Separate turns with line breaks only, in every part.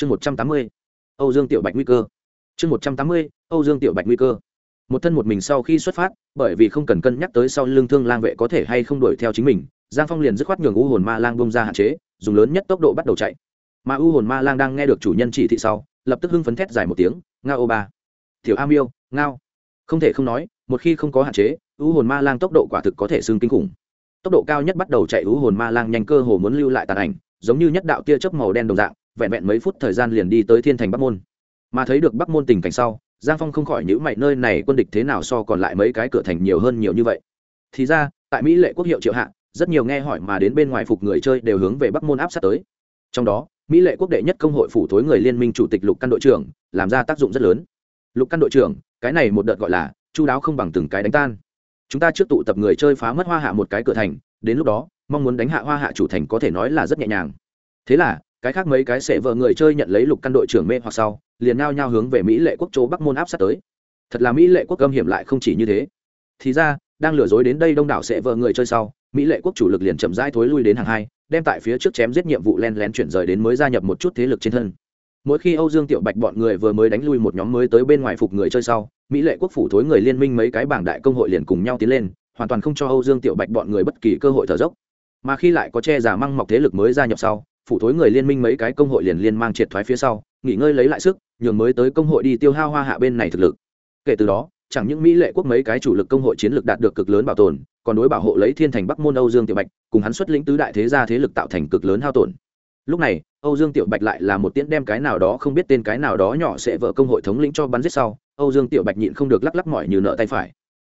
chương một trăm tám mươi, âu dương tiểu bạch nguy cơ. Chương một trăm tám mươi, âu dương tiểu bạch nguy cơ. Một thân một mình sau khi xuất phát, bởi vì không cần cân nhắc tới sau lưng thương lang vệ có thể hay không đuổi theo chính mình, giang phong liền dứt khoát nhường u hồn ma lang bông ra hạn chế, dùng lớn nhất tốc độ bắt đầu chạy. Mà u hồn ma lang đang nghe được chủ nhân chỉ thị sau, lập tức hưng phấn thét dài một tiếng, ngao ô ba, tiểu a miêu ngao. Không thể không nói, một khi không có hạn chế, u hồn ma lang tốc độ quả thực có thể xương kinh khủng. Tốc độ cao nhất bắt đầu chạy u hồn ma lang nhanh cơ hồ muốn lưu lại tàn ảnh, giống như nhất đạo tia chớp màu đen đồng dạng vẹn vẹn mấy phút thời gian liền đi tới thiên thành bắc môn. Mà thấy được bắc môn tình cảnh sau, giang phong không khỏi nhữ mày, nơi này quân địch thế nào so còn lại mấy cái cửa thành nhiều hơn nhiều như vậy. Thì ra, tại mỹ lệ quốc hiệu triệu hạ, rất nhiều nghe hỏi mà đến bên ngoài phục người chơi đều hướng về bắc môn áp sát tới. Trong đó, mỹ lệ quốc đệ nhất công hội phủ thối người liên minh chủ tịch lục căn đội trưởng, làm ra tác dụng rất lớn. Lục căn đội trưởng, cái này một đợt gọi là chu đáo không bằng từng cái đánh tan. Chúng ta trước tụ tập người chơi phá mất hoa hạ một cái cửa thành, đến lúc đó, mong muốn đánh hạ hoa hạ chủ thành có thể nói là rất nhẹ nhàng. Thế là cái khác mấy cái sẽ vợ người chơi nhận lấy lục căn đội trưởng mê hoặc sau, liền nao nhao hướng về mỹ lệ quốc chỗ bắc môn áp sát tới. Thật là mỹ lệ quốc âm hiểm lại không chỉ như thế. Thì ra, đang lừa dối đến đây đông đảo sẽ vợ người chơi sau, mỹ lệ quốc chủ lực liền chậm rãi thối lui đến hàng hai, đem tại phía trước chém giết nhiệm vụ len lén chuyển rời đến mới gia nhập một chút thế lực trên thân. Mỗi khi âu dương tiểu bạch bọn người vừa mới đánh lui một nhóm mới tới bên ngoài phục người chơi sau, mỹ lệ quốc phủ thối người liên minh mấy cái bảng đại công hội liền cùng nhau tiến lên, hoàn toàn không cho âu dương tiểu bạch bọn người bất kỳ cơ hội thở dốc. Mà khi lại có che giả măng mọc thế lực mới gia nhập sau phủ thối người liên minh mấy cái công hội liền liên mang triệt thoái phía sau, nghỉ ngơi lấy lại sức, nhường mới tới công hội đi tiêu hao hoa hạ bên này thực lực. Kể từ đó, chẳng những mỹ lệ quốc mấy cái chủ lực công hội chiến lược đạt được cực lớn bảo tồn, còn đối bảo hộ lấy thiên thành bắc môn âu dương tiểu bạch, cùng hắn xuất lĩnh tứ đại thế gia thế lực tạo thành cực lớn hao tổn. Lúc này, âu dương tiểu bạch lại là một tiễn đem cái nào đó không biết tên cái nào đó nhỏ sẽ vợ công hội thống lĩnh cho bắn giết sau, âu dương tiểu bạch nhịn không được lắc lắc mỏi như nợ tay phải.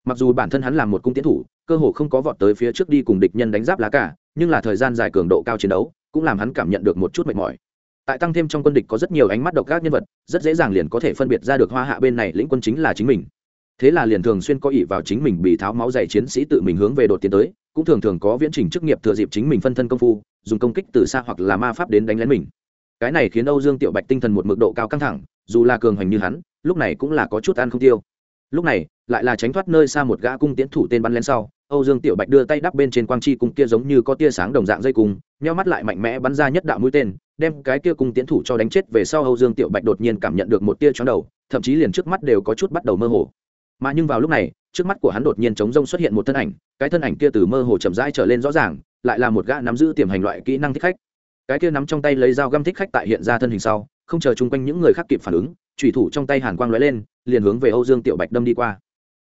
Mặc dù bản thân hắn là một cung tiến thủ, cơ hồ không có vọt tới phía trước đi cùng địch nhân đánh giáp lá cả, nhưng là thời gian dài cường độ cao chiến đấu cũng làm hắn cảm nhận được một chút mệt mỏi. Tại tăng thêm trong quân địch có rất nhiều ánh mắt độc ác nhân vật, rất dễ dàng liền có thể phân biệt ra được hoa hạ bên này lĩnh quân chính là chính mình. Thế là liền thường xuyên có ỷ vào chính mình bị tháo máu dày chiến sĩ tự mình hướng về đột tiến tới, cũng thường thường có viễn trình chức nghiệp thừa dịp chính mình phân thân công phu, dùng công kích từ xa hoặc là ma pháp đến đánh lén mình. Cái này khiến âu dương tiểu bạch tinh thần một mức độ cao căng thẳng, dù là cường hành như hắn, lúc này cũng là có chút ăn không tiêu. Lúc này, lại là tránh thoát nơi xa một gã cung tiến thủ tên bắn lên sau âu dương tiểu bạch đưa tay đắp bên trên quang chi cung kia giống như có tia sáng đồng dạng dây cung, nheo mắt lại mạnh mẽ bắn ra nhất đạo mũi tên, đem cái kia cung tiến thủ cho đánh chết về sau âu dương tiểu bạch đột nhiên cảm nhận được một tia chóng đầu, thậm chí liền trước mắt đều có chút bắt đầu mơ hồ. Mà nhưng vào lúc này, trước mắt của hắn đột nhiên chống rông xuất hiện một thân ảnh, cái thân ảnh kia từ mơ hồ chậm rãi trở lên rõ ràng, lại là một gã nắm giữ tiềm hành loại kỹ năng thích khách. Cái kia nắm trong tay lấy dao găm thích khách tại hiện ra thân hình sau, không chờ chung quanh những người khác kịp phản ứng, chủy thủ trong tay hàn quang lóe lên, liền hướng về âu dương tiểu bạch đâm đi qua.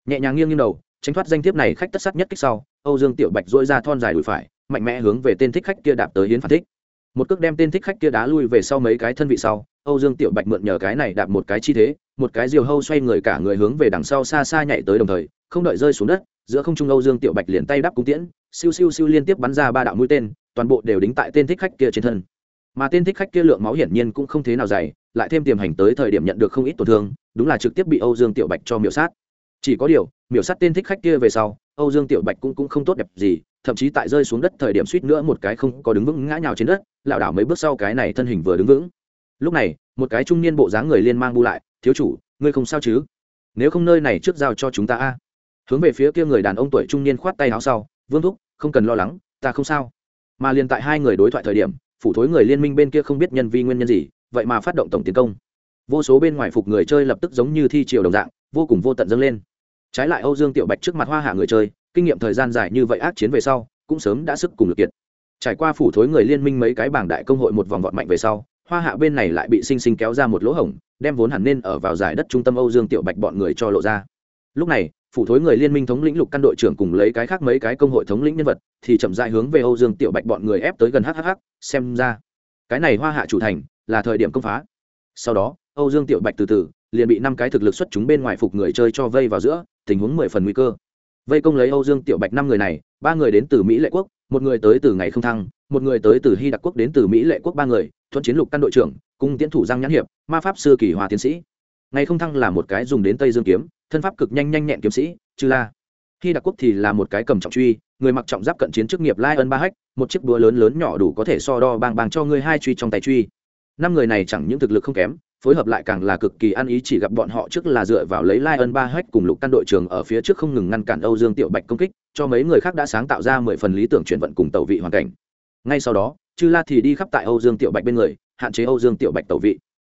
Nhẹ nhàng nghiêng nghiêng đầu tránh thoát danh thiếp này khách tất sát nhất kích sau, âu dương tiểu bạch dỗi ra thon dài đùi phải, mạnh mẽ hướng về tên thích khách kia đạp tới hiến phản thích. Một cước đem tên thích khách kia đá lui về sau mấy cái thân vị sau, âu dương tiểu bạch mượn nhờ cái này đạp một cái chi thế, một cái diều hâu xoay người cả người hướng về đằng sau xa xa nhảy tới đồng thời, không đợi rơi xuống đất, giữa không trung âu dương tiểu bạch liền tay đắp cung tiễn, siêu siêu siêu liên tiếp bắn ra ba đạo mũi tên, toàn bộ đều đính tại tên thích khách kia trên thân. Mà tên thích khách kia lượng máu hiển nhiên cũng không thế nào dày, lại thêm tiềm hành tới thời điểm nhận được không ít tổn thương, đúng là trực tiếp bị âu dương tiểu bạch cho miểu sát. Chỉ có điều miểu sát tên thích khách kia về sau âu dương tiểu bạch cũng, cũng không tốt đẹp gì thậm chí tại rơi xuống đất thời điểm suýt nữa một cái không có đứng vững ngã nhào trên đất lảo đảo mấy bước sau cái này thân hình vừa đứng vững. Lúc này một cái trung niên bộ dáng người liên mang bu lại thiếu chủ ngươi không sao chứ? Nếu không nơi này trước giao cho chúng ta a. Hướng về phía kia người đàn ông tuổi trung niên khoát tay áo sau vương thúc không cần lo lắng ta không sao. Mà liền tại hai người đối thoại thời điểm phủ thối người liên minh bên kia không biết nhân vi nguyên nhân gì vậy mà phát động tổng tiến công. Vô số bên ngoài phục người chơi lập tức giống như thi triều đồng dạng vô cùng vô tận dâng lên trái lại âu dương tiểu bạch trước mặt hoa hạ người chơi, kinh nghiệm thời gian dài như vậy ác chiến về sau, cũng sớm đã sức cùng lực kiệt. Trải qua phủ thối người liên minh mấy cái bảng đại công hội một vòng vọt mạnh về sau, hoa hạ bên này lại bị sinh sinh kéo ra một lỗ hổng, đem vốn hẳn nên ở vào giải đất trung tâm âu dương tiểu bạch bọn người cho lộ ra. Lúc này, phủ thối người liên minh thống lĩnh lục căn đội trưởng cùng lấy cái khác mấy cái công hội thống lĩnh nhân vật, thì chậm dại hướng về âu dương tiểu bạch bọn người ép tới gần hhh xem ra, cái này hoa hạ chủ thành, là thời điểm công phá. Sau đó, âu dương tiểu bạch từ từ, liền bị năm cái thực lực xuất chúng bên ngoài phục người chơi cho vây vào giữa tình huống mười phần nguy cơ. Vây công lấy âu dương tiểu bạch năm người này, ba người đến từ mỹ lệ quốc, một người tới từ ngày không thăng, một người tới từ hy đặc quốc đến từ mỹ lệ quốc ba người, thuận chiến lục căn đội trưởng cung tiến thủ giang nhãn hiệp, ma pháp sư kỳ hòa tiến sĩ. Ngày không thăng là một cái dùng đến tây dương kiếm, thân pháp cực nhanh nhanh nhẹn kiếm sĩ, chư la. Hy đặc quốc thì là một cái cầm trọng truy, người mặc trọng giáp cận chiến chức nghiệp lai ân ba hách, một chiếc búa lớn lớn nhỏ đủ có thể so đo bang bang cho ngươi hai truy trong tay truy. Năm người này chẳng những thực lực không kém phối hợp lại càng là cực kỳ ăn ý chỉ gặp bọn họ trước là dựa vào lấy lai ân ba hách cùng lục căn đội trường ở phía trước không ngừng ngăn cản âu dương tiểu bạch công kích, cho mấy người khác đã sáng tạo ra mười phần lý tưởng chuyển vận cùng tàu vị hoàn cảnh. Ngay sau đó, chư la thì đi khắp tại âu dương tiểu bạch bên người, hạn chế âu dương tiểu bạch tàu vị.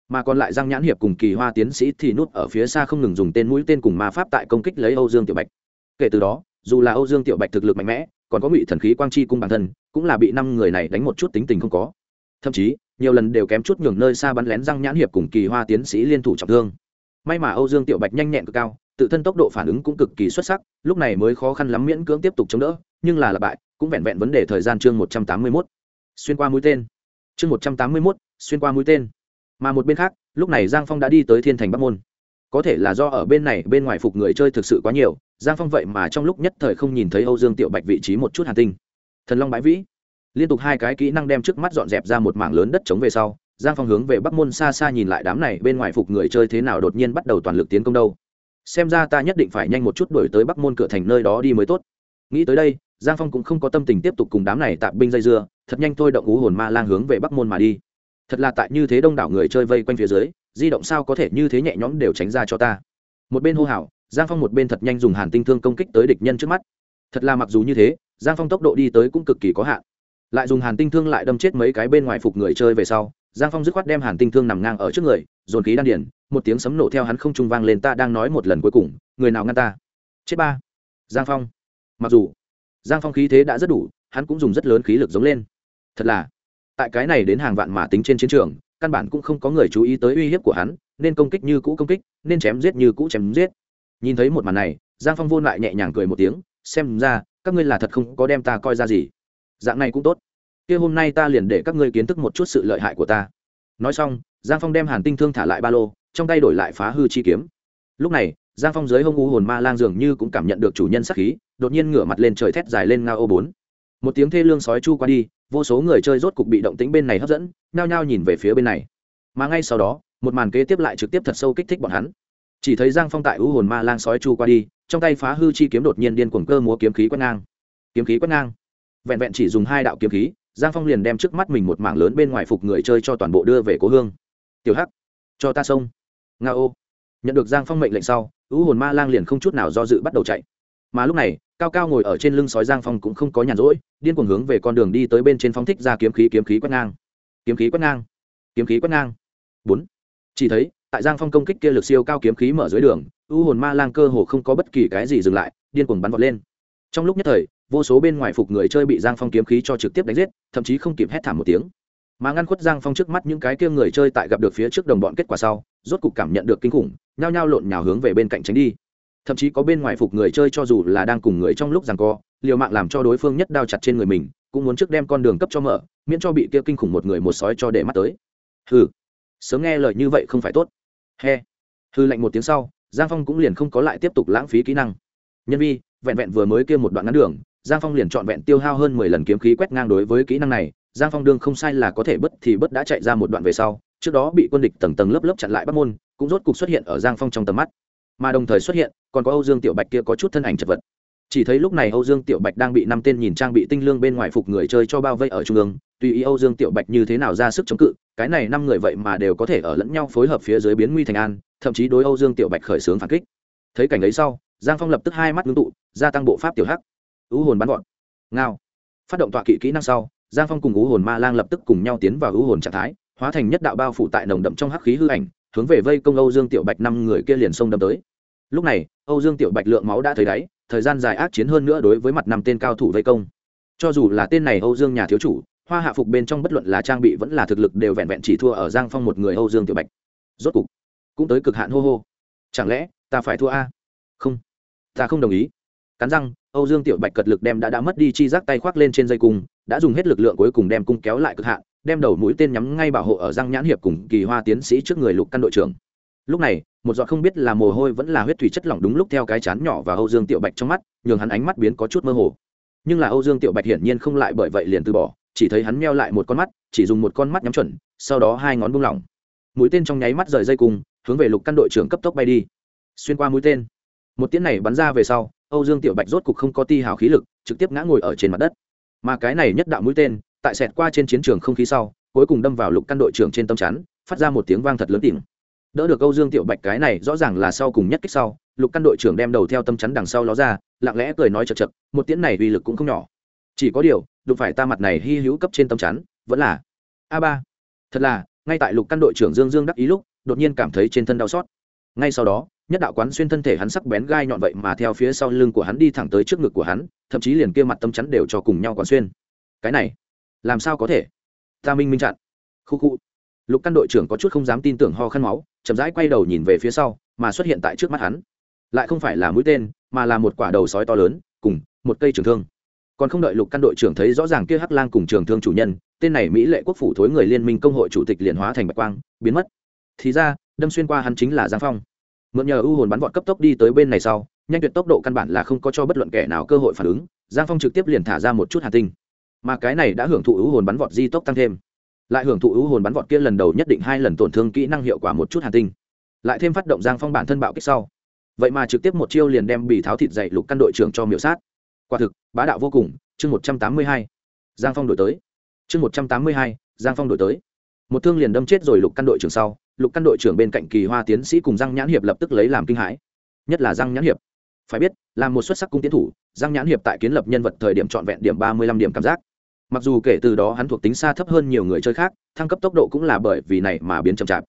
Mà còn lại giang nhãn hiệp cùng kỳ hoa tiến sĩ thì nút ở phía xa không ngừng dùng tên mũi tên cùng ma pháp tại công kích lấy âu dương tiểu bạch. Kể từ đó, dù là âu dương tiểu bạch thực lực mạnh mẽ, còn có ngụy thần khí quang chi cung bản thân, cũng là bị năm người này đánh một chút tính tình không có. Thậm chí nhiều lần đều kém chút nhường nơi xa bắn lén răng nhãn hiệp cùng kỳ hoa tiến sĩ liên thủ trọng thương. May mà âu dương tiểu bạch nhanh nhẹn cực cao, tự thân tốc độ phản ứng cũng cực kỳ xuất sắc, lúc này mới khó khăn lắm miễn cưỡng tiếp tục chống đỡ, nhưng là lặp bại, cũng vẹn vẹn vấn đề thời gian chương một trăm tám mươi mốt. Xuyên qua mũi tên. Chương một trăm tám mươi mốt, xuyên qua mũi tên. Mà một bên khác, lúc này giang phong đã đi tới thiên thành bắc môn. Có thể là do ở bên này, bên ngoài phục người chơi thực sự quá nhiều, giang phong vậy mà trong lúc nhất thời không nhìn thấy âu dương tiểu bạch vị trí một chút hàn tinh. Thần long bãi vĩ liên tục hai cái kỹ năng đem trước mắt dọn dẹp ra một mảng lớn đất chống về sau, giang phong hướng về bắc môn xa xa nhìn lại đám này bên ngoài phục người chơi thế nào đột nhiên bắt đầu toàn lực tiến công đâu. Xem ra ta nhất định phải nhanh một chút đổi tới bắc môn cửa thành nơi đó đi mới tốt. Nghĩ tới đây, giang phong cũng không có tâm tình tiếp tục cùng đám này tạm binh dây dưa, thật nhanh thôi động ú hồn ma lang hướng về bắc môn mà đi. Thật là tại như thế đông đảo người chơi vây quanh phía dưới, di động sao có thể như thế nhẹ nhõm đều tránh ra cho ta. Một bên hô hào, giang phong một bên thật nhanh dùng hàn tinh thương công kích tới địch nhân trước mắt. Thật là mặc dù như thế, giang phong tốc độ đi tới cũng cực kỳ có hạn lại dùng hàn tinh thương lại đâm chết mấy cái bên ngoài phục người chơi về sau, giang phong dứt khoát đem hàn tinh thương nằm ngang ở trước người, dồn khí đan điển một tiếng sấm nổ theo hắn không trung vang lên, ta đang nói một lần cuối cùng, người nào ngăn ta? Chết ba. Giang phong. Mặc dù, giang phong khí thế đã rất đủ, hắn cũng dùng rất lớn khí lực giống lên. Thật là, tại cái này đến hàng vạn mã tính trên chiến trường, căn bản cũng không có người chú ý tới uy hiếp của hắn, nên công kích như cũ công kích, nên chém giết như cũ chém giết. Nhìn thấy một màn này, giang phong vô lại nhẹ nhàng cười một tiếng, xem ra, các ngươi là thật không có đem ta coi ra gì dạng này cũng tốt. Kia hôm nay ta liền để các ngươi kiến thức một chút sự lợi hại của ta. Nói xong, giang phong đem hàn tinh thương thả lại ba lô, trong tay đổi lại phá hư chi kiếm. Lúc này, giang phong dưới hông u hồn ma lang dường như cũng cảm nhận được chủ nhân sắc khí, đột nhiên ngửa mặt lên trời thét dài lên ngao ô bốn. Một tiếng thê lương sói chu qua đi, vô số người chơi rốt cục bị động tính bên này hấp dẫn, nhao nhao nhìn về phía bên này. Mà ngay sau đó, một màn kế tiếp lại trực tiếp thật sâu kích thích bọn hắn. Chỉ thấy giang phong tại u hồn ma lang sói chu qua đi, trong tay phá hư chi kiếm đột nhiên điên cuồng cơ múa kiếm khí quét ngang. Kiếm khí quét ngang vẹn vẹn chỉ dùng hai đạo kiếm khí, giang phong liền đem trước mắt mình một mảng lớn bên ngoài phục người chơi cho toàn bộ đưa về cố hương. Tiểu hắc, cho ta xông nga ô. Nhận được giang phong mệnh lệnh sau, u hồn ma lang liền không chút nào do dự bắt đầu chạy. Mà lúc này, cao cao ngồi ở trên lưng sói giang phong cũng không có nhàn rỗi, điên cuồng hướng về con đường đi tới bên trên phong thích ra kiếm khí kiếm khí quét ngang. Kiếm khí quét ngang, kiếm khí quét ngang. Bốn. Chỉ thấy, tại giang phong công kích kia lực siêu cao kiếm khí mở dưới đường, u hồn ma lang cơ hồ không có bất kỳ cái gì dừng lại, điên cuồng bắn vọt lên. Trong lúc nhất thời vô số bên ngoài phục người chơi bị giang phong kiếm khí cho trực tiếp đánh giết, thậm chí không kịp hét thảm một tiếng. Mà ngăn khuất giang phong trước mắt những cái kia người chơi tại gặp được phía trước đồng bọn kết quả sau, rốt cục cảm nhận được kinh khủng, nhao nhao lộn nhào hướng về bên cạnh tránh đi. Thậm chí có bên ngoài phục người chơi cho dù là đang cùng người trong lúc rằng co, liều mạng làm cho đối phương nhất đao chặt trên người mình, cũng muốn trước đem con đường cấp cho mở, miễn cho bị kia kinh khủng một người một sói cho để mắt tới. Hừ. Sớm nghe lời như vậy không phải tốt. He. Hư lạnh một tiếng sau, giang phong cũng liền không có lại tiếp tục lãng phí kỹ năng. Nhân vi, vẹn vẹn vừa mới kia một đoạn ngắn đường giang phong liền trọn vẹn tiêu hao hơn mười lần kiếm khí quét ngang đối với kỹ năng này. Giang phong đương không sai là có thể bất thì bất đã chạy ra một đoạn về sau, trước đó bị quân địch tầng tầng lớp lớp chặn lại bắt môn, cũng rốt cục xuất hiện ở giang phong trong tầm mắt. Mà đồng thời xuất hiện, còn có âu dương tiểu bạch kia có chút thân ảnh chật vật. Chỉ thấy lúc này âu dương tiểu bạch đang bị năm tên nhìn trang bị tinh lương bên ngoài phục người chơi cho bao vây ở trung ương. Tùy ý âu dương tiểu bạch như thế nào ra sức chống cự, cái này năm người vậy mà đều có thể ở lẫn nhau phối hợp phía dưới biến nguy thành an, thậm chí đối âu dương tiểu bạch khởi xướng phản kích. Thấy cảnh ấy sau, giang phong lập tức hai mắt ngưng tụ, gia tăng bộ pháp tiểu hắc ưu hồn bắn gọn ngao. Phát động tọa kỵ kỹ năng sau, giang phong cùng ưu hồn ma lang lập tức cùng nhau tiến vào ưu hồn trạng thái, hóa thành nhất đạo bao phủ tại nồng đậm trong hắc khí hư ảnh, hướng về vây công âu dương tiểu bạch năm người kia liền xông đâm tới. Lúc này, âu dương tiểu bạch lượng máu đã thấy đáy, thời gian dài ác chiến hơn nữa đối với mặt năm tên cao thủ vây công. Cho dù là tên này âu dương nhà thiếu chủ, hoa hạ phục bên trong bất luận là trang bị vẫn là thực lực đều vẹn vẹn chỉ thua ở giang phong một người âu dương tiểu bạch. Rốt cục, cũng tới cực hạn hô hô. Chẳng lẽ ta phải thua a? Không, ta không đồng ý cắn răng, âu dương tiểu bạch cật lực đem đã đã mất đi chi giác tay khoác lên trên dây cung, đã dùng hết lực lượng cuối cùng đem cung kéo lại cực hạn, đem đầu mũi tên nhắm ngay bảo hộ ở răng nhãn hiệp cùng kỳ hoa tiến sĩ trước người lục căn đội trưởng. Lúc này, một giọt không biết là mồ hôi vẫn là huyết thủy chất lỏng đúng lúc theo cái chán nhỏ và âu dương tiểu bạch trong mắt, nhường hắn ánh mắt biến có chút mơ hồ. Nhưng là âu dương tiểu bạch hiển nhiên không lại bởi vậy liền từ bỏ, chỉ thấy hắn meo lại một con mắt, chỉ dùng một con mắt nhắm chuẩn, sau đó hai ngón buông lỏng. Mũi tên trong nháy mắt rời dây cung, hướng về lục căn đội trưởng cấp tốc bay đi. Xuyên qua mũi tên. Một tiếng này bắn ra về sau âu dương tiểu bạch rốt cục không có ti hào khí lực trực tiếp ngã ngồi ở trên mặt đất. Mà cái này nhất đạo mũi tên tại xẹt qua trên chiến trường không khí sau cuối cùng đâm vào lục căn đội trưởng trên tâm chắn phát ra một tiếng vang thật lớn tìm đỡ được âu dương tiểu bạch cái này rõ ràng là sau cùng nhất kích sau lục căn đội trưởng đem đầu theo tâm chắn đằng sau ló ra lặng lẽ cười nói chậc chậc, một tiếng này uy lực cũng không nhỏ. Chỉ có điều đụng phải ta mặt này hi hữu cấp trên tâm chắn vẫn là a ba. Thật là ngay tại lục căn đội trưởng dương dương đắc ý lúc đột nhiên cảm thấy trên thân đau xót. Ngay sau đó nhất đạo quán xuyên thân thể hắn sắc bén gai nhọn vậy mà theo phía sau lưng của hắn đi thẳng tới trước ngực của hắn, thậm chí liền kia mặt tâm chắn đều cho cùng nhau quán xuyên. Cái này, làm sao có thể? Ta minh minh chặn. Khu khu. Lục căn đội trưởng có chút không dám tin tưởng ho khăn máu, chậm rãi quay đầu nhìn về phía sau, mà xuất hiện tại trước mắt hắn. Lại không phải là mũi tên, mà là một quả đầu sói to lớn, cùng một cây trường thương. Còn không đợi lục căn đội trưởng thấy rõ ràng kia hắc lang cùng trường thương chủ nhân, tên này mỹ lệ quốc phủ thối người liên minh công hội chủ tịch liền hóa thành bạch quang, biến mất. Thì ra, đâm xuyên qua hắn chính là giang phong mượn nhờ ưu hồn bắn vọt cấp tốc đi tới bên này sau, nhanh tuyệt tốc độ căn bản là không có cho bất luận kẻ nào cơ hội phản ứng, giang phong trực tiếp liền thả ra một chút hà tinh. Mà cái này đã hưởng thụ ưu hồn bắn vọt di tốc tăng thêm. Lại hưởng thụ ưu hồn bắn vọt kia lần đầu nhất định hai lần tổn thương kỹ năng hiệu quả một chút hà tinh. Lại thêm phát động giang phong bản thân bạo kích sau. Vậy mà trực tiếp một chiêu liền đem bị tháo thịt dậy lục căn đội trưởng cho miểu sát. Quả thực, bá đạo vô cùng, chương một trăm tám mươi hai, giang phong đổi tới. Chương một trăm tám mươi hai, giang phong đổi tới. Một thương liền đâm chết rồi lục căn đội trưởng sau lục căn đội trưởng bên cạnh kỳ hoa tiến sĩ cùng răng nhãn hiệp lập tức lấy làm kinh hãi. Nhất là răng nhãn hiệp. Phải biết là một xuất sắc cung tiến thủ, răng nhãn hiệp tại kiến lập nhân vật thời điểm trọn vẹn điểm ba mươi lăm điểm cảm giác. Mặc dù kể từ đó hắn thuộc tính xa thấp hơn nhiều người chơi khác, thăng cấp tốc độ cũng là bởi vì này mà biến chậm chạp.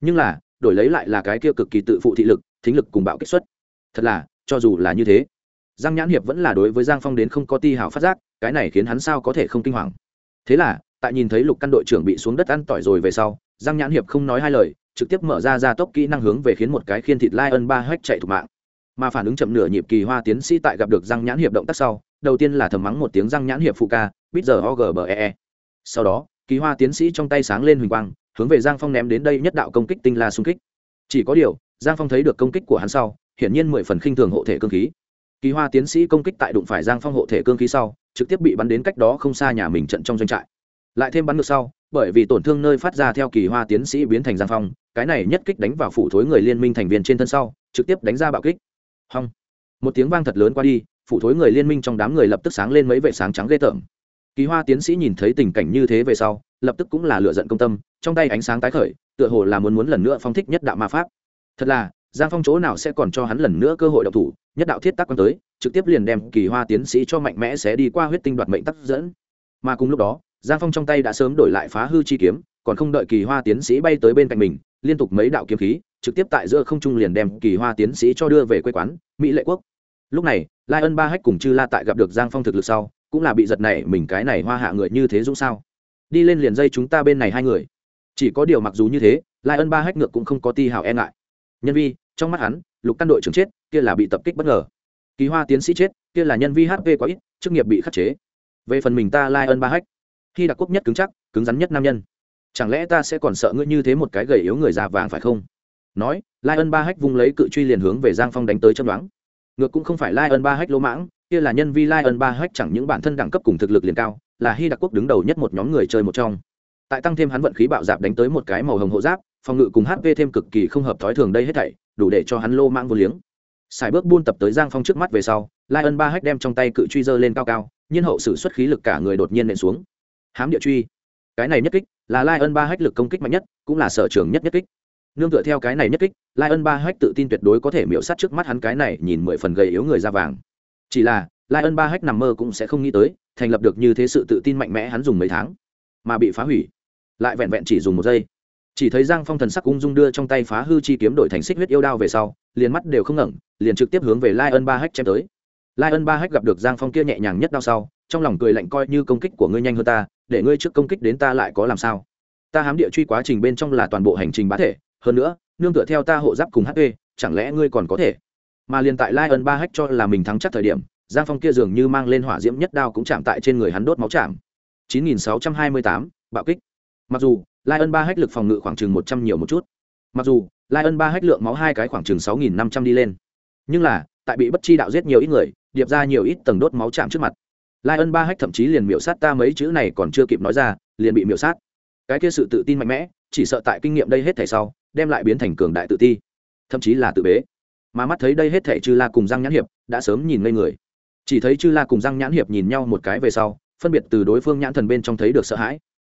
Nhưng là, đổi lấy lại là cái kia cực kỳ tự phụ thị lực, thính lực cùng bạo kích xuất. Thật là, cho dù là như thế giang nhãn hiệp vẫn là đối với giang phong đến không có ti hào phát giác, cái này khiến hắn sao có thể không kinh hoàng. Thế là, tại nhìn thấy lục căn đội trưởng bị xuống đất ăn tỏi rồi về sau giang nhãn hiệp không nói hai lời, trực tiếp mở ra gia tốc kỹ năng hướng về khiến một cái khiên thịt lai ân ba hách chạy thủ mạng. Mà phản ứng chậm nửa nhịp kỳ hoa tiến sĩ tại gặp được giang nhãn hiệp động tác sau, đầu tiên là thầm mắng một tiếng giang nhãn hiệp phụ ca, bít giờ ogbee e. sau đó, kỳ hoa tiến sĩ trong tay sáng lên huỳnh quang, hướng về giang phong ném đến đây nhất đạo công kích tinh la xung kích. Chỉ có điều, giang phong thấy được công kích của hắn sau, hiển nhiên mười phần khinh thường hộ thể cương khí. Kỳ hoa tiến sĩ công kích tại đụng phải giang phong hộ thể cương khí sau, trực tiếp bị bắn đến cách đó không xa nhà mình trận trong doanh trại. Lại thêm bắn ngược sau bởi vì tổn thương nơi phát ra theo kỳ hoa tiến sĩ biến thành giang phong, cái này nhất kích đánh vào phủ thối người liên minh thành viên trên thân sau, trực tiếp đánh ra bạo kích. Hong. Một tiếng vang thật lớn qua đi, phủ thối người liên minh trong đám người lập tức sáng lên mấy vệ sáng trắng ghê tởm. Kỳ hoa tiến sĩ nhìn thấy tình cảnh như thế về sau, lập tức cũng là lựa giận công tâm, trong tay ánh sáng tái khởi, tựa hồ là muốn muốn lần nữa phong thích nhất đạo ma pháp. Thật là, giang phong chỗ nào sẽ còn cho hắn lần nữa cơ hội độc thủ, nhất đạo thiết tác quan tới, trực tiếp liền đem kỳ hoa tiến sĩ cho mạnh mẽ sẽ đi qua huyết tinh đoạt mệnh tắc dẫn. Mà cùng lúc đó giang phong trong tay đã sớm đổi lại phá hư chi kiếm, còn không đợi kỳ hoa tiến sĩ bay tới bên cạnh mình, liên tục mấy đạo kiếm khí, trực tiếp tại giữa không trung liền đem kỳ hoa tiến sĩ cho đưa về quê quán, mỹ lệ quốc. Lúc này, lai ân ba hách cùng chư la tại gặp được giang phong thực lực sau, cũng là bị giật này mình cái này hoa hạ người như thế dũng sao? Đi lên liền dây chúng ta bên này hai người. Chỉ có điều mặc dù như thế, lai ân ba hách ngược cũng không có ti hào e ngại. Nhân vi, trong mắt hắn, lục căn đội trưởng chết, kia là bị tập kích bất ngờ. Kỳ hoa tiến sĩ chết, kia là nhân vi hp quá ít, chức nghiệp bị khắc chế. Về phần mình ta, lai ân ba hách khi đặc quốc nhất cứng chắc, cứng rắn nhất nam nhân. Chẳng lẽ ta sẽ còn sợ ngươi như thế một cái gầy yếu người già vàng phải không? Nói, lai ân ba hách vung lấy cự truy liền hướng về giang phong đánh tới chấm đoán. Ngược cũng không phải lai ân ba hách lỗ mãng, kia là nhân vi lai ân ba hách chẳng những bản thân đẳng cấp cùng thực lực liền cao, là hy đặc quốc đứng đầu nhất một nhóm người chơi một trong. Tại tăng thêm hắn vận khí bạo dạp đánh tới một cái màu hồng hộ giáp, phòng ngự cùng hp thêm cực kỳ không hợp thói thường đây hết thảy, đủ để cho hắn lô mãng vô liếng. Xài bước buôn tập tới giang phong trước mắt về sau, lai ân ba hách đem trong tay cự truy dơ lên cao cao, nhiên hậu sự xuất khí lực cả người đột nhiên nện xuống hám địa truy. Cái này nhất kích là lai ân ba hách lực công kích mạnh nhất, cũng là sở trường nhất nhất kích. Nương tựa theo cái này nhất kích lai ân ba hách tự tin tuyệt đối có thể miễu sát trước mắt hắn cái này nhìn mười phần gầy yếu người ra vàng. Chỉ là lai ân ba hách nằm mơ cũng sẽ không nghĩ tới, thành lập được như thế sự tự tin mạnh mẽ hắn dùng mấy tháng, mà bị phá hủy. Lại vẹn vẹn chỉ dùng một giây. Chỉ thấy giang phong thần sắc ung dung đưa trong tay phá hư chi kiếm đổi thành xích huyết yêu đao về sau, liền mắt đều không ngẩng, liền trực tiếp hướng về lai ân ba hách chém tới. Lai ân ba hách gặp được giang phong kia nhẹ nhàng nhất đao sau, trong lòng cười lạnh coi như công kích của ngươi nhanh hơn ta để ngươi trước công kích đến ta lại có làm sao? Ta hám địa truy quá trình bên trong là toàn bộ hành trình bá thể hơn nữa nương tựa theo ta hộ giáp cùng hp chẳng lẽ ngươi còn có thể? Mà liền tại lai ân ba hách cho là mình thắng chắc thời điểm giang phong kia dường như mang lên hỏa diễm nhất đao cũng chạm tại trên người hắn đốt máu chạm. 9628, bạo kích. Mặc dù lai ân ba hách lực phòng ngự khoảng chừng một trăm nhiều một chút. Mặc dù lai ân ba hách lượng máu hai cái khoảng chừng sáu nghìn năm trăm đi lên. Nhưng là tại bị bất chi đạo giết nhiều ít người điệp ra nhiều ít tầng đốt máu chạm trước mặt lai ân ba hách thậm chí liền miểu sát ta mấy chữ này còn chưa kịp nói ra, liền bị miểu sát. Cái kia sự tự tin mạnh mẽ, chỉ sợ tại kinh nghiệm đây hết thảy sau, đem lại biến thành cường đại tự ti, thậm chí là tự bế. Mà mắt thấy đây hết thảy chư la cùng răng nhãn hiệp đã sớm nhìn ngây người. Chỉ thấy chư la cùng răng nhãn hiệp nhìn nhau một cái về sau, phân biệt từ đối phương nhãn thần bên trong thấy được sợ hãi.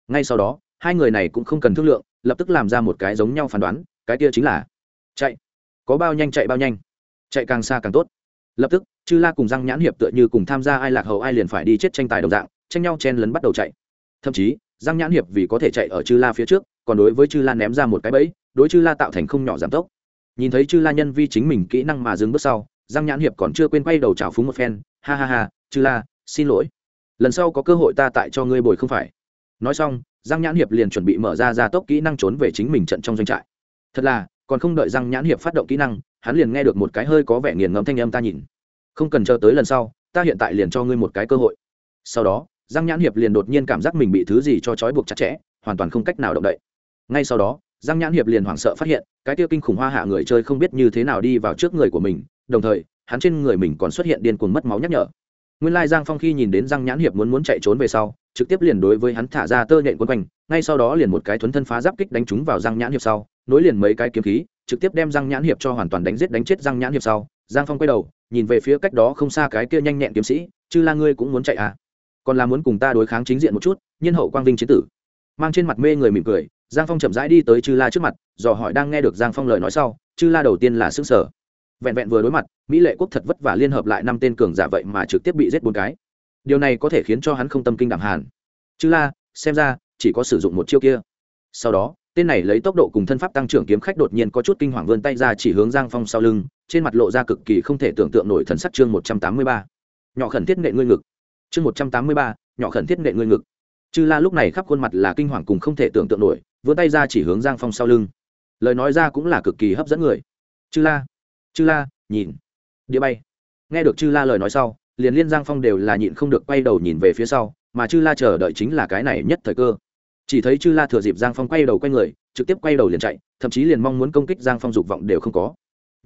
Ngay sau đó, hai người này cũng không cần thương lượng, lập tức làm ra một cái giống nhau phán đoán, cái kia chính là chạy. Có bao nhanh chạy bao nhanh, chạy càng xa càng tốt. Lập tức chư la cùng răng nhãn hiệp tựa như cùng tham gia ai lạc hậu ai liền phải đi chết tranh tài đồng dạng, tranh nhau chen lấn bắt đầu chạy. Thậm chí răng nhãn hiệp vì có thể chạy ở chư la phía trước, còn đối với chư la ném ra một cái bẫy, đối chư la tạo thành không nhỏ giảm tốc. Nhìn thấy chư la nhân vi chính mình kỹ năng mà dừng bước sau, giang nhãn hiệp còn chưa quên quay đầu trào phúng một phen, ha ha ha, chư la, xin lỗi. Lần sau có cơ hội ta tại cho ngươi bồi không phải. Nói xong, giang nhãn hiệp liền chuẩn bị mở ra gia tốc kỹ năng trốn về chính mình trận trong doanh trại. Thật là, còn không đợi giang nhãn hiệp phát động kỹ năng, hắn liền nghe được một cái hơi có vẻ nghiền ngẫm thanh âm ta nhìn không cần chờ tới lần sau, ta hiện tại liền cho ngươi một cái cơ hội. Sau đó, giang nhãn hiệp liền đột nhiên cảm giác mình bị thứ gì cho trói buộc chặt chẽ, hoàn toàn không cách nào động đậy. Ngay sau đó, giang nhãn hiệp liền hoảng sợ phát hiện, cái tiêu kinh khủng hoa hạ người chơi không biết như thế nào đi vào trước người của mình, đồng thời, hắn trên người mình còn xuất hiện điên cuồng mất máu nhắc nhở. Nguyên lai giang phong khi nhìn đến giang nhãn hiệp muốn muốn chạy trốn về sau, trực tiếp liền đối với hắn thả ra tơ nhện quân quanh, ngay sau đó liền một cái thuấn thân phá giáp kích đánh trúng vào giang nhãn hiệp sau, nối liền mấy cái kiếm khí, trực tiếp đem giang nhãn hiệp cho hoàn toàn đánh giết đánh chết giang nhãn hiệp sau, giang phong quay đầu nhìn về phía cách đó không xa cái kia nhanh nhẹn kiếm sĩ chứ là ngươi cũng muốn chạy à? Còn là muốn cùng ta đối kháng chính diện một chút nhân hậu quang vinh chiến tử. Mang trên mặt mê người mỉm cười, giang phong chậm rãi đi tới chư la trước mặt, dò hỏi đang nghe được giang phong lời nói sau, chư la đầu tiên là xương sở vẹn vẹn vừa đối mặt, mỹ lệ quốc thật vất vả liên hợp lại năm tên cường giả vậy mà trực tiếp bị giết bốn cái. Điều này có thể khiến cho hắn không tâm kinh đảm hàn. Chư la, xem ra, chỉ có sử dụng một chiêu kia. Sau đó, tên này lấy tốc độ cùng thân pháp tăng trưởng kiếm khách đột nhiên có chút kinh hoàng vươn tay ra chỉ hướng giang phong sau lưng trên mặt lộ ra cực kỳ không thể tưởng tượng nổi thần sắc chương một trăm tám mươi ba. Nhỏ khẩn thiết nghệ ngươi ngực. Chương một trăm tám mươi ba, nhỏ khẩn thiết nghệ ngươi ngực. Chư la lúc này khắp khuôn mặt là kinh hoàng cùng không thể tưởng tượng nổi, vươn tay ra chỉ hướng giang phong sau lưng. Lời nói ra cũng là cực kỳ hấp dẫn người. Chư la chư la, nhìn. Đĩa bay. Nghe được chư la lời nói sau, liền liên giang phong đều là nhịn không được quay đầu nhìn về phía sau, mà chư la chờ đợi chính là cái này nhất thời cơ. Chỉ thấy chư la thừa dịp giang phong quay đầu quay người, trực tiếp quay đầu liền chạy, thậm chí liền mong muốn công kích giang phong dục vọng đều không có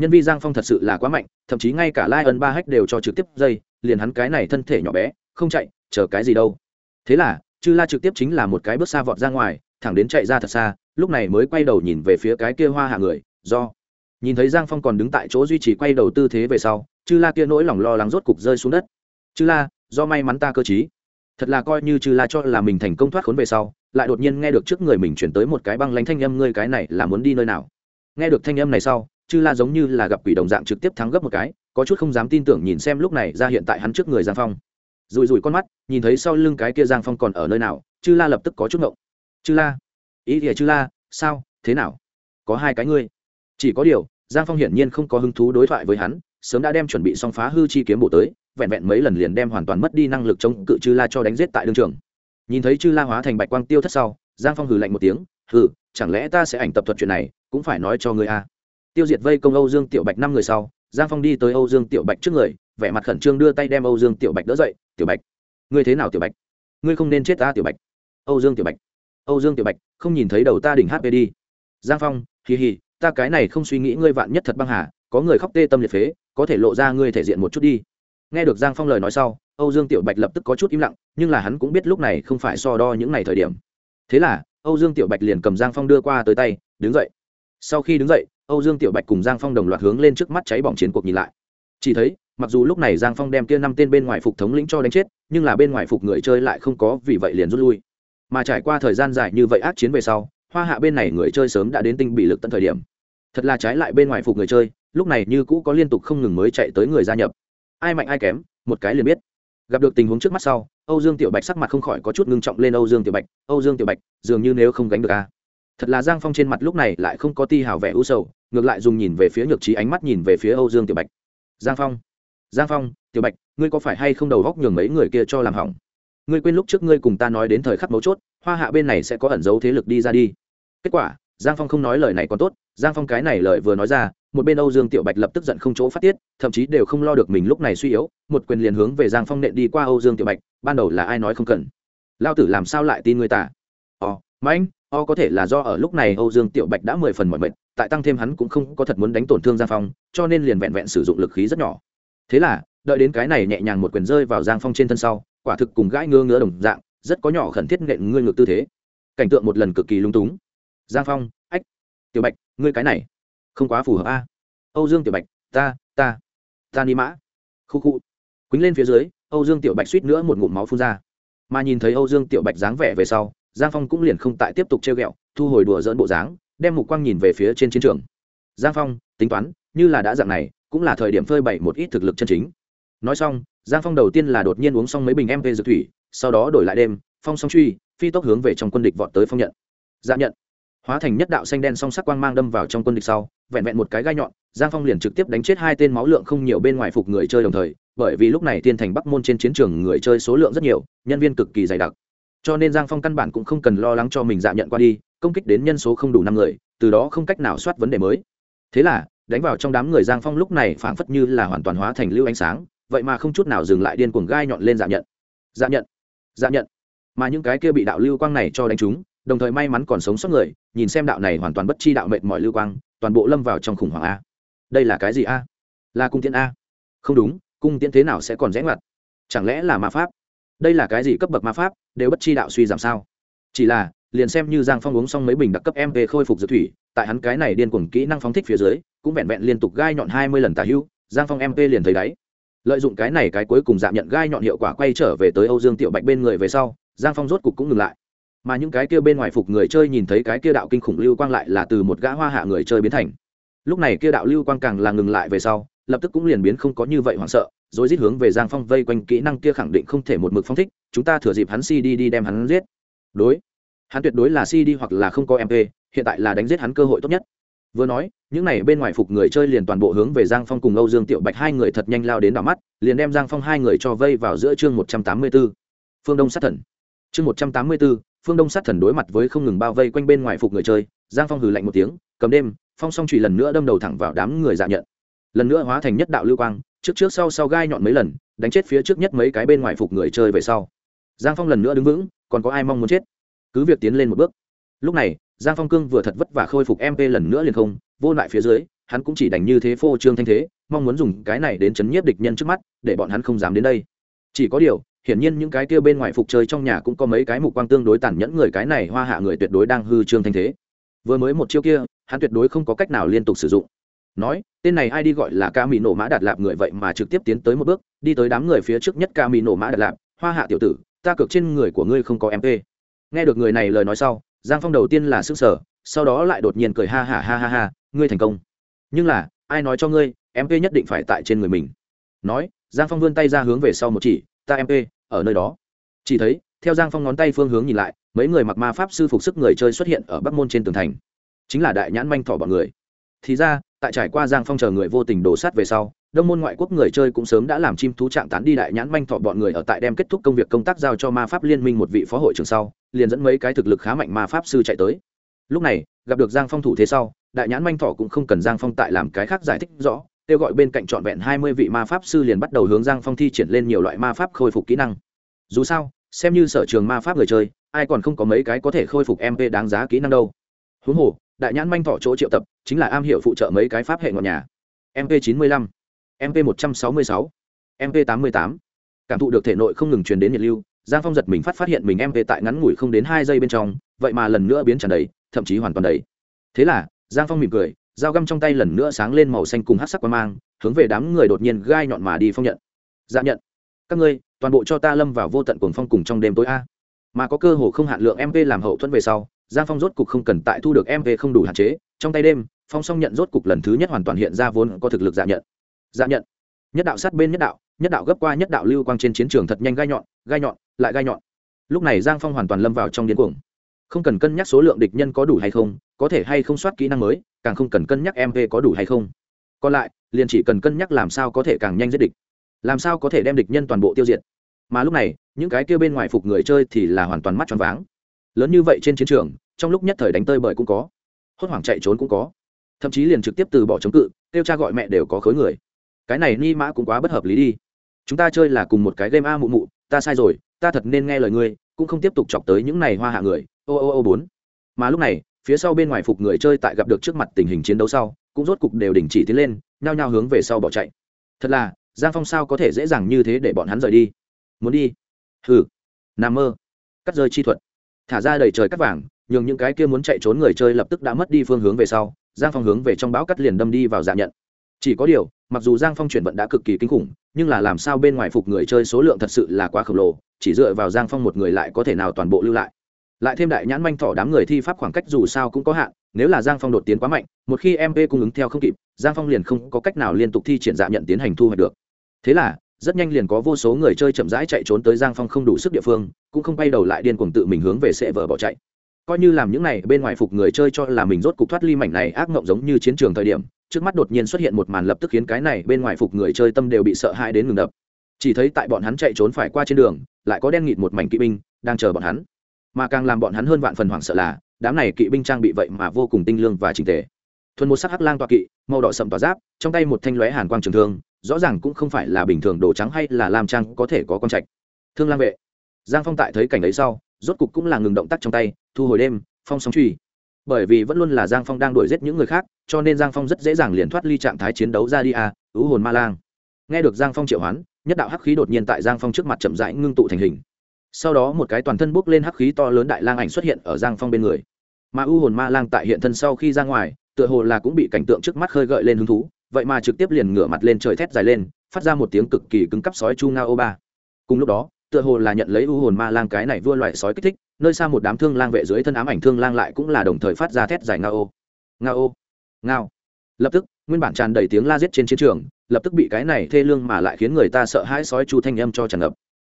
nhân vi giang phong thật sự là quá mạnh, thậm chí ngay cả lai ân ba hách đều cho trực tiếp dây, liền hắn cái này thân thể nhỏ bé, không chạy, chờ cái gì đâu. Thế là, chư la trực tiếp chính là một cái bước xa vọt ra ngoài, thẳng đến chạy ra thật xa, lúc này mới quay đầu nhìn về phía cái kia hoa hạ người, do. Nhìn thấy giang phong còn đứng tại chỗ duy trì quay đầu tư thế về sau, chư la kia nỗi lòng lo lắng rốt cục rơi xuống đất. Chư la, do may mắn ta cơ t thật là coi như chư la cho là mình thành công thoát khốn về sau, lại đột nhiên nghe được trước người mình chuyển tới một cái băng lánh thanh âm, ngươi cái này là muốn đi nơi nào? Nghe được thanh âm này sau chư la giống như là gặp quỷ đồng dạng trực tiếp thắng gấp một cái, có chút không dám tin tưởng nhìn xem lúc này ra hiện tại hắn trước người giang phong. Rùi rùi con mắt, nhìn thấy sau lưng cái kia giang phong còn ở nơi nào, chư la lập tức có chút ngộng. Chư la, ý thìa chư la, sao, thế nào? Có hai cái ngươi. Chỉ có điều, giang phong hiển nhiên không có hứng thú đối thoại với hắn, sớm đã đem chuẩn bị xong phá hư chi kiếm bộ tới, vẹn vẹn mấy lần liền đem hoàn toàn mất đi năng lực chống cự chư la cho đánh giết tại đương trường. Nhìn thấy chư la hóa thành bạch quang tiêu thất sau, giang phong hừ lạnh một tiếng, hừ, chẳng lẽ ta sẽ ảnh tập thuật chuyện này, cũng phải nói cho ngươi a? à tiêu diệt vây công âu dương tiểu bạch năm người sau, giang phong đi tới âu dương tiểu bạch trước người, vẻ mặt khẩn trương đưa tay đem âu dương tiểu bạch đỡ dậy, tiểu bạch, ngươi thế nào tiểu bạch? Ngươi không nên chết ta tiểu bạch. Âu dương tiểu bạch, âu dương tiểu bạch, không nhìn thấy đầu ta đỉnh hp đi. Giang phong, hì hì, ta cái này không suy nghĩ ngươi vạn nhất thật băng hà, có người khóc tê tâm liệt phế, có thể lộ ra ngươi thể diện một chút đi. Nghe được giang phong lời nói sau, âu dương tiểu bạch lập tức có chút im lặng, nhưng là hắn cũng biết lúc này không phải so đo những ngày thời điểm. Thế là, âu dương tiểu bạch liền cầm giang phong đưa qua tới tay, đứng dậy. Sau khi đứng dậy âu dương tiểu bạch cùng giang phong đồng loạt hướng lên trước mắt cháy bỏng chiến cuộc nhìn lại. Chỉ thấy, mặc dù lúc này giang phong đem kia năm tên bên ngoài phục thống lĩnh cho đánh chết, nhưng là bên ngoài phục người chơi lại không có, vì vậy liền rút lui. Mà trải qua thời gian dài như vậy ác chiến về sau, hoa hạ bên này người chơi sớm đã đến tinh bị lực tận thời điểm. Thật là trái lại bên ngoài phục người chơi, lúc này như cũ có liên tục không ngừng mới chạy tới người gia nhập. Ai mạnh ai kém, một cái liền biết. Gặp được tình huống trước mắt sau, âu dương tiểu bạch sắc mặt không khỏi có chút ngưng trọng lên âu dương tiểu bạch, âu dương tiểu bạch, dường như nếu không gánh được a thật là giang phong trên mặt lúc này lại không có ti hào vẻ u sầu, ngược lại dùng nhìn về phía nhược trí ánh mắt nhìn về phía âu dương tiểu bạch. Giang phong giang phong, tiểu bạch, ngươi có phải hay không đầu góc nhường mấy người kia cho làm hỏng? Ngươi quên lúc trước ngươi cùng ta nói đến thời khắc mấu chốt, hoa hạ bên này sẽ có ẩn dấu thế lực đi ra đi. Kết quả, giang phong không nói lời này còn tốt, giang phong cái này lời vừa nói ra, một bên âu dương tiểu bạch lập tức giận không chỗ phát tiết, thậm chí đều không lo được mình lúc này suy yếu, một quyền liền hướng về giang phong nện đi qua âu dương tiểu bạch, ban đầu là ai nói không cần. Lao tử làm sao lại tin người ta? Ồ mãnh o có thể là do ở lúc này âu dương tiểu bạch đã mười phần mọi mệt, tại tăng thêm hắn cũng không có thật muốn đánh tổn thương giang phong, cho nên liền vẹn vẹn sử dụng lực khí rất nhỏ. Thế là, đợi đến cái này nhẹ nhàng một quyền rơi vào giang phong trên thân sau, quả thực cùng gãi ngơ ngứa đồng dạng, rất có nhỏ khẩn thiết nện ngươi ngược tư thế. Cảnh tượng một lần cực kỳ lung túng. Giang phong, ách, tiểu bạch, ngươi cái này không quá phù hợp a. Âu dương tiểu bạch, ta ta ta ni mã. Khu khu. Quýnh lên phía dưới, âu dương tiểu bạch suýt nữa một ngụm máu phun ra. Mà nhìn thấy âu dương tiểu bạch dáng vẻ về sau giang phong cũng liền không tại tiếp tục treo g ẹ o thu hồi đùa dỡn bộ dáng, đem mục quang nhìn về phía trên chiến trường. Giang phong, tính toán, như là đã dạng này, cũng là thời điểm phơi bày một ít thực lực chân chính. Nói xong, giang phong đầu tiên là đột nhiên uống xong mấy bình mp dược thủy, sau đó đổi lại đêm, phong song truy, phi tốc hướng về trong quân địch vọt tới phong nhận. Dạ nhận. Hóa thành nhất đạo xanh đen song sắc quang mang đâm vào trong quân địch sau, vẹn vẹn một cái gai nhọn, giang phong liền trực tiếp đánh chết hai tên máu lượng không nhiều bên ngoài phục người chơi đồng thời, bởi vì lúc này tiên thành bắc môn trên chiến trường người chơi số lượng rất nhiều, nhân viên cực kỳ dày đặc cho nên giang phong căn bản cũng không cần lo lắng cho mình dạ nhận qua đi, công kích đến nhân số không đủ năm người, từ đó không cách nào soát vấn đề mới. Thế là, đánh vào trong đám người giang phong lúc này phảng phất như là hoàn toàn hóa thành lưu ánh sáng, vậy mà không chút nào dừng lại điên cuồng gai nhọn lên dạ nhận. Dạ nhận dạ nhận. Mà những cái kia bị đạo lưu quang này cho đánh trúng, đồng thời may mắn còn sống sót người, nhìn xem đạo này hoàn toàn bất chi đạo mệt mọi lưu quang, toàn bộ lâm vào trong khủng hoảng a. Đây là cái gì a? Là cung tiễn a? Không đúng, cung tiễn thế nào sẽ còn rẽ ngoặt? Chẳng lẽ là ma pháp? Đây là cái gì cấp bậc ma pháp, đều bất chi đạo suy giảm sao? Chỉ là, liền xem như giang phong uống xong mấy bình đặc cấp mp khôi phục dược thủy, tại hắn cái này điên cuồng kỹ năng phóng thích phía dưới, cũng vẹn vẹn liên tục gai nhọn hai mươi lần tả hữu giang phong mp liền thấy đáy. Lợi dụng cái này cái cuối cùng giảm nhận gai nhọn hiệu quả quay trở về tới âu dương tiểu bạch bên người về sau, giang phong rốt cục cũng ngừng lại. Mà những cái kia bên ngoài phục người chơi nhìn thấy cái kia đạo kinh khủng lưu quang lại là từ một gã hoa hạ người chơi biến thành. Lúc này kia đạo lưu quang càng là ngừng lại về sau, lập tức cũng liền biến không có như vậy hoảng sợ rồi rít hướng về giang phong vây quanh kỹ năng kia khẳng định không thể một mực phong thích, chúng ta thừa dịp hắn cd đi đem hắn giết. Đối, hắn tuyệt đối là cd hoặc là không có mp hiện tại là đánh giết hắn cơ hội tốt nhất. Vừa nói, những này bên ngoài phục người chơi liền toàn bộ hướng về giang phong cùng âu dương tiểu bạch hai người thật nhanh lao đến đỏ mắt, liền đem giang phong hai người cho vây vào giữa chương một trăm tám mươi b ố phương đông sát thần. Chương một trăm tám mươi b ố phương đông sát thần đối mặt với không ngừng bao vây quanh bên ngoài phục người chơi, giang phong hừ lạnh một tiếng, cầm đêm, phong song trùy lần nữa đâm đầu thẳng vào đám người dạ nhận. Lần nữa hóa thành nhất đạo lưu quang trước trước sau sau gai nhọn mấy lần, đánh chết phía trước nhất mấy cái bên ngoài phục người chơi về sau. Giang phong lần nữa đứng vững, còn có ai mong muốn chết? Cứ việc tiến lên một bước. Lúc này, giang phong cương vừa thật vất vả khôi phục mp lần nữa liền không, vô lại phía dưới, hắn cũng chỉ đành như thế phô trương thanh thế, mong muốn dùng cái này đến chấn nhiếp địch nhân trước mắt, để bọn hắn không dám đến đây. Chỉ có điều, hiển nhiên những cái kia bên ngoài phục chơi trong nhà cũng có mấy cái mục quang tương đối tàn nhẫn người cái này hoa hạ người tuyệt đối đang hư trương thanh thế. Vừa mới một chiêu kia, hắn tuyệt đối không có cách nào liên tục sử dụng nói, tên này ai đi gọi là ca mỹ nổ mã đạt lạp người vậy mà trực tiếp tiến tới một bước, đi tới đám người phía trước nhất ca mỹ nổ mã đạt lạp, hoa hạ tiểu tử, ta cược trên người của ngươi không có mp nghe được người này lời nói sau, giang phong đầu tiên là sức sở sau đó lại đột nhiên cười ha ha ha ha ha, ngươi thành công. Nhưng là, ai nói cho ngươi mp nhất định phải tại trên người mình. Nói, giang phong vươn tay ra hướng về sau một chỉ, ta mp ở nơi đó. Chỉ thấy, theo giang phong ngón tay phương hướng nhìn lại, mấy người mặc ma pháp sư phục sức người chơi xuất hiện ở bắc môn trên tường thành. Chính là đại nhãn manh thỏ bọn người. Thì ra tại trải qua giang phong chờ người vô tình đổ sát về sau, đông môn ngoại quốc người chơi cũng sớm đã làm chim thú trạng tán đi đại nhãn manh thọ bọn người ở tại đem kết thúc công việc công tác giao cho ma pháp liên minh một vị phó hội trưởng sau, liền dẫn mấy cái thực lực khá mạnh ma pháp sư chạy tới. Lúc này, gặp được giang phong thủ thế sau, đại nhãn manh thọ cũng không cần giang phong tại làm cái khác giải thích rõ, kêu gọi bên cạnh trọn vẹn hai mươi vị ma pháp sư liền bắt đầu hướng giang phong thi triển lên nhiều loại ma pháp khôi phục kỹ năng. Dù sao, xem như sở trường ma pháp người chơi, ai còn không có mấy cái có thể khôi phục mp đáng giá kỹ năng đâu. Huống hồ đại nhãn manh thọ chỗ triệu tập, chính là am hiểu phụ trợ mấy cái pháp hệ ngọn nhà. Mp chín mươi lăm mp một trăm sáu mươi sáu mp tám mươi tám. Cảm thụ được thể nội không ngừng truyền đến nhiệt lưu, giang phong giật mình phát phát hiện mình mp tại ngắn ngủi không đến hai giây bên trong, vậy mà lần nữa biến tràn đầy, thậm chí hoàn toàn đầy. Thế là, giang phong mỉm cười, dao găm trong tay lần nữa sáng lên màu xanh cùng hát sắc qua mang, hướng về đám người đột nhiên gai nhọn mà đi phong nhận. Dạ nhận, các ngươi, toàn bộ cho ta lâm vào vô tận cuồng phong cùng trong đêm tối a. Mà có cơ hồ không hạn lượng mp làm hậu thuẫn về sau giang phong rốt cục không cần tại thu được mv không đủ hạn chế, trong tay đêm, phong song nhận rốt cục lần thứ nhất hoàn toàn hiện ra vốn có thực lực giả nhận. Giả nhận. Nhất đạo sát bên nhất đạo nhất đạo gấp qua nhất đạo lưu quang trên chiến trường thật nhanh gai nhọn gai nhọn, lại gai nhọn. Lúc này giang phong hoàn toàn lâm vào trong điên cuồng. Không cần cân nhắc số lượng địch nhân có đủ hay không, có thể hay không soát kỹ năng mới, càng không cần cân nhắc mv có đủ hay không. Còn lại, liền chỉ cần cân nhắc làm sao có thể càng nhanh giết địch. Làm sao có thể đem địch nhân toàn bộ tiêu diệt. Mà lúc này, những cái kia bên ngoài phục người chơi thì là hoàn toàn mắt tròn váng lớn như vậy trên chiến trường, trong lúc nhất thời đánh tơi bời cũng có, hốt hoảng chạy trốn cũng có. Thậm chí liền trực tiếp từ bỏ chống cự, kêu cha gọi mẹ đều có khối người. Cái này ni mã cũng quá bất hợp lý đi. Chúng ta chơi là cùng một cái game a mụ mụ, ta sai rồi, ta thật nên nghe lời ngươi, cũng không tiếp tục chọc tới những này hoa hạ người. Ô ô ô, bốn. Mà lúc này, phía sau bên ngoài phục người chơi tại gặp được trước mặt tình hình chiến đấu sau, cũng rốt cục đều đình chỉ tiến lên, nhao nhao hướng về sau bỏ chạy. Thật là, giang phong sao có thể dễ dàng như thế để bọn hắn rời đi? Muốn đi? Hừ. Nà mơ. Cắt rơi chi thuật thả ra đầy trời cắt vàng, nhường những cái kia muốn chạy trốn người chơi lập tức đã mất đi phương hướng về sau, giang phong hướng về trong bão cắt liền đâm đi vào dạ nhận. Chỉ có điều, mặc dù giang phong chuyển vận đã cực kỳ kinh khủng, nhưng là làm sao bên ngoài phục người chơi số lượng thật sự là quá khổng lồ, chỉ dựa vào giang phong một người lại có thể nào toàn bộ lưu lại. Lại thêm đại nhãn manh thỏ đám người thi pháp khoảng cách dù sao cũng có hạn, nếu là giang phong đột tiến quá mạnh, một khi mp cung ứng theo không kịp, giang phong liền không có cách nào liên tục thi triển dạ nhận tiến hành thu hoạch được. Thế là rất nhanh liền có vô số người chơi chậm rãi chạy trốn tới giang phong không đủ sức địa phương, cũng không bay đầu lại điên cuồng tự mình hướng về sệ vợ bỏ chạy. Coi như làm những này, bên ngoài phục người chơi cho là mình rốt cục thoát ly mảnh này ác mộng giống như chiến trường thời điểm, trước mắt đột nhiên xuất hiện một màn lập tức khiến cái này bên ngoài phục người chơi tâm đều bị sợ hãi đến ngừng đập. Chỉ thấy tại bọn hắn chạy trốn phải qua trên đường, lại có đen nghịt một mảnh kỵ binh đang chờ bọn hắn. Mà càng làm bọn hắn hơn vạn phần hoảng sợ là, đám này kỵ binh trang bị vậy mà vô cùng tinh lương và trình tề. Thuần một sắc hắc lang toa kỵ, màu đỏ sậm tỏa giáp, trong tay một thanh lóe hàn quang trường thương rõ ràng cũng không phải là bình thường đồ trắng hay là lam trang có thể có con trạch. Thương lang vệ. Giang phong tại thấy cảnh ấy sau, rốt cục cũng là ngừng động tác trong tay, thu hồi đêm, phong sóng truy. Bởi vì vẫn luôn là giang phong đang đuổi giết những người khác, cho nên giang phong rất dễ dàng liền thoát ly trạng thái chiến đấu ra đi à ứ hồn ma lang. Nghe được giang phong triệu hoán, nhất đạo hắc khí đột nhiên tại giang phong trước mặt chậm rãi ngưng tụ thành hình. Sau đó một cái toàn thân bốc lên hắc khí to lớn đại lang ảnh xuất hiện ở giang phong bên người. Mà u hồn ma lang tại hiện thân sau khi ra ngoài, tựa hồ là cũng bị cảnh tượng trước mắt khơi gợi lên hứng thú vậy mà trực tiếp liền ngửa mặt lên trời thét dài lên, phát ra một tiếng cực kỳ cứng cắp sói chu nga ô ba. Cùng lúc đó, tựa hồ là nhận lấy u hồn ma lang cái này vua loại sói kích thích, nơi xa một đám thương lang vệ dưới thân ám ảnh thương lang lại cũng là đồng thời phát ra thét dài nga ô. Nga ô. Ngao. Lập tức, nguyên bản tràn đầy tiếng la giết trên chiến trường, lập tức bị cái này thê lương mà lại khiến người ta sợ hãi sói chu thanh âm cho tràn ngập.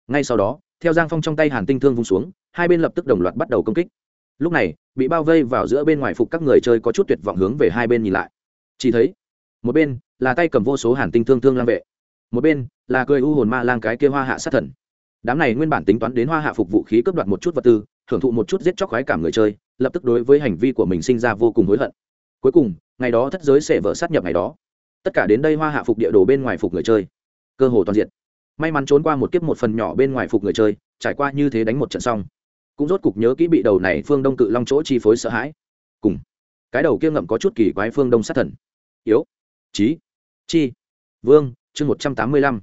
Ngay sau đó, theo giang phong trong tay hàn tinh thương vung xuống, hai bên lập tức đồng loạt bắt đầu công kích. Lúc này, bị bao vây vào giữa bên ngoài phục các người chơi có chút tuyệt vọng hướng về hai bên nhìn lại. Chỉ thấy một bên là tay cầm vô số hàn tinh thương thương lang vệ. Một bên là cười u hồn ma lang cái kia hoa hạ sát thần. Đám này nguyên bản tính toán đến hoa hạ phục vũ khí cướp đoạt một chút vật tư hưởng thụ một chút giết chóc khoái cảm người chơi, lập tức đối với hành vi của mình sinh ra vô cùng hối hận. Cuối cùng, ngày đó thất giới sẽ vỡ sát nhập ngày đó. Tất cả đến đây hoa hạ phục địa đồ bên ngoài phục người chơi. Cơ hồ toàn diện. May mắn trốn qua một kiếp một phần nhỏ bên ngoài phục người chơi, trải qua như thế đánh một trận xong, cũng rốt cục nhớ kỹ bị đầu này phương đông cự long chỗ chi phối sợ hãi. Cùng, cái đầu kia ngậm có chút kỳ quái phương đông sát thần. Yếu trí chi. Vương, chương một trăm tám mươi lăm.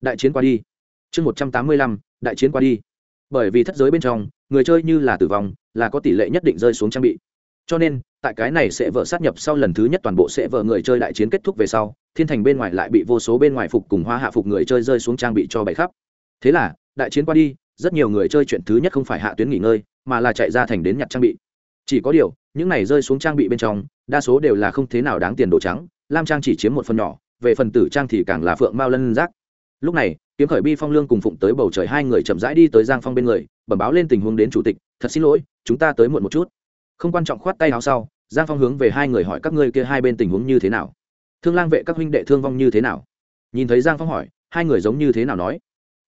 Đại chiến qua đi. Chương một trăm tám mươi lăm, đại chiến qua đi. Bởi vì thất giới bên trong, người chơi như là tử vong, là có tỷ lệ nhất định rơi xuống trang bị. Cho nên, tại cái này sẽ vợ sát nhập sau lần thứ nhất toàn bộ sẽ vợ người chơi đại chiến kết thúc về sau, thiên thành bên ngoài lại bị vô số bên ngoài phục cùng hoa hạ phục người chơi rơi xuống trang bị cho bậy khắp. Thế là, đại chiến qua đi, rất nhiều người chơi chuyện thứ nhất không phải hạ tuyến nghỉ ngơi, mà là chạy ra thành đến nhặt trang bị. Chỉ có điều, những này rơi xuống trang bị bên trong, đa số đều là không thế nào đáng tiền đồ trắng lam trang chỉ chiếm một phần nhỏ, về phần tử trang thì càng là phượng mao lân giác. Lúc này, kiếm khởi bi phong lương cùng phụng tới bầu trời hai người chậm rãi đi tới giang phong bên người, bẩm báo lên tình huống đến chủ tịch, thật xin lỗi, chúng ta tới muộn một chút. Không quan trọng khoát tay áo sau, giang phong hướng về hai người hỏi các ngươi kia hai bên tình huống như thế nào. Thương lang vệ các huynh đệ thương vong như thế nào? Nhìn thấy giang phong hỏi, hai người giống như thế nào nói.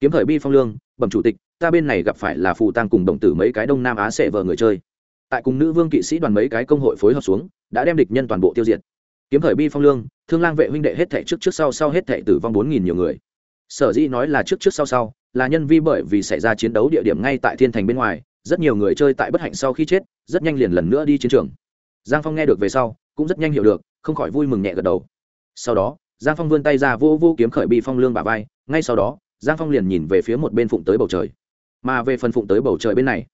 Kiếm khởi bi phong lương, bẩm chủ tịch, ta bên này gặp phải là phù tăng cùng đồng tử mấy cái đông nam á sẽ vờ người chơi. Tại cùng nữ vương kỵ sĩ đoàn mấy cái công hội phối hợp xuống, đã đem địch nhân toàn bộ tiêu diệt kiếm khởi bi phong lương, thương lang vệ huynh đệ hết thệ trước trước sau sau hết thệ tử vong bốn nghìn nhiều người. Sở dĩ nói là trước trước sau sau, là nhân vi bởi vì xảy ra chiến đấu địa điểm ngay tại thiên thành bên ngoài, rất nhiều người chơi tại bất hạnh sau khi chết, rất nhanh liền lần nữa đi chiến trường. Giang phong nghe được về sau, cũng rất nhanh hiểu được, không khỏi vui mừng nhẹ gật đầu. Sau đó, giang phong vươn tay ra vô vô kiếm khởi bi phong lương bà vai, ngay sau đó, giang phong liền nhìn về phía một bên phụng tới bầu trời. Mà về phần phụng tới bầu trời bên này,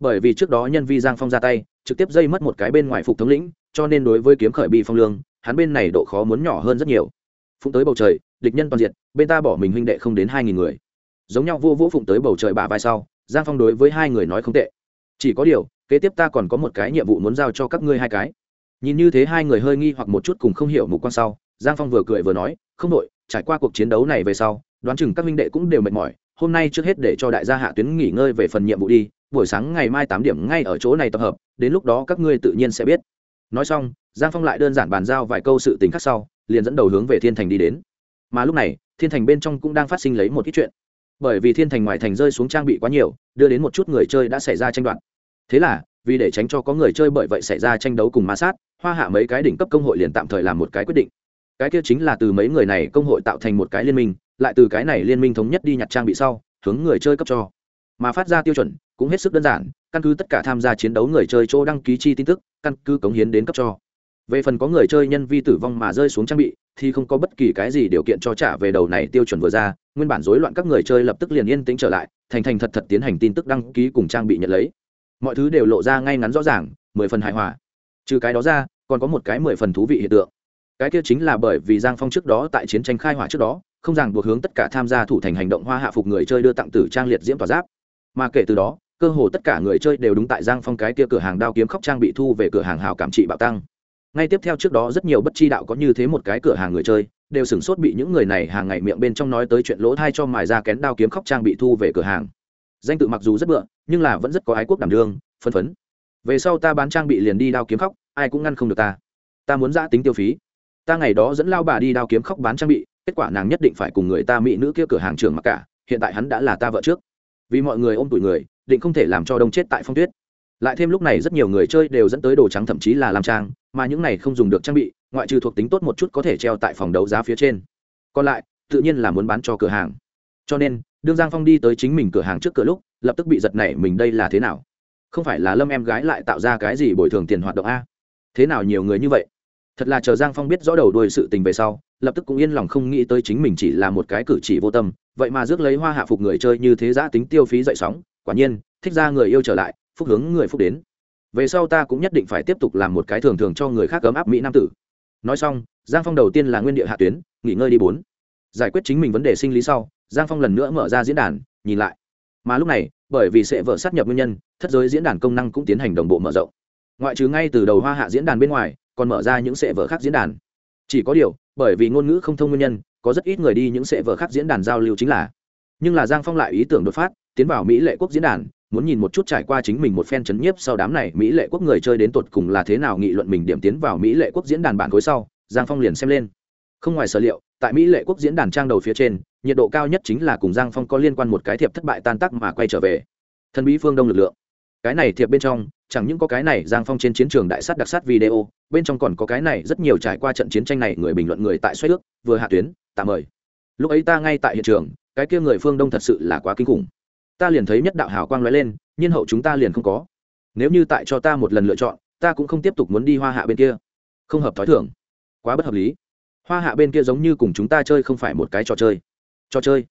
bởi vì trước đó nhân vi giang phong ra tay, trực tiếp dây mất một cái bên ngoài phục thống lĩnh, cho nên đối với kiếm khởi bi phong lương hắn bên này độ khó muốn nhỏ hơn rất nhiều. Phụng tới bầu trời, địch nhân toàn diện, bên ta bỏ mình huynh đệ không đến hai nghìn người. Giống nhau vô vũ phụng tới bầu trời bả vai sau, giang phong đối với hai người nói không tệ. Chỉ có điều, kế tiếp ta còn có một cái nhiệm vụ muốn giao cho các ngươi hai cái. Nhìn như thế hai người hơi nghi hoặc một chút cùng không hiểu mục quan sau, giang phong vừa cười vừa nói, không đội trải qua cuộc chiến đấu này về sau, đoán chừng các minh đệ cũng đều mệt mỏi. Hôm nay trước hết để cho đại gia hạ tuyến nghỉ ngơi về phần nhiệm vụ đi. Buổi sáng ngày mai tám điểm ngay ở chỗ này tập hợp, đến lúc đó các ngươi tự nhiên sẽ biết nói xong, giang phong lại đơn giản bàn giao vài câu sự tình khác sau, liền dẫn đầu hướng về thiên thành đi đến. Mà lúc này, thiên thành bên trong cũng đang phát sinh lấy một ít chuyện. Bởi vì thiên thành ngoài thành rơi xuống trang bị quá nhiều, đưa đến một chút người chơi đã xảy ra tranh đoạt. Thế là, vì để tránh cho có người chơi bởi vậy xảy ra tranh đấu cùng ma sát, hoa hạ mấy cái đỉnh cấp công hội liền tạm thời làm một cái quyết định. Cái kia chính là từ mấy người này công hội tạo thành một cái liên minh, lại từ cái này liên minh thống nhất đi nhặt trang bị sau, hướng người chơi cấp cho. Mà phát ra tiêu chuẩn cũng hết sức đơn giản căn cứ tất cả tham gia chiến đấu người chơi chỗ đăng ký chi tin tức, căn cứ cống hiến đến cấp cho. Về phần có người chơi nhân vi tử vong mà rơi xuống trang bị, thì không có bất kỳ cái gì điều kiện cho trả về đầu này tiêu chuẩn vừa ra, nguyên bản rối loạn các người chơi lập tức liền yên tĩnh trở lại, thành thành thật thật tiến hành tin tức đăng ký cùng trang bị nhận lấy. Mọi thứ đều lộ ra ngay ngắn rõ ràng, mười phần hài hòa. Trừ cái đó ra, còn có một cái mười phần thú vị hiện tượng. Cái kia chính là bởi vì giang phong trước đó tại chiến tranh khai hỏa trước đó, không ràng buộc hướng tất cả tham gia thủ thành hành động hoa hạ phục người chơi đưa tặng tử trang liệt diễm tỏa giáp. Mà kể từ đó cơ hồ tất cả người chơi đều đúng tại giang phong cái kia cửa hàng đao kiếm khóc trang bị thu về cửa hàng hào cảm trị bạo tăng. Ngay tiếp theo trước đó rất nhiều bất chi đạo có như thế một cái cửa hàng người chơi, đều sửng sốt bị những người này hàng ngày miệng bên trong nói tới chuyện lỗ thai cho mài ra kén đao kiếm khóc trang bị thu về cửa hàng. Danh tự mặc dù rất bựa, nhưng là vẫn rất có ái quốc đảm đương phân phấn. Về sau ta bán trang bị liền đi đao kiếm khóc, ai cũng ngăn không được ta. Ta muốn giã tính tiêu phí. Ta ngày đó dẫn lao bà đi đao kiếm khóc bán trang bị, kết quả nàng nhất định phải cùng người ta mỹ nữ kia cửa hàng trường mặc cả, hiện tại hắn đã là ta vợ trước. Vì mọi người ôm tuổi người định không thể làm cho đông chết tại phong tuyết. Lại thêm lúc này rất nhiều người chơi đều dẫn tới đồ trắng thậm chí là làm trang, mà những này không dùng được trang bị, ngoại trừ thuộc tính tốt một chút có thể treo tại phòng đấu giá phía trên. Còn lại, tự nhiên là muốn bán cho cửa hàng. Cho nên, đương giang phong đi tới chính mình cửa hàng trước cửa lúc, lập tức bị giật nảy mình đây là thế nào? Không phải là lâm em gái lại tạo ra cái gì bồi thường tiền hoạt động a? Thế nào nhiều người như vậy? Thật là chờ giang phong biết rõ đầu đuôi sự tình về sau, lập tức cũng yên lòng không nghĩ tới chính mình chỉ là một cái cử chỉ vô tâm, vậy mà rước lấy hoa hạ phục người chơi như thế giã tính tiêu phí dậy sóng quả nhiên, thích ra người yêu trở lại, phúc hướng người phúc đến. Về sau ta cũng nhất định phải tiếp tục làm một cái thường thường cho người khác ấm áp mỹ nam tử. Nói xong, giang phong đầu tiên là nguyên địa hạ tuyến, nghỉ ngơi đi bốn. Giải quyết chính mình vấn đề sinh lý sau, giang phong lần nữa mở ra diễn đàn, nhìn lại. Mà lúc này, bởi vì sẽ vợ sát nhập nguyên nhân, thất giới diễn đàn công năng cũng tiến hành đồng bộ mở rộng. Ngoại trừ ngay từ đầu hoa hạ diễn đàn bên ngoài, còn mở ra những sẽ vợ khác diễn đàn. Chỉ có điều, bởi vì ngôn ngữ không thông nguyên nhân, có rất ít người đi những sẽ vợ khác diễn đàn giao lưu chính là. Nhưng là giang phong lại ý tưởng đột phát tiến vào mỹ lệ quốc diễn đàn, muốn nhìn một chút trải qua chính mình một phen chấn nhiếp sau đám này mỹ lệ quốc người chơi đến tột cùng là thế nào nghị luận mình điểm tiến vào mỹ lệ quốc diễn đàn bản khối sau, giang phong liền xem lên. Không ngoài sở liệu, tại mỹ lệ quốc diễn đàn trang đầu phía trên, nhiệt độ cao nhất chính là cùng giang phong có liên quan một cái thiệp thất bại tan tác mà quay trở về. Thần bí phương đông lực lượng. Cái này thiệp bên trong, chẳng những có cái này giang phong trên chiến trường đại sát đặc sát video, bên trong còn có cái này rất nhiều trải qua trận chiến tranh này người bình luận người tại xoay nước vừa hạ tuyến, tạm mời. Lúc ấy ta ngay tại hiện trường, cái kia người phương đông thật sự là quá kinh khủng ta liền thấy nhất đạo hào quang lóe lên, nhiên hậu chúng ta liền không có. Nếu như tại cho ta một lần lựa chọn, ta cũng không tiếp tục muốn đi hoa hạ bên kia. Không hợp thói thường. Quá bất hợp lý. Hoa hạ bên kia giống như cùng chúng ta chơi không phải một cái trò chơi. Trò chơi.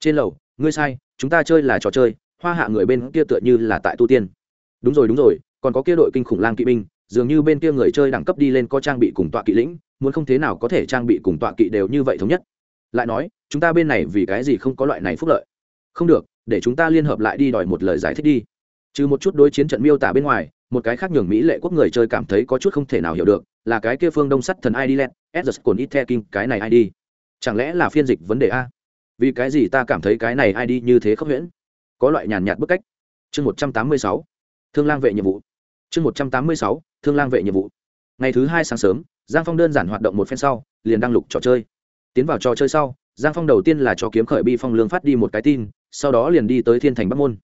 Trên lầu, ngươi sai, chúng ta chơi là trò chơi, hoa hạ người bên kia tựa như là tại tu tiên. Đúng rồi đúng rồi, còn có kia đội kinh khủng lang kỵ binh, dường như bên kia người chơi đẳng cấp đi lên có trang bị cùng tọa kỵ lĩnh, muốn không thế nào có thể trang bị cùng tọa kỵ đều như vậy thống nhất. Lại nói, chúng ta bên này vì cái gì không có loại này phúc lợi? Không được để chúng ta liên hợp lại đi đòi một lời giải thích đi. Trừ một chút đối chiến trận miêu tả bên ngoài, một cái khác nhường mỹ lệ quốc người chơi cảm thấy có chút không thể nào hiểu được, là cái kia phương đông sắt thần id len s cồn ít the king cái này id chẳng lẽ là phiên dịch vấn đề a? Vì cái gì ta cảm thấy cái này id như thế không huyễn? Có loại nhàn nhạt bức cách. Chương một trăm tám mươi sáu, thương lang vệ nhiệm vụ. Chương một trăm tám mươi sáu, thương lang vệ nhiệm vụ. Ngày thứ hai sáng sớm, giang phong đơn giản hoạt động một phen sau, liền đăng lục trò chơi. Tiến vào trò chơi sau, giang phong đầu tiên là cho kiếm khởi bi phong lương phát đi một cái tin sau đó liền đi tới thiên thành bắc môn.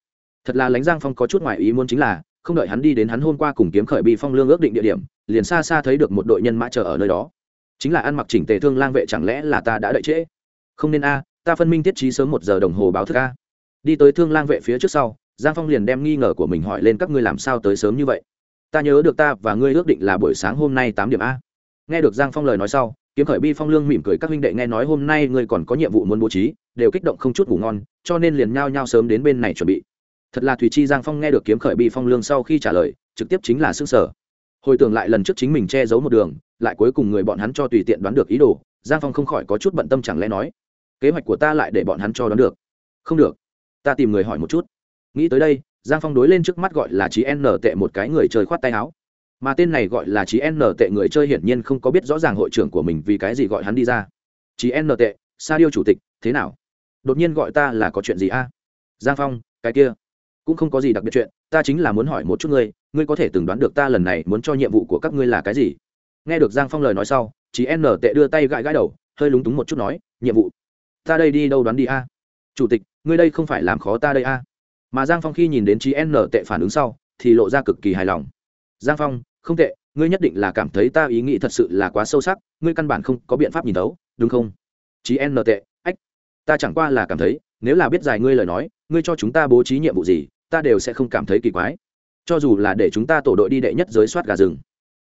Thật là lãnh giang phong có chút ngoại ý muốn chính là, không đợi hắn đi đến hắn hôm qua cùng kiếm khởi bị phong lương ước định địa điểm, liền xa xa thấy được một đội nhân mã chờ ở nơi đó. Chính là ăn mặc chỉnh tề thương lang vệ chẳng lẽ là ta đã đợi trễ? Không nên a, ta phân minh tiết trí sớm một giờ đồng hồ báo thức a. Đi tới thương lang vệ phía trước sau, giang phong liền đem nghi ngờ của mình hỏi lên các ngươi làm sao tới sớm như vậy? Ta nhớ được ta và ngươi ước định là buổi sáng hôm nay tám điểm a. Nghe được giang phong lời nói sau kiếm khởi bi phong lương mỉm cười, các huynh đệ, nghe nói hôm nay ngươi còn có nhiệm vụ muốn bố trí, đều kích động không chút ngủ ngon, cho nên liền nhao nhao sớm đến bên này chuẩn bị. Thật là thùy chi giang phong nghe được kiếm khởi bi phong lương sau khi trả lời, trực tiếp chính là xương sở hồi tưởng lại lần trước chính mình che giấu một đường, lại cuối cùng người bọn hắn cho tùy tiện đoán được ý đồ, giang phong không khỏi có chút bận tâm chẳng lẽ nói, kế hoạch của ta lại để bọn hắn cho đoán được. Không được, ta tìm người hỏi một chút. Nghĩ tới đây, giang phong đối lên trước mắt gọi là trí n tệ một cái người chơi khoát tay áo mà tên này gọi là chí n tệ người chơi hiển nhiên không có biết rõ ràng hội trưởng của mình vì cái gì gọi hắn đi ra. Chí n tệ, sa điêu chủ tịch, thế nào? Đột nhiên gọi ta là có chuyện gì a? Giang phong, cái kia. Cũng không có gì đặc biệt chuyện, ta chính là muốn hỏi một chút ngươi ngươi có thể từng đoán được ta lần này muốn cho nhiệm vụ của các ngươi là cái gì? Nghe được giang phong lời nói sau, chí n tệ đưa tay gãi gãi đầu, hơi lúng túng một chút nói, nhiệm vụ? Ta đây đi đâu đoán đi a? Chủ tịch, ngươi đây không phải làm khó ta đây a? Mà giang phong khi nhìn đến chí n tệ phản ứng sau, thì lộ ra cực kỳ hài lòng. Giang phong không tệ, ngươi nhất định là cảm thấy ta ý nghĩ thật sự là quá sâu sắc, ngươi căn bản không có biện pháp nhìn tấu đúng không? Chí n tệ ách, ta chẳng qua là cảm thấy, nếu là biết dài ngươi lời nói, ngươi cho chúng ta bố trí nhiệm vụ gì, ta đều sẽ không cảm thấy kỳ quái. Cho dù là để chúng ta tổ đội đi đệ nhất giới soát gà rừng.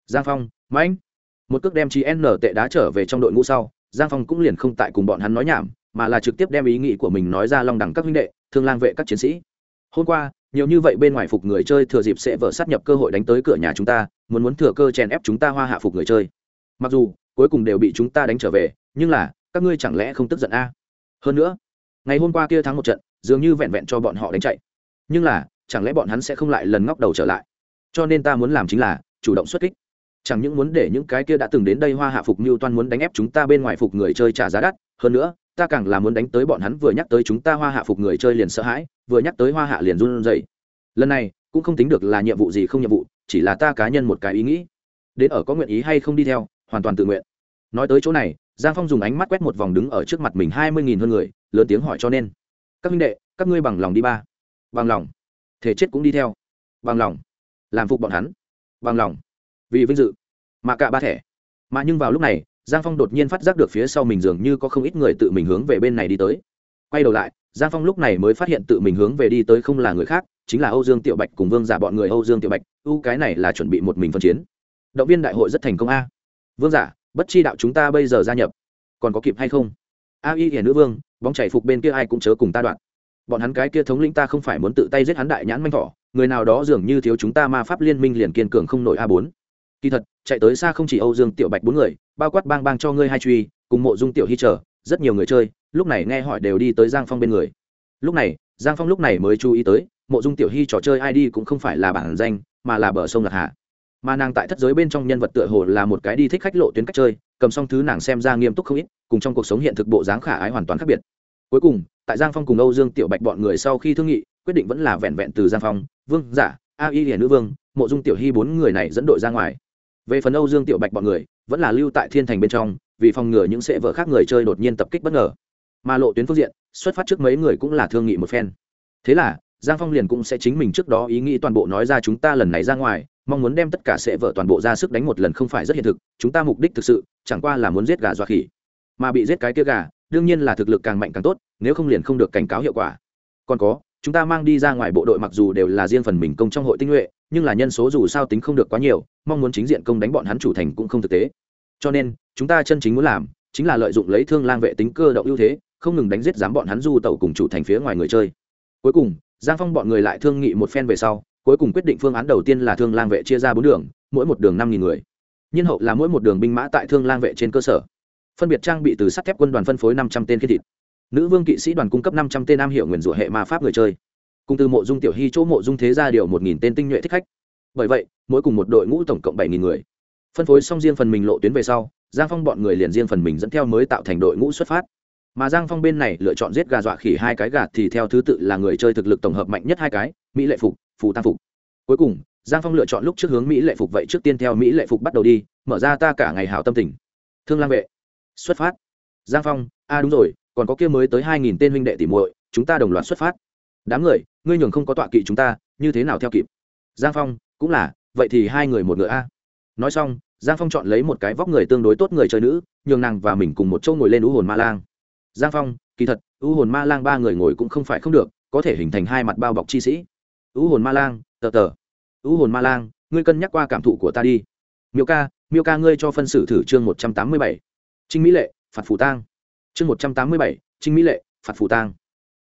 Giang phong, mãnh. Một cước đem chí n tệ đá trở về trong đội ngũ sau, giang phong cũng liền không tại cùng bọn hắn nói nhảm, mà là trực tiếp đem ý nghĩ của mình nói ra long đẳng các huynh đệ, thương lang vệ các chiến sĩ. Hôm qua nhiều như vậy bên ngoài phục người chơi thừa dịp sẽ vỡ sát nhập cơ hội đánh tới cửa nhà chúng ta, muốn muốn thừa cơ chèn ép chúng ta hoa hạ phục người chơi. Mặc dù, cuối cùng đều bị chúng ta đánh trở về, nhưng là, các ngươi chẳng lẽ không tức giận a? Hơn nữa, ngày hôm qua kia thắng một trận, dường như vẹn vẹn cho bọn họ đánh chạy. Nhưng là, chẳng lẽ bọn hắn sẽ không lại lần ngóc đầu trở lại? Cho nên ta muốn làm chính là, chủ động xuất kích. Chẳng những muốn để những cái kia đã từng đến đây hoa hạ phục như toan muốn đánh ép chúng ta bên ngoài phục người chơi trả giá đắt, hơn nữa ta càng là muốn đánh tới bọn hắn vừa nhắc tới chúng ta hoa hạ phục người chơi liền sợ hãi, vừa nhắc tới hoa hạ liền run rẩy. Lần này, cũng không tính được là nhiệm vụ gì không nhiệm vụ, chỉ là ta cá nhân một cái ý nghĩ. Đến ở có nguyện ý hay không đi theo, hoàn toàn tự nguyện. Nói tới chỗ này, giang phong dùng ánh mắt quét một vòng đứng ở trước mặt mình hai mươi nghìn hơn người, lớn tiếng hỏi cho nên. Các minh đệ, các ngươi bằng lòng đi ba. Bằng lòng. Thể chết cũng đi theo. Bằng lòng. Làm phục bọn hắn. Bằng lòng. Vì vinh dự. Mà cả ba thẻ. Mà nhưng vào lúc này giang phong đột nhiên phát giác được phía sau mình dường như có không ít người tự mình hướng về bên này đi tới. Quay đầu lại, giang phong lúc này mới phát hiện tự mình hướng về đi tới không là người khác, chính là âu dương tiểu bạch cùng vương giả bọn người âu dương tiểu bạch. Ưu cái này là chuẩn bị một mình phân chiến. Động viên đại hội rất thành công a. Vương giả, bất chi đạo chúng ta bây giờ gia nhập, còn có kịp hay không? A y hiển nữ vương, bóng chảy phục bên kia ai cũng chớ cùng ta đoạn. Bọn hắn cái kia thống lĩnh ta không phải muốn tự tay giết hắn đại nhãn manh thỏ, người nào đó dường như thiếu chúng ta ma pháp liên minh liền kiên cường không nổi a bốn kỳ thật, chạy tới xa không chỉ âu dương tiểu bạch bốn người, bao quát bang bang cho ngươi hai truy, cùng mộ dung tiểu hy trở rất nhiều người chơi, lúc này nghe hỏi đều đi tới giang phong bên người. Lúc này, giang phong lúc này mới chú ý tới, mộ dung tiểu hy trò chơi id cũng không phải là bản danh, mà là bờ sông lạc hạ mà nàng tại thất giới bên trong nhân vật tựa hồ là một cái đi thích khách lộ tuyến cách chơi, cầm xong thứ nàng xem ra nghiêm túc không ít, cùng trong cuộc sống hiện thực bộ dáng khả ái hoàn toàn khác biệt. Cuối cùng, tại giang phong cùng âu dương tiểu bạch bọn người sau khi thương nghị, quyết định vẫn là vẹn vẹn từ giang phong, vương giả a y hiển nữ vương, mộ dung tiểu hy bốn người này dẫn đội ra ngoài về phần âu dương tiểu bạch bọn người, vẫn là lưu tại thiên thành bên trong, vì phòng ngừa những sệ vợ khác người chơi đột nhiên tập kích bất ngờ. Mà lộ tuyến phương diện, xuất phát trước mấy người cũng là thương nghị một phen. Thế là, giang phong liền cũng sẽ chính mình trước đó ý nghĩ toàn bộ nói ra chúng ta lần này ra ngoài, mong muốn đem tất cả sệ vợ toàn bộ ra sức đánh một lần không phải rất hiện thực, chúng ta mục đích thực sự, chẳng qua là muốn giết gà dọa khỉ. Mà bị giết cái kia gà, đương nhiên là thực lực càng mạnh càng tốt, nếu không liền không được cảnh cáo hiệu quả. Còn có chúng ta mang đi ra ngoài bộ đội mặc dù đều là riêng phần mình công trong hội tinh nhuệ, nhưng là nhân số dù sao tính không được quá nhiều, mong muốn chính diện công đánh bọn hắn chủ thành cũng không thực tế. Cho nên, chúng ta chân chính muốn làm chính là lợi dụng lấy thương lang vệ tính cơ động ưu thế, không ngừng đánh giết dám bọn hắn du tẩu cùng chủ thành phía ngoài người chơi. Cuối cùng, giang phong bọn người lại thương nghị một phen về sau, cuối cùng quyết định phương án đầu tiên là thương lang vệ chia ra bốn đường, mỗi một đường năm nghìn người. Nhân hậu là mỗi một đường binh mã tại thương lang vệ trên cơ sở. Phân biệt trang bị từ sắt thép quân đoàn phân phối năm trăm tên khiết thịt nữ vương kỵ sĩ đoàn cung cấp năm trăm tên am hiệu nguyền rủa hệ ma pháp người chơi. Cùng từ mộ dung tiểu hy chỗ mộ dung thế ra điều một nghìn tên tinh nhuệ thích khách. Bởi vậy, mỗi cùng một đội ngũ tổng cộng bảy nghìn người. Phân phối xong riêng phần mình lộ tuyến về sau, giang phong bọn người liền riêng phần mình dẫn theo mới tạo thành đội ngũ xuất phát. Mà giang phong bên này lựa chọn giết gà dọa khỉ hai cái gà thì theo thứ tự là người chơi thực lực tổng hợp mạnh nhất hai cái, mỹ lệ phục, phù tam phục. Cuối cùng, giang phong lựa chọn lúc trước hướng mỹ lệ phục vậy trước tiên theo mỹ lệ phục bắt đầu đi, mở ra ta cả ngày hào tâm tình. Thương lang vệ. Xuất phát. Giang phong a đúng rồi còn có kia mới tới hai nghìn tên huynh đệ tỉ muội, chúng ta đồng loạt xuất phát. Đám người, ngươi nhường không có tọa kỵ chúng ta, như thế nào theo kịp? Giang phong, cũng là, vậy thì hai người một ngựa a. Nói xong, giang phong chọn lấy một cái vóc người tương đối tốt người chơi nữ, nhường nàng và mình cùng một chỗ ngồi lên u hồn ma lang. Giang phong, kỳ thật, u hồn ma lang ba người ngồi cũng không phải không được, có thể hình thành hai mặt bao bọc chi sĩ. U hồn ma lang, tờ tờ. U hồn ma lang, ngươi cân nhắc qua cảm thụ của ta đi. Miêu ca miêu ca ngươi cho phân xử thử chương một trăm tám mươi bảy. Trinh mỹ lệ, phạt phủ tang chương một trăm tám mươi bảy, trinh mỹ lệ, phạt phủ tang.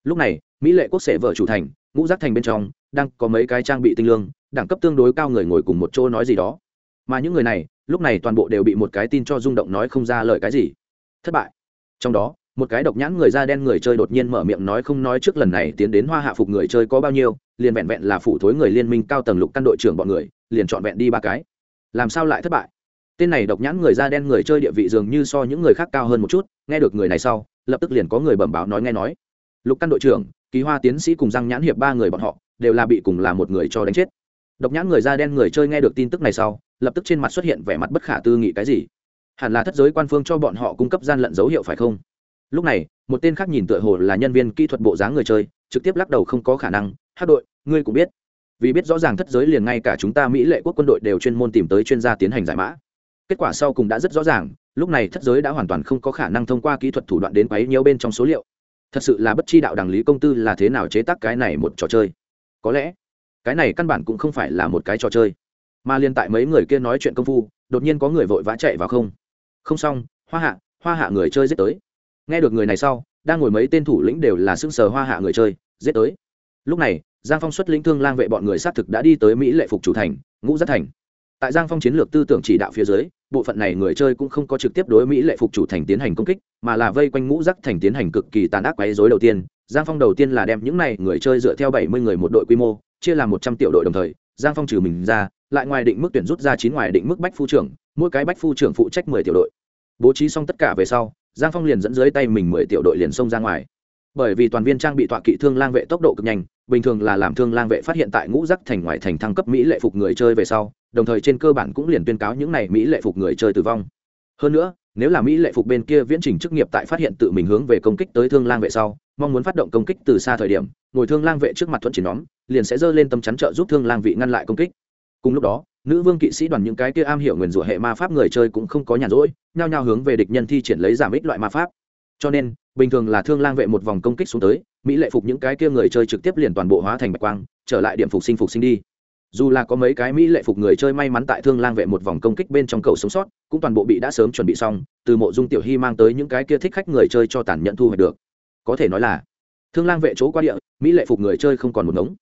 Lúc này, mỹ lệ quốc sẽ vợ chủ thành, ngũ giác thành bên trong, đang có mấy cái trang bị tinh lương, đẳng cấp tương đối cao người ngồi cùng một chỗ nói gì đó. Mà những người này, lúc này toàn bộ đều bị một cái tin cho rung động nói không ra lời cái gì. Thất bại. Trong đó, một cái độc nhãn người da đen người chơi đột nhiên mở miệng nói không nói trước lần này tiến đến hoa hạ phục người chơi có bao nhiêu, liền vẹn vẹn là phủ thối người liên minh cao tầng lục căn đội trưởng bọn người, liền chọn vẹn đi ba cái. Làm sao lại thất bại? Tên này độc nhãn người da đen người chơi địa vị dường như so những người khác cao hơn một chút, nghe được người này sau, lập tức liền có người bẩm báo nói nghe nói. Lục căn đội trưởng, kỳ hoa tiến sĩ cùng răng nhãn hiệp ba người bọn họ, đều là bị cùng là một người cho đánh chết. Độc nhãn người da đen người chơi nghe được tin tức này sau, lập tức trên mặt xuất hiện vẻ mặt bất khả tư nghị cái gì? Hẳn là thất giới quan phương cho bọn họ cung cấp gian lận dấu hiệu phải không? Lúc này, một tên khác nhìn tựa hồ là nhân viên kỹ thuật bộ dáng người chơi, trực tiếp lắc đầu không có khả năng, hát đội, ngươi cũng biết. Vì biết rõ ràng thất giới liền ngay cả chúng ta mỹ lệ quốc quân đội đều chuyên môn tìm tới chuyên gia tiến hành giải mã kết quả sau cùng đã rất rõ ràng, lúc này thất giới đã hoàn toàn không có khả năng thông qua kỹ thuật thủ đoạn đến quấy nhiều bên trong số liệu. Thật sự là bất chi đạo đảng lý công tư là thế nào chế tác cái này một trò chơi? Có lẽ, cái này căn bản cũng không phải là một cái trò chơi. Mà liên tại mấy người kia nói chuyện công phu, đột nhiên có người vội vã chạy vào không. Không xong, hoa hạ hoa hạ người chơi giết tới. Nghe được người này sau, đang ngồi mấy tên thủ lĩnh đều là xưng sờ hoa hạ người chơi, giết tới. Lúc này, giang phong xuất lĩnh thương lang vệ bọn người xác thực đã đi tới mỹ lệ phục chủ thành, ngũ giác thành tại giang phong chiến lược tư tưởng chỉ đạo phía dưới, bộ phận này người chơi cũng không có trực tiếp đối mỹ lệ phục chủ thành tiến hành công kích, mà là vây quanh ngũ rắc thành tiến hành cực kỳ tàn ác quấy dối đầu tiên. Giang phong đầu tiên là đem những này người chơi dựa theo bảy mươi người một đội quy mô, chia làm một trăm triệu đội đồng thời, giang phong trừ mình ra, lại ngoài định mức tuyển rút ra chín ngoài định mức bách phu trưởng, mỗi cái bách phu trưởng phụ trách mười tiểu đội. Bố trí xong tất cả về sau, giang phong liền dẫn dưới tay mình mười tiểu đội liền xông ra ngoài bởi vì toàn viên trang bị tọa kỵ thương lang vệ tốc độ cực nhanh, bình thường là làm thương lang vệ phát hiện tại ngũ giác thành ngoài thành thăng cấp mỹ lệ phục người chơi về sau, đồng thời trên cơ bản cũng liền tuyên cáo những này mỹ lệ phục người chơi tử vong. Hơn nữa, nếu là mỹ lệ phục bên kia viễn trình chức nghiệp tại phát hiện tự mình hướng về công kích tới thương lang vệ sau, mong muốn phát động công kích từ xa thời điểm, ngồi thương lang vệ trước mặt thuận chỉ nhóm, liền sẽ dơ lên tâm chắn trợ giúp thương lang vị ngăn lại công kích. Cùng lúc đó, nữ vương kỵ sĩ đoàn những cái kia am hiểu nguyền rủa hệ ma pháp người chơi cũng không có nhàn rỗi, nhao nhao hướng về địch nhân thi triển lấy giảm ích loại ma pháp cho nên, bình thường là thương lang vệ một vòng công kích xuống tới, mỹ lệ phục những cái kia người chơi trực tiếp liền toàn bộ hóa thành bạch quang, trở lại điểm phục sinh phục sinh đi. Dù là có mấy cái mỹ lệ phục người chơi may mắn tại thương lang vệ một vòng công kích bên trong cầu sống sót, cũng toàn bộ bị đã sớm chuẩn bị xong, từ mộ dung tiểu hy mang tới những cái kia thích khách người chơi cho tàn nhận thu hoạch được. Có thể nói là, thương lang vệ chỗ qua địa, mỹ lệ phục người chơi không còn một ngống.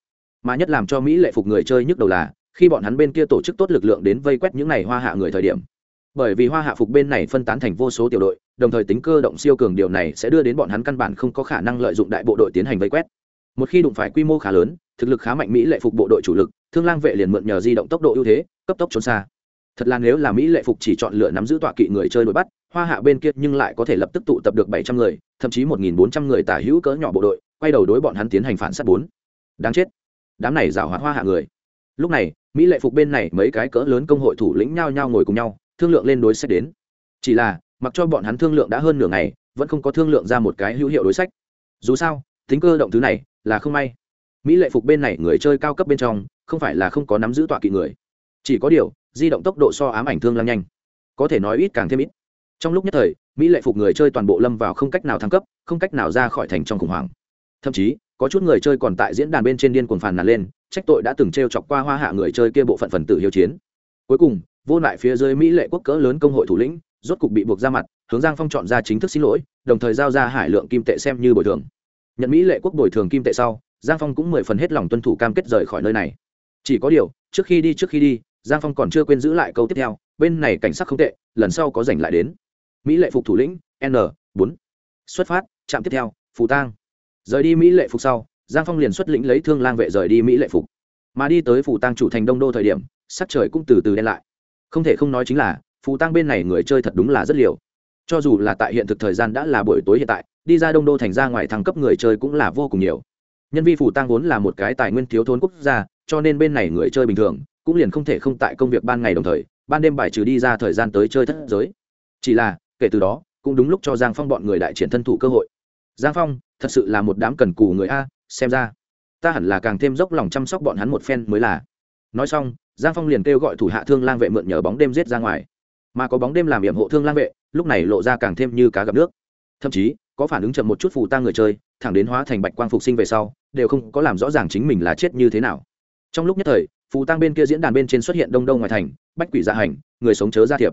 Mà nhất làm cho mỹ lệ phục người chơi nhức đầu là, khi bọn hắn bên kia tổ chức tốt lực lượng đến vây quét những này hoa hạ người thời điểm bởi vì hoa hạ phục bên này phân tán thành vô số tiểu đội, đồng thời tính cơ động siêu cường điều này sẽ đưa đến bọn hắn căn bản không có khả năng lợi dụng đại bộ đội tiến hành vây quét. Một khi đụng phải quy mô khá lớn, thực lực khá mạnh mỹ lệ phục bộ đội chủ lực, thương lang vệ liền mượn nhờ di động tốc độ ưu thế, cấp tốc trốn xa. Thật là nếu là mỹ lệ phục chỉ chọn lựa nắm giữ tọa kỵ người chơi đuổi bắt, hoa hạ bên kia nhưng lại có thể lập tức tụ tập được bảy trăm người, thậm chí một nghìn bốn trăm người tả hữu cỡ nhỏ bộ đội, quay đầu đối bọn hắn tiến hành phản sát bốn. Đáng chết. Đám này giảo hoạt hoa hạ người. Lúc này, mỹ lệ phục bên này mấy cái cỡ lớn công hội thủ lĩnh nhao nhao ngồi cùng nhau thương lượng lên đối sách đến. Chỉ là, mặc cho bọn hắn thương lượng đã hơn nửa ngày, vẫn không có thương lượng ra một cái hữu hiệu đối sách. Dù sao, tính cơ động thứ này là không may. Mỹ lệ phục bên này người chơi cao cấp bên trong, không phải là không có nắm giữ tọa kỵ người. Chỉ có điều, di động tốc độ so ám ảnh thương lăng nhanh. Có thể nói ít càng thêm ít. Trong lúc nhất thời, mỹ lệ phục người chơi toàn bộ lâm vào không cách nào thăng cấp, không cách nào ra khỏi thành trong khủng hoảng. Thậm chí, có chút người chơi còn tại diễn đàn bên trên điên cuồng phàn nàn lên, trách tội đã từng t r e o chọc qua hoa hạ người chơi kia bộ phận phần tử hiếu chiến. Cuối cùng vô lại phía dưới mỹ lệ quốc cỡ lớn công hội thủ lĩnh, rốt cục bị buộc ra mặt, hướng giang phong chọn ra chính thức xin lỗi, đồng thời giao ra hải lượng kim tệ xem như bồi thường. Nhận mỹ lệ quốc bồi thường kim tệ sau, giang phong cũng mười phần hết lòng tuân thủ cam kết rời khỏi nơi này. Chỉ có điều, trước khi đi trước khi đi, giang phong còn chưa quên giữ lại câu tiếp theo, bên này cảnh sát không tệ, lần sau có giành lại đến. Mỹ lệ phục thủ lĩnh, n, bốn. Xuất phát, trạm tiếp theo, phù tang. Rời đi mỹ lệ phục sau, giang phong liền xuất lĩnh lấy thương lang vệ rời đi mỹ lệ phục. Mà đi tới phủ tang chủ thành đông đô thời điểm, sắc trời cũng từ từ đen lại không thể không nói chính là, phù tang bên này người chơi thật đúng là rất liều. Cho dù là tại hiện thực thời gian đã là buổi tối hiện tại, đi ra đông đô thành ra ngoài thăng cấp người chơi cũng là vô cùng nhiều. Nhân vi phù tăng vốn là một cái tài nguyên thiếu thốn quốc gia, cho nên bên này người chơi bình thường, cũng liền không thể không tại công việc ban ngày đồng thời, ban đêm bài trừ đi ra thời gian tới chơi thất giới. Chỉ là, kể từ đó, cũng đúng lúc cho giang phong bọn người đại triển thân thủ cơ hội. Giang phong, thật sự là một đám cần cù người a, xem ra. Ta hẳn là càng thêm dốc lòng chăm sóc bọn hắn một phen mới là nói xong, giang phong liền kêu gọi thủ hạ thương lang vệ mượn nhờ bóng đêm giết ra ngoài. Mà có bóng đêm làm hiểm hộ thương lang vệ, lúc này lộ ra càng thêm như cá gặp nước. Thậm chí, có phản ứng chậm một chút phù tang người chơi, thẳng đến hóa thành bạch quang phục sinh về sau, đều không có làm rõ ràng chính mình là chết như thế nào. Trong lúc nhất thời, phù tang bên kia diễn đàn bên trên xuất hiện đông đông ngoài thành, bách quỷ dạ hành, người sống chớ ra thiệp.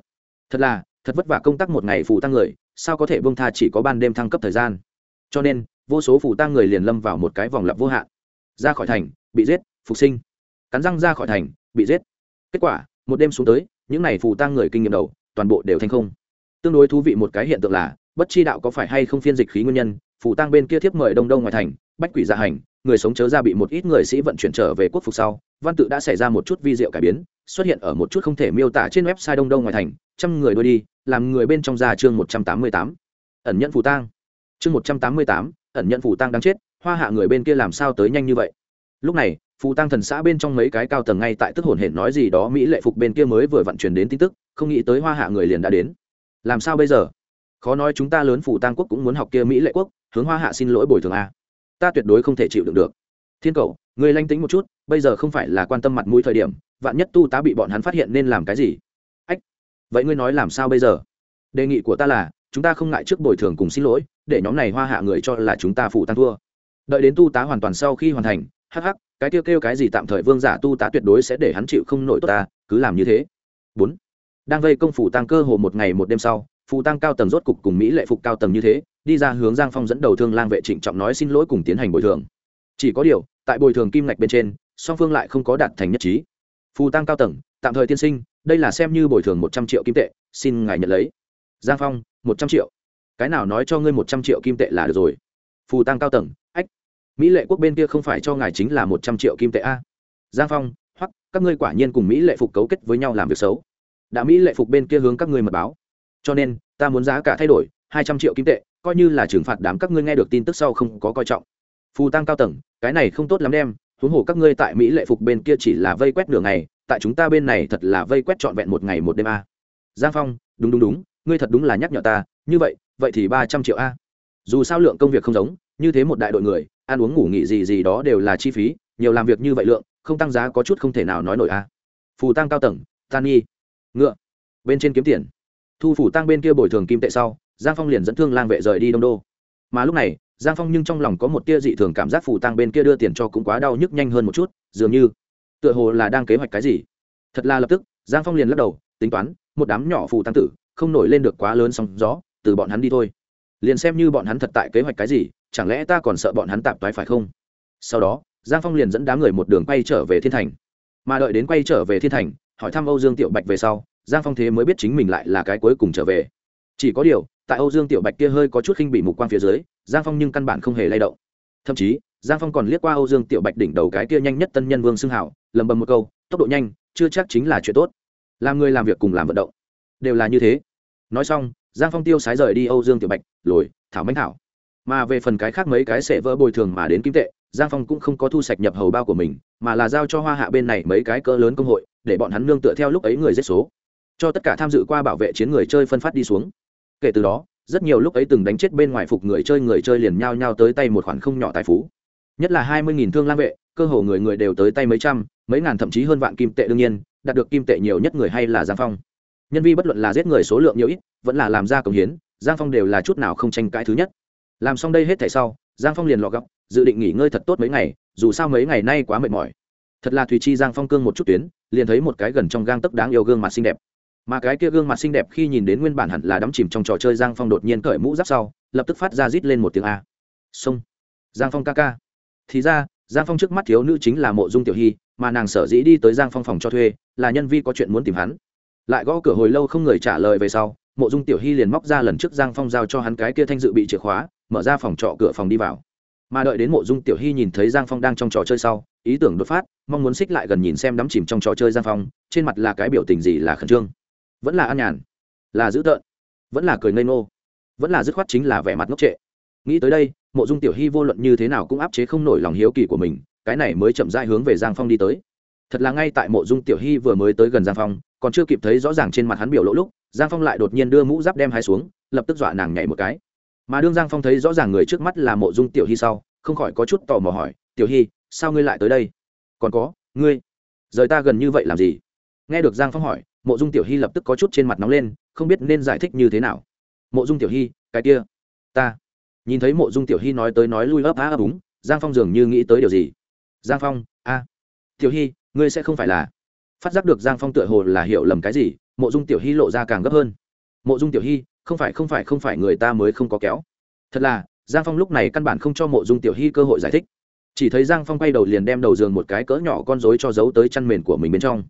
Thật là, thật vất vả công tác một ngày phù tăng người, sao có thể bông tha chỉ có ban đêm thăng cấp thời gian? Cho nên, vô số phù tăng người liền lâm vào một cái vòng lặp vô hạn. Ra khỏi thành, bị giết, phục sinh cắn răng ra khỏi thành, bị giết. Kết quả, một đêm xuống tới, những này phù tang người kinh nghiệm đầu, toàn bộ đều thành không. Tương đối thú vị một cái hiện tượng là, bất chi đạo có phải hay không phiên dịch khí nguyên nhân, phù tang bên kia thiếp mời đông đông ngoài thành, bách quỷ gia hành, người sống chớ ra bị một ít người sĩ vận chuyển trở về quốc phục sau, văn tự đã xảy ra một chút vi diệu cải biến, xuất hiện ở một chút không thể miêu tả trên website đông đông ngoài thành, trăm người đôi đi, làm người bên trong già chương một trăm tám mươi tám. Ẩn nhận phù tang. Chương một trăm tám mươi tám, ẩn nhận phù tang đáng chết, hoa hạ người bên kia làm sao tới nhanh như vậy? Lúc này phù tăng thần xã bên trong mấy cái cao tầng ngay tại tức hồn hển nói gì đó mỹ lệ phục bên kia mới vừa vận chuyển đến tin tức, không nghĩ tới hoa hạ người liền đã đến. Làm sao bây giờ? Khó nói chúng ta lớn phù tăng quốc cũng muốn học kia mỹ lệ quốc, hướng hoa hạ xin lỗi bồi thường a. Ta tuyệt đối không thể chịu đựng được. Thiên cầu, người lanh tính một chút, bây giờ không phải là quan tâm mặt mũi thời điểm, vạn nhất tu tá bị bọn hắn phát hiện nên làm cái gì? Ách, vậy ngươi nói làm sao bây giờ? Đề nghị của ta là, chúng ta không ngại trước bồi thường cùng xin lỗi, để nhóm này hoa hạ người cho là chúng ta phụ tăng thua. Đợi đến tu tá hoàn toàn sau khi hoàn thành, hắc hắc cái kêu kêu cái gì tạm thời vương giả tu tá tuyệt đối sẽ để hắn chịu không nổi tốt ta, cứ làm như thế. Bốn, đang vây công phủ tăng cơ hồ một ngày một đêm sau phù tăng cao tầng rốt cục cùng mỹ lệ phục cao tầng như thế, đi ra hướng giang phong dẫn đầu thương lang vệ trịnh trọng nói xin lỗi cùng tiến hành bồi thường. Chỉ có điều, tại bồi thường kim ngạch bên trên, song phương lại không có đạt thành nhất trí. Phù tăng cao tầng, tạm thời tiên sinh, đây là xem như bồi thường một trăm triệu kim tệ, xin ngài nhận lấy. Giang phong, một trăm triệu. Cái nào nói cho ngươi một trăm triệu kim tệ là được rồi. Phù tăng cao tầng mỹ lệ quốc bên kia không phải cho ngài chính là một trăm triệu kim tệ a? Giang phong, hoặc, các ngươi quả nhiên cùng mỹ lệ phục cấu kết với nhau làm việc xấu. Đã mỹ lệ phục bên kia hướng các ngươi mật báo. Cho nên, ta muốn giá cả thay đổi, hai trăm triệu kim tệ, coi như là trừng phạt đám các ngươi nghe được tin tức sau không có coi trọng. Phù tăng cao tầng, cái này không tốt lắm đem, huống hồ các ngươi tại mỹ lệ phục bên kia chỉ là vây quét nửa ngày, tại chúng ta bên này thật là vây quét trọn vẹn một ngày một đêm a. Giang phong, đúng đúng đúng, ngươi thật đúng là nhắc nhở ta, như vậy vậy thì ba trăm triệu a. Dù sao lượng công việc không giống, như thế một đại đội người ăn uống ngủ nghỉ gì gì đó đều là chi phí, nhiều làm việc như vậy lượng, không tăng giá có chút không thể nào nói nổi a. Phù tăng cao tầng, tan nghi. Ngựa. Bên trên kiếm tiền. Thu phủ tăng bên kia bồi thường kim tệ sau, giang phong liền dẫn thương lang vệ rời đi đông đô. Mà lúc này, giang phong nhưng trong lòng có một tia dị thường cảm giác phủ tăng bên kia đưa tiền cho cũng quá đau nhức nhanh hơn một chút, dường như tựa hồ là đang kế hoạch cái gì. Thật là lập tức, giang phong liền lắc đầu, tính toán, một đám nhỏ phủ tăng tử, không nổi lên được quá lớn sóng gió, từ bọn hắn đi thôi liền xem như bọn hắn thật tại kế hoạch cái gì, chẳng lẽ ta còn sợ bọn hắn tạp toái phải không? Sau đó, giang phong liền dẫn đám người một đường quay trở về thiên thành. Mà đợi đến quay trở về thiên thành, hỏi thăm âu dương tiểu bạch về sau, giang phong thế mới biết chính mình lại là cái cuối cùng trở về. Chỉ có điều, tại âu dương tiểu bạch kia hơi có chút khinh bị mục quang phía dưới, giang phong nhưng căn bản không hề lay động. Thậm chí, giang phong còn liếc qua âu dương tiểu bạch đỉnh đầu cái kia nhanh nhất tân nhân vương xưng hảo lầm bầm một câu, tốc độ nhanh, chưa chắc chính là chuyện tốt. Làm người làm việc cùng làm vận động. Đều là như thế. Nói xong giang phong tiêu sái rời đi âu dương tiểu bạch, lồi, thảo mánh thảo. Mà về phần cái khác mấy cái sẽ vỡ bồi thường mà đến kim tệ, giang phong cũng không có thu sạch nhập hầu bao của mình, mà là giao cho hoa hạ bên này mấy cái cỡ lớn công hội, để bọn hắn nương tựa theo lúc ấy người giết số. Cho tất cả tham dự qua bảo vệ chiến người chơi phân phát đi xuống. Kể từ đó, rất nhiều lúc ấy từng đánh chết bên ngoài phục người chơi người chơi liền nhao nhao tới tay một khoản không nhỏ tài phú. Nhất là hai mươi nghìn thương lang vệ, cơ hồ người người đều tới tay mấy trăm, mấy ngàn thậm chí hơn vạn kim tệ đương nhiên, đạt được kim tệ nhiều nhất người hay là giang phong nhân vi bất luận là giết người số lượng nhiều ít, vẫn là làm ra công hiến, giang phong đều là chút nào không tranh cãi thứ nhất. Làm xong đây hết thảy sau, giang phong liền lọ gọc dự định nghỉ ngơi thật tốt mấy ngày, dù sao mấy ngày nay quá mệt mỏi. Thật là thùy chi giang phong cương một chút tuyến, liền thấy một cái gần trong gang tấc đáng yêu gương mặt xinh đẹp. Mà cái kia gương mặt xinh đẹp khi nhìn đến nguyên bản hẳn là đắm chìm trong trò chơi giang phong đột nhiên cởi mũ giáp sau, lập tức phát ra rít lên một tiếng a. Xong giang phong ca ca. Thì ra, giang phong trước mắt thiếu nữ chính là mộ dung tiểu hy, mà nàng sở dĩ đi tới giang phong phòng cho thuê, là nhân vi có chuyện muốn tìm hắn lại gõ cửa hồi lâu không người trả lời về sau, mộ dung tiểu hy liền móc ra lần trước giang phong giao cho hắn cái kia thanh dự bị chìa khóa, mở ra phòng trọ cửa phòng đi vào. Mà đợi đến mộ dung tiểu hy nhìn thấy giang phong đang trong trò chơi sau, ý tưởng đột phát, mong muốn xích lại gần nhìn xem đắm chìm trong trò chơi giang phong, trên mặt là cái biểu tình gì là khẩn trương. Vẫn là an nhàn, là dữ tợn, vẫn là cười ngây ngô, vẫn là dứt khoát chính là vẻ mặt ngốc trệ. Nghĩ tới đây, mộ dung tiểu hy vô luận như thế nào cũng áp chế không nổi lòng hiếu kỳ của mình, cái này mới chậm dai hướng về giang phong đi tới. Thật là ngay tại mộ dung tiểu hy vừa mới tới gần giang phong còn chưa kịp thấy rõ ràng trên mặt hắn biểu lỗ lúc, giang phong lại đột nhiên đưa mũ giáp đem hai xuống, lập tức dọa nàng nhảy một cái. Mà đương giang phong thấy rõ ràng người trước mắt là mộ dung tiểu hy sau, không khỏi có chút tò mò hỏi, tiểu hy, sao ngươi lại tới đây? Còn có, ngươi, rời ta gần như vậy làm gì? Nghe được giang phong hỏi, mộ dung tiểu hy lập tức có chút trên mặt nóng lên, không biết nên giải thích như thế nào. Mộ dung tiểu hy, cái kia, ta. Nhìn thấy mộ dung tiểu hy nói tới nói lui ấp á ấp úng, giang phong dường như nghĩ tới điều gì. Giang phong, a, tiểu hy, ngươi sẽ không phải là phát giác được giang phong tựa hồ là hiểu lầm cái gì, mộ dung tiểu hy lộ ra càng gấp hơn. Mộ dung tiểu hy, không phải không phải không phải người ta mới không có kéo. Thật là, giang phong lúc này căn bản không cho mộ dung tiểu hy cơ hội giải thích. Chỉ thấy giang phong quay đầu liền đem đầu giường một cái cỡ nhỏ con dối cho giấu tới chăn mền của mình bên trong.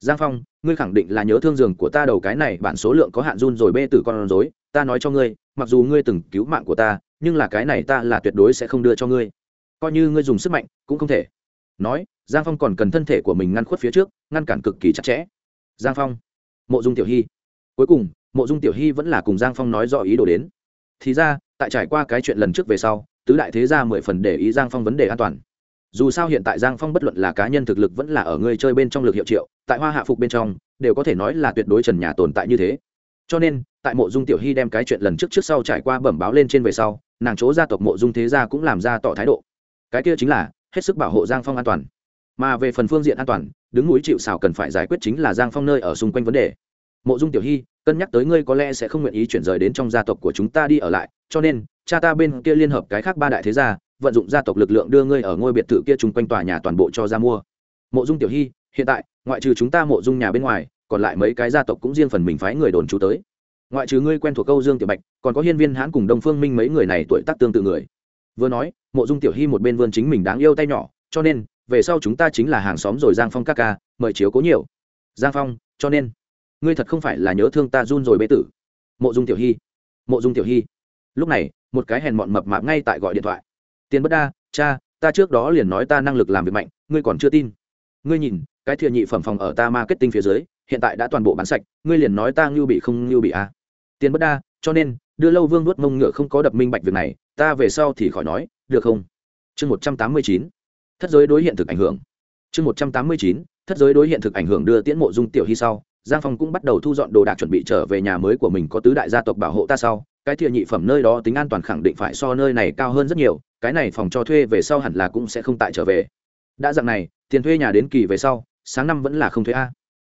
Giang phong, ngươi khẳng định là nhớ thương giường của ta đầu cái này, bản số lượng có hạn run rồi bê tử con dối ta nói cho ngươi, mặc dù ngươi từng cứu mạng của ta, nhưng là cái này ta là tuyệt đối sẽ không đưa cho ngươi. Coi như ngươi dùng sức mạnh, cũng không thể nói, giang phong còn cần thân thể của mình ngăn khuất phía trước, ngăn cản cực kỳ chặt chẽ. Giang phong, mộ dung tiểu hy. Cuối cùng, mộ dung tiểu hy vẫn là cùng giang phong nói rõ ý đồ đến. Thì ra, tại trải qua cái chuyện lần trước về sau, tứ đại thế gia mười phần để ý giang phong vấn đề an toàn. Dù sao hiện tại giang phong bất luận là cá nhân thực lực vẫn là ở người chơi bên trong lực hiệu triệu, tại hoa hạ phục bên trong, đều có thể nói là tuyệt đối trần nhà tồn tại như thế. Cho nên, tại mộ dung tiểu hy đem cái chuyện lần trước trước sau trải qua bẩm báo lên trên về sau, nàng chỗ gia tộc mộ dung thế gia cũng làm ra tỏ thái độ. Cái kia chính là hết sức bảo hộ giang phong an toàn. Mà về phần phương diện an toàn, đứng núi chịu xảo cần phải giải quyết chính là giang phong nơi ở xung quanh vấn đề. Mộ dung tiểu hy, cân nhắc tới ngươi có lẽ sẽ không nguyện ý chuyển rời đến trong gia tộc của chúng ta đi ở lại, cho nên, cha ta bên kia liên hợp cái khác ba đại thế gia, vận dụng gia tộc lực lượng đưa ngươi ở ngôi biệt thự kia chung quanh tòa nhà toàn bộ cho ra mua. Mộ dung tiểu hy, hiện tại, ngoại trừ chúng ta mộ dung nhà bên ngoài, còn lại mấy cái gia tộc cũng riêng phần mình phái người đồn trú tới. Ngoại trừ ngươi quen thuộc câu dương tiểu bạch, còn có hiên viên hãn cùng đông phương minh mấy người này tuổi tác tương tự người vừa nói, mộ dung tiểu hy một bên vươn chính mình đáng yêu tay nhỏ, cho nên, về sau chúng ta chính là hàng xóm rồi giang phong ca ca, mời chiếu cố nhiều. Giang phong, cho nên, ngươi thật không phải là nhớ thương ta run rồi bê tử. Mộ dung tiểu hy, mộ dung tiểu hy. Lúc này, một cái hèn mọn mập mạp ngay tại gọi điện thoại. Tiền bất đa, cha, ta trước đó liền nói ta năng lực làm việc mạnh, ngươi còn chưa tin. Ngươi nhìn, cái thiện nhị phẩm phòng ở ta marketing phía dưới, hiện tại đã toàn bộ bán sạch, ngươi liền nói ta ngưu bị không ngưu bị à. tiền bất đa, cho nên, đưa lâu vương nuốt mông ngựa không có đập minh bạch việc này ta về sau thì khỏi nói, được không? Chương một trăm tám mươi chín, thất giới đối hiện thực ảnh hưởng. Chương một trăm tám mươi chín, thất giới đối hiện thực ảnh hưởng đưa tiễn mộ dung tiểu hy sau, giang phong cũng bắt đầu thu dọn đồ đạc chuẩn bị trở về nhà mới của mình có tứ đại gia tộc bảo hộ ta sau. Cái thiện nhị phẩm nơi đó tính an toàn khẳng định phải so nơi này cao hơn rất nhiều, cái này phòng cho thuê về sau hẳn là cũng sẽ không tại trở về. Đã dặn này, tiền thuê nhà đến kỳ về sau, sáng năm vẫn là không thuê a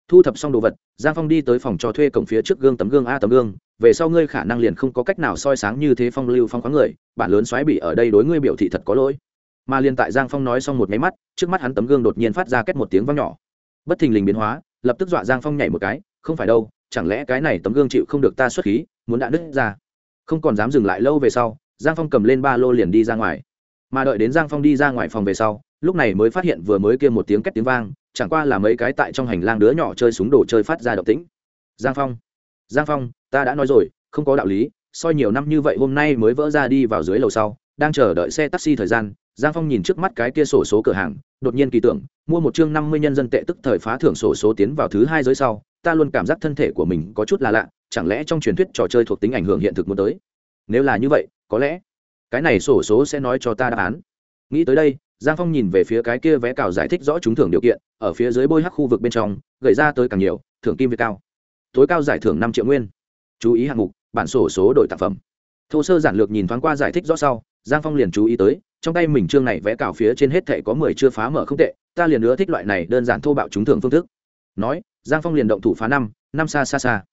thu thập xong đồ vật, giang phong đi tới phòng cho thuê cổng phía trước gương tấm gương a tấm gương, về sau ngươi khả năng liền không có cách nào soi sáng như thế phong lưu phong khoáng người, bản lớn xoáy bị ở đây đối ngươi biểu thị thật có lỗi. Mà liền tại giang phong nói xong một máy mắt, trước mắt hắn tấm gương đột nhiên phát ra kết một tiếng vang nhỏ. Bất thình lình biến hóa, lập tức dọa giang phong nhảy một cái, không phải đâu, chẳng lẽ cái này tấm gương chịu không được ta xuất khí, muốn đã nứt ra. Không còn dám dừng lại lâu về sau, giang phong cầm lên ba lô liền đi ra ngoài. Mà đợi đến giang phong đi ra ngoài phòng về sau, lúc này mới phát hiện vừa mới kia một tiếng két tiếng vang chẳng qua là mấy cái tại trong hành lang đứa nhỏ chơi súng đồ chơi phát ra động tĩnh. Giang phong giang phong, ta đã nói rồi, không có đạo lý, soi nhiều năm như vậy hôm nay mới vỡ ra đi vào dưới lầu sau, đang chờ đợi xe taxi thời gian, giang phong nhìn trước mắt cái kia sổ số cửa hàng, đột nhiên kỳ tưởng, mua một chương năm mươi nhân dân tệ tức thời phá thưởng sổ số tiến vào thứ hai giới sau, ta luôn cảm giác thân thể của mình có chút là lạ, chẳng lẽ trong truyền thuyết trò chơi thuộc tính ảnh hưởng hiện thực muốn tới? Nếu là như vậy, có lẽ cái này sổ số sẽ nói cho ta đáp án. Nghĩ tới đây giang phong nhìn về phía cái kia vé cào giải thích rõ trúng thưởng điều kiện, ở phía dưới bôi hắc khu vực bên trong gậy ra tới càng nhiều, thưởng kim việt cao. Tối cao giải thưởng năm triệu nguyên. Chú ý hạng mục, bản sổ số đổi tạp phẩm. Thô sơ giản lược nhìn thoáng qua giải thích rõ sau, giang phong liền chú ý tới, trong tay mình chương này vẽ cào phía trên hết thệ có mười chưa phá mở không tệ, ta liền nữa thích loại này đơn giản thô bạo trúng thưởng phương thức. Nói, giang phong liền động thủ phá năm năm xa xa xa.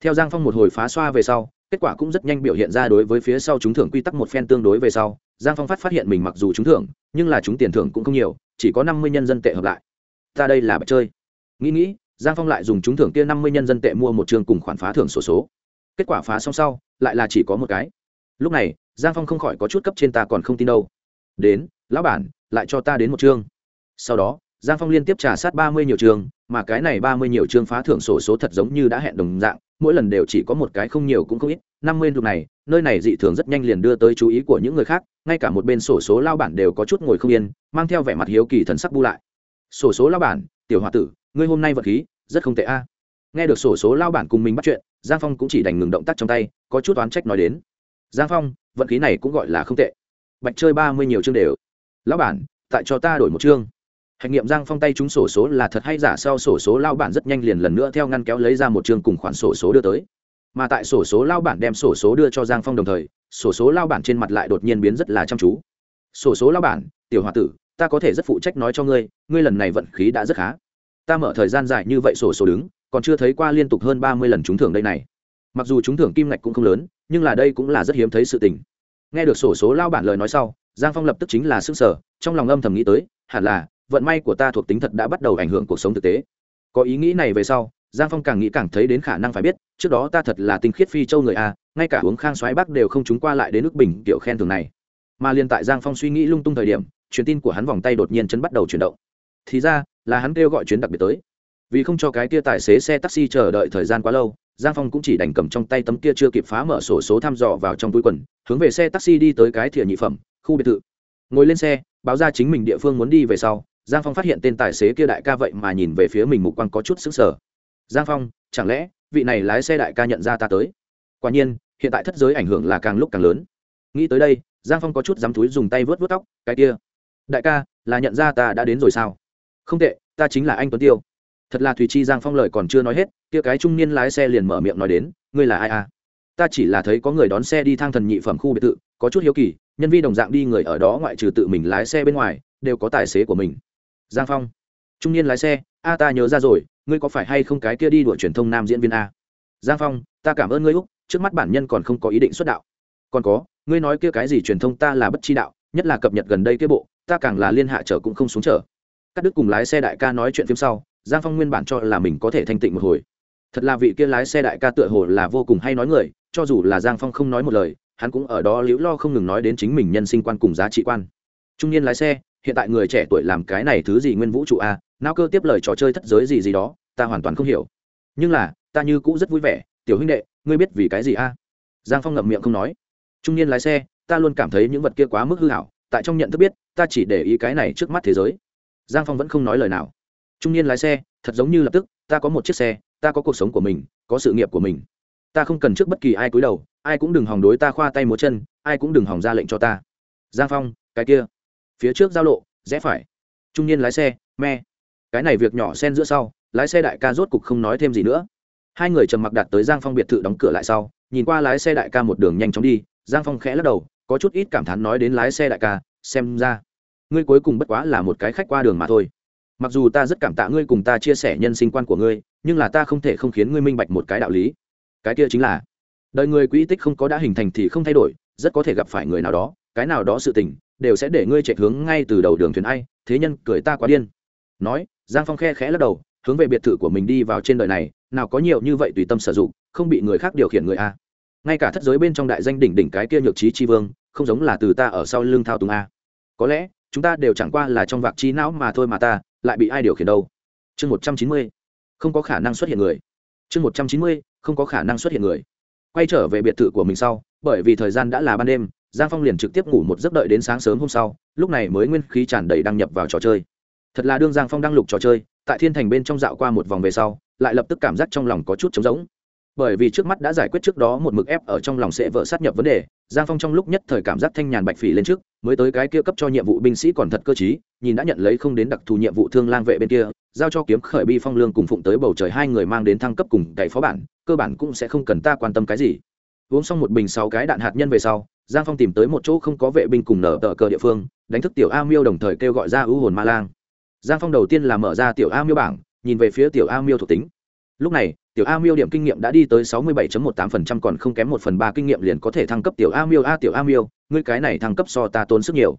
Theo giang phong một hồi phá xoa về sau, kết quả cũng rất nhanh biểu hiện ra đối với phía sau trúng thưởng quy tắc một phen tương đối về sau giang phong phát phát hiện mình mặc dù trúng thưởng nhưng là trúng tiền thưởng cũng không nhiều chỉ có năm mươi nhân dân tệ hợp lại. Ta đây là bạch chơi. Nghĩ nghĩ giang phong lại dùng trúng thưởng kia năm mươi nhân dân tệ mua một trường cùng khoản phá thưởng sổ số, số kết quả phá xong sau lại là chỉ có một cái. Lúc này giang phong không khỏi có chút cấp trên ta còn không tin đâu. Đến lão bản lại cho ta đến một chương sau đó giang phong liên tiếp trả sát ba mươi nhiều trường mà cái này ba mươi nhiều chương phá thưởng sổ số thật giống như đã hẹn đồng dạng mỗi lần đều chỉ có một cái không nhiều cũng không ít năm mươi lúc này, nơi này dị thường rất nhanh liền đưa tới chú ý của những người khác, ngay cả một bên sổ số lao bản đều có chút ngồi không yên, mang theo vẻ mặt hiếu kỳ thần sắc bu lại. Sổ số lao bản, tiểu h o a tử, ngươi hôm nay vật khí rất không tệ a. Nghe được sổ số lao bản cùng mình bắt chuyện, giang phong cũng chỉ đành ngừng động tác trong tay, có chút oán trách nói đến. Giang phong, vận khí này cũng gọi là không tệ. Bạch chơi ba mươi nhiều chương đều. Lão bản, tại cho ta đổi một chương. Hạch nghiệm giang phong tay trúng sổ số là thật hay giả sau sổ số lao bản rất nhanh liền lần nữa theo ngăn kéo lấy ra một chương cùng khoản sổ số đưa tới mà tại sổ số lao bản đem sổ số đưa cho giang phong đồng thời, sổ số lao bản trên mặt lại đột nhiên biến rất là chăm chú. Sổ số lao bản, tiểu h o a tử, ta có thể rất phụ trách nói cho ngươi ngươi lần này vận khí đã rất khá. Ta mở thời gian dài như vậy sổ số đứng, còn chưa thấy qua liên tục hơn ba mươi lần trúng thưởng đây này. Mặc dù trúng thưởng kim ngạch cũng không lớn, nhưng là đây cũng là rất hiếm thấy sự tình. Nghe được sổ số lao bản lời nói sau, giang phong lập tức chính là s ư n g sở trong lòng âm thầm nghĩ tới, hẳn là, vận may của ta thuộc tính thật đã bắt đầu ảnh hưởng cuộc sống thực tế. Có ý nghĩ này về sau giang phong càng nghĩ càng thấy đến khả năng phải biết, trước đó ta thật là tinh khiết phi châu người a, ngay cả uống khang xoáy bắc đều không chúng qua lại đến nước bình, kiểu khen thường này. Mà liên tại giang phong suy nghĩ lung tung thời điểm, truyền tin của hắn vòng tay đột nhiên chân bắt đầu chuyển động. Thì ra, là hắn kêu gọi chuyến đặc biệt tới. Vì không cho cái kia tài xế xe taxi chờ đợi thời gian quá lâu, giang phong cũng chỉ đành cầm trong tay tấm kia chưa kịp phá mở sổ số thăm dò vào trong túi quần, hướng về xe taxi đi tới cái thìa nhị phẩm, khu biệt thự. Ngồi lên xe, báo ra chính mình địa phương muốn đi về sau, giang phong phát hiện tên tài xế kia đại ca vậy mà nhìn về phía mình mục quăng có chút xứng sở giang phong, chẳng lẽ vị này lái xe đại ca nhận ra ta tới? Quả nhiên, hiện tại thất giới ảnh hưởng là càng lúc càng lớn. Nghĩ tới đây, giang phong có chút dám túi dùng tay vớt vớt tóc, cái kia, đại ca, là nhận ra ta đã đến rồi sao? Không tệ, ta chính là anh tuấn tiêu. Thật là thùy chi giang phong lời còn chưa nói hết, kia cái trung niên lái xe liền mở miệng nói đến, ngươi là ai à? Ta chỉ là thấy có người đón xe đi thang thần nhị phẩm khu biệt thự, có chút hiếu kỳ, nhân viên đồng dạng đi người ở đó ngoại trừ tự mình lái xe bên ngoài, đều có tài xế của mình. Giang phong, trung niên lái xe, a ta nhớ ra rồi ngươi có phải hay không cái kia đi đuổi truyền thông nam diễn viên a? Giang phong, ta cảm ơn ngươi úc, trước mắt bản nhân còn không có ý định xuất đạo. Còn có, ngươi nói kia cái gì truyền thông ta là bất chi đạo, nhất là cập nhật gần đây kia bộ, ta càng là liên hạ trở cũng không xuống trở. Các đức cùng lái xe đại ca nói chuyện phim sau, giang phong nguyên bản cho là mình có thể thanh tịnh một hồi. Thật là vị kia lái xe đại ca tựa hồ là vô cùng hay nói người, cho dù là giang phong không nói một lời, hắn cũng ở đó liễu lo không ngừng nói đến chính mình nhân sinh quan cùng giá trị quan. Trung niên lái xe hiện tại người trẻ tuổi làm cái này thứ gì nguyên vũ trụ a, nao cơ tiếp lời trò chơi thất giới gì gì đó, ta hoàn toàn không hiểu. Nhưng là, ta như cũ rất vui vẻ, tiểu huynh đệ, ngươi biết vì cái gì a? Giang phong ngậm miệng không nói. Trung niên lái xe, ta luôn cảm thấy những vật kia quá mức hư hảo, tại trong nhận thức biết, ta chỉ để ý cái này trước mắt thế giới. Giang phong vẫn không nói lời nào. Trung niên lái xe, thật giống như lập tức, ta có một chiếc xe, ta có cuộc sống của mình, có sự nghiệp của mình. Ta không cần trước bất kỳ ai cúi đầu, ai cũng đừng hòng đối ta khoa tay múa chân, ai cũng đừng hòng ra lệnh cho ta. Giang phong, cái kia phía trước giao lộ, rẽ phải. Trung niên lái xe, me. Cái này việc nhỏ xen giữa sau, lái xe đại ca rốt cục không nói thêm gì nữa. Hai người trầm mặc đặt tới giang phong biệt thự đóng cửa lại sau, nhìn qua lái xe đại ca một đường nhanh chóng đi, giang phong khẽ lắc đầu, có chút ít cảm thán nói đến lái xe đại ca, xem ra, ngươi cuối cùng bất quá là một cái khách qua đường mà thôi. Mặc dù ta rất cảm tạ ngươi cùng ta chia sẻ nhân sinh quan của ngươi, nhưng là ta không thể không khiến ngươi minh bạch một cái đạo lý. Cái kia chính là, đời người quỹ tích không có đã hình thành thì không thay đổi, rất có thể gặp phải người nào đó, cái nào đó sự tình đều sẽ để ngươi chạy hướng ngay từ đầu đường thuyền ai, thế nhân cười ta quá điên. Nói, giang phong khe khẽ lắc đầu, hướng về biệt thự của mình đi vào trên đời này, nào có nhiều như vậy tùy tâm sử dụng, không bị người khác điều khiển người a. Ngay cả thất giới bên trong đại danh đỉnh đỉnh cái kia nhược trí tri vương, không giống là từ ta ở sau lưng thao túng a. Có lẽ, chúng ta đều chẳng qua là trong vạc trí não mà thôi mà ta, lại bị ai điều khiển đâu. Chương một trăm chín mươi, không có khả năng xuất hiện người. Chương một trăm chín mươi, không có khả năng xuất hiện người. Quay trở về biệt thự của mình sau, bởi vì thời gian đã là ban đêm giang phong liền trực tiếp ngủ một giấc đợi đến sáng sớm hôm sau, lúc này mới nguyên khí tràn đầy đăng nhập vào trò chơi. Thật là đương giang phong đăng lục trò chơi, tại thiên thành bên trong dạo qua một vòng về sau, lại lập tức cảm giác trong lòng có chút trống rỗng. Bởi vì trước mắt đã giải quyết trước đó một mực ép ở trong lòng sẽ vợ sát nhập vấn đề, giang phong trong lúc nhất thời cảm giác thanh nhàn bạch phỉ lên trước, mới tới cái kia cấp cho nhiệm vụ binh sĩ còn thật cơ t nhìn đã nhận lấy không đến đặc thù nhiệm vụ thương lang vệ bên kia, giao cho kiếm khởi bi phong lương cùng phụng tới bầu trời hai người mang đến thăng cấp cùng cậy phó bản, cơ bản cũng sẽ không cần ta quan tâm cái gì. Uống xong một bình sáu cái đạn hạt nhân về sau giang phong tìm tới một chỗ không có vệ binh cùng nở tờ cờ địa phương, đánh thức tiểu a miêu đồng thời kêu gọi ra ưu hồn ma lang. Giang phong đầu tiên là mở ra tiểu a miêu bảng, nhìn về phía tiểu a miêu thuộc tính. Lúc này, tiểu a miêu điểm kinh nghiệm đã đi tới sáu mươi bảy một tám phần trăm còn không kém một phần ba kinh nghiệm liền có thể thăng cấp tiểu a miêu. A, tiểu a miêu, ngươi cái này thăng cấp so ta tốn sức nhiều.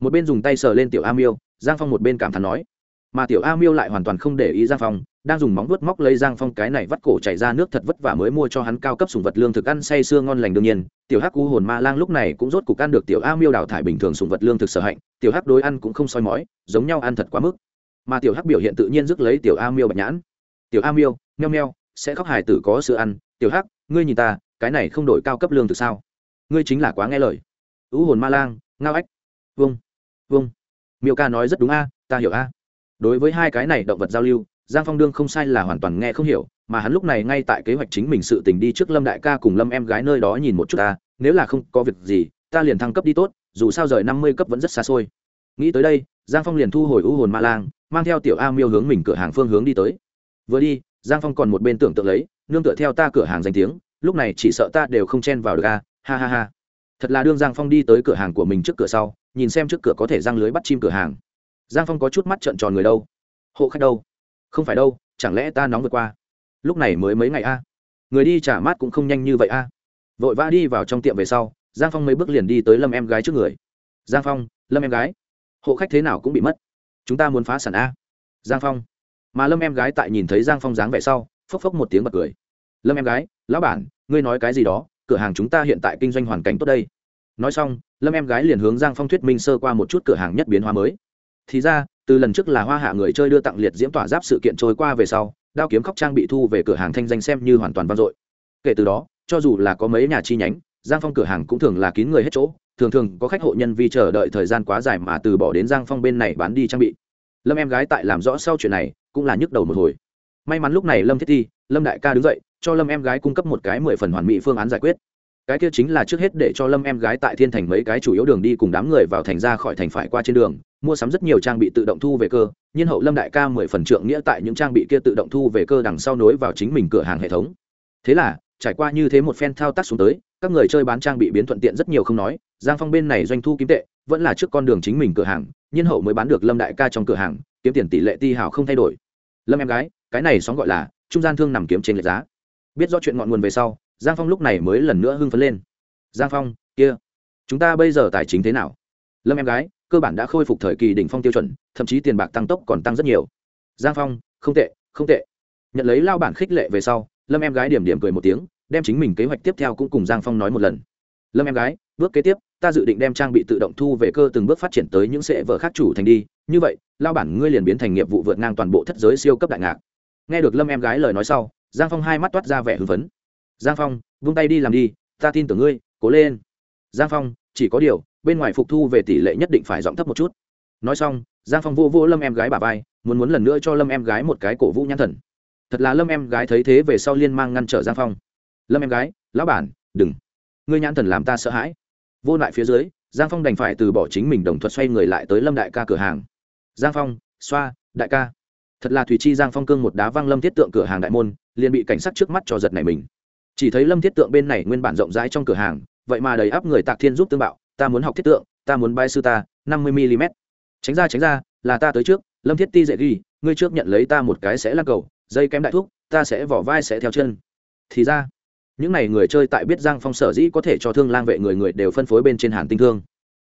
Một bên dùng tay sờ lên tiểu a miêu, giang phong một bên cảm thán nói mà tiểu a miêu lại hoàn toàn không để ý giang phong, đang dùng móng vuốt móc lấy giang phong cái này vắt cổ chảy ra nước thật vất vả mới mua cho hắn cao cấp sùng vật lương thực ăn say sưa ngon lành đương nhiên. Tiểu hắc u hồn ma lang lúc này cũng rốt cục ăn được tiểu a miêu đào thải bình thường sùng vật lương thực sở hạnh, tiểu hắc đối ăn cũng không soi mói, giống nhau ăn thật quá mức. Mà tiểu hắc biểu hiện tự nhiên rước lấy tiểu a miêu bạch nhãn. Tiểu a miêu, meo meo, sẽ khóc hài tử có sữa ăn. Tiểu hắc, ngươi nhìn ta, cái này không đổi cao cấp lương thực sao? Ngươi chính là quá nghe lời. U hồn ma lang, ngao ách. Vung vung. Miêu ca nói rất đúng a, ta hiểu a đối với hai cái này động vật giao lưu, giang phong đương không sai là hoàn toàn nghe không hiểu, mà hắn lúc này ngay tại kế hoạch chính mình sự tình đi trước lâm đại ca cùng lâm em gái nơi đó nhìn một chút ta, nếu là không có việc gì, ta liền thăng cấp đi tốt, dù sao rời năm mươi cấp vẫn rất xa xôi. Nghĩ tới đây, giang phong liền thu hồi u hồn ma lang, mang theo tiểu a miêu hướng mình cửa hàng phương hướng đi tới. Vừa đi, giang phong còn một bên tưởng tượng lấy, nương tựa theo ta cửa hàng danh tiếng, lúc này chỉ sợ ta đều không chen vào được a, ha ha ha. Thật là đương giang phong đi tới cửa hàng của mình trước cửa sau, nhìn xem trước cửa có thể răng lưới bắt chim cửa hàng giang phong có chút mắt trợn tròn người đâu. Hộ khách đâu? Không phải đâu, chẳng lẽ ta nóng vượt qua? Lúc này mới mấy ngày a? Người đi trả mát cũng không nhanh như vậy a. Vội vã đi vào trong tiệm về sau, giang phong mấy bước liền đi tới lâm em gái trước người. Giang phong, lâm em gái, hộ khách thế nào cũng bị mất. Chúng ta muốn phá sản a. Giang phong. Mà lâm em gái tại nhìn thấy giang phong dáng vẻ sau, phốc phốc một tiếng bật cười. Lâm em gái, lão bản, ngươi nói cái gì đó, cửa hàng chúng ta hiện tại kinh doanh hoàn cảnh tốt đây. Nói xong, lâm em gái liền hướng giang phong thuyết minh sơ qua một chút cửa hàng nhất biến hóa mới thì ra, từ lần trước là hoa hạ người chơi đưa tặng liệt diễm tỏa giáp sự kiện trôi qua về sau, đao kiếm khóc trang bị thu về cửa hàng thanh danh xem như hoàn toàn vang dội. Kể từ đó, cho dù là có mấy nhà chi nhánh, giang phong cửa hàng cũng thường là kín người hết chỗ, thường thường có khách hộ nhân vì chờ đợi thời gian quá dài mà từ bỏ đến giang phong bên này bán đi trang bị. Lâm em gái tại làm rõ sau chuyện này, cũng là nhức đầu một hồi. May mắn lúc này lâm thiết thi, lâm đại ca đứng dậy, cho lâm em gái cung cấp một cái mười phần hoàn mỹ phương án giải quyết. Cái kia chính là trước hết để cho lâm em gái tại thiên thành mấy cái chủ yếu đường đi cùng đám người vào thành ra khỏi thành phải qua trên đường mua sắm rất nhiều trang bị tự động thu về cơ, nhiên hậu lâm đại ca mười phần trượng nghĩa tại những trang bị kia tự động thu về cơ đằng sau nối vào chính mình cửa hàng hệ thống. Thế là, trải qua như thế một phen thao tác xuống tới, các người chơi bán trang bị biến thuận tiện rất nhiều không nói, giang phong bên này doanh thu kim tệ, vẫn là trước con đường chính mình cửa hàng, nhiên hậu mới bán được lâm đại ca trong cửa hàng, kiếm tiền tỷ lệ ti hào không thay đổi. Lâm em gái, cái này sóng gọi là trung gian thương nằm kiếm trên lệch giá. Biết rõ chuyện ngọn nguồn về sau, giang phong lúc này mới lần nữa hưng phấn lên. Giang phong, kia, chúng ta bây giờ tài chính thế nào? Lâm em gái cơ bản đã khôi phục thời kỳ đỉnh phong tiêu chuẩn, thậm chí tiền bạc tăng tốc còn tăng rất nhiều. Giang phong, không tệ không tệ. Nhận lấy lao bản khích lệ về sau, lâm em gái điểm điểm cười một tiếng, đem chính mình kế hoạch tiếp theo cũng cùng giang phong nói một lần. Lâm em gái, bước kế tiếp, ta dự định đem trang bị tự động thu về cơ từng bước phát triển tới những sệ vợ khác chủ thành đi. Như vậy, lao bản ngươi liền biến thành nghiệp vụ vượt ngang toàn bộ thất giới siêu cấp đại ngạc. Nghe được lâm em gái lời nói sau, giang phong hai mắt toát ra vẻ hưng phấn. Giang phong, vung tay đi làm đi, ta tin tưởng ngươi, cố lên. Giang phong, chỉ có điều bên ngoài phục thu về tỷ lệ nhất định phải giọng thấp một chút. Nói xong, giang phong vô vô lâm em gái bà vai, muốn muốn lần nữa cho lâm em gái một cái cổ vũ nhãn thần. Thật là lâm em gái thấy thế về sau liên mang ngăn trở giang phong. Lâm em gái, lão bản, đừng. Ngươi nhãn thần làm ta sợ hãi. Vô lại phía dưới, giang phong đành phải từ bỏ chính mình đồng thuật xoay người lại tới lâm đại ca cửa hàng. Giang phong, xoa, đại ca. Thật là thùy chi giang phong cương một đá văng lâm thiết tượng cửa hàng đại môn, liền bị cảnh sát trước mắt cho giật này mình. Chỉ thấy lâm thiết tượng bên này nguyên bản rộng rãi trong cửa hàng, vậy mà đầy áp người tạc thiên giúp tương bạo ta muốn học thiết tượng, ta muốn bay sư ta, năm mươi mm tránh ra tránh ra, là ta tới trước, lâm thiết ti dễ ghi, ngươi trước nhận lấy ta một cái sẽ lắc cầu, dây kém đại thuốc ta sẽ vỏ vai sẽ theo chân. Thì ra, những n à y người chơi tại biết giang phong sở dĩ có thể cho thương lang vệ người người đều phân phối bên trên hàn tinh thương.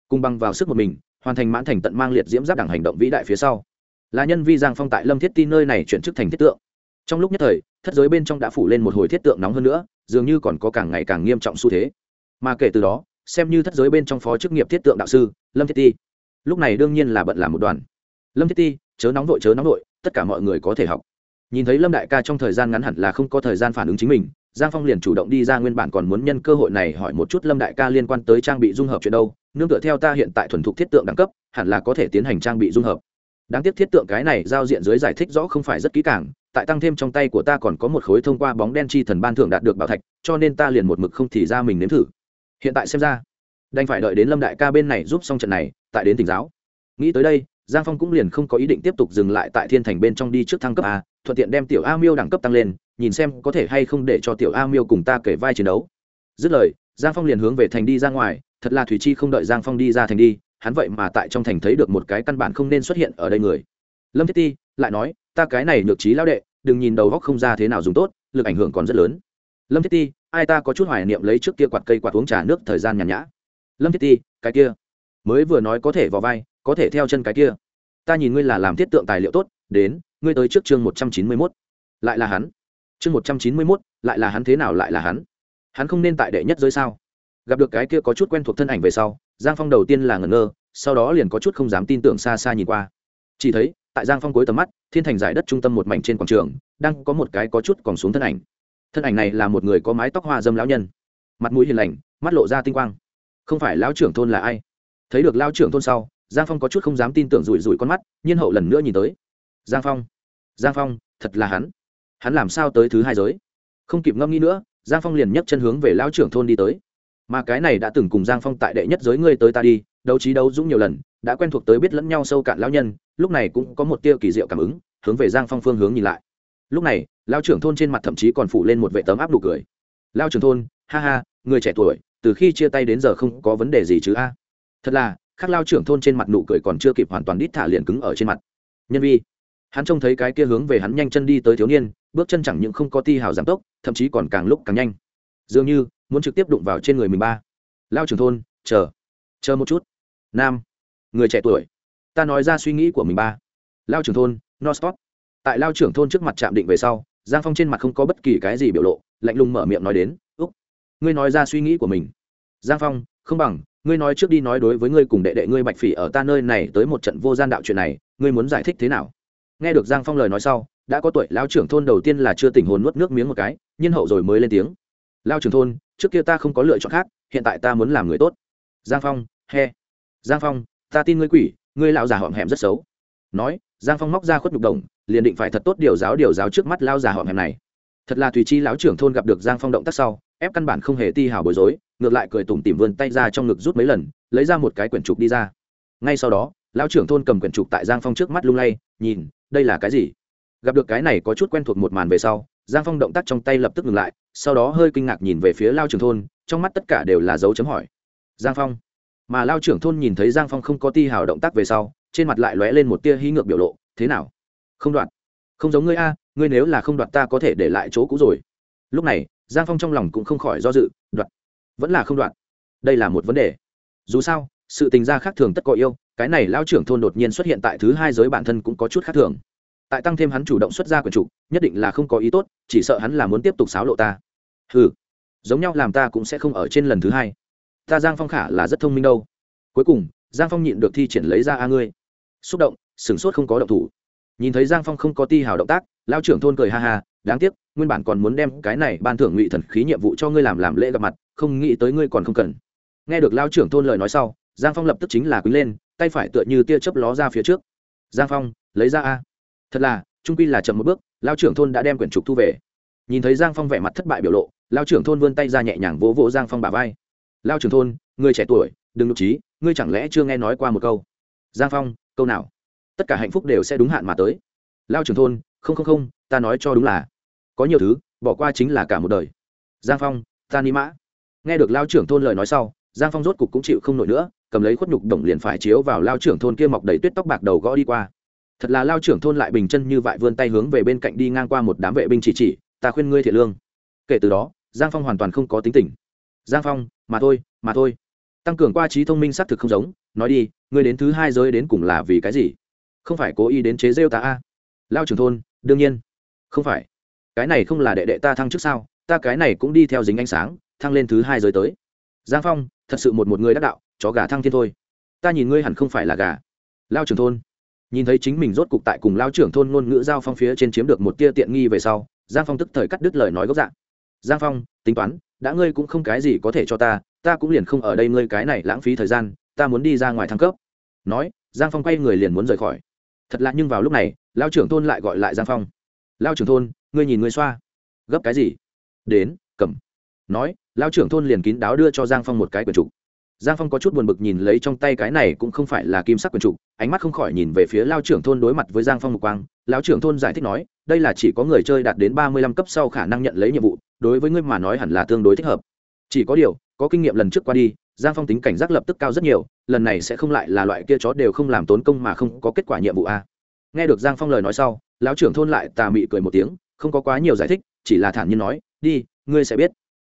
Cùng băng vào sức một mình, hoàn thành mãn thành tận mang liệt diễm giáp đẳng hành động vĩ đại phía sau. Là nhân vi giang phong tại lâm thiết ti nơi này chuyển chức thành thiết tượng. Trong lúc nhất thời, thất giới bên trong đã phủ lên một hồi thiết tượng nóng hơn nữa, dường như còn có càng ngày càng nghiêm trọng xu thế. Mà kể từ đó xem như thất giới bên trong phó chức nghiệp thiết tượng đạo sư, lâm thiết ti. Lúc này đương nhiên là bận làm một đoàn. Lâm thiết ti, chớ nóng vội, chớ nóng vội, tất cả mọi người có thể học. Nhìn thấy lâm đại ca trong thời gian ngắn hẳn là không có thời gian phản ứng chính mình, giang phong liền chủ động đi ra nguyên bản còn muốn nhân cơ hội này hỏi một chút lâm đại ca liên quan tới trang bị dung hợp chuyện đâu, nương tựa theo ta hiện tại thuần thục thiết tượng đẳng cấp, hẳn là có thể tiến hành trang bị dung hợp. Đáng tiếc thiết tượng cái này giao diện dưới giải thích rõ không phải rất kỹ càng, tại tăng thêm trong tay của ta còn có một khối thông qua bóng đen chi thần ban thưởng đạt được bảo thạch, cho nên ta liền một mực không thì ra mình nếm thử hiện tại xem ra, đành phải đợi đến lâm đại ca bên này giúp xong trận này, tại đến tỉnh giáo. Nghĩ tới đây, giang phong cũng liền không có ý định tiếp tục dừng lại tại thiên thành bên trong đi trước thăng cấp a, thuận tiện đem tiểu a miêu đẳng cấp tăng lên, nhìn xem có thể hay không để cho tiểu a miêu cùng ta kể vai chiến đấu. Dứt lời, giang phong liền hướng về thành đi ra ngoài, thật là thủy chi không đợi giang phong đi ra thành đi, hắn vậy mà tại trong thành thấy được một cái căn bản không nên xuất hiện ở đây người. Lâm thiết ti lại nói, ta cái này nhược trí lao đệ, đừng nhìn đầu góc không ra thế nào dùng tốt, lực ảnh hưởng còn rất lớn. Lâm thiết ti ai ta có chút hoài niệm lấy trước kia quạt cây quạt uống trà nước thời gian nhàn nhã. Lâm thiết ti, cái kia. Mới vừa nói có thể vào vai, có thể theo chân cái kia. Ta nhìn ngươi là làm thiết tượng tài liệu tốt, đến, ngươi tới trước chương một trăm chín mươi mốt. Lại là hắn. Chương một trăm chín mươi mốt, lại là hắn thế nào lại là hắn? Hắn không nên tại đệ nhất giới sao? Gặp được cái kia có chút quen thuộc thân ảnh về sau, giang phong đầu tiên là ngẩn ngơ, sau đó liền có chút không dám tin tưởng xa xa nhìn qua. Chỉ thấy, tại giang phong cuối tầm mắt, thiên thành giải đất trung tâm một mảnh trên quảng trường, đang có một cái có chút còn xuống thân ảnh thân ảnh này là một người có mái tóc hoa dâm lão nhân. Mặt mũi hiền lành, mắt lộ ra tinh quang. Không phải lão trưởng thôn là ai? Thấy được lao trưởng thôn sau, giang phong có chút không dám tin tưởng rủi rủi con mắt, nhiên hậu lần nữa nhìn tới. Giang phong giang phong, thật là hắn. Hắn làm sao tới thứ hai giới? Không kịp ngâm nghĩ nữa, giang phong liền nhấc chân hướng về lao trưởng thôn đi tới. Mà cái này đã từng cùng giang phong tại đệ nhất giới ngươi tới ta đi, đấu trí đấu dũng nhiều lần, đã quen thuộc tới biết lẫn nhau sâu cạn lão nhân, lúc này cũng có một tia kỳ diệu cảm ứng, hướng về giang phong phương hướng nhìn lại lúc này, lao trưởng thôn trên mặt thậm chí còn phủ lên một vệ tấm áp đủ cười. Lao trưởng thôn, ha ha, người trẻ tuổi, từ khi chia tay đến giờ không có vấn đề gì chứ a. Thật là, khác lao trưởng thôn trên mặt nụ cười còn chưa kịp hoàn toàn đít thả liền cứng ở trên mặt. Nhân vi. Hắn trông thấy cái kia hướng về hắn nhanh chân đi tới thiếu niên, bước chân chẳng những không có ti hào giảm tốc, thậm chí còn càng lúc càng nhanh. Dường như, muốn trực tiếp đụng vào trên người mình ba. Lao trưởng thôn, chờ. Chờ một chút. Nam. Người trẻ tuổi. Ta nói ra suy nghĩ của mình ba. Lao trưởng thôn, no stop tại lao trưởng thôn trước mặt chạm định về sau, giang phong trên mặt không có bất kỳ cái gì biểu lộ, lạnh lùng mở miệng nói đến, úc, ngươi nói ra suy nghĩ của mình. Giang phong, không bằng, ngươi nói trước đi nói đối với ngươi cùng đệ đệ ngươi bạch phỉ ở ta nơi này tới một trận vô gian đạo chuyện này, ngươi muốn giải thích thế nào? Nghe được giang phong lời nói sau, đã có tuổi, lao trưởng thôn đầu tiên là chưa tỉnh hồn nuốt nước miếng một cái nhân hậu rồi mới lên tiếng. Lao trưởng thôn, trước kia ta không có lựa chọn khác, hiện tại ta muốn làm người tốt. Giang phong he giang phong, ta tin ngươi quỷ, ngươi lão già họm hẹm rất xấu. Nói, giang phong móc ra khuất nhục đồng liền định phải thật tốt điều giáo điều giáo trước mắt lao già họm hẹm này. Thật là tùy chi lão trưởng thôn gặp được giang phong động tác sau, ép căn bản không hề ti hào bối rối, ngược lại cười tủm tìm vươn tay ra trong ngực rút mấy lần, lấy ra một cái quyển trục đi ra. Ngay sau đó, lão trưởng thôn cầm quyển trục tại giang phong trước mắt lung lay, nhìn, đây là cái gì? Gặp được cái này có chút quen thuộc một màn về sau, giang phong động tác trong tay lập tức ngừng lại, sau đó hơi kinh ngạc nhìn về phía lao trưởng thôn, trong mắt tất cả đều là dấu chấm hỏi. Giang phong. Mà lao trưởng thôn nhìn thấy giang phong không có ti hào động tác về sau, trên mặt lại lóe lên một tia hí ngược biểu lộ, thế nào? Không đoạt không giống ngươi a, ngươi nếu là không đoạt ta có thể để lại chỗ cũ rồi. Lúc này, giang phong trong lòng cũng không khỏi do dự đoạt vẫn là không đoạt đây là một vấn đề. Dù sao, sự tình gia khác thường tất có yêu, cái này lao trưởng thôn đột nhiên xuất hiện tại thứ hai giới bản thân cũng có chút khác thường. Tại tăng thêm hắn chủ động xuất ra quyền trục nhất định là không có ý tốt, chỉ sợ hắn là muốn tiếp tục xáo lộ ta. Ừ giống nhau làm ta cũng sẽ không ở trên lần thứ hai. Ta giang phong khả là rất thông minh đâu. Cuối cùng, giang phong nhịn được thi triển lấy ra a ngươi. Xúc động, sửng sốt không có động thủ nhìn thấy giang phong không có ti hào động tác lao trưởng thôn cười ha ha, đáng tiếc, nguyên bản còn muốn đem cái này ban thưởng ngụy thần khí nhiệm vụ cho ngươi làm làm lễ gặp mặt, không nghĩ tới ngươi còn không cần. Nghe được lao trưởng thôn lời nói sau, giang phong lập tức chính là quý lên, tay phải tựa như tia chớp ló ra phía trước. Giang phong, lấy ra a. Thật là, trung quy là chậm một bước lao trưởng thôn đã đem quyển trục thu về. Nhìn thấy giang phong vẻ mặt thất bại biểu lộ lao trưởng thôn vươn tay ra nhẹ nhàng vỗ vỗ giang phong bà vai. Lao trưởng thôn, người trẻ tuổi, đừng nhục trí ngươi chẳng lẽ chưa nghe nói qua một câu? Giang phong, câu nào? Tất cả hạnh phúc đều sẽ đúng hạn mà tới. Lao trưởng thôn, không không không, ta nói cho đúng là, có nhiều thứ, bỏ qua chính là cả một đời. Giang phong, ta ni mã. Nghe được lao trưởng thôn lời nói sau, giang phong rốt cục cũng chịu không nổi nữa, cầm lấy khuất nhục đồng liền phải chiếu vào lao trưởng thôn kia mọc đầy tuyết tóc bạc đầu gõ đi qua. Thật là lao trưởng thôn lại bình chân như vại vươn tay hướng về bên cạnh đi ngang qua một đám vệ binh chỉ chỉ, ta khuyên ngươi thiệt lương. Kể từ đó, giang phong hoàn toàn không có tính tình. Giang phong, mà thôi mà thôi. Tăng cường qua trí thông minh xác thực không giống, nói đi, ngươi đến thứ hai giới đến cùng là vì cái gì? Không phải cố ý đến chế rêu ta a? Lao trưởng thôn, đương nhiên. Không phải. Cái này không là đệ đệ ta thăng trước sao? Ta cái này cũng đi theo dính ánh sáng, thăng lên thứ hai giới tới. Giang phong, thật sự một một người đắc đạo, chó gà thăng thiên thôi. Ta nhìn ngươi hẳn không phải là gà. Lao trưởng thôn. Nhìn thấy chính mình rốt cục tại cùng lao trưởng thôn ngôn ngữ giao phong phía trên chiếm được một tia tiện nghi về sau, giang phong tức thời cắt đứt lời nói gốc dạng giang phong, tính toán, đã ngươi cũng không cái gì có thể cho ta ta cũng liền không ở đây ngươi cái này lãng phí thời gian, ta muốn đi ra ngoài thăng cấp. Nói, giang phong quay người liền muốn rời khỏi thật lạ nhưng vào lúc này, lao trưởng thôn lại gọi lại giang phong. Lao trưởng thôn, ngươi nhìn ngươi xoa. Gấp cái gì? Đến, cầm. Nói, lao trưởng thôn liền kín đáo đưa cho giang phong một cái quyển trục. Giang phong có chút buồn bực nhìn lấy trong tay cái này cũng không phải là kim sắc quyển trục, ánh mắt không khỏi nhìn về phía lao trưởng thôn đối mặt với giang phong mục quang. Lao trưởng thôn giải thích nói, đây là chỉ có người chơi đạt đến ba mươi lăm cấp sau khả năng nhận lấy nhiệm vụ, đối với ngươi mà nói hẳn là tương đối thích hợp. Chỉ có điều, có kinh nghiệm lần trước qua đi giang phong tính cảnh giác lập tức cao rất nhiều, lần này sẽ không lại là loại kia chó đều không làm tốn công mà không có kết quả nhiệm vụ a. Nghe được giang phong lời nói sau, lão trưởng thôn lại tà mị cười một tiếng, không có quá nhiều giải thích, chỉ là thản nhiên nói, đi, ngươi sẽ biết.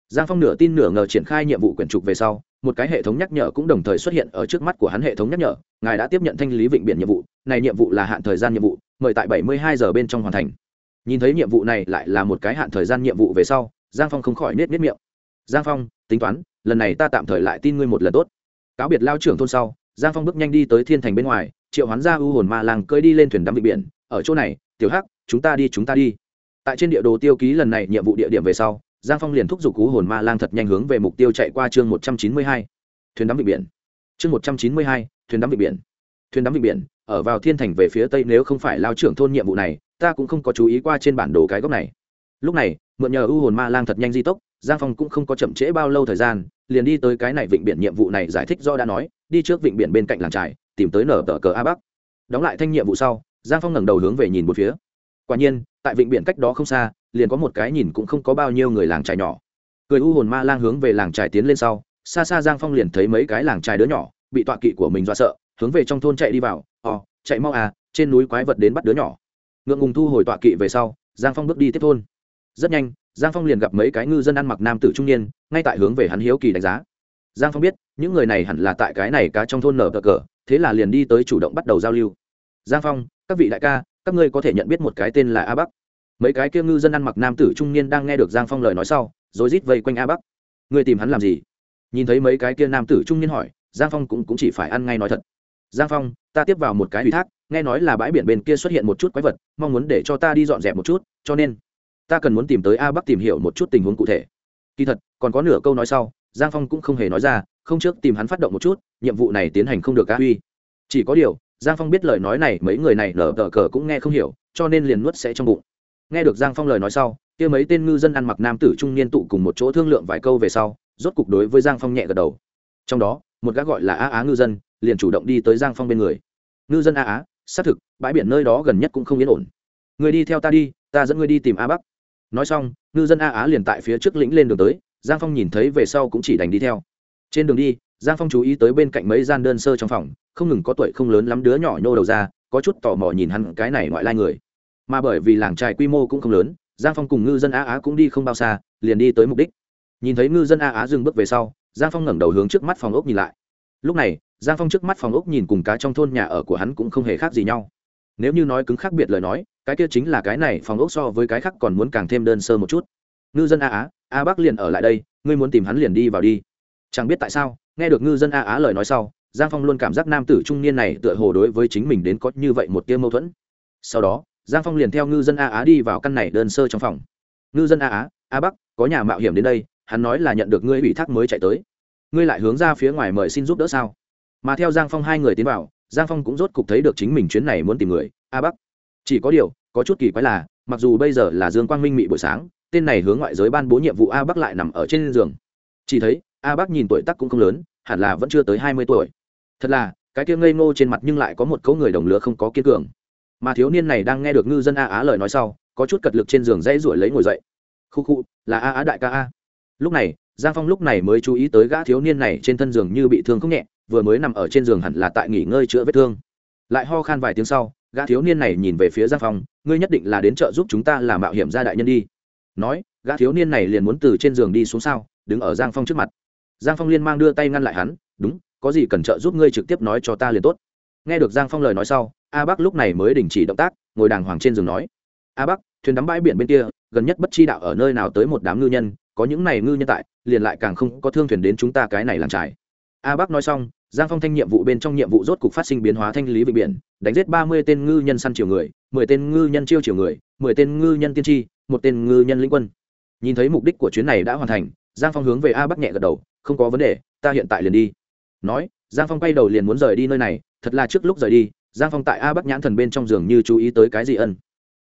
Giang phong nửa tin nửa ngờ triển khai nhiệm vụ quyển trục về sau, một cái hệ thống nhắc nhở cũng đồng thời xuất hiện ở trước mắt của hắn hệ thống nhắc nhở, ngài đã tiếp nhận thanh lý vịnh biển nhiệm vụ, này nhiệm vụ là hạn thời gian nhiệm vụ, mời tại bảy mươi hai giờ bên trong hoàn thành. Nhìn thấy nhiệm vụ này lại là một cái hạn thời gian nhiệm vụ về sau, giang phong không khỏi nết nết miệng. Giang phong, tính toán lần này ta tạm thời lại tin ngươi một lần tốt. Cáo biệt lao trưởng thôn sau, giang phong bước nhanh đi tới thiên thành bên ngoài, triệu hoán ra u hồn ma làng cơi đi lên thuyền đắm vịnh biển. Ở chỗ này, tiểu hắc, chúng ta đi, chúng ta đi. Tại trên địa đồ tiêu ký lần này nhiệm vụ địa điểm về sau, giang phong liền thúc giục u hồn ma lang thật nhanh hướng về mục tiêu chạy qua chương một trăm chín mươi hai, thuyền đắm vịnh biển. Chương một trăm chín mươi hai, thuyền đắm vịnh biển. Thuyền đắm vịnh biển, ở vào thiên thành về phía tây nếu không phải lao trưởng thôn nhiệm vụ này, ta cũng không có chú ý qua trên bản đồ cái góc này. Lúc này, mượn nhờ u hồn ma lang thật nhanh di tốc giang phong cũng không có chậm trễ bao lâu thời gian, liền đi tới cái này vịnh biển nhiệm vụ này giải thích do đã nói, đi trước vịnh biển bên cạnh làng trài tìm tới nở tờ cờ a bắc. Đóng lại thanh nhiệm vụ sau, giang phong ngẩng đầu hướng về nhìn một phía. Quả nhiên, tại vịnh biển cách đó không xa, liền có một cái nhìn cũng không có bao nhiêu người làng trài nhỏ. Cười u hồn ma lang hướng về làng trài tiến lên sau, xa xa giang phong liền thấy mấy cái làng trài đứa nhỏ, bị tọa kỵ của mình do sợ, hướng về trong thôn chạy đi vào. Ò chạy mau à trên núi quái vật đến bắt đứa nhỏ. Ngượng ngùng thu hồi tọa kỵ về sau, giang phong bước đi tiếp thôn. Rất nhanh giang phong liền gặp mấy cái ngư dân ăn mặc nam tử trung niên ngay tại hướng về hắn hiếu kỳ đánh giá. Giang phong biết những người này hẳn là tại cái này cá trong thôn nở cờ cờ thế là liền đi tới chủ động bắt đầu giao lưu. Giang phong các vị đại ca các ngươi có thể nhận biết một cái tên là a bắc. Mấy cái kia ngư dân ăn mặc nam tử trung niên đang nghe được giang phong lời nói sau rồi rít vây quanh a bắc. Ngươi tìm hắn làm gì? Nhìn thấy mấy cái kia nam tử trung niên hỏi giang phong cũng, cũng chỉ phải ăn ngay nói thật. Giang phong ta tiếp vào một cái ủy thác nghe nói là bãi biển bên kia xuất hiện một chút quái vật mong muốn để cho ta đi dọn dẹp một chút cho nên ta cần muốn tìm tới a bắc tìm hiểu một chút tình huống cụ thể kỳ thật còn có nửa câu nói sau giang phong cũng không hề nói ra không trước tìm hắn phát động một chút nhiệm vụ này tiến hành không được a uy chỉ có điều giang phong biết lời nói này mấy người này nở tờ cờ cũng nghe không hiểu cho nên liền nuốt sẽ trong bụng nghe được giang phong lời nói sau kia mấy tên ngư dân ăn mặc nam tử trung niên tụ cùng một chỗ thương lượng vài câu về sau rốt cục đối với giang phong nhẹ gật đầu trong đó một gã gọi là a á ngư dân liền chủ động đi tới giang phong bên người ngư dân a á xác thực bãi biển nơi đó gần nhất cũng không yên ổn người đi theo ta đi ta dẫn ngươi đi tìm a bắc nói xong, ngư dân a á liền tại phía trước lĩnh lên đường tới, giang phong nhìn thấy về sau cũng chỉ đành đi theo. Trên đường đi, giang phong chú ý tới bên cạnh mấy gian đơn sơ trong phòng, không ngừng có tuổi không lớn lắm đứa nhỏ nhô đầu ra, có chút tò mò nhìn hắn cái này ngoại lai người. Mà bởi vì làng trài quy mô cũng không lớn, giang phong cùng ngư dân a á cũng đi không bao xa, liền đi tới mục đích. Nhìn thấy ngư dân a á dừng bước về sau, giang phong ngẩng đầu hướng trước mắt phòng ốc nhìn lại. Lúc này, giang phong trước mắt phòng ốc nhìn cùng cá trong thôn nhà ở của hắn cũng không hề khác gì nhau. Nếu như nói cứng khác biệt lời nói cái kia chính là cái này phòng ốc so với cái khác còn muốn càng thêm đơn sơ một chút. Ngư dân a á, a bắc liền ở lại đây, ngươi muốn tìm hắn liền đi vào đi. Chẳng biết tại sao, nghe được ngư dân a á lời nói sau, giang phong luôn cảm giác nam tử trung niên này tựa hồ đối với chính mình đến có như vậy một tia mâu thuẫn. Sau đó, giang phong liền theo ngư dân a á đi vào căn này đơn sơ trong phòng. Ngư dân a á, a bắc, có nhà mạo hiểm đến đây, hắn nói là nhận được ngươi ủy thác mới chạy tới. Ngươi lại hướng ra phía ngoài mời xin giúp đỡ sao? Mà theo giang phong hai người tiến vào, giang phong cũng rốt cục thấy được chính mình chuyến này muốn tìm người, a bắc chỉ có điều, có chút kỳ quái là, mặc dù bây giờ là dương quang minh mị buổi sáng, tên này hướng ngoại giới ban bố nhiệm vụ a bắc lại nằm ở trên giường. Chỉ thấy, a bác nhìn tuổi tác cũng không lớn, hẳn là vẫn chưa tới hai mươi tuổi. Thật là, cái kia ngây ngô trên mặt nhưng lại có một cấu người đồng lứa không có kiên cường. Mà thiếu niên này đang nghe được ngư dân a á lời nói sau, có chút cật lực trên giường dãy ruổi lấy ngồi dậy. Khu khu, là a á đại ca a. Lúc này, giang phong lúc này mới chú ý tới gã thiếu niên này trên thân giường như bị thương không nhẹ, vừa mới nằm ở trên giường hẳn là tại nghỉ ngơi chữa vết thương. Lại ho khan vài tiếng sau gã thiếu niên này nhìn về phía giang phong, ngươi nhất định là đến chợ giúp chúng ta làm mạo hiểm ra đại nhân đi. Nói, gã thiếu niên này liền muốn từ trên giường đi xuống sao, đứng ở giang phong trước mặt. Giang phong liên mang đưa tay ngăn lại hắn, đúng, có gì cần trợ giúp ngươi trực tiếp nói cho ta liền tốt. Nghe được giang phong lời nói sau, a bắc lúc này mới đình chỉ động tác, ngồi đàng hoàng trên giường nói, a bắc, thuyền đắm bãi biển bên kia, gần nhất bất chi đạo ở nơi nào tới một đám ngư nhân, có những này ngư nhân tại, liền lại càng không có thương thuyền đến chúng ta cái này làm trải. A bắc nói xong giang phong thanh nhiệm vụ bên trong nhiệm vụ rốt cục phát sinh biến hóa thanh lý vịnh biển, đánh giết ba mươi tên ngư nhân săn chiều người, mười tên ngư nhân chiêu chiều người, mười tên ngư nhân tiên tri, một tên ngư nhân lĩnh quân. Nhìn thấy mục đích của chuyến này đã hoàn thành, giang phong hướng về a bắc nhẹ gật đầu, không có vấn đề, ta hiện tại liền đi. Nói, giang phong quay đầu liền muốn rời đi nơi này, thật là trước lúc rời đi, giang phong tại a bắc nhãn thần bên trong giường như chú ý tới cái gì ân.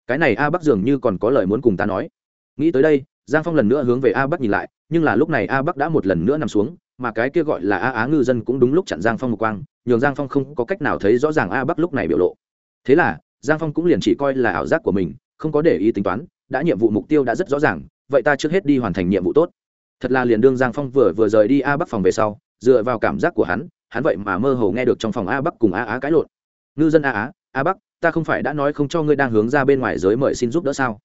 Cái này a bắc dường như còn có lời muốn cùng ta nói. Nghĩ tới đây, giang phong lần nữa hướng về a bắc nhìn lại, nhưng là lúc này a bắc đã một lần nữa nằm xuống mà cái kia gọi là a á ngư dân cũng đúng lúc chặn giang phong một quang, nhường giang phong không có cách nào thấy rõ ràng a bắc lúc này biểu lộ. Thế là, giang phong cũng liền chỉ coi là ảo giác của mình, không có để ý tính toán, đã nhiệm vụ mục tiêu đã rất rõ ràng, vậy ta trước hết đi hoàn thành nhiệm vụ tốt. Thật là liền đương giang phong vừa vừa rời đi a bắc phòng về sau, dựa vào cảm giác của hắn hắn vậy mà mơ hồ nghe được trong phòng a bắc cùng a á cãi lộn. Ngư dân a á, a bắc, ta không phải đã nói không cho ngươi đang hướng ra bên ngoài giới mời xin giúp đỡ sao?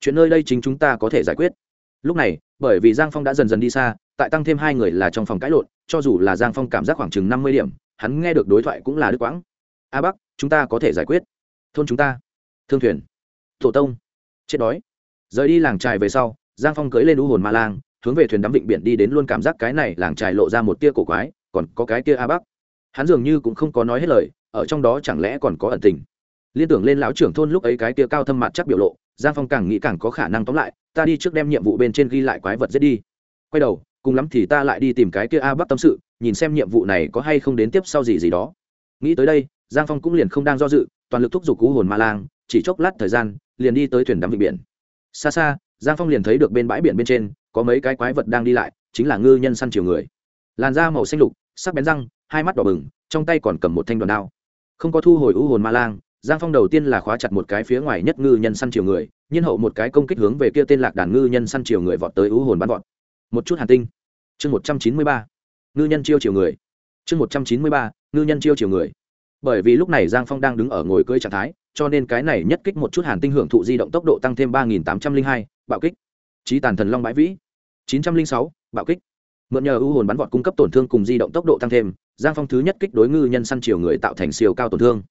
Chuyện nơi đây chính chúng ta có thể giải quyết lúc này, bởi vì giang phong đã dần dần đi xa, tại tăng thêm hai người là trong phòng cãi lộn, cho dù là giang phong cảm giác khoảng chừng năm mươi điểm, hắn nghe được đối thoại cũng là đứt quãng. A bắc, chúng ta có thể giải quyết. Thôn chúng ta. Thương thuyền. Thổ tông. Chết đói. Rời đi làng trài về sau, giang phong cưới lên u hồn ma lang, hướng về thuyền đắm vịnh biển đi đến luôn cảm giác cái này làng trài lộ ra một tia cổ quái, còn có cái tia a bắc. Hắn dường như cũng không có nói hết lời, ở trong đó chẳng lẽ còn có ẩn tình liên tưởng lên lão trưởng thôn lúc ấy cái kia cao thâm mặt chắc biểu lộ, giang phong càng nghĩ càng có khả năng tóm lại, ta đi trước đem nhiệm vụ bên trên ghi lại quái vật giết đi. Quay đầu, cùng lắm thì ta lại đi tìm cái kia a bắc tâm sự, nhìn xem nhiệm vụ này có hay không đến tiếp sau gì gì đó. Nghĩ tới đây, giang phong cũng liền không đang do dự, toàn lực thúc giục cú hồn ma lang, chỉ chốc lát thời gian, liền đi tới thuyền đắm vịnh biển. Xa xa, giang phong liền thấy được bên bãi biển bên trên, có mấy cái quái vật đang đi lại, chính là ngư nhân săn chiều người. Làn da màu xanh lục, sắc bén răng, hai mắt đỏ bừng, trong tay còn cầm một thanh đoàn đao. Không có thu hồi u hồn ma lang giang phong đầu tiên là khóa chặt một cái phía ngoài nhất ngư nhân săn chiều người, nhiên hậu một cái công kích hướng về kia tên lạc đàn ngư nhân săn chiều người vọt tới u hồn bắn vọt. Một chút hàn tinh. Chương một trăm chín mươi ba. Ngư nhân chiêu chiều người. Chương một trăm chín mươi ba. Ngư nhân chiêu chiều người. Bởi vì lúc này giang phong đang đứng ở ngồi cưỡi trạng thái, cho nên cái này nhất kích một chút hàn tinh hưởng thụ di động tốc độ tăng thêm ba nghìn tám trăm linh hai. Bạo kích. Trí tàn thần long bãi vĩ. chín trăm linh sáu. Bạo kích. Mượn nhờ ưu hồn bắn vọt cung cấp tổn thương cùng di động tốc độ tăng thêm, giang phong thứ nhất kích đối ngư nhân săn chiều người tạo thành siêu cao tổn thương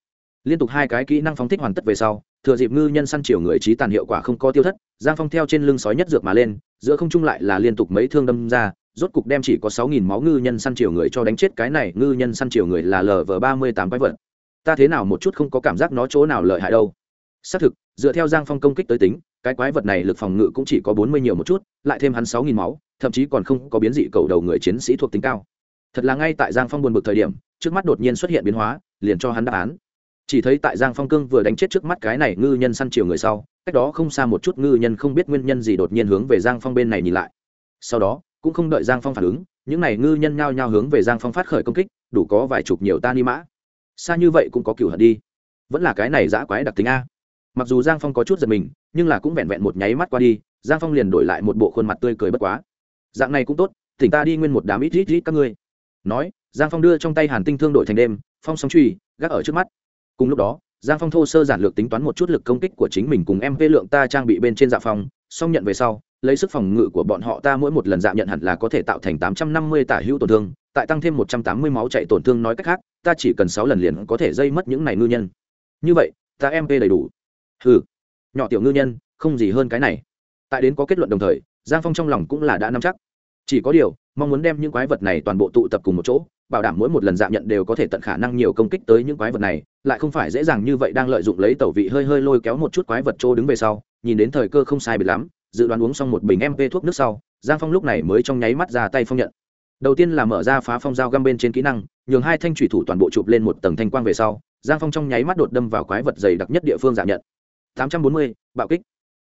liên tục hai cái kỹ năng phóng thích hoàn tất về sau, thừa dịp ngư nhân săn chiều người trí tàn hiệu quả không có tiêu thất, giang phong theo trên lưng sói nhất dược mà lên, giữa không trung lại là liên tục mấy thương đâm ra, rốt cục đem chỉ có sáu nghìn máu ngư nhân săn chiều người cho đánh chết. Cái này, ngư nhân săn chiều người là lv ba mươi tám quái vật. Ta thế nào một chút không có cảm giác nó chỗ nào lợi hại đâu. Xác thực, dựa theo giang phong công kích tới tính, cái quái vật này lực phòng ngự cũng chỉ có bốn mươi nhiều một chút, lại thêm hắn sáu nghìn máu, thậm chí còn không có biến dị cầu đầu người chiến sĩ thuộc tính cao. Thật là ngay tại giang phong buồn bực thời điểm, trước mắt đột nhiên xuất hiện biến hóa, liền cho hắn đáp án chỉ thấy tại giang phong cương vừa đánh chết trước mắt cái này ngư nhân săn chiều người sau, cách đó không xa một chút ngư nhân không biết nguyên nhân gì đột nhiên hướng về giang phong bên này nhìn lại. Sau đó, cũng không đợi giang phong phản ứng, những n à y ngư nhân nhao nhao hướng về giang phong phát khởi công kích, đủ có vài chục nhiều ta ni mã. Xa như vậy cũng có cựu hận đi. Vẫn là cái này giã quái đặc tính a. Mặc dù giang phong có chút giật mình, nhưng là cũng vẹn vẹn một nháy mắt qua đi, giang phong liền đổi lại một bộ khuôn mặt tươi cười bất quá. Dạng này cũng tốt, tỉnh ta đi nguyên một đám ít ít rít các ngươi. Nói, giang phong đưa trong tay hàn tinh thương đổi thành đêm, phong sóng truy, gác ở trước mắt cùng lúc đó, giang phong thô sơ giản lược tính toán một chút lực công kích của chính mình cùng em vê lượng ta trang bị bên trên dạ phòng, xong nhận về sau, lấy sức phòng ngự của bọn họ ta mỗi một lần dạ nhận hẳn là có thể tạo thành tám trăm năm mươi tả hữu tổn thương, tại tăng thêm một trăm tám mươi máu chạy tổn thương nói cách khác, ta chỉ cần sáu lần liền có thể dây mất những này ngư nhân. Như vậy, ta em vê đầy đủ. Ừ nhỏ tiểu ngư nhân, không gì hơn cái này. Tại đến có kết luận đồng thời, giang phong trong lòng cũng là đã nắm chắc. Chỉ có điều, mong muốn đem những quái vật này toàn bộ tụ tập cùng một chỗ bảo đảm mỗi một lần giảm nhận đều có thể tận khả năng nhiều công kích tới những quái vật này lại không phải dễ dàng như vậy đang lợi dụng lấy tẩu vị hơi hơi lôi kéo một chút quái vật trô đứng về sau nhìn đến thời cơ không sai biệt lắm dự đoán uống xong một bình mp thuốc nước sau giang phong lúc này mới trong nháy mắt ra tay phong nhận. Đầu tiên là mở ra phá phong dao găm bên trên kỹ năng nhường hai thanh thủy thủ toàn bộ chụp lên một tầng thanh quang về sau giang phong trong nháy mắt đột đâm vào quái vật dày đặc nhất địa phương giảm nhận. 840, bạo kích.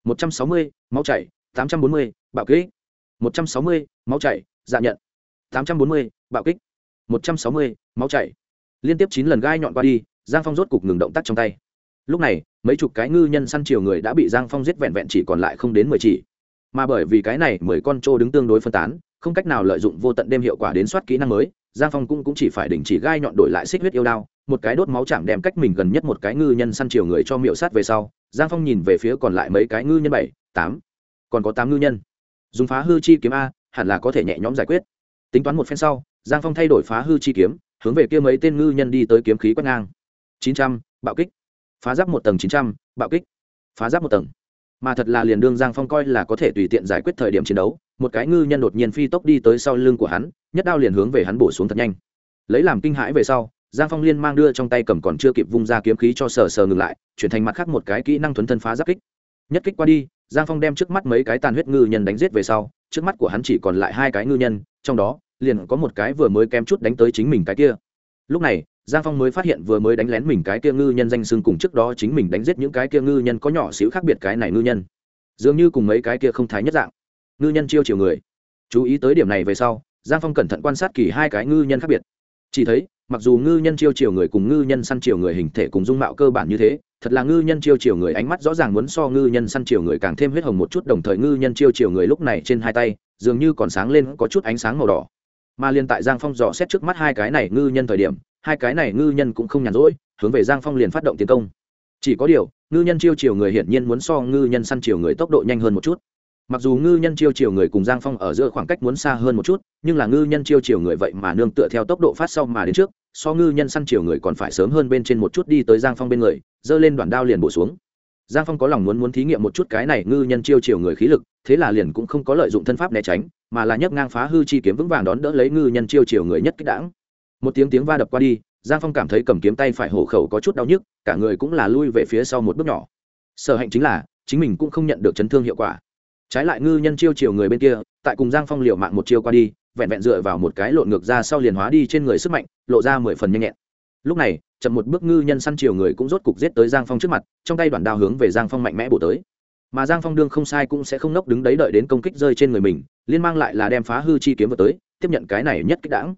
160, máu chảy. 840, bạo kích. 160, máu chảy giảm nhận. tám trăm bốn mươi bạo kích một trăm sáu mươi máu chảy. Liên tiếp chín lần gai nhọn qua đi giang phong rốt cục ngừng động tác trong tay. Lúc này mấy chục cái ngư nhân săn chiều người đã bị giang phong giết vẹn vẹn chỉ còn lại không đến mười chỉ. Mà bởi vì cái này mười con trâu đứng tương đối phân tán không cách nào lợi dụng vô tận đêm hiệu quả đến soát kỹ năng mới giang phong cũng, cũng chỉ phải đình chỉ gai nhọn đổi lại xích huyết yêu đao một cái đốt máu chạm đem cách mình gần nhất một cái ngư nhân săn chiều người cho miệu sát về sau giang phong nhìn về phía còn lại mấy cái ngư nhân bảy tám. Còn có tám ngư nhân. Dùng phá hư chi kiếm a hẳn là có thể nhẹ nhõm giải quyết tính toán một phen sau, giang phong thay đổi phá hư chi kiếm, hướng về kia mấy tên ngư nhân đi tới kiếm khí quét ngang. Chín trăm, bạo kích. Phá giáp một tầng chín trăm, bạo kích. Phá giáp một tầng. Mà thật là liền đương giang phong coi là có thể tùy tiện giải quyết thời điểm chiến đấu, một cái ngư nhân đột nhiên phi tốc đi tới sau lưng của hắn, nhất đao liền hướng về hắn bổ xuống thật nhanh. Lấy làm kinh hãi về sau, giang phong liên mang đưa trong tay cầm còn chưa kịp vung ra kiếm khí cho sờ sờ ngừng lại, chuyển thành mặt khác một cái kỹ năng thuấn thân phá giáp kích. Nhất kích qua đi, giang phong đem trước mắt mấy cái tàn huyết ngư nhân đánh giết về sau, trước mắt của hắn chỉ còn lại hai cái ngư nhân, trong đó liền có một cái vừa mới kém chút đánh tới chính mình cái kia. Lúc này, giang phong mới phát hiện vừa mới đánh lén mình cái kia ngư nhân danh xưng cùng trước đó chính mình đánh giết những cái kia ngư nhân có nhỏ xíu khác biệt cái này ngư nhân. Dường như cùng mấy cái kia không thái nhất dạng. Ngư nhân chiêu chiều người. Chú ý tới điểm này về sau, giang phong cẩn thận quan sát kỳ hai cái ngư nhân khác biệt. Chỉ thấy, mặc dù ngư nhân chiêu chiều người cùng ngư nhân săn chiều người hình thể cùng dung mạo cơ bản như thế, thật là ngư nhân chiêu chiều người ánh mắt rõ ràng muốn so ngư nhân săn chiều người càng thêm huyết hồng một chút, đồng thời ngư nhân chiêu chiều người lúc này trên hai tay, dường như còn sáng lên có chút ánh sáng màu đỏ mà liên tại giang phong dò xét trước mắt hai cái này ngư nhân thời điểm, hai cái này ngư nhân cũng không nhàn rỗi, hướng về giang phong liền phát động tiến công. Chỉ có điều, ngư nhân chiêu chiều người hiển nhiên muốn so ngư nhân săn chiều người tốc độ nhanh hơn một chút. Mặc dù ngư nhân chiêu chiều người cùng giang phong ở giữa khoảng cách muốn xa hơn một chút, nhưng là ngư nhân chiêu chiều người vậy mà nương tựa theo tốc độ phát sau mà đến trước, so ngư nhân săn chiều người còn phải sớm hơn bên trên một chút đi tới giang phong bên người, giơ lên đoạn đao liền bổ xuống giang phong có lòng muốn muốn thí nghiệm một chút cái này ngư nhân chiêu chiều người khí lực, thế là liền cũng không có lợi dụng thân pháp né tránh, mà là nhấc ngang phá hư chi kiếm vững vàng đón đỡ lấy ngư nhân chiêu chiều người nhất kích đảng một tiếng tiếng va đập qua đi, giang phong cảm thấy cầm kiếm tay phải hổ khẩu có chút đau nhức, cả người cũng là lui về phía sau một bước nhỏ. Sở hạnh chính là, chính mình cũng không nhận được chấn thương hiệu quả. Trái lại ngư nhân chiêu chiều người bên kia, tại cùng giang phong liều mạng một chiêu qua đi, vẹn vẹn dựa vào một cái lộn ngược ra sau liền hóa đi trên người sức mạnh, lộ ra mười phần nhanh nhẹn. Lúc này chậm một bước ngư nhân săn chiều người cũng rốt cục giết tới giang phong trước mặt, trong tay đoàn đao hướng về giang phong mạnh mẽ bổ tới. Mà giang phong đương không sai cũng sẽ không nốc đứng đấy đợi đến công kích rơi trên người mình, liên mang lại là đem phá hư chi kiếm vào tới, tiếp nhận cái này nhất kích đãng.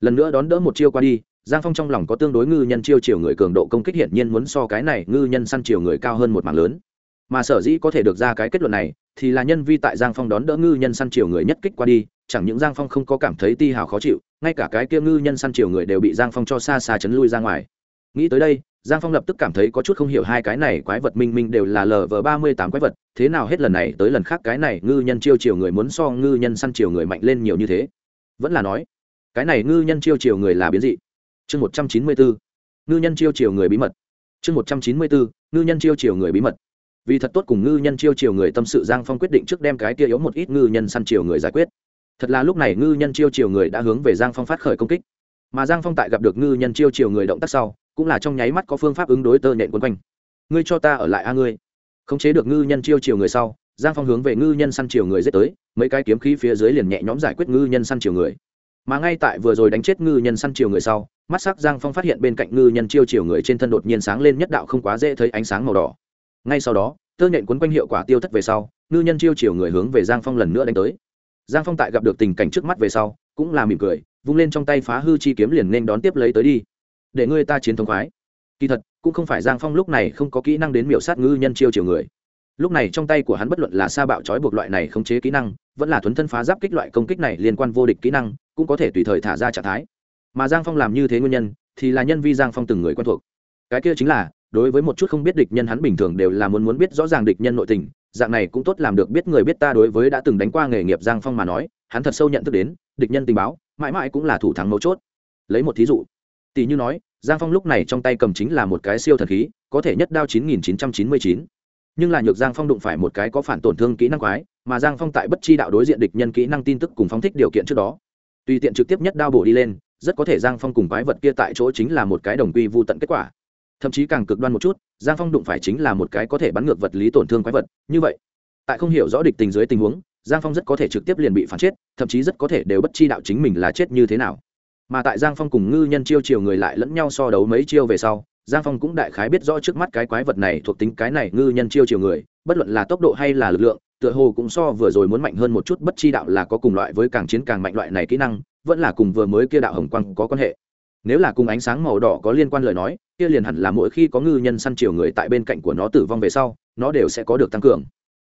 Lần nữa đón đỡ một chiêu qua đi, giang phong trong lòng có tương đối ngư nhân chiêu chiều người cường độ công kích hiển nhiên muốn so cái này ngư nhân săn chiều người cao hơn một mảng lớn. Mà sở dĩ có thể được ra cái kết luận này, thì là nhân vi tại giang phong đón đỡ ngư nhân săn chiều người nhất kích qua đi, chẳng những giang phong không có cảm thấy ti hào khó chịu, ngay cả cái kia ngư nhân săn chiều người đều bị giang phong cho xa xa chấn lui ra ngoài nghĩ tới đây, giang phong lập tức cảm thấy có chút không hiểu hai cái này quái vật minh minh đều là lv ba mươi tám quái vật, thế nào hết lần này tới lần khác cái này ngư nhân chiêu chiều người muốn so ngư nhân săn chiều người mạnh lên nhiều như thế. Vẫn là nói, cái này ngư nhân chiêu chiều người là biến dị. Chương một trăm chín mươi bốn ngư nhân chiêu chiều người bí mật. Chương một trăm chín mươi bốn ngư nhân chiêu chiều người bí mật. Vì thật tốt cùng ngư nhân chiêu chiều người tâm sự, giang phong quyết định trước đem cái kia yếu một ít ngư nhân săn chiều người giải quyết. Thật là lúc này ngư nhân chiêu chiều người đã hướng về giang phong phát khởi công kích. Mà giang phong tại gặp được ngư nhân chiêu chiều người động tác sau cũng là trong nháy mắt có phương pháp ứng đối tơ nhện quân quanh. Ngươi cho ta ở lại a ngươi. Khống chế được ngư nhân chiêu chiều người sau, giang phong hướng về ngư nhân săn chiều người dết tới, mấy cái kiếm khí phía dưới liền nhẹ nhõm giải quyết ngư nhân săn chiều người. Mà ngay tại vừa rồi đánh chết ngư nhân săn chiều người sau, mắt sắc giang phong phát hiện bên cạnh ngư nhân chiêu chiều người trên thân đột nhiên sáng lên nhất đạo không quá dễ thấy ánh sáng màu đỏ. Ngay sau đó, tơ nhện quấn quanh hiệu quả tiêu thất về sau, ngư nhân chiêu chiều người hướng về giang phong lần nữa đánh tới. Giang phong tại gặp được tình cảnh trước mắt về sau, cũng là mỉm cười, vung lên trong tay phá hư chi kiếm liền nên đón tiếp lấy tới đi để ngươi ta chiến thống khoái. Kỳ thật, cũng không phải giang phong lúc này không có kỹ năng đến miểu sát ngư nhân chiêu chiều người. Lúc này trong tay của hắn bất luận là sa bạo trói buộc loại này khống chế kỹ năng, vẫn là thuấn thân phá giáp kích loại công kích này liên quan vô địch kỹ năng, cũng có thể tùy thời thả ra trạng thái. Mà giang phong làm như thế nguyên nhân, thì là nhân vi giang phong từng người quen thuộc. Cái kia chính là, đối với một chút không biết địch nhân hắn bình thường đều là muốn muốn biết rõ ràng địch nhân nội tình, dạng này cũng tốt làm được biết người biết ta đối với đã từng đánh qua nghề nghiệp giang phong mà nói, hắn thật sâu nhận thức đến, địch nhân tình báo, mãi mãi cũng là thủ thắng mấu chốt. Lấy một thí dụ, tỷ như nói giang phong lúc này trong tay cầm chính là một cái siêu thần khí, có thể nhất đao chín nghìn chín trăm chín mươi chín. Nhưng là nhược giang phong đụng phải một cái có phản tổn thương kỹ năng quái, mà giang phong tại bất chi đạo đối diện địch nhân kỹ năng tin tức cùng phong thích điều kiện trước đó. Tùy tiện trực tiếp nhất đao bổ đi lên, rất có thể giang phong cùng quái vật kia tại chỗ chính là một cái đồng quy vô tận kết quả. Thậm chí càng cực đoan một chút, giang phong đụng phải chính là một cái có thể bắn ngược vật lý tổn thương quái vật, như vậy. Tại không hiểu rõ địch tình dưới tình huống, giang phong rất có thể trực tiếp liền bị phản chết, thậm chí rất có thể đều bất chi đạo chính mình là chết như thế nào mà tại giang phong cùng ngư nhân chiêu chiều người lại lẫn nhau so đấu mấy chiêu về sau, giang phong cũng đại khái biết rõ trước mắt cái quái vật này thuộc tính cái này ngư nhân chiêu chiều người, bất luận là tốc độ hay là lực lượng, tựa hồ cũng so vừa rồi muốn mạnh hơn một chút bất chi đạo là có cùng loại với càng chiến càng mạnh loại này kỹ năng, vẫn là cùng vừa mới kia đạo hồng quang có quan hệ. Nếu là cùng ánh sáng màu đỏ có liên quan lời nói, kia liền hẳn là mỗi khi có ngư nhân săn chiều người tại bên cạnh của nó tử vong về sau, nó đều sẽ có được tăng cường.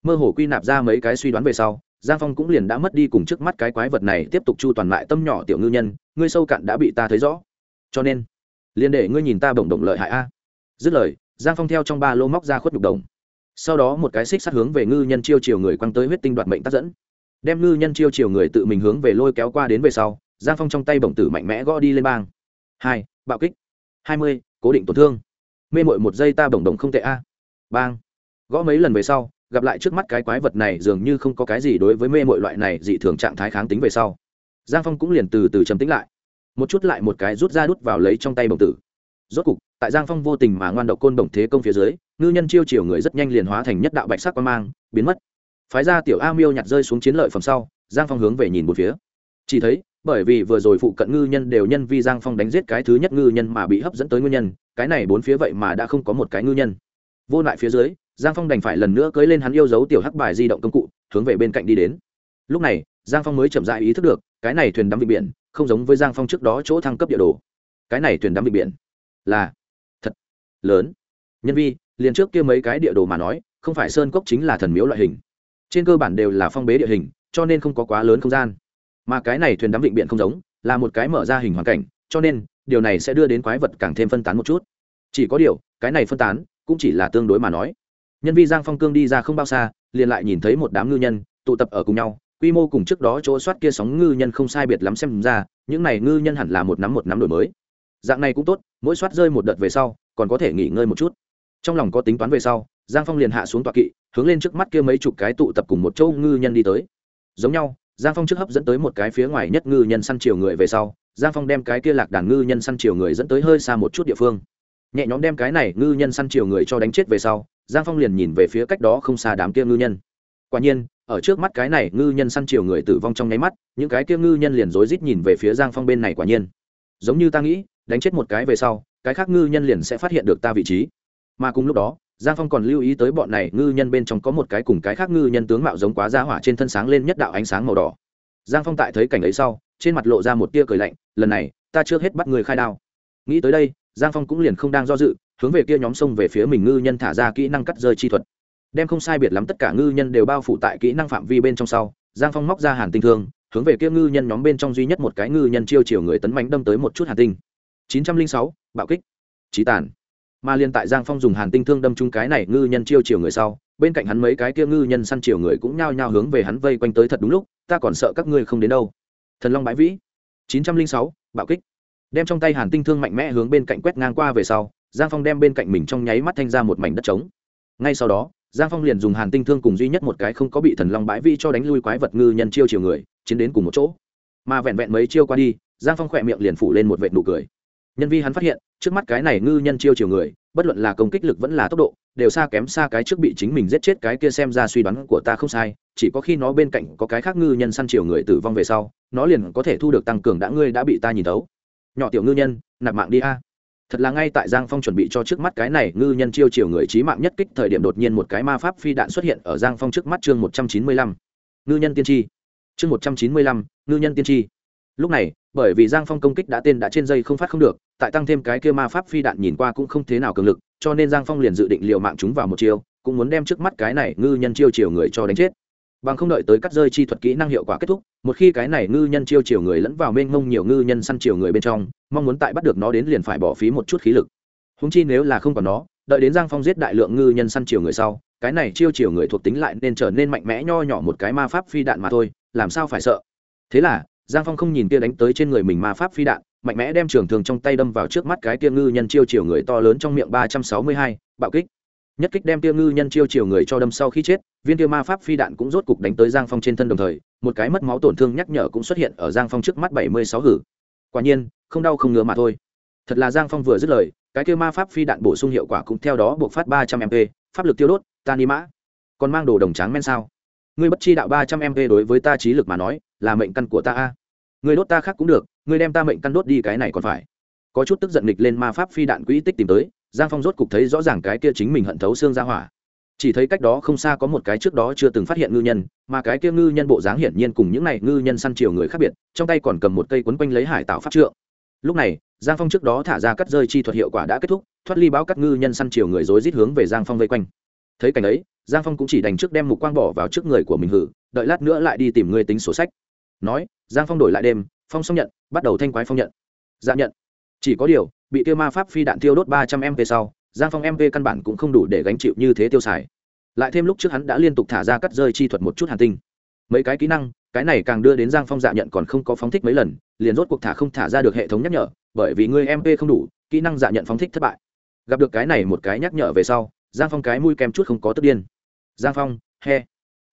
Mơ hồ quy nạp ra mấy cái suy đoán về sau giang phong cũng liền đã mất đi cùng trước mắt cái quái vật này tiếp tục chu toàn lại tâm nhỏ tiểu ngư nhân, ngươi sâu cạn đã bị ta thấy rõ. Cho nên, liền để ngươi nhìn ta bổng động lợi hại a. Dứt lời, giang phong theo trong ba lô móc ra khuất nhục đồng. Sau đó một cái xích sát hướng về ngư nhân chiêu chiều người quăng tới huyết tinh đoạt mệnh tác dẫn. Đem ngư nhân chiêu chiều người tự mình hướng về lôi kéo qua đến về sau, giang phong trong tay bổng tử mạnh mẽ gõ đi lên bang. Hai, bạo kích. Hai mươi, cố định tổn thương. Mê mội một giây ta bổng đồng không tệ a. Bang. Gõ mấy lần về sau gặp lại trước mắt cái quái vật này dường như không có cái gì đối với mê mội loại này dị thường trạng thái kháng tính về sau. Giang phong cũng liền từ từ trầm tính lại. Một chút lại một cái rút ra đút vào lấy trong tay bồng tử. Rốt cục, tại giang phong vô tình mà ngoan độc côn bổng thế công phía dưới, ngư nhân chiêu chiều người rất nhanh liền hóa thành nhất đạo bạch sắc quan mang, biến mất. Phái ra tiểu a miêu nhặt rơi xuống chiến lợi phẩm sau, giang phong hướng về nhìn một phía. Chỉ thấy, bởi vì vừa rồi phụ cận ngư nhân đều nhân vi giang phong đánh giết cái thứ nhất ngư nhân mà bị hấp dẫn tới ngư nhân, cái này bốn phía vậy mà đã không có một cái ngư nhân. Vô lại phía dưới giang phong đành phải lần nữa cưới lên hắn yêu dấu tiểu hắc bài di động công cụ, hướng về bên cạnh đi đến. Lúc này, giang phong mới chậm dại ý thức được, cái này thuyền đắm vị biển, không giống với giang phong trước đó chỗ thăng cấp địa đồ. Cái này thuyền đắm vị biển là thật lớn. Nhân vi, liền trước kia mấy cái địa đồ mà nói, không phải sơn cốc chính là thần miếu loại hình. Trên cơ bản đều là phong bế địa hình, cho nên không có quá lớn không gian. Mà cái này thuyền đắm vịnh biển không giống, là một cái mở ra hình hoàn cảnh, cho nên, điều này sẽ đưa đến quái vật càng thêm phân tán một chút. Chỉ có điều, cái này phân tán, cũng chỉ là tương đối mà nói nhân vi giang phong cương đi ra không bao xa, liền lại nhìn thấy một đám ngư nhân tụ tập ở cùng nhau. Quy mô cùng trước đó chỗ soát kia sóng ngư nhân không sai biệt lắm xem ra, những này ngư nhân hẳn là một nắm một nắm đổi mới. Dạng này cũng tốt, mỗi soát rơi một đợt về sau, còn có thể nghỉ ngơi một chút. Trong lòng có tính toán về sau, giang phong liền hạ xuống tọa kỵ, hướng lên trước mắt kia mấy chục cái tụ tập cùng một châu ngư nhân đi tới. Giống nhau, giang phong trước hấp dẫn tới một cái phía ngoài nhất ngư nhân săn chiều người về sau, giang phong đem cái kia lạc đàn ngư nhân săn chiều người dẫn tới hơi xa một chút địa phương. Nhẹ nhõm đem cái này ngư nhân săn chiều người cho đánh chết về sau giang phong liền nhìn về phía cách đó không xa đám kia ngư nhân. Quả nhiên, ở trước mắt cái này ngư nhân săn chiều người tử vong trong nháy mắt, những cái kia ngư nhân liền rối rít nhìn về phía giang phong bên này quả nhiên. Giống như ta nghĩ, đánh chết một cái về sau, cái khác ngư nhân liền sẽ phát hiện được ta vị trí. Mà cùng lúc đó, giang phong còn lưu ý tới bọn này ngư nhân bên trong có một cái cùng cái khác ngư nhân tướng mạo giống quá ra hỏa trên thân sáng lên nhất đạo ánh sáng màu đỏ. Giang phong tại thấy cảnh ấy sau, trên mặt lộ ra một tia cười lạnh, lần này, ta chưa hết bắt người khai đao. Nghĩ tới đây, giang phong cũng liền không đang do dự hướng về kia nhóm sông về phía mình ngư nhân thả ra kỹ năng cắt rơi chi thuật. Đem không sai biệt lắm tất cả ngư nhân đều bao phủ tại kỹ năng phạm vi bên trong sau, giang phong móc ra hàn tinh thương, hướng về kia ngư nhân nhóm bên trong duy nhất một cái ngư nhân chiêu chiều người tấn bánh đâm tới một chút hàn tinh. chín trăm linh sáu, bạo kích. Trí tàn. Mà liên tại giang phong dùng hàn tinh thương đâm chung cái này ngư nhân chiêu chiều người sau, bên cạnh hắn mấy cái kia ngư nhân săn chiều người cũng nhao nhao hướng về hắn vây quanh tới thật đúng lúc, ta còn sợ các ngươi không đến đâu. Thần long bãi vĩ. chín trăm linh sáu, bạo kích. Đem trong tay hàn tinh thương mạnh mẽ hướng bên cạnh quét ngang qua về sau giang phong đem bên cạnh mình trong nháy mắt thanh ra một mảnh đất trống. Ngay sau đó, giang phong liền dùng hàn tinh thương cùng duy nhất một cái không có bị thần long bãi Vi cho đánh lui quái vật ngư nhân chiêu chiều người, chiến đến cùng một chỗ. Mà vẹn vẹn mấy chiêu qua đi, giang phong khỏe miệng liền phủ lên một vệ nụ cười. Nhân vi hắn phát hiện, trước mắt cái này ngư nhân chiêu chiều người, bất luận là công kích lực vẫn là tốc độ, đều xa kém xa cái trước bị chính mình giết chết cái kia xem ra suy đoán của ta không sai, chỉ có khi nó bên cạnh có cái khác ngư nhân săn chiều người tử vong về sau, nó liền có thể thu được tăng cường đã ngươi đã bị ta nhìn thấu. Nhỏ tiểu ngư nhân, nạp mạng đi a thật là ngay tại giang phong chuẩn bị cho trước mắt cái này ngư nhân chiêu chiều người trí mạng nhất kích thời điểm đột nhiên một cái ma pháp phi đạn xuất hiện ở giang phong trước mắt chương một trăm chín mươi lăm. Ngư nhân tiên tri. Chương một trăm chín mươi lăm, ngư nhân tiên tri. Lúc này, bởi vì giang phong công kích đã tên đã trên dây không phát không được, tại tăng thêm cái kia ma pháp phi đạn nhìn qua cũng không thế nào cường lực, cho nên giang phong liền dự định liều mạng chúng vào một chiêu, cũng muốn đem trước mắt cái này ngư nhân chiêu chiều người cho đánh chết bằng không đợi tới cắt rơi chi thuật kỹ năng hiệu quả kết thúc, một khi cái này ngư nhân chiêu chiều người lẫn vào mênh mông nhiều ngư nhân săn chiều người bên trong, mong muốn tại bắt được nó đến liền phải bỏ phí một chút khí lực. Húng chi nếu là không còn nó, đợi đến giang phong giết đại lượng ngư nhân săn chiều người sau, cái này chiêu chiều người thuộc tính lại nên trở nên mạnh mẽ nho nhỏ một cái ma pháp phi đạn mà thôi, làm sao phải sợ? Thế là, giang phong không nhìn kia đánh tới trên người mình ma pháp phi đạn, mạnh mẽ đem trường thường trong tay đâm vào trước mắt cái kia ngư nhân chiêu chiều người to lớn trong miệng ba trăm sáu mươi hai, bạo kích nhất kích đem tiêu ngư nhân chiêu chiều người cho đâm sau khi chết, viên tiêu ma pháp phi đạn cũng rốt cục đánh tới giang phong trên thân đồng thời, một cái mất máu tổn thương nhắc nhở cũng xuất hiện ở giang phong trước mắt bảy mươi sáu hử. Quả nhiên, không đau không ngứa mà thôi. Thật là giang phong vừa dứt lời, cái tiêu ma pháp phi đạn bổ sung hiệu quả cũng theo đó buộc phát ba trăm mp pháp lực tiêu đốt, tan đi mã. Còn mang đồ đồng tráng men sao? Ngươi bất chi đạo ba trăm mp đối với ta trí lực mà nói, là mệnh căn của ta a. Ngươi đốt ta khác cũng được, ngươi đem ta mệnh căn đốt đi cái này còn phải. Có chút tức giận nghịch lên ma pháp phi đạn quỹ tích tìm tới giang phong rốt cục thấy rõ ràng cái kia chính mình hận thấu xương ra hỏa. Chỉ thấy cách đó không xa có một cái trước đó chưa từng phát hiện ngư nhân, mà cái kia ngư nhân bộ dáng hiển nhiên cùng những này ngư nhân săn chiều người khác biệt, trong tay còn cầm một cây quấn quanh lấy hải tạo pháp trượng. Lúc này, giang phong trước đó thả ra cắt rơi chi thuật hiệu quả đã kết thúc, thoát ly báo cắt ngư nhân săn chiều người dối rít hướng về giang phong vây quanh. Thấy cảnh ấy, giang phong cũng chỉ đành trước đem mục quang bỏ vào trước người của mình hử, đợi lát nữa lại đi tìm người tính sổ sách. Nói, giang phong đổi lại đêm, phong xong nhận, bắt đầu thanh quái phong nhận. Dạ nhận. Chỉ có điều bị tiêu ma pháp phi đạn tiêu đốt ba trăm mp sau, giang phong mp căn bản cũng không đủ để gánh chịu như thế tiêu xài. Lại thêm lúc trước hắn đã liên tục thả ra cắt rơi chi thuật một chút hàn tinh. Mấy cái kỹ năng, cái này càng đưa đến giang phong dạ nhận còn không có phóng thích mấy lần, liền rốt cuộc thả không thả ra được hệ thống nhắc nhở, bởi vì ngươi mp không đủ, kỹ năng dạ nhận phóng thích thất bại. Gặp được cái này một cái nhắc nhở về sau, giang phong cái mũi kèm chút không có tức điên. Giang phong, he.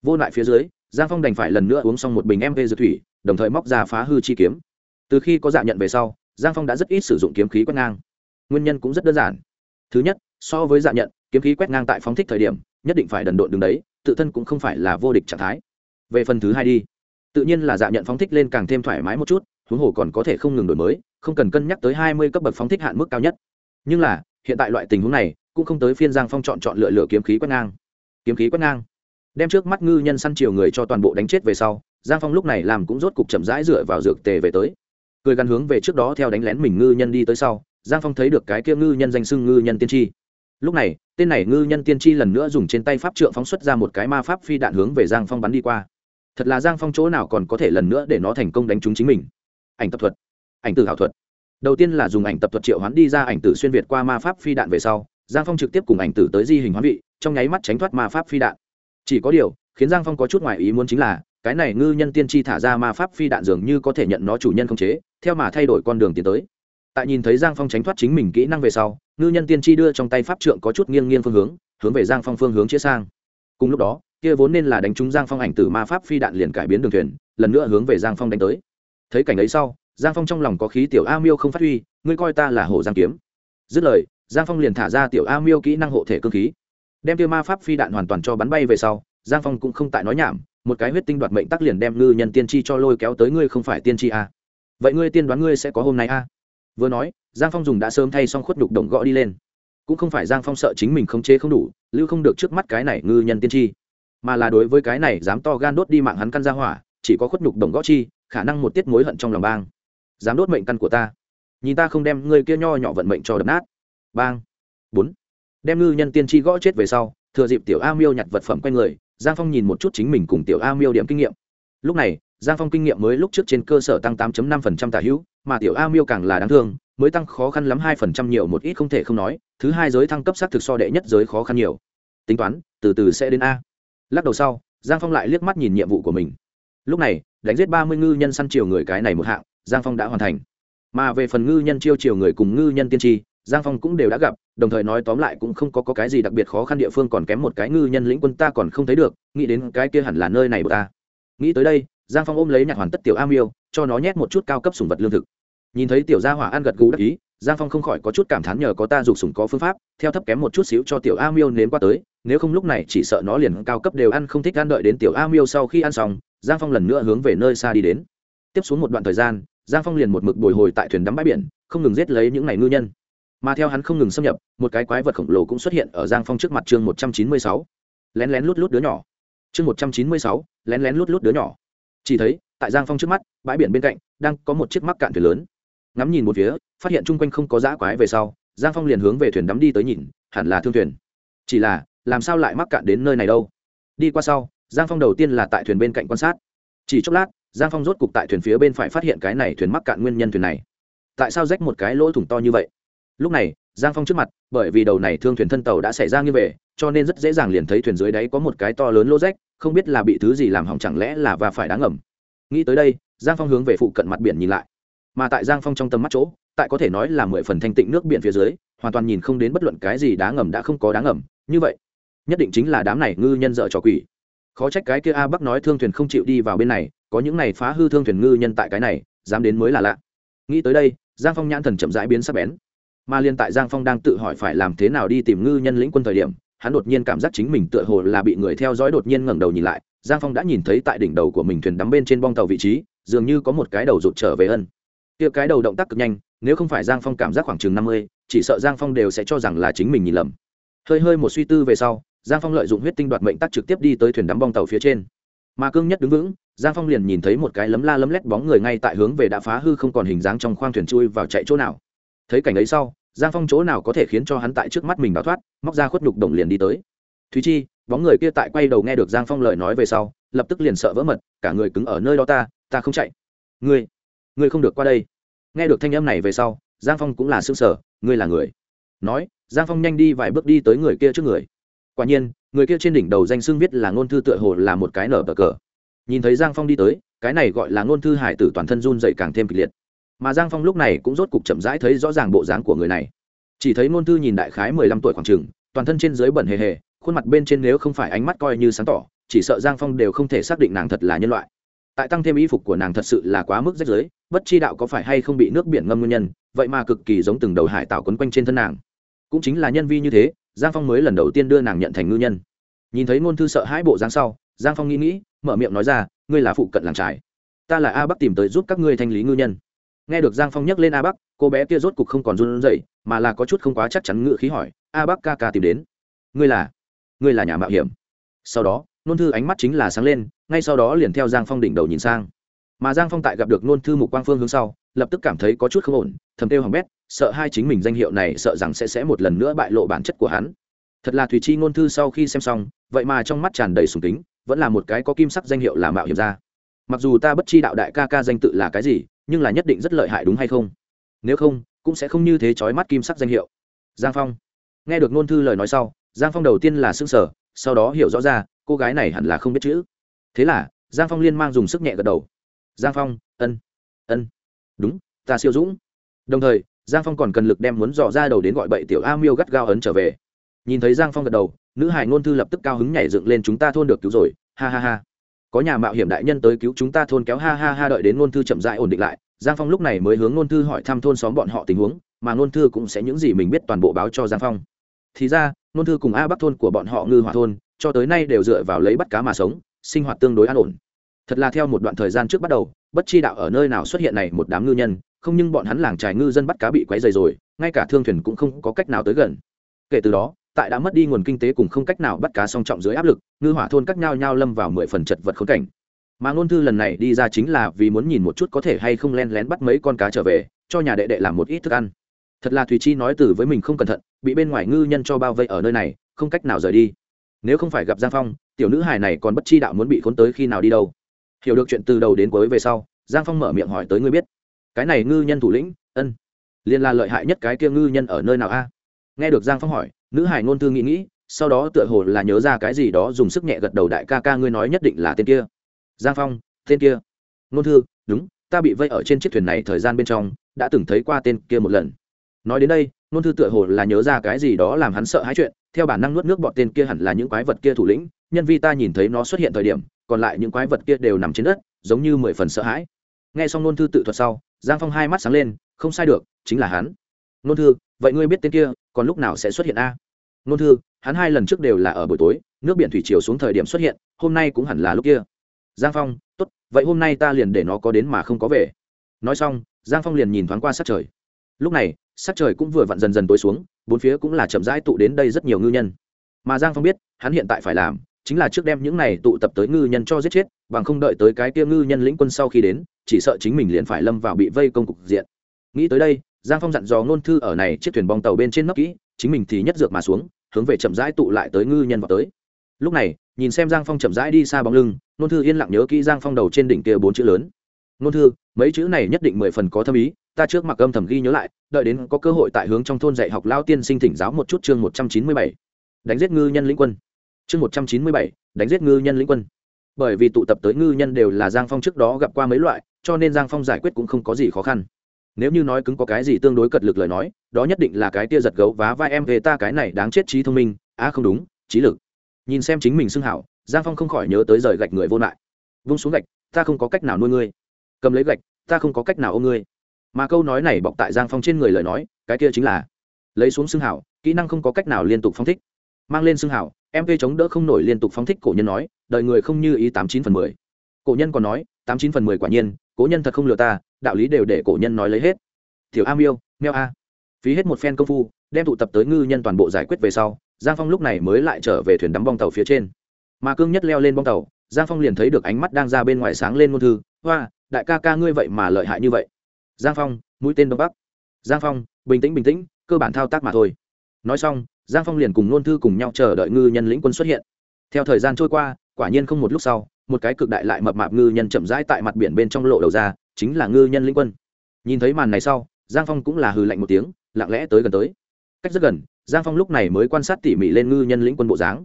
Vô lại phía dưới, giang phong đành phải lần nữa uống xong một bình mp dược thủy, đồng thời móc ra phá hư chi kiếm. Từ khi có dạ nhận về sau giang phong đã rất ít sử dụng kiếm khí quét ngang. Nguyên nhân cũng rất đơn giản. Thứ nhất, so với dạ nhận, kiếm khí quét ngang tại phóng thích thời điểm, nhất định phải đần độn đường đấy, tự thân cũng không phải là vô địch trạng thái. Về phần thứ hai đi, tự nhiên là dạ nhận phóng thích lên càng thêm thoải mái một chút, huống hồ còn có thể không ngừng đổi mới, không cần cân nhắc tới hai mươi cấp bậc phóng thích hạn mức cao nhất. Nhưng là, hiện tại loại tình huống này, cũng không tới phiên giang phong chọn chọn lựa lựa kiếm khí quét ngang. Kiếm khí quét ngang. Đem trước mắt ngư nhân săn chiều người cho toàn bộ đánh chết về sau, giang phong lúc này làm cũng rốt cục chậm rãi dựa vào dược tề về tới cười gắn hướng về trước đó theo đánh lén mình ngư nhân đi tới sau, giang phong thấy được cái kia ngư nhân danh xưng ngư nhân tiên tri. Lúc này, tên này ngư nhân tiên tri lần nữa dùng trên tay pháp trượng phóng xuất ra một cái ma pháp phi đạn hướng về giang phong bắn đi qua. Thật là giang phong chỗ nào còn có thể lần nữa để nó thành công đánh trúng chính mình. Ảnh tập thuật. Ảnh tử hảo thuật. Đầu tiên là dùng ảnh tập thuật triệu hoán đi ra ảnh tử xuyên việt qua ma pháp phi đạn về sau, giang phong trực tiếp cùng ảnh tử tới di hình hoán vị, trong nháy mắt tránh thoát ma pháp phi đạn. Chỉ có điều, khiến giang phong có chút ngoài ý muốn chính là cái này ngư nhân tiên tri thả ra ma pháp phi đạn dường như có thể nhận nó chủ nhân không chế, theo mà thay đổi con đường tiến tới. Tại nhìn thấy giang phong tránh thoát chính mình kỹ năng về sau, ngư nhân tiên tri đưa trong tay pháp trượng có chút nghiêng nghiêng phương hướng hướng về giang phong phương hướng chĩa sang. Cùng lúc đó, kia vốn nên là đánh trúng giang phong ảnh từ ma pháp phi đạn liền cải biến đường thuyền, lần nữa hướng về giang phong đánh tới. Thấy cảnh ấy sau, giang phong trong lòng có khí tiểu a miêu không phát huy, ngươi coi ta là hổ giang kiếm. Dứt lời, giang phong liền thả ra tiểu a miêu kỹ năng hộ thể cơ khí. Đem tiêu ma pháp phi đạn hoàn toàn cho bắn bay về sau, giang phong cũng không tại nói nhảm một cái huyết tinh đoạt mệnh tắc liền đem ngư nhân tiên tri cho lôi kéo tới ngươi không phải tiên tri à. vậy ngươi tiên đoán ngươi sẽ có hôm nay à? vừa nói, giang phong dùng đã sớm thay xong khuất nhục đồng gõ đi lên. Cũng không phải giang phong sợ chính mình khống chế không đủ, lưu không được trước mắt cái này ngư nhân tiên tri. Mà là đối với cái này dám to gan đốt đi mạng hắn căn ra hỏa, chỉ có khuất nhục đồng gõ chi, khả năng một tiết mối hận trong lòng bang. Dám đốt mệnh căn của ta. Nhìn ta không đem ngươi kia nho nhỏ vận mệnh cho đập nát. Bang. Bốn. Đem ngư nhân tiên tri gõ chết về sau, thừa dịp tiểu a miêu nhặt vật phẩm quanh người giang phong nhìn một chút chính mình cùng tiểu a miêu điểm kinh nghiệm. Lúc này, giang phong kinh nghiệm mới lúc trước trên cơ sở tăng 8.5% tả hữu, mà tiểu a miêu càng là đáng thương, mới tăng khó khăn lắm 2% nhiều một ít không thể không nói, thứ hai giới thăng cấp xác thực so đệ nhất giới khó khăn nhiều. Tính toán, từ từ sẽ đến a. Lắc đầu sau, giang phong lại liếc mắt nhìn nhiệm vụ của mình. Lúc này, đánh giết ba mươi ngư nhân săn chiều người cái này một hạng, giang phong đã hoàn thành. Mà về phần ngư nhân chiêu chiều người cùng ngư nhân tiên tri, giang phong cũng đều đã gặp đồng thời nói tóm lại cũng không có, có cái gì đặc biệt khó khăn địa phương còn kém một cái ngư nhân lĩnh quân ta còn không thấy được nghĩ đến cái kia hẳn là nơi này của ta. Nghĩ tới đây giang phong ôm lấy nhạc hoàn tất tiểu a miêu cho nó nhét một chút cao cấp sùng vật lương thực. Nhìn thấy tiểu gia hỏa ăn gật gù đắc ý giang phong không khỏi có chút cảm thán nhờ có ta dục sùng có phương pháp theo thấp kém một chút xíu cho tiểu a miêu nếm qua tới nếu không lúc này chỉ sợ nó liền cao cấp đều ăn không thích ăn đợi đến tiểu a miêu sau khi ăn xong giang phong lần nữa hướng về nơi xa đi đến. Tiếp xuống một đoạn thời gian giang phong liền một mực bồi hồi tại thuyền đắm bãi biển không ngừng giết lấy những ngày ngư nhân mà theo hắn không ngừng xâm nhập, một cái quái vật khổng lồ cũng xuất hiện ở giang phong trước mặt chương một trăm chín mươi sáu. Lén lén lút lút đứa nhỏ. Chương một trăm chín mươi sáu, lén lén lút lút đứa nhỏ. Chỉ thấy, tại giang phong trước mắt, bãi biển bên cạnh, đang có một chiếc mắc cạn thuyền lớn. Ngắm nhìn một phía, phát hiện chung quanh không có giã quái về sau, giang phong liền hướng về thuyền đắm đi tới nhìn, hẳn là thương thuyền. Chỉ là, làm sao lại mắc cạn đến nơi này đâu? Đi qua sau, giang phong đầu tiên là tại thuyền bên cạnh quan sát. Chỉ chốc lát, giang phong rốt cục tại thuyền phía bên phải phát hiện cái này thuyền mắc cạn nguyên nhân thuyền này. Tại sao rách một cái lỗ thủng to như vậy? Lúc này, giang phong trước mặt, bởi vì đầu này thương thuyền thân tàu đã xảy ra như vậy cho nên rất dễ dàng liền thấy thuyền dưới đáy có một cái to lớn lỗ rách, không biết là bị thứ gì làm hỏng chẳng lẽ là và phải đáng ngầm. Nghĩ tới đây, giang phong hướng về phụ cận mặt biển nhìn lại. Mà tại giang phong trong tầm mắt chỗ, tại có thể nói là mười phần thanh tịnh nước biển phía dưới, hoàn toàn nhìn không đến bất luận cái gì đá ngầm đã không có đá ngầm, như vậy, nhất định chính là đám này ngư nhân dợ trò quỷ. Khó trách cái kia a bắc nói thương thuyền không chịu đi vào bên này, có những này phá hư thương thuyền ngư nhân tại cái này, dám đến mới là lạ. Nghĩ tới đây, giang phong nhãn thần chậm rãi biến sắc bén mà liên tại giang phong đang tự hỏi phải làm thế nào đi tìm ngư nhân lĩnh quân thời điểm, hắn đột nhiên cảm giác chính mình tựa hồ là bị người theo dõi đột nhiên ngẩng đầu nhìn lại, giang phong đã nhìn thấy tại đỉnh đầu của mình thuyền đắm bên trên bong tàu vị trí, dường như có một cái đầu rụt trở về ân. Kia cái đầu động tác cực nhanh, nếu không phải giang phong cảm giác khoảng chừng năm mươi, chỉ sợ giang phong đều sẽ cho rằng là chính mình nhìn lầm. Hơi hơi một suy tư về sau, giang phong lợi dụng huyết tinh đoạt mệnh tắc trực tiếp đi tới thuyền đắm bong tàu phía trên. Mà cương nhất đứng vững, giang phong liền nhìn thấy một cái lấm la lấm lét bóng người ngay tại hướng về đã phá hư không còn hình dáng trong khoang thuyền chui vào chạy chỗ nào. Thấy cảnh ấy sau giang phong chỗ nào có thể khiến cho hắn tại trước mắt mình đào thoát, móc ra khuất nhục đồng liền đi tới. Thúy chi, bóng người kia tại quay đầu nghe được giang phong lời nói về sau, lập tức liền sợ vỡ mật, cả người cứng ở nơi đó ta ta không chạy. Ngươi ngươi không được qua đây. Nghe được thanh âm này về sau, giang phong cũng là s ư ơ n g sở ngươi là người. Nói, giang phong nhanh đi vài bước đi tới người kia trước người. Quả nhiên, người kia trên đỉnh đầu danh xưng viết là ngôn thư tựa hồ là một cái nở bờ cờ. Nhìn thấy giang phong đi tới, cái này gọi là ngôn thư hải tử toàn thân run dậy càng thêm kịch liệt mà giang phong lúc này cũng rốt cục chậm rãi thấy rõ ràng bộ dáng của người này. Chỉ thấy ngôn thư nhìn đại khái mười lăm tuổi khoảng t r ư ờ n g toàn thân trên dưới bẩn hề hề, khuôn mặt bên trên nếu không phải ánh mắt coi như sáng tỏ, chỉ sợ giang phong đều không thể xác định nàng thật là nhân loại. Tại tăng thêm y phục của nàng thật sự là quá mức rách giới bất chi đạo có phải hay không bị nước biển ngâm nguyên nhân, vậy mà cực kỳ giống từng đầu hải tạo quấn quanh trên thân nàng. Cũng chính là nhân vi như thế, giang phong mới lần đầu tiên đưa nàng nhận thành ngư nhân. Nhìn thấy ngôn thư sợ hãi bộ dáng sau, giang phong nghĩ nghĩ, mở miệng nói ra, ngươi là phụ cận làng trải ta là a bắc tìm tới giúp các ngươi thanh lý ngư nhân nghe được giang phong nhắc lên a bắc, cô bé kia rốt cục không còn run rẩy, mà là có chút không quá chắc chắn ngự khí hỏi, a bắc ca ca tìm đến. Ngươi là ngươi là nhà mạo hiểm. Sau đó, nôn thư ánh mắt chính là sáng lên, ngay sau đó liền theo giang phong đỉnh đầu nhìn sang. Mà giang phong tại gặp được nôn thư mục quang phương hướng sau, lập tức cảm thấy có chút không ổn, thầm têu hỏng bét, sợ hai chính mình danh hiệu này sợ rằng sẽ sẽ một lần nữa bại lộ bản chất của hắn. Thật là thùy chi ngôn thư sau khi xem xong, vậy mà trong mắt tràn đầy sùng kính, vẫn là một cái có kim sắc danh hiệu là mạo hiểm ra. Mặc dù ta bất chi đạo đại ca ca danh tự là cái gì nhưng là nhất định rất lợi hại đúng hay không? Nếu không, cũng sẽ không như thế trói mắt kim sắc danh hiệu. Giang phong. Nghe được ngôn thư lời nói sau, giang phong đầu tiên là s ư n g sở sau đó hiểu rõ ra, cô gái này hẳn là không biết chữ. Thế là, giang phong liên mang dùng sức nhẹ gật đầu. Giang phong, ân ân. Đúng, ta siêu dũng. Đồng thời, giang phong còn cần lực đem muốn dò ra đầu đến gọi bậy tiểu a miêu gắt gao ấn trở về. Nhìn thấy giang phong gật đầu, nữ hải ngôn thư lập tức cao hứng nhảy dựng lên, chúng ta thôn được cứu rồi. Ha ha ha có nhà mạo hiểm đại nhân tới cứu chúng ta thôn kéo ha ha ha đợi đến ngôn thư chậm dại ổn định lại, giang phong lúc này mới hướng ngôn thư hỏi thăm thôn xóm bọn họ tình huống, mà ngôn thư cũng sẽ những gì mình biết toàn bộ báo cho giang phong. Thì ra, ngôn thư cùng a bắc thôn của bọn họ ngư hòa thôn, cho tới nay đều dựa vào lấy bắt cá mà sống, sinh hoạt tương đối an ổn. Thật là theo một đoạn thời gian trước bắt đầu, bất chi đạo ở nơi nào xuất hiện này một đám ngư nhân, không nhưng bọn hắn làng trài ngư dân bắt cá bị quấy dày rồi, ngay cả thương thuyền cũng không có cách nào tới gần. Kể từ đó tại đã mất đi nguồn kinh tế cùng không cách nào bắt cá song trọng dưới áp lực, ngư hỏa thôn các nhao nhao lâm vào mười phần chật vật khốn cảnh. Mà ngôn thư lần này đi ra chính là vì muốn nhìn một chút có thể hay không len lén bắt mấy con cá trở về, cho nhà đệ đệ làm một ít thức ăn. Thật là thùy chi nói từ với mình không cẩn thận, bị bên ngoài ngư nhân cho bao vây ở nơi này, không cách nào rời đi. Nếu không phải gặp giang phong, tiểu nữ hài này còn bất chi đạo muốn bị khốn tới khi nào đi đâu. Hiểu được chuyện từ đầu đến cuối về sau, giang phong mở miệng hỏi tới ngươi biết. Cái này ngư nhân thủ lĩnh, ân liên là lợi hại nhất cái kia ngư nhân ở nơi nào a? Nghe được giang phong hỏi, nữ hải ngôn thư nghĩ nghĩ, sau đó tựa hồ là nhớ ra cái gì đó dùng sức nhẹ gật đầu đại ca ca ngươi nói nhất định là tên kia. Giang phong, tên kia. Ngôn thư, đúng, ta bị vây ở trên chiếc thuyền này thời gian bên trong, đã từng thấy qua tên kia một lần. Nói đến đây, ngôn thư tựa hồ là nhớ ra cái gì đó làm hắn sợ hãi chuyện, theo bản năng nuốt nước bọn tên kia hẳn là những quái vật kia thủ lĩnh, nhân vi ta nhìn thấy nó xuất hiện thời điểm, còn lại những quái vật kia đều nằm trên đất, giống như mười phần sợ hãi. Nghe xong ngôn thư tự thuật sau, giang phong hai mắt sáng lên, không sai được, chính là hắn. Ngôn thư, vậy ngươi biết tên kia còn lúc nào sẽ xuất hiện a? Nôn thư, hắn hai lần trước đều là ở buổi tối, nước biển thủy chiều xuống thời điểm xuất hiện, hôm nay cũng hẳn là lúc kia. Giang phong, tốt, vậy hôm nay ta liền để nó có đến mà không có về. Nói xong, giang phong liền nhìn thoáng qua sát trời. Lúc này sát trời cũng vừa vặn dần dần tối xuống, bốn phía cũng là chậm rãi tụ đến đây rất nhiều ngư nhân. Mà giang phong biết, hắn hiện tại phải làm, chính là trước đem những này tụ tập tới ngư nhân cho giết chết, bằng không đợi tới cái kia ngư nhân lĩnh quân sau khi đến, chỉ sợ chính mình liền phải lâm vào bị vây công cục diện. Nghĩ tới đây giang phong dặn dò ngôn thư ở này chiếc thuyền bong tàu bên trên nóc kỹ, chính mình thì nhất dược mà xuống, hướng về chậm rãi tụ lại tới ngư nhân vào tới. Lúc này, nhìn xem giang phong chậm rãi đi xa bóng lưng, ngôn thư yên lặng nhớ kỹ giang phong đầu trên đỉnh kia bốn chữ lớn. Ngôn thư, mấy chữ này nhất định mười phần có thâm ý, ta trước mặc âm thầm ghi nhớ lại, đợi đến có cơ hội tại hướng trong thôn dạy học lao tiên sinh thỉnh giáo một chút chương một trăm chín mươi bảy. Đánh giết ngư nhân lĩnh quân. Chương một trăm chín mươi bảy, đánh giết ngư nhân lĩnh quân. Bởi vì tụ tập tới ngư nhân đều là giang phong trước đó gặp qua mấy loại, cho nên giang phong giải quyết cũng không có gì khó khăn nếu như nói cứng có cái gì tương đối cật lực lời nói, đó nhất định là cái tia giật gấu vá vai em về ta cái này đáng chết trí thông minh. Á không đúng, trí lực. Nhìn xem chính mình xưng hảo, giang phong không khỏi nhớ tới rời gạch người vô lại. Vung xuống gạch, ta không có cách nào nuôi ngươi. Cầm lấy gạch, ta không có cách nào ôm ngươi. Mà câu nói này bọc tại giang phong trên người lời nói, cái kia chính là lấy xuống xương hảo, kỹ năng không có cách nào liên tục phong thích. Mang lên xương hảo, em vê chống đỡ không nổi liên tục phong thích, cổ nhân nói đợi người không như ý tám chín phần mười. Cổ nhân còn nói, tám chín phần mười quả nhiên cổ nhân thật không lừa ta đạo lý đều để cổ nhân nói lấy hết. Thiểu a miêu, meo a. Phí hết một phen công phu, đem tụ tập tới ngư nhân toàn bộ giải quyết về sau, giang phong lúc này mới lại trở về thuyền đắm bong tàu phía trên. Mà cương nhất leo lên bong tàu, giang phong liền thấy được ánh mắt đang ra bên ngoài sáng lên ngôn thư, hoa, đại ca ca ngươi vậy mà lợi hại như vậy. Giang phong, mũi tên đông bắc. Giang phong, bình tĩnh bình tĩnh, cơ bản thao tác mà thôi. Nói xong, giang phong liền cùng ngôn thư cùng nhau chờ đợi ngư nhân lĩnh quân xuất hiện. Theo thời gian trôi qua, quả nhiên không một lúc sau, một cái cực đại lại mập mạp ngư nhân chậm rãi tại mặt biển bên trong lộ đầu ra chính là ngư nhân lĩnh quân. Nhìn thấy màn này sau, giang phong cũng là hừ lạnh một tiếng, lặng lẽ tới gần tới. Cách rất gần, giang phong lúc này mới quan sát tỉ mỉ lên ngư nhân lĩnh quân bộ dáng.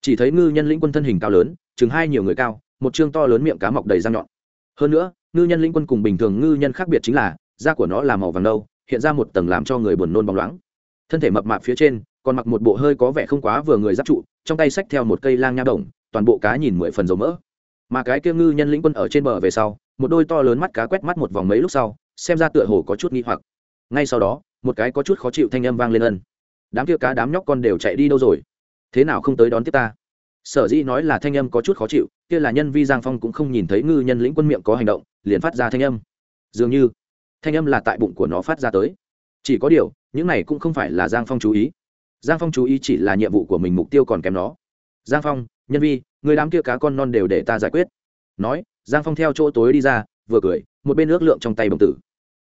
Chỉ thấy ngư nhân lĩnh quân thân hình cao lớn, chừng hai nhiều người cao, một chương to lớn miệng cá mọc đầy răng nhọn. Hơn nữa, ngư nhân lĩnh quân cùng bình thường ngư nhân khác biệt chính là, da của nó là màu vàng nâu, hiện ra một tầng làm cho người buồn nôn bóng loáng. Thân thể mập mạp phía trên, còn mặc một bộ hơi có vẻ không quá vừa người giáp trụ, trong tay xách theo một cây lang nha đồng, toàn bộ cá nhìn mười phần dầu mỡ. Mà cái kia ngư nhân lĩnh quân ở trên bờ về sau một đôi to lớn mắt cá quét mắt một vòng mấy lúc sau, xem ra tựa hồ có chút nghi hoặc. Ngay sau đó, một cái có chút khó chịu thanh âm vang lên ân. Đám kia cá, đám nhóc con đều chạy đi đâu rồi? Thế nào không tới đón tiếp ta? Sở dĩ nói là thanh âm có chút khó chịu, kia là nhân vi giang phong cũng không nhìn thấy ngư nhân lĩnh quân miệng có hành động, liền phát ra thanh âm. Dường như, thanh âm là tại bụng của nó phát ra tới. Chỉ có điều, những này cũng không phải là giang phong chú ý. Giang phong chú ý chỉ là nhiệm vụ của mình, mục tiêu còn kém nó. Giang phong, nhân vi, người đám kia cá con non đều để ta giải quyết nói, giang phong theo chỗ tối đi ra, vừa cười, một bên ước lượng trong tay bồng tử.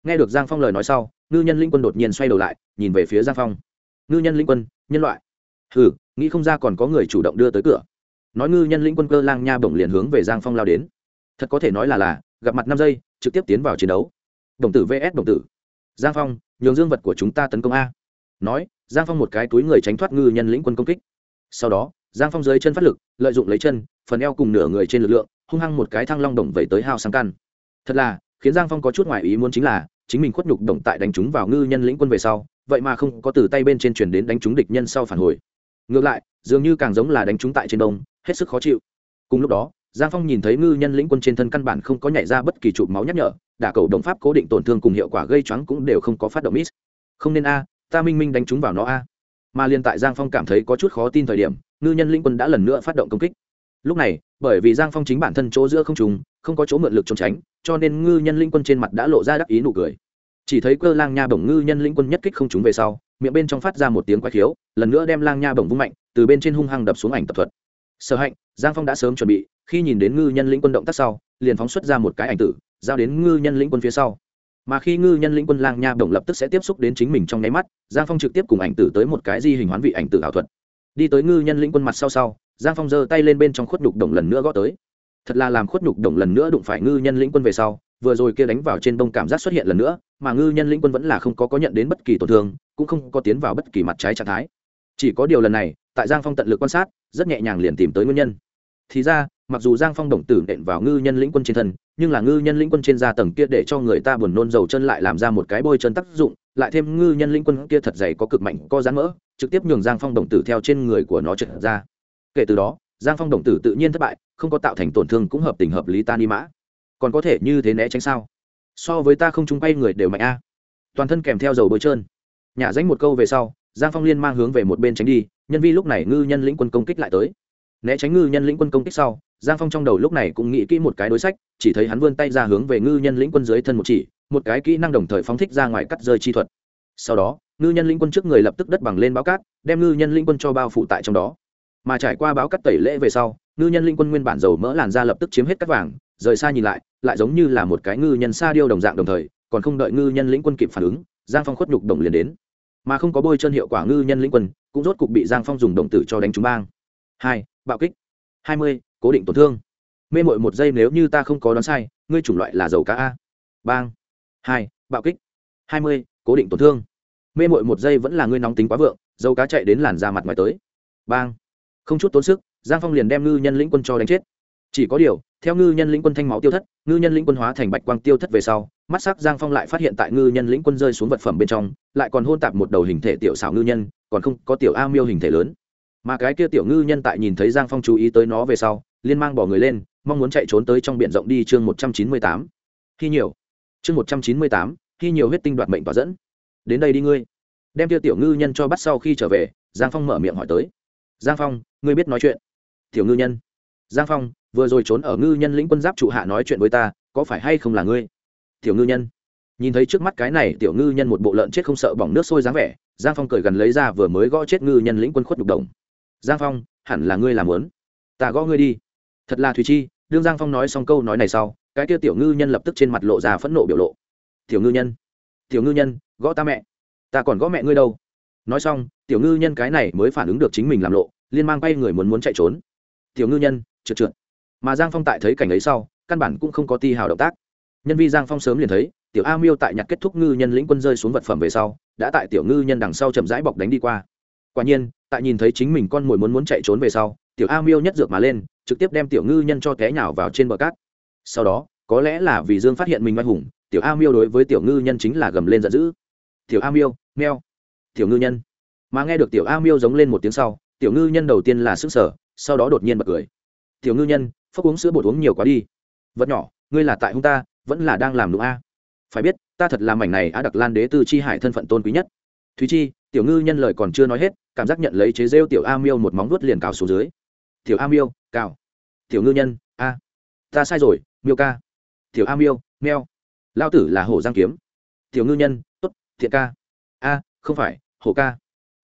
Nghe được giang phong lời nói sau, ngư nhân linh quân đột nhiên xoay đầu lại, nhìn về phía giang phong. Ngư nhân linh quân, nhân loại. Hừ, nghĩ không ra còn có người chủ động đưa tới cửa. Nói ngư nhân linh quân cơ lang nha bổng liền hướng về giang phong lao đến. Thật có thể nói là là, gặp mặt năm giây, trực tiếp tiến vào chiến đấu. Đồng tử vs đồng tử. Giang phong, nhường dương vật của chúng ta tấn công a. Nói, giang phong một cái túi người tránh thoát ngư nhân lĩnh quân công kích. Sau đó, giang phong dưới chân phát lực, lợi dụng lấy chân, phần eo cùng nửa người trên lực lượng hung hăng một cái thăng long đồng vẩy tới hao sang căn. Thật là, khiến giang phong có chút ngoại ý muốn chính là, chính mình khuất nhục đồng tại đánh chúng vào ngư nhân lĩnh quân về sau, vậy mà không có từ tay bên trên chuyển đến đánh chúng địch nhân sau phản hồi. Ngược lại, dường như càng giống là đánh chúng tại trên đông, hết sức khó chịu. Cùng lúc đó, giang phong nhìn thấy ngư nhân lĩnh quân trên thân căn bản không có nhảy ra bất kỳ chụp máu nhắc nhở, đả cầu đồng pháp cố định tổn thương cùng hiệu quả gây choáng cũng đều không có phát động miss. Không nên a, ta minh minh đánh chúng vào nó a. Mà liên tại giang phong cảm thấy có chút khó tin thời điểm, ngư nhân lĩnh quân đã lần nữa phát động công kích lúc này, bởi vì giang phong chính bản thân chỗ giữa không trùng, không có chỗ mượn lực trốn tránh, cho nên ngư nhân Linh quân trên mặt đã lộ ra đắc ý nụ cười. Chỉ thấy cơ lang nha bổng ngư nhân Linh quân nhất kích không trúng về sau, miệng bên trong phát ra một tiếng quái khiếu, lần nữa đem lang nha bổng vung mạnh, từ bên trên hung hăng đập xuống ảnh tập thuật. Sở hạnh, giang phong đã sớm chuẩn bị, khi nhìn đến ngư nhân Linh quân động tác sau, liền phóng xuất ra một cái ảnh tử, giao đến ngư nhân Linh quân phía sau. Mà khi ngư nhân lĩnh quân lang nha bổng lập tức sẽ tiếp xúc đến chính mình trong nháy mắt, giang phong trực tiếp cùng ảnh tử tới một cái di hình hoán vị ảnh tử ảo thuật. Đi tới ngư nhân lĩnh quân mặt sau sau giang phong giơ tay lên bên trong khuất nhục đồng lần nữa gõ tới. Thật là làm khuất nhục đồng lần nữa đụng phải ngư nhân lĩnh quân về sau, vừa rồi kia đánh vào trên đông cảm giác xuất hiện lần nữa, mà ngư nhân lĩnh quân vẫn là không có có nhận đến bất kỳ tổn thương, cũng không có tiến vào bất kỳ mặt trái trạng thái. Chỉ có điều lần này, tại giang phong tận lực quan sát, rất nhẹ nhàng liền tìm tới nguyên nhân. Thì ra, mặc dù giang phong đồng tử nện vào ngư nhân lĩnh quân trên thân, nhưng là ngư nhân lĩnh quân trên da tầng kia để cho người ta buồn nôn dầu chân lại làm ra một cái bôi chân tác dụng, lại thêm ngư nhân lĩnh quân kia thật dày có cực mạnh, có rán mỡ, trực tiếp nhường giang phong đồng tử theo trên người của nó trượt ra kể từ đó, giang phong đồng tử tự nhiên thất bại, không có tạo thành tổn thương cũng hợp tình hợp lý ta ni mã. Còn có thể như thế né tránh sao? So với ta không chung bay người đều mạnh a. Toàn thân kèm theo dầu bôi trơn. Nhả danh một câu về sau, giang phong liên mang hướng về một bên tránh đi, nhân vi lúc này ngư nhân lĩnh quân công kích lại tới. Né tránh ngư nhân lĩnh quân công kích sau, giang phong trong đầu lúc này cũng nghĩ kỹ một cái đối sách, chỉ thấy hắn vươn tay ra hướng về ngư nhân lĩnh quân dưới thân một chỉ, một cái kỹ năng đồng thời phóng thích ra ngoài cắt rơi chi thuật. Sau đó, ngư nhân lĩnh quân trước người lập tức đất bằng lên báo cát, đem ngư nhân lĩnh quân cho bao phủ tại trong đó mà trải qua báo cắt tẩy lễ về sau, ngư nhân linh quân nguyên bản dầu mỡ làn da lập tức chiếm hết cắt vàng, rời xa nhìn lại lại giống như là một cái ngư nhân sa điêu đồng dạng đồng thời, còn không đợi ngư nhân lĩnh quân kịp phản ứng, giang phong khuất nhục đồng liền đến. Mà không có bôi chân hiệu quả ngư nhân lĩnh quân, cũng rốt cục bị giang phong dùng động tử cho đánh trúng bang. Hai, bạo kích. Hai mươi, cố định tổn thương. Mê mội một giây nếu như ta không có đoán sai, ngươi chủng loại là dầu cá a. Bang. Hai, bạo kích. Hai mươi, cố định tổn thương. Mê mội một giây vẫn là ngươi nóng tính quá vượng, dầu cá chạy đến làn da mặt ngoài tới. Bang không chút tốn sức, giang phong liền đem ngư nhân lĩnh quân cho đánh chết. Chỉ có điều, theo ngư nhân lĩnh quân thanh máu tiêu thất, ngư nhân lĩnh quân hóa thành bạch quang tiêu thất về sau, mắt sắc giang phong lại phát hiện tại ngư nhân lĩnh quân rơi xuống vật phẩm bên trong, lại còn hôn tạp một đầu hình thể tiểu xảo ngư nhân, còn không có tiểu a miêu hình thể lớn. Mà cái kia tiểu ngư nhân tại nhìn thấy giang phong chú ý tới nó về sau liên mang bỏ người lên, mong muốn chạy trốn tới trong b i ể n rộng đi chương một trăm chín mươi tám. Khi nhiều. Chương một trăm chín mươi tám, khi nhiều huyết tinh đoạt mệnh tỏa dẫn. Đến đây đi ngươi. Đem kia tiểu ngư nhân cho bắt sau khi trở về, giang phong mở miệng hỏi tới giang phong, ngươi biết nói chuyện. Tiểu ngư nhân. Giang phong, vừa rồi trốn ở ngư nhân lĩnh quân giáp trụ hạ nói chuyện với ta, có phải hay không là ngươi? Tiểu ngư nhân. Nhìn thấy trước mắt cái này, tiểu ngư nhân một bộ lợn chết không sợ bỏng nước sôi dáng vẻ, giang phong cười gần lấy ra vừa mới gõ chết ngư nhân lĩnh quân khuất nhục đồng. Giang phong, hẳn là ngươi làm lớn ta gõ ngươi đi. Thật là thùy chi, đương giang phong nói xong câu nói này sau, cái kia tiểu ngư nhân lập tức trên mặt lộ ra phẫn nộ biểu lộ. Tiểu ngư nhân. Tiểu ngư nhân, gõ ta mẹ. Ta còn gõ mẹ ngươi đâu? Nói xong, tiểu ngư nhân cái này mới phản ứng được chính mình làm lộ, liên mang bay người muốn muốn chạy trốn. Tiểu ngư nhân, trượt trượt. Mà giang phong tại thấy cảnh ấy sau, căn bản cũng không có ti hào động tác. Nhân vi giang phong sớm liền thấy, tiểu a miêu tại nhặt kết thúc ngư nhân lĩnh quân rơi xuống vật phẩm về sau, đã tại tiểu ngư nhân đằng sau chậm rãi bọc đánh đi qua. Quả nhiên, tại nhìn thấy chính mình con mồi muốn muốn chạy trốn về sau, tiểu a miêu nhất dược mà lên, trực tiếp đem tiểu ngư nhân cho té nhào vào trên bờ cát. Sau đó, có lẽ là vì dương phát hiện mình oai hùng, tiểu a miêu đối với tiểu ngư nhân chính là gầm lên giận dữ. Tiểu a miêu, meo tiểu ngư nhân. Mà nghe được tiểu a miêu giống lên một tiếng sau, tiểu ngư nhân đầu tiên là sức sở sau đó đột nhiên bật cười. Tiểu ngư nhân, phốc uống sữa bột uống nhiều quá đi. Vật nhỏ, ngươi là tại hung ta, vẫn là đang làm đúng a. Phải biết, ta thật là mảnh này á đặc lan đế tư chi hải thân phận tôn quý nhất. Thúy chi, tiểu ngư nhân lời còn chưa nói hết, cảm giác nhận lấy chế rêu tiểu a miêu một móng vuốt liền cào xuống dưới. Tiểu a miêu, cào. Tiểu ngư nhân, a. Ta sai rồi, miêu ca. Tiểu a miêu, meo. Lao tử là hổ giang kiếm. Tiểu ngư nhân t ố t thiện ca. A không phải hổ ca.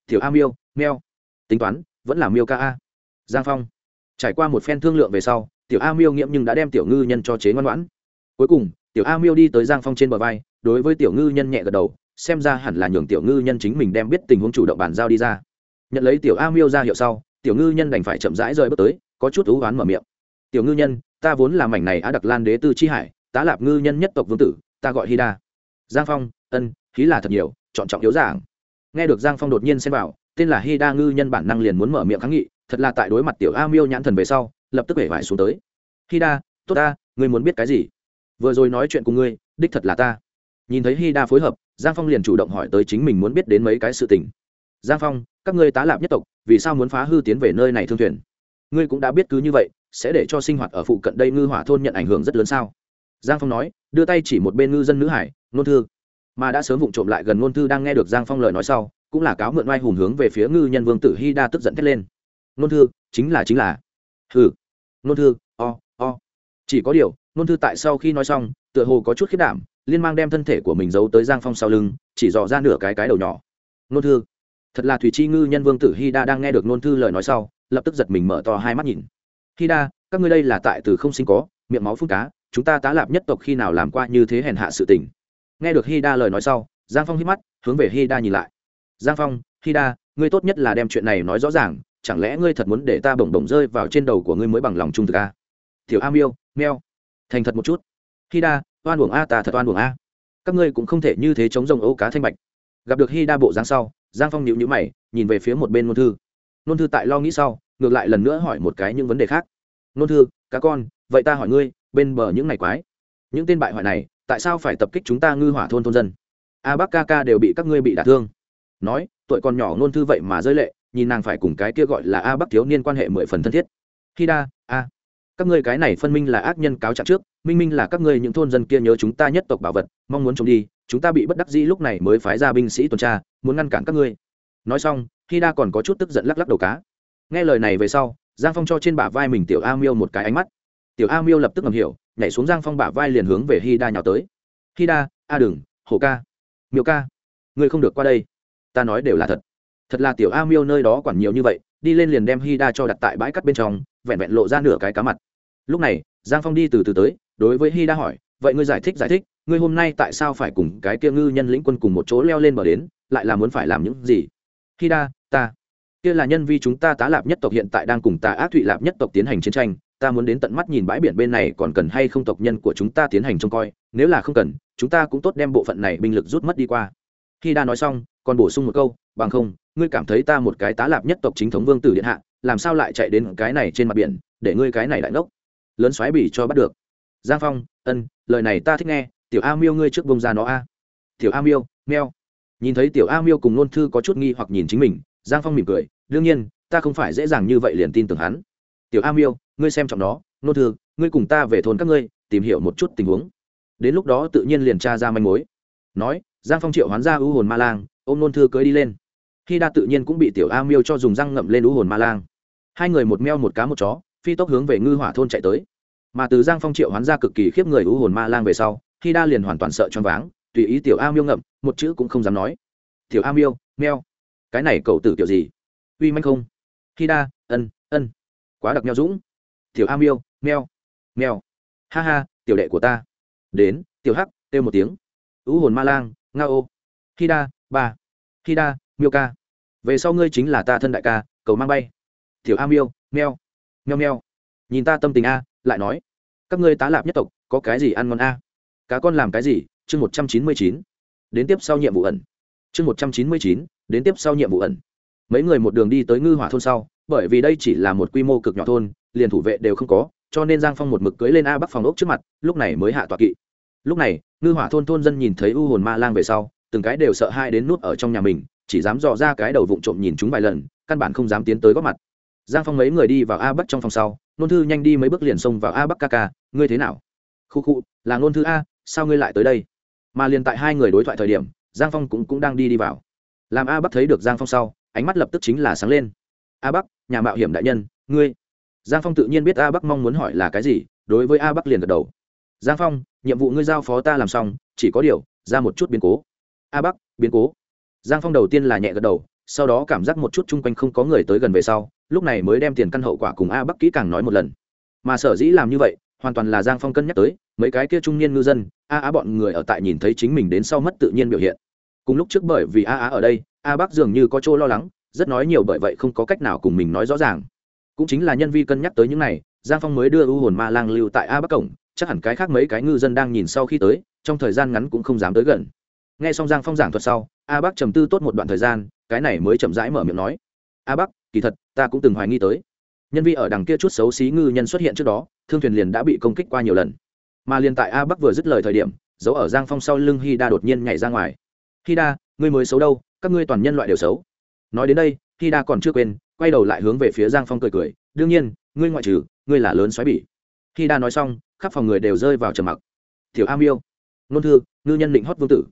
Tiểu a miêu, meo. Tính toán, vẫn là miêu ca a. Giang phong. Trải qua một phen thương lượng về sau, tiểu a miêu nghiễm nhưng đã đem tiểu ngư nhân cho chế ngoan ngoãn. Cuối cùng, tiểu a miêu đi tới giang phong trên bờ vai, đối với tiểu ngư nhân nhẹ gật đầu, xem ra hẳn là nhường tiểu ngư nhân chính mình đem biết tình huống chủ động bàn giao đi ra. Nhận lấy tiểu a miêu ra hiệu sau, tiểu ngư nhân đành phải chậm rãi rơi bước tới, có chút thú oán mở miệng. Tiểu ngư nhân, ta vốn là mảnh này á đặc lan đế tư chi hải, tá lạp ngư nhân nhất tộc vương tử, ta gọi hy đa. Giang phong, ân, khí là thật nhiều chọn trọng yếu giảng. Nghe được giang phong đột nhiên xem vào, tên là hy đa ngư nhân bản năng liền muốn mở miệng kháng nghị, thật là tại đối mặt tiểu a miêu nhãn thần về sau, lập tức hể vải xuống tới. Hy đa, tốt ta, ngươi muốn biết cái gì? Vừa rồi nói chuyện cùng ngươi, đích thật là ta. Nhìn thấy hy đa phối hợp, giang phong liền chủ động hỏi tới chính mình muốn biết đến mấy cái sự tình. Giang phong, các ngươi tá lạp nhất tộc, vì sao muốn phá hư tiến về nơi này thương thuyền? Ngươi cũng đã biết cứ như vậy, sẽ để cho sinh hoạt ở phụ cận đây ngư hỏa thôn nhận ảnh hưởng rất lớn sao? Giang phong nói, đưa tay chỉ một bên ngư dân nữ hải, nôn thư mà đã sớm vụng trộm lại gần ngôn thư đang nghe được giang phong lời nói sau, cũng là cáo mượn oai hùng hướng về phía ngư nhân vương tử hy đa tức giận thét lên. Ngôn thư, chính là chính là. Hừ. Ngôn thư, o o. Chỉ có điều, ngôn thư tại sau khi nói xong, tựa hồ có chút khiết đảm, liên mang đem thân thể của mình giấu tới giang phong sau lưng, chỉ dò ra nửa cái cái đầu nhỏ. Ngôn thư. Thật là thủy chi ngư nhân vương tử hy đa đang nghe được ngôn thư lời nói sau, lập tức giật mình mở to hai mắt nhìn. Hy đa, các ngươi đây là tại từ không sinh có, miệng máu phun cá, chúng ta tá lạp nhất tộc khi nào làm qua như thế hèn hạ sự tình? Nghe được hy đa lời nói sau, giang phong hít mắt, hướng về hy đa nhìn lại. Giang phong hy đa ngươi tốt nhất là đem chuyện này nói rõ ràng, chẳng lẽ ngươi thật muốn để ta bổng bổng rơi vào trên đầu của ngươi mới bằng lòng trung thực a tiểu a miêu, meo. Thành thật một chút. Hy đa oan uổng a ta thật oan uổng a. Các ngươi cũng không thể như thế chống rồng ấu cá thanh bạch. Gặp được hy đa bộ dáng sau, giang phong nhịu nhữ mày, nhìn về phía một bên ngôn thư. Ngôn thư tại lo nghĩ sau, ngược lại lần nữa hỏi một cái những vấn đề khác. Ngôn thư, cá con, vậy ta hỏi ngươi, bên bờ những ngày quái, những tên bại hoại này tại sao phải tập kích chúng ta ngư hỏa thôn thôn dân? A bắc ca ca đều bị các ngươi bị đả thương. Nói, tuổi còn nhỏ ngôn thư vậy mà rơi lệ, nhìn nàng phải cùng cái kia gọi là a bắc thiếu niên quan hệ mười phần thân thiết. Khi đa, a, các ngươi cái này phân minh là ác nhân cáo trạng trước, minh minh là các ngươi những thôn dân kia nhớ chúng ta nhất tộc bảo vật, mong muốn chúng đi, chúng ta bị bất đắc dĩ lúc này mới phái ra binh sĩ tuần tra, muốn ngăn cản các ngươi. Nói xong, khi đa còn có chút tức giận lắc lắc đầu cá. Nghe lời này về sau, giang phong cho trên bả vai mình tiểu a miêu một cái ánh mắt tiểu a miêu lập tức ngầm hiểu, nhảy xuống giang phong bả vai liền hướng về hi đa nhào tới. Hi đa a đừng, hổ ca, miêu ca, ngươi không được qua đây. Ta nói đều là thật. Thật là tiểu a miêu nơi đó quản nhiều như vậy, đi lên liền đem hi đa cho đặt tại bãi cắt bên trong, vẹn vẹn lộ ra nửa cái cá mặt. Lúc này, giang phong đi từ từ tới, đối với hi đa hỏi, vậy ngươi giải thích giải thích, ngươi hôm nay tại sao phải cùng cái kia ngư nhân lĩnh quân cùng một chỗ leo lên bờ đến, lại là muốn phải làm những gì? Hi đa ta, kia là nhân vi chúng ta tá lạp nhất tộc hiện tại đang cùng tà ác thụy lạp nhất tộc tiến hành chiến tranh ta muốn đến tận mắt nhìn bãi biển bên này còn cần hay không tộc nhân của chúng ta tiến hành trông coi, nếu là không cần, chúng ta cũng tốt đem bộ phận này binh lực rút mất đi qua. Khi đa nói xong, còn bổ sung một câu, bằng không, ngươi cảm thấy ta một cái tá lạp nhất tộc chính thống vương tử điện hạ, làm sao lại chạy đến cái này trên mặt biển, để ngươi cái này đại ngốc? Lớn xoáy bỉ cho bắt được. Giang phong, ân, lời này ta thích nghe, tiểu a miêu ngươi trước bông ra nó a. Tiểu a miêu, meo. Nhìn thấy tiểu a miêu cùng nôn thư có chút nghi hoặc nhìn chính mình, giang phong mỉm cười, đương nhiên, ta không phải dễ dàng như vậy liền tin tưởng hắn tiểu a miêu, ngươi xem trọng nó, Nô thư, ngươi cùng ta về thôn các ngươi, tìm hiểu một chút tình huống. Đến lúc đó tự nhiên liền tra ra manh mối. Nói, giang phong triệu hoán ra ưu hồn ma lang, ôm nôn thư cưới đi lên. Khi đa tự nhiên cũng bị tiểu a miêu cho dùng răng ngậm lên ưu hồn ma lang. Hai người một meo một cá một chó, phi tốc hướng về ngư hỏa thôn chạy tới. Mà từ giang phong triệu hoán ra cực kỳ khiếp người ưu hồn ma lang về sau, khi đa liền hoàn toàn sợ choáng váng, tùy ý tiểu a miêu ngậm, một chữ cũng không dám nói. Tiểu a miêu, meo. Cái này cậu tử kiểu gì? Uy manh không? Khi đa, ân ân quá đặc meo dũng. Tiểu a miêu meo meo. Ha ha, tiểu đệ của ta. Đến, tiểu hắc, kêu một tiếng. Ưu hồn ma lang, nga ô. Hida, ba. Hida, miêu ca. Về sau ngươi chính là ta thân đại ca, cầu mang bay. Tiểu a miêu meo meo meo. Nhìn ta tâm tình a, lại nói. Các ngươi tá lạp nhất tộc, có cái gì ăn ngon a? Cá con làm cái gì? Chương một trăm chín mươi chín. Đến tiếp sau nhiệm vụ ẩn. Chương một trăm chín mươi chín, đến tiếp sau nhiệm vụ ẩn mấy người một đường đi tới ngư hỏa thôn sau bởi vì đây chỉ là một quy mô cực nhỏ thôn liền thủ vệ đều không có cho nên giang phong một mực cưới lên a bắc phòng ốc trước mặt lúc này mới hạ tọa kỵ. Lúc này ngư hỏa thôn thôn dân nhìn thấy u hồn ma lang về sau từng cái đều sợ hai đến nút ở trong nhà mình chỉ dám dò ra cái đầu vụng trộm nhìn chúng vài lần căn bản không dám tiến tới góp mặt. Giang phong mấy người đi vào a bắc trong phòng sau nôn thư nhanh đi mấy bước liền xông vào a bắc ca ca ngươi thế nào? Khu khu là nôn thư a sao ngươi lại tới đây? Mà liền tại hai người đối thoại thời điểm giang phong cũng, cũng đang đi đi vào. Làm a bắc thấy được giang phong sau ánh mắt lập tức chính là sáng lên. A bắc, nhà mạo hiểm đại nhân, ngươi. Giang phong tự nhiên biết a bắc mong muốn hỏi là cái gì, đối với a bắc liền gật đầu. Giang phong, nhiệm vụ ngươi giao phó ta làm xong, chỉ có điều, ra một chút biến cố. A bắc, biến cố. Giang phong đầu tiên là nhẹ gật đầu, sau đó cảm giác một chút chung quanh không có người tới gần về sau, lúc này mới đem tiền căn hậu quả cùng a bắc kỹ càng nói một lần. Mà sở dĩ làm như vậy, hoàn toàn là giang phong cân nhắc tới, mấy cái kia trung niên ngư dân, a á bọn người ở tại nhìn thấy chính mình đến sau mất tự nhiên biểu hiện. Cùng lúc trước bởi vì a á ở đây a bắc dường như có chỗ lo lắng, rất nói nhiều bởi vậy không có cách nào cùng mình nói rõ ràng. Cũng chính là nhân vi cân nhắc tới những này, giang phong mới đưa u hồn ma lang lưu tại a bắc cổng, chắc hẳn cái khác mấy cái ngư dân đang nhìn sau khi tới, trong thời gian ngắn cũng không dám tới gần. Nghe xong giang phong giảng thuật sau, a bắc trầm tư tốt một đoạn thời gian, cái này mới chậm rãi mở miệng nói. A bắc kỳ thật, ta cũng từng hoài nghi tới. Nhân vi ở đằng kia chút xấu xí ngư nhân xuất hiện trước đó, thương thuyền liền đã bị công kích qua nhiều lần. Mà liền tại a bắc vừa dứt lời thời điểm giấu ở giang phong sau lưng hi đa đột nhiên nhảy ra ngoài. Hi đa ngươi mới xấu đâu, các ngươi toàn nhân loại đều xấu. Nói đến đây khi đa còn chưa quên, quay đầu lại hướng về phía giang phong cười cười, đương nhiên, ngươi ngoại trừ, ngươi là lớn xoáy bỉ. Khi đa nói xong, khắp phòng người đều rơi vào trầm mặc. Tiểu a miêu nôn thư, ngư nhân định hót vương tử.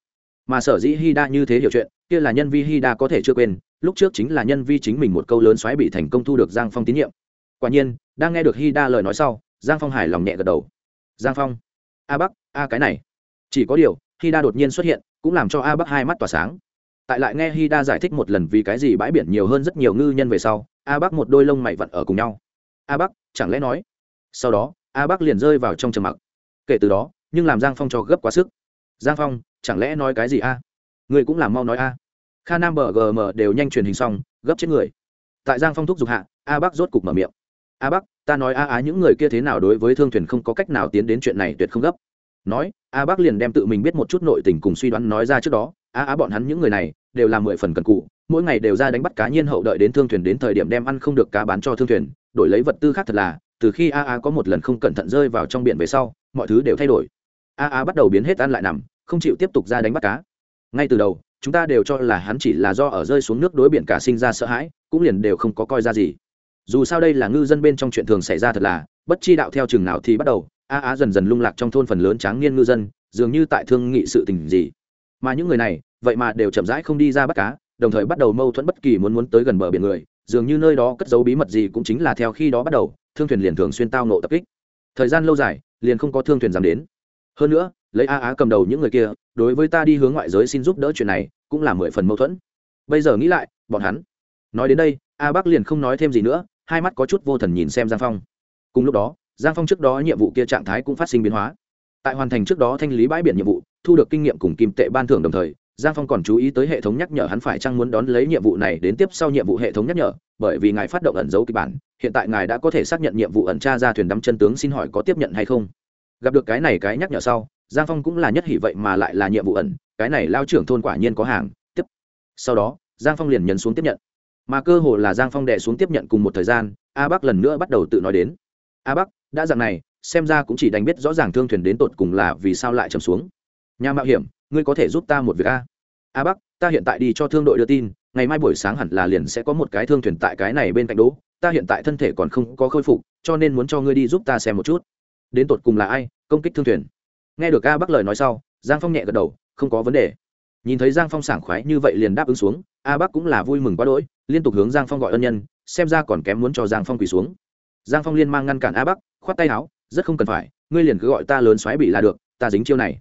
Mà sở dĩ hi đa như thế hiểu chuyện, kia là nhân vi hi đa có thể chưa quên, lúc trước chính là nhân vi chính mình một câu lớn xoáy bị thành công thu được giang phong tín nhiệm. Quả nhiên, đang nghe được hi đa lời nói sau, giang phong hài lòng nhẹ gật đầu. Giang phong, a bắc, a cái này, chỉ có điều hi đa đột nhiên xuất hiện, cũng làm cho a bắc hai mắt tỏa sáng. Tại lại nghe hi đa giải thích một lần vì cái gì bãi biển nhiều hơn rất nhiều ngư nhân về sau, a bắc một đôi lông mày vặn ở cùng nhau. A bắc, chẳng lẽ nói? Sau đó, a bắc liền rơi vào trong trầm mặc. Kể từ đó, nhưng làm giang phong cho gấp quá sức. Giang phong, chẳng lẽ nói cái gì a? Người cũng làm mau nói a. Kha nam bờ gm đều nhanh truyền hình xong, gấp chết người. Tại giang phong thúc giục hạ, a bắc rốt cục mở miệng. A bắc, ta nói a á, những người kia thế nào đối với thương thuyền không có cách nào tiến đến chuyện này tuyệt không gấp nói, a bắc liền đem tự mình biết một chút nội tình cùng suy đoán nói ra trước đó. A á bọn hắn những người này đều là mười phần cần cụ mỗi ngày đều ra đánh bắt cá nhiên hậu đợi đến thương thuyền đến thời điểm đem ăn không được cá bán cho thương thuyền. Đổi lấy vật tư khác thật là, từ khi a a có một lần không cẩn thận rơi vào trong biển về sau, mọi thứ đều thay đổi. A a bắt đầu biến hết ăn lại nằm, không chịu tiếp tục ra đánh bắt cá. Ngay từ đầu, chúng ta đều cho là hắn chỉ là do ở rơi xuống nước đối biển cả sinh ra sợ hãi, cũng liền đều không có coi ra gì. Dù sao đây là ngư dân bên trong chuyện thường xảy ra thật là, bất chi đạo theo chừng nào thì bắt đầu a á dần dần lung lạc trong thôn phần lớn tráng niên ngư dân, dường như tại thương nghị sự tình gì. Mà những người này, vậy mà đều chậm rãi không đi ra bắt cá, đồng thời bắt đầu mâu thuẫn bất kỳ muốn muốn tới gần bờ biển người, dường như nơi đó cất giấu bí mật gì cũng chính là theo khi đó bắt đầu, thương thuyền liền thường xuyên tao nộ tập kích. Thời gian lâu dài, liền không có thương thuyền dám đến. Hơn nữa, lấy a á cầm đầu những người kia, đối với ta đi hướng ngoại giới xin giúp đỡ chuyện này, cũng là mười phần mâu thuẫn. Bây giờ nghĩ lại, bọn hắn, nói đến đây, a bắc liền không nói thêm gì nữa, hai mắt có chút vô thần nhìn xem giang phong. Cùng lúc đó giang phong trước đó nhiệm vụ kia trạng thái cũng phát sinh biến hóa. Tại hoàn thành trước đó thanh lý bãi biển nhiệm vụ, thu được kinh nghiệm cùng kim tệ ban thưởng đồng thời, giang phong còn chú ý tới hệ thống nhắc nhở hắn phải chăng muốn đón lấy nhiệm vụ này đến tiếp sau nhiệm vụ hệ thống nhắc nhở, bởi vì ngài phát động ẩn dấu kịch bản, hiện tại ngài đã có thể xác nhận nhiệm vụ ẩn tra ra thuyền đắm chân tướng xin hỏi có tiếp nhận hay không. Gặp được cái này cái nhắc nhở sau, giang phong cũng là nhất hỉ vậy mà lại là nhiệm vụ ẩn, cái này lao trưởng thôn quả nhiên có hàng, tiếp. Sau đó, giang phong liền nhấn xuống tiếp nhận. Mà cơ hồ là giang phong đệ xuống tiếp nhận cùng một thời gian, a bắc lần nữa bắt đầu tự nói đến. A bắc đã dạng này, xem ra cũng chỉ đánh biết rõ ràng thương thuyền đến tột cùng là vì sao lại trầm xuống. Nhà mạo hiểm, ngươi có thể giúp ta một việc a? A bắc, ta hiện tại đi cho thương đội đưa tin, ngày mai buổi sáng hẳn là liền sẽ có một cái thương thuyền tại cái này bên cạnh đỗ. Ta hiện tại thân thể còn không có khôi phục, cho nên muốn cho ngươi đi giúp ta xem một chút. Đến tột cùng là ai, công kích thương thuyền? Nghe được a bắc lời nói sau, giang phong nhẹ gật đầu, không có vấn đề. Nhìn thấy giang phong sảng khoái như vậy liền đáp ứng xuống, a bắc cũng là vui mừng quá đỗi, liên tục hướng giang phong gọi ân nhân, xem ra còn kém muốn cho giang phong quỳ xuống. Giang phong liên mang ngăn cản a bắc khoát tay áo, rất không cần phải, ngươi liền cứ gọi ta lớn xoáy bị là được, ta dính chiêu này.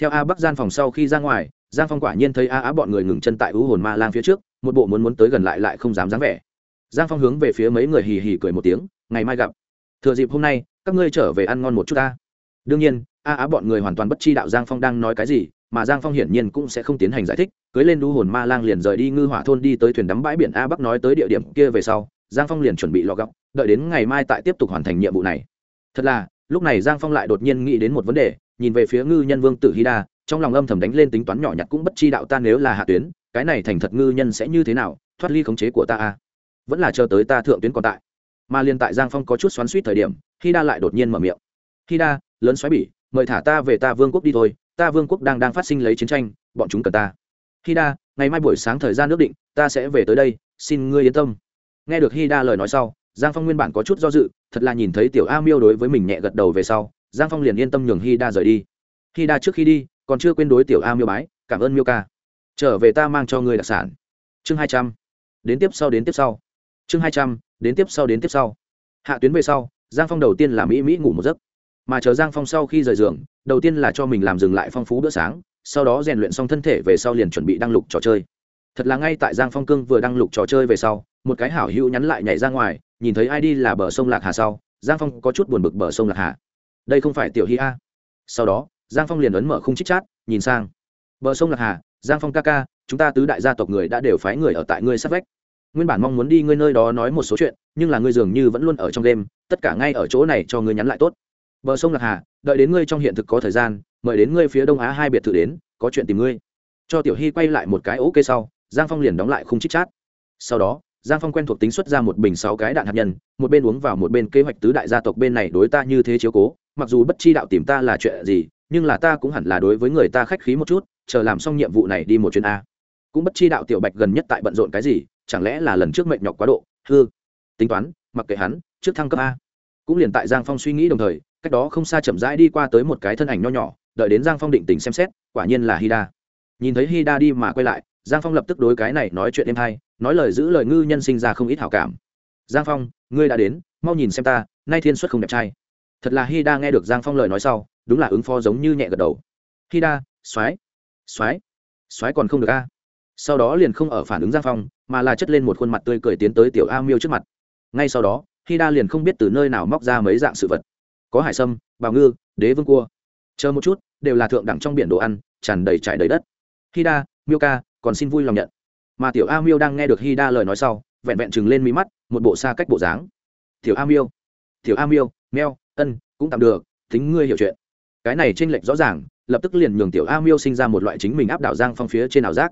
Theo a bắc gian phòng sau khi ra ngoài, giang phong quả nhiên thấy a á bọn người ngừng chân tại u hồn ma lang phía trước, một bộ muốn muốn tới gần lại lại không dám dáng vẻ. Giang phong hướng về phía mấy người hì hì cười một tiếng, ngày mai gặp. Thừa dịp hôm nay, các ngươi trở về ăn ngon một chút ta. Đương nhiên, a á bọn người hoàn toàn bất chi đạo giang phong đang nói cái gì, mà giang phong hiển nhiên cũng sẽ không tiến hành giải thích, cưới lên đu hồn ma lang liền rời đi ngư hỏa thôn đi tới thuyền đắm bãi biển a bắc nói tới địa điểm kia về sau, giang phong liền chuẩn bị lọ gọng đợi đến ngày mai tại tiếp tục hoàn thành nhiệm vụ này thật là, lúc này giang phong lại đột nhiên nghĩ đến một vấn đề, nhìn về phía ngư nhân vương tử hy đa, trong lòng âm thầm đánh lên tính toán nhỏ nhặt cũng bất chi đạo ta nếu là hạ tuyến, cái này thành thật ngư nhân sẽ như thế nào, thoát ly khống chế của ta à? vẫn là chờ tới ta thượng tuyến còn tại. Mà liên tại giang phong có chút xoắn suýt thời điểm hy đa lại đột nhiên mở miệng. Hy đa, lớn xoáy bỉ, mời thả ta về ta vương quốc đi thôi, ta vương quốc đang đang phát sinh lấy chiến tranh, bọn chúng cần ta. Hy đa, ngày mai buổi sáng thời gian nước định, ta sẽ về tới đây, xin ngươi yên tâm. Nghe được hy đa lời nói sau giang phong nguyên bản có chút do dự, thật là nhìn thấy tiểu a miêu đối với mình nhẹ gật đầu về sau, giang phong liền yên tâm nhường Hida đa rời đi. Hida đa trước khi đi, còn chưa quên đối tiểu a miêu bái, cảm ơn miêu ca. Trở về ta mang cho người đặc sản. Chương hai trăm. Đến tiếp sau, đến tiếp sau. Chương hai trăm, đến tiếp sau, đến tiếp sau. Hạ tuyến về sau, giang phong đầu tiên là mỹ mỹ ngủ một giấc. Mà chờ giang phong sau khi rời giường, đầu tiên là cho mình làm dừng lại phong phú bữa sáng, sau đó rèn luyện xong thân thể về sau liền chuẩn bị đăng lục trò chơi. Thật là ngay tại giang phong cương vừa đăng lục trò chơi về sau, một cái hảo hữu nhắn lại nhảy ra ngoài nhìn thấy ai đi là bờ sông lạc hà sau, giang phong có chút buồn bực bờ sông lạc hà. Đây không phải tiểu hi a. Sau đó, giang phong liền ấn mở khung chích chát nhìn sang. Bờ sông lạc hà, giang phong ca ca, chúng ta tứ đại gia tộc người đã đều phái người ở tại ngươi sát vách. Nguyên bản mong muốn đi ngươi nơi đó nói một số chuyện, nhưng là ngươi dường như vẫn luôn ở trong đêm, tất cả ngay ở chỗ này cho ngươi nhắn lại tốt. Bờ sông lạc hà, đợi đến ngươi trong hiện thực có thời gian, mời đến ngươi phía đông á hai biệt thự đến, có chuyện tìm ngươi. Cho tiểu hy quay lại một cái ok sau, giang phong liền đóng lại khung chích chát sau đó giang phong quen thuộc tính xuất ra một bình sáu cái đạn hạt nhân, một bên uống vào một bên kế hoạch tứ đại gia tộc bên này đối ta như thế chiếu cố, mặc dù bất chi đạo tìm ta là chuyện gì, nhưng là ta cũng hẳn là đối với người ta khách khí một chút, chờ làm xong nhiệm vụ này đi một chuyến a. Cũng bất chi đạo tiểu bạch gần nhất tại bận rộn cái gì, chẳng lẽ là lần trước mệnh nhọc quá độ? Hư tính toán, mặc kệ hắn, trước thăng cấp a. Cũng liền tại giang phong suy nghĩ đồng thời, cách đó không xa chậm rãi đi qua tới một cái thân ảnh nho nhỏ, đợi đến giang phong định tình xem xét, quả nhiên là hida. Nhìn thấy hida đi mà quay lại giang phong lập tức đối cái này nói chuyện êm hay nói lời giữ lời ngư nhân sinh ra không ít hảo cảm. Giang phong, ngươi đã đến, mau nhìn xem ta, nay thiên xuất không đẹp trai. Thật là hida nghe được giang phong lời nói sau, đúng là ứng phó giống như nhẹ gật đầu. Hida soái soái soái còn không được a. Sau đó liền không ở phản ứng giang phong, mà là chất lên một khuôn mặt tươi cười tiến tới tiểu a miêu trước mặt. Ngay sau đó hida liền không biết từ nơi nào móc ra mấy dạng sự vật. Có hải sâm, bào ngư, đế vương cua. Chờ một chút, đều là thượng đẳng trong biển đồ ăn, tràn đầy trải đầy đất. Hida miêu ca còn xin vui lòng nhận. Mà tiểu a miêu đang nghe được hida lời nói sau, vẹn vẹn chừng lên mí mắt, một bộ xa cách bộ dáng. Tiểu a miêu, tiểu a miêu, meo, ân, cũng tạm được tính ngươi hiểu chuyện. Cái này tranh lệch rõ ràng, lập tức liền nhường tiểu a miêu sinh ra một loại chính mình áp đảo giang phong phía trên ảo giác.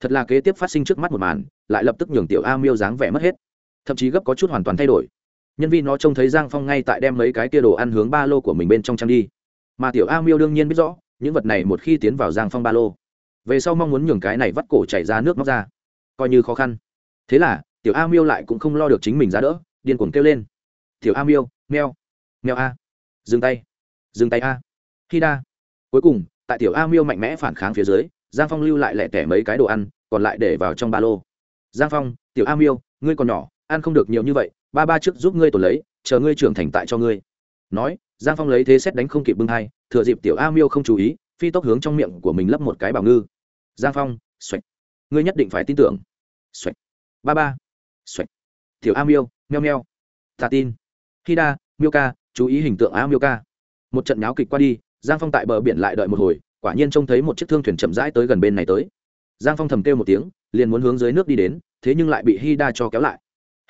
Thật là kế tiếp phát sinh trước mắt một màn, lại lập tức nhường tiểu a miêu dáng vẻ mất hết. Thậm chí gấp có chút hoàn toàn thay đổi. Nhân viên nó trông thấy giang phong ngay tại đem mấy cái tia đồ ăn hướng ba lô của mình bên trong trang đi. Mà tiểu a miêu đương nhiên biết rõ, những vật này một khi tiến vào giang phong ba lô về sau mong muốn nhường cái này vắt cổ chảy ra nước móc ra. Coi như khó khăn. Thế là, tiểu a miêu lại cũng không lo được chính mình ra đỡ, điên cuồng kêu lên. Tiểu a miêu, meo meo a. Dừng tay. Dừng tay a. Khi đa. Cuối cùng, tại tiểu a miêu mạnh mẽ phản kháng phía dưới, giang phong lưu lại lẻ tẻ mấy cái đồ ăn, còn lại để vào trong ba lô. Giang phong, tiểu a miêu, ngươi còn nhỏ, ăn không được nhiều như vậy, ba ba trước giúp ngươi tổ lấy, chờ ngươi trưởng thành tại cho ngươi. Nói, giang phong lấy thế xét đánh không kịp bưng hai thừa dịp tiểu a miêu không chú ý, phi tốc hướng trong miệng của mình lấp một cái bảo ngư giang phong xoạch ngươi nhất định phải tin tưởng. Xoạch ba ba. Xoạch tiểu a miêu, meo meo. Ta tin. Khi đa, miêu ca, chú ý hình tượng a miêu ca. Một trận nháo kịch qua đi, giang phong tại bờ biển lại đợi một hồi, quả nhiên trông thấy một chiếc thương thuyền chậm rãi tới gần bên này tới. Giang phong thầm kêu một tiếng, liền muốn hướng dưới nước đi đến, thế nhưng lại bị hi đa cho kéo lại.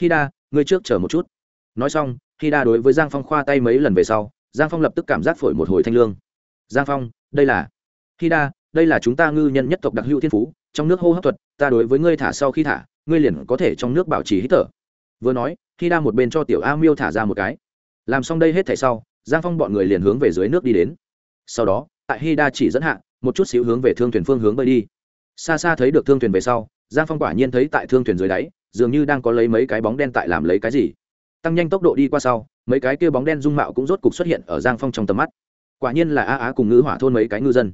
Hi đa, ngươi trước chờ một chút. Nói xong, hi đa đối với giang phong khoa tay mấy lần về sau, giang phong lập tức cảm giác phổi một hồi thanh lương. Giang phong, đây là. Hi đa đây là chúng ta ngư nhân nhất tộc đặc hữu thiên phú, trong nước hô hấp thuật, ta đối với ngươi thả sau khi thả, ngươi liền có thể trong nước bảo trì hít thở. Vừa nói, khi đa một bên cho tiểu a miêu thả ra một cái. Làm xong đây hết thảy sau, giang phong bọn người liền hướng về dưới nước đi đến. Sau đó, tại hi đa chỉ dẫn hạ, một chút xíu hướng về thương thuyền phương hướng bơi đi. Xa xa thấy được thương thuyền về sau, giang phong quả nhiên thấy tại thương thuyền dưới đáy, dường như đang có lấy mấy cái bóng đen tại làm lấy cái gì. Tăng nhanh tốc độ đi qua sau, mấy cái kia bóng đen dung mạo cũng rốt cục xuất hiện ở giang phong trong tầm mắt. Quả nhiên là a á cùng ngữ hỏa thôn mấy cái ngư dân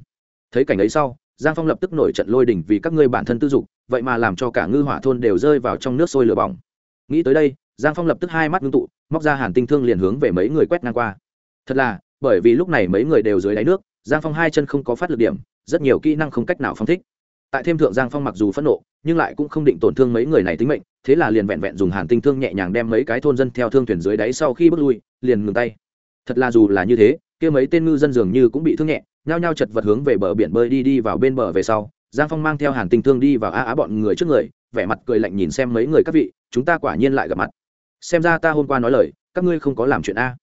thấy cảnh ấy sau, giang phong lập tức nổi trận lôi đỉnh vì các ngươi bản thân tư dục, vậy mà làm cho cả ngư hỏa thôn đều rơi vào trong nước sôi lửa bỏng. Nghĩ tới đây, giang phong lập tức hai mắt ngưng tụ, móc ra hàn tinh thương liền hướng về mấy người quét ngang qua. Thật là, bởi vì lúc này mấy người đều dưới đáy nước, giang phong hai chân không có phát lực điểm, rất nhiều kỹ năng không cách nào phong thích. Tại thêm thượng giang phong mặc dù phẫn nộ, nhưng lại cũng không định tổn thương mấy người này tính mệnh, thế là liền vẹn vẹn dùng hàn tinh thương nhẹ nhàng đem mấy cái thôn dân theo thương thuyền dưới đáy sau khi bước lui, liền ngừng tay. Thật là dù là như thế, kia mấy tên ngư dân dường như cũng bị thương nhẹ nhao nhao chật vật hướng về bờ biển bơi đi đi vào bên bờ về sau, giang phong mang theo hàn tinh thương đi vào a á bọn người trước người, vẻ mặt cười lạnh nhìn xem mấy người các vị, chúng ta quả nhiên lại gặp mặt. Xem ra ta hôm qua nói lời, các ngươi không có làm chuyện a.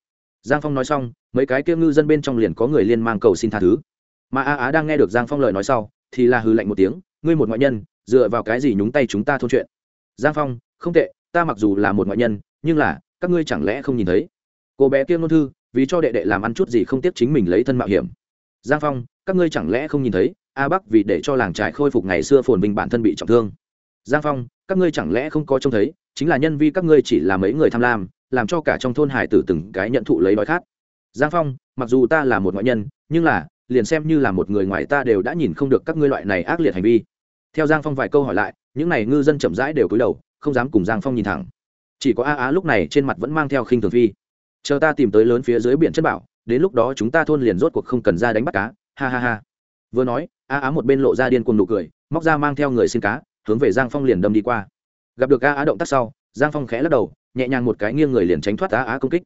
Giang phong nói xong, mấy cái kia ngư dân bên trong liền có người liên mang cầu xin tha thứ. Mà a á đang nghe được giang phong lời nói sau, thì là hư lạnh một tiếng, ngươi một ngoại nhân, dựa vào cái gì nhúng tay chúng ta thôn chuyện? Giang phong, không tệ, ta mặc dù là một ngoại nhân, nhưng là, các ngươi chẳng lẽ không nhìn thấy? Cô bé kia ngôn thư, vì cho đệ đệ làm ăn chút gì không tiếc chính mình lấy thân mạo hiểm giang phong, các ngươi chẳng lẽ không nhìn thấy, a bắc vì để cho làng trại khôi phục ngày xưa phồn vinh bản thân bị trọng thương. Giang phong, các ngươi chẳng lẽ không có trông thấy, chính là nhân vi các ngươi chỉ là mấy người tham lam, làm cho cả trong thôn hải tử từng cái nhận thụ lấy đói khát. Giang phong, mặc dù ta là một ngoại nhân, nhưng là, liền xem như là một người ngoài ta đều đã nhìn không được các ngươi loại này ác liệt hành vi. Theo giang phong vài câu hỏi lại, những n à y ngư dân chậm rãi đều cúi đầu, không dám cùng giang phong nhìn thẳng. Chỉ có a á lúc này trên mặt vẫn mang theo khinh thường phi. Chờ ta tìm tới lớn phía dưới biển chất bảo đến lúc đó chúng ta thôn liền rốt cuộc không cần ra đánh bắt cá, ha ha ha. Vừa nói, a á một bên lộ ra điên cuồng nụ cười, móc ra mang theo người xin cá, hướng về giang phong liền đâm đi qua. Gặp được a á động tác sau, giang phong khẽ lắc đầu, nhẹ nhàng một cái nghiêng người liền tránh thoát a á công kích.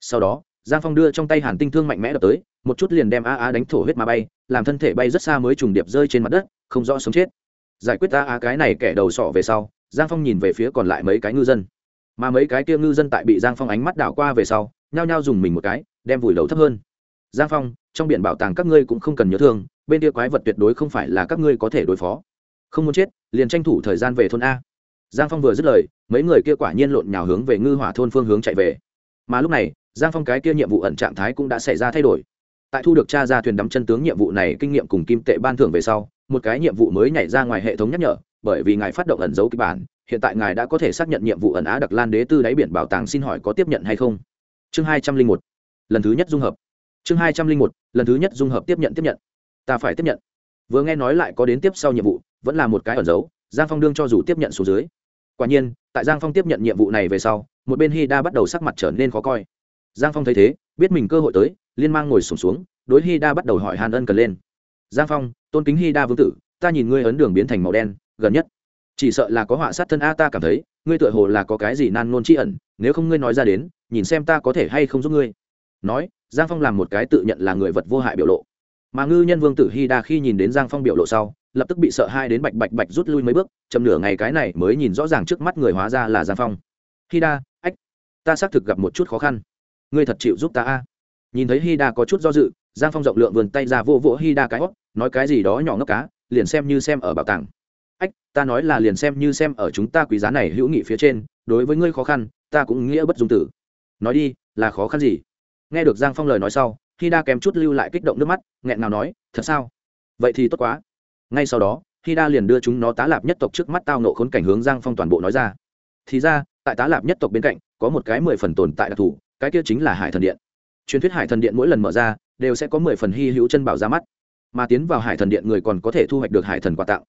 Sau đó, giang phong đưa trong tay hàn tinh thương mạnh mẽ đập tới, một chút liền đem a á đánh thổ huyết mà bay, làm thân thể bay rất xa mới trùng điệp rơi trên mặt đất, không rõ sống chết. Giải quyết a á cái này kẻ đầu sọ về sau, giang phong nhìn về phía còn lại mấy cái ngư dân. Mà mấy cái kia ngư dân tại bị giang phong ánh mắt đảo qua về sau, nhao nhao dùng mình một cái đem vùi đầu thấp hơn. Giang phong, trong biển bảo tàng các ngươi cũng không cần nhớ thương, bên kia quái vật tuyệt đối không phải là các ngươi có thể đối phó. Không muốn chết, liền tranh thủ thời gian về thôn a. Giang phong vừa dứt lời, mấy người kia quả nhiên lộn nhào hướng về ngư hỏa thôn phương hướng chạy về. Mà lúc này, giang phong cái kia nhiệm vụ ẩn trạng thái cũng đã xảy ra thay đổi. Tại thu được cha ra thuyền đắm chân tướng nhiệm vụ này kinh nghiệm cùng kim tệ ban thưởng về sau, một cái nhiệm vụ mới nhảy ra ngoài hệ thống nhắc nhở, bởi vì ngài phát động ẩn dấu kịch bản, hiện tại ngài đã có thể xác nhận nhiệm vụ ẩn á đặc lan đế tư đáy biển bảo tàng xin hỏi có tiếp nhận hay không. Chương hai trăm linh một lần thứ nhất dung hợp. Chương hai trăm linh một lần thứ nhất dung hợp tiếp nhận tiếp nhận. Ta phải tiếp nhận. Vừa nghe nói lại có đến tiếp sau nhiệm vụ vẫn là một cái ẩn dấu giang phong đương cho dù tiếp nhận số dưới. Quả nhiên tại giang phong tiếp nhận nhiệm vụ này về sau một bên hy đa bắt đầu sắc mặt trở nên khó coi. Giang phong thấy thế biết mình cơ hội tới liên mang ngồi sùng xuống, xuống đối hy đa bắt đầu hỏi hàn ân cần lên. Giang phong tôn kính hy đa vương tử ta nhìn ngươi ấn đường biến thành màu đen gần nhất. Chỉ sợ là có họa sát thân a ta cảm thấy ngươi tựa hồ là có cái gì nan nôn tri ẩn nếu không ngươi nói ra đến nhìn xem ta có thể hay không giúp ngươi nói, giang phong làm một cái tự nhận là người vật vô hại biểu lộ. Mà ngư nhân vương tử hy đa khi nhìn đến giang phong biểu lộ sau, lập tức bị sợ hai đến bạch bạch bạch rút lui mấy bước, chậm nửa ngày cái này mới nhìn rõ ràng trước mắt người hóa ra là giang phong. Hy đa, ách, ta xác thực gặp một chút khó khăn. Ngươi thật chịu giúp ta a. Nhìn thấy hy đa có chút do dự, giang phong rộng lượng vườn tay ra vô vỗ hy đa cái hót, nói cái gì đó nhỏ ngốc cá, liền xem như xem ở bảo tàng. Ách, ta nói là liền xem như xem ở chúng ta quý giá này hữu nghị phía trên, đối với ngươi khó khăn, ta cũng nghĩa bất dung tử. Nói đi, là khó khăn gì? Nghe được giang phong lời nói sau khi đa kém chút lưu lại kích động nước mắt, nghẹn nào nói, thật sao? Vậy thì tốt quá. Ngay sau đó khi đa liền đưa chúng nó tá lạp nhất tộc trước mắt tao nộ khốn cảnh hướng giang phong toàn bộ nói ra. Thì ra, tại tá lạp nhất tộc bên cạnh, có một cái mười phần tồn tại đặc thù, cái kia chính là hải thần điện. Truyền thuyết hải thần điện mỗi lần mở ra, đều sẽ có mười phần hy hữu chân bảo ra mắt. Mà tiến vào hải thần điện người còn có thể thu hoạch được hải thần quà tặng.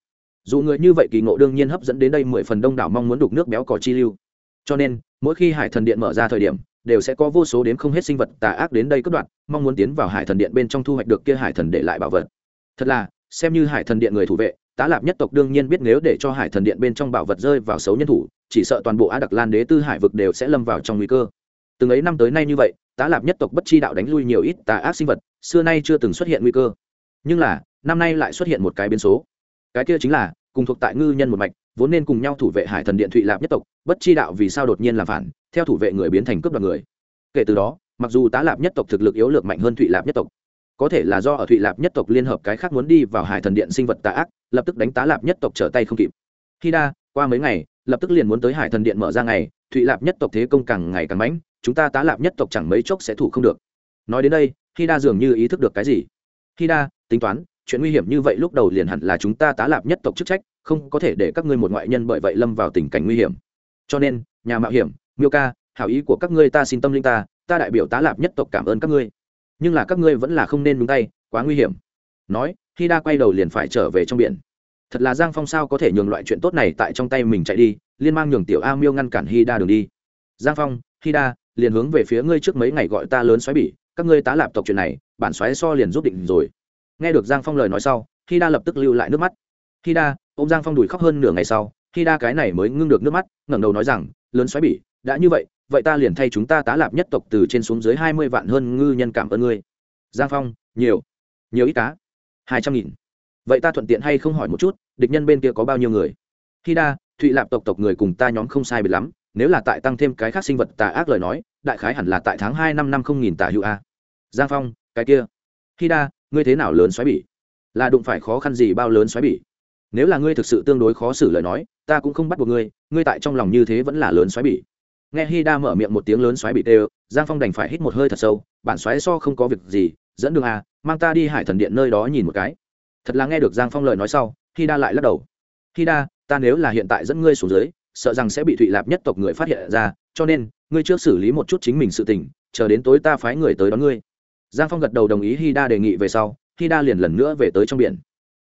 Dù người như vậy kỳ ngộ đương nhiên hấp dẫn đến đây mười phần đông đảo mong muốn đục nước béo cò chi lưu. Cho nên, mỗi khi hải thần điện mở ra thời điểm đều sẽ có vô số đến không hết sinh vật tà ác đến đây cất đoạn, mong muốn tiến vào hải thần điện bên trong thu hoạch được kia hải thần để lại bảo vật. Thật là, xem như hải thần điện người thủ vệ, tá lạp nhất tộc đương nhiên biết nếu để cho hải thần điện bên trong bảo vật rơi vào xấu nhân thủ, chỉ sợ toàn bộ á đặc lan đế tư hải vực đều sẽ lâm vào trong nguy cơ. Từng ấy năm tới nay như vậy, tá lạp nhất tộc bất chi đạo đánh lui nhiều ít tà ác sinh vật, xưa nay chưa từng xuất hiện nguy cơ. Nhưng là, năm nay lại xuất hiện một cái biến số. Cái kia chính là, cùng thuộc tại ngư nhân một mạch, vốn nên cùng nhau thủ vệ hải thần điện thụy lạp nhất tộc, bất chi đạo vì sao đột nhiên làm phản theo thủ vệ người biến thành cướp đoạt người. Kể từ đó, mặc dù tá lạp nhất tộc thực lực yếu lược mạnh hơn thụy lạp nhất tộc, có thể là do ở thụy lạp nhất tộc liên hợp cái khác muốn đi vào hải thần điện sinh vật tà ác, lập tức đánh tá lạp nhất tộc trở tay không kịp. Khi đa, qua mấy ngày, lập tức liền muốn tới hải thần điện mở ra ngày, thụy lạp nhất tộc thế công càng ngày càng mãnh, chúng ta tá lạp nhất tộc chẳng mấy chốc sẽ thủ không được. Nói đến đây, khi đa dường như ý thức được cái gì. Khi đa, tính toán, chuyện nguy hiểm như vậy lúc đầu liền hẳn là chúng ta tá lạp nhất tộc chức trách, không có thể để các ngươi một ngoại nhân bởi vậy lâm vào tình cảnh nguy hiểm. Cho nên, nhà mạo hiểm miêu ca, hảo ý của các ngươi ta xin tâm linh ta ta đại biểu tá lạp nhất tộc cảm ơn các ngươi. Nhưng là các ngươi vẫn là không nên đúng tay, quá nguy hiểm. Nói, khi đa quay đầu liền phải trở về trong biển. Thật là giang phong sao có thể nhường loại chuyện tốt này tại trong tay mình chạy đi, liên mang nhường tiểu a miêu ngăn cản hi đa đường đi. Giang phong hi đa liền hướng về phía ngươi trước mấy ngày gọi ta lớn xoáy bỉ, các ngươi tá lạp tộc chuyện này, bản xoáy so liền giúp định rồi. Nghe được giang phong lời nói sau khi đa lập tức lưu lại nước mắt. Khi đa ô m giang phong đùi khóc hơn nửa ngày sau khi đa cái này mới ngưng được nước mắt, ngẩng đầu nói rằng, lớn xoáy bỉ đã như vậy vậy ta liền thay chúng ta tá lạp nhất tộc từ trên xuống dưới hai mươi vạn hơn ngư nhân cảm ơn ngươi. Giang phong, nhiều nhiều ít cá. hai trăm nghìn. Vậy ta thuận tiện hay không hỏi một chút, địch nhân bên kia có bao nhiêu người? Khi đa, thụy lạp tộc tộc người cùng ta nhóm không sai biệt lắm, nếu là tại tăng thêm cái khác sinh vật tà ác lời nói, đại khái hẳn là tại tháng hai năm năm không nghìn tà hữu a. Giang phong, cái kia. Khi đa, ngươi thế nào lớn xoáy bỉ? Là đụng phải khó khăn gì bao lớn xoáy bỉ? Nếu là ngươi thực sự tương đối khó xử lời nói, ta cũng không bắt buộc ngươi ngươi tại trong lòng như thế vẫn là lớn xoáy bỉ nghe hi đa mở miệng một tiếng lớn xoáy bị tê, giang phong đành phải hít một hơi thật sâu, bản xoáy so không có việc gì, dẫn đường à mang ta đi hải thần điện nơi đó nhìn một cái. Thật là nghe được giang phong lời nói sau hi đa lại lắc đầu. Hi đa ta nếu là hiện tại dẫn ngươi xuống dưới, sợ rằng sẽ bị thụy lạp nhất tộc người phát hiện ra, cho nên, ngươi trước xử lý một chút chính mình sự tình, chờ đến tối ta phái người tới đón ngươi. Giang phong gật đầu đồng ý hi đa đề nghị về sau hi đa liền lần nữa về tới trong biển.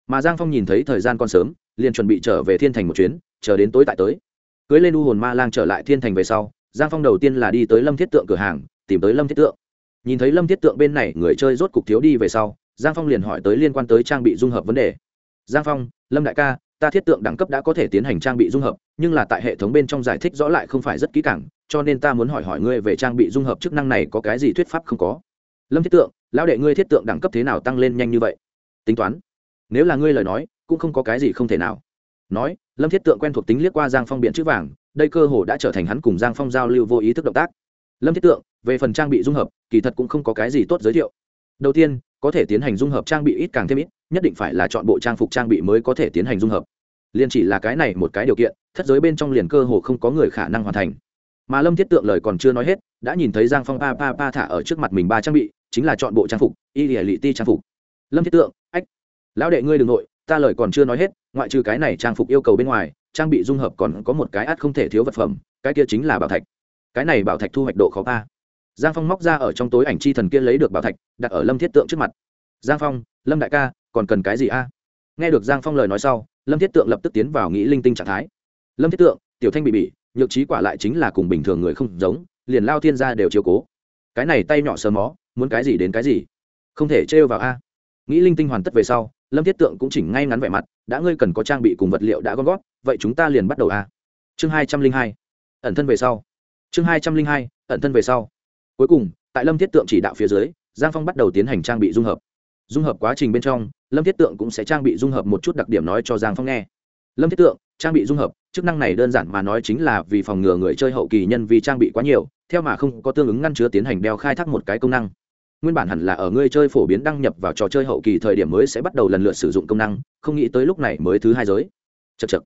Mà giang phong nhìn thấy thời gian còn sớm, liền chuẩn bị trở về thiên thành một chuyến, chờ đến tối tại tới. Cưới lên u hồn ma lang trở lại thiên thành về sau giang phong đầu tiên là đi tới lâm thiết tượng cửa hàng, tìm tới lâm thiết tượng. Nhìn thấy lâm thiết tượng bên này người chơi rốt cục thiếu đi về sau, giang phong liền hỏi tới liên quan tới trang bị dung hợp vấn đề. Giang phong, lâm đại ca, ta thiết tượng đẳng cấp đã có thể tiến hành trang bị dung hợp, nhưng là tại hệ thống bên trong giải thích rõ lại không phải rất kỹ càng, cho nên ta muốn hỏi hỏi ngươi về trang bị dung hợp chức năng này có cái gì thuyết pháp không có? Lâm thiết tượng, lão đệ ngươi thiết tượng đẳng cấp thế nào tăng lên nhanh như vậy? Tính toán. Nếu là ngươi lời nói, cũng không có cái gì không thể nào. Nói, lâm thiết tượng quen thuộc tính liếc qua giang phong biện chữ vàng đây cơ hồ đã trở thành hắn cùng giang phong giao lưu vô ý thức động tác. Lâm thiết tượng, về phần trang bị dung hợp, kỳ thật cũng không có cái gì tốt giới thiệu. Đầu tiên, có thể tiến hành dung hợp trang bị ít càng thêm ít, nhất định phải là chọn bộ trang phục trang bị mới có thể tiến hành dung hợp. Liền chỉ là cái này một cái điều kiện, thất giới bên trong liền cơ hồ không có người khả năng hoàn thành. Mà lâm thiết tượng lời còn chưa nói hết, đã nhìn thấy giang phong pa pa pa thả ở trước mặt mình ba trang bị, chính là chọn bộ trang phục, y lìa lị ti trang phục. Lâm thiết tượng, ách, lão đệ ngươi đ ừ n g nội, ta lời còn chưa nói hết, ngoại trừ cái này trang phục yêu cầu bên ngoài trang bị dung hợp còn có một cái át không thể thiếu vật phẩm, cái kia chính là bảo thạch. Cái này bảo thạch thu hoạch độ khó ba. Giang phong móc ra ở trong tối ảnh chi thần kia lấy được bảo thạch, đặt ở lâm thiết tượng trước mặt. Giang phong, lâm đại ca, còn cần cái gì a? Nghe được giang phong lời nói sau, lâm thiết tượng lập tức tiến vào nghĩ linh tinh trạng thái. Lâm thiết tượng, tiểu thanh bị bỉ, nhược trí quả lại chính là cùng bình thường người không giống, liền lao thiên gia đều chiều cố. Cái này tay nhỏ sờ mó, muốn cái gì đến cái gì? Không thể trêu vào a. Nghĩ linh tinh hoàn tất về sau, lâm thiết tượng cũng chỉnh ngay ngắn vẻ mặt, đã ngươi cần có trang bị cùng vật liệu đã gom góp vậy chúng ta liền bắt đầu a chương hai trăm linh hai, ẩn thân về sau. Chương hai trăm linh hai, ẩn thân về sau. Cuối cùng, tại lâm thiết tượng chỉ đạo phía dưới, giang phong bắt đầu tiến hành trang bị dung hợp. Dung hợp quá trình bên trong, lâm thiết tượng cũng sẽ trang bị dung hợp một chút đặc điểm nói cho giang phong nghe. Lâm thiết tượng, trang bị dung hợp, chức năng này đơn giản mà nói chính là vì phòng ngừa người chơi hậu kỳ nhân vì trang bị quá nhiều, theo mà không có tương ứng ngăn chứa tiến hành đeo khai thác một cái công năng. Nguyên bản hẳn là ở người chơi phổ biến đăng nhập vào trò chơi hậu kỳ thời điểm mới sẽ bắt đầu lần lượt sử dụng công năng, không nghĩ tới lúc này mới thứ hai giới. Chật chật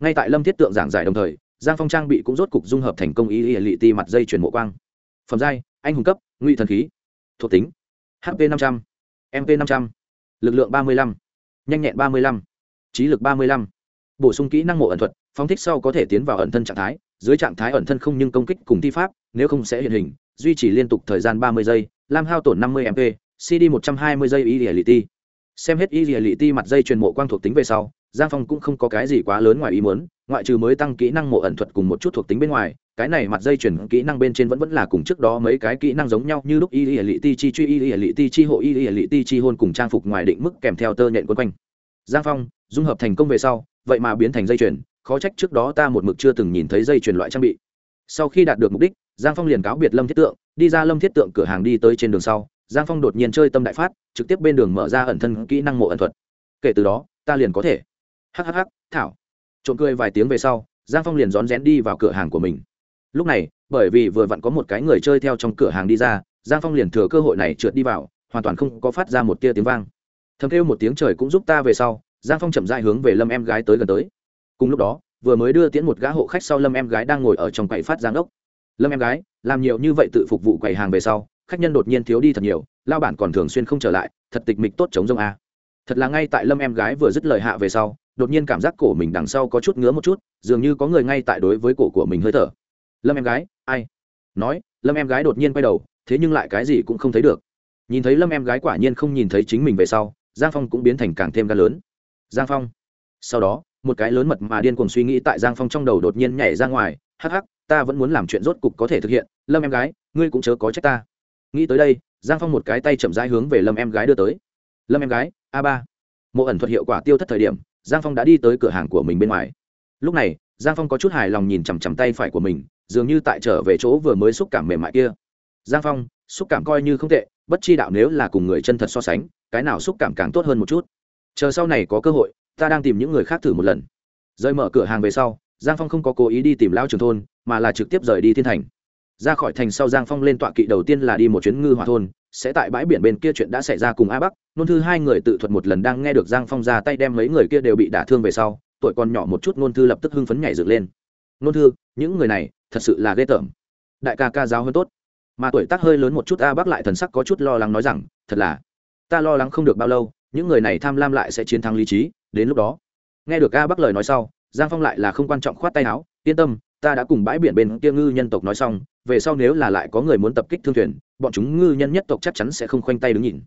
ngay tại lâm thiết tượng giảng giải đồng thời, giang phong trang bị cũng rốt cục dung hợp thành công ý ỉa lị ti mặt dây chuyển mộ quang. Phẩm giai, anh hùng cấp, ngụy thần khí. Thuộc tính hp năm trăm mp năm trăm l ự c lượng ba mươi lăm, nhanh nhẹn ba mươi lăm, trí lực ba mươi lăm. Bổ sung kỹ năng mộ ẩn thuật, phóng thích sau có thể tiến vào ẩn thân trạng thái. Dưới trạng thái ẩn thân không nhưng công kích cùng thi pháp, nếu không sẽ hiện hình, duy trì liên tục thời gian ba mươi giây lam hao tổn năm mươi mp cd một trăm hai mươi giây y lì ti. Xem hết y lì ti mặt dây truyền mộ quang thuộc tính về sau giang phong cũng không có cái gì quá lớn ngoài ý muốn, ngoại trừ mới tăng kỹ năng mộ ẩn thuật cùng một chút thuộc tính bên ngoài, cái này mặt dây chuyển kỹ năng bên trên vẫn vẫn là cùng trước đó mấy cái kỹ năng giống nhau như lúc y y lị ti chi truy, y y lị ti chi hộ, y y lị ti chi hôn cùng trang phục ngoài định mức kèm theo tơ nhện quân quanh. Giang phong, dung hợp thành công về sau, vậy mà biến thành dây chuyền khó trách trước đó ta một mực chưa từng nhìn thấy dây chuyền loại trang bị. Sau khi đạt được mục đích, giang phong liền cáo biệt lâm thiết tượng, đi ra lâm thiết tượng cửa hàng đi tới trên đường sau, giang phong đột nhiên chơi tâm đại phát, trực tiếp bên đường mở ra ẩn thân kỹ năng mộ ẩn thuật. Kể từ đó, ta liền có thể hhh thảo. Trộm cười vài tiếng về sau, giang phong liền rón rén đi vào cửa hàng của mình. Lúc này, bởi vì vừa vặn có một cái người chơi theo trong cửa hàng đi ra, giang phong liền thừa cơ hội này trượt đi vào, hoàn toàn không có phát ra một tia tiếng vang. Thầm kêu một tiếng trời cũng giúp ta về sau, giang phong chậm dại hướng về lâm em gái tới gần tới. Cùng lúc đó, vừa mới đưa tiễn một gã hộ khách sau lâm em gái đang ngồi ở trong quầy phát giang đốc lâm em gái, làm nhiều như vậy tự phục vụ quầy hàng về sau, khách nhân đột nhiên thiếu đi thật nhiều, lao bản còn thường xuyên không trở lại, thật tịch mịch tốt chống rông a. Thật là ngay tại lâm em gái vừa dứt lời hạ về sau đột nhiên cảm giác cổ mình đằng sau có chút ngứa một chút, dường như có người ngay tại đối với cổ của mình hơi thở. Lâm em gái, ai? Nói, lâm em gái đột nhiên quay đầu, thế nhưng lại cái gì cũng không thấy được. Nhìn thấy lâm em gái quả nhiên không nhìn thấy chính mình về sau, giang phong cũng biến thành càng thêm ga lớn. Giang phong. Sau đó, một cái lớn mật mà điên cuồng suy nghĩ tại giang phong trong đầu đột nhiên nhảy ra ngoài, hắc hắc, ta vẫn muốn làm chuyện rốt cục có thể thực hiện, lâm em gái, ngươi cũng chớ có trách ta. Nghĩ tới đây, giang phong một cái tay chậm rãi hướng về lâm em gái đưa tới. Lâm em gái, a ba. Mộ ẩn thuật hiệu quả tiêu thất thời điểm giang phong đã đi tới cửa hàng của mình bên ngoài. Lúc này, giang phong có chút hài lòng nhìn chằm chằm tay phải của mình, dường như tại trở về chỗ vừa mới xúc cảm mềm mại kia. Giang phong, xúc cảm coi như không tệ, bất chi đạo nếu là cùng người chân thật so sánh, cái nào xúc cảm càng tốt hơn một chút. Chờ sau này có cơ hội, ta đang tìm những người khác thử một lần. Rời mở cửa hàng về sau, giang phong không có cố ý đi tìm lao trường thôn, mà là trực tiếp rời đi thiên thành. Ra khỏi thành sau giang phong lên tọa kỵ đầu tiên là đi một chuyến ngư hòa thôn sẽ tại bãi biển bên kia chuyện đã xảy ra cùng a bắc, nôn thư hai người tự thuật một lần đang nghe được giang phong ra tay đem mấy người kia đều bị đả thương về sau, tuổi còn nhỏ một chút nôn thư lập tức hưng phấn nhảy dựng lên. Nôn thư, những người này, thật sự là ghê tởm. Đại ca ca giáo hơn tốt. Mà tuổi tác hơi lớn một chút a bắc lại thần sắc có chút lo lắng nói rằng, thật là, ta lo lắng không được bao lâu, những người này tham lam lại sẽ chiến thắng lý trí, đến lúc đó. Nghe được a bắc lời nói sau, giang phong lại là không quan trọng khoát tay áo, yên tâm ta đã cùng bãi biển bên kia ngư nhân tộc nói xong, về sau nếu là lại có người muốn tập kích thương thuyền, bọn chúng ngư nhân nhất tộc chắc chắn sẽ không khoanh tay đứng nhìn.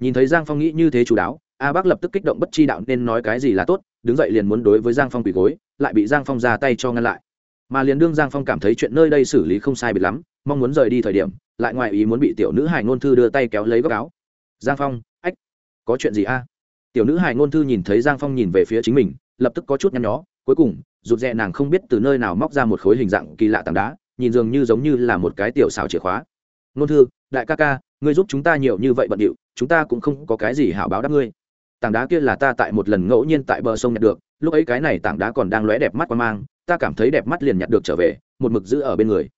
Nhìn thấy giang phong nghĩ như thế chú đáo, a bác lập tức kích động bất chi đạo nên nói cái gì là tốt, đứng dậy liền muốn đối với giang phong quỳ gối, lại bị giang phong ra tay cho ngăn lại. Mà liền đương giang phong cảm thấy chuyện nơi đây xử lý không sai biệt lắm, mong muốn rời đi thời điểm, lại ngoài ý muốn bị tiểu nữ hải ngôn thư đưa tay kéo lấy góc áo. Giang phong, ách, có chuyện gì a? Tiểu nữ hải ngôn thư nhìn thấy giang phong nhìn về phía chính mình, lập tức có chút nhăn nhó cuối cùng, rụt rè nàng không biết từ nơi nào móc ra một khối hình dạng kỳ lạ tảng đá, nhìn dường như giống như là một cái tiểu xào chìa khóa. Ngôn thư, đại ca ca, ngươi giúp chúng ta nhiều như vậy bận điệu, chúng ta cũng không có cái gì hảo báo đáp ngươi. Tảng đá kia là ta tại một lần ngẫu nhiên tại bờ sông nhặt được, lúc ấy cái này tảng đá còn đang lóe đẹp mắt qua mang, ta cảm thấy đẹp mắt liền nhặt được trở về, một mực giữ ở bên người.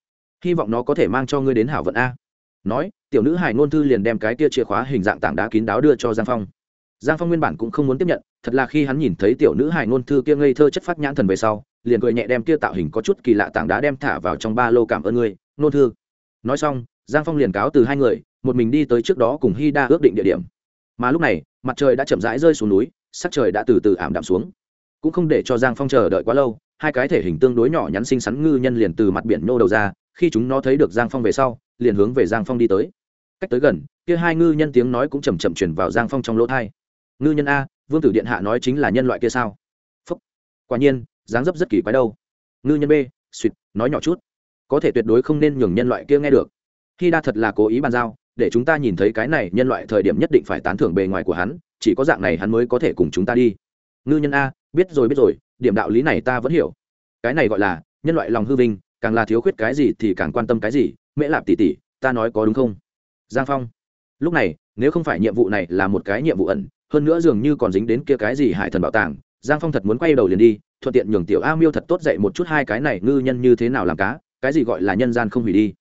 Hy vọng nó có thể mang cho ngươi đến hảo vận a. Nói, tiểu nữ hải ngôn thư liền đem cái kia chìa khóa hình dạng tảng đá kín đáo đưa cho giang phong giang phong nguyên bản cũng không muốn tiếp nhận, thật là khi hắn nhìn thấy tiểu nữ hải ngôn thư kia ngây thơ chất phát nhãn thần về sau, liền cười nhẹ đem kia tạo hình có chút kỳ lạ tảng đá đem thả vào trong ba lô cảm ơn ngươi, ngôn thư. Nói xong, giang phong liền cáo từ hai người, một mình đi tới trước đó cùng hy đa ước định địa điểm. Mà lúc này, mặt trời đã chậm rãi rơi xuống núi, sắc trời đã từ từ ảm đạm xuống. Cũng không để cho giang phong chờ đợi quá lâu, hai cái thể hình tương đối nhỏ nhắn xinh xắn ngư nhân liền từ mặt biển nô đầu ra, khi chúng nó thấy được giang phong về sau, liền hướng về giang phong đi tới. Cách tới gần, kia hai ngư nhân tiếng nói cũng chầm chậm chuyển vào giang phong trong lỗ thai ngư nhân a, vương tử điện hạ nói chính là nhân loại kia sao? Phúc. Quả nhiên, dáng dấp rất kỳ quái đâu. Ngư nhân b suýt nói nhỏ chút. Có thể tuyệt đối không nên nhường nhân loại kia nghe được. Khi đa thật là cố ý bàn giao, để chúng ta nhìn thấy cái này nhân loại thời điểm nhất định phải tán thưởng bề ngoài của hắn, chỉ có dạng này hắn mới có thể cùng chúng ta đi. Ngư nhân a, biết rồi biết rồi, điểm đạo lý này ta vẫn hiểu. Cái này gọi là, nhân loại lòng hư vinh, càng là thiếu khuyết cái gì thì càng quan tâm cái gì, mễ lạp tỉ tỉ, ta nói có đúng không? Giang phong. Lúc này, nếu không phải nhiệm vụ này là một cái nhiệm vụ ẩn hơn nữa dường như còn dính đến kia cái gì hải thần bảo tàng. Giang phong thật muốn quay đầu liền đi thuận tiện nhường tiểu a miêu thật tốt dậy một chút hai cái này ngư nhân như thế nào làm cá cái gì gọi là nhân gian không hủy đi.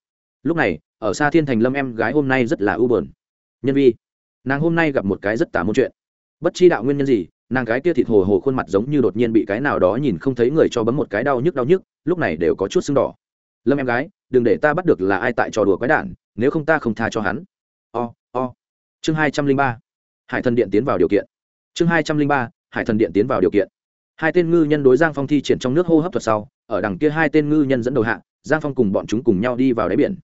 Lúc này ở xa thiên thành lâm em gái hôm nay rất là ưu bờn nhân vi nàng hôm nay gặp một cái rất tả môn chuyện. Bất chi đạo nguyên nhân gì nàng gái kia thịt hồ hồ khuôn mặt giống như đột nhiên bị cái nào đó nhìn không thấy người cho bấm một cái đau nhức đau nhức lúc này đều có chút sưng đỏ. Lâm em gái đừng để ta bắt được là ai tại trò đùa quái đản nếu không ta không tha cho hắn. O、oh, o、oh. chương hai trăm linh ba hải thần điện tiến vào điều kiện. Chương hai trăm linh ba, hải thần điện tiến vào điều kiện. Hai tên ngư nhân đối giang phong thi triển trong nước hô hấp thuật sau, ở đằng kia hai tên ngư nhân dẫn đầu hạ, giang phong cùng bọn chúng cùng nhau đi vào đáy biển.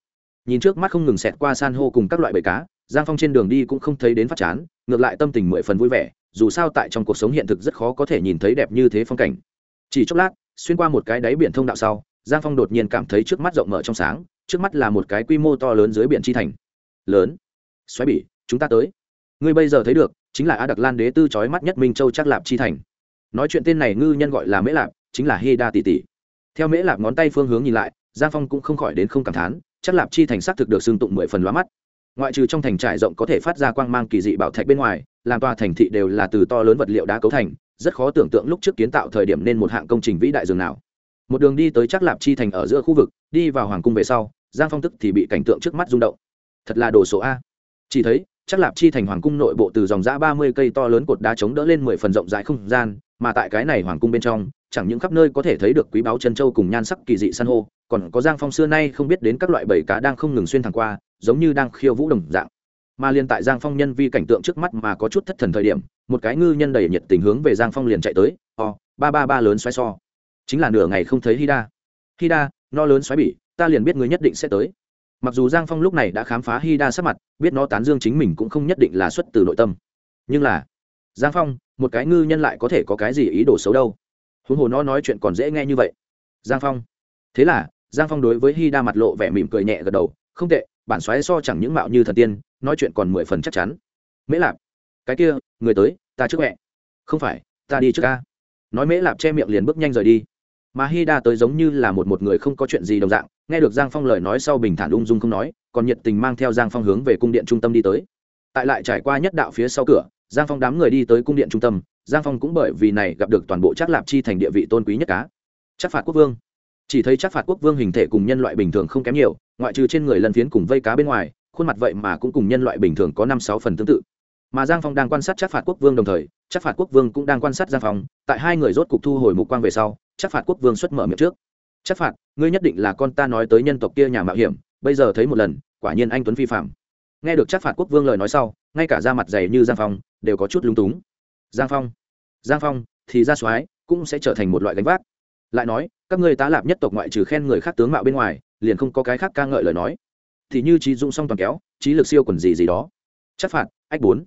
Nhìn trước mắt không ngừng xẹt qua san hô cùng các loại bầy cá, giang phong trên đường đi cũng không thấy đến phát chán, ngược lại tâm tình mười phần vui vẻ, dù sao tại trong cuộc sống hiện thực rất khó có thể nhìn thấy đẹp như thế phong cảnh. Chỉ chốc lát, xuyên qua một cái đáy biển thông đạo sau, giang phong đột nhiên cảm thấy trước mắt rộng mở trong sáng, trước mắt là một cái quy mô to lớn dưới biển chi thành. Lớn. Xoáy bỉ, chúng ta tới ngươi bây giờ thấy được, chính là a đặc lan đế tư trói mắt nhất minh châu chắc lạp chi thành. Nói chuyện tên này ngư nhân gọi là mễ lạp, chính là hi đa tỷ tỷ. Theo mễ lạp ngón tay phương hướng nhìn lại, giang phong cũng không khỏi đến không cảm thán chắc lạp chi thành xác thực được xương tụng mười phần lóa mắt. Ngoại trừ trong thành trải rộng có thể phát ra quang mang kỳ dị bảo thạch bên ngoài, làm tòa thành thị đều là từ to lớn vật liệu đá cấu thành, rất khó tưởng tượng lúc trước kiến tạo thời điểm nên một hạng công trình vĩ đại dường nào. Một đường đi tới chắc lạp chi thành ở giữa khu vực, đi vào hoàng cung về sau, giang phong tức thì bị cảnh tượng trước mắt rung động. Thật là đồ số a. Chỉ thấy chắc lạp chi thành hoàng cung nội bộ từ dòng giã ba mươi cây to lớn cột đá chống đỡ lên mười phần rộng rãi không gian, mà tại cái này hoàng cung bên trong, chẳng những khắp nơi có thể thấy được quý báu chân châu cùng nhan sắc kỳ dị san hô, còn có giang phong xưa nay không biết đến các loại bầy cá đang không ngừng xuyên thẳng qua, giống như đang khiêu vũ đồng dạng. Mà liên tại giang phong nhân vi cảnh tượng trước mắt mà có chút thất thần thời điểm, một cái ngư nhân đầy nhiệt tình hướng về giang phong liền chạy tới, o, ba ba ba lớn xoáy so. Chính là nửa ngày không thấy hida. Hida, no lớn xoáy bỉ, ta liền biết người nhất định sẽ tới mặc dù giang phong lúc này đã khám phá hida sắc mặt, biết nó tán dương chính mình cũng không nhất định là xuất từ nội tâm. Nhưng là, giang phong, một cái ngư nhân lại có thể có cái gì ý đồ xấu đâu? Huống hồ nó nói chuyện còn dễ nghe như vậy. Giang phong. Thế là, giang phong đối với hi đa mặt lộ vẻ mỉm cười nhẹ gật đầu. Không tệ, bản xoáy so chẳng những mạo như thần tiên, nói chuyện còn mười phần chắc chắn. Mễ lạp. Cái kia, người tới, ta trước mẹ. Không phải, ta đi trước ca. Nói mễ lạp che miệng liền bước nhanh rời đi. Mà hi đa tới giống như là một một người không có chuyện gì đồng dạng nghe được giang phong lời nói sau bình thản ung dung không nói, còn nhiệt tình mang theo giang phong hướng về cung điện trung tâm đi tới. Tại lại trải qua nhất đạo phía sau cửa, giang phong đám người đi tới cung điện trung tâm, giang phong cũng bởi vì này gặp được toàn bộ chắc lạp chi thành địa vị tôn quý nhất cá. Chắc phạt quốc vương. Chỉ thấy chắc phạt quốc vương hình thể cùng nhân loại bình thường không kém nhiều, ngoại trừ trên người lân phiến cùng vây cá bên ngoài, khuôn mặt vậy mà cũng cùng nhân loại bình thường có năm sáu phần tương tự. Mà giang phong đang quan sát chắc phạt quốc vương đồng thời chắc phạt quốc vương cũng đang quan sát giang phong, tại hai người rốt cục thu hồi mục quang về sau chắc phạt quốc vương xuất mở miệng trước. Chắc phạt ngươi nhất định là con ta nói tới nhân tộc kia nhà mạo hiểm, bây giờ thấy một lần, quả nhiên anh tuấn phi phạm. Nghe được chắc phạt quốc vương lời nói sau, ngay cả da mặt dày như giang phong, đều có chút lung túng. Giang phong giang phong, thì ra soái cũng sẽ trở thành một loại gánh vác. Lại nói, các ngươi tá lạp nhất tộc ngoại trừ khen người khác tướng mạo bên ngoài, liền không có cái khác ca ngợi lời nói. Thì như trí dụng song toàn kéo trí lực siêu quần gì gì đó. Chắc phạt, ách bốn.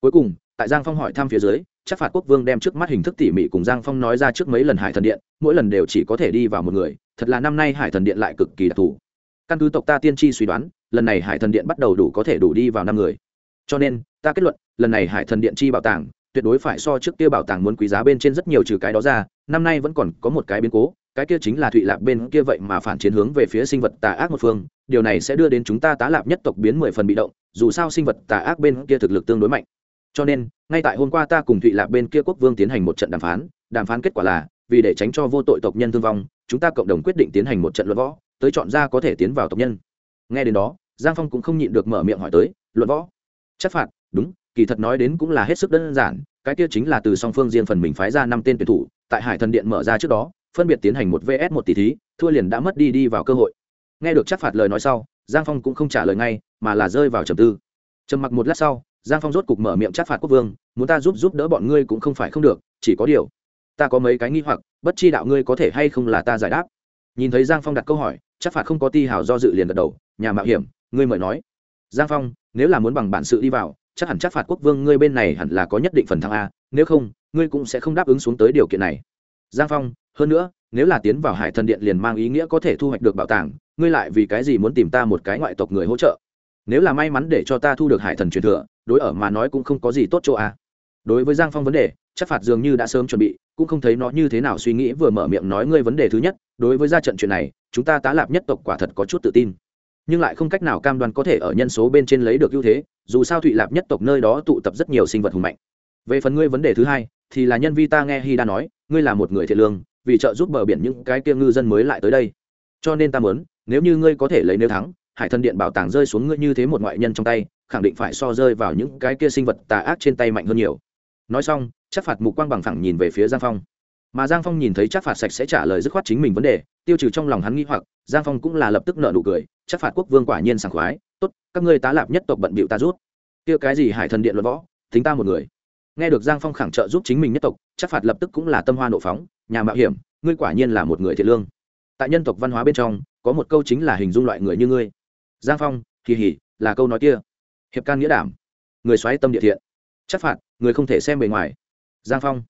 Cuối cùng, tại giang phong hỏi thăm phía dưới, chắc phạt quốc vương đem trước mắt hình thức tỉ mỉ cùng giang phong nói ra trước mấy lần hải thần điện, mỗi lần đều chỉ có thể đi vào một người thật là năm nay hải thần điện lại cực kỳ đặc thù. Căn cứ tộc ta tiên tri suy đoán, lần này hải thần điện bắt đầu đủ có thể đủ đi vào năm người. Cho nên, ta kết luận, lần này hải thần điện chi bảo tàng, tuyệt đối phải so trước kia bảo tàng muốn quý giá bên trên rất nhiều trừ cái đó ra, năm nay vẫn còn có một cái biến cố, cái kia chính là thụy lạp bên kia vậy mà phản chiến hướng về phía sinh vật tà ác một phương, điều này sẽ đưa đến chúng ta tá lạp nhất tộc biến mười phần bị động, dù sao sinh vật tà ác bên kia thực lực tương đối mạnh. Cho nên, ngay tại hôm qua ta cùng thụy lạp bên kia quốc vương tiến hành một trận đàm phán đàm phán kết quả là, vì để tránh cho vô tội tộc nhân thương vong chúng ta cộng đồng quyết định tiến hành một trận luận võ, tới chọn ra có thể tiến vào tộc nhân. Nghe đến đó, giang phong cũng không nhịn được mở miệng hỏi tới, luận võ? Chắc phạt, đúng, kỳ thật nói đến cũng là hết sức đơn giản, cái kia chính là từ song phương riêng phần mình phái ra năm tên tuyển thủ, tại hải thần điện mở ra trước đó, phân biệt tiến hành một vs một tỷ thí, thua liền đã mất đi đi vào cơ hội. Nghe được chắc phạt lời nói sau, giang phong cũng không trả lời ngay, mà là rơi vào trầm tư. Trầm mặc một lát sau, giang phong rốt cục mở miệng chắc phạt quốc vương, muốn ta giúp giúp đỡ bọn ngươi cũng không phải không được, chỉ có điều ta có mấy cái nghi hoặc, bất chi đạo ngươi có thể hay không là ta giải đáp. Nhìn thấy giang phong đặt câu hỏi, chắc phạt không có ti hào do dự liền gật đầu, nhà mạo hiểm, ngươi mời nói. Giang phong, nếu là muốn bằng bản sự đi vào, chắc hẳn chắc phạt quốc vương ngươi bên này hẳn là có nhất định phần thăng a, nếu không, ngươi cũng sẽ không đáp ứng xuống tới điều kiện này. Giang phong, hơn nữa, nếu là tiến vào hải thần điện liền mang ý nghĩa có thể thu hoạch được bảo tàng, ngươi lại vì cái gì muốn tìm ta một cái ngoại tộc người hỗ trợ? Nếu là may mắn để cho ta thu được hải thần truyền thừa, đối ở mà nói cũng không có gì tốt chỗ a. Đối với giang phong vấn đề chắc phạt dường như đã sớm chuẩn bị, cũng không thấy nó như thế nào suy nghĩ vừa mở miệng nói ngươi vấn đề thứ nhất, đối với ra trận chuyện này, chúng ta tá lạp nhất tộc quả thật có chút tự tin. Nhưng lại không cách nào cam đoan có thể ở nhân số bên trên lấy được ưu thế, dù sao thụy lạp nhất tộc nơi đó tụ tập rất nhiều sinh vật hùng mạnh. Về phần ngươi vấn đề thứ hai, thì là nhân vi ta nghe hy đa nói, ngươi là một người thiện lương, vì trợ giúp bờ biển những cái kia ngư dân mới lại tới đây. Cho nên ta muốn, nếu như ngươi có thể lấy nếu thắng, hải thân điện bảo tàng rơi xuống ngươi như thế một ngoại nhân trong tay, khẳng định phải so rơi vào những cái kia sinh vật tà ác trên tay mạnh hơn nhiều. Nói xong chắc phạt mục quang bằng phẳng nhìn về phía giang phong mà giang phong nhìn thấy chắc phạt sạch sẽ trả lời dứt khoát chính mình vấn đề tiêu trừ trong lòng hắn nghĩ hoặc giang phong cũng là lập tức nợ nụ cười chắc phạt quốc vương quả nhiên sảng khoái tốt các ngươi tá lạp nhất tộc bận bịu ta rút kia cái gì hải thần điện luật võ tính ta một người nghe được giang phong khẳng trợ giúp chính mình nhất tộc chắc phạt lập tức cũng là tâm hoa nộ phóng nhà mạo hiểm ngươi quả nhiên là một người thiện lương tại nhân tộc văn hóa bên trong có một câu chính là hình dung loại người như ngươi giang phong kỳ hỉ là câu nói kia hiệp can nghĩa đảm người xoáy tâm địa thiện chắc phạt người không thể xem bề ngoài giang phong.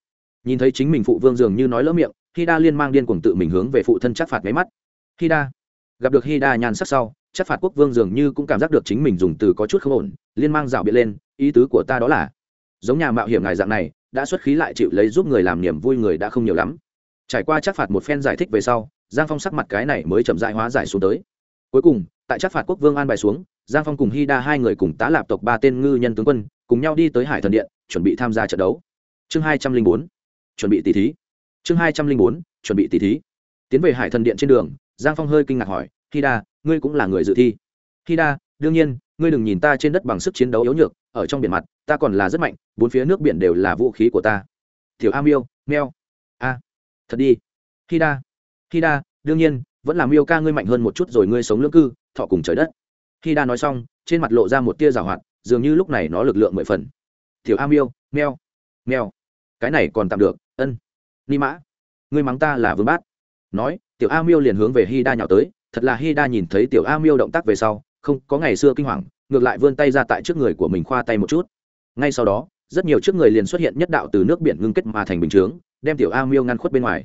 Nhìn thấy chính mình phụ vương dường như nói lỡ miệng khi đa liên mang điên cuồng tự mình hướng về phụ thân chắc phạt máy mắt. Khi đa gặp được Hida đa nhàn sắc sau, chắc phạt quốc vương dường như cũng cảm giác được chính mình dùng từ có chút không ổn, liên mang rào biện lên, ý tứ của ta đó là, giống nhà mạo hiểm ngài dạng này, đã xuất khí lại chịu lấy giúp người làm niềm vui người đã không nhiều lắm. Trải qua chắc phạt một phen giải thích về sau, giang phong sắc mặt cái này mới chậm dại hóa giải xuống tới. Cuối cùng, tại chắc phạt quốc vương an bài xuống, giang phong cùng Hida đa hai người cùng tá lạp tộc ba tên ngư nhân tướng quân, cùng nhau đi tới hải thần điện, chuẩn bị tham gia trận đấu chương hai trăm linh bốn, chuẩn bị tỷ thí. Chương hai trăm linh bốn, chuẩn bị tỷ thí. Tiến về hải thần điện trên đường, giang phong hơi kinh ngạc hỏi hy đa, ngươi cũng là người dự thi? Hy đa, đương nhiên, ngươi đừng nhìn ta trên đất bằng sức chiến đấu yếu nhược, ở trong biển mặt, ta còn là rất mạnh, bốn phía nước biển đều là vũ khí của ta. Tiểu a miêu, meo. A, thật đi. Hy đa hy đa, đương nhiên, vẫn là miêu ca ngươi mạnh hơn một chút rồi ngươi sống lưỡng cư, thọ cùng trời đất. Hy đa nói xong, trên mặt lộ ra một tia rào hoạt, dường như lúc này nó lực lượng mười phần. Tiểu a miêu, meo meo cái này còn tạm được, ân. Ni mã, ngươi mắng ta là vương bát. Nói, tiểu a miêu liền hướng về hi đa nhào tới, thật là hi đa nhìn thấy tiểu a miêu động tác về sau, không có ngày xưa kinh hoàng, ngược lại vươn tay ra tại trước người của mình khoa tay một chút. Ngay sau đó, rất nhiều trước người liền xuất hiện nhất đạo từ nước biển ngưng kết mà thành bình chướng, đem tiểu a miêu ngăn khuất bên ngoài.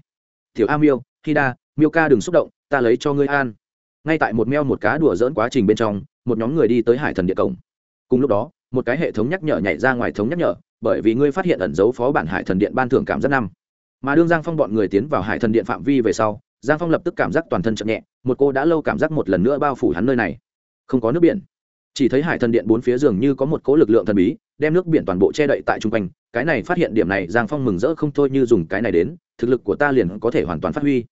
Tiểu a miêu, hi đa, miêu ca đừng xúc động, ta lấy cho ngươi an. Ngay tại một meo một cá đùa dỡn quá trình bên trong, một nhóm người đi tới hải thần địa cổng. Cùng lúc đó một cái hệ thống nhắc nhở nhảy ra ngoài thống nhắc nhở bởi vì ngươi phát hiện ẩn dấu phó bản hải thần điện ban thưởng cảm giác năm. Mà đương giang phong bọn người tiến vào hải thần điện phạm vi về sau giang phong lập tức cảm giác toàn thân chậm nhẹ một cô đã lâu cảm giác một lần nữa bao phủ hắn nơi này. Không có nước biển. Chỉ thấy hải thần điện bốn phía giường như có một cỗ lực lượng thần bí đem nước biển toàn bộ che đậy tại chung quanh. Cái này phát hiện điểm này giang phong mừng rỡ không thôi như dùng cái này đến thực lực của ta liền có thể hoàn toàn phát huy.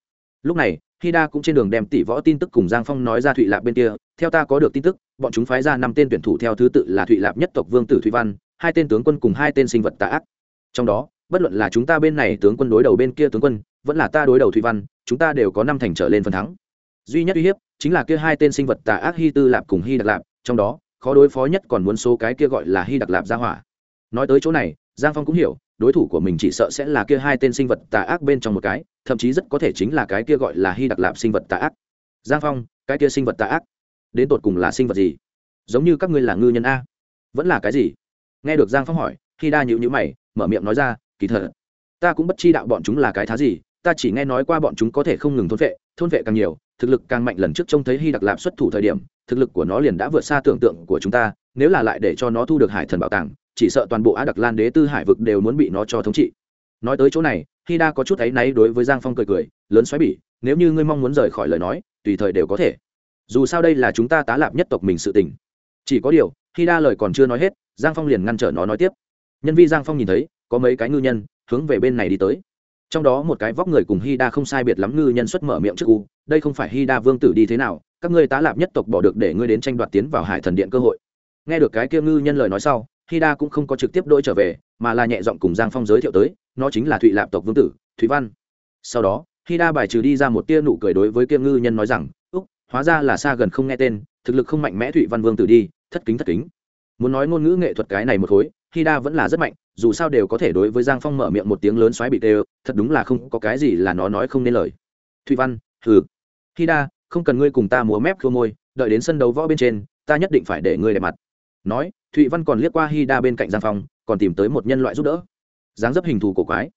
Lúc này Hida cũng trên đường đem tỷ võ tin tức cùng Giang Phong nói ra Thụy lạc bên kia, theo ta có được tin tức, bọn chúng phái ra năm tên tuyển thủ theo thứ tự là Thụy Lạp nhất tộc Vương tử Thụy Văn, hai tên tướng quân cùng hai tên sinh vật tà ác. Trong đó, bất luận là chúng ta bên này tướng quân đối đầu bên kia tướng quân, vẫn là ta đối đầu Thụy Văn, chúng ta đều có năm thành trở lên phần thắng. Duy nhất uy hiếp chính là kia hai tên sinh vật tà ác Hy Tư Lạp cùng Hy Đặc Lạp, trong đó, khó đối phó nhất còn muốn số cái kia gọi là Hy Đặc Lạp ra hỏa. Nói tới chỗ này, Giang Phong cũng hiểu, đối thủ của mình chỉ sợ sẽ là kia hai tên sinh vật tà ác bên trong một cái thậm chí rất có thể chính là cái kia gọi là hy đặc lạp sinh vật tà ác giang phong cái kia sinh vật tà ác đến tột cùng là sinh vật gì? Giống như các ngươi là ngư nhân a. Vẫn là cái gì? Nghe được giang phong hỏi, khi đa nhịu nhữ mày, mở miệng nói ra, kỳ thật, ta cũng bất chi đạo bọn chúng là cái thá gì, ta chỉ nghe nói qua bọn chúng có thể không ngừng thôn vệ thôn vệ càng nhiều, thực lực càng mạnh lần trước trông thấy hy đặc lạp xuất thủ thời điểm, thực lực của nó liền đã vượt xa tưởng tượng của chúng ta, nếu là lại để cho nó thu được hải thần bảo tàng, chỉ sợ toàn bộ á đặc lan đế tư hải vực đều muốn bị nó cho thống trị. Nói tới chỗ này, hy đa có chút áy náy đối với giang phong cười cười, lớn xoáy bỉ, nếu như ngươi mong muốn rời khỏi lời nói, tùy thời đều có thể dù sao đây là chúng ta tá lạp nhất tộc mình sự tình. Chỉ có điều khi đa lời còn chưa nói hết giang phong liền ngăn trở nó nói tiếp. Nhân vi giang phong nhìn thấy có mấy cái ngư nhân hướng về bên này đi tới. Trong đó một cái vóc người cùng hy đa không sai biệt lắm ngư nhân xuất mở miệng trước u đây không phải hy đa vương tử đi thế nào các ngươi tá lạp nhất tộc bỏ được để ngươi đến tranh đoạt tiến vào hải thần điện cơ hội. Nghe được cái kia ngư nhân lời nói sau Hida cũng không có trực tiếp đôi trở về, mà là nhẹ giọng cùng Giang Phong giới thiệu tới, nó chính là Thụy Lạp tộc vương tử, Thụy Văn. Sau đó, Hida bài trừ đi ra một tia nụ cười đối với Kiêm Ngư nhân nói rằng, hóa ra là xa gần không nghe tên, thực lực không mạnh mẽ Thụy Văn vương tử đi, thất kính thất kính." Muốn nói ngôn ngữ nghệ thuật cái này một khối, Hida vẫn là rất mạnh, dù sao đều có thể đối với Giang Phong mở miệng một tiếng lớn xoáy bị đều, thật đúng là không có cái gì là nó nói không nên lời. Thụy Văn, hừ. Hida, không cần ngươi cùng ta múa mép khô môi, đợi đến sân đấu võ bên trên, ta nhất định phải để ngươi đẹp mặt nói thụy văn còn liếc qua hi đa bên cạnh giang phong còn tìm tới một nhân loại giúp đỡ dáng dấp hình thù cổ quái